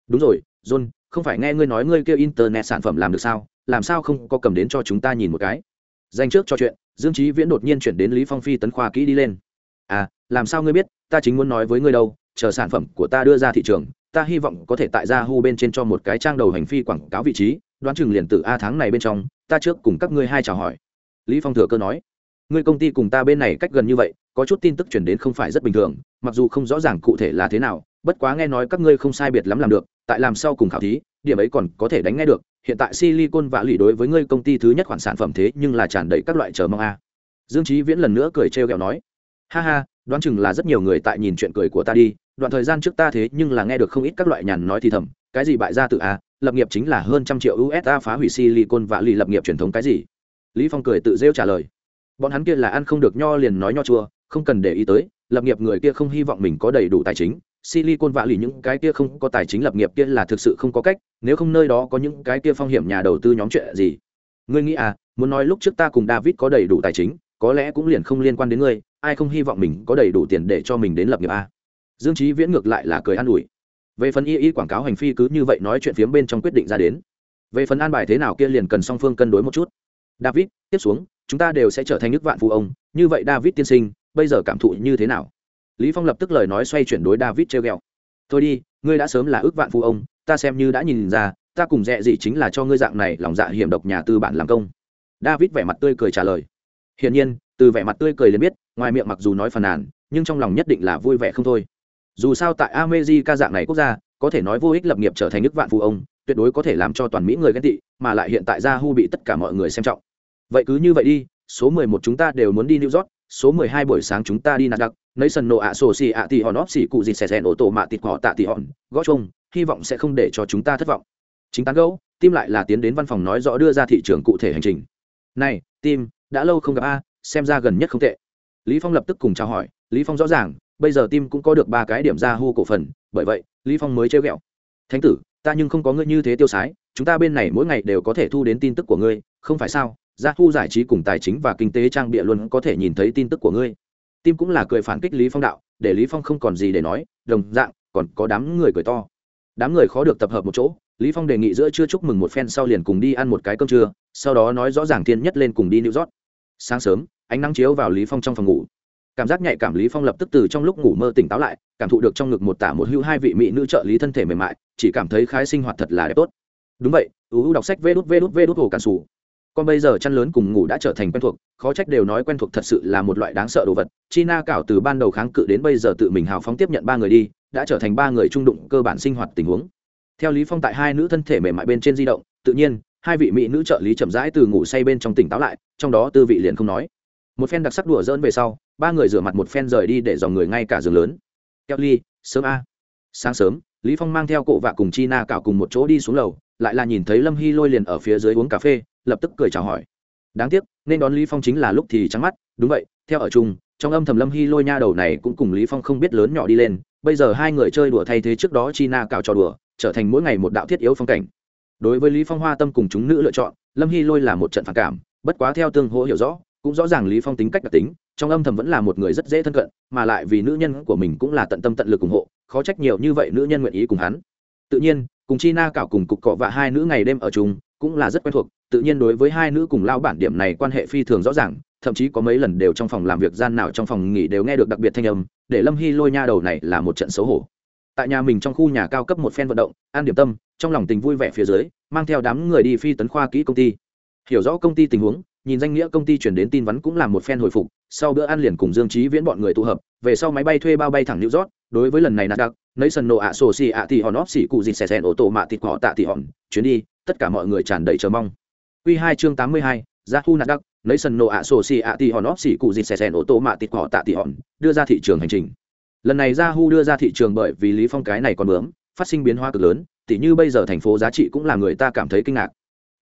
đúng rồi john, không phải nghe ngươi nói ngươi kêu internet sản phẩm làm được sao? Làm sao không có cầm đến cho chúng ta nhìn một cái? Danh trước cho chuyện, dương trí viễn đột nhiên chuyển đến lý phong phi tấn khoa kỹ đi lên. À làm sao ngươi biết, ta chính muốn nói với ngươi đâu, chờ sản phẩm của ta đưa ra thị trường, ta hy vọng có thể tại Yahoo bên trên cho một cái trang đầu hành phi quảng cáo vị trí, đoán chừng liền từ a tháng này bên trong, ta trước cùng các ngươi hai chào hỏi. Lý phong thừa cơ nói. Ngươi công ty cùng ta bên này cách gần như vậy, có chút tin tức chuyển đến không phải rất bình thường, mặc dù không rõ ràng cụ thể là thế nào bất quá nghe nói các ngươi không sai biệt lắm làm được, tại làm sau cùng khảo thí, điểm ấy còn có thể đánh nghe được, hiện tại silicon và lì đối với ngươi công ty thứ nhất khoản sản phẩm thế nhưng là tràn đầy các loại chờ mong a. Dương trí viễn lần nữa cười trêu ghẹo nói, ha ha, đoán chừng là rất nhiều người tại nhìn chuyện cười của ta đi, đoạn thời gian trước ta thế nhưng là nghe được không ít các loại nhàn nói thì thầm, cái gì bại gia tự a, lập nghiệp chính là hơn trăm triệu usd phá hủy silicon và lì lập nghiệp truyền thống cái gì? Lý phong cười tự rêu trả lời, bọn hắn kia là ăn không được nho liền nói nho chua, không cần để ý tới, lập nghiệp người kia không hy vọng mình có đầy đủ tài chính silicon vạ lì những cái kia không có tài chính lập nghiệp kia là thực sự không có cách, nếu không nơi đó có những cái kia phong hiểm nhà đầu tư nhóm chuyện gì? Ngươi nghĩ à muốn nói lúc trước ta cùng david có đầy đủ tài chính, có lẽ cũng liền không liên quan đến ngươi, ai không hy vọng mình có đầy đủ tiền để cho mình đến lập nghiệp à? dương trí viễn ngược lại là cười an ủi. Về phần y y quảng cáo hành phi cứ như vậy nói chuyện phiếm bên trong quyết định ra đến. Về phần an bài thế nào kia liền cần song phương cân đối một chút. David, tiếp xuống, chúng ta đều sẽ trở thành nước vạn phụ ông. Như vậy david tiên sinh, bây giờ cảm thụ như thế nào? Lý phong lập tức lời nói xoay chuyển đối david treo ghẹo. Thôi đi, ngươi đã sớm là ước vạn phụ ông, ta xem như đã nhìn ra, ta cùng dẹ gì chính là cho ngươi dạng này lòng dạ hiểm độc nhà tư bản làm công. David vẻ mặt tươi cười trả lời. Hiển nhiên, từ vẻ mặt tươi cười liền biết, ngoài miệng mặc dù nói phàn nàn, nhưng trong lòng nhất định là vui vẻ không thôi. Dù sao tại America dạng này quốc gia, có thể nói vô ích lập nghiệp trở thành nước vạn phụ ông, tuyệt đối có thể làm cho toàn mỹ người ghen tị, mà lại hiện tại Ra Hu bị tất cả mọi người xem trọng. Vậy cứ như vậy đi, số mười một chúng ta đều muốn đi New York, số mười hai buổi sáng chúng ta đi Nasdaq nấy sân nộ ạ sổ xì ạ tì hòn óp xì cụ gì xẻ rèn ô tô mạ tịt họ tạ tì hòn. Gõ chung hy vọng sẽ không để cho chúng ta thất vọng. Chính tán gấu tim lại là tiến đến văn phòng nói rõ đưa ra thị trường cụ thể hành trình. Này, tim, đã lâu không gặp a, xem ra gần nhất không tệ. Lý phong lập tức cùng chào hỏi. Lý phong rõ ràng, bây giờ tim cũng có được ba cái điểm ra hô cổ phần, bởi vậy, lý phong mới trêu ghẹo. Thánh tử, ta nhưng không có ngươi như thế tiêu sái, chúng ta bên này mỗi ngày đều có thể thu đến tin tức của ngươi, không phải sao? Gia thu giải trí cùng tài chính và kinh tế trang bịa luôn có thể nhìn thấy tin tức của ngươi tim cũng là cười phản kích lý phong đạo, để lý phong không còn gì để nói, đồng dạng, còn có đám người cười to. Đám người khó được tập hợp một chỗ, lý phong đề nghị giữa trưa chúc mừng một phen sau liền cùng đi ăn một cái cơm trưa, sau đó nói rõ ràng thiên nhất lên cùng đi new york. Sáng sớm, ánh nắng chiếu vào lý phong trong phòng ngủ. Cảm giác nhạy cảm lý phong lập tức từ trong lúc ngủ mơ tỉnh táo lại, cảm thụ được trong ngực một tả một hữu hai vị mỹ nữ trợ lý thân thể mềm mại, chỉ cảm thấy khái sinh hoạt thật là đẹp tốt. Đúng vậy ưu đọc sách vê đút vê đút vê đút hồ cản sủ còn bây giờ chăn lớn cùng ngủ đã trở thành quen thuộc, khó trách đều nói quen thuộc thật sự là một loại đáng sợ đồ vật. China cảo từ ban đầu kháng cự đến bây giờ tự mình hào phóng tiếp nhận ba người đi, đã trở thành ba người trung đụng cơ bản sinh hoạt tình huống. Theo lý phong tại hai nữ thân thể mềm mại bên trên di động, tự nhiên, hai vị mỹ nữ trợ lý chậm rãi từ ngủ say bên trong tỉnh táo lại, trong đó tư vị liền không nói. Một phen đặc sắc đùa dỡn về sau, ba người rửa mặt một phen rời đi để dòng người ngay cả giường lớn. Kelly sớm a. Sáng sớm, lý phong mang theo cộ vạ cùng chi na cảo cùng một chỗ đi xuống lầu, lại là nhìn thấy lâm hy lôi liền ở phía dưới uống cà phê lập tức cười chào hỏi. Đáng tiếc, nên đón lý phong chính là lúc thì trắng mắt, đúng vậy, theo ở chung, trong âm thầm lâm hy lôi nha đầu này cũng cùng lý phong không biết lớn nhỏ đi lên, bây giờ hai người chơi đùa thay thế trước đó chi na cào trò đùa, trở thành mỗi ngày một đạo thiết yếu phong cảnh. Đối với lý phong hoa tâm cùng chúng nữ lựa chọn, lâm hy lôi là một trận phản cảm, bất quá theo tương hỗ hiểu rõ, cũng rõ ràng lý phong tính cách đặc tính, trong âm thầm vẫn là một người rất dễ thân cận, mà lại vì nữ nhân của mình cũng là tận tâm tận lực ủng hộ, khó trách nhiều như vậy nữ nhân nguyện ý cùng hắn. Tự nhiên, cùng chi na cảo cùng cục cọ và hai nữ ngày đêm ở chung cũng là rất quen thuộc, tự nhiên đối với hai nữ cùng lao bản điểm này quan hệ phi thường rõ ràng, thậm chí có mấy lần đều trong phòng làm việc gian nào trong phòng nghỉ đều nghe được đặc biệt thanh âm, để lâm hy lôi nha đầu này là một trận xấu hổ. Tại nhà mình trong khu nhà cao cấp một phen vận động, an điểm tâm, trong lòng tình vui vẻ phía dưới, mang theo đám người đi phi tấn khoa kỹ công ty. Hiểu rõ công ty tình huống, nhìn danh nghĩa công ty chuyển đến tin vắn cũng là một phen hồi phục, sau bữa ăn liền cùng dương trí viễn bọn người tụ hợp, về sau máy bay thuê bao bay thẳng new york, đối với lần này nạt đặc nấy sân nộ ạ sổ xì ạ thì hòn óp xì cụ dịt xẻ xẻn ô tô mạ thịt họ tạ thì hòn, chuyến đi tất cả mọi người tràn đầy chờ mong. Quy hai chương tám mươi hai ra thu nạt đặc nấy sân nộ ạ sổ xì ạ tỷ hòn óp xì cụ dịt xẻ xèn ô tô mạ tịt cỏ tạ tỷ hòn, đưa ra thị trường hành trình. Lần này Yahoo đưa ra thị trường bởi vì lý phong cái này còn bướm, phát sinh biến hóa cực lớn, tỉ như bây giờ thành phố giá trị cũng là người ta cảm thấy kinh ngạc.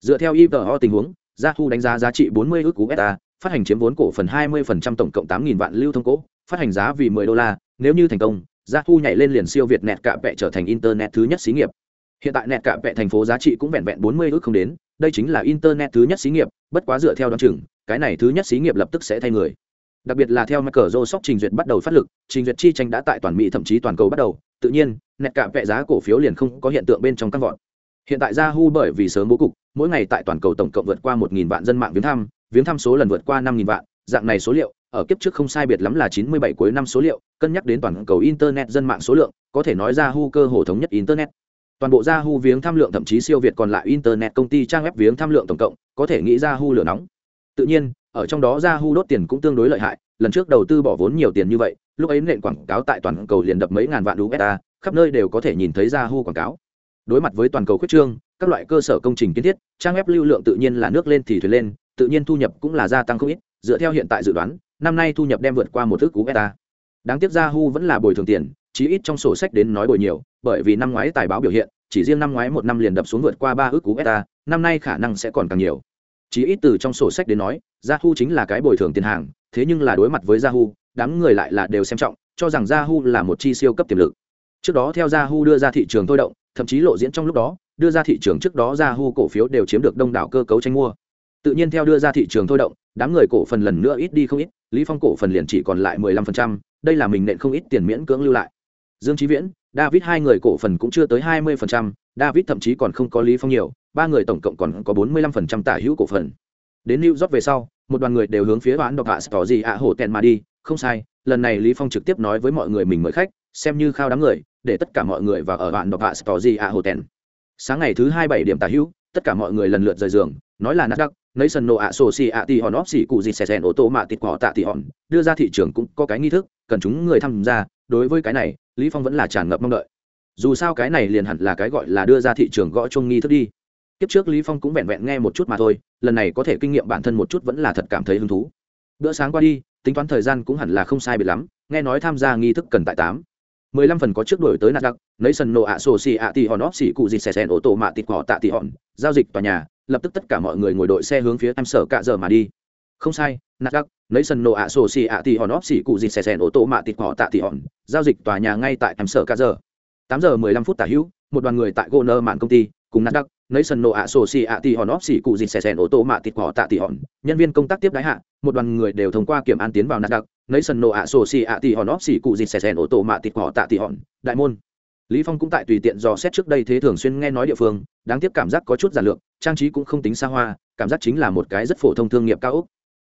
Dựa theo IVO tình huống, Yahoo đánh giá giá trị 40 ức USD phát hành chiếm vốn cổ phần 20% tổng cộng 8.000 vạn lưu thông cổ phát hành giá vì 10 đô la, nếu như thành công, Yahoo nhảy lên liền siêu việt nẹt cả vẹ trở thành internet thứ nhất xí nghiệp hiện tại nẹt cả vẹ thành phố giá trị cũng vẹn vẹn 40 ước không đến đây chính là internet thứ nhất xí nghiệp bất quá dựa theo đoán chừng cái này thứ nhất xí nghiệp lập tức sẽ thay người đặc biệt là theo Michael Joseph trình duyệt bắt đầu phát lực, trình duyệt chi tranh đã tại toàn Mỹ thậm chí toàn cầu bắt đầu, tự nhiên, nét cả vẽ giá cổ phiếu liền không có hiện tượng bên trong tăng vọt. Hiện tại Yahoo bởi vì sớm bố cục, mỗi ngày tại toàn cầu tổng cộng vượt qua 1000 vạn dân mạng viếng thăm, viếng thăm số lần vượt qua 5000 vạn, dạng này số liệu, ở kiếp trước không sai biệt lắm là 97 cuối năm số liệu, cân nhắc đến toàn cầu internet dân mạng số lượng, có thể nói Yahoo cơ hồ thống nhất internet. Toàn bộ Yahoo viếng thăm lượng thậm chí siêu việt còn lại internet công ty trang web viếng thăm lượng tổng cộng, có thể nghĩ Yahoo lửa nóng. Tự nhiên, ở trong đó Yahoo đốt tiền cũng tương đối lợi hại, lần trước đầu tư bỏ vốn nhiều tiền như vậy, lúc ấy nền quảng cáo tại toàn cầu liền đập mấy ngàn vạn USD, khắp nơi đều có thể nhìn thấy Yahoo quảng cáo. Đối mặt với toàn cầu khuyết trương, các loại cơ sở công trình kiến thiết, trang web lưu lượng tự nhiên là nước lên thì thuyền lên, tự nhiên thu nhập cũng là gia tăng không ít, dựa theo hiện tại dự đoán, năm nay thu nhập đem vượt qua một ức USD. Đáng tiếc Yahoo vẫn là bồi thường tiền, chí ít trong sổ sách đến nói bồi nhiều, bởi vì năm ngoái tài báo biểu hiện, chỉ riêng năm ngoái một năm liền đập xuống vượt qua ba cú beta, năm nay khả năng sẽ còn càng nhiều. Chí ít từ trong sổ sách đến nói yahoo chính là cái bồi thường tiền hàng thế nhưng là đối mặt với yahoo đám người lại là đều xem trọng cho rằng yahoo là một chi siêu cấp tiềm lực. Trước đó theo yahoo đưa ra thị trường thôi động thậm chí lộ diễn trong lúc đó đưa ra thị trường trước đó yahoo cổ phiếu đều chiếm được đông đảo cơ cấu tranh mua. Tự nhiên theo đưa ra thị trường thôi động đám người cổ phần lần nữa ít đi không ít lý phong cổ phần liền chỉ còn lại 15%, đây là mình nện không ít tiền miễn cưỡng lưu lại dương trí viễn, david hai người cổ phần cũng chưa tới hai mươi phần trăm, david thậm chí còn không có lý phong nhiều, ba người tổng cộng còn có bốn mươi lăm phần trăm tả hữu cổ phần. Đến new york về sau, một đoàn người đều hướng phía đoán độc hạ tỏ gì ạ hổ tèn mà đi, không sai, lần này lý phong trực tiếp nói với mọi người mình mời khách, xem như khao đám người, để tất cả mọi người vào ở đoạn độc hạ tỏ gì ạ hổ tèn sáng ngày thứ hai bảy điểm tả hữu, tất cả mọi người lần lượt rời giường, nói là nát đắc lấy sân nộ ạ sổ xì ạ tì hòn óp xì cụ gì xè xèn ô tô mạ tịt cỏ tạ tì hòn, đưa ra thị trường cũng có cái nghi thức, cần chúng người tham gia đối với cái này, lý phong vẫn là tràn ngập mong đợi. Dù sao cái này liền hẳn là cái gọi là đưa ra thị trường gõ chung nghi thức đi. Kiếp trước lý phong cũng vẹn vẹn nghe một chút mà thôi, lần này có thể kinh nghiệm bản thân một chút vẫn là thật cảm thấy hứng thú. Bữa sáng qua đi, tính toán thời gian cũng hẳn là không sai biệt lắm, nghe nói tham gia nghi thức cần tại tám. Mười lăm phần có trước đổi tới nạt đặc lấy sân nộ ạ sổ xì ạ tì hòn óp xì cụ gì xè xèn ô tô mạ tịt cỏ tạ tì hòn, giao dịch tòa nhà, lập tức tất cả mọi người ngồi đội xe hướng phía em sở cạ giờ mà đi không sai nạt gác lấy sân nổ ạ sổ xì ạ tì hòn óp xì cụ gì xè xèn ô tô mạ tịt cỏ tạ tì hòn, giao dịch tòa nhà ngay tại em sở ca giờ tám giờ mười lăm phút tả hữu, một đoàn người tại gỗ nơ mạn công ty, cùng nạt gác lấy sân nổ ạ sổ xì ạ tì hòn óp xì cụ gì xè xèn ô tô mạ tịt cỏ tạ tì hòn. Nhân viên công tác tiếp đái hạ, một đoàn người đều thông qua kiểm an tiến vào nạt gác lấy sân nổ ạ sổ xì ạ tì hòn óp xì cụ gì xè xèn ô tô mạ tịt cỏ tạ tì hòn, đại môn. Lý phong cũng tại tùy tiện dò xét trước đây thế thường xuyên nghe nói địa phương, đáng tiếc cảm giác có chút giản lược, trang trí cũng không tính xa hoa, cảm giác chính là một cái rất phổ thông thương nghiệp cao ốc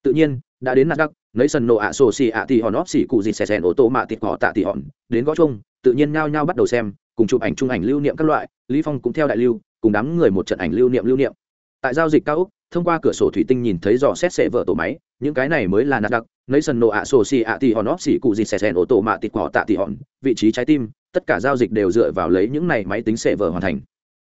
tự nhiên, đã đến nạt đắc lấy sân nộ ạ sổ xì ạ thì hòn óp xì cụ gì xè xèn ô tô mạ tịt họ tạ thì hòn. Đến gõ chung tự nhiên nhao nhao bắt đầu xem, cùng chụp ảnh chung ảnh lưu niệm các loại, lý phong cũng theo đại lưu, cùng đám người một trận ảnh lưu niệm lưu niệm. Tại giao dịch cao úc thông qua cửa sổ thủy tinh nhìn thấy dò xét xệ vợ tổ máy, những cái này mới là nạt đặc lấy sân nộ ạ sổ xì ạ thì hòn óp xì cụ gì xè xèn ô tô mạ tịt họ tạ thì hòn. Vị trí trái tim, tất cả giao dịch đều dựa vào lấy những này máy tính xệ vợ hoàn thành.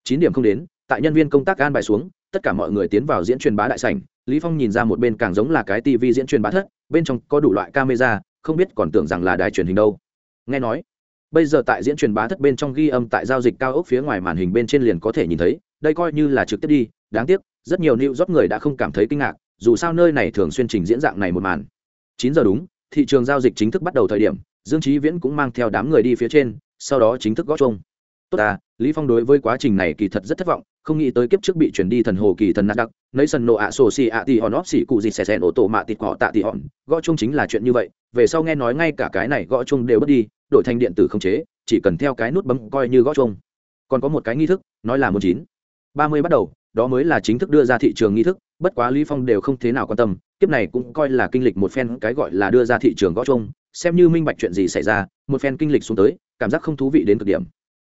Chín điểm không đến, tại nhân viên công tác gan bài xuống tất cả mọi người tiến vào diễn truyền bá đại sảnh, lý phong nhìn ra một bên càng giống là cái tivi diễn truyền bá thất, bên trong có đủ loại camera, không biết còn tưởng rằng là đài truyền hình đâu. Nghe nói, bây giờ tại diễn truyền bá thất bên trong ghi âm tại giao dịch cao ốc phía ngoài màn hình bên trên liền có thể nhìn thấy, đây coi như là trực tiếp đi, đáng tiếc, rất nhiều new job người đã không cảm thấy kinh ngạc, dù sao nơi này thường xuyên trình diễn dạng này một màn. Chín giờ đúng, thị trường giao dịch chính thức bắt đầu thời điểm, dương trí viễn cũng mang theo đám người đi phía trên, sau đó chính thức gót chung tốt à lý phong đối với quá trình này kỳ thật rất thất vọng không nghĩ tới kiếp trước bị chuyển đi thần hồ kỳ thần nát đặc nấy sân nộ ạ sổ xì ạ tì hòn óp xì cụ gì xè xèn ổ tổ mạ tịt cỏ tạ tì hòn. Gõ chung chính là chuyện như vậy, về sau nghe nói ngay cả cái này gõ chung đều bất đi, đổi thành điện tử không chế, chỉ cần theo cái nút bấm coi như gõ chung còn có một cái nghi thức, nói là một chín ba mươi bắt đầu, đó mới là chính thức đưa ra thị trường nghi thức, bất quá lý phong đều không thế nào quan tâm, kiếp này cũng coi là kinh lịch một phen cái gọi là đưa ra thị trường gõ chung xem như minh bạch chuyện gì xảy ra, một phen kinh lịch xuống tới, cảm giác không thú vị đến cực điểm.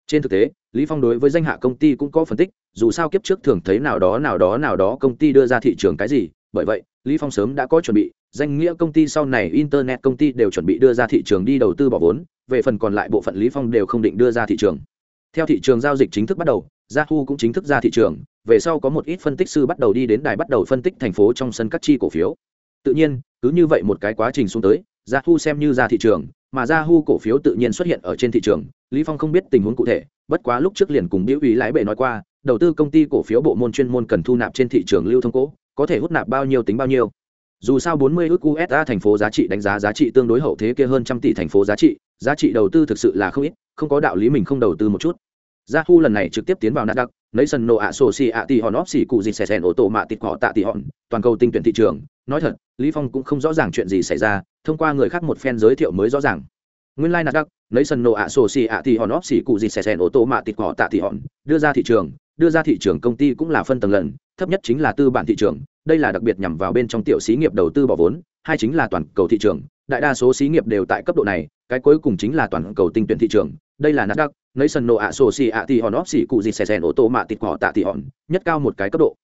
Trên thực tế lý phong đối với danh hạ công ty cũng có phân tích, dù sao kiếp trước thường thấy nào đó nào đó nào đó công ty đưa ra thị trường cái gì. Bởi vậy, lý phong sớm đã có chuẩn bị, danh nghĩa công ty sau này internet công ty đều chuẩn bị đưa ra thị trường đi đầu tư bỏ vốn, về phần còn lại bộ phận lý phong đều không định đưa ra thị trường. Theo thị trường giao dịch chính thức bắt đầu, yahoo cũng chính thức ra thị trường, về sau có một ít phân tích sư bắt đầu đi đến đài bắt đầu phân tích thành phố trong sân các chi cổ phiếu. Tự nhiên, cứ như vậy một cái quá trình xuống tới, yahoo xem như ra thị trường mà Yahoo cổ phiếu tự nhiên xuất hiện ở trên thị trường, Lý Phong không biết tình huống cụ thể, bất quá lúc trước liền cùng Biểu ý lái bệ nói qua, đầu tư công ty cổ phiếu bộ môn chuyên môn cần thu nạp trên thị trường lưu thông cố, có thể hút nạp bao nhiêu tính bao nhiêu. Dù sao 40 ước USD thành phố giá trị đánh giá giá trị tương đối hậu thế kia hơn trăm tỷ thành phố giá trị, giá trị đầu tư thực sự là không ít, không có đạo lý mình không đầu tư một chút. Yahoo lần này trực tiếp tiến vào Nasdaq, lấy sân nổ ạ sổ xì ạ tỷ hòn óp xì cụ gì xẻ xèn ô tô mạ tịt họ tạ tỷ hòn, toàn cầu tinh tuyển thị trường. Nói thật, Lý Phong cũng không rõ ràng chuyện gì xảy ra, thông qua người khác một phen giới thiệu mới rõ ràng. Nguyên lai đắc lấy sân nổ ạ sổ xì ạ thì hòn óp xì cụ gì xẻ xẻn ô tô mạ tịt cỏ tạ thì hòn, đưa ra thị trường, đưa ra thị trường công ty cũng là phân tầng lần, thấp nhất chính là tư bản thị trường, đây là đặc biệt nhằm vào bên trong tiểu xí nghiệp đầu tư bỏ vốn, hai chính là toàn cầu thị trường, đại đa số xí nghiệp đều tại cấp độ này, cái cuối cùng chính là toàn cầu tinh tuyển thị trường, đây là đắc lấy sân nổ ạ sổ xì ạ thì hòn óp xì cụ gì xẻ xẻn ô tô mạ tịt cỏ tạ thì hòn, nhất cao một cái cấp độ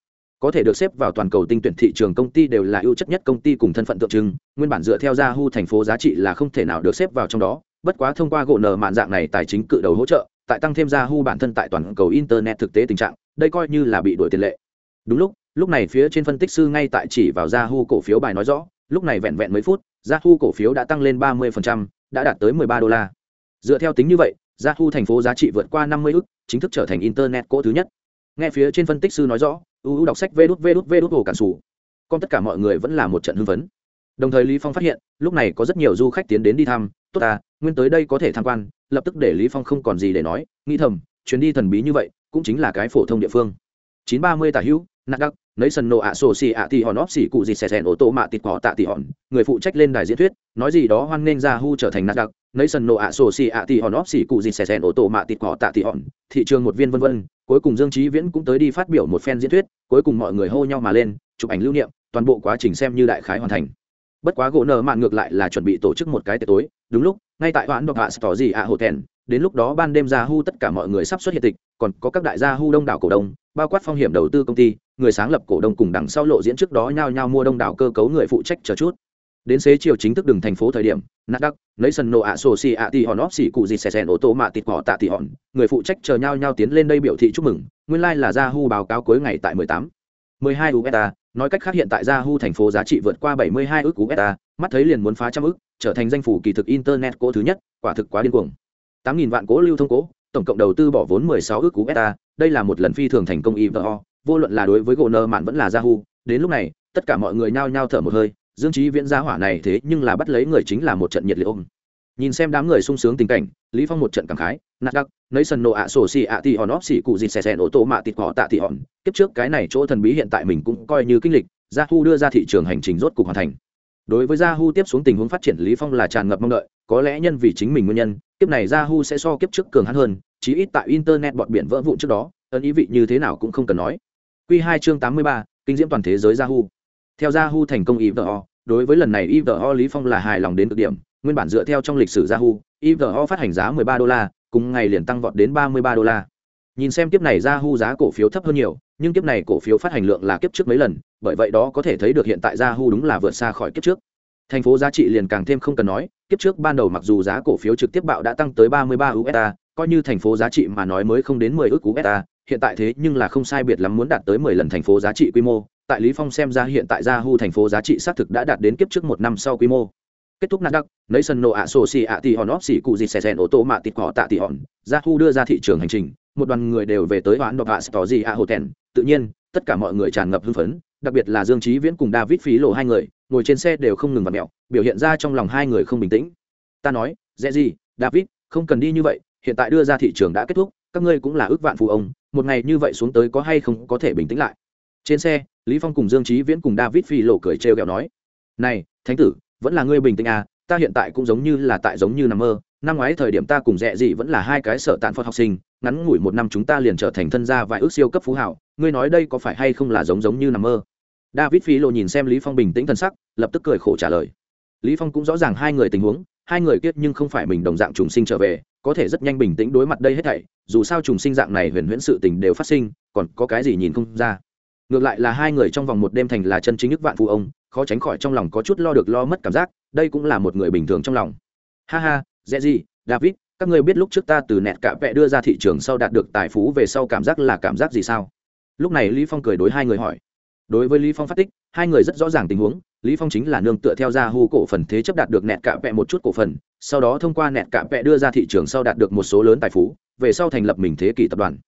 có thể được xếp vào toàn cầu tinh tuyển thị trường công ty đều là ưu chất nhất công ty cùng thân phận tượng trưng nguyên bản dựa theo Yahoo thành phố giá trị là không thể nào được xếp vào trong đó. Bất quá thông qua gỗ nợ mạn dạng này tài chính cự đầu hỗ trợ tại tăng thêm Yahoo bản thân tại toàn cầu internet thực tế tình trạng đây coi như là bị đổi tiền lệ. Đúng lúc lúc này phía trên phân tích sư ngay tại chỉ vào Yahoo cổ phiếu bài nói rõ lúc này vẹn vẹn mấy phút Yahoo cổ phiếu đã tăng lên 30%, đã đạt tới 13 đô la. Dựa theo tính như vậy Yahoo thành phố giá trị vượt qua 50 ức chính thức trở thành internet cỗ thứ nhất. Nghe phía trên phân tích sư nói rõ uu đọc sách vê đút vê đút vê đút hồ cản sủ. Còn tất cả mọi người vẫn là một trận hưng phấn. Đồng thời lý phong phát hiện lúc này có rất nhiều du khách tiến đến đi thăm tốt à nguyên tới đây có thể tham quan. Lập tức để lý phong không còn gì để nói nghĩ thầm chuyến đi thần bí như vậy cũng chính là cái phổ thông địa phương. 930 tả hữu nạt đắc nấy sân nộ ạ sổ xì ạ thì hòn óp xì cụ gì xè xèn ô tô mạ tịt cỏ tạ tị hòn. Người phụ trách lên đài diễn thuyết nói gì đó hoan nghênh ra hu trở thành nạt đắc, nấy sân nộ ạ sổ xì ạ thì hòn óp xì cụ gì xè xèn ô tô mạ tịt cỏ tạ tị hòn. Thị trường một viên vân vân cuối cùng dương trí viễn cũng tới đi phát biểu một phen diễn thuyết, cuối cùng mọi người hô nhau mà lên, chụp ảnh lưu niệm, toàn bộ quá trình xem như đại khái hoàn thành. Bất quá gỗ nợ mạn ngược lại là chuẩn bị tổ chức một cái tiệc tối, đúng lúc, ngay tại hoãn độc hạ tỏ gì ạ hộ thèn đến lúc đó ban đêm ra hu tất cả mọi người sắp xuất hiện tịch, còn có các đại gia hu đông đảo cổ đông, bao quát phong hiểm đầu tư công ty, người sáng lập cổ đông cùng đằng sau lộ diễn trước đó nhao nhao mua đông đảo cơ cấu người phụ trách chờ chút đến xế chiều chính thức đường thành phố thời điểm nasdaq lấy sân nổ ạ sổ xì ạ tì hòn óp xì cụ gì xè xèn ô tô mạ tịt họ tạ tì hòn người phụ trách chờ nhau nhau tiến lên đây biểu thị chúc mừng nguyên lai、like、là Yahoo báo cáo cuối ngày tại 18. 12 USD, nói cách khác hiện tại Yahoo thành phố giá trị vượt qua 72 ước USD, mắt thấy liền muốn phá trăm ước trở thành danh phủ kỳ thực internet cố thứ nhất, quả thực quá điên cuồng. 8000 vạn cố lưu thông cố, tổng cộng đầu tư bỏ vốn 16 ước USD, đây là một lần phi thường thành công IVO, vô luận là đối với Goner mạn vẫn là Yahoo, đến lúc này, tất cả mọi người nhao nhao thở một hơi, Dương Chí Viễn gia hỏa này thế nhưng là bắt lấy người chính là một trận nhiệt liệt ôm. Nhìn xem đám người sung sướng tình cảnh lý phong một trận cảm khái nạt đắc nấy sân nộ ạ sổ xì ạ thì hòn óp xì cụ gì xè xè ô tô mạ tịt họ tạ tị hòn. Kiếp trước cái này chỗ thần bí hiện tại mình cũng coi như kinh lịch gia thu đưa ra thị trường hành trình rốt cục hoàn thành. Đối với gia hu tiếp xuống tình huống phát triển lý phong là tràn ngập mong đợi có lẽ nhân vì chính mình nguyên nhân kiếp này gia hu sẽ so kiếp trước cường hắn hơn chí ít tại internet bọn biển vỡ vụn trước đó ấn ý vị như thế nào cũng không cần nói. Quy 2 chương tám mươi ba, kinh diễm toàn thế giới gia hu theo Yahoo hu thành công ivo đối với lần này ivo lý phong là hài lòng đến cực điểm nguyên bản dựa theo trong lịch sử Yahoo, IVO phát hành giá 13 đô la, cùng ngày liền tăng vọt đến 33 đô la. Nhìn xem kiếp này Yahoo giá cổ phiếu thấp hơn nhiều, nhưng kiếp này cổ phiếu phát hành lượng là kiếp trước mấy lần, bởi vậy đó có thể thấy được hiện tại Yahoo đúng là vượt xa khỏi kiếp trước. Thành phố giá trị liền càng thêm không cần nói, kiếp trước ban đầu mặc dù giá cổ phiếu trực tiếp bạo đã tăng tới 33 USD, coi như thành phố giá trị mà nói mới không đến 10 ức USD, hiện tại thế nhưng là không sai biệt lắm muốn đạt tới 10 lần thành phố giá trị quy mô. Tại Lý Phong xem ra hiện tại Yahoo thành phố giá trị xác thực đã đạt đến kiếp trước một năm sau quy mô. Kết thúc nasdaq nấy sân nổ ạ sổ xì ạ tỉ hòn óp xì cụ gì xè xèn ô tô mạ tịt cỏ tạ tỉ hòn. Ra hu đưa ra thị trường hành trình, một đoàn người đều về tới hoãn đọc hạ tỏ gì ạ hồ tèn tự nhiên, tất cả mọi người tràn ngập hưng phấn, đặc biệt là dương trí viễn cùng david phí lộ hai người, ngồi trên xe đều không ngừng vặt mẹo, biểu hiện ra trong lòng hai người không bình tĩnh. Ta nói, dễ gì, david, không cần đi như vậy, hiện tại đưa ra thị trường đã kết thúc, các ngươi cũng là ước vạn phù ông, một ngày như vậy xuống tới có hay không có thể bình tĩnh lại. Trên xe lý phong cùng dương trí viễn cùng david phi lộ cười trêu ghẹo nói, này, thánh tử, vẫn là ngươi bình tĩnh à ta hiện tại cũng giống như là tại giống như nằm mơ, năm ngoái thời điểm ta cùng Dẹ Dị vẫn là hai cái sở tạn phật học sinh, ngắn ngủi một năm chúng ta liền trở thành thân gia vài ước siêu cấp phú hảo, ngươi nói đây có phải hay không là giống giống như nằm mơ? David phi lộ nhìn xem lý phong bình tĩnh thân sắc, lập tức cười khổ trả lời. Lý phong cũng rõ ràng hai người tình huống, hai người kiết nhưng không phải mình đồng dạng trùng sinh trở về, có thể rất nhanh bình tĩnh đối mặt đây hết thảy, dù sao trùng sinh dạng này huyền huyễn sự tình đều phát sinh, còn có cái gì nhìn không ra ngược lại là hai người trong vòng một đêm thành là chân chính ức vạn phụ ông, khó tránh khỏi trong lòng có chút lo được lo mất cảm giác, đây cũng là một người bình thường trong lòng. Ha ha dễ gì david, các ngươi biết lúc trước ta từ nẹt cạ vẽ đưa ra thị trường sau đạt được tài phú về sau cảm giác là cảm giác gì sao? Lúc này lý phong cười đối hai người hỏi. Đối với lý phong phát tích, hai người rất rõ ràng tình huống, lý phong chính là nương tựa theo ra hu cổ phần thế chấp đạt được nẹt cạ vẽ một chút cổ phần, sau đó thông qua nẹt cạ vẽ đưa ra thị trường sau đạt được một số lớn tài phú, về sau thành lập mình thế kỷ tập đoàn.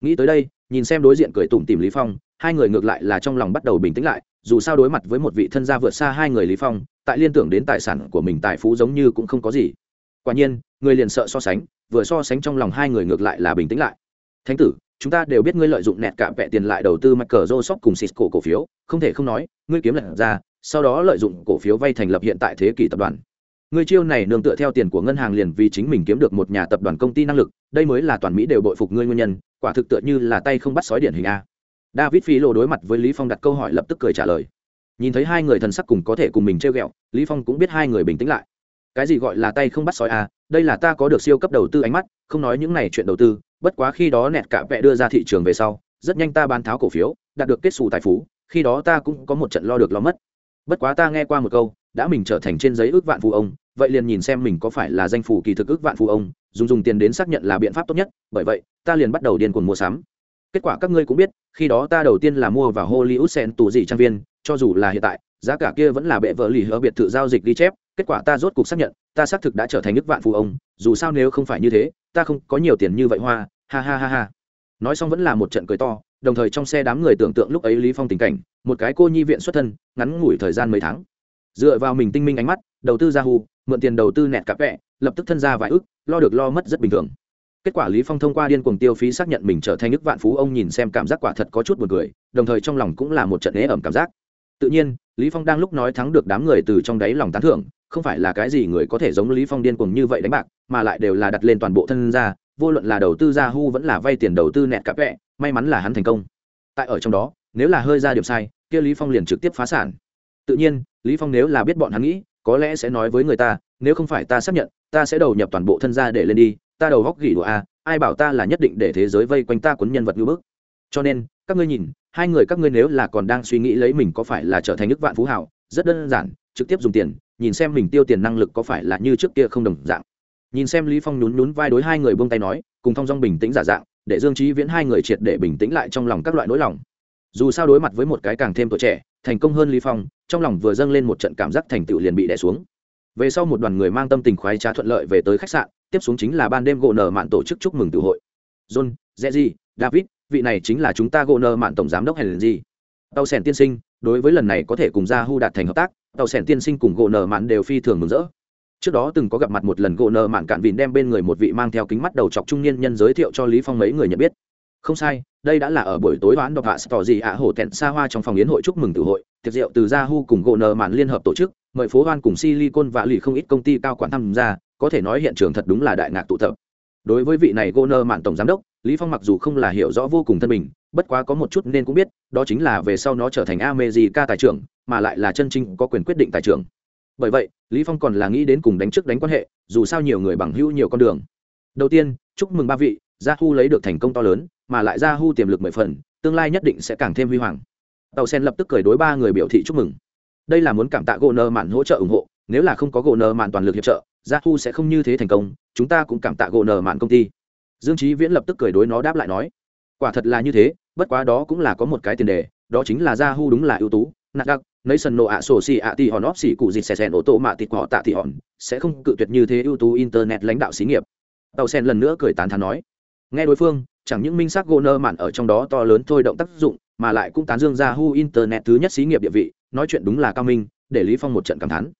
Nghĩ tới đây, nhìn xem đối diện cười tủm tìm lý phong hai người ngược lại là trong lòng bắt đầu bình tĩnh lại, dù sao đối mặt với một vị thân gia vượt xa hai người lý phong, tại liên tưởng đến tài sản của mình tài phú giống như cũng không có gì. Quả nhiên, người liền sợ so sánh, vừa so sánh trong lòng hai người ngược lại là bình tĩnh lại. Thánh tử, chúng ta đều biết ngươi lợi dụng nẹt cả vẹ tiền lại đầu tư mặt cờ rô sóc cùng cisco cổ phiếu, không thể không nói, ngươi kiếm lật ra, sau đó lợi dụng cổ phiếu vay thành lập hiện tại thế kỷ tập đoàn. Ngươi chiêu này nương tựa theo tiền của ngân hàng liền vì chính mình kiếm được một nhà tập đoàn công ty năng lực, đây mới là toàn mỹ đều bội phục ngươi nguyên nhân, quả thực tựa như là tay không bắt sói điển hình a david phi lộ đối mặt với lý phong đặt câu hỏi lập tức cười trả lời. Nhìn thấy hai người thần sắc cùng có thể cùng mình treo ghẹo, lý phong cũng biết hai người bình tĩnh lại. Cái gì gọi là tay không bắt sói à đây là ta có được siêu cấp đầu tư ánh mắt, không nói những này chuyện đầu tư, bất quá khi đó nẹt cả vẽ đưa ra thị trường về sau, rất nhanh ta bán tháo cổ phiếu, đạt được kết xù tài phú, khi đó ta cũng có một trận lo được lo mất. Bất quá ta nghe qua một câu, đã mình trở thành trên giấy ước vạn phú ông, vậy liền nhìn xem mình có phải là danh phủ kỳ thực ước vạn phú ông, dùng dùng tiền đến xác nhận là biện pháp tốt nhất, bởi vậy, ta liền bắt đầu điên cuồng mua sắm kết quả các ngươi cũng biết, khi đó ta đầu tiên là mua vào hollywood sen tù dị trang viên, cho dù là hiện tại, giá cả kia vẫn là bệ vợ lì hở biệt thự giao dịch ghi chép, kết quả ta rốt cuộc xác nhận, ta xác thực đã trở thành nước vạn phù ông, dù sao nếu không phải như thế, ta không có nhiều tiền như vậy hoa, ha ha ha ha. Nói xong vẫn là một trận cười to, đồng thời trong xe đám người tưởng tượng lúc ấy lý phong tình cảnh, một cái cô nhi viện xuất thân, ngắn ngủi thời gian mấy tháng. Dựa vào mình tinh minh ánh mắt, đầu tư ra hù, mượn tiền đầu tư nẹt cặp vẹ, lập tức thân ra vài ức, lo được lo mất rất bình thường kết quả lý phong thông qua điên cuồng tiêu phí xác nhận mình trở thành nước vạn phú ông nhìn xem cảm giác quả thật có chút buồn cười, đồng thời trong lòng cũng là một trận ế ẩm cảm giác. Tự nhiên, lý phong đang lúc nói thắng được đám người từ trong đáy lòng tán thưởng, không phải là cái gì người có thể giống lý phong điên cuồng như vậy đánh bạc, mà lại đều là đặt lên toàn bộ thân ra vô luận là đầu tư ra hu vẫn là vay tiền đầu tư nẹt cặp vẹ, may mắn là hắn thành công. Tại ở trong đó, nếu là hơi ra điểm sai, kia lý phong liền trực tiếp phá sản. Tự nhiên, lý phong nếu là biết bọn hắn nghĩ, có lẽ sẽ nói với người ta, nếu không phải ta xác nhận, ta sẽ đầu nhập toàn bộ thân ra để lên đi ta đầu góc gỉ đùa a ai bảo ta là nhất định để thế giới vây quanh ta quấn nhân vật như bức. Cho nên, các ngươi nhìn, hai người các ngươi nếu là còn đang suy nghĩ lấy mình có phải là trở thành nước vạn phú hảo, rất đơn giản, trực tiếp dùng tiền, nhìn xem mình tiêu tiền năng lực có phải là như trước kia không đồng dạng. Nhìn xem lý phong nhún nhún vai đối hai người buông tay nói, cùng thong dong bình tĩnh giả dạng, để dương trí viễn hai người triệt để bình tĩnh lại trong lòng các loại nỗi lòng. Dù sao đối mặt với một cái càng thêm tuổi trẻ, thành công hơn lý phong, trong lòng vừa dâng lên một trận cảm giác thành tựu liền bị đè xuống. Về sau một đoàn người mang tâm tình khoái trá thuận lợi về tới khách sạn tiếp xuống chính là ban đêm gỗ nở mạn tổ chức chúc mừng tự hội. John Jerry, david vị này chính là chúng ta gỗ nở mạn tổng giám đốc hèn gì tàu sẻn tiên sinh đối với lần này có thể cùng ra hu đạt thành hợp tác tàu sẻn tiên sinh cùng gỗ nở mạn đều phi thường mừng rỡ. Trước đó từng có gặp mặt một lần gỗ nợ mạn cạn vìn đem bên người một vị mang theo kính mắt đầu chọc trung niên nhân giới thiệu cho lý phong mấy người nhận biết. Không sai đây đã là ở buổi tối đoán đọc hạ tỏ gì ạ hổ tẹn xa hoa trong phòng yến hội chúc mừng tử hội tiệc rượu từ Yahoo cùng gỗ nợ mạn liên hợp tổ chức mời phố hoan cùng silicon và lì không ít công ty cao quản tham gia, có thể nói hiện trường thật đúng là đại ngạc tụ tập. Đối với vị này Goner nợ mạn tổng giám đốc, lý phong mặc dù không là hiểu rõ vô cùng thân mình, bất quá có một chút nên cũng biết, đó chính là về sau nó trở thành America tài trưởng, mà lại là chân chính có quyền quyết định tài trưởng. Bởi vậy, lý phong còn là nghĩ đến cùng đánh trước đánh quan hệ, dù sao nhiều người bằng hữu nhiều con đường. Đầu tiên, chúc mừng ba vị, Yahoo lấy được thành công to lớn, mà lại Yahoo tiềm lực mười phần, tương lai nhất định sẽ càng thêm huy hoàng. Tàu sen lập tức cười đối ba người biểu thị chúc mừng đây là muốn cảm tạ gỗ nơ mạn hỗ trợ ủng hộ, nếu là không có gỗ nơ mạn toàn lực hiệp trợ, gia thu sẽ không như thế thành công, chúng ta cũng cảm tạ gỗ nơ mạn công ty. Dương trí viễn lập tức cười đối nó đáp lại nói, quả thật là như thế, bất quá đó cũng là có một cái tiền đề, đó chính là gia hu đúng là ưu tú nạt đặc nấy sân nộ ạ sổ xì ạ tì hòn óp xì cụ dịt xè xèn ô tô mạ tịt họ tạ tì hòn, sẽ không cự tuyệt như thế ưu tú internet lãnh đạo xí nghiệp. Tàu sen lần nữa cười tán thán nói, nghe đối phương, chẳng những minh xác gỗ nơ mạn ở trong đó to lớn thôi động tác dụng, mà lại cũng tán dương ra hu internet thứ nhất xí nghiệp địa vị nói chuyện đúng là cao minh, để lý phong một trận cảm thán.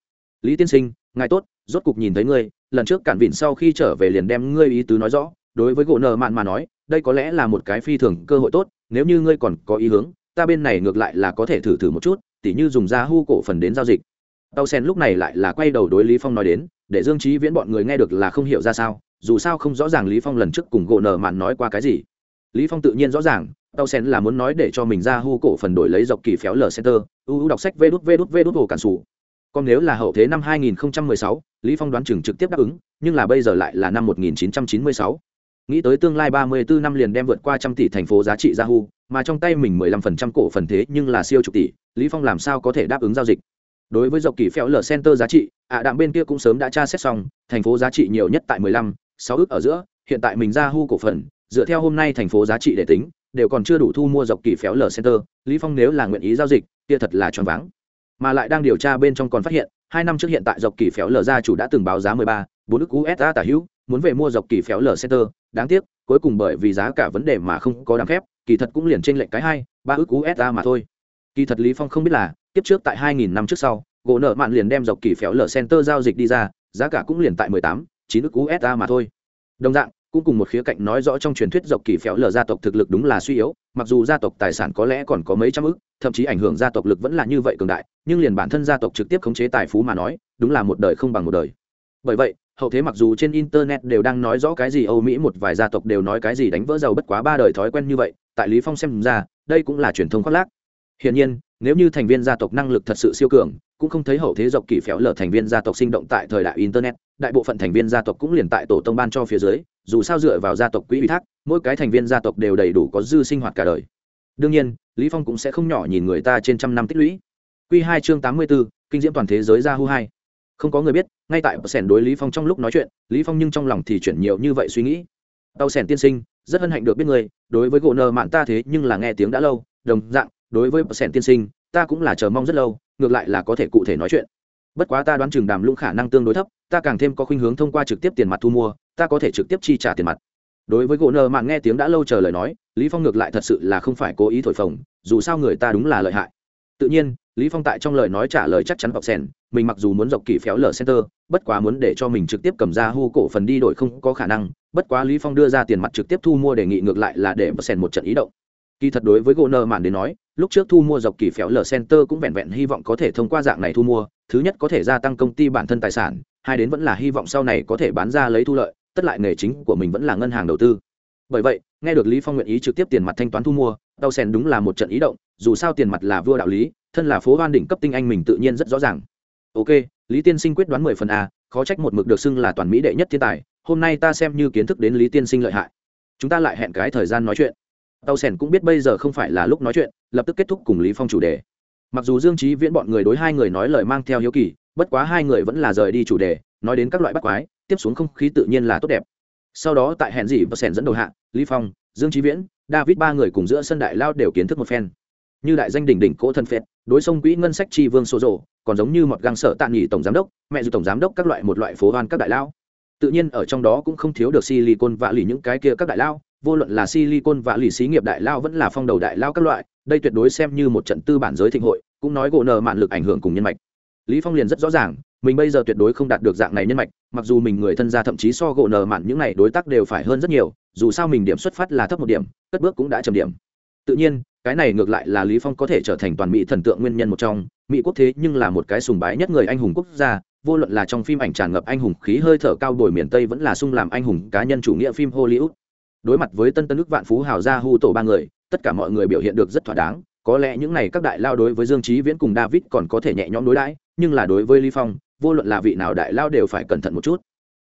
Lý tiên sinh, ngài tốt, rốt cục nhìn thấy ngươi, lần trước cản vịn sau khi trở về liền đem ngươi ý tứ nói rõ, đối với gỗ nợ mạn mà nói, đây có lẽ là một cái phi thường cơ hội tốt, nếu như ngươi còn có ý hướng, ta bên này ngược lại là có thể thử thử một chút, tỉ như dùng ra hu cổ phần đến giao dịch. Tàu sen lúc này lại là quay đầu đối lý phong nói đến, để dương trí viễn bọn người nghe được là không hiểu ra sao, dù sao không rõ ràng lý phong lần trước cùng gỗ nợ mạn nói qua cái gì. Lý phong tự nhiên rõ ràng tàu sen là muốn nói để cho mình ra hu cổ phần đổi lấy dọc kỳ phéo lờ center. Uu đọc sách vê đút vê đút vê đút hồ cản sủ. Còn nếu là hậu thế năm 2016, lý phong đoán chừng trực tiếp đáp ứng nhưng là bây giờ lại là năm 1996. nghĩ tới tương lai 34 năm liền đem vượt qua trăm tỷ thành phố giá trị Yahoo, mà trong tay mình 15% cổ phần thế nhưng là siêu chục tỷ lý phong làm sao có thể đáp ứng giao dịch? Đối với dọc kỳ phéo lờ center giá trị ạ à đạm bên kia cũng sớm đã tra xét xong thành phố giá trị nhiều nhất tại 15, 6 ước ở giữa hiện tại mình Ra Hu cổ phần dựa theo hôm nay thành phố giá trị để tính đều còn chưa đủ thu mua dọc kỳ phéo lờ center lý phong nếu là nguyện ý giao dịch kia thật là choáng váng. Mà lại đang điều tra bên trong còn phát hiện hai năm trước hiện tại dọc kỳ phéo lờ gia chủ đã từng báo giá 13, 4 ức usa tả hữu muốn về mua dọc kỳ phéo lờ center. Đáng tiếc cuối cùng bởi vì giá cả vấn đề mà không có đàm phép kỳ thật cũng liền trên lệnh cái hai ba ức usa mà thôi. Kỳ thật lý phong không biết là tiếp trước tại 2000 năm trước sau gỗ nợ mạn liền đem dọc kỳ phéo lờ center giao dịch đi ra giá cả cũng liền tại 18, 9 ức usa mà thôi. Đồng dạng cũng cùng một khía cạnh nói rõ trong truyền thuyết dọc kỳ phéo lờ gia tộc thực lực đúng là suy yếu, mặc dù gia tộc tài sản có lẽ còn có mấy trăm ức, thậm chí ảnh hưởng gia tộc lực vẫn là như vậy cường đại, nhưng liền bản thân gia tộc trực tiếp khống chế tài phú mà nói, đúng là một đời không bằng một đời. Bởi vậy, hậu thế mặc dù trên internet đều đang nói rõ cái gì âu mỹ một vài gia tộc đều nói cái gì đánh vỡ giàu bất quá ba đời thói quen như vậy, tại lý phong xem ra, đây cũng là truyền thông khoác lác. Hiển nhiên, nếu như thành viên gia tộc năng lực thật sự siêu cường, cũng không thấy hậu thế dọc kỳ phéo lờ thành viên gia tộc sinh động tại thời đại internet, đại bộ phận thành viên gia tộc cũng liền tại tổ tông ban cho phía dưới dù sao dựa vào gia tộc quỹ ủy thác mỗi cái thành viên gia tộc đều đầy đủ có dư sinh hoạt cả đời. Đương nhiên lý phong cũng sẽ không nhỏ nhìn người ta trên trăm năm tích lũy. Quy hai chương tám mươi 84, kinh diễm toàn thế giới ra hu hai. Không có người biết ngay tại sẻn đối lý phong trong lúc nói chuyện lý phong nhưng trong lòng thì chuyển nhiều như vậy suy nghĩ. Tàu sẻn tiên sinh rất hân hạnh được biết người đối với gỗ nơ mạn ta thế nhưng là nghe tiếng đã lâu đồng dạng đối với sẻn tiên sinh ta cũng là chờ mong rất lâu ngược lại là có thể cụ thể nói chuyện. Bất quá ta đoán chừng đàm lũng khả năng tương đối thấp ta càng thêm có khuynh hướng thông qua trực tiếp tiền mặt thu mua ta có thể trực tiếp chi trả tiền mặt. Đối với gỗ nợ mạng nghe tiếng đã lâu chờ lời nói, lý phong ngược lại thật sự là không phải cố ý thổi phồng, dù sao người ta đúng là lợi hại. Tự nhiên, lý phong tại trong lời nói trả lời chắc chắn bọc sen mình mặc dù muốn dọc kỳ phéo lở center, bất quá muốn để cho mình trực tiếp cầm ra hu cổ phần đi đổi không có khả năng, bất quá lý phong đưa ra tiền mặt trực tiếp thu mua đề nghị ngược lại là để bọc sen một trận ý động. Kỳ thật đối với gỗ nợ mạn đến nói, lúc trước thu mua dọc kỳ phéo lờ center cũng vẹn vẹn hy vọng có thể thông qua dạng này thu mua, thứ nhất có thể gia tăng công ty bản thân tài sản, hai đến vẫn là hy vọng sau này có thể bán ra lấy thu lợi tất lại nghề chính của mình vẫn là ngân hàng đầu tư. Bởi vậy, nghe được lý phong nguyện ý trực tiếp tiền mặt thanh toán thu mua tàu sen đúng là một trận ý động, dù sao tiền mặt là vua đạo lý, thân là phố hoan đỉnh cấp tinh anh mình tự nhiên rất rõ ràng. Ok, lý tiên sinh quyết đoán mười phần a, khó trách một mực được xưng là toàn mỹ đệ nhất thiên tài, hôm nay ta xem như kiến thức đến lý tiên sinh lợi hại. Chúng ta lại hẹn cái thời gian nói chuyện. Tàu sẻn cũng biết bây giờ không phải là lúc nói chuyện, lập tức kết thúc cùng lý phong chủ đề. Mặc dù dương trí viễn bọn người đối hai người nói lời mang theo hiếu kỳ, bất quá hai người vẫn là rời đi chủ đề, nói đến các loại bắt quái tiếp xuống không khí tự nhiên là tốt đẹp. Sau đó tại hẹn dị và sẻn dẫn đầu hạ, lý phong, dương trí viễn, david ba người cùng giữa sân đại lao đều kiến thức một phen. Như đại danh đỉnh đỉnh cỗ thân phết đối sông quỹ ngân sách tri vương số rộ, còn giống như một găng sở tạ nghỉ tổng giám đốc, mẹ dù tổng giám đốc các loại một loại phố hoan các đại lao. Tự nhiên ở trong đó cũng không thiếu được silicon vạ lì những cái kia các đại lao, vô luận là silicon vạ lì xí nghiệp đại lao vẫn là phong đầu đại lao các loại, đây tuyệt đối xem như một trận tư bản giới thịnh hội, cũng nói gỗ nợ mạn lực ảnh hưởng cùng nhân mạch. Lý phong liền rất rõ ràng mình bây giờ tuyệt đối không đạt được dạng này nhân mạch, mặc dù mình người thân gia thậm chí so gỗ nờ mạn những này đối tác đều phải hơn rất nhiều, dù sao mình điểm xuất phát là thấp một điểm, cất bước cũng đã trầm điểm. Tự nhiên, cái này ngược lại là lý phong có thể trở thành toàn mỹ thần tượng nguyên nhân một trong. Mỹ quốc thế nhưng là một cái sùng bái nhất người anh hùng quốc gia, vô luận là trong phim ảnh tràn ngập anh hùng khí hơi thở cao đổi miền tây vẫn là sung làm anh hùng cá nhân chủ nghĩa phim hollywood. Đối mặt với tân tân nước vạn phú hào gia hu tổ ba người, tất cả mọi người biểu hiện được rất thỏa đáng. Có lẽ những này các đại lao đối với dương trí viễn cùng david còn có thể nhẹ nhõm đối đãi, nhưng là đối với lý phong vô luận là vị nào đại lao đều phải cẩn thận một chút.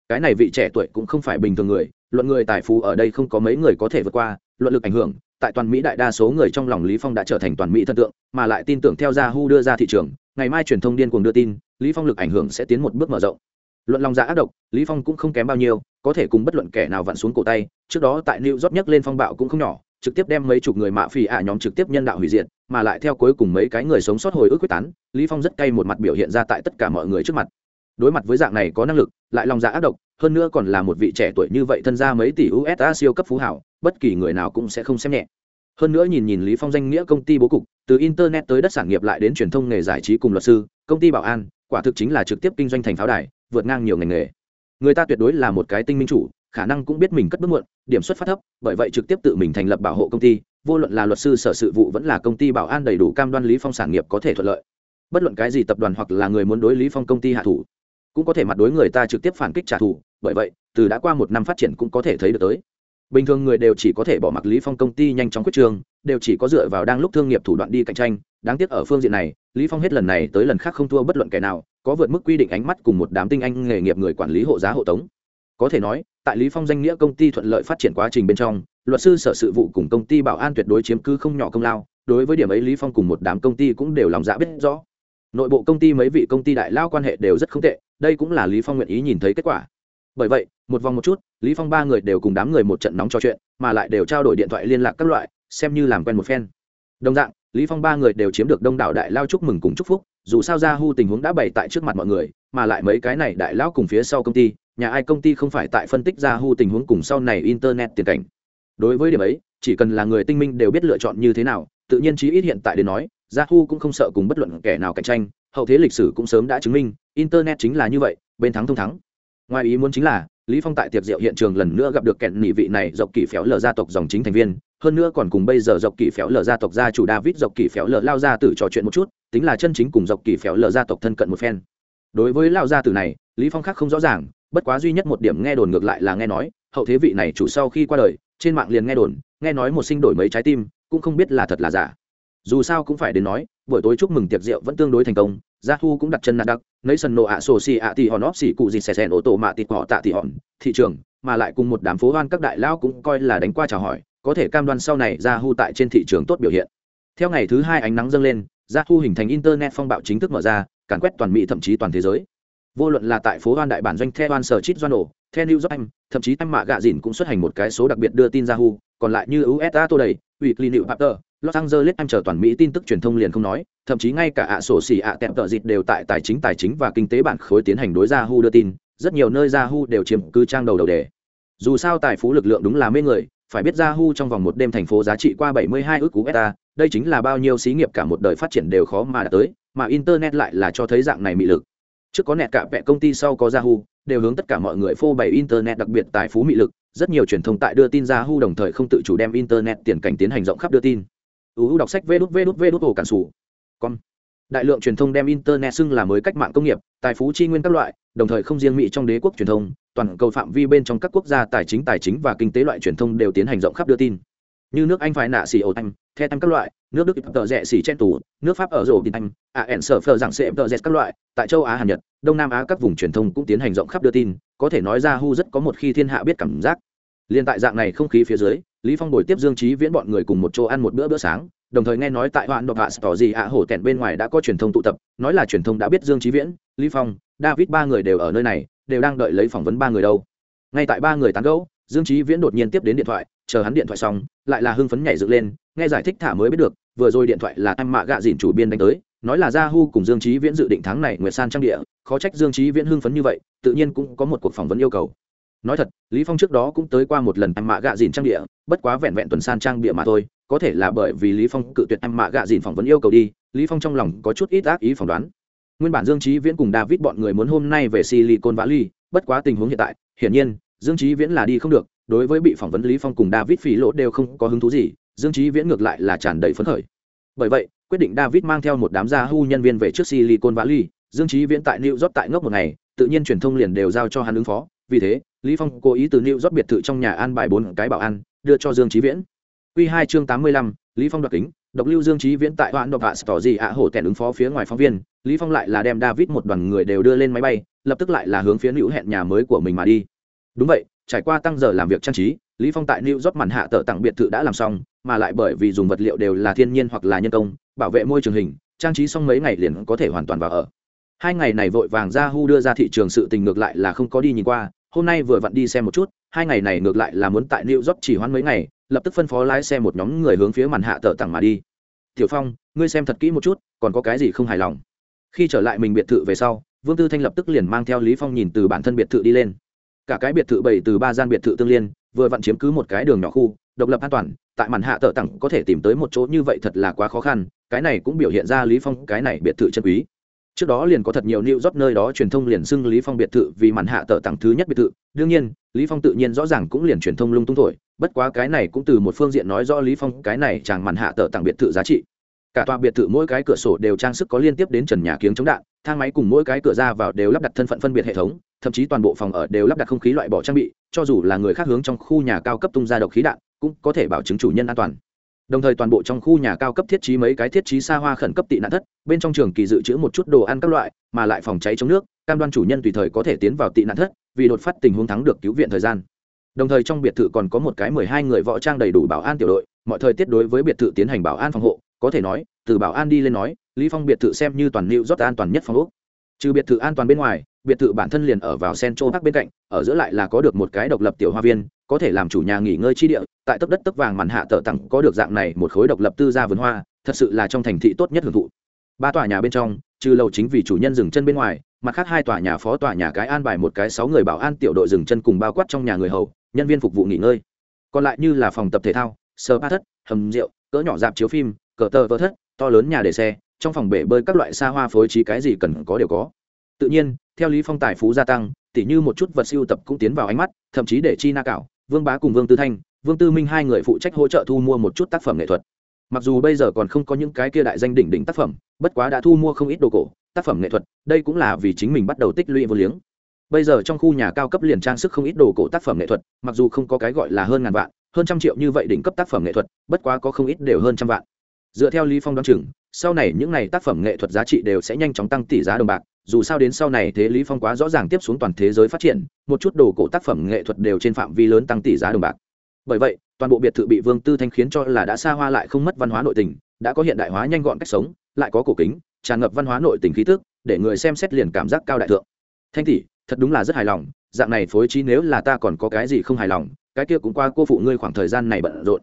Cái này vị trẻ tuổi cũng không phải bình thường người, luận người tài phú ở đây không có mấy người có thể vượt qua, luận lực ảnh hưởng, tại toàn mỹ đại đa số người trong lòng lý phong đã trở thành toàn mỹ thần tượng, mà lại tin tưởng theo yahoo đưa ra thị trường, ngày mai truyền thông điên cuồng đưa tin, lý phong lực ảnh hưởng sẽ tiến một bước mở rộng. Luận lòng dạ ác độc, lý phong cũng không kém bao nhiêu, có thể cùng bất luận kẻ nào vặn xuống cổ tay, trước đó tại new york nhắc lên phong bạo cũng không nhỏ trực tiếp đem mấy chục người mạ phỉ ạ nhóm trực tiếp nhân đạo hủy diệt, mà lại theo cuối cùng mấy cái người sống sót hồi ức quyết tán, lý phong rất cay một mặt biểu hiện ra tại tất cả mọi người trước mặt. Đối mặt với dạng này có năng lực, lại lòng dạ ác độc, hơn nữa còn là một vị trẻ tuổi như vậy thân ra mấy tỷ usd siêu cấp phú hảo, bất kỳ người nào cũng sẽ không xem nhẹ. Hơn nữa nhìn nhìn lý phong danh nghĩa công ty bố cục, từ internet tới đất sản nghiệp lại đến truyền thông nghề giải trí cùng luật sư, công ty bảo an, quả thực chính là trực tiếp kinh doanh thành pháo đài, vượt ngang nhiều ngành nghề. Người ta tuyệt đối là một cái tinh minh chủ khả năng cũng biết mình cất bước muộn, điểm xuất phát thấp, bởi vậy trực tiếp tự mình thành lập bảo hộ công ty, vô luận là luật sư sở sự vụ vẫn là công ty bảo an đầy đủ cam đoan lý phong sản nghiệp có thể thuận lợi. Bất luận cái gì tập đoàn hoặc là người muốn đối lý phong công ty hạ thủ, cũng có thể mặt đối người ta trực tiếp phản kích trả thù, bởi vậy, từ đã qua một năm phát triển cũng có thể thấy được tới. Bình thường người đều chỉ có thể bỏ mặc lý phong công ty nhanh chóng quyết trường, đều chỉ có dựa vào đang lúc thương nghiệp thủ đoạn đi cạnh tranh. Đáng tiếc ở phương diện này, lý phong hết lần này tới lần khác không thua bất luận kẻ nào, có vượt mức quy định ánh mắt cùng một đám tinh anh nghề nghiệp người quản lý hộ giá hộ tống. Có thể nói tại lý phong danh nghĩa công ty thuận lợi phát triển quá trình bên trong, luật sư sở sự vụ cùng công ty bảo an tuyệt đối chiếm cứ không nhỏ công lao, đối với điểm ấy lý phong cùng một đám công ty cũng đều lòng dạ biết rõ. Nội bộ công ty mấy vị công ty đại lao quan hệ đều rất không tệ, đây cũng là lý phong nguyện ý nhìn thấy kết quả. Bởi vậy, một vòng một chút, lý phong ba người đều cùng đám người một trận nóng trò chuyện, mà lại đều trao đổi điện thoại liên lạc các loại, xem như làm quen một phen. Đồng dạng, lý phong ba người đều chiếm được đông đảo đại lao chúc mừng cùng chúc phúc dù sao ra hu tình huống đã bày tại trước mặt mọi người mà lại mấy cái này đại lão cùng phía sau công ty nhà ai công ty không phải tại phân tích ra hu tình huống cùng sau này internet tiền cảnh đối với điểm ấy chỉ cần là người tinh minh đều biết lựa chọn như thế nào tự nhiên chí ít hiện tại đến nói Yahoo cũng không sợ cùng bất luận kẻ nào cạnh tranh, hậu thế lịch sử cũng sớm đã chứng minh, internet chính là như vậy, bên thắng thông thắng. Ngoài ý muốn chính là, Lý Phong tại tiệc rượu hiện trường lần nữa gặp được kẹn nị vị này dọc kỳ phéo lờ gia tộc dòng chính thành viên, hơn nữa còn cùng bây giờ dọc kỳ phéo lờ gia tộc gia chủ David dọc kỳ phéo lờ lao ra tử trò chuyện một chút, tính là chân chính cùng dọc kỳ phéo lờ gia tộc thân cận một phen. Đối với lao gia tử này, Lý Phong khác không rõ ràng, bất quá duy nhất một điểm nghe đồn ngược lại là nghe nói, hậu thế vị này chủ sau khi qua đời, trên mạng liền nghe đồn, nghe nói một sinh đổi mấy trái tim, cũng không biết là thật là giả dù sao cũng phải đến nói buổi tối chúc mừng tiệc rượu vẫn tương đối thành công gia thu cũng đặt chân nạt đặc nấy sân nộ ạ sổ xì ạ thì hòn óp xì cụ gì xè xèn ô tô mạ tịt họ tạ thì hòn thị trường mà lại cùng một đám phố hoan các đại lao cũng coi là đánh qua chào hỏi có thể cam đoan sau này gia thu tại trên thị trường tốt biểu hiện theo ngày thứ hai ánh nắng dâng lên gia thu hình thành internet phong bạo chính thức mở ra càn quét toàn mỹ thậm chí toàn thế giới vô luận là tại phố hoan đại bản doanh theo hoan sở chít doan ổ theo new york anh thậm chí anh mạ gạ dìn cũng xuất hành một cái số đặc biệt đưa tin yahoo còn lại như usa tô đầy ủy clip papter Los Angeles anh chờ toàn Mỹ tin tức truyền thông liền không nói, thậm chí ngay cả ạ sổ xỉ ạ tẹm tợ dịt đều tại tài chính tài chính và kinh tế bản khối tiến hành đối Yahoo đưa tin, rất nhiều nơi Yahoo đều chiếm cứ trang đầu đầu đề. Dù sao tài phú lực lượng đúng là mê người, phải biết Yahoo trong vòng một đêm thành phố giá trị qua 72 ức USD, đây chính là bao nhiêu xí nghiệp cả một đời phát triển đều khó mà đạt tới, mà internet lại là cho thấy dạng này mị lực. trước có nẹt cả vẹ công ty sau có yahoo đều hướng tất cả mọi người phô bày internet đặc biệt tài phú mị lực. Rất nhiều truyền thông tại đưa tin yahoo đồng thời không tự chủ đem internet tiền cảnh tiến hành rộng khắp đưa tin. Uu đọc sách vê đút vê đút vê đút ổ cản sủ. Con đại lượng truyền thông đem internet xưng là mới cách mạng công nghiệp tài phú chi nguyên các loại đồng thời không riêng mỹ trong đế quốc truyền thông toàn cầu phạm vi bên trong các quốc gia tài chính tài chính và kinh tế loại truyền thông đều tiến hành rộng khắp đưa tin như nước anh phải nạ xì ổ anh the Anh các loại, nước đức tờ rẽ xì chen tủ nước pháp ở rổ tin anh a à, ẩn sở phờ giảng sệ tờ rẽ các loại, tại châu á, hàn nhật, đông nam á, các vùng truyền thông cũng tiến hành rộng khắp đưa tin, có thể nói ra hu rất có một khi thiên hạ biết cảm giác. Liên tại dạng này không khí phía dưới, lý phong bồi tiếp dương trí viễn bọn người cùng một chỗ ăn một bữa bữa sáng, đồng thời nghe nói tại hoạn độc hạ tỏ gì ạ hổ tẹn bên ngoài đã có truyền thông tụ tập, nói là truyền thông đã biết dương trí viễn, lý phong, david ba người đều ở nơi này, đều đang đợi lấy phỏng vấn ba người đâu. Ngay tại ba người tán gẫu dương trí viễn đột nhiên tiếp đến điện thoại, chờ hắn điện thoại xong, lại là hưng phấn nhảy dựng lên, nghe giải thích thả mới biết được, vừa rồi điện thoại là em mạ gạ dìn chủ biên đánh tới, nói là Ra hu cùng dương trí viễn dự định tháng này nguyệt san trang địa, khó trách dương trí viễn hưng phấn như vậy, tự nhiên cũng có một cuộc phỏng vấn yêu cầu. Nói thật, lý phong trước đó cũng tới qua một lần em mạ gạ dìn trang địa, bất quá vẹn vẹn tuần san trang địa mà thôi, có thể là bởi vì lý phong cự tuyệt em mạ gạ dìn phỏng vấn yêu cầu đi, lý phong trong lòng có chút ít ác ý phỏng đoán. Nguyên bản dương trí viễn cùng david bọn người muốn hôm nay về silicon valley, bất quá tình huống hiện tại, hiển nhiên dương trí viễn là đi không được đối với bị phỏng vấn lý phong cùng david phí lỗ đều không có hứng thú gì dương trí viễn ngược lại là tràn đầy phấn khởi. Bởi vậy quyết định david mang theo một đám gia hu nhân viên về trước silicon valley dương trí viễn tại new york tại ngốc một ngày tự nhiên truyền thông liền đều giao cho hắn ứng phó vì thế lý phong cố ý từ new york biệt thự trong nhà an bài bốn cái bảo an đưa cho dương trí viễn. Quy hai chương tám mươi lăm, lý phong đoạt kính độc lưu dương trí viễn tại hoãn độc hạ tỏ gì ạ hổ tèn ứng phó phía ngoài phóng viên lý phong lại là đem david một đoàn người đều đưa lên máy bay lập tức lại là hướng phía hữu hẹn nhà mới của mình mà đi đúng vậy, trải qua tăng giờ làm việc trang trí, lý phong tại new york màn hạ tờ tặng biệt thự đã làm xong, mà lại bởi vì dùng vật liệu đều là thiên nhiên hoặc là nhân công, bảo vệ môi trường hình, trang trí xong mấy ngày liền có thể hoàn toàn vào ở. Hai ngày này vội vàng ra hu đưa ra thị trường sự tình ngược lại là không có đi nhìn qua, hôm nay vừa vặn đi xem một chút, hai ngày này ngược lại là muốn tại new york chỉ hoãn mấy ngày, lập tức phân phó lái xe một nhóm người hướng phía màn hạ tờ tặng mà đi. Tiểu phong, ngươi xem thật kỹ một chút, còn có cái gì không hài lòng? Khi trở lại mình biệt thự về sau, vương tư thanh lập tức liền mang theo lý phong nhìn từ bản thân biệt thự đi lên cả cái biệt thự bảy từ ba gian biệt thự tương liên, vừa vặn chiếm cứ một cái đường nhỏ khu, độc lập an toàn, tại màn hạ tờ tặng có thể tìm tới một chỗ như vậy thật là quá khó khăn, cái này cũng biểu hiện ra lý phong cái này biệt thự chân quý. Trước đó liền có thật nhiều new job nơi đó truyền thông liền xưng lý phong biệt thự vì màn hạ tờ tặng thứ nhất biệt thự, đương nhiên, lý phong tự nhiên rõ ràng cũng liền truyền thông lung tung thổi bất quá cái này cũng từ một phương diện nói rõ lý phong cái này chàng màn hạ tờ tặng biệt thự giá trị cả tòa biệt thự mỗi cái cửa sổ đều trang sức có liên tiếp đến trần nhà kiếng chống đạn, thang máy cùng mỗi cái cửa ra vào đều lắp đặt thân phận phân biệt hệ thống, thậm chí toàn bộ phòng ở đều lắp đặt không khí loại bỏ trang bị, cho dù là người khác hướng trong khu nhà cao cấp tung ra độc khí đạn, cũng có thể bảo chứng chủ nhân an toàn. Đồng thời toàn bộ trong khu nhà cao cấp thiết trí mấy cái thiết trí xa hoa khẩn cấp tị nạn thất, bên trong trường kỳ dự trữ một chút đồ ăn các loại, mà lại phòng cháy chống nước, cam đoan chủ nhân tùy thời có thể tiến vào tị nạn thất, vì đột phát tình huống thắng được cứu viện thời gian. Đồng thời trong biệt thự còn có một cái mười hai người võ trang đầy đủ bảo an tiểu đội, mọi thời tiết đối với biệt thự tiến hành bảo an phòng hộ có thể nói, từ bảo an đi lên nói, lý phong biệt thự xem như toàn lưu rót an toàn nhất phòng úc. trừ biệt thự an toàn bên ngoài, biệt thự bản thân liền ở vào central park bên cạnh, ở giữa lại là có được một cái độc lập tiểu hoa viên, có thể làm chủ nhà nghỉ ngơi chi địa, tại tấp đất tấp vàng màn hạ tờ tặng có được dạng này một khối độc lập tư gia vườn hoa, thật sự là trong thành thị tốt nhất hưởng thụ ba tòa nhà bên trong, trừ lầu chính vì chủ nhân dừng chân bên ngoài, mặt khác hai tòa nhà phó tòa nhà cái an bài một cái sáu người bảo an tiểu đội dừng chân cùng bao quát trong nhà người hầu, nhân viên phục vụ nghỉ ngơi còn lại như là phòng tập thể thao sơ ba thất, hầm rượu, cỡ nhỏ dạp chiếu phim cờ tờ vỡ thất, to lớn nhà để xe, trong phòng bể bơi các loại xa hoa phối trí cái gì cần có đều có. Tự nhiên, theo lý phong tài phú gia tăng, tỉ như một chút vật siêu tập cũng tiến vào ánh mắt, thậm chí để chi na cảo, vương bá cùng vương tư thanh, vương tư minh hai người phụ trách hỗ trợ thu mua một chút tác phẩm nghệ thuật. Mặc dù bây giờ còn không có những cái kia đại danh đỉnh đỉnh tác phẩm, bất quá đã thu mua không ít đồ cổ, tác phẩm nghệ thuật, đây cũng là vì chính mình bắt đầu tích lũy vô liếng. Bây giờ trong khu nhà cao cấp liền trang sức không ít đồ cổ tác phẩm nghệ thuật, mặc dù không có cái gọi là hơn ngàn vạn, hơn trăm triệu như vậy đỉnh cấp tác phẩm nghệ thuật, bất quá có không ít đều hơn trăm vạn dựa theo lý phong đoán chừng, sau này những này tác phẩm nghệ thuật giá trị đều sẽ nhanh chóng tăng tỷ giá đồng bạc, dù sao đến sau này thế lý phong quá rõ ràng tiếp xuống toàn thế giới phát triển, một chút đồ cổ tác phẩm nghệ thuật đều trên phạm vi lớn tăng tỷ giá đồng bạc. Bởi vậy, toàn bộ biệt thự bị vương tư thanh khiến cho là đã xa hoa lại không mất văn hóa nội tình, đã có hiện đại hóa nhanh gọn cách sống, lại có cổ kính, tràn ngập văn hóa nội tình khí tức, để người xem xét liền cảm giác cao đại thượng. Thanh tỷ, thật đúng là rất hài lòng, dạng này phối trí nếu là ta còn có cái gì không hài lòng, cái kia cũng qua cô phụ ngươi khoảng thời gian này bận rộn.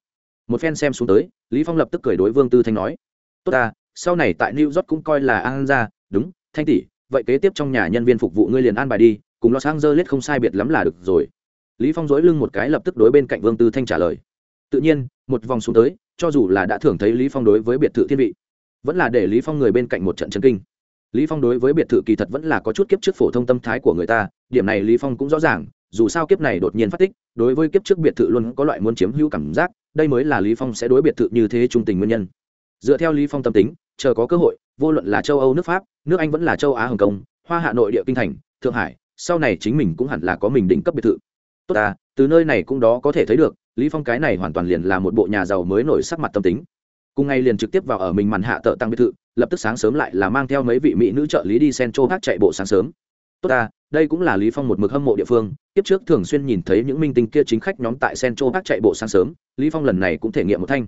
Một phen xem xuống tới lý phong lập tức cười đối vương tư thanh nói, tốt ta, sau này tại new york cũng coi là an ra đúng, thanh tỷ, vậy kế tiếp trong nhà nhân viên phục vụ ngươi liền an bài đi, cùng lo sang dơ lết không sai biệt lắm là được rồi. Lý phong dối lưng một cái lập tức đối bên cạnh vương tư thanh trả lời, tự nhiên, một vòng xuống tới, cho dù là đã thưởng thấy lý phong đối với biệt thự thiên vị, vẫn là để lý phong người bên cạnh một trận chấn kinh. Lý phong đối với biệt thự kỳ thật vẫn là có chút kiếp trước phổ thông tâm thái của người ta, điểm này lý phong cũng rõ ràng, dù sao kiếp này đột nhiên phát tích đối với kiếp trước biệt thự luôn có loại muốn chiếm hữu cảm giác, đây mới là lý phong sẽ đối biệt thự như thế trung tình nguyên nhân. Dựa theo lý phong tâm tính, chờ có cơ hội, vô luận là châu âu, nước pháp, nước anh vẫn là châu á, hồng kông, hoa hạ, nội địa, kinh thành, thượng hải, sau này chính mình cũng hẳn là có mình đỉnh cấp biệt thự. Tốt ta, từ nơi này cũng đó có thể thấy được, lý phong cái này hoàn toàn liền là một bộ nhà giàu mới nổi sắc mặt tâm tính. Cùng ngày liền trực tiếp vào ở mình màn hạ tợ tăng biệt thự, lập tức sáng sớm lại là mang theo mấy vị mỹ nữ trợ lý đi central park chạy bộ sáng sớm tốt ta đây cũng là lý phong một mực hâm mộ địa phương tiếp trước thường xuyên nhìn thấy những minh tinh kia chính khách nhóm tại central park chạy bộ sáng sớm lý phong lần này cũng thể nghiệm một thanh.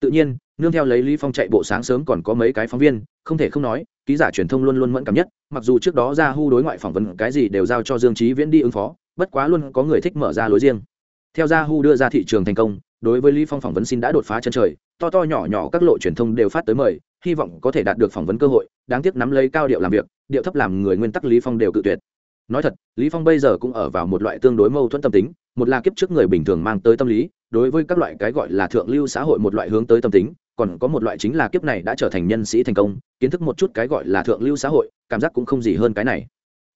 Tự nhiên nương theo lấy lý phong chạy bộ sáng sớm còn có mấy cái phóng viên không thể không nói ký giả truyền thông luôn luôn mẫn cảm nhất mặc dù trước đó ra hu đối ngoại phỏng vấn cái gì đều giao cho dương trí viễn đi ứng phó bất quá luôn có người thích mở ra lối riêng. Theo Ra Hu đưa ra thị trường thành công, đối với Lý Phong phỏng vấn xin đã đột phá chân trời, to to nhỏ nhỏ các lộ truyền thông đều phát tới mời, hy vọng có thể đạt được phỏng vấn cơ hội, đáng tiếc nắm lấy cao điệu làm việc, điệu thấp làm người nguyên tắc Lý Phong đều cự tuyệt. Nói thật, Lý Phong bây giờ cũng ở vào một loại tương đối mâu thuẫn tâm tính, một là kiếp trước người bình thường mang tới tâm lý, đối với các loại cái gọi là thượng lưu xã hội một loại hướng tới tâm tính, còn có một loại chính là kiếp này đã trở thành nhân sĩ thành công, kiến thức một chút cái gọi là thượng lưu xã hội, cảm giác cũng không gì hơn cái này.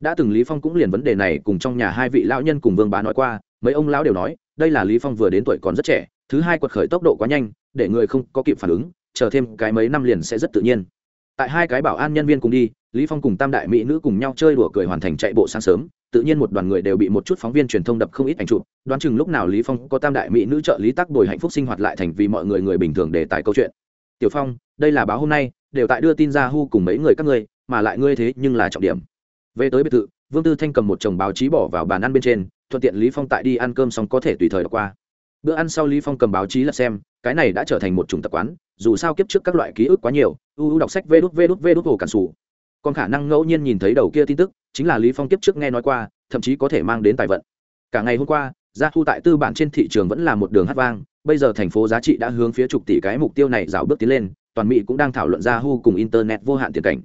Đã từng Lý Phong cũng liền vấn đề này cùng trong nhà hai vị lão nhân cùng Vương Bá nói qua, mấy ông lão đều nói, đây là lý phong vừa đến tuổi còn rất trẻ, thứ hai quật khởi tốc độ quá nhanh, để người không có kịp phản ứng, chờ thêm cái mấy năm liền sẽ rất tự nhiên. Tại hai cái bảo an nhân viên cùng đi, lý phong cùng tam đại mỹ nữ cùng nhau chơi đùa cười hoàn thành chạy bộ sáng sớm, tự nhiên một đoàn người đều bị một chút phóng viên truyền thông đập không ít ảnh chụp, đoán chừng lúc nào lý phong có tam đại mỹ nữ trợ lý tác bồi hạnh phúc sinh hoạt lại thành vì mọi người người bình thường để tài câu chuyện. Tiểu phong, đây là báo hôm nay, đều tại đưa tin ra hu cùng mấy người các ngươi, mà lại ngươi thế nhưng là trọng điểm. Về tới biệt thự, vương tư thanh cầm một chồng báo chí bỏ vào bàn ăn bên trên thuận tiện lý phong tại đi ăn cơm xong có thể tùy thời đọc qua. Bữa ăn sau lý phong cầm báo chí là xem, cái này đã trở thành một chủng tập quán, dù sao kiếp trước các loại ký ức quá nhiều, u u đọc sách vê đút vê đút vê đút hồ cản sủ. Còn khả năng ngẫu nhiên nhìn thấy đầu kia tin tức, chính là lý phong kiếp trước nghe nói qua, thậm chí có thể mang đến tài vận. Cả ngày hôm qua, gia thu tại tư bản trên thị trường vẫn là một đường hát vang, bây giờ thành phố giá trị đã hướng phía chục tỷ cái mục tiêu này rào bước tiến lên, toàn mỹ cũng đang thảo luận gia thu cùng internet vô hạn tiền cảnh.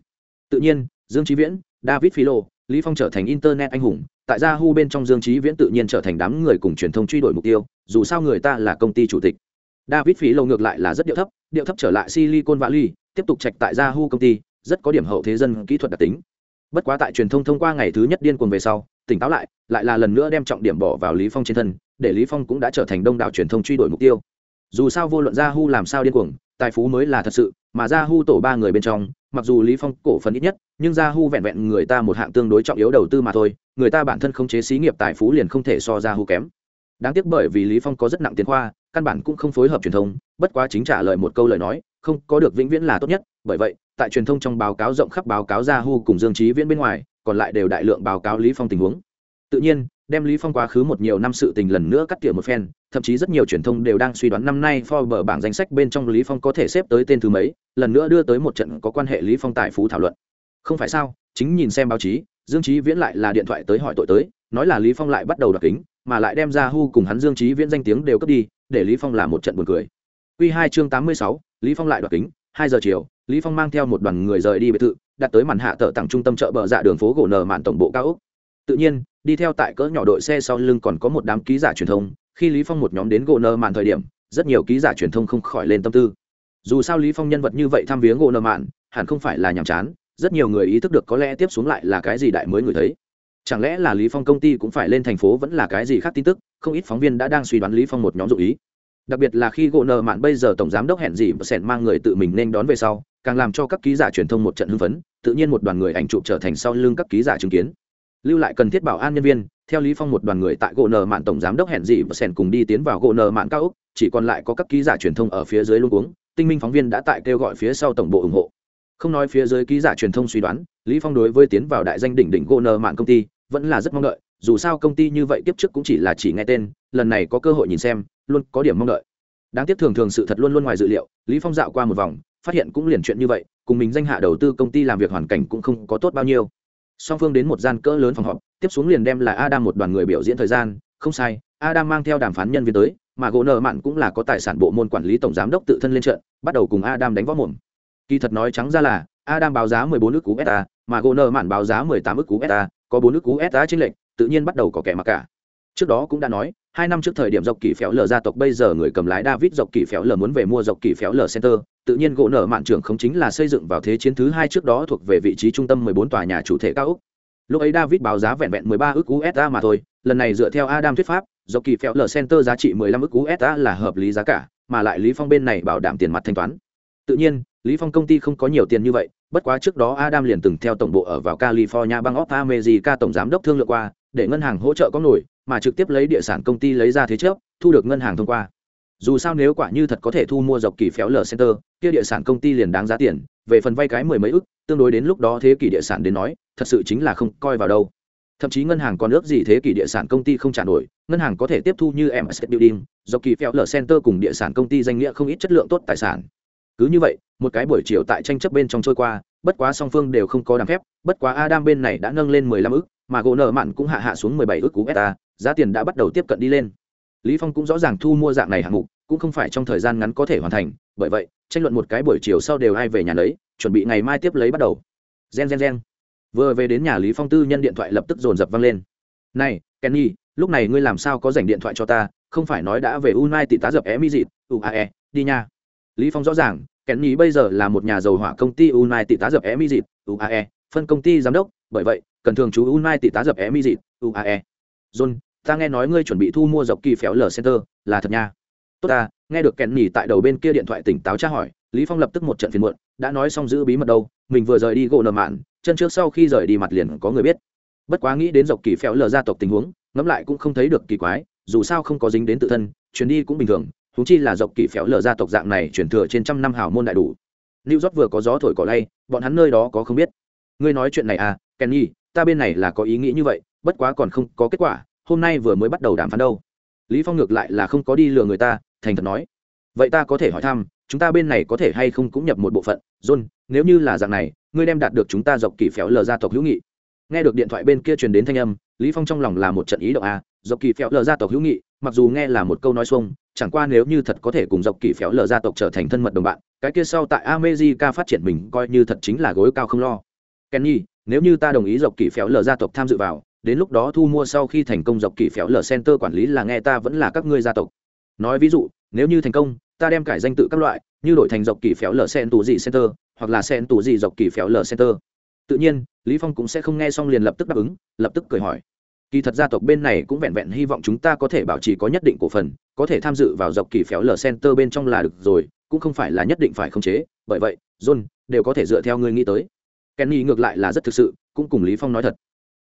Tự nhiên, dương trí viễn, david philo lý phong trở thành internet anh hùng tại Yahoo bên trong Dương Chí Viễn tự nhiên trở thành đám người cùng truyền thông truy đuổi mục tiêu, dù sao người ta là công ty chủ tịch. David Phí lâu ngược lại là rất điệu thấp, điệu thấp trở lại Silicon Valley, tiếp tục trạch tại Yahoo công ty, rất có điểm hậu thế dân kỹ thuật đặc tính. Bất quá tại truyền thông thông qua ngày thứ nhất điên cuồng về sau, tỉnh táo lại, lại là lần nữa đem trọng điểm bỏ vào Lý Phong trên thân, để Lý Phong cũng đã trở thành đông đảo truyền thông truy đuổi mục tiêu. Dù sao vô luận Yahoo làm sao điên cuồng, tài phú mới là thật sự, mà Yahoo tổ ba người bên trong, mặc dù Lý Phong cổ phần ít nhất, nhưng Yahoo vẹn vẹn người ta một hạng tương đối trọng yếu đầu tư mà thôi, người ta bản thân không chế xí nghiệp tài phú liền không thể so Yahoo kém. Đáng tiếc bởi vì Lý Phong có rất nặng tiền khoa, căn bản cũng không phối hợp truyền thông, bất quá chính trả lời một câu lời nói, không có được vĩnh viễn là tốt nhất, bởi vậy, tại truyền thông trong báo cáo rộng khắp báo cáo Yahoo cùng Dương trí Viễn bên ngoài, còn lại đều đại lượng báo cáo Lý Phong tình huống. Tự nhiên, đem Lý Phong quá khứ một nhiều năm sự tình lần nữa cắt tỉa một phen, thậm chí rất nhiều truyền thông đều đang suy đoán năm nay Forbes bảng danh sách bên trong Lý Phong có thể xếp tới tên thứ mấy, lần nữa đưa tới một trận có quan hệ Lý Phong tài phú thảo luận. Không phải sao, chính nhìn xem báo chí, Dương Chí Viễn lại là điện thoại tới hỏi tội tới, nói là Lý Phong lại bắt đầu đoạt kính, mà lại đem ra hu cùng hắn Dương Chí Viễn danh tiếng đều cấp đi, để Lý Phong là một trận buồn cười. Quy 2 chương 86, Lý Phong lại đoạt kính, 2 giờ chiều, Lý Phong mang theo một đoàn người rời đi biệt thự, đặt tới màn hạ tợ tặng trung tâm chợ bờ dạ đường phố gỗ nở mạn tổng bộ cao ốc. Tự nhiên, đi theo tại cỡ nhỏ đội xe sau lưng còn có một đám ký giả truyền thông, khi Lý Phong một nhóm đến gỗ Nơ mạn thời điểm, rất nhiều ký giả truyền thông không khỏi lên tâm tư. Dù sao Lý Phong nhân vật như vậy tham viếng gỗ Nơ mạn, hẳn không phải là nhàm chán, rất nhiều người ý thức được có lẽ tiếp xuống lại là cái gì đại mới người thấy. Chẳng lẽ là lý phong công ty cũng phải lên thành phố vẫn là cái gì khác tin tức không ít phóng viên đã đang suy đoán lý phong một nhóm dụ ý. Đặc biệt là khi gỗ nợ mạn bây giờ tổng giám đốc hẹn gì và sẻn mang người tự mình nên đón về sau càng làm cho các ký giả truyền thông một trận hưng phấn tự nhiên một đoàn người ảnh chụp trở thành sau lưng các ký giả chứng kiến lưu lại cần thiết bảo an nhân viên, theo lý phong một đoàn người tại gỗ nờ mạn tổng giám đốc hẹn gì và sẻn cùng đi tiến vào gỗ nờ mạn cao ốc, chỉ còn lại có các ký giả truyền thông ở phía dưới luôn uống tinh minh phóng viên đã tại kêu gọi phía sau tổng bộ ủng hộ. Không nói phía dưới ký giả truyền thông suy đoán, lý phong đối với tiến vào đại danh đỉnh đỉnh gỗ nờ mạn công ty, vẫn là rất mong đợi, dù sao công ty như vậy tiếp trước cũng chỉ là chỉ nghe tên, lần này có cơ hội nhìn xem, luôn có điểm mong đợi. Đáng tiếc thường thường sự thật luôn luôn ngoài dự liệu, lý phong dạo qua một vòng, phát hiện cũng liền chuyện như vậy, cùng mình danh hạ đầu tư công ty làm việc hoàn cảnh cũng không có tốt bao nhiêu song phương đến một gian cỡ lớn phòng họp tiếp xuống liền đem là adam một đoàn người biểu diễn thời gian không sai adam mang theo đàm phán nhân viên tới mà gỗ nợ mạn cũng là có tài sản bộ môn quản lý tổng giám đốc tự thân lên trận bắt đầu cùng adam đánh võ mồm kỳ thật nói trắng ra là adam báo giá 14 nước cú beta mà gỗ nợ mạn báo giá 18 ức cú beta có bốn nước cú beta trên lệnh, tự nhiên bắt đầu có kẻ mặc cả. Trước đó cũng đã nói, hai năm trước thời điểm dọc kỳ phéo lờ gia tộc, bây giờ người cầm lái david dọc kỳ phéo lờ muốn về mua dọc kỳ phéo lờ center. Tự nhiên gỗ nở mạn trưởng không chính là xây dựng vào thế chiến thứ hai trước đó thuộc về vị trí trung tâm 14 tòa nhà chủ thể cao ốc lúc ấy david báo giá vẹn vẹn 13 ức usd mà thôi, lần này dựa theo adam thuyết pháp, dọc kỳ phéo lờ center giá trị 15 ức usd là hợp lý giá cả, mà lại lý phong bên này bảo đảm tiền mặt thanh toán. Tự nhiên, lý phong công ty không có nhiều tiền như vậy, bất quá trước đó adam liền từng theo tổng bộ ở vào california, bang of america tổng giám đốc thương lượng qua để ngân hàng hỗ trợ có nổi, mà trực tiếp lấy địa sản công ty lấy ra thế chấp, thu được ngân hàng thông qua. Dù sao nếu quả như thật có thể thu mua dọc kỳ phéo lờ center, kia địa sản công ty liền đáng giá tiền, về phần vay cái mười mấy ức, tương đối đến lúc đó thế kỷ địa sản đến nói, thật sự chính là không coi vào đâu. Thậm chí ngân hàng còn ước gì thế kỷ địa sản công ty không trả nổi, ngân hàng có thể tiếp thu như ms building, dọc kỳ phéo lờ center cùng địa sản công ty danh nghĩa không ít chất lượng tốt tài sản. Cứ như vậy, một cái buổi chiều tại tranh chấp bên trong trôi qua, bất quá song phương đều không có đàm phép, bất quá adam bên này đã nâng lên mười lăm ức mà gỗ nợ mặn cũng hạ hạ xuống mười bảy cú beta giá tiền đã bắt đầu tiếp cận đi lên. Lý phong cũng rõ ràng thu mua dạng này hạng mục, cũng không phải trong thời gian ngắn có thể hoàn thành, bởi vậy, tranh luận một cái buổi chiều sau đều ai về nhà lấy chuẩn bị ngày mai tiếp lấy bắt đầu. Gen gen gen. Vừa về đến nhà lý phong tư nhân điện thoại lập tức dồn dập vang lên. Này, kenny, lúc này ngươi làm sao có dành điện thoại cho ta? Không phải nói đã về unai tá dập é mi dịt uae đi nha. Lý phong rõ ràng, kenny bây giờ là một nhà dầu hỏa công ty unai tá dập é mi dịt uae phân công ty giám đốc, bởi vậy cần thường chú unai tị tá dập é mi dịt uae john ta nghe nói ngươi chuẩn bị thu mua dọc kỳ phéo lở center là thật nha. Tốt ta nghe được kèn nhỉ tại đầu bên kia điện thoại tỉnh táo tra hỏi lý phong lập tức một trận phiền muộn đã nói xong giữ bí mật đâu mình vừa rời đi gỗ nợ mạn chân trước sau khi rời đi mặt liền có người biết. Bất quá nghĩ đến dọc kỳ phéo lờ gia tộc tình huống ngẫm lại cũng không thấy được kỳ quái dù sao không có dính đến tự thân chuyến đi cũng bình thường thú chi là dọc kỳ phéo lờ gia tộc dạng này chuyển thừa trên trăm năm hào môn đại đủ. New York vừa có gió thổi cỏ lay, bọn hắn nơi đó có không biết. Ngươi nói chuyện này à, Kenny, ta bên này là có ý nghĩ như vậy, bất quá còn không có kết quả, hôm nay vừa mới bắt đầu đàm phán đâu. Lý phong ngược lại là không có đi lừa người ta thành thật nói. Vậy ta có thể hỏi thăm chúng ta bên này có thể hay không cũng nhập một bộ phận? John nếu như là dạng này ngươi đem đạt được chúng ta dọc kỳ phéo lờ gia tộc hữu nghị. Nghe được điện thoại bên kia truyền đến thanh âm lý phong trong lòng là một trận ý động a dọc kỳ phéo lờ gia tộc hữu nghị mặc dù nghe là một câu nói xuông chẳng qua nếu như thật có thể cùng dọc kỳ phéo lờ gia tộc trở thành thân mật đồng bạn cái kia sau tại america phát triển mình coi như thật chính là gối cao không lo. Kenny nếu như ta đồng ý dọc kỳ phéo lờ gia tộc tham dự vào, đến lúc đó thu mua sau khi thành công dọc kỳ phéo lờ center quản lý là nghe ta vẫn là các ngươi gia tộc. Nói ví dụ, nếu như thành công, ta đem cải danh tự các loại, như đổi thành dọc kỳ phéo lờ sen tù gì center, hoặc là sen tù gì dọc kỳ phéo lờ center. Tự nhiên, lý phong cũng sẽ không nghe xong liền lập tức đáp ứng, lập tức cười hỏi. Kỳ thật gia tộc bên này cũng vẹn vẹn hy vọng chúng ta có thể bảo trì có nhất định cổ phần, có thể tham dự vào dọc kỳ phéo lờ center bên trong là được rồi, cũng không phải là nhất định phải khống chế. Bởi vậy, john, đều có thể dựa theo ngươi nghĩ tới kenny ngược lại là rất thực sự, cũng cùng lý phong nói thật.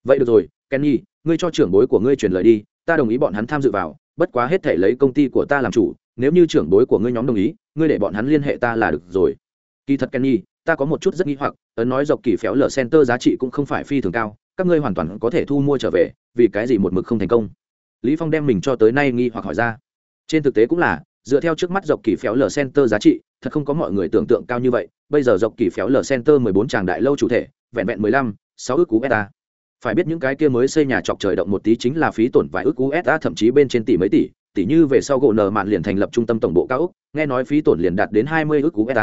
Vậy được rồi, kenny, ngươi cho trưởng bối của ngươi truyền lời đi, ta đồng ý bọn hắn tham dự vào, bất quá hết thể lấy công ty của ta làm chủ, nếu như trưởng bối của ngươi nhóm đồng ý, ngươi để bọn hắn liên hệ ta là được rồi. Kỳ thật kenny, ta có một chút rất nghi hoặc, ấn nói dọc kỳ phéo lở center giá trị cũng không phải phi thường cao, các ngươi hoàn toàn có thể thu mua trở về, vì cái gì một mực không thành công? Lý phong đem mình cho tới nay nghi hoặc hỏi ra. Trên thực tế cũng là dựa theo trước mắt dọc kỳ phéo lờ center giá trị thật không có mọi người tưởng tượng cao như vậy bây giờ dọc kỳ phéo lờ center 14 tràng đại lâu chủ thể vẹn vẹn 15, 6 ước cú beta phải biết những cái kia mới xây nhà chọc trời động một tí chính là phí tổn vài ước usd thậm chí bên trên tỷ mấy tỷ tỷ như về sau gỗ nợ mạn liền thành lập trung tâm tổng bộ cao ốc nghe nói phí tổn liền đạt đến hai mươi ước usd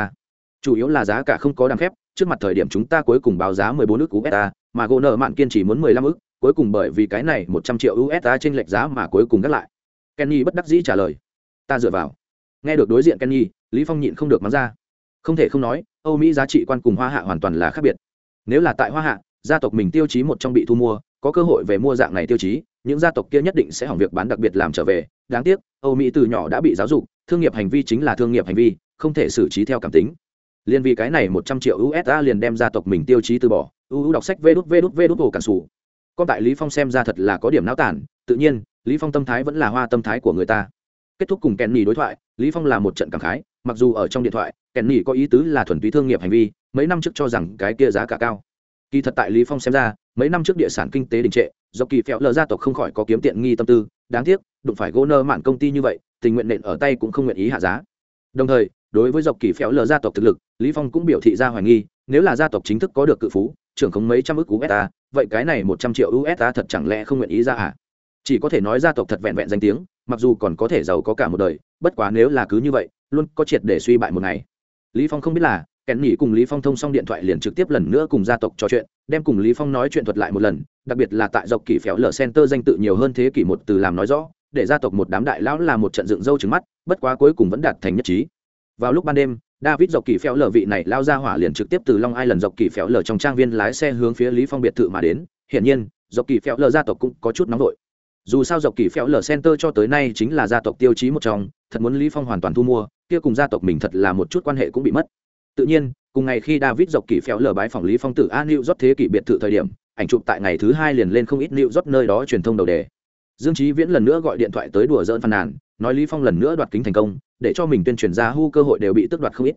chủ yếu là giá cả không có đăng phép trước mặt thời điểm chúng ta cuối cùng báo giá mười bốn ước usd mà gỗ nợ mạn kiên trì muốn mười lăm ước cuối cùng bởi vì cái này một trăm triệu usd trên lệch giá mà cuối cùng gác lại. Kenny bất đắc dĩ trả lời ta dựa vào. Nghe được đối diện kenny, lý phong nhịn không được mắng ra. Không thể không nói, âu mỹ giá trị quan cùng hoa hạ hoàn toàn là khác biệt. Nếu là tại hoa hạ, gia tộc mình tiêu chí một trong bị thu mua, có cơ hội về mua dạng này tiêu chí, những gia tộc kia nhất định sẽ hỏng việc bán đặc biệt làm trở về. Đáng tiếc, âu mỹ từ nhỏ đã bị giáo dục, thương nghiệp hành vi chính là thương nghiệp hành vi, không thể xử trí theo cảm tính. Liền vì cái này một trăm triệu usd liền đem gia tộc mình tiêu chí từ bỏ uu đọc sách vê đút vê đút vê đút hồ cản sủ. Con tại lý phong xem ra thật là có điểm náo tản, tự nhiên, lý phong tâm thái vẫn là hoa tâm thái của người ta kết thúc cùng kèn đối thoại, lý phong là một trận cảm khái, mặc dù ở trong điện thoại kèn có ý tứ là thuần túy thương nghiệp hành vi, mấy năm trước cho rằng cái kia giá cả cao. Kỳ thật tại lý phong xem ra, mấy năm trước địa sản kinh tế đình trệ, do kỳ phèo lờ gia tộc không khỏi có kiếm tiện nghi tâm tư, đáng tiếc, đụng phải gỗ nơ mạn công ty như vậy, tình nguyện nện ở tay cũng không nguyện ý hạ giá. Đồng thời, đối với dọc kỳ phèo lờ gia tộc thực lực, lý phong cũng biểu thị ra hoài nghi, nếu là gia tộc chính thức có được cự phú, trưởng không mấy trăm ức usd vậy cái này một trăm triệu usd thật chẳng lẽ không nguyện ý ra à? Chỉ có thể nói gia tộc thật vẹn vẹn danh tiếng mặc dù còn có thể giàu có cả một đời, bất quá nếu là cứ như vậy, luôn có triệt để suy bại một ngày. Lý phong không biết là, kèn nhỉ cùng lý phong thông xong điện thoại liền trực tiếp lần nữa cùng gia tộc trò chuyện, đem cùng lý phong nói chuyện thuật lại một lần, đặc biệt là tại dọc kỷ phéo lở center danh tự nhiều hơn thế kỷ một từ làm nói rõ, để gia tộc một đám đại lão là một trận dựng râu trứng mắt, bất quá cuối cùng vẫn đạt thành nhất trí. Vào lúc ban đêm, david dọc kỷ phèo lở vị này lao ra hỏa liền trực tiếp từ long ai lần dọc kỷ phèo lở trong trang viên lái xe hướng phía lý phong biệt thự mà đến. Hiển nhiên, dọc kỷ phèo lở gia tộc cũng có chút nóng vội dù sao dọc kỳ phèo lờ center cho tới nay chính là gia tộc tiêu chí một trong, thật muốn lý phong hoàn toàn thu mua, kia cùng gia tộc mình thật là một chút quan hệ cũng bị mất. Tự nhiên, cùng ngày khi david dọc kỳ phèo lờ bái phòng lý phong tử an new rót thế kỷ biệt thự thời điểm, ảnh chụp tại ngày thứ hai liền lên không ít new rót nơi đó truyền thông đầu đề. Dương trí viễn lần nữa gọi điện thoại tới đùa dỡn phàn nàn, nói lý phong lần nữa đoạt kính thành công, để cho mình tuyên truyền ra hu cơ hội đều bị tước đoạt không ít.